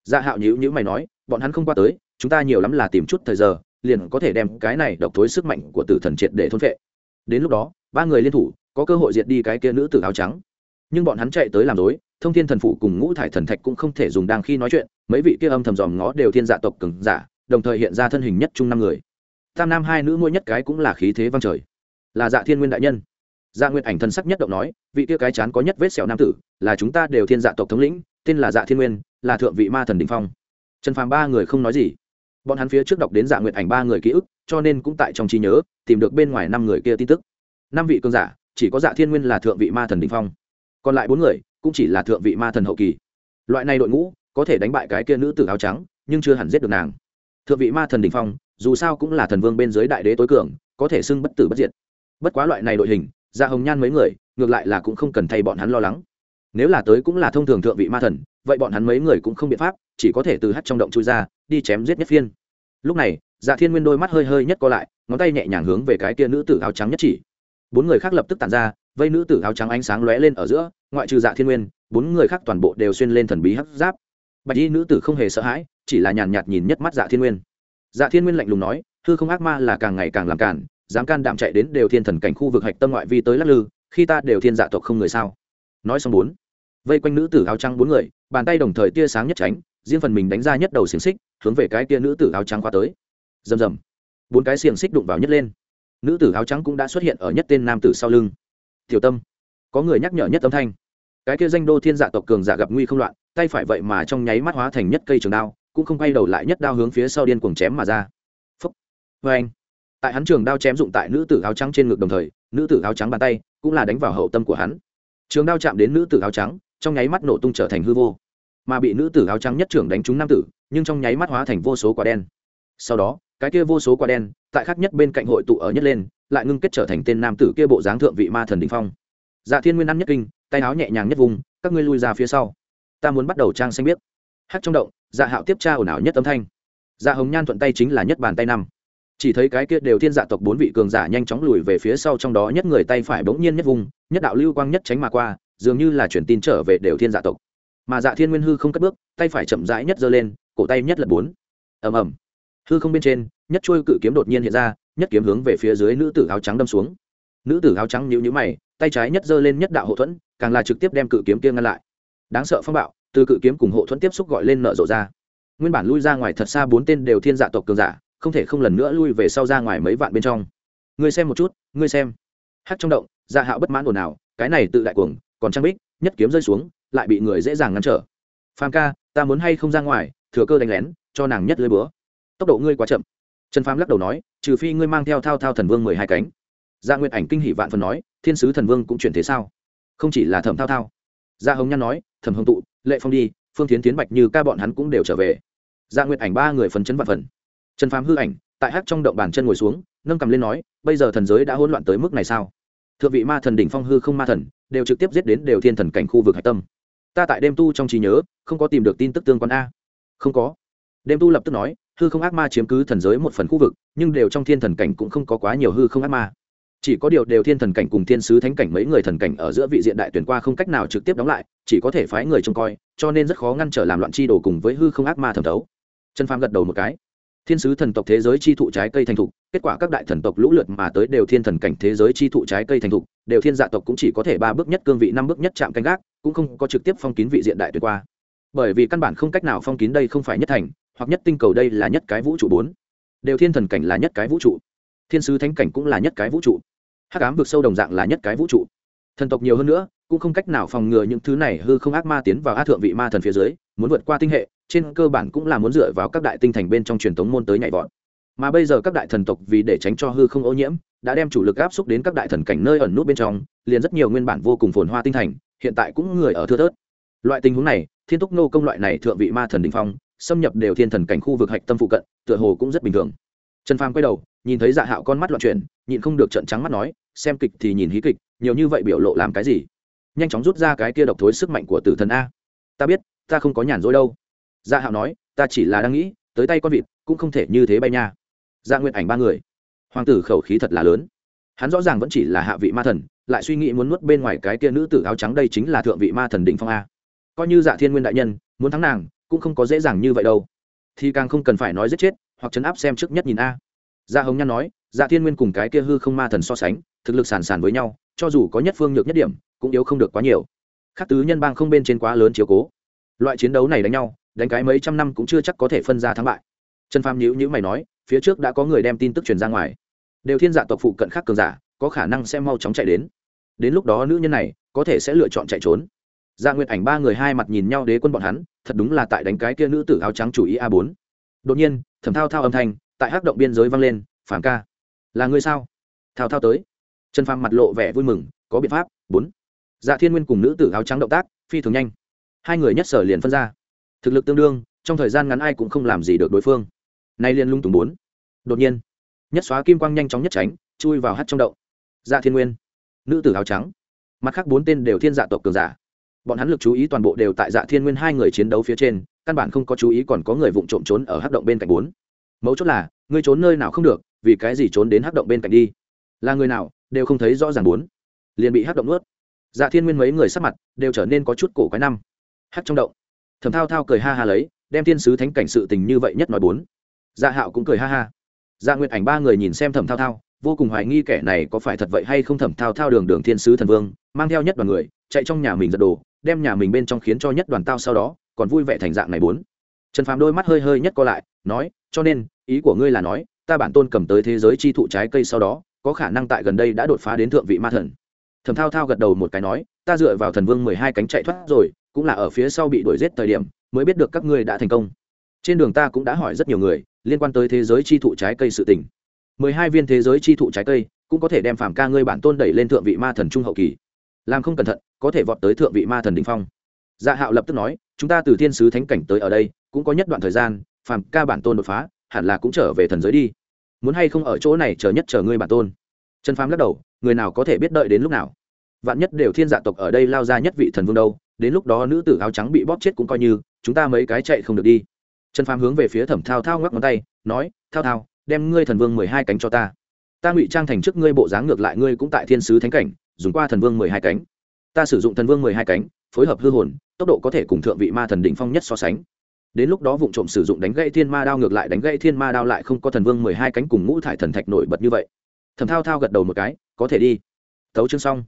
Dạ hạo nhữ nhữ mày nói, bọn hắn không qua tới, chúng ta nhiều lắm là tìm chút thời giờ, liền có thể đem cái này độc thối sức mạnh của tử thần triệt để thôn vệ đến lúc đó, ba người liên thủ, có cơ hội diệt đi cái kia nữ tử áo trắng. Nhưng bọn hắn chạy tới làm dối thông thiên thần phụ cùng ngũ thải thần thạch cũng không thể dùng đang khi nói chuyện, mấy vị kia âm thầm dòm ngó đều thiên dạ tộc cừng giả, đồng thời hiện ra thân hình nhất chung năm người. Tam nam hai nữ mỗi nhất cái cũng là khí thế vang trời. Là dạ thiên nguyên đại nhân dạ nguyện ảnh thân sắc nhất động nói, vị kia cái chán có nhất vết sẹo nam tử, là chúng ta đều thiên dạ tộc thống lĩnh, tên là dạ thiên nguyên, là thượng vị ma thần đình phong. Trần phàm ba người không nói gì. Bọn hắn phía trước đọc đến dạ nguyện ảnh ba người ký ức, cho nên cũng tại trong trí nhớ, tìm được bên ngoài năm người kia tin tức. Năm vị cường giả, chỉ có dạ thiên nguyên là thượng vị ma thần đình phong. Còn lại bốn người, cũng chỉ là thượng vị ma thần hậu kỳ. Loại này đội ngũ, có thể đánh bại cái kia nữ tử áo trắng, nhưng chưa hẳn giết được nàng. Thượng vị ma thần đình phong, dù sao cũng là thần vương bên dưới đại đế tối cường, có thể xưng bất tử bất diệt. Bất quá loại này đội hình dạ hồng nhan mấy người, ngược lại là cũng không cần thay bọn hắn lo lắng. Nếu là tới cũng là thông thường thượng vị ma thần, vậy bọn hắn mấy người cũng không biện pháp, chỉ có thể từ hắt trong động chui ra, đi chém giết nhất phiên. Lúc này dạ thiên nguyên đôi mắt hơi hơi nhất co lại, ngón tay nhẹ nhàng hướng về cái kia nữ tử áo trắng nhất chỉ. Bốn người khác lập tức tàn ra, vây nữ tử áo trắng ánh sáng lóe lên ở giữa, ngoại trừ dạ thiên nguyên, bốn người khác toàn bộ đều xuyên lên thần bí hắc giáp. Bạch y nữ tử không hề sợ hãi, chỉ là nhàn nhạt nhìn nhất mắt dạ thiên nguyên. Dạ thiên nguyên lạnh lùng nói hư không ác ma là càng ngày càng làm cản dám can đảm chạy đến đều thiên thần cảnh khu vực hạch tâm ngoại vi tới lắc lư, khi ta đều thiên dạ tộc không người sao? Nói xong bốn, vây quanh nữ tử áo trắng bốn người, bàn tay đồng thời tia sáng nhất tránh, riêng phần mình đánh ra nhất đầu xiềng xích, hướng về cái tia nữ tử áo trắng qua tới. Rầm rầm, bốn cái xiềng xích đụng vào nhất lên. Nữ tử áo trắng cũng đã xuất hiện ở nhất tên nam tử sau lưng. Tiểu tâm, có người nhắc nhở nhất âm thanh. Cái kia danh đô thiên dạ tộc cường giả gặp nguy không loạn, tay phải vậy mà trong nháy mắt hóa thành nhất cây trường đao, cũng không quay đầu lại nhất đao hướng phía sau điên cuồng chém mà ra. Phúc. Vê anh tại hắn trường đao chém dụng tại nữ tử áo trắng trên ngực đồng thời, nữ tử áo trắng bàn tay cũng là đánh vào hậu tâm của hắn. Trường đao chạm đến nữ tử áo trắng, trong nháy mắt nổ tung trở thành hư vô. Mà bị nữ tử áo trắng nhất trưởng đánh trúng nam tử, nhưng trong nháy mắt hóa thành vô số quả đen. Sau đó, cái kia vô số quả đen, tại khác nhất bên cạnh hội tụ ở nhất lên, lại ngưng kết trở thành tên nam tử kia bộ dáng thượng vị ma thần đình phong. Dạ thiên nguyên ăn nhất kinh, tay áo nhẹ nhàng nhất vùng, các ngươi lui ra phía sau. Ta muốn bắt đầu trang xanh biết hát trong động dạ hạo tiếp tra ồn ào nhất âm thanh. Dạ hồng nhan thuận tay chính là nhất bàn tay năm chỉ thấy cái kia đều thiên dạ tộc bốn vị cường giả nhanh chóng lùi về phía sau trong đó nhất người tay phải bỗng nhiên nhất vùng, nhất đạo lưu quang nhất tránh mà qua, dường như là chuyển tin trở về đều thiên dạ tộc. Mà dạ thiên nguyên hư không cất bước, tay phải chậm rãi nhất giơ lên, cổ tay nhất lật bốn. Ầm ầm. Hư không bên trên, nhất trôi cự kiếm đột nhiên hiện ra, nhất kiếm hướng về phía dưới nữ tử áo trắng đâm xuống. Nữ tử áo trắng nhíu nhíu mày, tay trái nhất giơ lên nhất đạo hộ thuẫn, càng là trực tiếp đem cự kiếm kia ngăn lại. Đáng sợ phong bạo, từ cự kiếm cùng hộ thuẫn tiếp xúc gọi lên nợ rộ ra. Nguyên bản lui ra ngoài thật xa bốn tên đều thiên dạ tộc cường giả không thể không lần nữa lui về sau ra ngoài mấy vạn bên trong. Ngươi xem một chút, ngươi xem. Hát trong động dạ hạo bất mãn ồn ào, cái này tự đại cuồng, còn trang bích, nhất kiếm rơi xuống, lại bị người dễ dàng ngăn trở. Phàm ca, ta muốn hay không ra ngoài, thừa cơ đánh lén, cho nàng nhất lưới bữa tốc độ ngươi quá chậm. Trần phàm lắc đầu nói, trừ phi ngươi mang theo thao thao thần vương mười hai cánh. Dạ Gia nguyện ảnh kinh hỷ vạn phần nói, thiên sứ thần vương cũng chuyển thế sao? Không chỉ là thẩm thao thao. Gia hồng nhan nói, thẩm hồng tụ, lệ phong đi, phương tiến tiến bạch như ca bọn hắn cũng đều trở về. Dạ Gia nguyện ảnh ba người phấn chấn vạn phần trần phàm hư ảnh, tại hát trong động bàn chân ngồi xuống, nâng cầm lên nói, bây giờ thần giới đã hỗn loạn tới mức này sao? Thượng vị ma thần đỉnh phong hư không ma thần, đều trực tiếp giết đến đều thiên thần cảnh khu vực hạch tâm. Ta tại đêm tu trong trí nhớ, không có tìm được tin tức tương quan a. Không có. Đêm tu lập tức nói, hư không ác ma chiếm cứ thần giới một phần khu vực, nhưng đều trong thiên thần cảnh cũng không có quá nhiều hư không ác ma. Chỉ có điều đều thiên thần cảnh cùng thiên sứ thánh cảnh mấy người thần cảnh ở giữa vị diện đại tuyển qua không cách nào trực tiếp đóng lại, chỉ có thể phái người trông coi, cho nên rất khó ngăn trở làm loạn chi đồ cùng với hư không ác ma thẩm thấu. Trần phàm gật đầu một cái thiên sứ thần tộc thế giới chi thụ trái cây thành thục, kết quả các đại thần tộc lũ lượt mà tới đều thiên thần cảnh thế giới chi thụ trái cây thành thục, đều thiên dạ tộc cũng chỉ có thể ba bước nhất cương vị, năm bước nhất chạm canh gác, cũng không có trực tiếp phong kín vị diện đại tuyệt qua. Bởi vì căn bản không cách nào phong kín đây không phải nhất thành, hoặc nhất tinh cầu đây là nhất cái vũ trụ bốn. Đều thiên thần cảnh là nhất cái vũ trụ. Thiên sứ thánh cảnh cũng là nhất cái vũ trụ. Hắc ám vực sâu đồng dạng là nhất cái vũ trụ. Thần tộc nhiều hơn nữa, cũng không cách nào phòng ngừa những thứ này hư không ác ma tiến vào ác thượng vị ma thần phía dưới muốn vượt qua tinh hệ, trên cơ bản cũng là muốn dựa vào các đại tinh thành bên trong truyền thống môn tới nhảy vọt. Mà bây giờ các đại thần tộc vì để tránh cho hư không ô nhiễm, đã đem chủ lực áp xúc đến các đại thần cảnh nơi ẩn nút bên trong, liền rất nhiều nguyên bản vô cùng phồn hoa tinh thành, hiện tại cũng người ở thưa thớt. Loại tình huống này, thiên túc nô công loại này thượng vị ma thần đình phong, xâm nhập đều thiên thần cảnh khu vực hạch tâm phụ cận, tựa hồ cũng rất bình thường. Trần phàm quay đầu, nhìn thấy dạ hạo con mắt loạn chuyển, nhịn không được trận trắng mắt nói, xem kịch thì nhìn hí kịch, nhiều như vậy biểu lộ làm cái gì? Nhanh chóng rút ra cái kia độc thối sức mạnh của tử thần a. Ta biết ta không có nhàn rỗi đâu. Dạ hạo nói, ta chỉ là đang nghĩ, tới tay con vịt, cũng không thể như thế bay nha. Dạ nguyện ảnh ba người. Hoàng tử khẩu khí thật là lớn. Hắn rõ ràng vẫn chỉ là hạ vị ma thần, lại suy nghĩ muốn nuốt bên ngoài cái tia nữ tử áo trắng đây chính là thượng vị ma thần đỉnh phong a. Coi như dạ thiên nguyên đại nhân, muốn thắng nàng, cũng không có dễ dàng như vậy đâu. Thì càng không cần phải nói giết chết, hoặc chấn áp xem trước nhất nhìn a. Dạ hồng nhan nói dạ thiên nguyên cùng cái kia hư không ma thần so sánh, thực lực sàn sàn với nhau, cho dù có nhất phương nhược nhất điểm, cũng yếu không được quá nhiều. Khác tứ nhân bang không bên trên quá lớn chiếu cố loại chiến đấu này đánh nhau, đánh cái mấy trăm năm cũng chưa chắc có thể phân ra thắng bại. Trần phàm nhữ nhữ mày nói, phía trước đã có người đem tin tức truyền ra ngoài. Đều thiên giả tộc phụ cận khác cường giả, có khả năng sẽ mau chóng chạy đến. Đến lúc đó nữ nhân này, có thể sẽ lựa chọn chạy trốn. Gia nguyệt ảnh ba người hai mặt nhìn nhau đế quân bọn hắn, thật đúng là tại đánh cái kia nữ tử áo trắng chủ ý a bốn. Đột nhiên thẩm thao thao âm thanh, tại hắc động biên giới vang lên phản ca, là người sao? Thao thao tới. Trần phàm mặt lộ vẻ vui mừng, có biện pháp, bốn. Dạ thiên nguyên cùng nữ tử áo trắng động tác, phi thường nhanh hai người nhất sở liền phân ra. Thực lực tương đương, trong thời gian ngắn ai cũng không làm gì được đối phương. Nay liền lung tùng bốn. Đột nhiên, nhất xóa kim quang nhanh chóng nhất tránh, chui vào hắt trong động. Dạ thiên nguyên, nữ tử áo trắng. Mặt khác bốn tên đều thiên dạ tộc cường giả. Bọn hắn lực chú ý toàn bộ đều tại dạ thiên nguyên hai người chiến đấu phía trên, căn bản không có chú ý còn có người vụng trộm trốn ở hắc động bên cạnh bốn. Mấu chốt là, ngươi trốn nơi nào không được, vì cái gì trốn đến hắc động bên cạnh đi? Là người nào, đều không thấy rõ ràng bốn. Liền bị hắc động nuốt. Dạ thiên nguyên mấy người sắc mặt đều trở nên có chút cổ quái năm hắc trong động. Thầm thao thao cười ha ha lấy, đem thiên sứ thánh cảnh sự tình như vậy nhất nói bốn. Dạ hạo cũng cười ha ha. Dạ nguyện ảnh ba người nhìn xem thầm thao thao, vô cùng hoài nghi kẻ này có phải thật vậy hay không. Thẩm thao thao đường đường thiên sứ thần vương, mang theo nhất đoàn người, chạy trong nhà mình giật đồ, đem nhà mình bên trong khiến cho nhất đoàn tao sau đó, còn vui vẻ thành dạng này bốn. Trần phàm đôi mắt hơi hơi nhất co lại, nói, cho nên, ý của ngươi là nói, ta bản tôn cầm tới thế giới chi thụ trái cây sau đó, có khả năng tại gần đây đã đột phá đến thượng vị ma thần. Thẩm thao thao gật đầu một cái nói, ta dựa vào thần vương mười hai cánh chạy thoát rồi cũng là ở phía sau bị đuổi giết thời điểm, mới biết được các ngươi đã thành công. Trên đường ta cũng đã hỏi rất nhiều người, liên quan tới thế giới chi thụ trái cây sự tình. Mười hai viên thế giới chi thụ trái cây, cũng có thể đem phàm ca ngươi bản tôn đẩy lên thượng vị ma thần trung hậu kỳ. Làm không cẩn thận, có thể vọt tới thượng vị ma thần đình phong. Dạ hạo lập tức nói, chúng ta từ thiên sứ thánh cảnh tới ở đây, cũng có nhất đoạn thời gian, phàm ca bản tôn đột phá, hẳn là cũng trở về thần giới đi. Muốn hay không ở chỗ này chờ nhất chờ ngươi bản tôn? Trần phàm lắc đầu, người nào có thể biết đợi đến lúc nào? Vạn nhất đều thiên dạ tộc ở đây lao ra nhất vị thần vương đâu đến lúc đó nữ tử áo trắng bị bóp chết cũng coi như, chúng ta mấy cái chạy không được đi. Trần phàm hướng về phía thẩm thao thao ngoắc ngón tay, nói, thao thao, đem ngươi thần vương mười hai cánh cho ta. Ta ngụy trang thành trước ngươi bộ dáng ngược lại ngươi cũng tại thiên sứ thánh cảnh, dùng qua thần vương mười hai cánh. Ta sử dụng thần vương mười hai cánh, phối hợp hư hồn, tốc độ có thể cùng thượng vị ma thần đỉnh phong nhất so sánh. Đến lúc đó vụ trộm sử dụng đánh gãy thiên ma đao ngược lại đánh gãy thiên ma đao lại không có thần vương mười hai cánh cùng ngũ thải thần thạch nổi bật như vậy. Thẩm thao thao gật đầu một cái, có thể đi. Thấu chương xong.